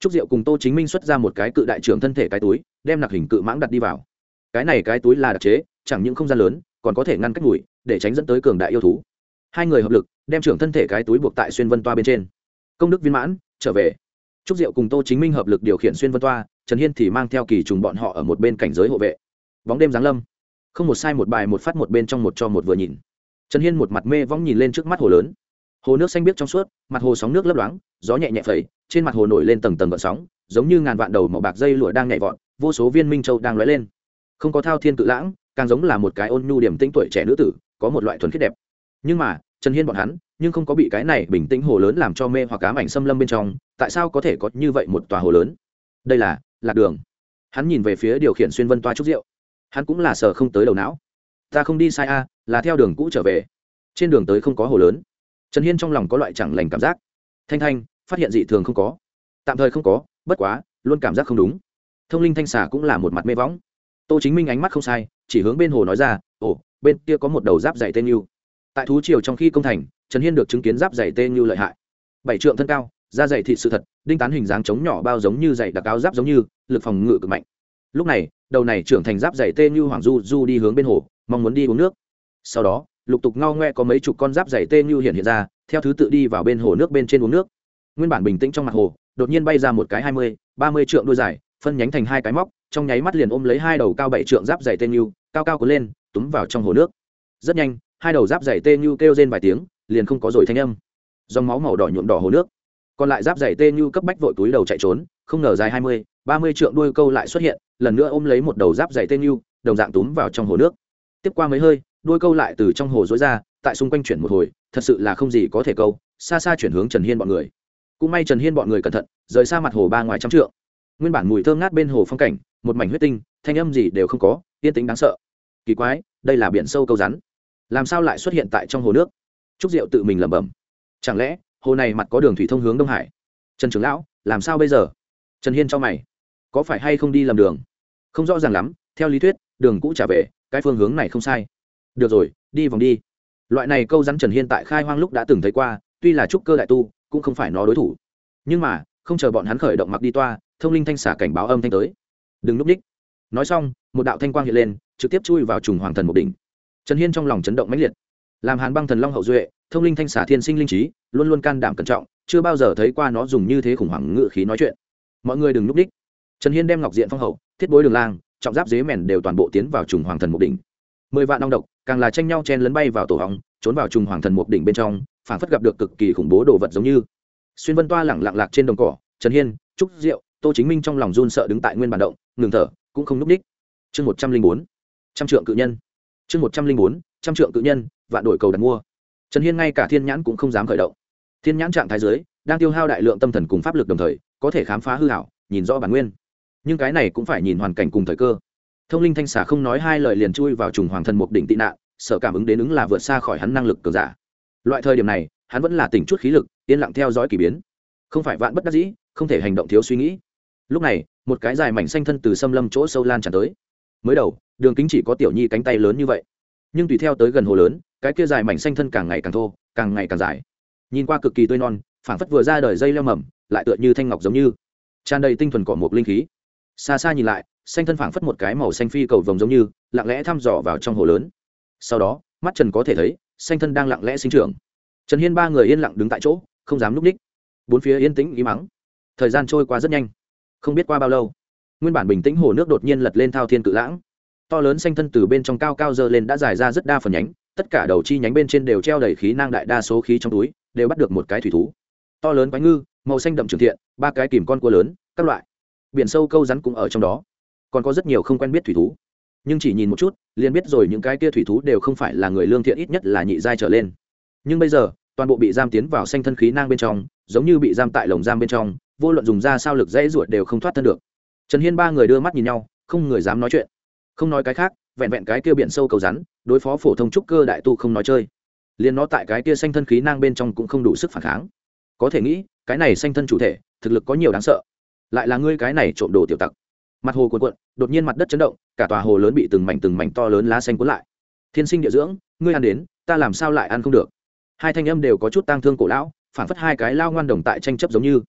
Trúc diệu cùng tô chính minh xuất ra một cái cự đại trưởng thân thể cái túi, đem nặc hình cự mãng đặt đi vào cái này cái túi là đặc chế, chẳng những không gian lớn, còn có thể ngăn cách mùi để tránh dẫn tới cường đại yêu thú. Hai người hợp lực, đem trưởng thân thể cái túi buộc tại xuyên vân toa bên trên. Công đức viên mãn, trở về. Trúc diệu cùng tô chính minh hợp lực điều khiển xuyên vân toa, trần hiên thì mang theo kỳ trùng bọn họ ở một bên cảnh giới hộ vệ. Bóng đêm giáng lâm. Không một sai một bài, một phát một bên trong một cho một vừa nhìn. Trần hiên một mặt mê vong nhìn lên trước mắt hồ lớn. Hồ nước xanh biếc trong suốt, mặt hồ sóng nước lấp loáng, gió nhẹ nhẹ phẩy, trên mặt hồ nổi lên tầng tầng gợn sóng, giống như ngàn vạn đầu màu bạc dây lụa đang nhảy vọt, vô số viên minh châu đang lóe lên không có thao thiên cự lãng, càng giống là một cái ôn nhu điểm tĩnh tuổi trẻ nữ tử, có một loại thuần khiết đẹp. Nhưng mà, trần hiên bọn hắn, nhưng không có bị cái này bình tĩnh hồ lớn làm cho mê hoặc ám ảnh xâm lâm bên trong, tại sao có thể có như vậy một tòa hồ lớn? Đây là lạc đường. Hắn nhìn về phía điều khiển xuyên vân toa trúc rượu. Hắn cũng là sờ không tới đầu não. Ta không đi sai a, là theo đường cũ trở về. Trên đường tới không có hồ lớn. Trần hiên trong lòng có loại chẳng lành cảm giác. Thanh thanh, phát hiện dị thường không có. Tạm thời không có, bất quá, luôn cảm giác không đúng. Thông linh thanh xà cũng là một mặt mê võng tô chính minh ánh mắt không sai, chỉ hướng bên hồ nói ra, ồ, bên kia có một đầu giáp dày tên như tại thú triều trong khi công thành, trần hiên được chứng kiến giáp dày tên như lợi hại. Bảy trượng thân cao, da dày thịt sự thật, đinh tán hình dáng trống nhỏ bao giống như dày đặc áo giáp giống như, lực phòng ngự cực mạnh. Lúc này, đầu này trưởng thành giáp dày tên như hoàng du du đi hướng bên hồ, mong muốn đi uống nước. Sau đó, lục tục ngao ngoe có mấy chục con giáp dày tên như hiện hiện ra, theo thứ tự đi vào bên hồ nước bên trên uống nước. Nguyên bản bình tĩnh trong mặt hồ, đột nhiên bay ra một cái hai mươi, ba mươi trượng đôi dài, phân nhánh thành hai cái móc trong nháy mắt liền ôm lấy hai đầu cao bảy trượng giáp dày tên như, cao cao cuốn lên, túm vào trong hồ nước. Rất nhanh, hai đầu giáp dày tên như kêu rên vài tiếng, liền không có rồi thanh âm. Dòng máu màu đỏ nhuộm đỏ hồ nước. Còn lại giáp dày tên như cấp bách vội túi đầu chạy trốn, không ngờ dài hai mươi, ba mươi trượng đuôi câu lại xuất hiện, lần nữa ôm lấy một đầu giáp dày tên như, đồng dạng túm vào trong hồ nước. Tiếp qua mấy hơi, đuôi câu lại từ trong hồ dối ra, tại xung quanh chuyển một hồi, thật sự là không gì có thể câu, xa xa chuyển hướng trần hiên bọn người. Cũng may trần hiên bọn người cẩn thận, rời xa mặt hồ ba ngoài trăm trượng. Nguyên bản mùi thơm ngát bên hồ phong cảnh một mảnh huyết tinh, thanh âm gì đều không có, yên tĩnh đáng sợ. Kỳ quái, đây là biển sâu câu rắn. Làm sao lại xuất hiện tại trong hồ nước? Trúc diệu tự mình lẩm bẩm. Chẳng lẽ, hồ này mặt có đường thủy thông hướng đông hải? Trần trưởng lão, làm sao bây giờ? Trần hiên cho mày. Có phải hay không đi lầm đường? Không rõ ràng lắm, theo lý thuyết, đường cũ trả về, cái phương hướng này không sai. Được rồi, đi vòng đi. Loại này câu rắn trần hiên tại khai hoang lúc đã từng thấy qua, tuy là trúc cơ đại tu, cũng không phải nó đối thủ. Nhưng mà, không chờ bọn hắn khởi động mặc đi toa, thông linh thanh xả cảnh báo âm thanh tới đừng núp ních nói xong, một đạo thanh quang hiện lên, trực tiếp chui vào trùng hoàng thần một đỉnh. Trần hiên trong lòng chấn động mãnh liệt. Làm hàn băng thần long hậu duệ, thông linh thanh xả thiên sinh linh trí, luôn luôn can đảm cẩn trọng, chưa bao giờ thấy qua nó dùng như thế khủng hoảng ngự khí nói chuyện. Mọi người đừng núp ních. trần hiên đem ngọc diện phong hậu, thiết bối đường lang, trọng giáp dế mèn đều toàn bộ tiến vào trùng hoàng thần một đỉnh. Mười vạn long độc, càng là tranh nhau chen lấn bay vào tổ hóng, trốn vào trùng hoàng thần một đỉnh bên trong phản phất gặp được cực kỳ khủng bố đồ vật giống như. Xuyên vân toa lẳng lặng lạc trên đồng cỏ, trần hiên trúc diệu tô chính minh trong lòng run sợ đứng tại nguyên bản động, ngừng thở, cũng không núp ních chương một trăm linh bốn, trăm trượng cự nhân. Chương một trăm linh bốn, trăm trượng cự nhân, vạn đổi cầu đặt mua. Trần hiên ngay cả thiên nhãn cũng không dám khởi động. Thiên nhãn trạng thái giới đang tiêu hao đại lượng tâm thần cùng pháp lực đồng thời, có thể khám phá hư hảo nhìn rõ bản nguyên. Nhưng cái này cũng phải nhìn hoàn cảnh cùng thời cơ. Thông linh thanh xà không nói hai lời liền chui vào trùng hoàng thần mục đỉnh tị nạn, sợ cảm ứng đến ứng là vượt xa khỏi hắn năng lực cường giả. Loại thời điểm này, hắn vẫn là tỉnh chút khí lực, yên lặng theo dõi k ỳ biến. Không phải vạn bất đắc dĩ, không thể hành động thiếu suy nghĩ lúc này, một cái dài mảnh xanh thân từ xâm lâm chỗ sâu lan tràn tới. Mới đầu, đường kính chỉ có tiểu nhi cánh tay lớn như vậy. Nhưng tùy theo tới gần hồ lớn, cái kia dài mảnh xanh thân càng ngày càng thô, càng ngày càng dài. Nhìn qua cực kỳ tươi non, phảng phất vừa ra đời dây leo mầm, lại tựa như thanh ngọc giống như. Tràn đầy tinh thuần cỏ một linh khí. Xa xa nhìn lại, xanh thân phảng phất một cái màu xanh phi cầu vồng giống như, lặng lẽ thăm dò vào trong hồ lớn. Sau đó, mắt trần có thể thấy, xanh thân đang lặng lẽ sinh trưởng. Trần hiên ba người yên lặng đứng tại chỗ, không dám núp ních. Bốn phía yên tĩnh ý mắng thời gian trôi qua rất nhanh không biết qua bao lâu, nguyên bản bình tĩnh hồ nước đột nhiên lật lên thao thiên cự lãng. To lớn xanh thân từ bên trong cao cao dơ lên đã dài ra rất đa phần nhánh, tất cả đầu chi nhánh bên trên đều treo đầy khí nang đại đa số khí trong túi, đều bắt được một cái thủy thú. To lớn quái ngư, màu xanh đậm trường thiện, ba cái kìm con cua lớn, các loại. Biển sâu câu rắn cũng ở trong đó. Còn có rất nhiều không quen biết thủy thú. Nhưng chỉ nhìn một chút, liền biết rồi những cái kia thủy thú đều không phải là người lương thiện ít nhất là nhị giai trở lên. Nhưng bây giờ, toàn bộ bị giam tiến vào xanh thân khí nang bên trong, giống như bị giam tại lồng giam bên trong vô luận dùng ra sao lực dễ ruột đều không thoát thân được. Trần hiên ba người đưa mắt nhìn nhau, không người dám nói chuyện. Không nói cái khác, vẹn vẹn cái kia biển sâu cầu rắn, đối phó phổ thông trúc cơ đại tu không nói chơi. Liền nó tại cái kia xanh thân khí nang bên trong cũng không đủ sức phản kháng. Có thể nghĩ, cái này xanh thân chủ thể, thực lực có nhiều đáng sợ. Lại là ngươi cái này trộm đồ tiểu tặc. Mặt hồ cuộn cuộn, đột nhiên mặt đất chấn động, cả tòa hồ lớn bị từng mảnh từng mảnh to lớn lá xanh cuốn lại. Thiên sinh địa dưỡng, ngươi ăn đến, ta làm sao lại ăn không được? Hai thanh âm đều có chút tang thương cổ lão, phản phất hai cái lao ngoan đồng tại tranh chấp giống như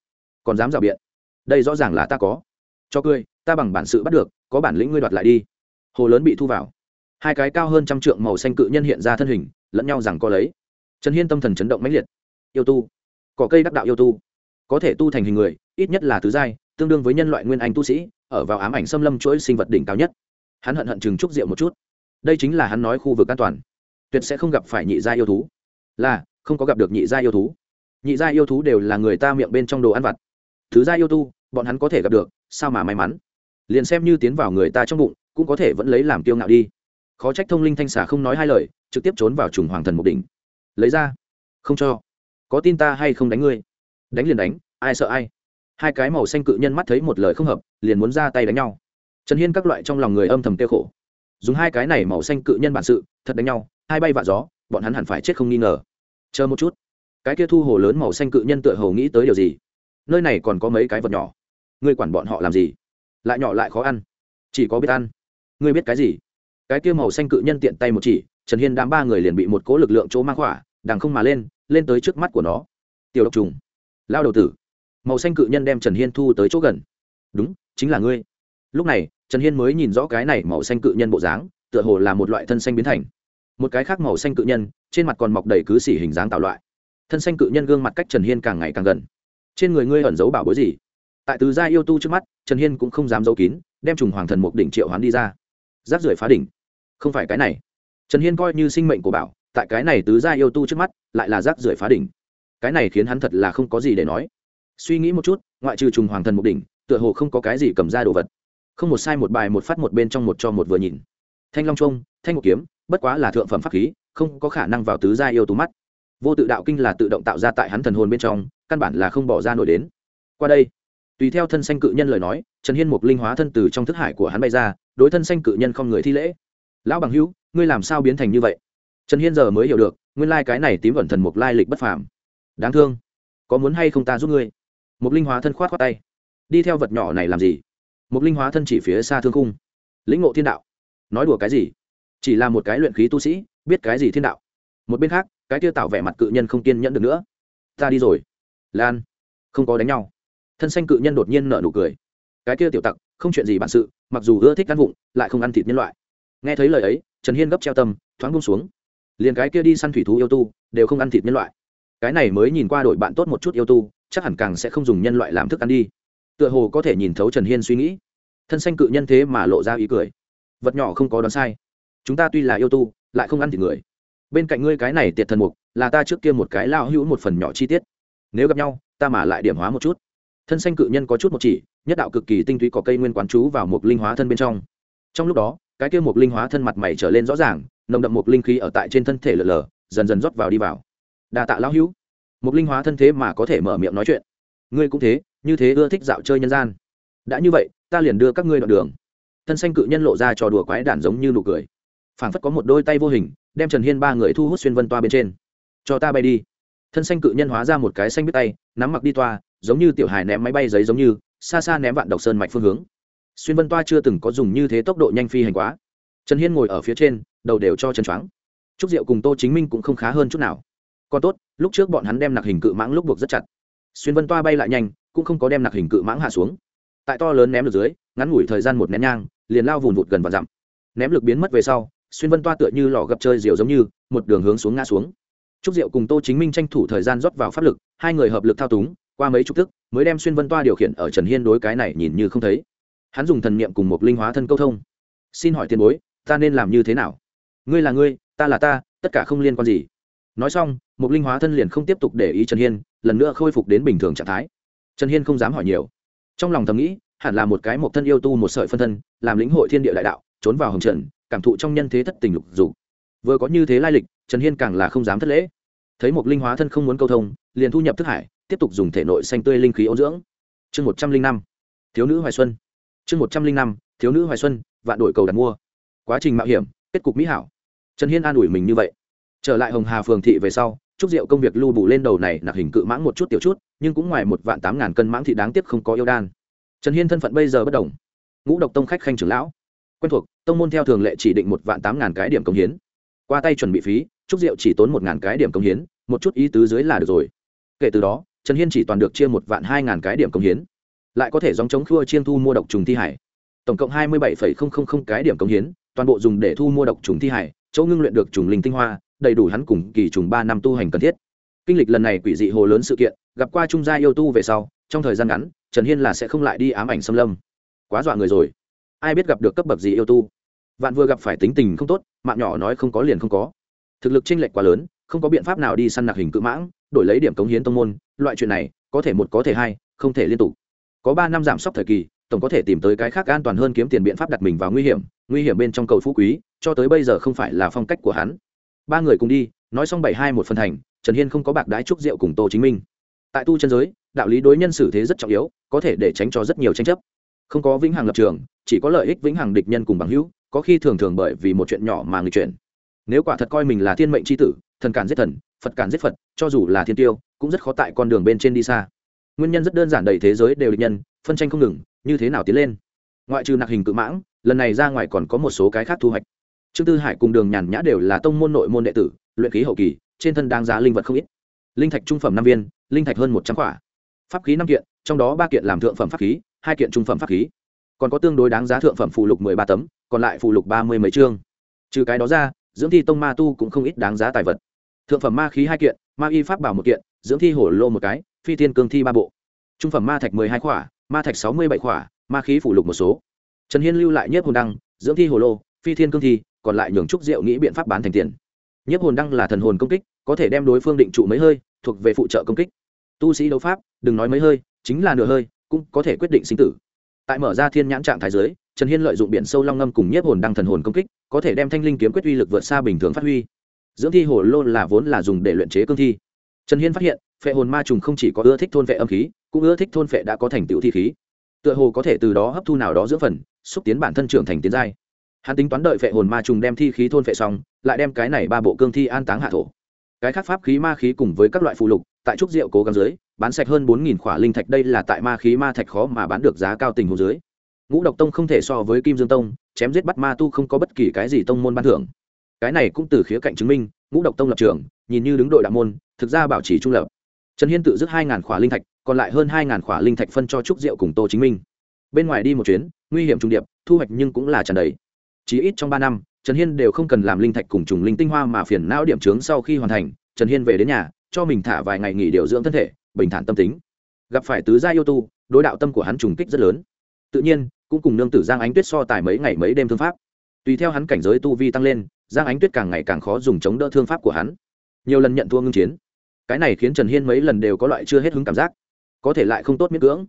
còn dám rào biện. Đây rõ ràng là ta có. Cho cười, ta bằng bản sự bắt được, có bản lĩnh ngươi đoạt lại đi. Hồ lớn bị thu vào. Hai cái cao hơn trăm trượng màu xanh cự nhân hiện ra thân hình, lẫn nhau rằng có lấy. Trần hiên tâm thần chấn động mãnh liệt. Yêu tu. Cỏ cây đắc đạo yêu tu. Có thể tu thành hình người, ít nhất là tứ giai, tương đương với nhân loại nguyên anh tu sĩ, ở vào ám ảnh xâm lâm chuỗi sinh vật đỉnh cao nhất. Hắn hận hận chừng trúc rượu một chút. Đây chính là hắn nói khu vực an toàn. Tuyệt sẽ không gặp phải nhị gia yêu thú. Là, không có gặp được nhị gia yêu thú. Nhị gia yêu thú đều là người ta miệng bên trong đồ ăn vặt thứ gia yêu tu, bọn hắn có thể gặp được, sao mà may mắn? Liền xem như tiến vào người ta trong bụng, cũng có thể vẫn lấy làm tiêu ngạo đi. Khó trách thông linh thanh xà không nói hai lời, trực tiếp trốn vào trùng hoàng thần mục đỉnh. Lấy ra. Không cho. Có tin ta hay không đánh ngươi? Đánh liền đánh, ai sợ ai? Hai cái màu xanh cự nhân mắt thấy một lời không hợp, liền muốn ra tay đánh nhau. Trần hiên các loại trong lòng người âm thầm tiêu khổ. Dùng hai cái này màu xanh cự nhân bản sự, thật đánh nhau, hai bay vạ gió, bọn hắn hẳn phải chết không nghi ngờ. Chờ một chút. Cái kia thu hồ lớn màu xanh cự nhân tựa hồ nghĩ tới điều gì? Nơi này còn có mấy cái vật nhỏ. Ngươi quản bọn họ làm gì? Lại nhỏ lại khó ăn. Chỉ có biết ăn. Ngươi biết cái gì? Cái kia màu xanh cự nhân tiện tay một chỉ, trần hiên đám ba người liền bị một cố lực lượng chỗ mang khỏa, đằng không mà lên lên tới trước mắt của nó. Tiểu độc trùng. Lao đầu tử. Màu xanh cự nhân đem trần hiên thu tới chỗ gần. Đúng, chính là ngươi. Lúc này, trần hiên mới nhìn rõ cái này màu xanh cự nhân bộ dáng, tựa hồ là một loại thân xanh biến thành. Một cái khác màu xanh cự nhân, trên mặt còn mọc đầy cứ xỉ hình dáng tạo loại. Thân xanh cự nhân gương mặt cách trần hiên càng ngày càng gần trên người ngươi ẩn giấu bảo bối gì? Tại từ gia yêu tu trước mắt, trần hiên cũng không dám giấu kín, đem trùng hoàng thần mục đỉnh triệu hoán đi ra. Giáp rưỡi phá đỉnh. Không phải cái này. Trần hiên coi như sinh mệnh của bảo, tại cái này tứ gia yêu tu trước mắt, lại là giáp rưỡi phá đỉnh. Cái này khiến hắn thật là không có gì để nói. Suy nghĩ một chút, ngoại trừ trùng hoàng thần mục đỉnh, tựa hồ không có cái gì cầm ra đồ vật. Không một sai một bài một phát một bên trong một cho một vừa nhìn. Thanh long trung thanh ngục kiếm, bất quá là thượng phẩm pháp khí, không có khả năng vào tứ gia yêu tú mắt. Vô tự đạo kinh là tự động tạo ra tại hắn thần hồn bên trong căn bản là không bỏ ra nổi đến. Qua đây, tùy theo thân xanh cự nhân lời nói, trần hiên mục linh hóa thân từ trong thức hải của hắn bay ra, đối thân xanh cự nhân không người thi lễ. Lão bằng hữu, ngươi làm sao biến thành như vậy? Trần hiên giờ mới hiểu được, nguyên lai、like、cái này tím vẩn thần mục lai lịch bất phàm. Đáng thương, có muốn hay không ta giúp ngươi? Mục linh hóa thân khoát khoát tay. Đi theo vật nhỏ này làm gì? Mục linh hóa thân chỉ phía xa thương cung lĩnh ngộ thiên đạo. Nói đùa cái gì? Chỉ là một cái luyện khí tu sĩ, biết cái gì thiên đạo. Một bên khác, cái tiêu tạo vẻ mặt cự nhân không kiên nhẫn được nữa. Ta đi rồi lan, không có đánh nhau. Thân xanh cự nhân đột nhiên nở nụ cười. Cái kia tiểu tặc, không chuyện gì bản sự, mặc dù ưa thích ăn vụng, lại không ăn thịt nhân loại. Nghe thấy lời ấy, trần hiên gấp treo tâm, thoáng bung xuống. Liền cái kia đi săn thủy thú yêu tu, đều không ăn thịt nhân loại. Cái này mới nhìn qua đội bạn tốt một chút yêu tu, chắc hẳn càng sẽ không dùng nhân loại làm thức ăn đi. Tựa hồ có thể nhìn thấu trần hiên suy nghĩ. Thân xanh cự nhân thế mà lộ ra ý cười. Vật nhỏ không có đoán sai. Chúng ta tuy là yêu tu, lại không ăn thịt người. Bên cạnh ngươi cái này tiệt thần mục, là ta trước kia một cái lao hữu một phần nhỏ chi tiết nếu gặp nhau, ta mà lại điểm hóa một chút. Thân xanh cự nhân có chút một chỉ, nhất đạo cực kỳ tinh túy có cây nguyên quán chú vào một linh hóa thân bên trong. Trong lúc đó, cái kia một linh hóa thân mặt mày trở lên rõ ràng, nồng đậm một linh khí ở tại trên thân thể lở lở, dần dần rót vào đi vào. Đa tạ lão hữu. Một linh hóa thân thế mà có thể mở miệng nói chuyện. Ngươi cũng thế, như thế ưa thích dạo chơi nhân gian. Đã như vậy, ta liền đưa các ngươi đoạn đường. Thân xanh cự nhân lộ ra trò đùa quái đản giống như nụ cười. Phảng phất có một đôi tay vô hình, đem trần hiên ba người thu hút xuyên vân toa bên trên. Cho ta bay đi thân xanh cự nhân hóa ra một cái xanh biết tay, nắm mặc đi toa, giống như tiểu hài ném máy bay giấy giống như, xa xa ném vạn độc sơn mạch phương hướng. Xuyên vân toa chưa từng có dùng như thế tốc độ nhanh phi hành quá. Trần hiên ngồi ở phía trên, đầu đều cho chân choáng. Trúc diệu cùng tô chính minh cũng không khá hơn chút nào. Còn tốt, lúc trước bọn hắn đem nặc hình cự mãng lúc buộc rất chặt. Xuyên vân toa bay lại nhanh, cũng không có đem nặc hình cự mãng hạ xuống. Tại to lớn ném được dưới, ngắn ngủi thời gian một nén nhang, liền lao vùn vụt gần và dặm. Ném lực biến mất về sau, xuyên vân toa tựa như lò gập chơi diều giống như, một đường hướng xuống ngã xuống trúc diệu cùng tô chính minh tranh thủ thời gian rót vào pháp lực hai người hợp lực thao túng qua mấy chục tức mới đem xuyên vân toa điều khiển ở trần hiên đối cái này nhìn như không thấy. Hắn dùng thần niệm cùng một linh hóa thân câu thông. Xin hỏi tiền bối ta nên làm như thế nào? Ngươi là ngươi ta là ta tất cả không liên quan gì. Nói xong một linh hóa thân liền không tiếp tục để ý trần hiên lần nữa khôi phục đến bình thường trạng thái. Trần hiên không dám hỏi nhiều. Trong lòng thầm nghĩ hẳn là một cái một thân yêu tu một sợi phân thân làm lĩnh hội thiên địa đại đạo trốn vào hồng trần, cảm thụ trong nhân thế thất tình lục dục vừa có như thế lai lịch, trần hiên càng là không dám thất lễ. Thấy một linh hóa thân không muốn câu thông, liền thu nhập thức hải, tiếp tục dùng thể nội xanh tươi linh khí ôn dưỡng. Chương một trăm linh năm, thiếu nữ hoài xuân. Chương một trăm linh năm, thiếu nữ hoài xuân, vạn đổi cầu đặt mua. Quá trình mạo hiểm, kết cục mỹ hảo. Trần hiên an ủi mình như vậy. Trở lại hồng hà phường thị về sau, chúc rượu công việc lưu bù lên đầu này nặc hình cự mãng một chút tiểu chút, nhưng cũng ngoài một vạn tám ngàn cân mãng thị đáng tiếc không có yêu đan. Trần hiên thân phận bây giờ bất đồng. Ngũ độc tông khách khanh trưởng lão. Quen thuộc, tông môn theo thường lệ chỉ định một vạn tám ngàn cái điểm công hiến qua tay chuẩn bị phí trúc rượu chỉ tốn một ngàn cái điểm công hiến, một chút ý tứ dưới là được rồi. Kể từ đó, trần hiên chỉ toàn được chia một vạn hai ngàn cái điểm công hiến. Lại có thể dòng chống khua chiên thu mua độc trùng thi hải. Tổng cộng hai mươi bảy cái điểm công hiến, toàn bộ dùng để thu mua độc trùng thi hải, chỗ ngưng luyện được trùng linh tinh hoa, đầy đủ hắn cùng kỳ trùng ba năm tu hành cần thiết. Kinh lịch lần này quỷ dị hồ lớn sự kiện, gặp qua trung gia yêu tu về sau, trong thời gian ngắn, trần hiên là sẽ không lại đi ám ảnh xâm lâm. Quá dọa người rồi. Ai biết gặp được cấp bậc gì yêu tu? Vạn vừa gặp phải tính tình không tốt, mạng nhỏ nói không có liền không có. Thực lực chênh lệch quá lớn, không có biện pháp nào đi săn nạc hình cự mãng, đổi lấy điểm cống hiến tông môn, loại chuyện này, có thể một có thể hai, không thể liên tục. Có ba năm giảm sốc thời kỳ, tổng có thể tìm tới cái khác an toàn hơn kiếm tiền biện pháp đặt mình vào nguy hiểm nguy hiểm bên trong cầu phú quý, cho tới bây giờ không phải là phong cách của hắn. Ba người cùng đi, nói xong bảy hai một phần thành, trần hiên không có bạc đái trúc rượu cùng tô chính minh. Tại tu chân giới, đạo lý đối nhân xử thế rất trọng yếu, có thể để tránh cho rất nhiều tranh chấp không có vĩnh hằng lập trường, chỉ có lợi ích vĩnh hằng địch nhân cùng bằng hữu, có khi thường thường bởi vì một chuyện nhỏ mà người chuyển. Nếu quả thật coi mình là thiên mệnh c h i tử, thần cản giết thần, phật cản giết phật, cho dù là thiên tiêu, cũng rất khó tại con đường bên trên đi xa. Nguyên nhân rất đơn giản đầy thế giới đều địch nhân, phân tranh không ngừng, như thế nào tiến lên? Ngoại trừ nạc hình cự mãng, lần này ra ngoài còn có một số cái khác thu hoạch. Trương tư hải cùng đường nhàn nhã đều là tông môn nội môn đệ tử, luyện khí hậu kỳ, trên thân đáng giá linh vật không ít. Linh thạch trung phẩm năm viên, linh thạch hơn một trăm quả. Pháp khí năm kiện, trong đó ba kiện làm thượng phẩm pháp khí hai kiện trung phẩm pháp khí. Còn có tương đối đáng giá thượng phẩm phụ lục mười ba tấm, còn lại phụ lục ba mươi mấy chương. Trừ cái đó ra, dưỡng thi tông ma tu cũng không ít đáng giá tài vật. Thượng phẩm ma khí hai kiện, ma y pháp bảo một kiện, dưỡng thi hổ lô một cái, phi thiên cương thi ba bộ. Trung phẩm ma thạch mười hai khỏa, ma thạch sáu mươi bảy khỏa, ma khí phủ lục một số. Trần hiên lưu lại nhất hồn đăng, dưỡng thi hồ lô, phi thiên cương thi, còn lại nhường trúc diệu nghĩ biện pháp bán thành tiền. Nhất hồn đăng là thần hồn công kích, có thể đem đối phương định trụ mấy hơi, thuộc về phụ trợ công kích. Tu sĩ đấu pháp, đừng nói mấy hơi, chính là nửa hơi cũng có thể quyết định sinh tử. Tại mở ra thiên nhãn trạng thái giới, trần hiên lợi dụng biển sâu long ngâm cùng nhiếp hồn đăng thần hồn công kích, có thể đem thanh linh kiếm quyết uy lực vượt xa bình thường phát huy. Dưỡng thi hồ lô là vốn là dùng để luyện chế cương thi. Trần hiên phát hiện, phệ hồn ma trùng không chỉ có ưa thích thôn vệ âm khí, cũng ưa thích thôn phệ đã có thành tựu thi khí. Tựa hồ có thể từ đó hấp thu nào đó giữa phần, xúc tiến bản thân trưởng thành tiến giai. Hắn tính toán đợi phệ hồn ma trùng đem thi khí thôn phệ xong, lại đem cái này ba bộ cương thi an táng hạ thổ. Cái khác pháp khí ma khí cùng với các loại phụ lục, tại trúc rượu cố gắng dưới bán sạch hơn bốn nghìn khỏa linh thạch, đây là tại ma khí ma thạch khó mà bán được giá cao tình hồ dưới. Ngũ độc tông không thể so với kim dương tông, chém giết bắt ma tu không có bất kỳ cái gì tông môn ban thưởng. Cái này cũng từ khía cạnh chứng minh, ngũ độc tông lập trường, nhìn như đứng đội đạo môn, thực ra bảo trì trung lập. Trần hiên tự dứt hai ngàn khỏa linh thạch, còn lại hơn hai ngàn khỏa linh thạch phân cho trúc diệu cùng tô chính minh. Bên ngoài đi một chuyến, nguy hiểm trung điệp, thu hoạch nhưng cũng là tràn đầy. Chỉ ít trong ba năm, trần hiên đều không cần làm linh thạch cùng trùng linh tinh hoa mà phiền não điểm trướng sau khi hoàn thành, trần hiên về đến nhà, cho mình thả vài ngày nghỉ điều dưỡng thân thể bình thản tâm tính. Gặp phải tứ gia yêu tu, đối đạo tâm của hắn trùng kích rất lớn. Tự nhiên, cũng cùng nương tử giang ánh tuyết so tài mấy ngày mấy đêm thương pháp. Tùy theo hắn cảnh giới tu vi tăng lên, giang ánh tuyết càng ngày càng khó dùng chống đỡ thương pháp của hắn. Nhiều lần nhận thua ngưng chiến. Cái này khiến trần hiên mấy lần đều có loại chưa hết hứng cảm giác. Có thể lại không tốt miễn cưỡng.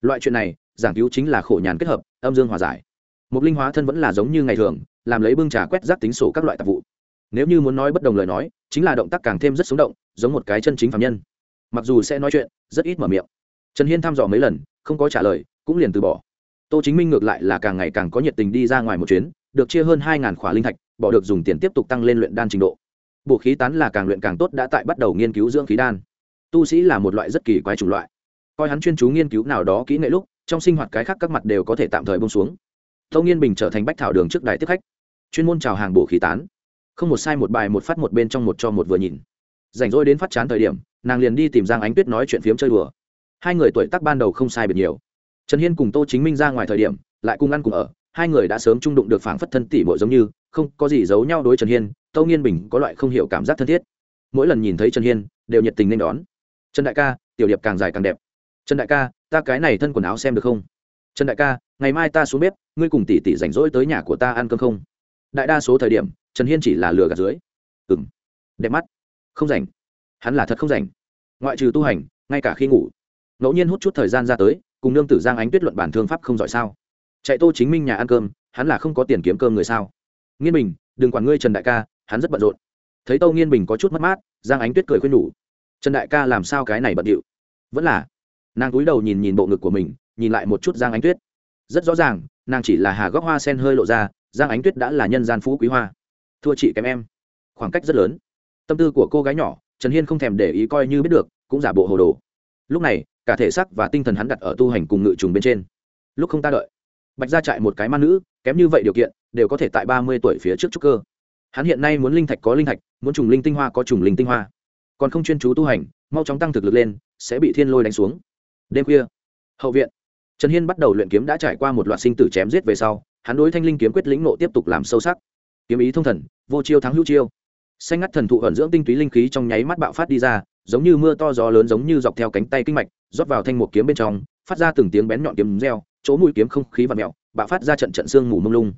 Loại chuyện này, giảng cứu chính là khổ nhàn kết hợp, âm dương hòa giải. Một linh hóa thân vẫn là giống như ngày thường, làm lấy bưng trà quét rác tính sổ các loại tạp vụ. Nếu như muốn nói bất đồng lời nói, chính là động tác càng thêm rất sống động, giống một cái chân chính phạm nhân mặc dù sẽ nói chuyện, rất ít mở miệng. Trần hiên thăm dò mấy lần, không có trả lời, cũng liền từ bỏ. Tô chính minh ngược lại là càng ngày càng có nhiệt tình đi ra ngoài một chuyến, được chia hơn hai khỏa linh thạch, bỏ được dùng tiền tiếp tục tăng lên luyện đan trình độ. Bộ khí tán là càng luyện càng tốt đã tại bắt đầu nghiên cứu dưỡng khí đan. Tu sĩ là một loại rất kỳ quái chủng loại. Coi hắn chuyên chú nghiên cứu nào đó kỹ nghệ lúc, trong sinh hoạt cái khác các mặt đều có thể tạm thời bông xuống. Tâu nghiên bình trở thành bách thảo đường trước đại tiếp khách. Chuyên môn chào hàng bộ khí tán. Không một sai một bài một phát một bên trong một cho một vừa nhìn rảnh rỗi đến phát chán thời điểm, nàng liền đi tìm giang ánh tuyết nói chuyện phiếm chơi đùa. Hai người tuổi tác ban đầu không sai biệt nhiều. Trần hiên cùng tô chính minh ra ngoài thời điểm, lại cùng ăn cùng ở, hai người đã sớm trung đụng được phảng phất thân tỷ bội giống như, không có gì giấu nhau đối trần hiên tâu nghiên bình có loại không hiểu cảm giác thân thiết. Mỗi lần nhìn thấy trần hiên, đều nhiệt tình nên đón. Trần đại ca, tiểu điệp càng dài càng đẹp. Trần đại ca, ta cái này thân quần áo xem được không? Trần đại ca, ngày mai ta xuống bếp, ngươi cùng tỷ tỷ rảnh rỗi tới nhà của ta ăn cơm không? Đại đa số thời điểm, trần hiên chỉ là lừa gạt dưới. Ừ m đẹp mắt không rảnh. Hắn là thật không rảnh. Ngoại trừ tu hành, ngay cả khi ngủ. Ngẫu nhiên hút chút thời gian ra tới, cùng nương tử giang ánh tuyết luận bản thương pháp không giỏi sao? Chạy tô chính minh nhà ăn cơm, hắn là không có tiền kiếm cơm người sao? Nghiên bình, đừng quản ngươi trần đại ca, hắn rất bận rộn. Thấy tâu nghiên bình có chút mất mát, giang ánh tuyết cười khuyên nhủ. Trần đại ca làm sao cái này bận điệu? Vẫn là. Nàng cúi đầu nhìn nhìn bộ ngực của mình, nhìn lại một chút giang ánh tuyết. Rất rõ ràng, nàng chỉ là hà góc hoa sen hơi lộ ra, giang ánh tuyết đã là nhân gian phú quý hoa. Thua chị kém em. Khoảng cách rất lớn tâm tư của cô gái nhỏ, trần hiên không thèm để ý coi như biết được, cũng giả bộ hồ đồ. Lúc này, cả thể xác và tinh thần hắn đặt ở tu hành cùng ngự trùng bên trên. Lúc không ta đợi. Bạch ra trại một cái ma nữ, kém như vậy điều kiện, đều có thể tại ba mươi tuổi phía trước trúc cơ. Hắn hiện nay muốn linh thạch có linh thạch, muốn trùng linh tinh hoa có trùng linh tinh hoa. Còn không chuyên chú tu hành, mau chóng tăng thực lực lên, sẽ bị thiên lôi đánh xuống. Đêm khuya, hậu viện, trần hiên bắt đầu luyện kiếm đã trải qua một loạt sinh tử chém giết về sau, hắn đối thanh linh kiếm quyết lĩnh nộ tiếp tục làm sâu sắc. Kiếm ý thông thần, vô chiêu thắng hữu chiêu xanh ngắt thần thụ ẩn dưỡng tinh túy linh khí trong nháy mắt bạo phát đi ra, giống như mưa to gió lớn giống như dọc theo cánh tay kinh mạch, rót vào thanh một kiếm bên trong, phát ra từng tiếng bén nhọn kiếm reo, chỗ mũi kiếm không khí và mẹo bạo phát ra trận trận sương mù mông lung.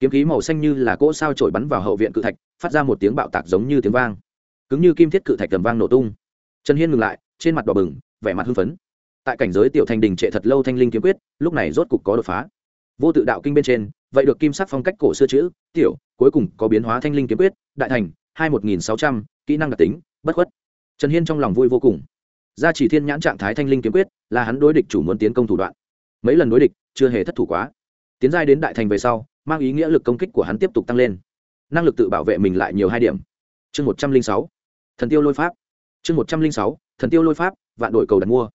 Kiếm khí màu xanh như là cỗ sao trổi bắn vào hậu viện cự thạch, phát ra một tiếng bạo tạc giống như tiếng vang. Cứng như kim thiết cự thạch tầm vang nổ tung. Trần hiên ngừng lại, trên mặt đỏ bừng, vẻ mặt hưng phấn. Tại cảnh giới tiểu thành đình trệ thật lâu thanh linh kiếm quyết, lúc này rốt cục có đột phá. Vô tự đạo kinh bên trên, vậy được kim sắc phong cách cổ xưa chữ, tiểu, cuối cùng có biến hóa thanh linh kiếm quyết, đại thành hai một nghìn sáu trăm, kỹ năng đặc tính, bất khuất. Trần hiên trong lòng vui vô cùng. Gia chỉ thiên nhãn trạng thái thanh linh kiếm quyết, là hắn đối địch chủ muốn tiến công thủ đoạn. Mấy lần đối địch, chưa hề thất thủ quá. Tiến giai đến đại thành về sau, mang ý nghĩa lực công kích của hắn tiếp tục tăng lên. Năng lực tự bảo vệ mình lại nhiều hai điểm. Chương một trăm linh sáu, thần tiêu lôi pháp. Chương một trăm linh sáu, thần tiêu lôi pháp, vạn đội cầu đặt mua.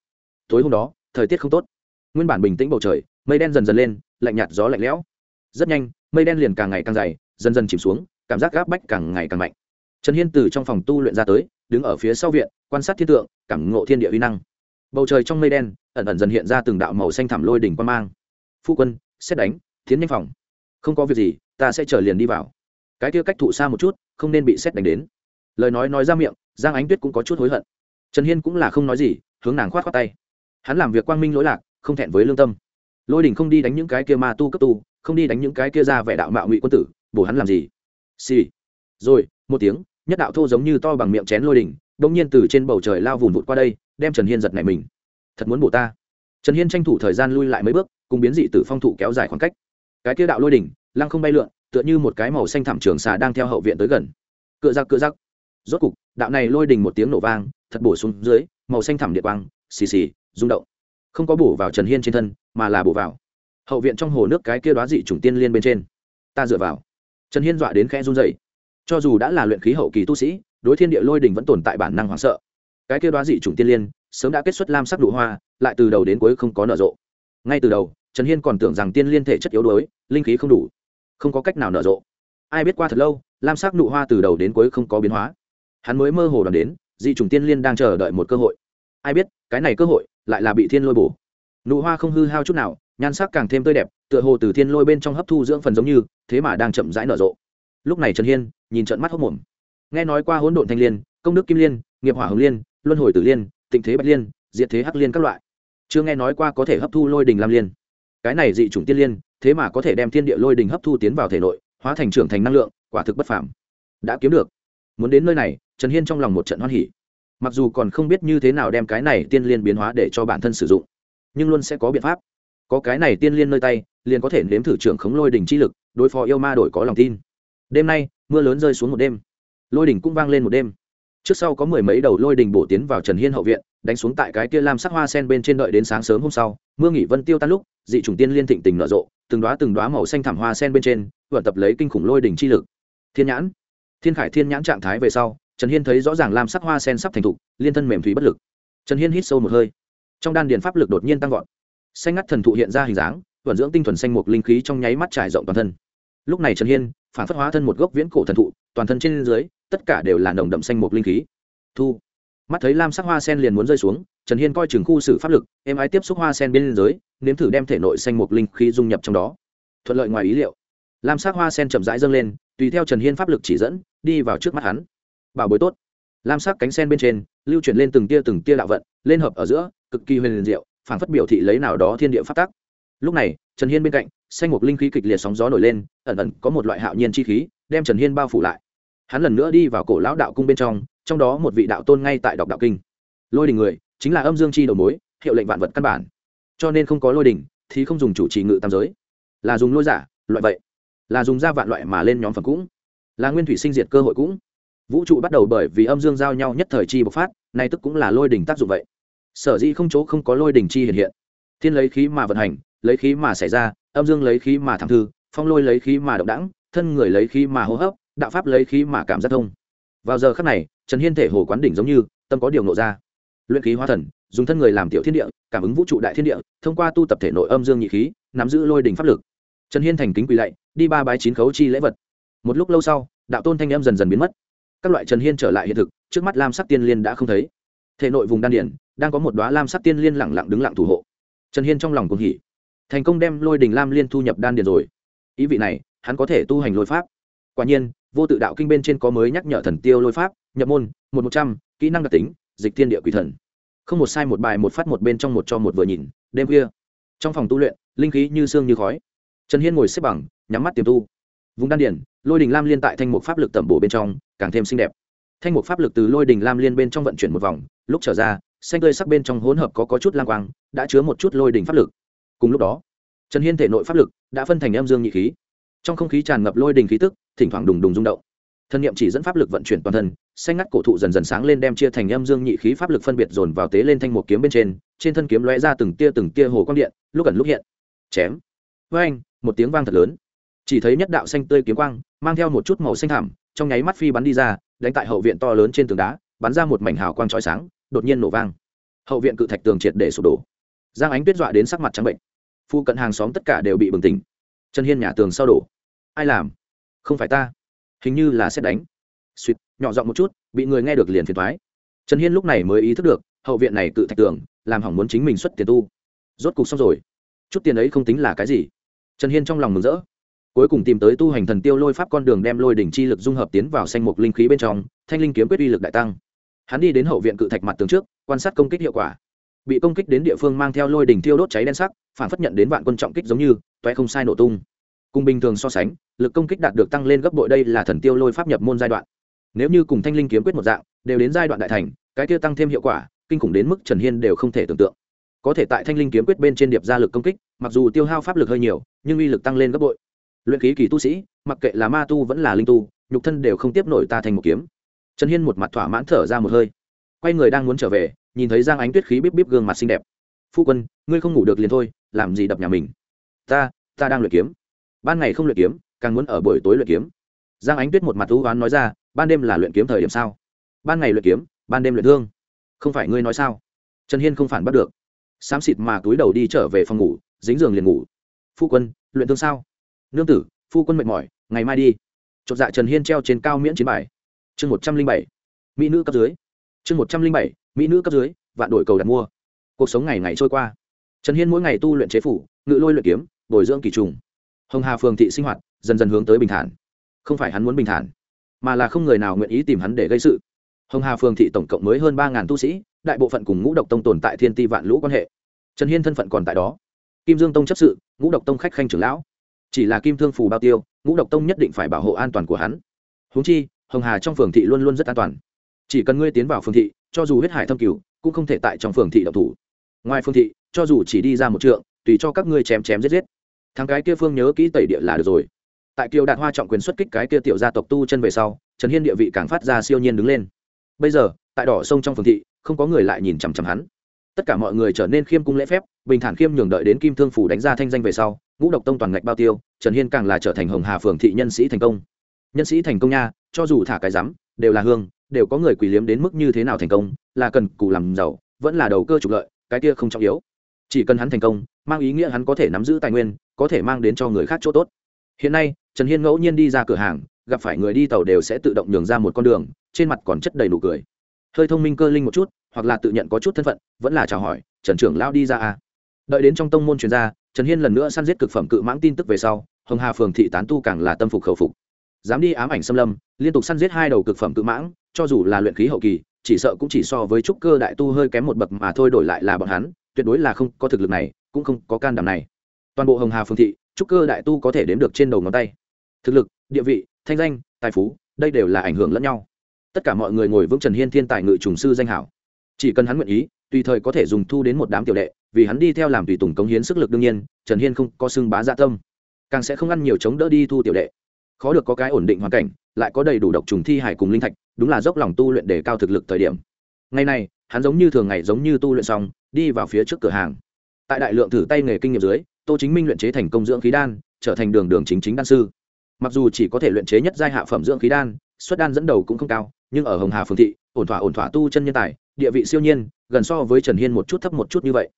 Tối hôm đó, thời tiết không tốt. Nguyên bản bình tĩnh bầu trời, mây đen dần dần lên, lạnh nhạt gió lạnh lẽo. Rất nhanh, mây đen liền càng ngày càng dày, dần dần chìm xuống, cảm giác gáp bách càng ngày càng mạnh trần hiên từ trong phòng tu luyện ra tới, đứng ở phía sau viện, quan sát thiên tượng, cảm ngộ thiên địa uy năng. Bầu trời trong mây đen, ẩn ẩn dần hiện ra từng đạo màu xanh thảm lôi đỉnh quan mang. Phu quân, xét đánh thiến nhanh phòng. Không có việc gì, ta sẽ chờ liền đi vào. Cái kia cách thụ xa một chút, không nên bị xét đánh đến. Lời nói nói ra miệng, giang ánh tuyết cũng có chút hối hận. Trần hiên cũng là không nói gì, hướng nàng khoát khoát tay. Hắn làm việc quang minh lỗi lạc, không thẹn với lương tâm. Lôi đình không đi đánh những cái kia ma tu cấp tu, không đi đánh những cái kia ra vẻ đạo mạo ngụy quân tử, bổ hắn làm gì? Xì、sì. rồi, một tiếng nhất đạo thô giống như to bằng miệng chén lôi đỉnh, đ nhiên từ trên bầu trời lao vùn vụt qua đây đem trần hiên giật này mình. Thật muốn bổ ta. Trần hiên tranh thủ thời gian lui lại mấy bước cùng biến dị tử phong thụ kéo dài khoảng cách. Cái kia đạo lôi đỉnh lăng không bay lượn tựa như một cái màu xanh thảm trường xà đang theo hậu viện tới gần. Cựa giặc cựa giặc rốt cục đạo này lôi đình một tiếng nổ vang thật bổ xuống dưới màu xanh thảm điện quang xì xì rung động. Không có bổ vào trần hiên trên thân mà là bổ vào. Hậu viện trong hồ nước cái kia đoá dị chủng tiên liên bên trên. Ta dựa vào. Trần hiên dọa đến khe run rẩy cho dù đã là luyện khí hậu kỳ tu sĩ, đối thiên địa lôi đình vẫn tồn tại bản năng hoảng sợ. Cái kia đoá dị chủng tiên liên, sớm đã kết xuất lam sắc đủ hoa, lại từ đầu đến cuối không có nở rộ. Ngay từ đầu, trần hiên còn tưởng rằng tiên liên thể chất yếu đuối, linh khí không đủ, không có cách nào nở rộ. Ai biết qua thật lâu, lam sắc nụ hoa từ đầu đến cuối không có biến hóa. Hắn mới mơ hồ đoàn đến, dị chủng tiên liên đang chờ đợi một cơ hội. Ai biết, cái này cơ hội lại là bị thiên lôi bổ. Nụ hoa không hư hao chút nào, nhan sắc càng thêm tươi đẹp, tựa hồ từ thiên lôi bên trong hấp thu dưỡng phần giống như, thế mà đang chậm rãi nở rộ lúc này trần hiên nhìn trận mắt hốc mồm nghe nói qua hỗn độn thanh liên, công đức kim liên, nghiệp hỏa hồng liên, luân hồi tử liên, tịnh thế bạch liên, diệt thế hắc liên các loại. Chưa nghe nói qua có thể hấp thu lôi đình lam liên. Cái này dị chủng tiên liên, thế mà có thể đem thiên địa lôi đình hấp thu tiến vào thể nội, hóa thành trưởng thành năng lượng, quả thực bất phàm. Đã kiếm được. Muốn đến nơi này, trần hiên trong lòng một trận hoan hỉ. Mặc dù còn không biết như thế nào đem cái này tiên liên biến hóa để cho bản thân sử dụng, nhưng luôn sẽ có biện pháp. Có cái này tiên liên nơi tay, liền có thể nếm thử trưởng khống lôi đình chi lực, đối phó yêu ma đổi có lòng tin đêm nay, mưa lớn rơi xuống một đêm. Lôi đỉnh cũng vang lên một đêm. Trước sau có mười mấy đầu lôi đình bổ tiến vào trần hiên hậu viện, đánh xuống tại cái kia lam sắc hoa sen bên trên đợi đến sáng sớm hôm sau, mưa nghỉ vân tiêu tan lúc, dị chủng tiên liên thịnh tình nở rộ, từng đoá từng đoá màu xanh thảm hoa sen bên trên vận tập lấy kinh khủng lôi đình chi lực. Thiên nhãn. Thiên khải thiên nhãn trạng thái về sau, trần hiên thấy rõ ràng lam sắc hoa sen sắp thành thục, liên thân mềm thủy bất lực. Trần hiên hít sâu một hơi. Trong đan điền pháp lực đột nhiên tăng vọt. Xanh ngắt thần thụ hiện ra hình dáng, vận dưỡng tinh thuần xanh mục linh khí trong nháy mắt trải rộng toàn thân lúc này trần hiên, phản phất hóa thân một gốc viễn cổ thần thụ, toàn thân trên dưới, tất cả đều là nồng đậm xanh mục linh khí. Thu. Mắt thấy lam sắc hoa sen liền muốn rơi xuống, trần hiên coi chừng khu xử pháp lực em ái tiếp xúc hoa sen bên dưới, nếm thử đem thể nội xanh mục linh khí dung nhập trong đó. Thuận lợi ngoài ý liệu. Lam sắc hoa sen chậm rãi dâng lên, tùy theo trần hiên pháp lực chỉ dẫn, đi vào trước mắt hắn. Bảo bối tốt. Lam sắc cánh sen bên trên, lưu chuyển lên từng tia từng tia đạo vận, lên hợp ở giữa, cực kỳ huyền diệu, phản phất biểu thị lấy nào đó thiên địa phát tắc. Lúc này, trần hiên bên cạnh xanh một linh khí kịch liệt sóng gió nổi lên, ẩn ẩn có một loại hạo nhiên chi khí, đem trần hiên bao phủ lại. Hắn lần nữa đi vào cổ lão đạo cung bên trong trong đó một vị đạo tôn ngay tại đọc đạo kinh. Lôi đình người, chính là âm dương chi đầu mối, hiệu lệnh vạn vật căn bản. Cho nên không có lôi đình, thì không dùng chủ trì ngự tam giới. Là dùng lôi giả, loại vậy. Là dùng ra vạn loại mà lên nhóm phẩm cũng. Là nguyên thủy sinh diệt cơ hội cũng. Vũ trụ bắt đầu bởi vì âm dương giao nhau nhất thời chi bộc phát, nay tức cũng là lôi đỉnh tác dụng vậy. Sở dĩ không chỗ không có lôi đỉnh chi hiện hiện. Thiên lấy khí mà vận hành lấy khí mà xảy ra, âm dương lấy khí mà thẳng thư, phong lôi lấy khí mà động đẳng thân người lấy khí mà hô hấp, đạo pháp lấy khí mà cảm giác thông. Vào giờ khắc này, trần hiên thể hồ quán đỉnh giống như, tâm có điều nộ ra. Luyện khí hóa thần, dùng thân người làm tiểu thiên địa, cảm ứng vũ trụ đại thiên địa, thông qua tu tập thể nội âm dương nhị khí, nắm giữ lôi đỉnh pháp lực. Trần hiên thành kính quỳ lạy, đi ba bái chín khấu chi lễ vật. Một lúc lâu sau, đạo tôn thanh âm dần dần biến mất. Các loại trần hiên trở lại hiện thực, trước mắt lam sắc tiên liên đã không thấy. Thể nội vùng đan điển, đang có một đoá lam sắc tiên liên lẳng lặng đứng lặng thủ hộ. Trần hiên trong lòng cùng hỉ thành công đem lôi đình lam liên thu nhập đan điền rồi. Ý vị này hắn có thể tu hành lôi pháp. Quả nhiên vô tự đạo kinh bên trên có mới nhắc nhở thần tiêu lôi pháp nhập môn một một trăm kỹ năng đặc tính dịch thiên địa quỷ thần. Không một sai một bài một phát một bên trong một cho một vừa nhìn đêm khuya. Trong phòng tu luyện linh khí như sương như khói. Trần hiên ngồi xếp bằng nhắm mắt tiềm tu. Vùng đan điển lôi đình lam liên tại thanh mục pháp lực tẩm bổ bên trong càng thêm xinh đẹp. Thanh mục pháp lực từ lôi đình lam liên bên trong vận chuyển một vòng lúc trở ra xanh tươi sắc bên trong hỗn hợp có, có chút lang quang đã chứa một chút lôi đình pháp lực cùng lúc đó, trần hiên thể nội pháp lực đã phân thành âm dương nhị khí. Trong không khí tràn ngập lôi đình khí tức, thỉnh thoảng đùng đùng rung động. Thân nhiệm chỉ dẫn pháp lực vận chuyển toàn thân, xanh ngắt cổ thụ dần dần sáng lên đem chia thành âm dương nhị khí pháp lực phân biệt dồn vào tế lên thanh một kiếm bên trên trên thân kiếm lóe ra từng tia từng tia hồ quang điện, lúc ẩn lúc hiện. Chém. Với anh một tiếng vang thật lớn. Chỉ thấy nhất đạo xanh tươi kiếm quang, mang theo một chút màu xanh thảm trong nháy mắt phi bắn đi ra, đánh tại hậu viện to lớn trên tường đá, bắn ra một mảnh hào quang chói sáng, đột nhiên nổ vang. Hậu viện cự thạch tường triệt để sụp đổ giang ánh tuyết dọa đến sắc mặt trắng bệnh. Phu cận hàng xóm tất cả đều bị bừng tỉnh. Trần hiên nhà tường sau đổ. Ai làm? Không phải ta. Hình như là xét đánh. Suýt nhỏ giọng một chút, bị người nghe được liền phiền thoái trần hiên lúc này mới ý thức được, hậu viện này cự thạch tường, làm hỏng muốn chính mình xuất tiền tu. Rốt cục xong rồi. Chút tiền ấy không tính là cái gì. Trần hiên trong lòng mừng rỡ. Cuối cùng tìm tới tu hành thần tiêu lôi pháp con đường đem lôi đỉnh chi lực dung hợp tiến vào xanh mục linh khí bên trong, thanh linh kiếm quyết uy lực đại tăng. Hắn đi đến hậu viện cự thạch mặt tường trước, quan sát công kích hiệu quả bị công kích đến địa phương mang theo lôi đỉnh thiêu đốt cháy đen sắc, phản phất nhận đến vạn quân trọng kích giống như, toé không sai nổ tung. Cùng bình thường so sánh, lực công kích đạt được tăng lên gấp bội đây là thần tiêu lôi pháp nhập môn giai đoạn. Nếu như cùng thanh linh kiếm quyết một dạng, đều đến giai đoạn đại thành, cái kia tăng thêm hiệu quả, kinh khủng đến mức trần hiên đều không thể tưởng tượng. Có thể tại thanh linh kiếm quyết bên trên điệp ra lực công kích, mặc dù tiêu hao pháp lực hơi nhiều, nhưng uy lực tăng lên gấp bội. Luyện khí kỳ tu sĩ, mặc kệ là ma tu vẫn là linh tu, nhục thân đều không tiếp nổi ta thành một kiếm. Trần hiên một mặt thỏa mãn thở ra một hơi. Quay người đang muốn trở về nhìn thấy giang ánh tuyết khí bíp bíp gương mặt xinh đẹp. Phu quân, ngươi không ngủ được liền thôi, làm gì đập nhà mình? Ta ta đang luyện kiếm. Ban ngày không luyện kiếm, càng muốn ở buổi tối luyện kiếm. Giang ánh tuyết một mặt thú oán nói ra, ban đêm là luyện kiếm thời điểm sao? Ban ngày luyện kiếm, ban đêm luyện thương không phải ngươi nói sao? Trần hiên không phản bắt được. Xám xịt mà túi đầu đi trở về phòng ngủ, dính giường liền ngủ. Phu quân, luyện thương sao? Nương tử, phu quân mệt mỏi, ngày mai đi. Chột dạ trần hiên treo trên cao miễn chiến bài. Chương một trăm linh bảy. Mỹ nữ cấp dưới. Chương một trăm linh bảy mỹ nữ cấp dưới, vạn đổi cầu đặt mua. Cuộc sống ngày ngày trôi qua. Trần hiên mỗi ngày tu luyện chế phủ, ngự lôi luyện kiếm, bồi dưỡng kỳ trùng. Hồng hà phường thị sinh hoạt, dần dần hướng tới bình thản. Không phải hắn muốn bình thản, mà là không người nào nguyện ý tìm hắn để gây sự. Hồng hà phường thị tổng cộng mới hơn ba ngàn tu sĩ, đại bộ phận cùng ngũ độc tông tồn tại thiên ti vạn lũ quan hệ. Trần hiên thân phận còn tại đó. Kim dương tông chấp sự, ngũ độc tông khách khanh trưởng lão. Chỉ là kim thương phù bao tiêu, ngũ độc tông nhất định phải bảo hộ an toàn của hắn. Húng chi, hồng hà trong phường thị luôn luôn rất an toàn. Chỉ cần ngươi tiến vào phường thị cho dù huyết hải thâm cửu, cũng không thể tại trong phường thị động thủ. Ngoài phường thị, cho dù chỉ đi ra một trượng, tùy cho các ngươi chém chém giết giết. Thằng cái kia phương nhớ kỹ tẩy địa là được rồi. Tại kiều đạt hoa trọng quyền xuất kích cái kia tiểu gia tộc tu chân về sau, trần hiên địa vị càng phát ra siêu nhiên đứng lên. Bây giờ, tại đỏ sông trong phường thị, không có người lại nhìn chằm chằm hắn. Tất cả mọi người trở nên khiêm cung lễ phép, bình thản khiêm nhường đợi đến kim thương phủ đánh ra thanh danh về sau, ngũ độc tông toàn ngạch bao tiêu, trần hiên càng là trở thành hồng hà phường thị nhân sĩ thành công. Nhân sĩ thành công nha, cho dù thả cái rắm, đều là hương đều có người quỷ liếm đến mức như thế nào thành công, là cần cù làm giàu, vẫn là đầu cơ trục lợi, cái kia không trọng yếu. Chỉ cần hắn thành công, mang ý nghĩa hắn có thể nắm giữ tài nguyên, có thể mang đến cho người khác chỗ tốt. Hiện nay, trần hiên ngẫu nhiên đi ra cửa hàng, gặp phải người đi tàu đều sẽ tự động nhường ra một con đường, trên mặt còn chất đầy nụ cười. Hơi thông minh cơ linh một chút, hoặc là tự nhận có chút thân phận, vẫn là chào hỏi, trần trưởng lao đi ra à. đợi đến trong tông môn chuyên gia trần hiên lần nữa săn giết cực phẩm cự mãng tin tức về sau, hồng hà phường thị tán tu càng là tâm phục khẩu phục. Dám đi ám ảnh xâm lâm, liên tục săn giết hai đầu cực phẩm cự mãng cho dù là luyện khí hậu kỳ, chỉ sợ cũng chỉ so với trúc cơ đại tu hơi kém một bậc mà thôi đổi lại là bọn hắn, tuyệt đối là không có thực lực này, cũng không có can đảm này. Toàn bộ hồng hà phương thị, trúc cơ đại tu có thể đếm được trên đầu ngón tay. Thực lực, địa vị, thanh danh, tài phú, đây đều là ảnh hưởng lẫn nhau. Tất cả mọi người ngồi vững trần hiên thiên tài ngự trùng sư danh hảo. Chỉ cần hắn nguyện ý, tùy thời có thể dùng thu đến một đám tiểu đệ, vì hắn đi theo làm tùy tùng cống hiến sức lực đương nhiên, trần hiên không có xưng bá dạ tâm. Càng sẽ không ăn nhiều chống đỡ đi thu tiểu đệ. Khó được có cái ổn định hoàn cảnh, lại có đầy đủ độc trùng thi hải cùng linh thạch đúng là dốc lòng tu luyện để cao thực lực thời điểm. Ngày này, hắn giống như thường ngày giống như tu luyện xong, đi vào phía trước cửa hàng. Tại đại lượng thử tay nghề kinh nghiệm dưới, tô chính minh luyện chế thành công dưỡng khí đan, trở thành đường đường chính chính đan sư. Mặc dù chỉ có thể luyện chế nhất giai hạ phẩm dưỡng khí đan xuất đan dẫn đầu cũng không cao, nhưng ở hồng hà Phường thị, ổn thỏa ổn thỏa tu chân nhân tài, địa vị siêu nhiên, gần so với trần hiên một chút thấp một chút như vậy.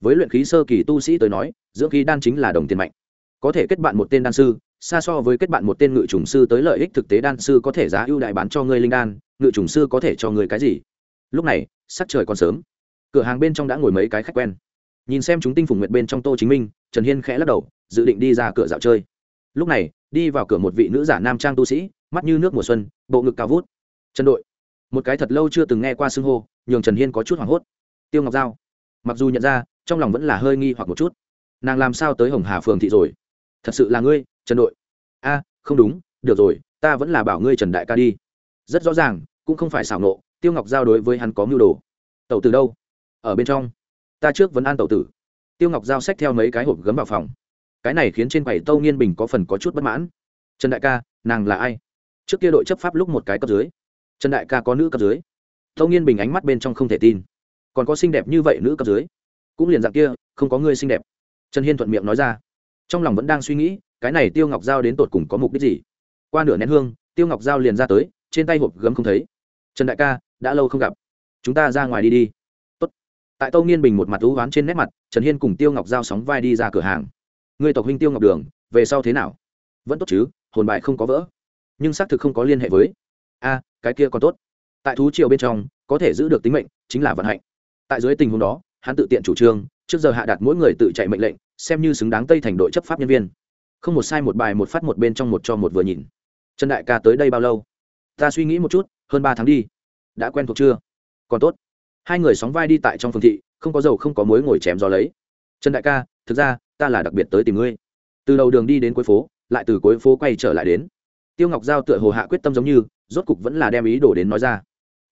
Với luyện khí sơ kỳ tu sĩ tới nói, dưỡng khí đan chính là đồng tiền mạnh. Có thể kết bạn một tên đan sư xa so với kết bạn một tên ngự trùng sư tới lợi ích thực tế đan sư có thể giá ưu đại bán cho ngươi linh đan, ngự trùng sư có thể cho ngươi cái gì? Lúc này, sắc trời còn sớm. Cửa hàng bên trong đã ngồi mấy cái khách quen. Nhìn xem chúng tinh phùng nguyệt bên trong tô chính minh, trần hiên khẽ lắc đầu, dự định đi ra cửa dạo chơi. Lúc này, đi vào cửa một vị nữ giả nam trang tu sĩ, mắt như nước mùa xuân, bộ ngực cao vút. Trần đội. Một cái thật lâu chưa từng nghe qua xưng hô, nhường trần hiên có chút hoảng hốt. Tiêu ngọc giao. Mặc dù nhận ra, trong lòng vẫn là hơi nghi hoặc một chút. Nàng làm sao tới hồng hà phường thị rồi? Thật sự là ngươi? Trần đội. A, không đúng, được rồi, ta vẫn là bảo ngươi trần đại ca đi. Rất rõ ràng, cũng không phải xảo nộ, tiêu ngọc giao đối với hắn có mưu đồ. Tẩu từ đâu? Ở bên trong. Ta trước vẫn an tẩu tử. Tiêu ngọc giao xách theo mấy cái hộp gấm vào phòng. Cái này khiến trên quầy tâu nghiên bình có phần có chút bất mãn. Trần đại ca, nàng là ai? Trước kia đội chấp pháp lúc một cái cấp dưới. Trần đại ca có nữ cấp dưới. Tâu nghiên bình ánh mắt bên trong không thể tin. Còn có xinh đẹp như vậy nữ cấp dưới. Cũng liền dạng kia, không có người xinh đẹp. Trần hiên thuận miệng nói ra. Trong lòng vẫn đang suy nghĩ cái này tiêu ngọc giao đến tột cùng có mục đích gì? Qua nửa nén hương, tiêu ngọc giao liền ra tới, trên tay hộp gấm không thấy. Trần đại ca, đã lâu không gặp. Chúng ta ra ngoài đi đi. Tốt. tại tâu nghiên bình một mặt thú oán trên nét mặt, trần hiên cùng tiêu ngọc giao sóng vai đi ra cửa hàng. Người tộc huynh tiêu ngọc đường, về sau thế nào? Vẫn tốt chứ, hồn bại không có vỡ. Nhưng xác thực không có liên hệ với. A, cái kia còn tốt. Tại thú triều bên trong, có thể giữ được tính mệnh, chính là vận hạnh. Tại dưới tình huống đó, hắn tự tiện chủ trương, trước giờ hạ đặt mỗi người tự chạy mệnh lệnh, xem như xứng đáng tây thành đội chấp pháp nhân viên không một sai một bài một phát một bên trong một cho một vừa nhìn. Trần đại ca tới đây bao lâu? Ta suy nghĩ một chút, hơn ba tháng đi. Đã quen thuộc chưa? Còn tốt. Hai người sóng vai đi tại trong phương thị, không có dầu không có mối ngồi chém gió lấy. Trần đại ca, thực ra, ta là đặc biệt tới tìm ngươi. Từ đầu đường đi đến cuối phố, lại từ cuối phố quay trở lại đến. Tiêu ngọc giao tựa hồ hạ quyết tâm giống như, rốt cục vẫn là đem ý đồ đến nói ra.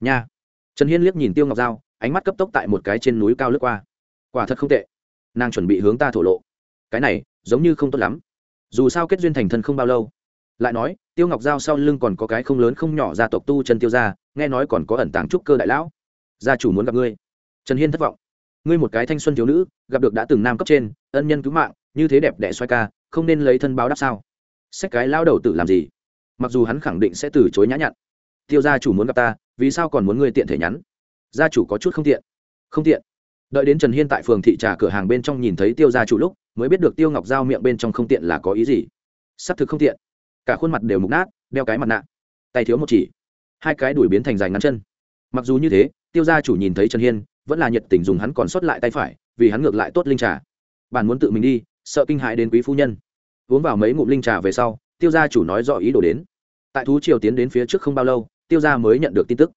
Nha. Trần hiên liếc nhìn tiêu ngọc giao, ánh mắt cấp tốc tại một cái trên núi cao lướt qua. Quả thật không tệ. Nàng chuẩn bị hướng ta thổ lộ. Cái này, giống như không tốt lắm dù sao kết duyên thành thân không bao lâu. Lại nói, tiêu ngọc giao sau lưng còn có cái không lớn không nhỏ gia tộc tu chân tiêu gia, nghe nói còn có ẩn tàng trúc cơ đại lão. Gia chủ muốn gặp ngươi. Trần hiên thất vọng. Ngươi một cái thanh xuân thiếu nữ, gặp được đã từng nam cấp trên, ân nhân cứu mạng, như thế đẹp đẽ xoay ca, không nên lấy thân báo đáp sao? Xét cái lao đầu tự làm gì? Mặc dù hắn khẳng định sẽ từ chối nhã nhặn. Tiêu gia chủ muốn gặp ta, vì sao còn muốn ngươi tiện thể nhắn? Gia chủ có chút không tiện. Không tiện. Đợi đến trần hiên tại phường thị trà cửa hàng bên trong nhìn thấy tiêu gia chủ lúc mới biết được tiêu ngọc giao miệng bên trong không tiện là có ý gì. S ắ c thực không tiện. Cả khuôn mặt đều mục nát, đeo cái mặt nạ. Tay thiếu một chỉ. Hai cái đuổi biến thành dài ngắn chân. Mặc dù như thế, tiêu gia chủ nhìn thấy trần hiên, vẫn là nhiệt tình dùng hắn còn sót lại tay phải, vì hắn ngược lại tốt linh trà. Bạn muốn tự mình đi, sợ kinh hại đến quý phu nhân. Uống vào mấy ngụm linh trà về sau, tiêu gia chủ nói rõ ý đồ đến. Tại thú triều tiến đến phía trước không bao lâu, tiêu gia mới nhận được tin tức.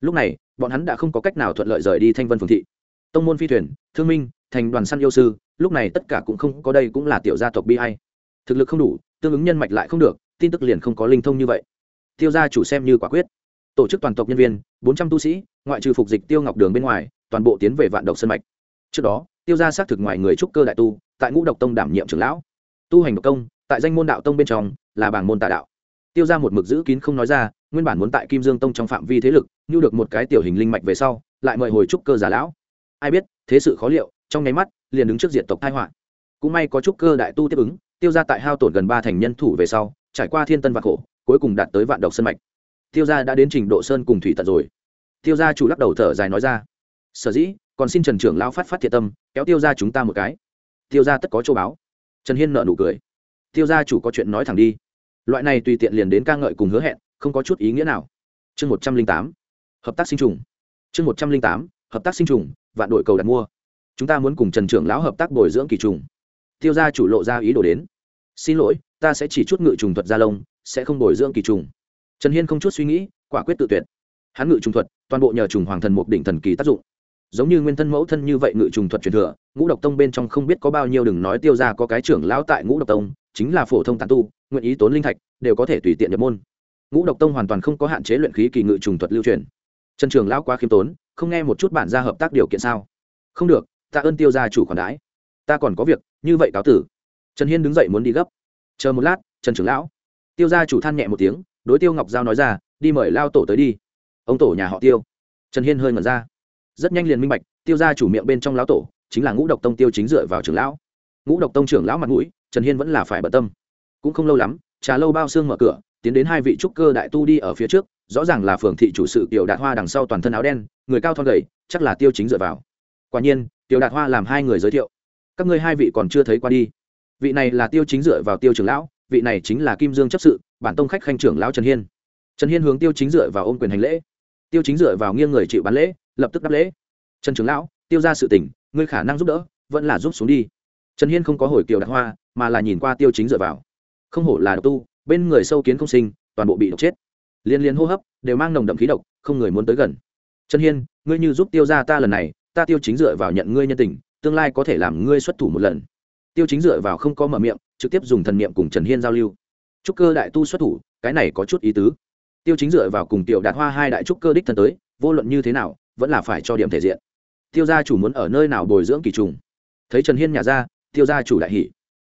Lúc này, bọn hắn đã không có cách nào thuận lợi rời đi thanh vân phường thị. Tông môn phi thuyền, thương minh thành đoàn săn yêu sư, lúc này tất cả cũng không có đây cũng là tiểu gia tộc bi hay thực lực không đủ, tương ứng nhân mạch lại không được, tin tức liền không có linh thông như vậy. Tiêu gia chủ xem như quả quyết. Tổ chức toàn tộc nhân viên, bốn trăm tu sĩ, ngoại trừ phục dịch tiêu ngọc đường bên ngoài, toàn bộ tiến về vạn độc sân mạch. Trước đó, tiêu gia xác thực ngoài người trúc cơ đại tu, tại ngũ độc tông đảm nhiệm trưởng lão. Tu hành độc công, tại danh môn đạo tông bên trong, là bảng môn tà đạo. Tiêu ra một mực giữ kín không nói ra, nguyên bản muốn tại kim dương tông trong phạm vi thế lực như được một cái tiểu hình linh mạch về sau, lại mời hồi trúc cơ giả lão. Ai biết, thế sự khó liệu trong nháy mắt, liền đứng trước diện tộc thai họa. Cũng may có trúc cơ đại tu tiếp ứng, tiêu ra tại hao tổn gần ba thành nhân thủ về sau, trải qua thiên tân vạn khổ, cuối cùng đạt tới vạn độc sân mạch. Tiêu ra đã đến trình độ sơn cùng thủy tận rồi. Tiêu ra chủ lắc đầu thở dài nói ra, sở dĩ, còn xin trần trưởng lão phát phát thiệt tâm, kéo tiêu ra chúng ta một cái. Tiêu ra tất có châu báo. Trần hiên nợ nụ cười. Tiêu gia chủ có chuyện nói thẳng đi. Loại này tùy tiện liền đến ca ngợi cùng hứa hẹn, không có chút ý nghĩa nào. Chương một trăm linh tám. Hợp tác sinh trùng. Chương một trăm linh tám. Hợp tác sinh trùng, vạn đội cầu đặt mua chúng ta muốn cùng trần trưởng lão hợp tác bồi dưỡng kỳ trùng. Tiêu gia chủ lộ ra ý đồ đến. Xin lỗi, ta sẽ chỉ chút ngự trùng thuật gia lông, sẽ không bồi dưỡng kỳ trùng. Trần hiên không chút suy nghĩ, quả quyết tự tuyệt. Hắn ngự trùng thuật, toàn bộ nhờ trùng hoàng thần mục đỉnh thần kỳ tác dụng. Giống như nguyên thân mẫu thân như vậy ngự trùng thuật truyền thừa, ngũ độc tông bên trong không biết có bao nhiêu đừng nói tiêu ra có cái trưởng lão tại ngũ độc tông, chính là phổ thông tàn tu, nguyện ý tốn linh thạch, đều có thể tùy tiện nhập môn. Ngũ độc tông hoàn toàn không có hạn chế luyện khí kỳ ngự trùng thuật lưu truyền. Trần trường lão quá khiêm tốn, không nghe một chút bản ra hợp tác điều kiện sao? Không được ta ơn tiêu gia chủ khoản đãi. Ta còn có việc, như vậy cáo tử. Trần hiên đứng dậy muốn đi gấp. Chờ một lát, trần trưởng lão. Tiêu gia chủ than nhẹ một tiếng, đối tiêu ngọc giao nói ra, đi mời lao tổ tới đi. Ông tổ nhà họ tiêu. Trần hiên hơi ngẩn ra. Rất nhanh liền minh bạch, tiêu gia chủ miệng bên trong lão tổ chính là ngũ độc tông tiêu chính dựa vào trưởng lão. Ngũ độc tông trưởng lão mặt mũi, trần hiên vẫn là phải bận tâm. Cũng không lâu lắm, trà lâu bao xương mở cửa, tiến đến hai vị trúc cơ đại tu đi ở phía trước, rõ ràng là phường thị chủ sự tiểu đạt hoa đằng sau toàn thân áo đen, người cao thon gầy, chắc là tiêu chính dựa vào. Quả nhiên tiểu đạt hoa làm hai người giới thiệu. Các ngươi hai vị còn chưa thấy qua đi. Vị này là tiêu chính dựa vào tiêu trưởng lão, vị này chính là kim dương chấp sự, bản tông khách khanh trưởng lão trần hiên. Trần hiên hướng tiêu chính dựa vào ôm quyền hành lễ. Tiêu chính dựa vào nghiêng người chịu bán lễ, lập tức đáp lễ. Trần trưởng lão, tiêu ra sự tỉnh ngươi khả năng giúp đỡ, vẫn là giúp xuống đi. Trần hiên không có hồi kiều đạt hoa, mà là nhìn qua tiêu chính dựa vào. Không hổ là độc tu, bên người sâu kiến không sinh, toàn bộ bị độc chết. Liên liên hô hấp, đều mang nồng đậm khí độc, không người muốn tới gần. Trần hiên, ngươi như giúp tiêu ra ta lần này ta tiêu chính dựa vào nhận ngươi nhân tình tương lai có thể làm ngươi xuất thủ một lần. Tiêu chính dựa vào không có mở miệng trực tiếp dùng thần niệm cùng trần hiên giao lưu. Trúc cơ đại tu xuất thủ cái này có chút ý tứ. Tiêu chính dựa vào cùng tiểu đạt hoa hai đại trúc cơ đích thân tới vô luận như thế nào vẫn là phải cho điểm thể diện. Tiêu gia chủ muốn ở nơi nào bồi dưỡng kỳ trùng? Thấy trần hiên nhà ra tiêu gia chủ đại hỷ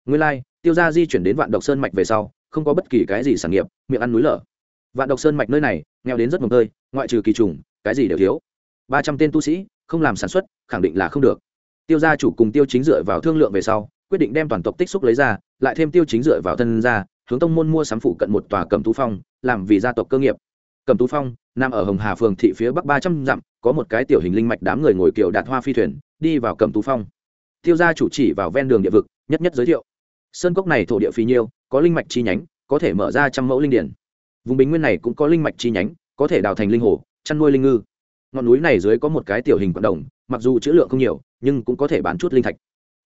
nguyên lai、like, tiêu gia di chuyển đến vạn độc sơn mạch về sau không có bất kỳ cái gì sản nghiệp miệng ăn núi lở. Vạn độc sơn mạch nơi này nghèo đến rất mồm tơi ngoại trừ kỳ trùng cái gì đều thiếu. Ba trăm tên tu sĩ không làm sản xuất, khẳng định là không được. Tiêu gia chủ cùng tiêu chính dựa vào thương lượng về sau, quyết định đem toàn tộc tích xúc lấy ra, lại thêm tiêu chính dựa vào thân ra, hướng tông môn mua sắm phụ cận một tòa cầm tú phong, làm vì gia tộc cơ nghiệp. Cầm tú phong, nằm ở hồng hà phường thị phía bắc ba trăm dặm, có một cái tiểu hình linh mạch đám người ngồi kiểu đạt hoa phi thuyền, đi vào cầm tú phong. Tiêu gia chủ chỉ vào ven đường địa vực, nhất nhất giới thiệu. Sơn cốc này thổ địa phi nhiêu, có linh mạch chi nhánh, có thể mở ra trăm mẫu linh điển. Vùng bình nguyên này cũng có linh mạch chi nhánh, có thể đào thành linh hồ, chăn nuôi linh ngư ngọn núi này dưới có một cái tiểu hình quảng đồng, mặc dù chữ lượng không nhiều, nhưng cũng có thể bán chút linh thạch.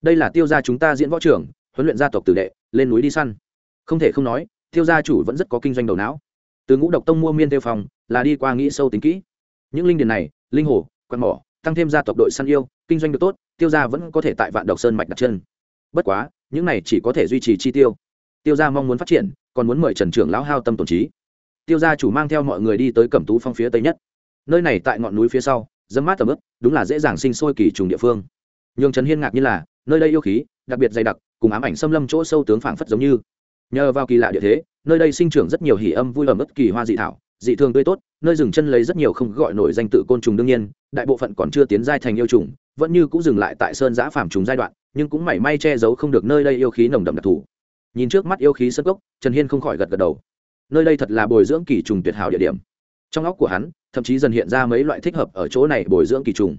Đây là tiêu gia chúng ta diễn võ trưởng, huấn luyện gia tộc tử đệ, lên núi đi săn. Không thể không nói, tiêu gia chủ vẫn rất có kinh doanh đầu não. Từ ngũ độc tông mua miên tiêu phòng, là đi qua nghĩ sâu tính kỹ. Những linh điền này, linh hồ quan mỏ, tăng thêm gia tộc đội săn yêu, kinh doanh được tốt, tiêu gia vẫn có thể tại vạn độc sơn mạch đặt chân. Bất quá, những này chỉ có thể duy trì chi tiêu. Tiêu gia mong muốn phát triển, còn muốn mời trần trưởng lão hao tâm tổn trí. Tiêu gia chủ mang theo mọi người đi tới cẩm tú phong phía tây nhất nơi này tại ngọn núi phía sau, dâm mát tầm ướp đúng là dễ dàng sinh sôi kỳ trùng địa phương. Nhường trần hiên ngạc như là, nơi đây yêu khí, đặc biệt dày đặc, cùng ám ảnh xâm lâm chỗ sâu tướng phảng phất giống như. Nhờ vào kỳ lạ địa thế, nơi đây sinh trưởng rất nhiều hỉ âm vui ẩm ướt kỳ hoa dị thảo, dị thường tươi tốt, nơi dừng chân lấy rất nhiều không gọi nổi danh tự côn trùng đương nhiên, đại bộ phận còn chưa tiến giai thành yêu trùng, vẫn như cũng dừng lại tại sơn giã phàm trùng giai đoạn, nhưng cũng mảy may che giấu không được nơi đây yêu khí nồng đậm đặc thù. Nhìn trước mắt yêu khí sân gốc trần hiên không khỏi gật gật đầu. Nơi đây thật là bồi dưỡng kỳ trùng tuyệt hảo địa điểm. Trong óc của hắn thậm chí dần hiện ra mấy loại thích hợp ở chỗ này bồi dưỡng kỳ trùng.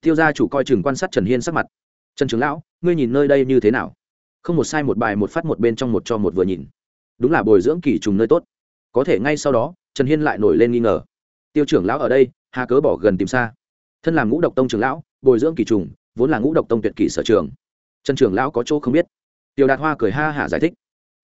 Tiêu gia chủ coi chừng quan sát trần hiên sắc mặt. Trần trưởng lão, ngươi nhìn nơi đây như thế nào? Không một sai một bài một phát một bên trong một cho một vừa nhìn. Đúng là bồi dưỡng kỳ trùng nơi tốt. Có thể ngay sau đó, trần hiên lại nổi lên nghi ngờ. Tiêu trưởng lão ở đây, hà cớ bỏ gần tìm xa. Thân làm ngũ độc tông trưởng lão, bồi dưỡng kỳ trùng, vốn là ngũ độc tông tuyệt kỷ sở trường. Trần trưởng lão có chỗ không biết. Tiêu đạt hoa cười ha hả giải thích.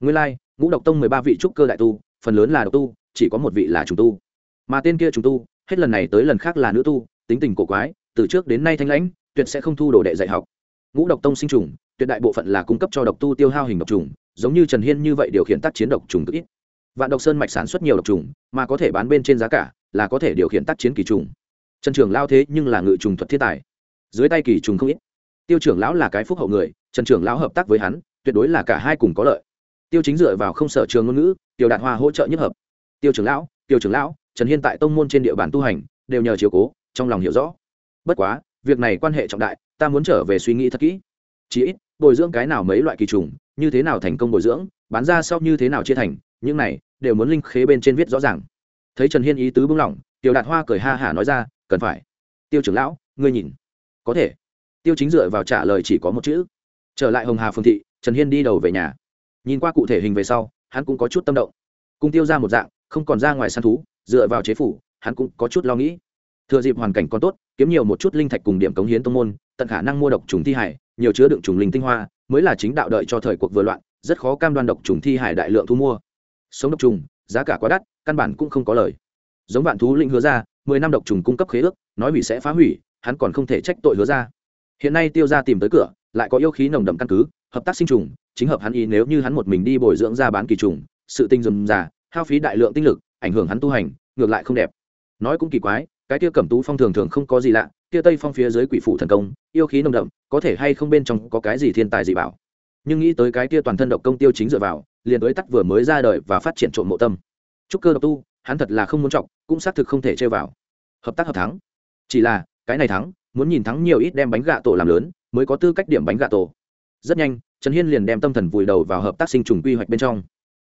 Nguyên lai, ngũ độc tông mười ba vị trúc cơ đại tu, phần lớn là độc tu, chỉ có một vị là trùng tu mà tên kia trùng tu, hết lần này tới lần khác là nữ tu, tính tình cổ quái, từ trước đến nay thanh lãnh, tuyệt sẽ không thu đồ đệ dạy học. Ngũ độc tông sinh trùng, tuyệt đại bộ phận là cung cấp cho độc tu tiêu hao hình độc trùng, giống như trần hiên như vậy điều khiển tác chiến độc trùng cực ít. Vạn độc sơn mạch sản xuất nhiều độc trùng, mà có thể bán bên trên giá cả, là có thể điều khiển tác chiến kỳ trùng. Trần trưởng lao thế nhưng là ngự trùng thuật thiên tài. Dưới tay kỳ trùng không ít. Tiêu trưởng lão là cái phúc hậu người, trần trưởng lão hợp tác với hắn, tuyệt đối là cả hai cùng có lợi. Tiêu chính dựa vào không sở trường ngôn ngữ, tiêu đạt hoa hỗ trợ nhất hợp. Tiêu trưởng lão, tiêu trưởng lão trần hiên tại tông môn trên địa bàn tu hành, đều nhờ chiều cố, trong lòng hiểu rõ. Bất quá, việc này quan hệ trọng đại, ta muốn trở về suy nghĩ thật kỹ. Chỉ ít, bồi dưỡng cái nào mấy loại kỳ trùng, như thế nào thành công bồi dưỡng, bán ra sau như thế nào chia thành, những này đều muốn linh khế bên trên viết rõ ràng. Thấy trần hiên ý tứ bưng lỏng, tiêu đạt hoa cười ha hả nói ra, cần phải. Tiêu trưởng lão, ngươi nhìn. Có thể. Tiêu chính dựa vào trả lời chỉ có một chữ. Trở lại hồng hà phương thị, trần hiên đi đầu về nhà. Nhìn qua cụ thể hình về sau, hắn cũng có chút tâm động. Cùng tiêu ra một dạng, không còn ra ngoài săn thú dựa vào chế phủ, hắn cũng có chút lo nghĩ. Thừa dịp hoàn cảnh còn tốt, kiếm nhiều một chút linh thạch cùng điểm cống hiến tông môn, tận khả năng mua độc trùng thi hải, nhiều chứa đựng trùng linh tinh hoa, mới là chính đạo đợi cho thời cuộc vừa loạn, rất khó cam đoan độc trùng thi hải đại lượng thu mua. Sống độc trùng, giá cả quá đắt, căn bản cũng không có lời. Giống vạn thú linh hứa ra, mười năm độc trùng cung cấp khế ước, nói hủy sẽ phá hủy, hắn còn không thể trách tội hứa ra. Hiện nay tiêu ra tìm tới cửa, lại có yêu khí nồng đậm căn cứ, hợp tác sinh trùng, chính hợp hắn ý nếu như hắn một mình đi bồi dưỡng ra bán kỳ trùng, sự tinh dùm già, hao phí đại lượng tinh lực ảnh hưởng hắn tu hành, ngược lại không đẹp. Nói cũng kỳ quái, cái kia cẩm tú phong thường thường không có gì lạ, kia tây phong phía dưới quỷ phủ thần công, yêu khí nồng đậm, có thể hay không bên trong có cái gì thiên tài gì bảo. Nhưng nghĩ tới cái kia toàn thân độc công tiêu chính dựa vào, liền tới tắt vừa mới ra đời và phát triển trộm mộ tâm. Trúc cơ độc tu, hắn thật là không muốn chọc, cũng xác thực không thể chơi vào. Hợp tác hợp thắng. Chỉ là, cái này thắng, muốn nhìn thắng nhiều ít đem bánh gạ tổ làm lớn, mới có tư cách điểm bánh gạ tổ. Rất nhanh, trần hiên liền đem tâm thần vùi đầu vào hợp tác sinh trùng quy hoạch bên trong.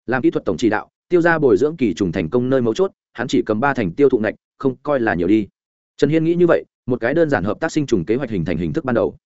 Làm kỹ thuật tổng chỉ đạo tiêu ra bồi dưỡng kỳ trùng thành công nơi mấu chốt, hắn chỉ cầm ba thành tiêu thụ ngạch, không coi là nhiều đi. Trần hiên nghĩ như vậy, một cái đơn giản hợp tác sinh trùng kế hoạch hình thành hình thức ban đầu.